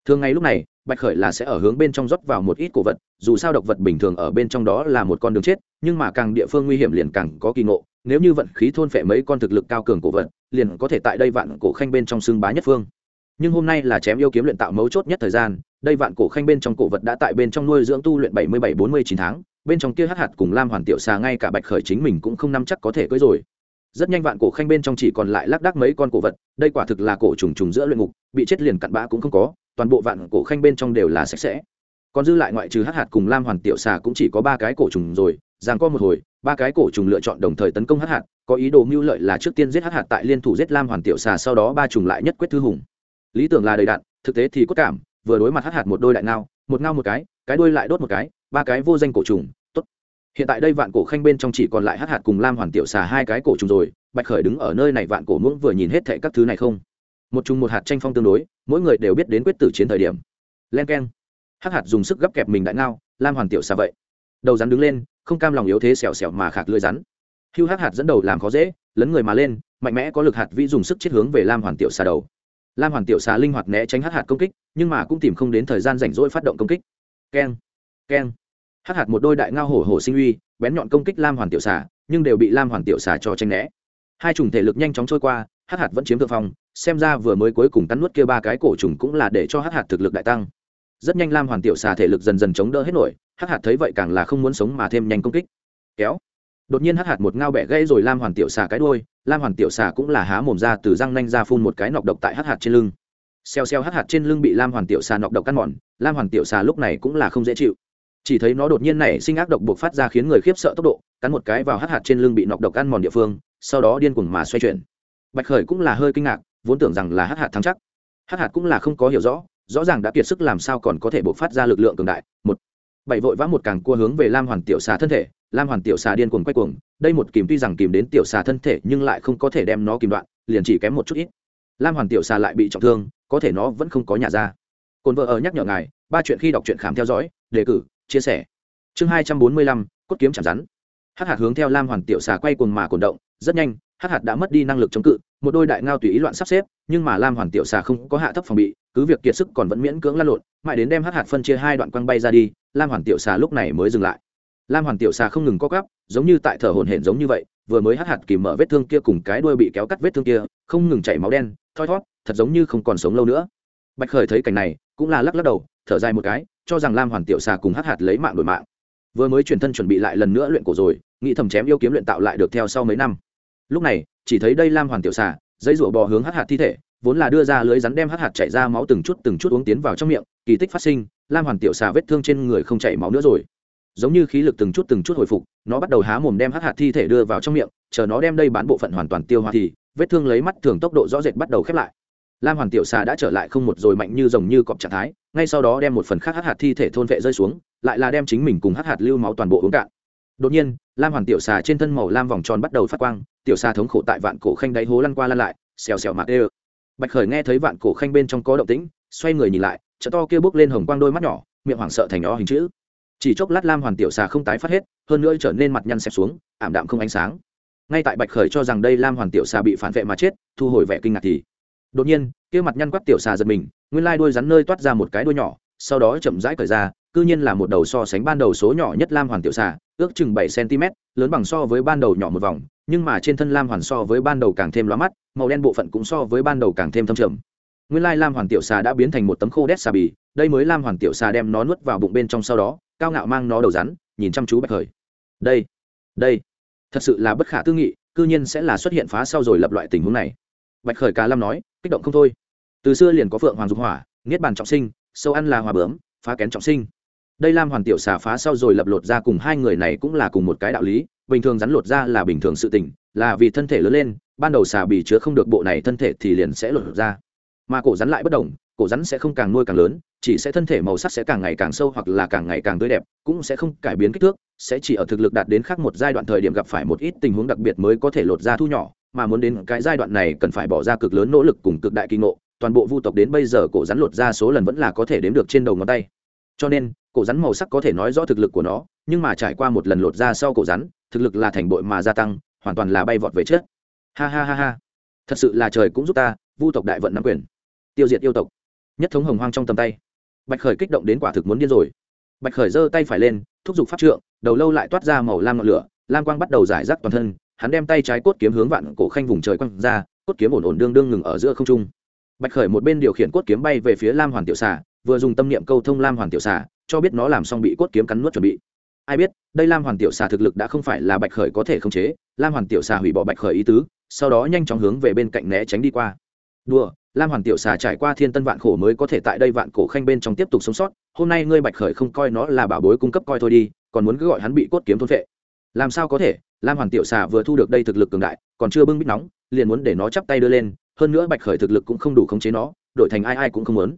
thường ngày lúc này, bạch khởi là sẽ ở hướng bên trong rót vào một ít cổ vật, dù sao độc vật bình thường ở bên trong đó là một con đường chết, nhưng mà càng địa phương nguy hiểm liền càng có kỳ ngộ, nếu như vận khí thôn phệ mấy con thực lực cao cường cổ vật, liền có thể tại đây vạn cổ khanh bên trong xương bá nhất phương. Nhưng hôm nay là chém yêu kiếm luyện tạo mấu chốt nhất thời gian, đây vạn cổ khanh bên trong cổ vật đã tại bên trong nuôi dưỡng tu luyện bảy mươi bảy, bốn mươi chín tháng, bên trong kia hắc hạt cùng lam hoàn tiểu xà ngay cả bạch khởi chính mình cũng không nắm chắc có thể cưới rồi. Rất nhanh vạn cổ khanh bên trong chỉ còn lại lác đác mấy con cổ vật, đây quả thực là cổ trùng trùng giữa luyện ngục, bị chết liền cặn bã cũng không có toàn bộ vạn cổ khanh bên trong đều là sạch sẽ. Còn dư lại ngoại trừ hắc hạt cùng lam hoàn tiểu xà cũng chỉ có ba cái cổ trùng rồi giang có một hồi, ba cái cổ trùng lựa chọn đồng thời tấn công hắc hạt, có ý đồ mưu lợi là trước tiên giết hắc hạt tại liên thủ giết lam hoàn tiểu xà, sau đó ba trùng lại nhất quyết thư hùng. Lý tưởng là đầy đạn, thực tế thì cốt cảm, vừa đối mặt hắc hạt một đôi đại ngao, một ngao một cái cái đuôi lại đốt một cái, ba cái vô danh cổ trùng, tốt. Hiện tại đây vạn cổ khanh bên trong chỉ còn lại hắc hạt cùng lam hoàn tiểu xà hai cái cổ trùng rồi, bạch khởi đứng ở nơi này vạn cổ muỗng vừa nhìn hết thệ các thứ này không? Một chung một hạt tranh phong tương đối, mỗi người đều biết đến quyết tử chiến thời điểm. Len keng. Hắc hạt dùng sức gấp kẹp mình đại ngao, lam hoàn tiểu xà vậy. Đầu rắn đứng lên, không cam lòng yếu thế xẻo xẻo mà khạc lưỡi rắn. Hưu hắc hạt dẫn đầu làm khó dễ, lấn người mà lên, mạnh mẽ có lực hạt vĩ dùng sức chết hướng về lam hoàn tiểu xà đầu. Lam hoàn tiểu xà linh hoạt né tránh hắc hạt công kích, nhưng mà cũng tìm không đến thời gian rảnh rỗi phát động công kích. Keng keng. Hắc hạt một đôi đại ngao hổ hổ sinh uy, bén nhọn công kích lam hoàn tiểu xà, nhưng đều bị lam hoàn tiểu xà cho tranh né. Hai chủng thể lực nhanh chóng trôi qua hắc hạt vẫn chiếm thượng phong, xem ra vừa mới cuối cùng cắn nuốt kia ba cái cổ trùng cũng là để cho hắc hạt thực lực đại tăng. Rất nhanh lam hoàn tiểu xà thể lực dần dần chống đỡ hết nổi, hắc hạt thấy vậy càng là không muốn sống mà thêm nhanh công kích. Kéo. Đột nhiên hắc hạt một ngao bẻ gãy rồi lam hoàn tiểu xà cái đôi lam hoàn tiểu xà cũng là há mồm ra từ răng nanh ra phun một cái nọc độc tại hắc hạt trên lưng. Xeo xeo hắc hạt trên lưng bị lam hoàn tiểu xà nọc độc cắt mòn, lam hoàn tiểu xà lúc này cũng là không dễ chịu. Chỉ thấy nó đột nhiên nảy sinh ác độc buộc phát ra khiến người khiếp sợ tốc độ, cắn một cái vào hắc hạt trên lưng bị nọc độc ăn mòn địa phương, sau đó điên cuồng mà xoay chuyển bạch khởi cũng là hơi kinh ngạc, vốn tưởng rằng là hắc hạt thắng chắc. Hắc hạt cũng là không có hiểu rõ rõ ràng đã kiệt sức làm sao còn có thể bộc phát ra lực lượng cường đại. Một, bảy vội vã một càng cua hướng về lam hoàn tiểu xà thân thể. Lam hoàn tiểu xà điên cuồng quay cuồng, đây một kìm tuy rằng kìm đến tiểu xà thân thể nhưng lại không có thể đem nó kìm đoạn, liền chỉ kém một chút ít. Lam hoàn tiểu xà lại bị trọng thương, có thể nó vẫn không có nhà ra. Cồn vợ ở nhắc nhở ngài, ba chuyện khi đọc truyện khám theo dõi, đề cử, chia sẻ. Chương hai trăm bốn mươi lăm, cốt kiếm chạm rắn. Hắc hạt hướng theo lam hoàn tiểu xà quay cuồng mà cồn động rất nhanh, hắc hạt đã mất đi năng lực chống cự, một đôi đại ngao tùy ý loạn sắp xếp, nhưng mà lam hoàn tiểu xà không có hạ thấp phòng bị, cứ việc kiệt sức còn vẫn miễn cưỡng lăn lộn, mãi đến đem hắc hạt phân chia hai đoạn quăng bay ra đi, lam hoàn tiểu xà lúc này mới dừng lại. Lam hoàn tiểu xà không ngừng co gắp giống như tại thở hổn hển giống như vậy, vừa mới hắc hạt kìm mở vết thương kia cùng cái đuôi bị kéo cắt vết thương kia, không ngừng chảy máu đen, thoi thót, thật giống như không còn sống lâu nữa. Bạch khởi thấy cảnh này, cũng là lắc lắc đầu, thở dài một cái, cho rằng lam hoàn tiểu xà cùng hắc hạt lấy mạng đổi mạng. Vừa mới chuyển thân chuẩn bị lại lần nữa luyện cổ rồi nghĩ thầm chém yêu kiếm luyện tạo lại được theo sau mấy năm. Lúc này, chỉ thấy đây lam hoàn tiểu xà dây rủa bò hướng hắc hạt thi thể, vốn là đưa ra lưới rắn đem hắc hạt chảy ra máu từng chút từng chút uống tiến vào trong miệng, kỳ tích phát sinh, lam hoàn tiểu xà vết thương trên người không chảy máu nữa rồi. Giống như khí lực từng chút từng chút hồi phục, nó bắt đầu há mồm đem hắc hạt thi thể đưa vào trong miệng, chờ nó đem đây bán bộ phận hoàn toàn tiêu hóa thì, vết thương lấy mắt thường tốc độ rõ rệt bắt đầu khép lại. Lam hoàn tiểu xà đã trở lại không một rồi mạnh như rồng như cọp trạng thái, ngay sau đó đem một phần khác hắc hạt thi thể thôn vệ rơi xuống, lại là đem chính mình cùng hắc hạt lưu máu toàn bộ uống cạn. Đột nhiên lam hoàn tiểu xà trên thân màu lam vòng tròn bắt đầu phát quang, tiểu xà thống khổ tại vạn cổ khanh đáy hố lăn qua lăn lại, xèo xèo mặt ê ơ. Bạch khởi nghe thấy vạn cổ khanh bên trong có động tĩnh, xoay người nhìn lại chợ to kia bước lên hồng quang đôi mắt nhỏ, miệng hoảng sợ thành nhỏ hình chữ. Chỉ chốc lát lam hoàn tiểu xà không tái phát hết, hơn nữa trở nên mặt nhăn xẹp xuống, ảm đạm không ánh sáng. Ngay tại bạch khởi cho rằng đây lam hoàn tiểu xà bị phản vệ mà chết, thu hồi vẻ kinh ngạc thì, đột nhiên, kia mặt nhăn quắc tiểu xà giật mình, nguyên lai đuôi rắn nơi toát ra một cái đuôi nhỏ, sau đó chậm rãi cởi ra cư nhiên là một đầu so sánh ban đầu số nhỏ nhất lam hoàn tiểu xà, ước chừng bảy cm, lớn bằng so với ban đầu nhỏ một vòng, nhưng mà trên thân lam hoàn so với ban đầu càng thêm lóa mắt, màu đen bộ phận cũng so với ban đầu càng thêm thâm trầm. Nguyên lai lam hoàn tiểu xà đã biến thành một tấm khô đét xà bì, đây mới lam hoàn tiểu xà đem nó nuốt vào bụng bên trong sau đó, cao ngạo mang nó đầu rắn, nhìn chăm chú bạch khởi. Đây đây, thật sự là bất khả tư nghị, cư nhiên sẽ là xuất hiện phá sau rồi lập loại tình huống này. Bạch khởi cá lam nói, kích động không thôi. Từ xưa liền có phượng hoàng dục hỏa, niết bàn trọng sinh, sâu ăn là hòa bướm, phá kén trọng sinh đây lam hoàn tiểu xà phá sau rồi lập lột ra cùng hai người này cũng là cùng một cái đạo lý, bình thường rắn lột ra là bình thường sự tình, là vì thân thể lớn lên, ban đầu xà bì chứa không được bộ này thân thể thì liền sẽ lột ra. Mà cổ rắn lại bất đồng cổ rắn sẽ không càng nuôi càng lớn, chỉ sẽ thân thể màu sắc sẽ càng ngày càng sâu hoặc là càng ngày càng tươi đẹp, cũng sẽ không cải biến kích thước, sẽ chỉ ở thực lực đạt đến khác một giai đoạn thời điểm gặp phải một ít tình huống đặc biệt mới có thể lột ra thu nhỏ, mà muốn đến cái giai đoạn này cần phải bỏ ra cực lớn nỗ lực cùng cực đại kinh ngộ, toàn bộ vu tộc đến bây giờ cổ rắn lột ra số lần vẫn là có thể đếm được trên đầu ngón tay. Cho nên cổ rắn màu sắc có thể nói rõ thực lực của nó, nhưng mà trải qua một lần lột ra sau cổ rắn, thực lực là thành bội mà gia tăng, hoàn toàn là bay vọt về chết ha ha ha ha. Thật sự là trời cũng giúp ta, vu tộc đại vận nắm quyền. Tiêu diệt yêu tộc. Nhất thống hồng hoang trong tầm tay. Bạch khởi kích động đến quả thực muốn điên rồi. Bạch khởi giơ tay phải lên, thúc giục pháp trượng, đầu lâu lại toát ra màu lam ngọn lửa, lam quang bắt đầu giải rác toàn thân, hắn đem tay trái cốt kiếm hướng vạn cổ khanh vùng trời quăng ra, cốt kiếm ổn ổn đương đương ngừng ở giữa không trung. Bạch khởi một bên điều khiển cốt kiếm bay về phía lam hoàn tiểu xà, vừa dùng tâm niệm câu thông lam hoàn tiểu xà cho biết nó làm xong bị cốt kiếm cắn nuốt chuẩn bị. Ai biết, đây lam hoàn tiểu xà thực lực đã không phải là bạch khởi có thể khống chế, lam hoàn tiểu xà hủy bỏ bạch khởi ý tứ, sau đó nhanh chóng hướng về bên cạnh né tránh đi qua. Đùa, lam hoàn tiểu xà trải qua thiên tân vạn khổ mới có thể tại đây vạn cổ khanh bên trong tiếp tục sống sót, hôm nay ngươi bạch khởi không coi nó là bảo bối cung cấp coi thôi đi, còn muốn cứ gọi hắn bị cốt kiếm thôn phệ. Làm sao có thể, lam hoàn tiểu xà vừa thu được đây thực lực cường đại, còn chưa bưng bít nóng, liền muốn để nó chắp tay đưa lên, hơn nữa bạch khởi thực lực cũng không đủ khống chế nó, đổi thành ai ai cũng không muốn.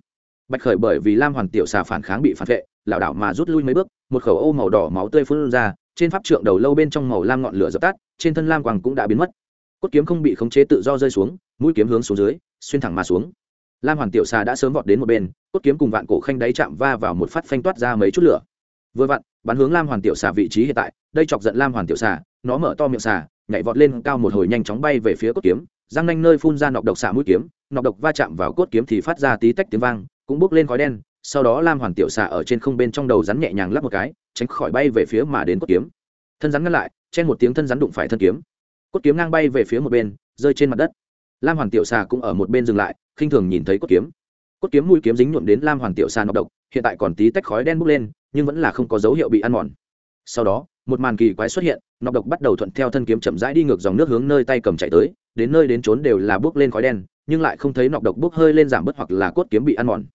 Bạch khởi bởi vì lam hoàn tiểu xà phản kháng bị phản vệ lảo đảo mà rút lui mấy bước, một khẩu ô màu đỏ máu tươi phun ra, trên pháp trượng đầu lâu bên trong màu lam ngọn lửa dập tắt, trên thân lam quang cũng đã biến mất. Cốt kiếm không bị khống chế tự do rơi xuống, mũi kiếm hướng xuống dưới, xuyên thẳng mà xuống. Lam hoàn tiểu xà đã sớm vọt đến một bên, cốt kiếm cùng vạn cổ khanh đáy chạm va vào một phát phanh toát ra mấy chút lửa. Vừa vặn, bắn hướng lam hoàn tiểu xà vị trí hiện tại, đây chọc giận lam hoàn tiểu xà, nó mở to miệng xà, nhảy vọt lên cao một hồi nhanh chóng bay về phía cốt kiếm, răng nanh nơi phun ra nọc độc xạ mũi kiếm, nọc độc va chạm vào cốt kiếm thì phát ra tí tách tiếng vang, cũng bốc lên khói đen sau đó lam hoàn tiểu xà ở trên không bên trong đầu rắn nhẹ nhàng lắp một cái, tránh khỏi bay về phía mà đến cốt kiếm. Thân rắn ngăn lại, chen một tiếng thân rắn đụng phải thân kiếm. Cốt kiếm ngang bay về phía một bên, rơi trên mặt đất. Lam hoàn tiểu xà cũng ở một bên dừng lại, khinh thường nhìn thấy cốt kiếm. Cốt kiếm mũi kiếm dính nhuộm đến lam hoàn tiểu xà nọc độc, hiện tại còn tí tách khói đen bốc lên, nhưng vẫn là không có dấu hiệu bị ăn mòn. Sau đó, một màn kỳ quái xuất hiện, nọc độc bắt đầu thuận theo thân kiếm chậm rãi đi ngược dòng nước hướng nơi tay cầm chạy tới, đến nơi đến trốn đều là bước lên khói đen, nhưng lại không thấy nọc độc bốc hơi lên giảm bớt hoặc là cốt kiếm bị ăn mòn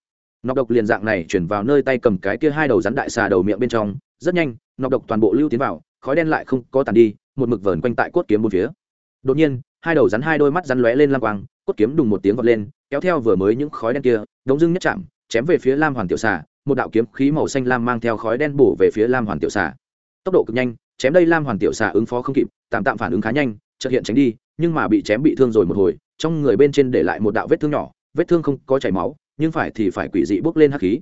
nọc độc liền dạng này chuyển vào nơi tay cầm cái kia hai đầu rắn đại xà đầu miệng bên trong, rất nhanh, nọc độc toàn bộ lưu tiến vào, khói đen lại không có tàn đi, một mực vờn quanh tại cốt kiếm một phía. Đột nhiên, hai đầu rắn hai đôi mắt rắn lóe lên lam quang, cốt kiếm đùng một tiếng vọt lên, kéo theo vừa mới những khói đen kia, đống dưng nhất chạm, chém về phía lam hoàn tiểu xà, một đạo kiếm khí màu xanh lam mang theo khói đen bổ về phía lam hoàn tiểu xà. Tốc độ cực nhanh, chém đây lam hoàn tiểu xà ứng phó không kịp, tạm tạm phản ứng khá nhanh, chợt hiện tránh đi, nhưng mà bị chém bị thương rồi một hồi, trong người bên trên để lại một đạo vết thương nhỏ, vết thương không có chảy máu nhưng phải thì phải quỷ dị bốc lên hắc khí.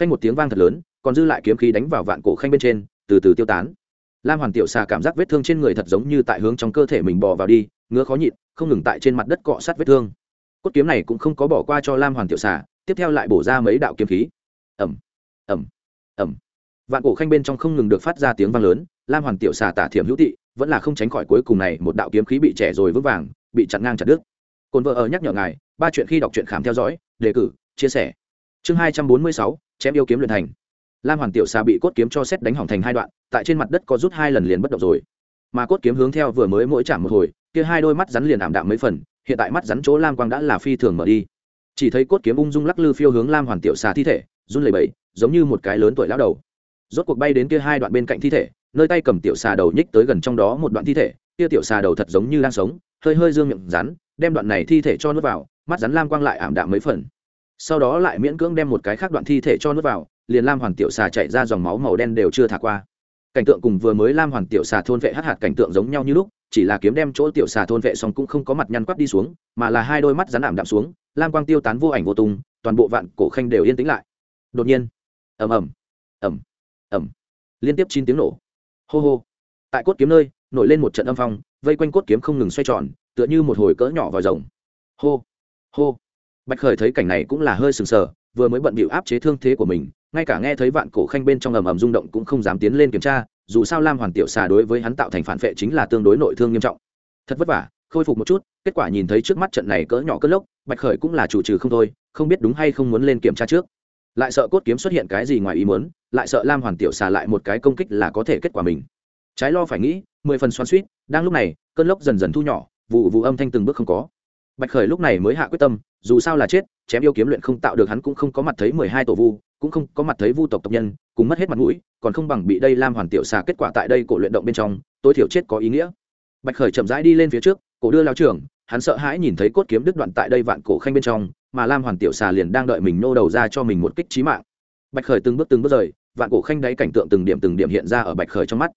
Phanh một tiếng vang thật lớn, còn dư lại kiếm khí đánh vào vạn cổ khanh bên trên, từ từ tiêu tán. Lam hoàn tiểu xà cảm giác vết thương trên người thật giống như tại hướng trong cơ thể mình bò vào đi, ngứa khó nhịn, không ngừng tại trên mặt đất cọ sát vết thương. Cốt kiếm này cũng không có bỏ qua cho lam hoàn tiểu xà, tiếp theo lại bổ ra mấy đạo kiếm khí. Ẩm ẩm ẩm vạn cổ khanh bên trong không ngừng được phát ra tiếng vang lớn, lam hoàn tiểu xà tả thiểm hữu thị vẫn là không tránh khỏi cuối cùng này, một đạo kiếm khí bị trẻ rồi vững vàng, bị chặn ngang chặt đứt. Cồn vợ ở nhắc nhở ngài, ba chuyện khi đọc truyện khám theo dõi, đề cử chia sẻ. Chương hai trăm bốn mươi sáu, chém yêu kiếm luyện thành. Lam hoàn tiểu xà bị cốt kiếm cho xét đánh hỏng thành hai đoạn, tại trên mặt đất có rút hai lần liền bất động rồi. Mà cốt kiếm hướng theo vừa mới mỗi chạm một hồi, kia hai đôi mắt rắn liền ảm đạm mấy phần, hiện tại mắt rắn chỗ lam quang đã là phi thường mở đi. Chỉ thấy cốt kiếm ung dung lắc lư phiêu hướng lam hoàn tiểu xà thi thể, run lẩy bẩy, giống như một cái lớn tuổi lão đầu. Rốt cuộc bay đến kia hai đoạn bên cạnh thi thể, nơi tay cầm tiểu xà đầu nhích tới gần trong đó một đoạn thi thể, kia tiểu xà đầu thật giống như đang sống, hơi hơi dương miệng rắn, đem đoạn này thi thể cho nuốt vào, mắt rắn lam quang lại ảm đạm mấy phần sau đó lại miễn cưỡng đem một cái khác đoạn thi thể cho nước vào, liền lam hoàn tiểu xà chạy ra dòng máu màu đen đều chưa thả qua. Cảnh tượng cùng vừa mới lam hoàn tiểu xà thôn vệ hát hạt cảnh tượng giống nhau như lúc, chỉ là kiếm đem chỗ tiểu xà thôn vệ xong cũng không có mặt nhăn quắp đi xuống, mà là hai đôi mắt rắn ảm đạm xuống, lam quang tiêu tán vô ảnh vô tung, toàn bộ vạn cổ khanh đều yên tĩnh lại. Đột nhiên, ầm ầm ầm ầm, liên tiếp chín tiếng nổ. Hô hô. Tại cốt kiếm nơi, nổi lên một trận âm phong, vây quanh cốt kiếm không ngừng xoay tròn, tựa như một hồi cỡ nhỏ vào rồng. Hô hô bạch khởi thấy cảnh này cũng là hơi sừng sờ, vừa mới bận bịu áp chế thương thế của mình, ngay cả nghe thấy vạn cổ khanh bên trong ầm ầm rung động cũng không dám tiến lên kiểm tra, dù sao lam hoàn tiểu xà đối với hắn tạo thành phản vệ chính là tương đối nội thương nghiêm trọng. Thật vất vả, khôi phục một chút, kết quả nhìn thấy trước mắt trận này cỡ nhỏ cỡ lốc, bạch khởi cũng là chủ trừ không thôi, không biết đúng hay không muốn lên kiểm tra trước. Lại sợ cốt kiếm xuất hiện cái gì ngoài ý muốn, lại sợ lam hoàn tiểu xà lại một cái công kích là có thể kết quả mình. Trái lo phải nghĩ, mười phần xoắn suýt đang lúc này, cơn lốc dần dần thu nhỏ, vụ vụ âm thanh từng bước không có bạch khởi lúc này mới hạ quyết tâm, dù sao là chết, chém yêu kiếm luyện không tạo được hắn cũng không có mặt thấy mười hai tổ vu, cũng không có mặt thấy vu tộc tộc nhân, cùng mất hết mặt mũi, còn không bằng bị đây lam hoàn tiểu xà kết quả tại đây cổ luyện động bên trong, tối thiểu chết có ý nghĩa. Bạch khởi chậm rãi đi lên phía trước, cổ đưa lao trưởng, hắn sợ hãi nhìn thấy cốt kiếm đứt đoạn tại đây vạn cổ khanh bên trong, mà lam hoàn tiểu xà liền đang đợi mình nô đầu ra cho mình một kích trí mạng. Bạch khởi từng bước từng bước rời, vạn cổ khanh đáy cảnh tượng từng điểm từng điểm hiện ra ở bạch khởi trong mắt.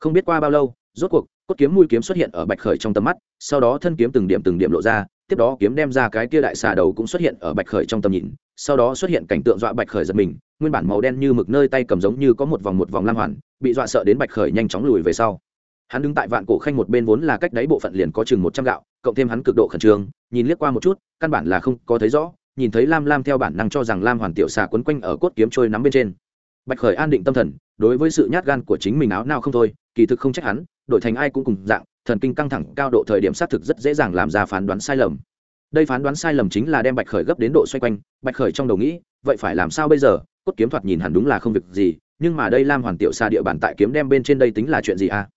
Không biết qua bao lâu, rốt cuộc, cốt kiếm mũi kiếm xuất hiện ở bạch khởi trong tầm mắt, sau đó thân kiếm từng điểm từng điểm lộ ra tiếp đó kiếm đem ra cái kia đại xà đầu cũng xuất hiện ở bạch khởi trong tầm nhìn, sau đó xuất hiện cảnh tượng dọa bạch khởi giật mình, nguyên bản màu đen như mực nơi tay cầm giống như có một vòng một vòng lam hoàn, bị dọa sợ đến bạch khởi nhanh chóng lùi về sau. Hắn đứng tại vạn cổ khanh một bên vốn là cách đáy bộ phận liền có chừng một trăm gạo, cộng thêm hắn cực độ khẩn trương, nhìn liếc qua một chút, căn bản là không có thấy rõ, nhìn thấy lam lam theo bản năng cho rằng lam hoàn tiểu xà quấn quanh ở cốt kiếm trôi nắm bên trên. Bạch khởi an định tâm thần, đối với sự nhát gan của chính mình áo nào không thôi, kỳ thực không trách hắn, đổi thành ai cũng cùng dạng thần kinh căng thẳng cao độ thời điểm xác thực rất dễ dàng làm ra phán đoán sai lầm. Đây phán đoán sai lầm chính là đem bạch khởi gấp đến độ xoay quanh. Bạch khởi trong đầu nghĩ, vậy phải làm sao bây giờ? Cốt kiếm thoạt nhìn hẳn đúng là không việc gì, nhưng mà đây lam hoàn tiểu xa địa bàn tại kiếm đem bên trên đây tính là chuyện gì à?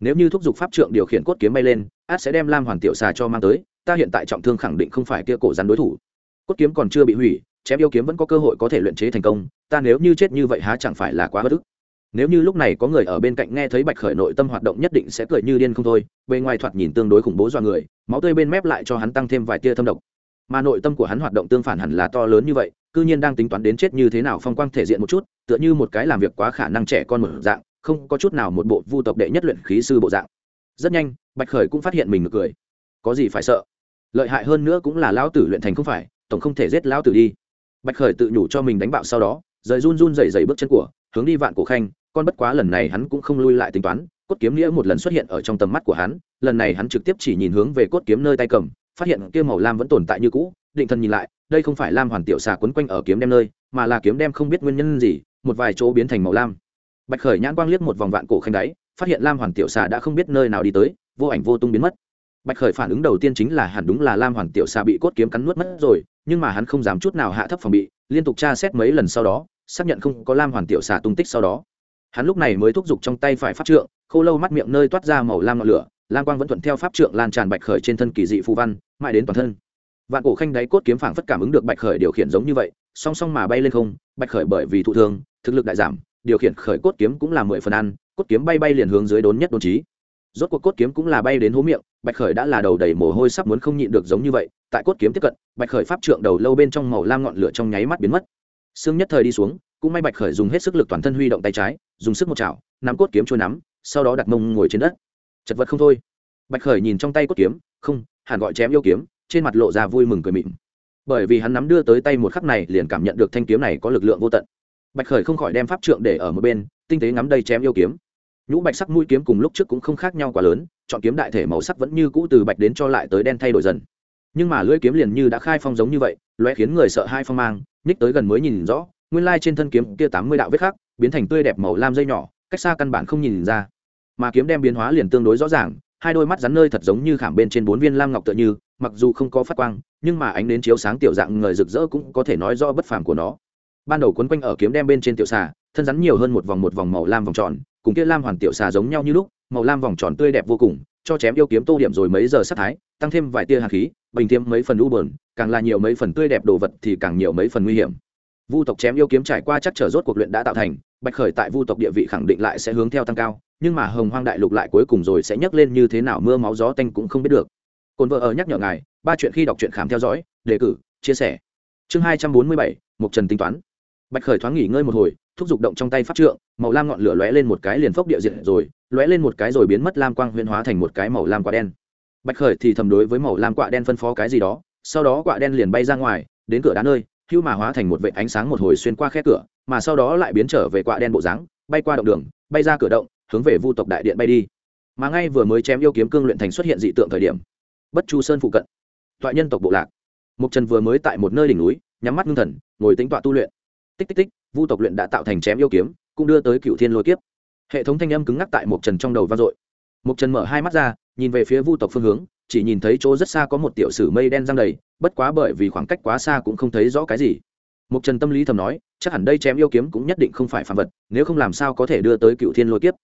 Nếu như thúc giục pháp trượng điều khiển cốt kiếm bay lên, át sẽ đem lam hoàn tiểu xà cho mang tới, ta hiện tại trọng thương khẳng định không phải kia cổ rắn đối thủ. Cốt kiếm còn chưa bị hủy, chém yêu kiếm vẫn có cơ hội có thể luyện chế thành công, ta nếu như chết như vậy há chẳng phải là quá bất ức nếu như lúc này có người ở bên cạnh nghe thấy bạch khởi nội tâm hoạt động nhất định sẽ cười như điên không thôi, bề ngoài thoạt nhìn tương đối khủng bố do người, máu tươi bên mép lại cho hắn tăng thêm vài tia thâm độc. Mà nội tâm của hắn hoạt động tương phản hẳn là to lớn như vậy, cư nhiên đang tính toán đến chết như thế nào phong quang thể diện một chút, tựa như một cái làm việc quá khả năng trẻ con một dạng, không có chút nào một bộ vu tộc đệ nhất luyện khí sư bộ dạng. Rất nhanh, bạch khởi cũng phát hiện mình cười. Có gì phải sợ? Lợi hại hơn nữa cũng là lão tử luyện thành không phải, tổng không thể giết lão tử đi. Bạch khởi tự nhủ cho mình đánh bạo sau đó, rời run run dày dày bước chân của hướng đi vạn cổ khanh, con bất quá lần này hắn cũng không lui lại tính toán, cốt kiếm nghĩa một lần xuất hiện ở trong tầm mắt của hắn, lần này hắn trực tiếp chỉ nhìn hướng về cốt kiếm nơi tay cầm, phát hiện kia màu lam vẫn tồn tại như cũ, định thần nhìn lại, đây không phải lam hoàn tiểu xà quấn quanh ở kiếm đem nơi, mà là kiếm đem không biết nguyên nhân gì, một vài chỗ biến thành màu lam. Bạch khởi nhãn quang liếc một vòng vạn cổ khanh đáy, phát hiện lam hoàn tiểu xà đã không biết nơi nào đi tới, vô ảnh vô tung biến mất. Bạch khởi phản ứng đầu tiên chính là hẳn đúng là lam hoàn tiểu xà bị cốt kiếm cắn nuốt mất rồi, nhưng mà hắn không dám chút nào hạ thấp phòng bị, liên tục tra xét mấy lần sau đó xác nhận không có lam hoàn tiểu xà tung tích sau đó. Hắn lúc này mới thúc giục trong tay phải pháp trượng, khô lâu mắt miệng nơi toát ra màu lam ngọn lửa, lam quang vẫn thuận theo pháp trượng lan tràn bạch khởi trên thân kỳ dị phù văn, mãi đến toàn thân. Vạn cổ khanh đáy cốt kiếm phảng phất cảm ứng được bạch khởi điều khiển giống như vậy, song song mà bay lên không, bạch khởi bởi vì thụ thương, thực lực đại giảm, điều khiển khởi cốt kiếm cũng là mười phần ăn, cốt kiếm bay bay liền hướng dưới đốn nhất đốn trí rốt cuộc cốt kiếm cũng là bay đến hố miệng, bạch khởi đã là đầu đầy mồ hôi sắp muốn không nhịn được giống như vậy, tại cốt kiếm tiếp cận, bạch khởi pháp trượng đầu lâu bên trong màu lam ngọn lửa trong nháy mắt biến mất xương nhất thời đi xuống, cũng may bạch khởi dùng hết sức lực toàn thân huy động tay trái, dùng sức một chảo, nắm cốt kiếm trôi nắm, sau đó đặt mông ngồi trên đất. Chật vật không thôi. Bạch khởi nhìn trong tay cốt kiếm, không, hẳn gọi chém yêu kiếm, trên mặt lộ ra vui mừng cười mịn. Bởi vì hắn nắm đưa tới tay một khắc này liền cảm nhận được thanh kiếm này có lực lượng vô tận. Bạch khởi không khỏi đem pháp trượng để ở một bên, tinh tế ngắm đây chém yêu kiếm. Nhũ bạch sắc mũi kiếm cùng lúc trước cũng không khác nhau quá lớn, chọn kiếm đại thể màu sắc vẫn như cũ từ bạch đến cho lại tới đen thay đổi dần. Nhưng mà lưỡi kiếm liền như đã khai phong giống như vậy loe khiến người sợ hai phong mang nhích tới gần mới nhìn rõ, nguyên lai trên thân kiếm kia tám mươi đạo vết khắc, biến thành tươi đẹp màu lam dây nhỏ, cách xa căn bản không nhìn ra. Mà kiếm đem biến hóa liền tương đối rõ ràng, hai đôi mắt rắn nơi thật giống như khảm bên trên bốn viên lam ngọc tựa như, mặc dù không có phát quang, nhưng mà ánh đến chiếu sáng tiểu dạng người rực rỡ cũng có thể nói rõ bất phàm của nó. Ban đầu quấn quanh ở kiếm đem bên trên tiểu xà, thân rắn nhiều hơn một vòng một vòng màu lam vòng tròn, cùng kia lam hoàn tiểu xà giống nhau như lúc, màu lam vòng tròn tươi đẹp vô cùng, cho chém yêu kiếm tô điểm rồi mấy giờ sát thái, tăng thêm vài tia hạt khí bình thêm mấy phần u bờn càng là nhiều mấy phần tươi đẹp đồ vật thì càng nhiều mấy phần nguy hiểm. Vu tộc chém yêu kiếm trải qua chắc trở rốt cuộc luyện đã tạo thành, bạch khởi tại vu tộc địa vị khẳng định lại sẽ hướng theo tăng cao, nhưng mà hồng hoang đại lục lại cuối cùng rồi sẽ nhấc lên như thế nào mưa máu gió tanh cũng không biết được. Cồn vợ ở nhắc nhở ngài, ba chuyện khi đọc truyện khám theo dõi, đề cử, chia sẻ. Chương hai trăm bốn mươi bảy mục trần tính toán. Bạch khởi thoáng nghỉ ngơi một hồi, thúc giục động trong tay pháp trượng, màu lam ngọn lửa lóe lên một cái liền phốc địa diện rồi, lóe lên một cái rồi biến mất lam quang huyên hóa thành một cái màu lam quả đen bạch khởi thì thầm đối với màu lam quạ đen phân phó cái gì đó, sau đó quạ đen liền bay ra ngoài, đến cửa đá nơi, hưu mà hóa thành một vệ ánh sáng một hồi xuyên qua khe cửa, mà sau đó lại biến trở về quạ đen bộ dáng, bay qua động đường, bay ra cửa động, hướng về vu tộc đại điện bay đi. Mà ngay vừa mới chém yêu kiếm cương luyện thành xuất hiện dị tượng thời điểm, bất chu sơn phụ cận toại nhân tộc bộ lạc. Mục trần vừa mới tại một nơi đỉnh núi, nhắm mắt ngưng thần, ngồi tính tọa tu luyện. Tích tích tích, vu tộc luyện đã tạo thành chém yêu kiếm, cũng đưa tới cựu thiên lôi kiếp. Hệ thống thanh âm cứng ngắc tại mục trần trong đầu vang dội. Mục trần mở hai mắt ra nhìn về phía vu tộc phương hướng, chỉ nhìn thấy chỗ rất xa có một tiểu sử mây đen răng đầy, bất quá bởi vì khoảng cách quá xa cũng không thấy rõ cái gì. Mục trần tâm lý thầm nói, chắc hẳn đây chém yêu kiếm cũng nhất định không phải phàm vật, nếu không làm sao có thể đưa tới cựu thiên lôi kiếp.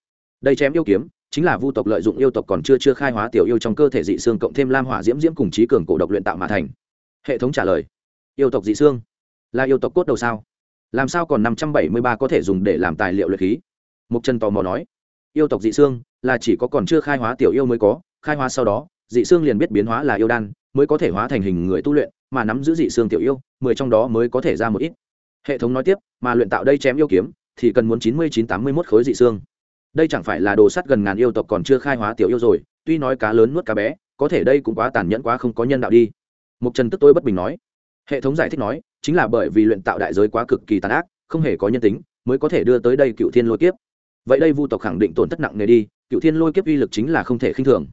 Đây chém yêu kiếm, chính là vu tộc lợi dụng yêu tộc còn chưa chưa khai hóa tiểu yêu trong cơ thể dị xương cộng thêm lam hỏa diễm diễm cùng trí cường cổ độc luyện tạo mà thành. Hệ thống trả lời, yêu tộc dị xương, là yêu tộc cốt đầu sao? Làm sao còn năm trăm bảy mươi ba có thể dùng để làm tài liệu luyện khí? Mục trần tò mò nói yêu tộc dị xương là chỉ có còn chưa khai hóa tiểu yêu mới có, khai hóa sau đó, dị xương liền biết biến hóa là yêu đan, mới có thể hóa thành hình người tu luyện, mà nắm giữ dị xương tiểu yêu, mười trong đó mới có thể ra một ít. Hệ thống nói tiếp, mà luyện tạo đây chém yêu kiếm, thì cần muốn chín mươi chín tám mươi mốt khối dị xương. Đây chẳng phải là đồ sắt gần ngàn yêu tộc còn chưa khai hóa tiểu yêu rồi, tuy nói cá lớn nuốt cá bé, có thể đây cũng quá tàn nhẫn quá không có nhân đạo đi. Mục trần tức tôi bất bình nói. Hệ thống giải thích nói, chính là bởi vì luyện tạo đại giới quá cực kỳ tàn ác, không hề có nhân tính, mới có thể đưa tới đây cựu thiên lôi kiếp vậy đây vu tộc khẳng định tổn thất nặng nề đi cựu thiên lôi kiếp uy lực chính là không thể khinh thường.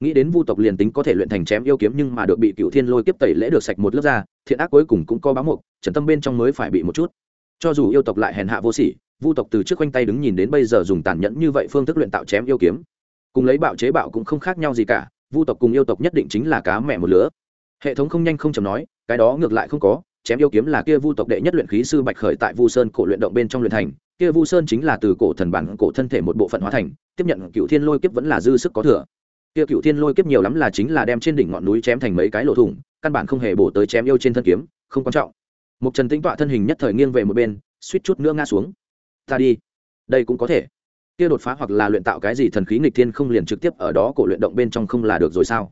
Nghĩ đến vu tộc liền tính có thể luyện thành chém yêu kiếm nhưng mà được bị cựu thiên lôi kiếp tẩy lễ được sạch một lớp da, thiện ác cuối cùng cũng có báo mục, trần tâm bên trong mới phải bị một chút. Cho dù yêu tộc lại hèn hạ vô sỉ, vu tộc từ trước quanh tay đứng nhìn đến bây giờ dùng tàn nhẫn như vậy phương thức luyện tạo chém yêu kiếm. Cùng lấy bạo chế bạo cũng không khác nhau gì cả, vu tộc cùng yêu tộc nhất định chính là cá mẹ một lứa. Hệ thống không nhanh không chầm nói, cái đó ngược lại không có chém yêu kiếm là kia vu tộc đệ nhất luyện khí sư bạch khởi tại vu sơn cổ luyện động bên trong luyện thành. Kia vu sơn chính là từ cổ thần bản, cổ thân thể một bộ phận hóa thành, tiếp nhận cựu thiên lôi kiếp vẫn là dư sức có thừa. Kia cựu thiên lôi kiếp nhiều lắm là chính là đem trên đỉnh ngọn núi chém thành mấy cái lỗ thủng, căn bản không hề bổ tới chém yêu trên thân kiếm, không quan trọng. Một trần tĩnh tọa thân hình nhất thời nghiêng về một bên, suýt chút nữa ngã xuống. Ta đi. Đây cũng có thể. Kia đột phá hoặc là luyện tạo cái gì thần khí nghịch thiên không liền trực tiếp ở đó cổ luyện động bên trong không là được rồi sao?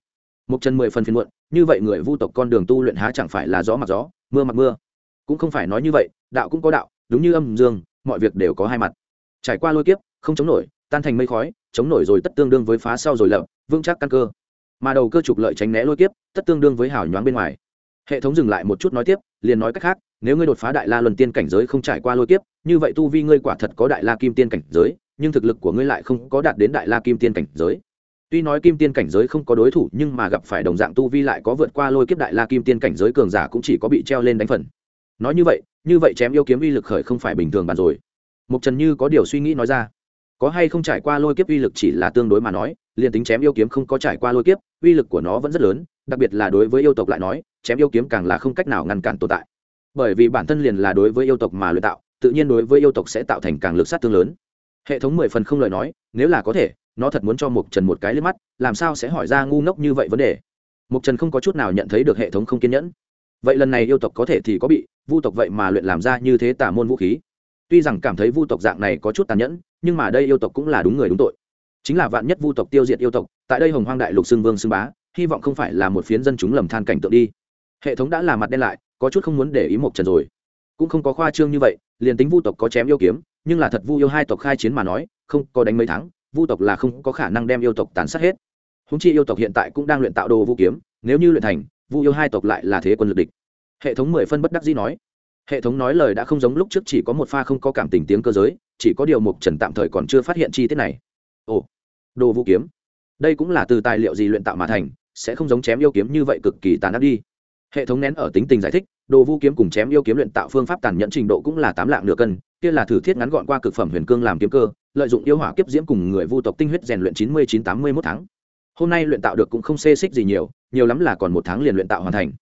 Một chân mười phần phiên muộn, như vậy người vu tộc con đường tu luyện há chẳng phải là gió mặc gió? Mưa mặc mưa. Cũng không phải nói như vậy, đạo cũng có đạo, đúng như âm dương, mọi việc đều có hai mặt. Trải qua lôi kiếp, không chống nổi, tan thành mây khói, chống nổi rồi tất tương đương với phá sau rồi lợm vững chắc căn cơ. Mà đầu cơ trục lợi tránh né lôi kiếp, tất tương đương với hảo nhoáng bên ngoài. Hệ thống dừng lại một chút nói tiếp, liền nói cách khác, nếu ngươi đột phá đại la luân tiên cảnh giới không trải qua lôi kiếp, như vậy tu vi ngươi quả thật có đại la kim tiên cảnh giới, nhưng thực lực của ngươi lại không có đạt đến đại la kim tiên cảnh giới tuy nói kim tiên cảnh giới không có đối thủ, nhưng mà gặp phải đồng dạng tu vi lại có vượt qua lôi kiếp đại la kim tiên cảnh giới cường giả cũng chỉ có bị treo lên đánh phần. Nói như vậy như vậy chém yêu kiếm uy lực khởi không phải bình thường bàn rồi. Mục trần như có điều suy nghĩ nói ra. Có hay không trải qua lôi kiếp uy lực chỉ là tương đối mà nói, liền tính chém yêu kiếm không có trải qua lôi kiếp, uy lực của nó vẫn rất lớn, đặc biệt là đối với yêu tộc lại nói, chém yêu kiếm càng là không cách nào ngăn cản tồn tại. Bởi vì bản thân liền là đối với yêu tộc mà luyện tạo, tự nhiên đối với yêu tộc sẽ tạo thành càng lực sát tương lớn. Hệ thống mười phần không lời nói, nếu là có thể nó thật muốn cho mục trần một cái lên mắt, làm sao sẽ hỏi ra ngu ngốc như vậy vấn đề? Mục trần không có chút nào nhận thấy được hệ thống không kiên nhẫn. Vậy lần này yêu tộc có thể thì có bị, vu tộc vậy mà luyện làm ra như thế tả môn vũ khí. Tuy rằng cảm thấy vu tộc dạng này có chút tàn nhẫn, nhưng mà đây yêu tộc cũng là đúng người đúng tội. Chính là vạn nhất vu tộc tiêu diệt yêu tộc, tại đây hồng hoang đại lục xưng vương xưng bá, hy vọng không phải là một phiến dân chúng lầm than cảnh tượng đi. Hệ thống đã là mặt đen lại, có chút không muốn để ý mục trần rồi. Cũng không có khoa trương như vậy, liền tính vu tộc có chém yêu kiếm, nhưng là thật vu yêu hai tộc khai chiến mà nói, không có đánh mấy tháng vu tộc là không có khả năng đem yêu tộc tàn sát hết. Húng chi yêu tộc hiện tại cũng đang luyện tạo đồ vũ kiếm, nếu như luyện thành, vu yêu hai tộc lại là thế quân lực địch. Hệ thống mười phân bất đắc dĩ nói. Hệ thống nói lời đã không giống lúc trước chỉ có một pha không có cảm tình tiếng cơ giới, chỉ có điều mục trần tạm thời còn chưa phát hiện chi tiết này. Ồ, đồ vũ kiếm. Đây cũng là từ tài liệu gì luyện tạo mà thành, sẽ không giống chém yêu kiếm như vậy cực kỳ tàn ác đi hệ thống nén ở tính tình giải thích, đồ vũ kiếm cùng chém yêu kiếm luyện tạo phương pháp tàn nhẫn trình độ cũng là tám lạng nửa cân, kia là thử thiết ngắn gọn qua cực phẩm huyền cương làm kiếm cơ, lợi dụng yêu hỏa kiếp diễm cùng người vu tộc tinh huyết rèn luyện chín mươi chín tám mươi mốt tháng. Hôm nay luyện tạo được cũng không xê xích gì nhiều nhiều lắm là còn một tháng liền luyện tạo hoàn thành.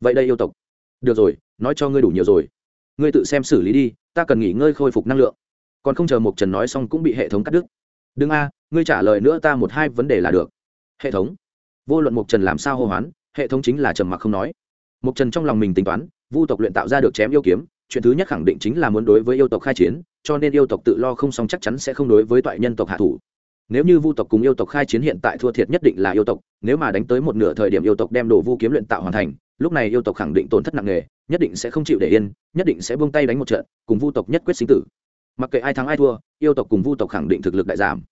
Vậy đây yêu tộc. Được rồi, nói cho ngươi đủ nhiều rồi. Ngươi tự xem xử lý đi, ta cần nghỉ ngơi khôi phục năng lượng. Còn không chờ mục trần nói xong cũng bị hệ thống cắt đứt. Đừng a, ngươi trả lời nữa ta một hai vấn đề là được. Hệ thống. Vô luận mục trần làm sao hô hoán, hệ thống chính là trầm mặc không nói mục trần trong lòng mình tính toán, vu tộc luyện tạo ra được chém yêu kiếm, chuyện thứ nhất khẳng định chính là muốn đối với yêu tộc khai chiến, cho nên yêu tộc tự lo không xong chắc chắn sẽ không đối với toại nhân tộc hạ thủ. Nếu như vu tộc cùng yêu tộc khai chiến hiện tại thua thiệt nhất định là yêu tộc, nếu mà đánh tới một nửa thời điểm yêu tộc đem đồ vu kiếm luyện tạo hoàn thành, lúc này yêu tộc khẳng định tổn thất nặng nề, nhất định sẽ không chịu để yên, nhất định sẽ buông tay đánh một trận, cùng vu tộc nhất quyết sinh tử. Mặc kệ ai thắng ai thua, yêu tộc cùng vu tộc khẳng định thực lực đại giảm.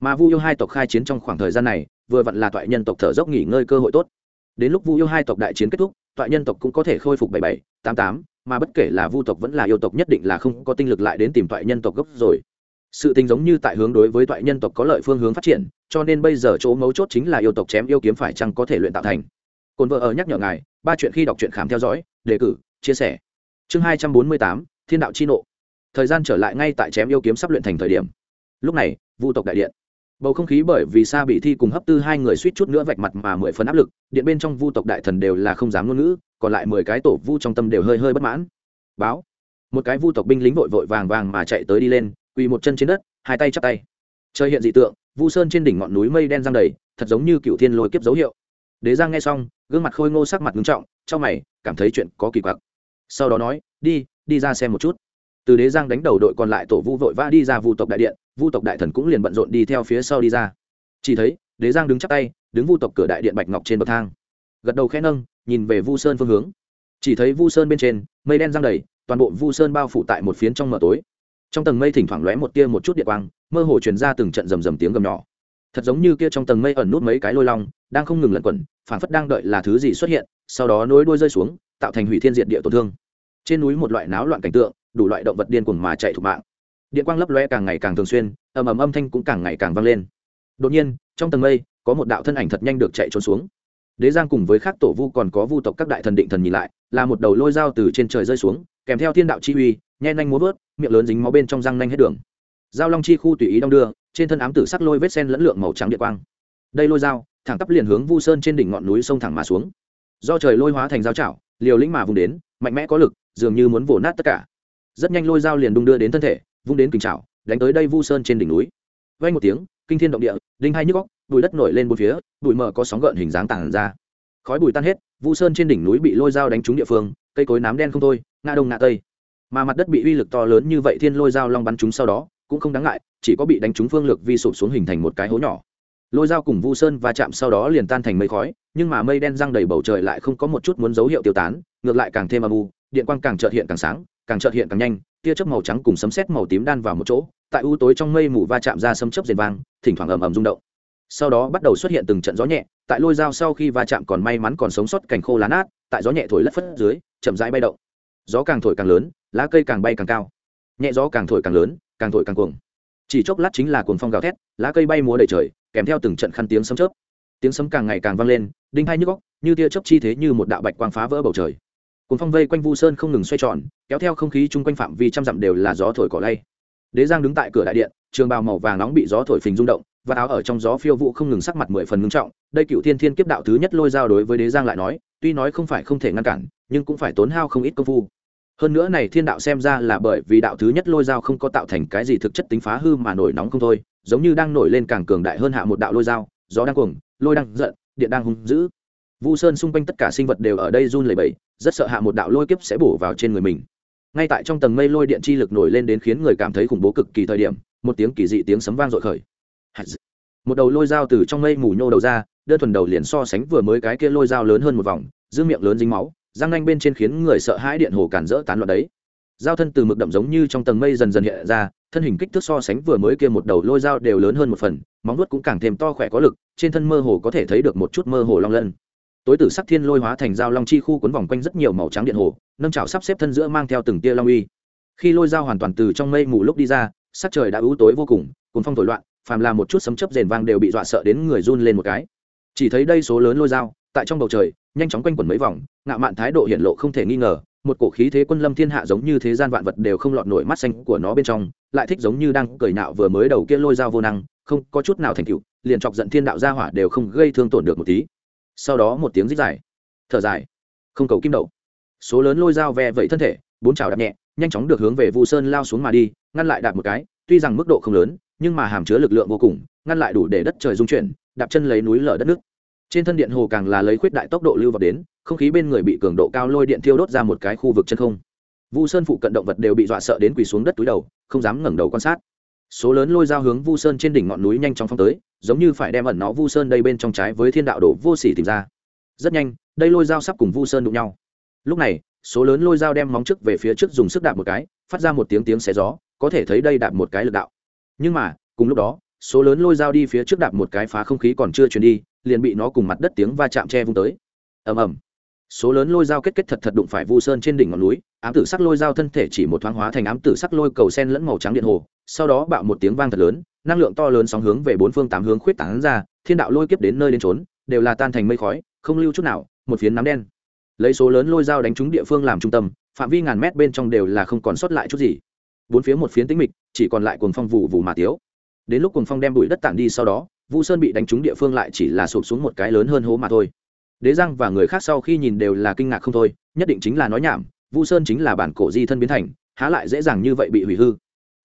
Mà vu yêu hai tộc khai chiến trong khoảng thời gian này, vừa vặn là toại nhân tộc thở dốc nghỉ ngơi cơ hội tốt đến lúc vu yêu hai tộc đại chiến kết thúc toại nhân tộc cũng có thể khôi phục bảy bảy, tám tám, mà bất kể là vu tộc vẫn là yêu tộc nhất định là không có tinh lực lại đến tìm toại nhân tộc gốc rồi. Sự tình giống như tại hướng đối với toại nhân tộc có lợi phương hướng phát triển, cho nên bây giờ chỗ mấu chốt chính là yêu tộc chém yêu kiếm phải chăng có thể luyện tạo thành. Cồn vợ ở nhắc nhở ngài, ba chuyện khi đọc truyện khám theo dõi, đề cử, chia sẻ. Chương hai trăm bốn mươi tám, thiên đạo chi nộ. Thời gian trở lại ngay tại chém yêu kiếm sắp luyện thành thời điểm. Lúc này, vu tộc đại điện bầu không khí bởi vì sa bị thi cùng hấp tư hai người suýt chút nữa vạch mặt mà mười phần áp lực, điện bên trong vu tộc đại thần đều là không dám ngôn ngữ, còn lại mười cái tổ vu trong tâm đều hơi hơi bất mãn. Báo. Một cái vu tộc binh lính vội vội vàng vàng mà chạy tới đi lên, quỳ một chân trên đất, hai tay chắp tay. Trời hiện dị tượng, vu sơn trên đỉnh ngọn núi mây đen giang đầy, thật giống như cựu thiên lôi kiếp dấu hiệu. Đế giang nghe xong, gương mặt khôi ngô sắc mặt ngưng trọng, trong mày, cảm thấy chuyện có kỳ quặc. Sau đó nói, đi đi ra xem một chút. Từ đế giang đánh đầu đội còn lại tổ vu vội vã đi ra vu tộc đại điện vu tộc đại thần cũng liền bận rộn đi theo phía sau đi ra. Chỉ thấy, đế giang đứng chắc tay, đứng vu tộc cửa đại điện bạch ngọc trên bậc thang. Gật đầu khẽ nâng, nhìn về vu sơn phương hướng. Chỉ thấy vu sơn bên trên, mây đen giang đầy, toàn bộ vu sơn bao phủ tại một phiến trong mờ tối. Trong tầng mây thỉnh thoảng lóe một tia một chút điện quang, mơ hồ truyền ra từng trận rầm rầm tiếng gầm nhỏ. Thật giống như kia trong tầng mây ẩn nút mấy cái lôi long, đang không ngừng lẩn quẩn, phảng phất đang đợi là thứ gì xuất hiện, sau đó nối đuôi rơi xuống, tạo thành hủy thiên diệt địa tổn thương. Trên núi một loại náo loạn cảnh tượng, đủ loại động vật điên cuồng mà chạy thục mạng điện quang lấp loe càng ngày càng thường xuyên, ầm ầm âm thanh cũng càng ngày càng vang lên. Đột nhiên, trong tầng mây, có một đạo thân ảnh thật nhanh được chạy trốn xuống. Đế giang cùng với các tổ vu còn có vu tộc các đại thần định thần nhìn lại, là một đầu lôi dao từ trên trời rơi xuống, kèm theo thiên đạo chi uy nhen nhanh múa vớt, miệng lớn dính máu bên trong răng nhanh hết đường. Dao long chi khu tùy ý đong đưa, trên thân ám tử sắc lôi vết sen lẫn lượng màu trắng điện quang. Đây lôi dao, thẳng tắp liền hướng vu sơn trên đỉnh ngọn núi sông thẳng mà xuống. Do trời lôi hóa thành dao chảo, liều lĩnh mà vùng đến, mạnh mẽ có lực, dường như muốn vồ nát tất cả. Rất nhanh lôi dao liền đung đưa đến thân thể vung đến kình trảo, đánh tới đây vu sơn trên đỉnh núi. Vay một tiếng, kinh thiên động địa, đinh hai nhức góc bụi đất nổi lên bốn phía, bụi mờ có sóng gợn hình dáng tàn ra. Khói bụi tan hết, vu sơn trên đỉnh núi bị lôi dao đánh trúng địa phương, cây cối nám đen không thôi, ngã đông ngã tây. Mà mặt đất bị uy lực to lớn như vậy thiên lôi dao long bắn trúng sau đó, cũng không đáng ngại, chỉ có bị đánh trúng phương lực vi sụp xuống hình thành một cái hố nhỏ. Lôi dao cùng vu sơn va chạm sau đó liền tan thành mây khói, nhưng mà mây đen răng đầy bầu trời lại không có một chút muốn dấu hiệu tiêu tán, ngược lại càng thêm âm u điện quang càng trợt hiện càng sáng, càng trợt hiện càng nhanh, tia chớp màu trắng cùng sấm sét màu tím đan vào một chỗ, tại u tối trong mây mù va chạm ra sấm chớp rền vang, thỉnh thoảng ầm ầm rung động. Sau đó bắt đầu xuất hiện từng trận gió nhẹ, tại lôi dao sau khi va chạm còn may mắn còn sống sót cành khô lá nát, tại gió nhẹ thổi lất phất dưới, chậm rãi bay động. Gió càng thổi càng lớn, lá cây càng bay càng cao. Nhẹ gió càng thổi càng lớn, càng thổi càng cuồng. Chỉ chốc lát chính là cuồng phong gào thét, lá cây bay múa đầy trời, kèm theo từng trận khăn tiếng sấm chớp. Tiếng sấm càng ngày càng vang lên, đinh hai nhức góc như tia chớp chi thế như một đạo bạch quang phá vỡ bầu trời cuồng phong vây quanh vu sơn không ngừng xoay tròn, kéo theo không khí chung quanh phạm vi trăm dặm đều là gió thổi cỏ lay. Đế giang đứng tại cửa đại điện, trường bào màu vàng nóng bị gió thổi phình rung động, và áo ở trong gió phiêu vụ không ngừng sắc mặt mười phần ngưng trọng, đây cựu thiên thiên kiếp đạo thứ nhất lôi dao đối với đế giang lại nói, tuy nói không phải không thể ngăn cản, nhưng cũng phải tốn hao không ít công phu. Hơn nữa này thiên đạo xem ra là bởi vì đạo thứ nhất lôi dao không có tạo thành cái gì thực chất tính phá hư mà nổi nóng không thôi, giống như đang nổi lên càng cường đại hơn hạ một đạo lôi dao, gió đang cuồng, lôi đang giận, điện đang hung dữ. Vu sơn xung quanh tất cả sinh vật đều ở đây run lẩy bẩy rất sợ hạ một đạo lôi kiếp sẽ bổ vào trên người mình. Ngay tại trong tầng mây lôi điện chi lực nổi lên đến khiến người cảm thấy khủng bố cực kỳ thời điểm, một tiếng kỳ dị tiếng sấm vang dội khởi. Một đầu lôi dao từ trong mây mù nhô đầu ra, đơn thuần đầu liền so sánh vừa mới cái kia lôi dao lớn hơn một vòng, giữ miệng lớn dính máu, răng nanh bên trên khiến người sợ hãi điện hồ cản rỡ tán loạn đấy. Dao thân từ mực đậm giống như trong tầng mây dần dần hiện ra, thân hình kích thước so sánh vừa mới kia một đầu lôi dao đều lớn hơn một phần, móng vuốt cũng càng thêm to khỏe có lực, trên thân mơ hồ có thể thấy được một chút mơ hồ long lân tối tử sắc thiên lôi hóa thành dao long chi khu cuốn vòng quanh rất nhiều màu trắng điện hồ, nâng chảo sắp xếp thân giữa mang theo từng tia long uy. Khi lôi dao hoàn toàn từ trong mây mù lúc đi ra, sắc trời đã ưu tối vô cùng cùng phong thổi loạn, phàm là một chút sấm chớp rền vang đều bị dọa sợ đến người run lên một cái. Chỉ thấy đây số lớn lôi dao tại trong bầu trời, nhanh chóng quanh quẩn mấy vòng, ngạo mạn thái độ hiện lộ không thể nghi ngờ, một cổ khí thế quân lâm thiên hạ giống như thế gian vạn vật đều không lọt nổi mắt xanh của nó bên trong, lại thích giống như đang cười nạo vừa mới đầu kia lôi dao vô năng, không có chút nào thành tựu, liền chọc giận thiên đạo gia hỏa đều không gây thương tổn được một tí sau đó một tiếng rít dài. Thở dài. Không cầu kim đậu. Số lớn lôi dao ve vẫy thân thể, bốn chảo đạp nhẹ, nhanh chóng được hướng về vu sơn lao xuống mà đi, ngăn lại đạp một cái, tuy rằng mức độ không lớn, nhưng mà hàm chứa lực lượng vô cùng, ngăn lại đủ để đất trời dung chuyển, đạp chân lấy núi lở đất nước. Trên thân điện hồ càng là lấy khuyết đại tốc độ lưu vào đến, không khí bên người bị cường độ cao lôi điện thiêu đốt ra một cái khu vực chân không. Vu sơn phụ cận động vật đều bị dọa sợ đến quỳ xuống đất túi đầu, không dám ngẩng đầu quan sát số lớn lôi dao hướng vu sơn trên đỉnh ngọn núi nhanh chóng phong tới, giống như phải đem ẩn nó vu sơn đây bên trong trái với thiên đạo đổ vô sỉ tìm ra. Rất nhanh, đây lôi dao sắp cùng vu sơn đụng nhau. Lúc này, số lớn lôi dao đem móng trước về phía trước dùng sức đạp một cái, phát ra một tiếng tiếng xé gió, có thể thấy đây đạp một cái lực đạo. Nhưng mà, cùng lúc đó, số lớn lôi dao đi phía trước đạp một cái phá không khí còn chưa chuyển đi, liền bị nó cùng mặt đất tiếng va chạm che vung tới. Ầm ầm số lớn lôi dao kết kết thật thật đụng phải vu sơn trên đỉnh ngọn núi, ám tử sắc lôi dao thân thể chỉ một thoáng hóa thành ám tử sắc lôi cầu sen lẫn màu trắng điện hồ, sau đó bạo một tiếng vang thật lớn, năng lượng to lớn sóng hướng về bốn phương tám hướng khuyết tán ra, thiên đạo lôi kiếp đến nơi đến trốn đều là tan thành mây khói, không lưu chút nào, một phiến nắm đen. Lấy số lớn lôi dao đánh trúng địa phương làm trung tâm, phạm vi ngàn mét bên trong đều là không còn sót lại chút gì. Bốn phía một phiến tĩnh mịch, chỉ còn lại cuồng phong vụ vụ mà tiếu. Đến lúc cuồng phong đem bụi đất tản đi sau đó, vu sơn bị đánh trúng địa phương lại chỉ là sụp xuống một cái lớn hơn hố mà thôi đế giang và người khác sau khi nhìn đều là kinh ngạc không thôi, nhất định chính là nói nhảm, vu sơn chính là bản cổ di thân biến thành, há lại dễ dàng như vậy bị hủy hư.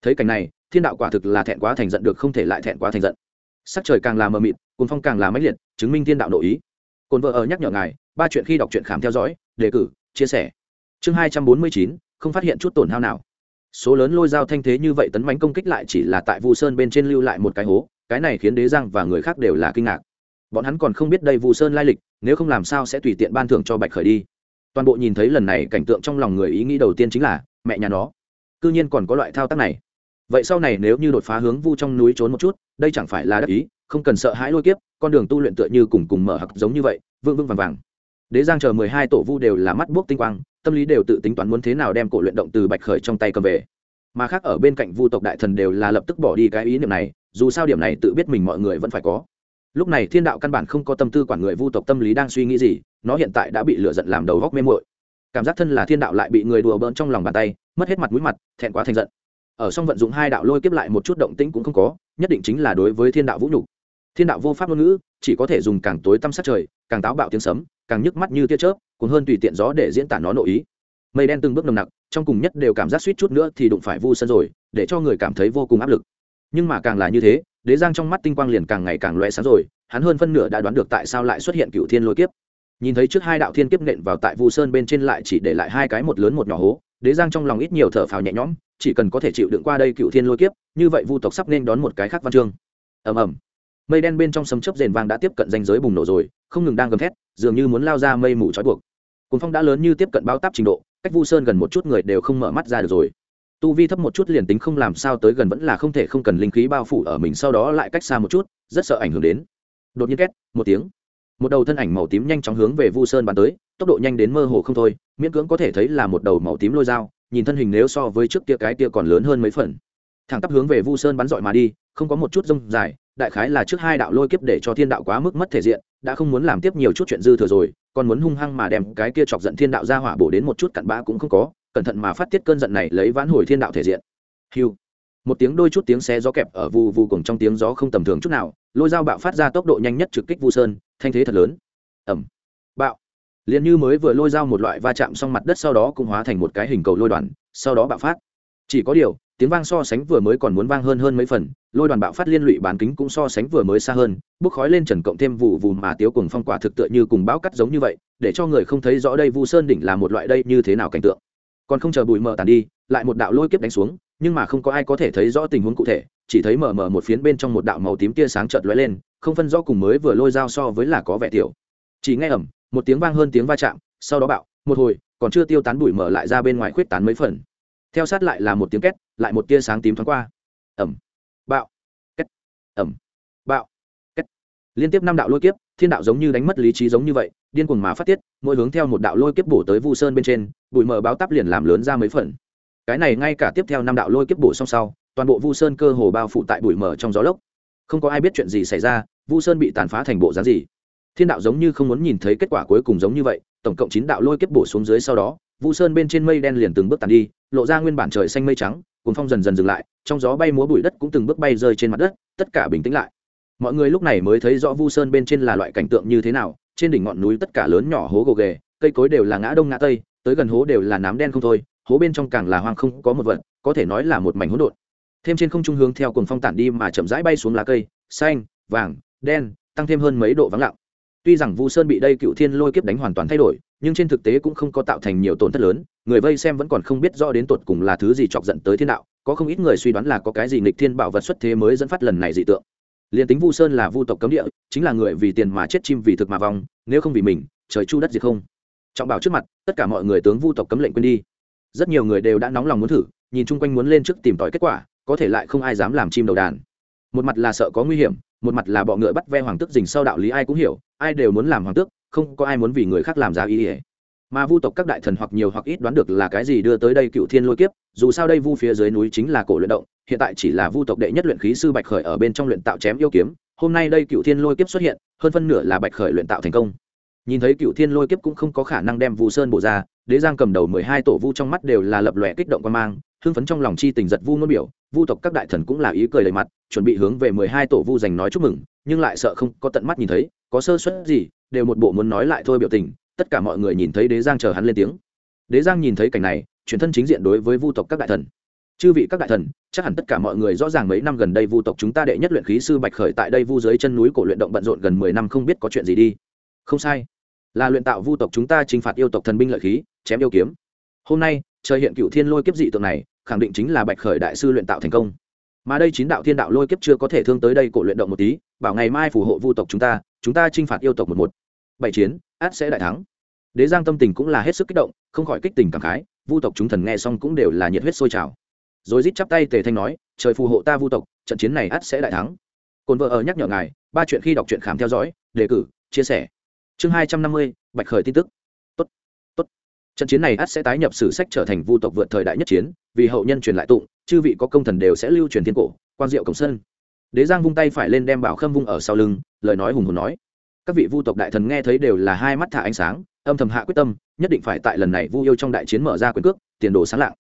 Thấy cảnh này, thiên đạo quả thực là thẹn quá thành giận được không thể lại thẹn quá thành giận. Sắc trời càng là mờ mịt, cuồng phong càng là mãnh liệt, chứng minh thiên đạo nội ý. Cồn vợ ở nhắc nhở ngài, ba chuyện khi đọc truyện khám theo dõi, đề cử, chia sẻ. Chương hai trăm bốn mươi chín, không phát hiện chút tổn hao nào. Số lớn lôi dao thanh thế như vậy tấn bánh công kích lại chỉ là tại vu sơn bên trên lưu lại một cái hố, cái này khiến đế giang và người khác đều là kinh ngạc bọn hắn còn không biết đây vu sơn lai lịch, nếu không làm sao sẽ tùy tiện ban thưởng cho bạch khởi đi. Toàn bộ nhìn thấy lần này cảnh tượng trong lòng người ý nghĩ đầu tiên chính là, mẹ nhà nó c ư nhiên còn có loại thao tác này. Vậy sau này nếu như đột phá hướng vu trong núi trốn một chút, đây chẳng phải là đắc ý, không cần sợ hãi lôi kiếp, con đường tu luyện tựa như cùng cùng mở hặc giống như vậy vương vương vàng vàng. Đế giang chờ mười hai tổ vu đều là mắt buốc tinh quang, tâm lý đều tự tính toán muốn thế nào đem cổ luyện động từ bạch khởi trong tay cầm về. Mà khác ở bên cạnh vu tộc đại thần đều là lập tức bỏ đi cái ý niệm này, dù sao điểm này tự biết mình mọi người vẫn phải có lúc này thiên đạo căn bản không có tâm tư quản người vu tộc tâm lý đang suy nghĩ gì, nó hiện tại đã bị lựa giận làm đầu góc mê mội cảm giác thân là thiên đạo lại bị người đùa bỡn trong lòng bàn tay, mất hết mặt mũi mặt, thẹn quá thành giận. Ở song vận dụng hai đạo lôi kiếp lại một chút động tĩnh cũng không có, nhất định chính là đối với thiên đạo vũ nhục. Thiên đạo vô pháp ngôn ngữ, chỉ có thể dùng càng tối tăm sát trời, càng táo bạo tiếng sấm, càng nhức mắt như tia chớp cũng hơn tùy tiện gió để diễn tả nó nội ý. Mây đen từng bước nồng nặc, trong cùng nhất đều cảm giác suýt chút nữa thì đụng phải vu sân rồi, để cho người cảm thấy vô cùng áp lực. Nhưng mà càng là như thế đế giang trong mắt tinh quang liền càng ngày càng loe sáng rồi, hắn hơn phân nửa đã đoán được tại sao lại xuất hiện cựu thiên lôi kiếp. Nhìn thấy trước hai đạo thiên kiếp nện vào tại vu sơn bên trên lại chỉ để lại hai cái một lớn một nhỏ hố, đế giang trong lòng ít nhiều thở phào nhẹ nhõm, chỉ cần có thể chịu đựng qua đây cựu thiên lôi kiếp, như vậy vu tộc sắp nên đón một cái khác văn chương. Ầm ầm. Mây đen bên trong sấm chớp rền vang đã tiếp cận danh giới bùng nổ rồi, không ngừng đang gầm thét, dường như muốn lao ra mây mù trói buộc. Cuốn phong đã lớn như tiếp cận bao táp trình độ, cách vu sơn gần một chút người đều không mở mắt ra được rồi tu vi thấp một chút liền tính không làm sao tới gần vẫn là không thể không cần linh khí bao phủ ở mình sau đó lại cách xa một chút, rất sợ ảnh hưởng đến. Đột nhiên két, một tiếng. Một đầu thân ảnh màu tím nhanh chóng hướng về vu sơn bắn tới, tốc độ nhanh đến mơ hồ không thôi, miễn cưỡng có thể thấy là một đầu màu tím lôi dao, nhìn thân hình nếu so với trước kia cái kia còn lớn hơn mấy phần. Thẳng tắp hướng về vu sơn bắn dọi mà đi, không có một chút rông dài, đại khái là trước hai đạo lôi kiếp để cho thiên đạo quá mức mất thể diện, đã không muốn làm tiếp nhiều chút chuyện dư thừa rồi, còn muốn hung hăng mà đem cái kia chọc giận thiên đạo ra hỏa bổ đến một chút cặn bã cũng không có cẩn thận mà phát tiết cơn giận này lấy vãn hồi thiên đạo thể diện. Hiu. Một tiếng đôi chút tiếng xe gió kẹp ở vu vu cùng trong tiếng gió không tầm thường chút nào, lôi dao bạo phát ra tốc độ nhanh nhất trực kích vu sơn, thanh thế thật lớn. Ẩm bạo. Liền như mới vừa lôi dao một loại va chạm xong mặt đất sau đó cũng hóa thành một cái hình cầu lôi đoàn, sau đó bạo phát. Chỉ có điều, tiếng vang so sánh vừa mới còn muốn vang hơn hơn mấy phần, lôi đoàn bạo phát liên lụy bán kính cũng so sánh vừa mới xa hơn, bốc khói lên trần cộng thêm vụ vụ mà tiếu cùng phong quả thực tựa như cùng bão cắt giống như vậy, để cho người không thấy rõ đây vu sơn đỉnh là một loại đây như thế nào cảnh tượng còn không chờ bụi mờ tàn đi, lại một đạo lôi kiếp đánh xuống, nhưng mà không có ai có thể thấy rõ tình huống cụ thể, chỉ thấy mờ mờ một phiến bên trong một đạo màu tím tia sáng chợt lóe lên, không phân rõ cùng mới vừa lôi dao so với là có vẻ tiểu. Chỉ nghe ẩm một tiếng vang hơn tiếng va chạm, sau đó bạo, một hồi, còn chưa tiêu tán bụi mở lại ra bên ngoài khuyết tán mấy phần. Theo sát lại là một tiếng két, lại một tia sáng tím thoáng qua. Ẩm bạo, két ẩm bạo, két. Liên tiếp năm đạo lôi kiếp, thiên đạo giống như đánh mất lý trí giống như vậy điên cuồng mà phát tiết, mỗi hướng theo một đạo lôi kiếp bổ tới vu sơn bên trên, bụi mờ báo tắp liền làm lớn ra mấy phần. Cái này ngay cả tiếp theo năm đạo lôi kiếp bổ song sau, toàn bộ vu sơn cơ hồ bao phủ tại bụi mờ trong gió lốc. Không có ai biết chuyện gì xảy ra, vu sơn bị tàn phá thành bộ dáng gì. Thiên đạo giống như không muốn nhìn thấy kết quả cuối cùng giống như vậy, tổng cộng chín đạo lôi kiếp bổ xuống dưới sau đó, vu sơn bên trên mây đen liền từng bước tàn đi, lộ ra nguyên bản trời xanh mây trắng cuốn phong dần dần dừng lại, trong gió bay múa bụi đất cũng từng bước bay rơi trên mặt đất, tất cả bình tĩnh lại. Mọi người lúc này mới thấy rõ vu sơn bên trên là loại cảnh tượng như thế nào trên đỉnh ngọn núi tất cả lớn nhỏ hố gồ ghề, cây cối đều là ngã đông ngã tây, tới gần hố đều là nám đen không thôi, hố bên trong càng là hoang không có một vật, có thể nói là một mảnh hỗn độn. Thêm trên không trung hướng theo cùng phong tản đi mà chậm rãi bay xuống lá cây, xanh, vàng, đen, tăng thêm hơn mấy độ vắng lặng. Tuy rằng vu sơn bị đây cựu thiên lôi kiếp đánh hoàn toàn thay đổi, nhưng trên thực tế cũng không có tạo thành nhiều tổn thất lớn, người vây xem vẫn còn không biết rõ đến tột cùng là thứ gì chọc giận tới thiên đạo, có không ít người suy đoán là có cái gì nghịch thiên bảo vật xuất thế mới dẫn phát lần này dị tượng liền tính vu sơn là vu tộc cấm địa, chính là người vì tiền mà chết chim vì thực mà vong, nếu không vì mình, trời chu đất diệt không. Trọng bảo trước mặt, tất cả mọi người tướng vu tộc cấm lệnh quên đi. Rất nhiều người đều đã nóng lòng muốn thử, nhìn chung quanh muốn lên trước tìm tòi kết quả, có thể lại không ai dám làm chim đầu đàn. Một mặt là sợ có nguy hiểm, một mặt là bọ ngựa bắt ve hoàng tước dình sau đạo lý ai cũng hiểu, ai đều muốn làm hoàng tước, không có ai muốn vì người khác làm giá ý ỉa mà vu tộc các đại thần hoặc nhiều hoặc ít đoán được là cái gì đưa tới đây cựu thiên lôi kiếp, dù sao đây vu phía dưới núi chính là cổ luyện động, hiện tại chỉ là vu tộc đệ nhất luyện khí sư bạch khởi ở bên trong luyện tạo chém yêu kiếm, hôm nay đây cựu thiên lôi kiếp xuất hiện, hơn phân nửa là bạch khởi luyện tạo thành công. Nhìn thấy cựu thiên lôi kiếp cũng không có khả năng đem vu sơn bổ ra, đế giang cầm đầu mười hai tổ vu trong mắt đều là lập lòe kích động quan mang, hưng phấn trong lòng chi tình giật vu ngôn biểu, vu tộc các đại thần cũng là ý cười đầy mặt, chuẩn bị hướng về mười hai tổ vu dành nói chúc mừng, nhưng lại sợ không có tận mắt nhìn thấy, có sơ suất gì, đều một bộ muốn nói lại thôi biểu tình tất cả mọi người nhìn thấy đế giang chờ hắn lên tiếng. Đế giang nhìn thấy cảnh này, chuyển thân chính diện đối với vu tộc các đại thần. Chư vị các đại thần, chắc hẳn tất cả mọi người rõ ràng mấy năm gần đây vu tộc chúng ta đệ nhất luyện khí sư bạch khởi tại đây vu dưới chân núi cổ luyện động bận rộn gần mười năm không biết có chuyện gì đi. Không sai. Là luyện tạo vu tộc chúng ta chinh phạt yêu tộc thần binh lợi khí, chém yêu kiếm. Hôm nay, trời hiện cựu thiên lôi kiếp dị tượng này, khẳng định chính là bạch khởi đại sư luyện tạo thành công. Mà đây chín đạo thiên đạo lôi kiếp chưa có thể thương tới đây cổ luyện động một tí, bảo ngày mai phù hộ vu tộc chúng ta chúng ta chinh phạt yêu tộc một một bảy chiến, át sẽ đại thắng. Đế giang tâm tình cũng là hết sức kích động, không khỏi kích tình cảm khái, vu tộc chúng thần nghe xong cũng đều là nhiệt huyết sôi trào. Rồi rít chắp tay tề thanh nói, trời phù hộ ta vu tộc, trận chiến này át sẽ đại thắng. Cồn vợ ở nhắc nhở ngài, ba chuyện khi đọc truyện khám theo dõi, đề cử, chia sẻ. Chương hai trăm năm mươi, bạch khởi tin tức. Tốt. Tốt. trận chiến này ắt sẽ tái nhập sử sách trở thành vu tộc vượt thời đại nhất chiến, vì hậu nhân truyền lại tụng, chư vị có công thần đều sẽ lưu truyền thiên cổ quan diệu cổng sơn đế giang vung tay phải lên đem bảo khâm vung ở sau lưng, lời nói hùng hồn nói các vị vu tộc đại thần nghe thấy đều là hai mắt thả ánh sáng, âm thầm hạ quyết tâm, nhất định phải tại lần này vu yêu trong đại chiến mở ra quyền cước, tiền đồ sáng lạng.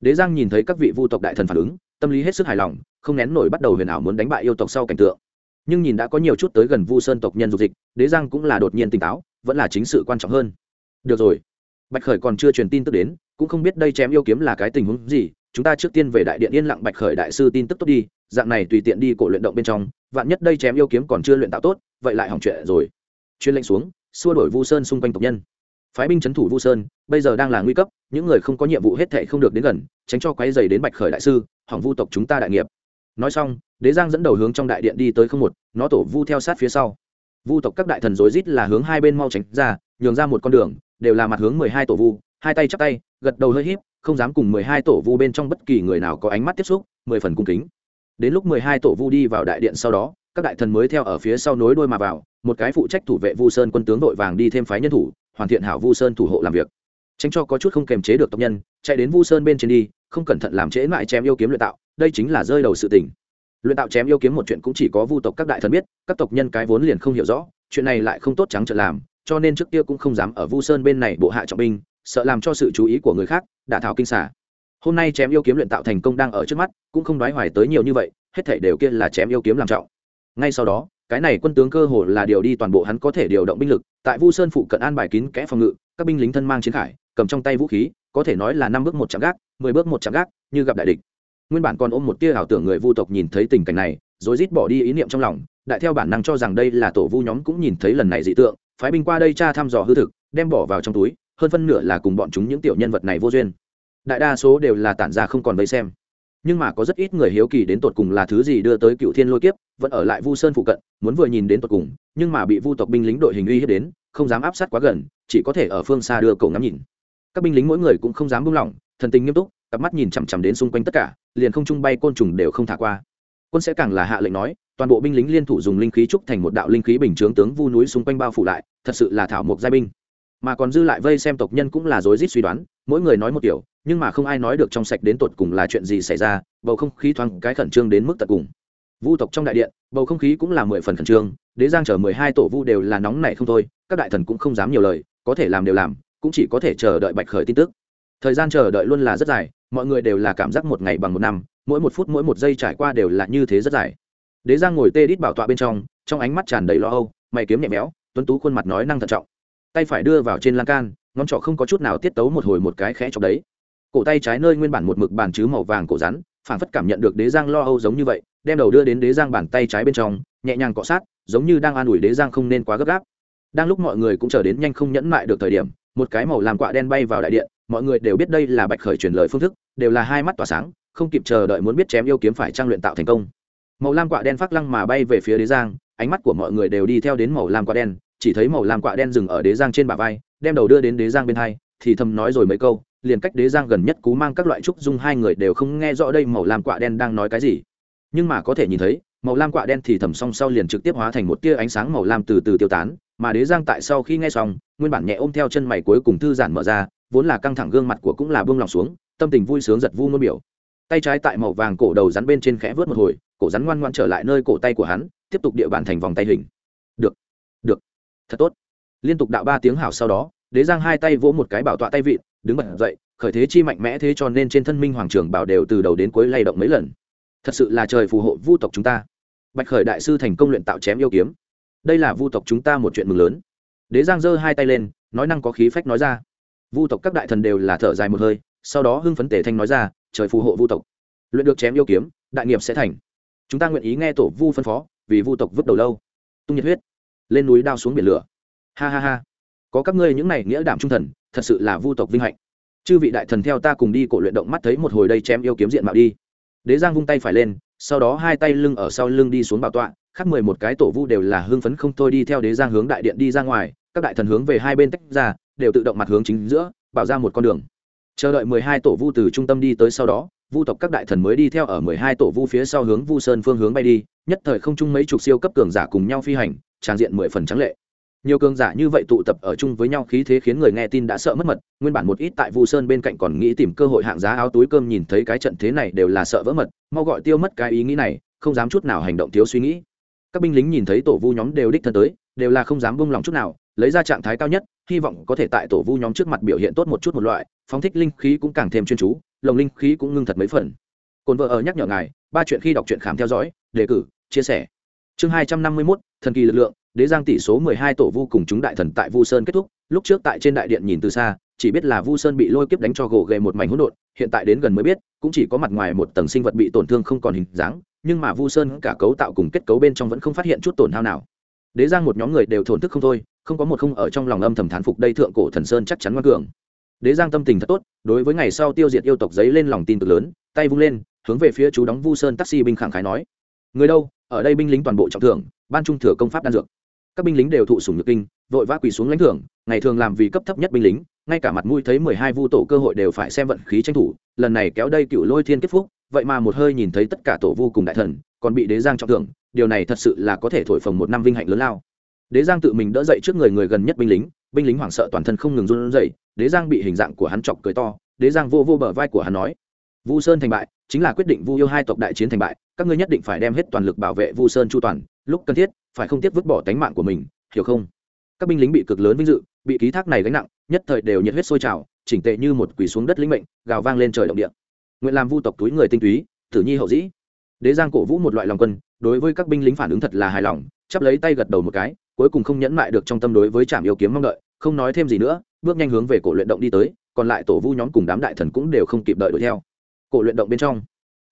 Đế giang nhìn thấy các vị vu tộc đại thần phản ứng, tâm lý hết sức hài lòng, không nén nổi bắt đầu huyền ảo muốn đánh bại yêu tộc sau cảnh tượng. Nhưng nhìn đã có nhiều chút tới gần vu sơn tộc nhân dục dịch, đế giang cũng là đột nhiên tỉnh táo, vẫn là chính sự quan trọng hơn. Được rồi. Bạch khởi còn chưa truyền tin tức đến, cũng không biết đây chém yêu kiếm là cái tình huống gì, chúng ta trước tiên về đại điện yên lặng bạch khởi đại sư tin tức tốt đi, dạng này tùy tiện đi cổ luyện động bên trong vạn nhất đây chém yêu kiếm còn chưa luyện tạo tốt, vậy lại hỏng chuyện rồi. Chuyên lệnh xuống, xua đổi vu sơn xung quanh tộc nhân. Phái binh c h ấ n thủ vu sơn, bây giờ đang là nguy cấp, những người không có nhiệm vụ hết thệ không được đến gần, tránh cho quái dày đến bạch khởi đại sư, hỏng vu tộc chúng ta đại nghiệp. Nói xong, đế giang dẫn đầu hướng trong đại điện đi tới không một, nó tổ vu theo sát phía sau. Vu tộc các đại thần rối rít là hướng hai bên mau tránh ra, nhường ra một con đường, đều là mặt hướng mười hai tổ vu, hai tay chắp tay, gật đầu hơi h í p không dám cùng mười hai tổ vu bên trong bất kỳ người nào có ánh mắt tiếp xúc, mười phần cung kính đến lúc mười hai tổ vu đi vào đại điện sau đó, các đại thần mới theo ở phía sau nối đôi mà vào, một cái phụ trách thủ vệ vu sơn quân tướng vội vàng đi thêm phái nhân thủ, hoàn thiện hảo vu sơn thủ hộ làm việc. Tránh cho có chút không kềm chế được tộc nhân, chạy đến vu sơn bên trên đi, không cẩn thận làm trễ mãi chém yêu kiếm luyện tạo, đây chính là rơi đầu sự tình. Luyện tạo chém yêu kiếm một chuyện cũng chỉ có vu tộc các đại thần biết, các tộc nhân cái vốn liền không hiểu rõ, chuyện này lại không tốt trắng trợn làm, cho nên trước kia cũng không dám ở vu sơn bên này bộ hạ trọng binh, sợ làm cho sự chú ý của người khác, đả thảo kinh xả hôm nay chém yêu kiếm luyện tạo thành công đang ở trước mắt, cũng không đoái hoài tới nhiều như vậy, hết thảy đều kia là chém yêu kiếm làm trọng. Ngay sau đó, cái này quân tướng cơ hồ là điều đi toàn bộ hắn có thể điều động binh lực, tại vu sơn phụ cận an bài kín kẽ phòng ngự, các binh lính thân mang chiến khải, cầm trong tay vũ khí, có thể nói là năm bước một chạm gác, mười bước một chạm gác, như gặp đại địch. Nguyên bản còn ôm một tia ảo tưởng người vu tộc nhìn thấy tình cảnh này, rồi rít bỏ đi ý niệm trong lòng, đại theo bản năng cho rằng đây là tổ vu nhóm cũng nhìn thấy lần này dị tượng, phái binh qua đây tra thăm dò hư thực, đem bỏ vào trong túi, hơn phân nửa là cùng bọn chúng những tiểu nhân vật này vô duyên đại đa số đều là tản ra không còn vây xem. Nhưng mà có rất ít người hiếu kỳ đến tột cùng là thứ gì đưa tới cựu thiên lôi kiếp, vẫn ở lại vu sơn phụ cận, muốn vừa nhìn đến tột cùng, nhưng mà bị vu tộc binh lính đội hình uy hiếp đến, không dám áp sát quá gần, chỉ có thể ở phương xa đưa cầu ngắm nhìn. Các binh lính mỗi người cũng không dám buông lỏng, thần tình nghiêm túc, cặp mắt nhìn chằm chằm đến xung quanh tất cả, liền không trung bay côn trùng đều không thả qua. Quân sẽ càng là hạ lệnh nói, toàn bộ binh lính liên thủ dùng linh khí trúc thành một đạo linh khí bình chướng tướng vu núi xung quanh bao phủ lại, thật sự là thảo mộc giai binh. Mà còn dư lại vây xem tộc nhân cũng là rối rít suy đoán, mỗi người nói một kiểu nhưng mà không ai nói được trong sạch đến tột cùng là chuyện gì xảy ra, bầu không khí thoáng cái khẩn trương đến mức tận cùng. Vu tộc trong đại điện, bầu không khí cũng là mười phần khẩn trương, đế giang chở mười hai tổ vu đều là nóng này không thôi, các đại thần cũng không dám nhiều lời, có thể làm đều làm, cũng chỉ có thể chờ đợi bạch khởi tin tức. Thời gian chờ đợi luôn là rất dài, mọi người đều là cảm giác một ngày bằng một năm, mỗi một phút mỗi một giây trải qua đều là như thế rất dài. Đế giang ngồi tê đít bảo tọa bên trong trong ánh mắt tràn đầy lo âu, mày kiếm nhẹ méo, tuấn tú khuôn mặt nói năng thận trọng. Tay phải đưa vào trên lan can, ngón trỏ không có chút nào tiết tấu một hồi một cái khẽ chọc đấy cổ tay trái nơi nguyên bản một mực bàn chứ màu vàng cổ rắn, phảng phất cảm nhận được đế giang lo âu giống như vậy, đem đầu đưa đến đế giang bàn tay trái bên trong, nhẹ nhàng cọ sát, giống như đang an ủi đế giang không nên quá gấp gáp. Đang lúc mọi người cũng chờ đến nhanh không nhẫn mại được thời điểm, một cái màu làm quạ đen bay vào đại điện, mọi người đều biết đây là bạch khởi truyền lời phương thức, đều là hai mắt tỏa sáng, không kịp chờ đợi muốn biết chém yêu kiếm phải trang luyện tạo thành công. Màu lam quạ đen phát lăng mà bay về phía đế giang, ánh mắt của mọi người đều đi theo đến màu lam quạ đen, chỉ thấy màu lam quạ đen dừng ở đế giang trên bả vai, đem đầu đưa đến đế giang bên hai, thì thầm nói rồi mấy câu liền cách đế giang gần nhất cú mang các loại trúc dung hai người đều không nghe rõ đây màu lam quạ đen đang nói cái gì. Nhưng mà có thể nhìn thấy, màu lam quạ đen thì thầm song sau liền trực tiếp hóa thành một tia ánh sáng màu lam từ từ tiêu tán, mà đế giang tại sau khi nghe xong, nguyên bản nhẹ ôm theo chân mày cuối cùng thư giản mở ra, vốn là căng thẳng gương mặt của cũng là buông lòng xuống, tâm tình vui sướng giật vu ngôn biểu. Tay trái tại màu vàng cổ đầu rắn bên trên khẽ vớt một hồi, cổ rắn ngoan ngoan trở lại nơi cổ tay của hắn, tiếp tục địa bàn thành vòng tay hình. Được được, thật tốt. Liên tục đạo ba tiếng hảo sau đó, đế giang hai tay vỗ một cái bảo tọa tay vịn đứng bật dậy, khởi thế chi mạnh mẽ thế cho nên trên thân minh hoàng trường bảo đều từ đầu đến cuối lay động mấy lần. Thật sự là trời phù hộ vu tộc chúng ta. Bạch khởi đại sư thành công luyện tạo chém yêu kiếm. Đây là vu tộc chúng ta một chuyện mừng lớn. Đế giang giơ hai tay lên, nói năng có khí phách nói ra. Vu tộc các đại thần đều là thở dài một hơi, sau đó hưng phấn tề thanh nói ra, trời phù hộ vu tộc. Luyện được chém yêu kiếm, đại nghiệp sẽ thành. Chúng ta nguyện ý nghe tổ vu phân phó, vì vu tộc vứt đầu lâu. Tung nhiệt huyết. Lên núi đao xuống biển lửa. Ha ha ha có các ngươi những này nghĩa đảm trung thần, thật sự là vu tộc vinh hạnh. Chư vị đại thần theo ta cùng đi cổ luyện động mắt thấy một hồi đây chém yêu kiếm diện mạo đi. Đế giang vung tay phải lên, sau đó hai tay lưng ở sau lưng đi xuống bảo tọa khắp mười một cái tổ vu đều là hưng phấn không thôi đi theo đế giang hướng đại điện đi ra ngoài, các đại thần hướng về hai bên tách ra, đều tự động mặt hướng chính giữa, bảo ra một con đường. Chờ đợi mười hai tổ vu từ trung tâm đi tới sau đó, vu tộc các đại thần mới đi theo ở mười hai tổ vu phía sau hướng vu sơn phương hướng bay đi, nhất thời không chung mấy chục siêu cấp cường giả cùng nhau phi hành, trang diện mười phần trắng lệ nhiều cường giả như vậy tụ tập ở chung với nhau khí thế khiến người nghe tin đã sợ mất mật, nguyên bản một ít tại vu sơn bên cạnh còn nghĩ tìm cơ hội hạng giá áo túi cơm nhìn thấy cái trận thế này đều là sợ vỡ mật, mau gọi tiêu mất cái ý nghĩ này, không dám chút nào hành động thiếu suy nghĩ. Các binh lính nhìn thấy tổ vu nhóm đều đích thân tới, đều là không dám buông lòng chút nào, lấy ra trạng thái cao nhất, hy vọng có thể tại tổ vu nhóm trước mặt biểu hiện tốt một chút một loại, phóng thích linh khí cũng càng thêm chuyên chú, lồng linh khí cũng ngưng thật mấy phần. Cồn vợ ở nhắc nhở ngài, ba chuyện khi đọc truyện khám theo dõi, đề cử, chia sẻ. Chương hai trăm năm mươi mốt, thần kỳ lực lượng đế giang tỷ số mười hai tổ vu cùng chúng đại thần tại vu sơn kết thúc, lúc trước tại trên đại điện nhìn từ xa, chỉ biết là vu sơn bị lôi kiếp đánh cho gỗ ghề một mảnh hỗn độn, hiện tại đến gần mới biết, cũng chỉ có mặt ngoài một tầng sinh vật bị tổn thương không còn hình dáng, nhưng mà vu sơn cả cấu tạo cùng kết cấu bên trong vẫn không phát hiện chút tổn hao nào. Đế giang một nhóm người đều thổn thức không thôi, không có một không ở trong lòng âm thầm thán phục đây thượng cổ thần sơn chắc chắn ngoan cường. Đế giang tâm tình thật tốt, đối với ngày sau tiêu diệt yêu tộc giấy lên lòng tin cực lớn, tay vung lên, hướng về phía chú đóng vu sơn taxi binh khẳng khái nói, người đâu? Ở đây binh lính toàn bộ trọng thưởng, ban trung thừa công pháp đan dược các binh lính đều thụ sủng nhược kinh, vội vã quỳ xuống lãnh thưởng, ngày thường làm vì cấp thấp nhất binh lính, ngay cả mặt mũi thấy mười hai vu tổ cơ hội đều phải xem vận khí tranh thủ, lần này kéo đây cựu lôi thiên kết phúc, vậy mà một hơi nhìn thấy tất cả tổ vu cùng đại thần, còn bị đế giang trọng thưởng, điều này thật sự là có thể thổi phồng một năm vinh hạnh lớn lao. Đế giang tự mình đỡ dậy trước người người gần nhất binh lính binh lính hoảng sợ toàn thân không ngừng run rẩy, đế giang bị hình dạng của hắn chọc cười to, đế giang vô vô bờ vai của hắn nói, vu sơn thành bại, chính là quyết định vu yêu hai tộc đại chiến thành bại, các ngươi nhất định phải đem hết toàn lực bảo vệ vu sơn chu toàn lúc cần thiết, phải không tiếc vứt bỏ tánh mạng của mình, hiểu không? Các binh lính bị cực lớn vinh dự, bị ký thác này gánh nặng, nhất thời đều nhiệt huyết sôi trào, chỉnh tệ như một quỷ xuống đất lĩnh mệnh, gào vang lên trời động địa. Nguyện làm vu tộc túi người tinh túy, tử nhi hậu dĩ. Đế giang cổ vũ một loại lòng quân, đối với các binh lính phản ứng thật là hài lòng, chắp lấy tay gật đầu một cái, cuối cùng không nhẫn mại được trong tâm đối với trạm yêu kiếm mong đợi, không nói thêm gì nữa, bước nhanh hướng về cổ luyện động đi tới, còn lại tổ vu nhóm cùng đám đại thần cũng đều không kịp đợi đuổi theo. Cổ luyện động bên trong,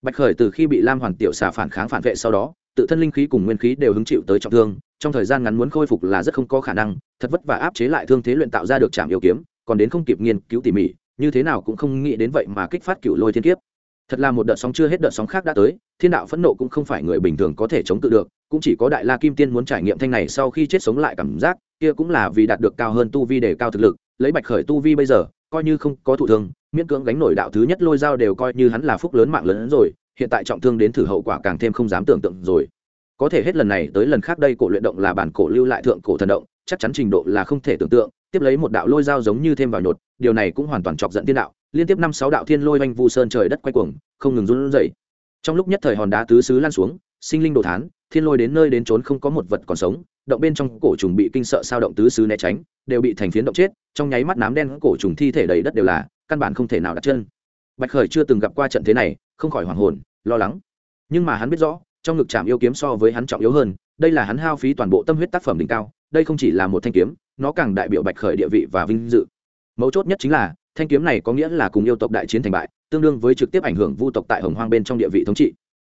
bạch khởi từ khi bị lam hoàn tiểu xà phản kháng phản vệ sau đó tự thân linh khí cùng nguyên khí đều hứng chịu tới trọng thương, trong thời gian ngắn muốn khôi phục là rất không có khả năng, thật vất vả áp chế lại thương thế luyện tạo ra được trạm yêu kiếm, còn đến không kịp nghiên cứu tỉ mỉ, như thế nào cũng không nghĩ đến vậy mà kích phát cựu lôi thiên kiếp. Thật là một đợt sóng chưa hết đợt sóng khác đã tới, thiên đạo phẫn nộ cũng không phải người bình thường có thể chống tự được, cũng chỉ có đại la kim tiên muốn trải nghiệm thanh này sau khi chết sống lại cảm giác, kia cũng là vì đạt được cao hơn tu vi để cao thực lực, lấy bạch khởi tu vi bây giờ, coi như không có thụ thương, miễn cưỡng gánh nổi đạo thứ nhất lôi dao đều coi như hắn là phúc lớn mạng lớn rồi hiện tại trọng thương đến thử hậu quả càng thêm không dám tưởng tượng rồi. Có thể hết lần này tới lần khác đây cổ luyện động là bản cổ lưu lại thượng cổ thần động, chắc chắn trình độ là không thể tưởng tượng, tiếp lấy một đạo lôi dao giống như thêm vào nhột, điều này cũng hoàn toàn chọc giận thiên đạo, liên tiếp năm sáu đạo thiên lôi oanh vu sơn trời đất quay cuồng, không ngừng run rẩy. Trong lúc nhất thời hòn đá tứ xứ lan xuống, sinh linh đồ thán, thiên lôi đến nơi đến trốn không có một vật còn sống, động bên trong cổ trùng bị kinh sợ sao động tứ xứ né tránh, đều bị thành phiến động chết, trong nháy mắt nám đen cổ trùng thi thể đầy đất đều là, căn bản không thể nào đặt chân. Bạch khởi chưa từng gặp qua trận thế này, không khỏi hoảng hồn lo lắng. Nhưng mà hắn biết rõ, trong ngực chạm yêu kiếm so với hắn trọng yếu hơn, đây là hắn hao phí toàn bộ tâm huyết tác phẩm đỉnh cao, đây không chỉ là một thanh kiếm, nó càng đại biểu bạch khởi địa vị và vinh dự. Mấu chốt nhất chính là, thanh kiếm này có nghĩa là cùng yêu tộc đại chiến thành bại, tương đương với trực tiếp ảnh hưởng vu tộc tại hồng hoang bên trong địa vị thống trị.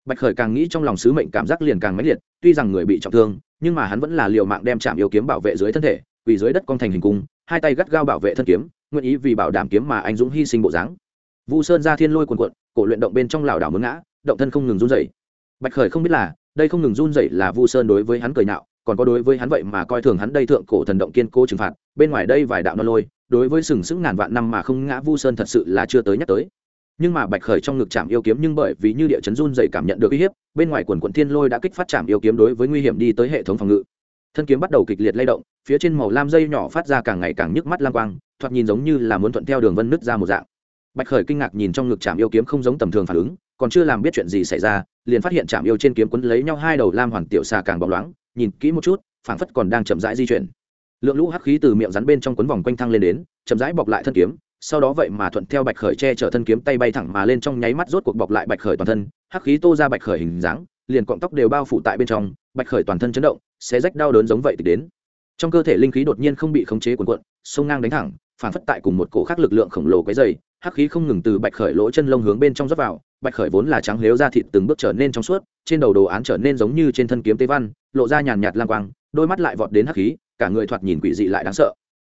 Bạch khởi càng nghĩ trong lòng sứ mệnh cảm giác liền càng mãnh liệt, tuy rằng người bị trọng thương, nhưng mà hắn vẫn là liều mạng đem chạm yêu kiếm bảo vệ dưới thân thể vì dưới đất con thành hình cung, hai tay gắt gao bảo vệ thân kiếm, nguyện ý vì bảo đảm kiếm mà anh dũng hy sinh bộ dáng. Vu sơn ra thiên lôi quần quận cổ luyện động bên trong lảo đảo mướn ngã động thân không ngừng run dậy bạch khởi không biết là, đây không ngừng run dậy là vu sơn đối với hắn cười nạo còn có đối với hắn vậy mà coi thường hắn đây thượng cổ thần động kiên cố trừng phạt, bên ngoài đây vài đạo non lôi, đối với sừng sững ngàn vạn năm mà không ngã vu sơn thật sự là chưa tới nhắc tới. Nhưng mà bạch khởi trong ngực chạm yêu kiếm nhưng bởi vì như địa chấn run rẩy cảm nhận được uy hiếp, bên ngoài quần quận thiên lôi đã kích phát chạm yêu kiếm đối với nguy hiểm đi tới hệ thống phòng ngự. Thân kiếm bắt đầu kịch liệt lay động, phía trên màu lam dây nhỏ phát ra càng ngày càng nhức mắt lang quang, thoạt nhìn giống như là muốn thuận theo đường vân nứt ra một dạng. Bạch khởi kinh ngạc nhìn trong ngực chạm yêu kiếm không giống tầm thường phản ứng còn chưa làm biết chuyện gì xảy ra, liền phát hiện chạm yêu trên kiếm quấn lấy nhau hai đầu lam hoàn tiểu xà càng bóng loáng, nhìn kỹ một chút, phảng phất còn đang chậm rãi di chuyển. Lượng lũ hắc khí từ miệng rắn bên trong quấn vòng quanh thăng lên đến, chậm rãi bọc lại thân kiếm, sau đó vậy mà thuận theo bạch khởi che chở thân kiếm tay bay thẳng mà lên trong nháy mắt rốt cuộc bọc lại bạch khởi toàn thân, hắc khí tô ra bạch khởi hình dáng, liền cọng tóc đều bao phủ tại bên trong, bạch khởi toàn thân chấn động, xé rách đau đớn giống vậy thì đến. Trong cơ thể linh khí đột nhiên không bị khống chế cuộn cuộn, sông ngang đánh thẳng phản phất tại cùng một cổ khác lực lượng khổng lồ cái dày hắc khí không ngừng từ bạch khởi lỗ chân lông hướng bên trong rót vào, bạch khởi vốn là trắng lếu ra thịt từng bước trở nên trong suốt, trên đầu đồ án trở nên giống như trên thân kiếm tế văn, lộ ra nhàn nhạt lang quang, đôi mắt lại vọt đến hắc khí, cả người thoạt nhìn quỷ dị lại đáng sợ.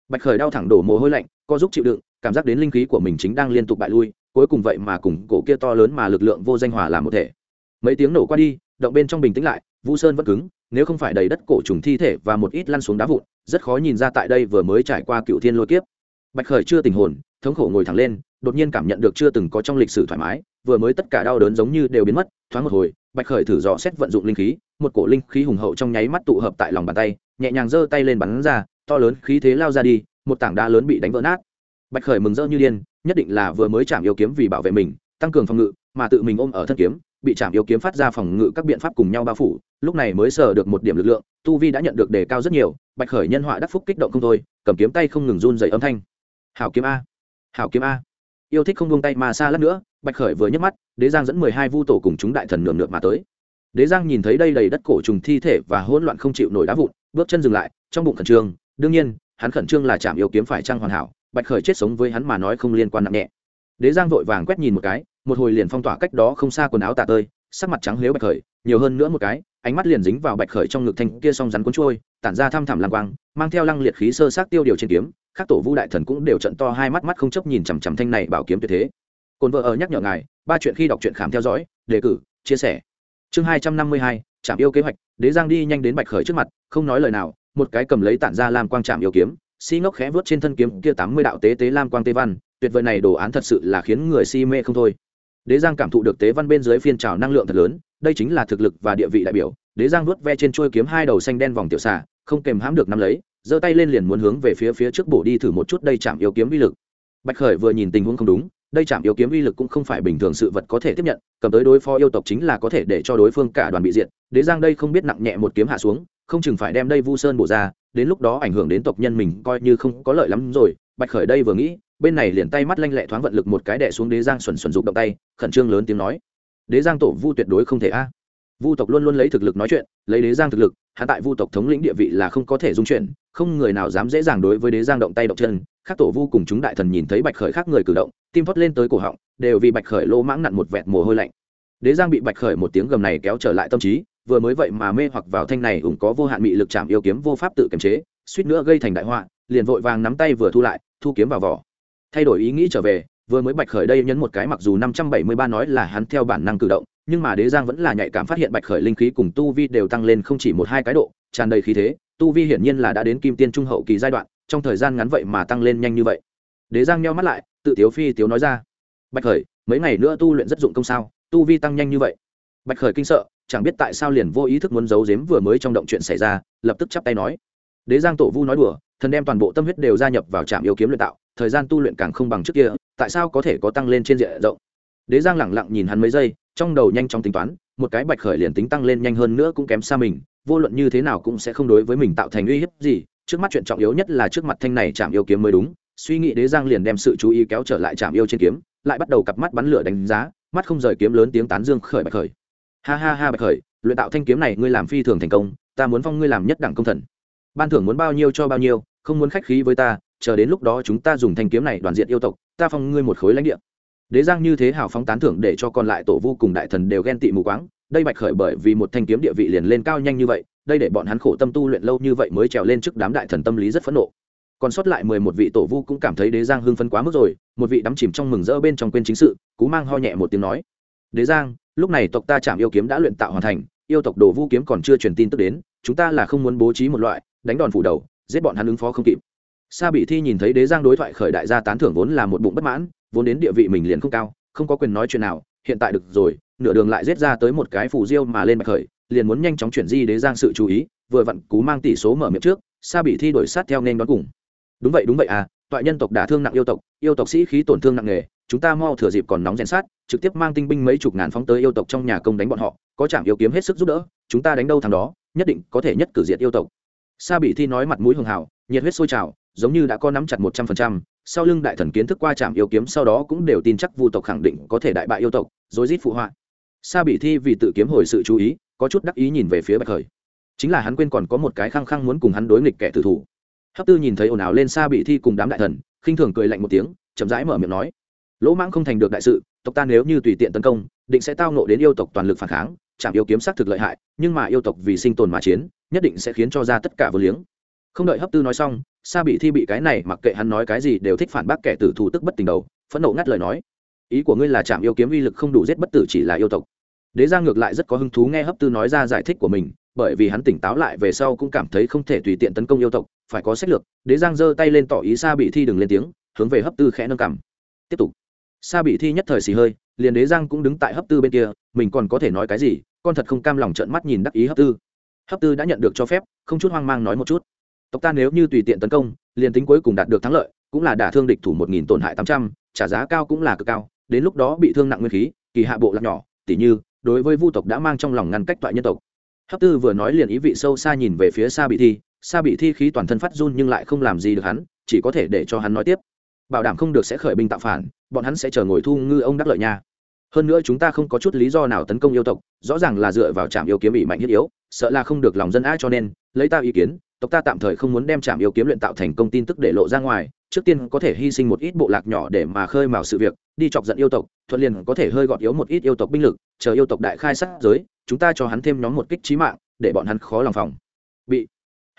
Bạch khởi đau thẳng đổ mồ hôi lạnh, co giúp chịu đựng, cảm giác đến linh khí của mình chính đang liên tục bại lui, cuối cùng vậy mà cùng cổ kia to lớn mà lực lượng vô danh hòa làm một thể. Mấy tiếng nổ qua đi, động bên trong bình tĩnh lại, vũ sơn vẫn cứng, nếu không phải đầy đất cổ trùng thi thể và một ít lăn xuống đá vụn, rất khó nhìn ra tại đây vừa mới trải qua cựu thiên lôi kiếp. Bạch khởi chưa tình hồn, thống khổ ngồi thẳng lên đột nhiên cảm nhận được chưa từng có trong lịch sử thoải mái, vừa mới tất cả đau đớn giống như đều biến mất, thoáng một hồi, bạch khởi thử dò xét vận dụng linh khí, một cổ linh khí hùng hậu trong nháy mắt tụ hợp tại lòng bàn tay, nhẹ nhàng giơ tay lên bắn ra, to lớn khí thế lao ra đi, một tảng đá lớn bị đánh vỡ nát. Bạch khởi mừng rỡ như điên, nhất định là vừa mới chạm yêu kiếm vì bảo vệ mình, tăng cường phòng ngự, mà tự mình ôm ở thân kiếm, bị chạm yêu kiếm phát ra phòng ngự các biện pháp cùng nhau bao phủ, lúc này mới sờ được một điểm lực lượng, tu vi đã nhận được đề cao rất nhiều, bạch khởi nhân họa đắc phúc kích động không thôi, cầm kiếm tay không ngừng run dày âm thanh. Hảo kiếm a! Hảo kiếm a! Yêu thích không buông tay mà xa lát nữa, bạch khởi vừa nhấc mắt, đế giang dẫn mười hai vu tổ cùng chúng đại thần nườm nượp mà tới. Đế giang nhìn thấy đây đầy đất cổ trùng thi thể và hỗn loạn không chịu nổi đá vụn, bước chân dừng lại, trong bụng khẩn trương. Đương nhiên, hắn khẩn trương là chạm yêu kiếm phải trang hoàn hảo, bạch khởi chết sống với hắn mà nói không liên quan nặng nhẹ. Đế giang vội vàng quét nhìn một cái, một hồi liền phong tỏa cách đó không xa quần áo tả tơi sắc mặt trắng liếu bạch khởi, nhiều hơn nữa một cái, ánh mắt liền dính vào bạch khởi trong ngực thanh kia song rắn cuốn trôi, tản ra thăm thẳm lang quang, mang theo lăng liệt khí sơ sát tiêu điều trên kiếm, các tổ vu đại thần cũng đều trận to hai mắt mắt không chấp nhìn chằm chằm thanh này bảo kiếm tuyệt thế. Cồn vợ ở nhắc nhở ngài, ba chuyện khi đọc truyện khám theo dõi, đề cử, chia sẻ. Chương hai trăm năm mươi hai trạm yêu kế hoạch, đế giang đi nhanh đến bạch khởi trước mặt, không nói lời nào, một cái cầm lấy tản ra lam quang trạm yêu kiếm, si ngốc khẽ vớt trên thân kiếm kia tám mươi đạo tế tế lam quang tê văn, tuyệt vời này đồ án thật sự là khiến người si mê không thôi đế giang cảm thụ được tế văn bên dưới phiên trào năng lượng thật lớn, đây chính là thực lực và địa vị đại biểu. Đế giang vuốt ve trên chuôi kiếm hai đầu xanh đen vòng tiểu xà, không kèm hãm được nắm lấy, giơ tay lên liền muốn hướng về phía phía trước bổ đi thử một chút đây chạm yếu kiếm uy lực. Bạch khởi vừa nhìn tình huống không đúng, đây chạm yếu kiếm uy lực cũng không phải bình thường sự vật có thể tiếp nhận, cầm tới đối phó yêu tộc chính là có thể để cho đối phương cả đoàn bị diệt. Đế giang đây không biết nặng nhẹ một kiếm hạ xuống, không chừng phải đem đây vu sơn bổ ra, đến lúc đó ảnh hưởng đến tộc nhân mình coi như không có lợi lắm rồi. Bạch khởi đây vừa nghĩ bên này liền tay mắt lanh lẹ thoáng vận lực một cái đẻ xuống đế giang xuẩn xuẩn rụng động tay, khẩn trương lớn tiếng nói, đế giang tổ vu tuyệt đối không thể a. Vu tộc luôn luôn lấy thực lực nói chuyện, lấy đế giang thực lực hạ tại vu tộc thống lĩnh địa vị là không có thể dung chuyện không người nào dám dễ dàng đối với đế giang động tay động chân. Khác tổ vu cùng chúng đại thần nhìn thấy bạch khởi khác người cử động, tim thoát lên tới cổ họng, đều vì bạch khởi lô mãng nặn một vẹt mồ hôi lạnh. Đế giang bị bạch khởi một tiếng gầm này kéo trở lại tâm trí, vừa mới vậy mà mê hoặc vào thanh này ủng có vô hạn mị lực chạm yêu kiếm vô pháp tự kiềm chế, suýt nữa gây thành đại họa, liền vội vàng nắm tay vừa thu lại, thu kiếm vào vỏ thay đổi ý nghĩ trở về, vừa mới bạch khởi đây nhấn một cái mặc dù năm trăm bảy mươi ba nói là hắn theo bản năng cử động, nhưng mà đế giang vẫn là nhạy cảm phát hiện bạch khởi linh khí cùng tu vi đều tăng lên không chỉ một hai cái độ, tràn đầy khí thế, tu vi hiển nhiên là đã đến kim tiên trung hậu kỳ giai đoạn, trong thời gian ngắn vậy mà tăng lên nhanh như vậy. Đế giang nheo mắt lại, tự tiếu phi tiếu nói ra, bạch khởi, mấy ngày nữa tu luyện rất dụng công sao? Tu vi tăng nhanh như vậy? Bạch khởi kinh sợ, chẳng biết tại sao liền vô ý thức muốn giấu giếm vừa mới trong động chuyện xảy ra, lập tức chắp tay nói. Đế giang tổ vu nói đùa, thần đem toàn bộ tâm huyết đều gia nhập vào trạm yêu kiếm luyện tạo thời gian tu luyện càng không bằng trước kia, tại sao có thể có tăng lên trên diện rộng? Đế giang lẳng lặng nhìn hắn mấy giây, trong đầu nhanh chóng tính toán, một cái bạch khởi liền tính tăng lên nhanh hơn nữa cũng kém xa mình, vô luận như thế nào cũng sẽ không đối với mình tạo thành uy hiếp gì, trước mắt chuyện trọng yếu nhất là trước mặt thanh này chạm yêu kiếm mới đúng, suy nghĩ đế giang liền đem sự chú ý kéo trở lại chạm yêu trên kiếm, lại bắt đầu cặp mắt bắn lửa đánh giá, mắt không rời kiếm lớn tiếng tán dương khởi bạch khởi. Ha ha ha bạch khởi, luyện tạo thanh kiếm này ngươi làm phi thường thành công, ta muốn phong ngươi làm nhất đẳng công thần. Ban thưởng muốn bao nhiêu cho bao nhiêu, không muốn khách khí với ta chờ đến lúc đó chúng ta dùng thanh kiếm này đoàn diện yêu tộc, ta phong ngươi một khối lãnh địa. Đế giang như thế hào phóng tán thưởng để cho còn lại tổ vu cùng đại thần đều ghen tị mù quáng, đây bạch khởi bởi vì một thanh kiếm địa vị liền lên cao nhanh như vậy, đây để bọn hắn khổ tâm tu luyện lâu như vậy mới trèo lên trước đám đại thần tâm lý rất phẫn nộ. Còn sót lại mười một vị tổ vu cũng cảm thấy đế giang hưng phấn quá mức rồi, một vị đắm chìm trong mừng rỡ bên trong quên chính sự, cú mang ho nhẹ một tiếng nói, đế giang, lúc này tộc ta chạm yêu kiếm đã luyện tạo hoàn thành, yêu tộc đồ vu kiếm còn chưa truyền tin tức đến, chúng ta là không muốn bố trí một loại, đánh đòn phủ đầu, giết bọn hắn ứng phó không kịp sa bị thi nhìn thấy đế giang đối thoại khởi đại gia tán thưởng vốn là một bụng bất mãn, vốn đến địa vị mình liền không cao, không có quyền nói chuyện nào, hiện tại được rồi, nửa đường lại giết ra tới một cái phù diêu mà lên bạch khởi, liền muốn nhanh chóng chuyển di đế giang sự chú ý, vừa vặn cú mang tỷ số mở miệng trước, sa bị thi đổi sát theo nên đón cùng. Đúng vậy đúng vậy à toại nhân tộc đả thương nặng yêu tộc yêu tộc sĩ khí tổn thương nặng nề, chúng ta mau thừa dịp còn nóng rèn sát, trực tiếp mang tinh binh mấy chục ngàn phóng tới yêu tộc trong nhà công đánh bọn họ, có chạm yêu kiếm hết sức giúp đỡ, chúng ta đánh đâu thằng đó, nhất định có thể nhất cử diệt yêu tộc. Sa bị thi nói mặt mũi hường hào, nhiệt huyết sôi trào giống như đã có nắm chặt một trăm phần trăm, sau lưng đại thần kiến thức qua trạm yêu kiếm sau đó cũng đều tin chắc vu tộc khẳng định có thể đại bại yêu tộc, rối rít phụ họa. Sa bị thi vì tự kiếm hồi sự chú ý, có chút đắc ý nhìn về phía bạch khởi. Chính là hắn quên còn có một cái khăng khăng muốn cùng hắn đối nghịch kẻ tử thủ. Hấp tư nhìn thấy ồn ào lên sa bị thi cùng đám đại thần, khinh thường cười lạnh một tiếng, chậm rãi mở miệng nói, lỗ mãng không thành được đại sự, tộc ta nếu như tùy tiện tấn công, định sẽ tao nộ đến yêu tộc toàn lực phản kháng chạm yêu kiếm xác thực lợi hại, nhưng mà yêu tộc vì sinh tồn mà chiến, nhất định sẽ khiến cho ra tất cả vô liếng không đợi hấp tư nói xong, sa bị thi bị cái này mặc kệ hắn nói cái gì đều thích phản bác kẻ tử thủ tức bất tình đầu, phẫn nộ ngắt lời nói. Ý của ngươi là chạm yêu kiếm uy lực không đủ giết bất tử chỉ là yêu tộc. Đế giang ngược lại rất có hứng thú nghe hấp tư nói ra giải thích của mình, bởi vì hắn tỉnh táo lại về sau cũng cảm thấy không thể tùy tiện tấn công yêu tộc, phải có sách lược. Đế giang giơ tay lên tỏ ý sa bị thi đừng lên tiếng, hướng về hấp tư khẽ nâng cảm tiếp tục. Sa bị thi nhất thời xì hơi, liền đế giang cũng đứng tại hấp tư bên kia, mình còn có thể nói cái gì, con thật không cam lòng trợn mắt nhìn đắc ý hấp tư. Hấp tư đã nhận được cho phép, không chút hoang mang nói một chút tộc ta nếu như tùy tiện tấn công, liền tính cuối cùng đạt được thắng lợi, cũng là đả thương địch thủ một nghìn tổn hại tám trăm, trả giá cao cũng là cực cao, đến lúc đó bị thương nặng nguyên khí, kỳ hạ bộ lạc nhỏ, tỉ như, đối với vu tộc đã mang trong lòng ngăn cách toại nhân tộc. Hấp tư vừa nói liền ý vị sâu xa nhìn về phía xa bị thi xa bị thi khí toàn thân phát run nhưng lại không làm gì được hắn, chỉ có thể để cho hắn nói tiếp. Bảo đảm không được sẽ khởi binh tạo phản, bọn hắn sẽ chờ ngồi thu ngư ông đắc lợi nha. Hơn nữa chúng ta không có chút lý do nào tấn công yêu tộc, rõ ràng là dựa vào trạm yêu kiếm bị mạnh thiết yếu, sợ là không được lòng dân ai cho nên, lấy ta ý kiến tộc ta tạm thời không muốn đem trạm yêu kiếm luyện tạo thành công tin tức để lộ ra ngoài, trước tiên có thể hy sinh một ít bộ lạc nhỏ để mà khơi mào sự việc, đi chọc giận yêu tộc, thuận liền có thể hơi gọt yếu một ít yêu tộc binh lực, chờ yêu tộc đại khai sát giới, chúng ta cho hắn thêm nhóm một kích trí mạng, để bọn hắn khó lòng phòng. Bị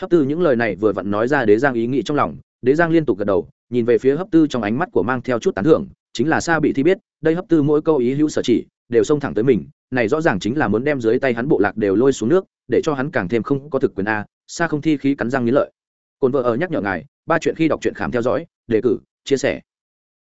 hấp tư những lời này vừa vặn nói ra đế giang ý nghĩ trong lòng, đế giang liên tục gật đầu, nhìn về phía hấp tư trong ánh mắt của mang theo chút tán thưởng, chính là xa bị thi biết, đây hấp tư mỗi câu ý hữu sở chỉ, đều xông thẳng tới mình, này rõ ràng chính là muốn đem dưới tay hắn bộ lạc đều lôi xuống nước, để cho hắn càng thêm không có thực quyền a xa không thi khí cắn răng nghĩ lợi. Cồn vợ ở nhắc nhở ngài, ba chuyện khi đọc truyện khám theo dõi, đề cử, chia sẻ.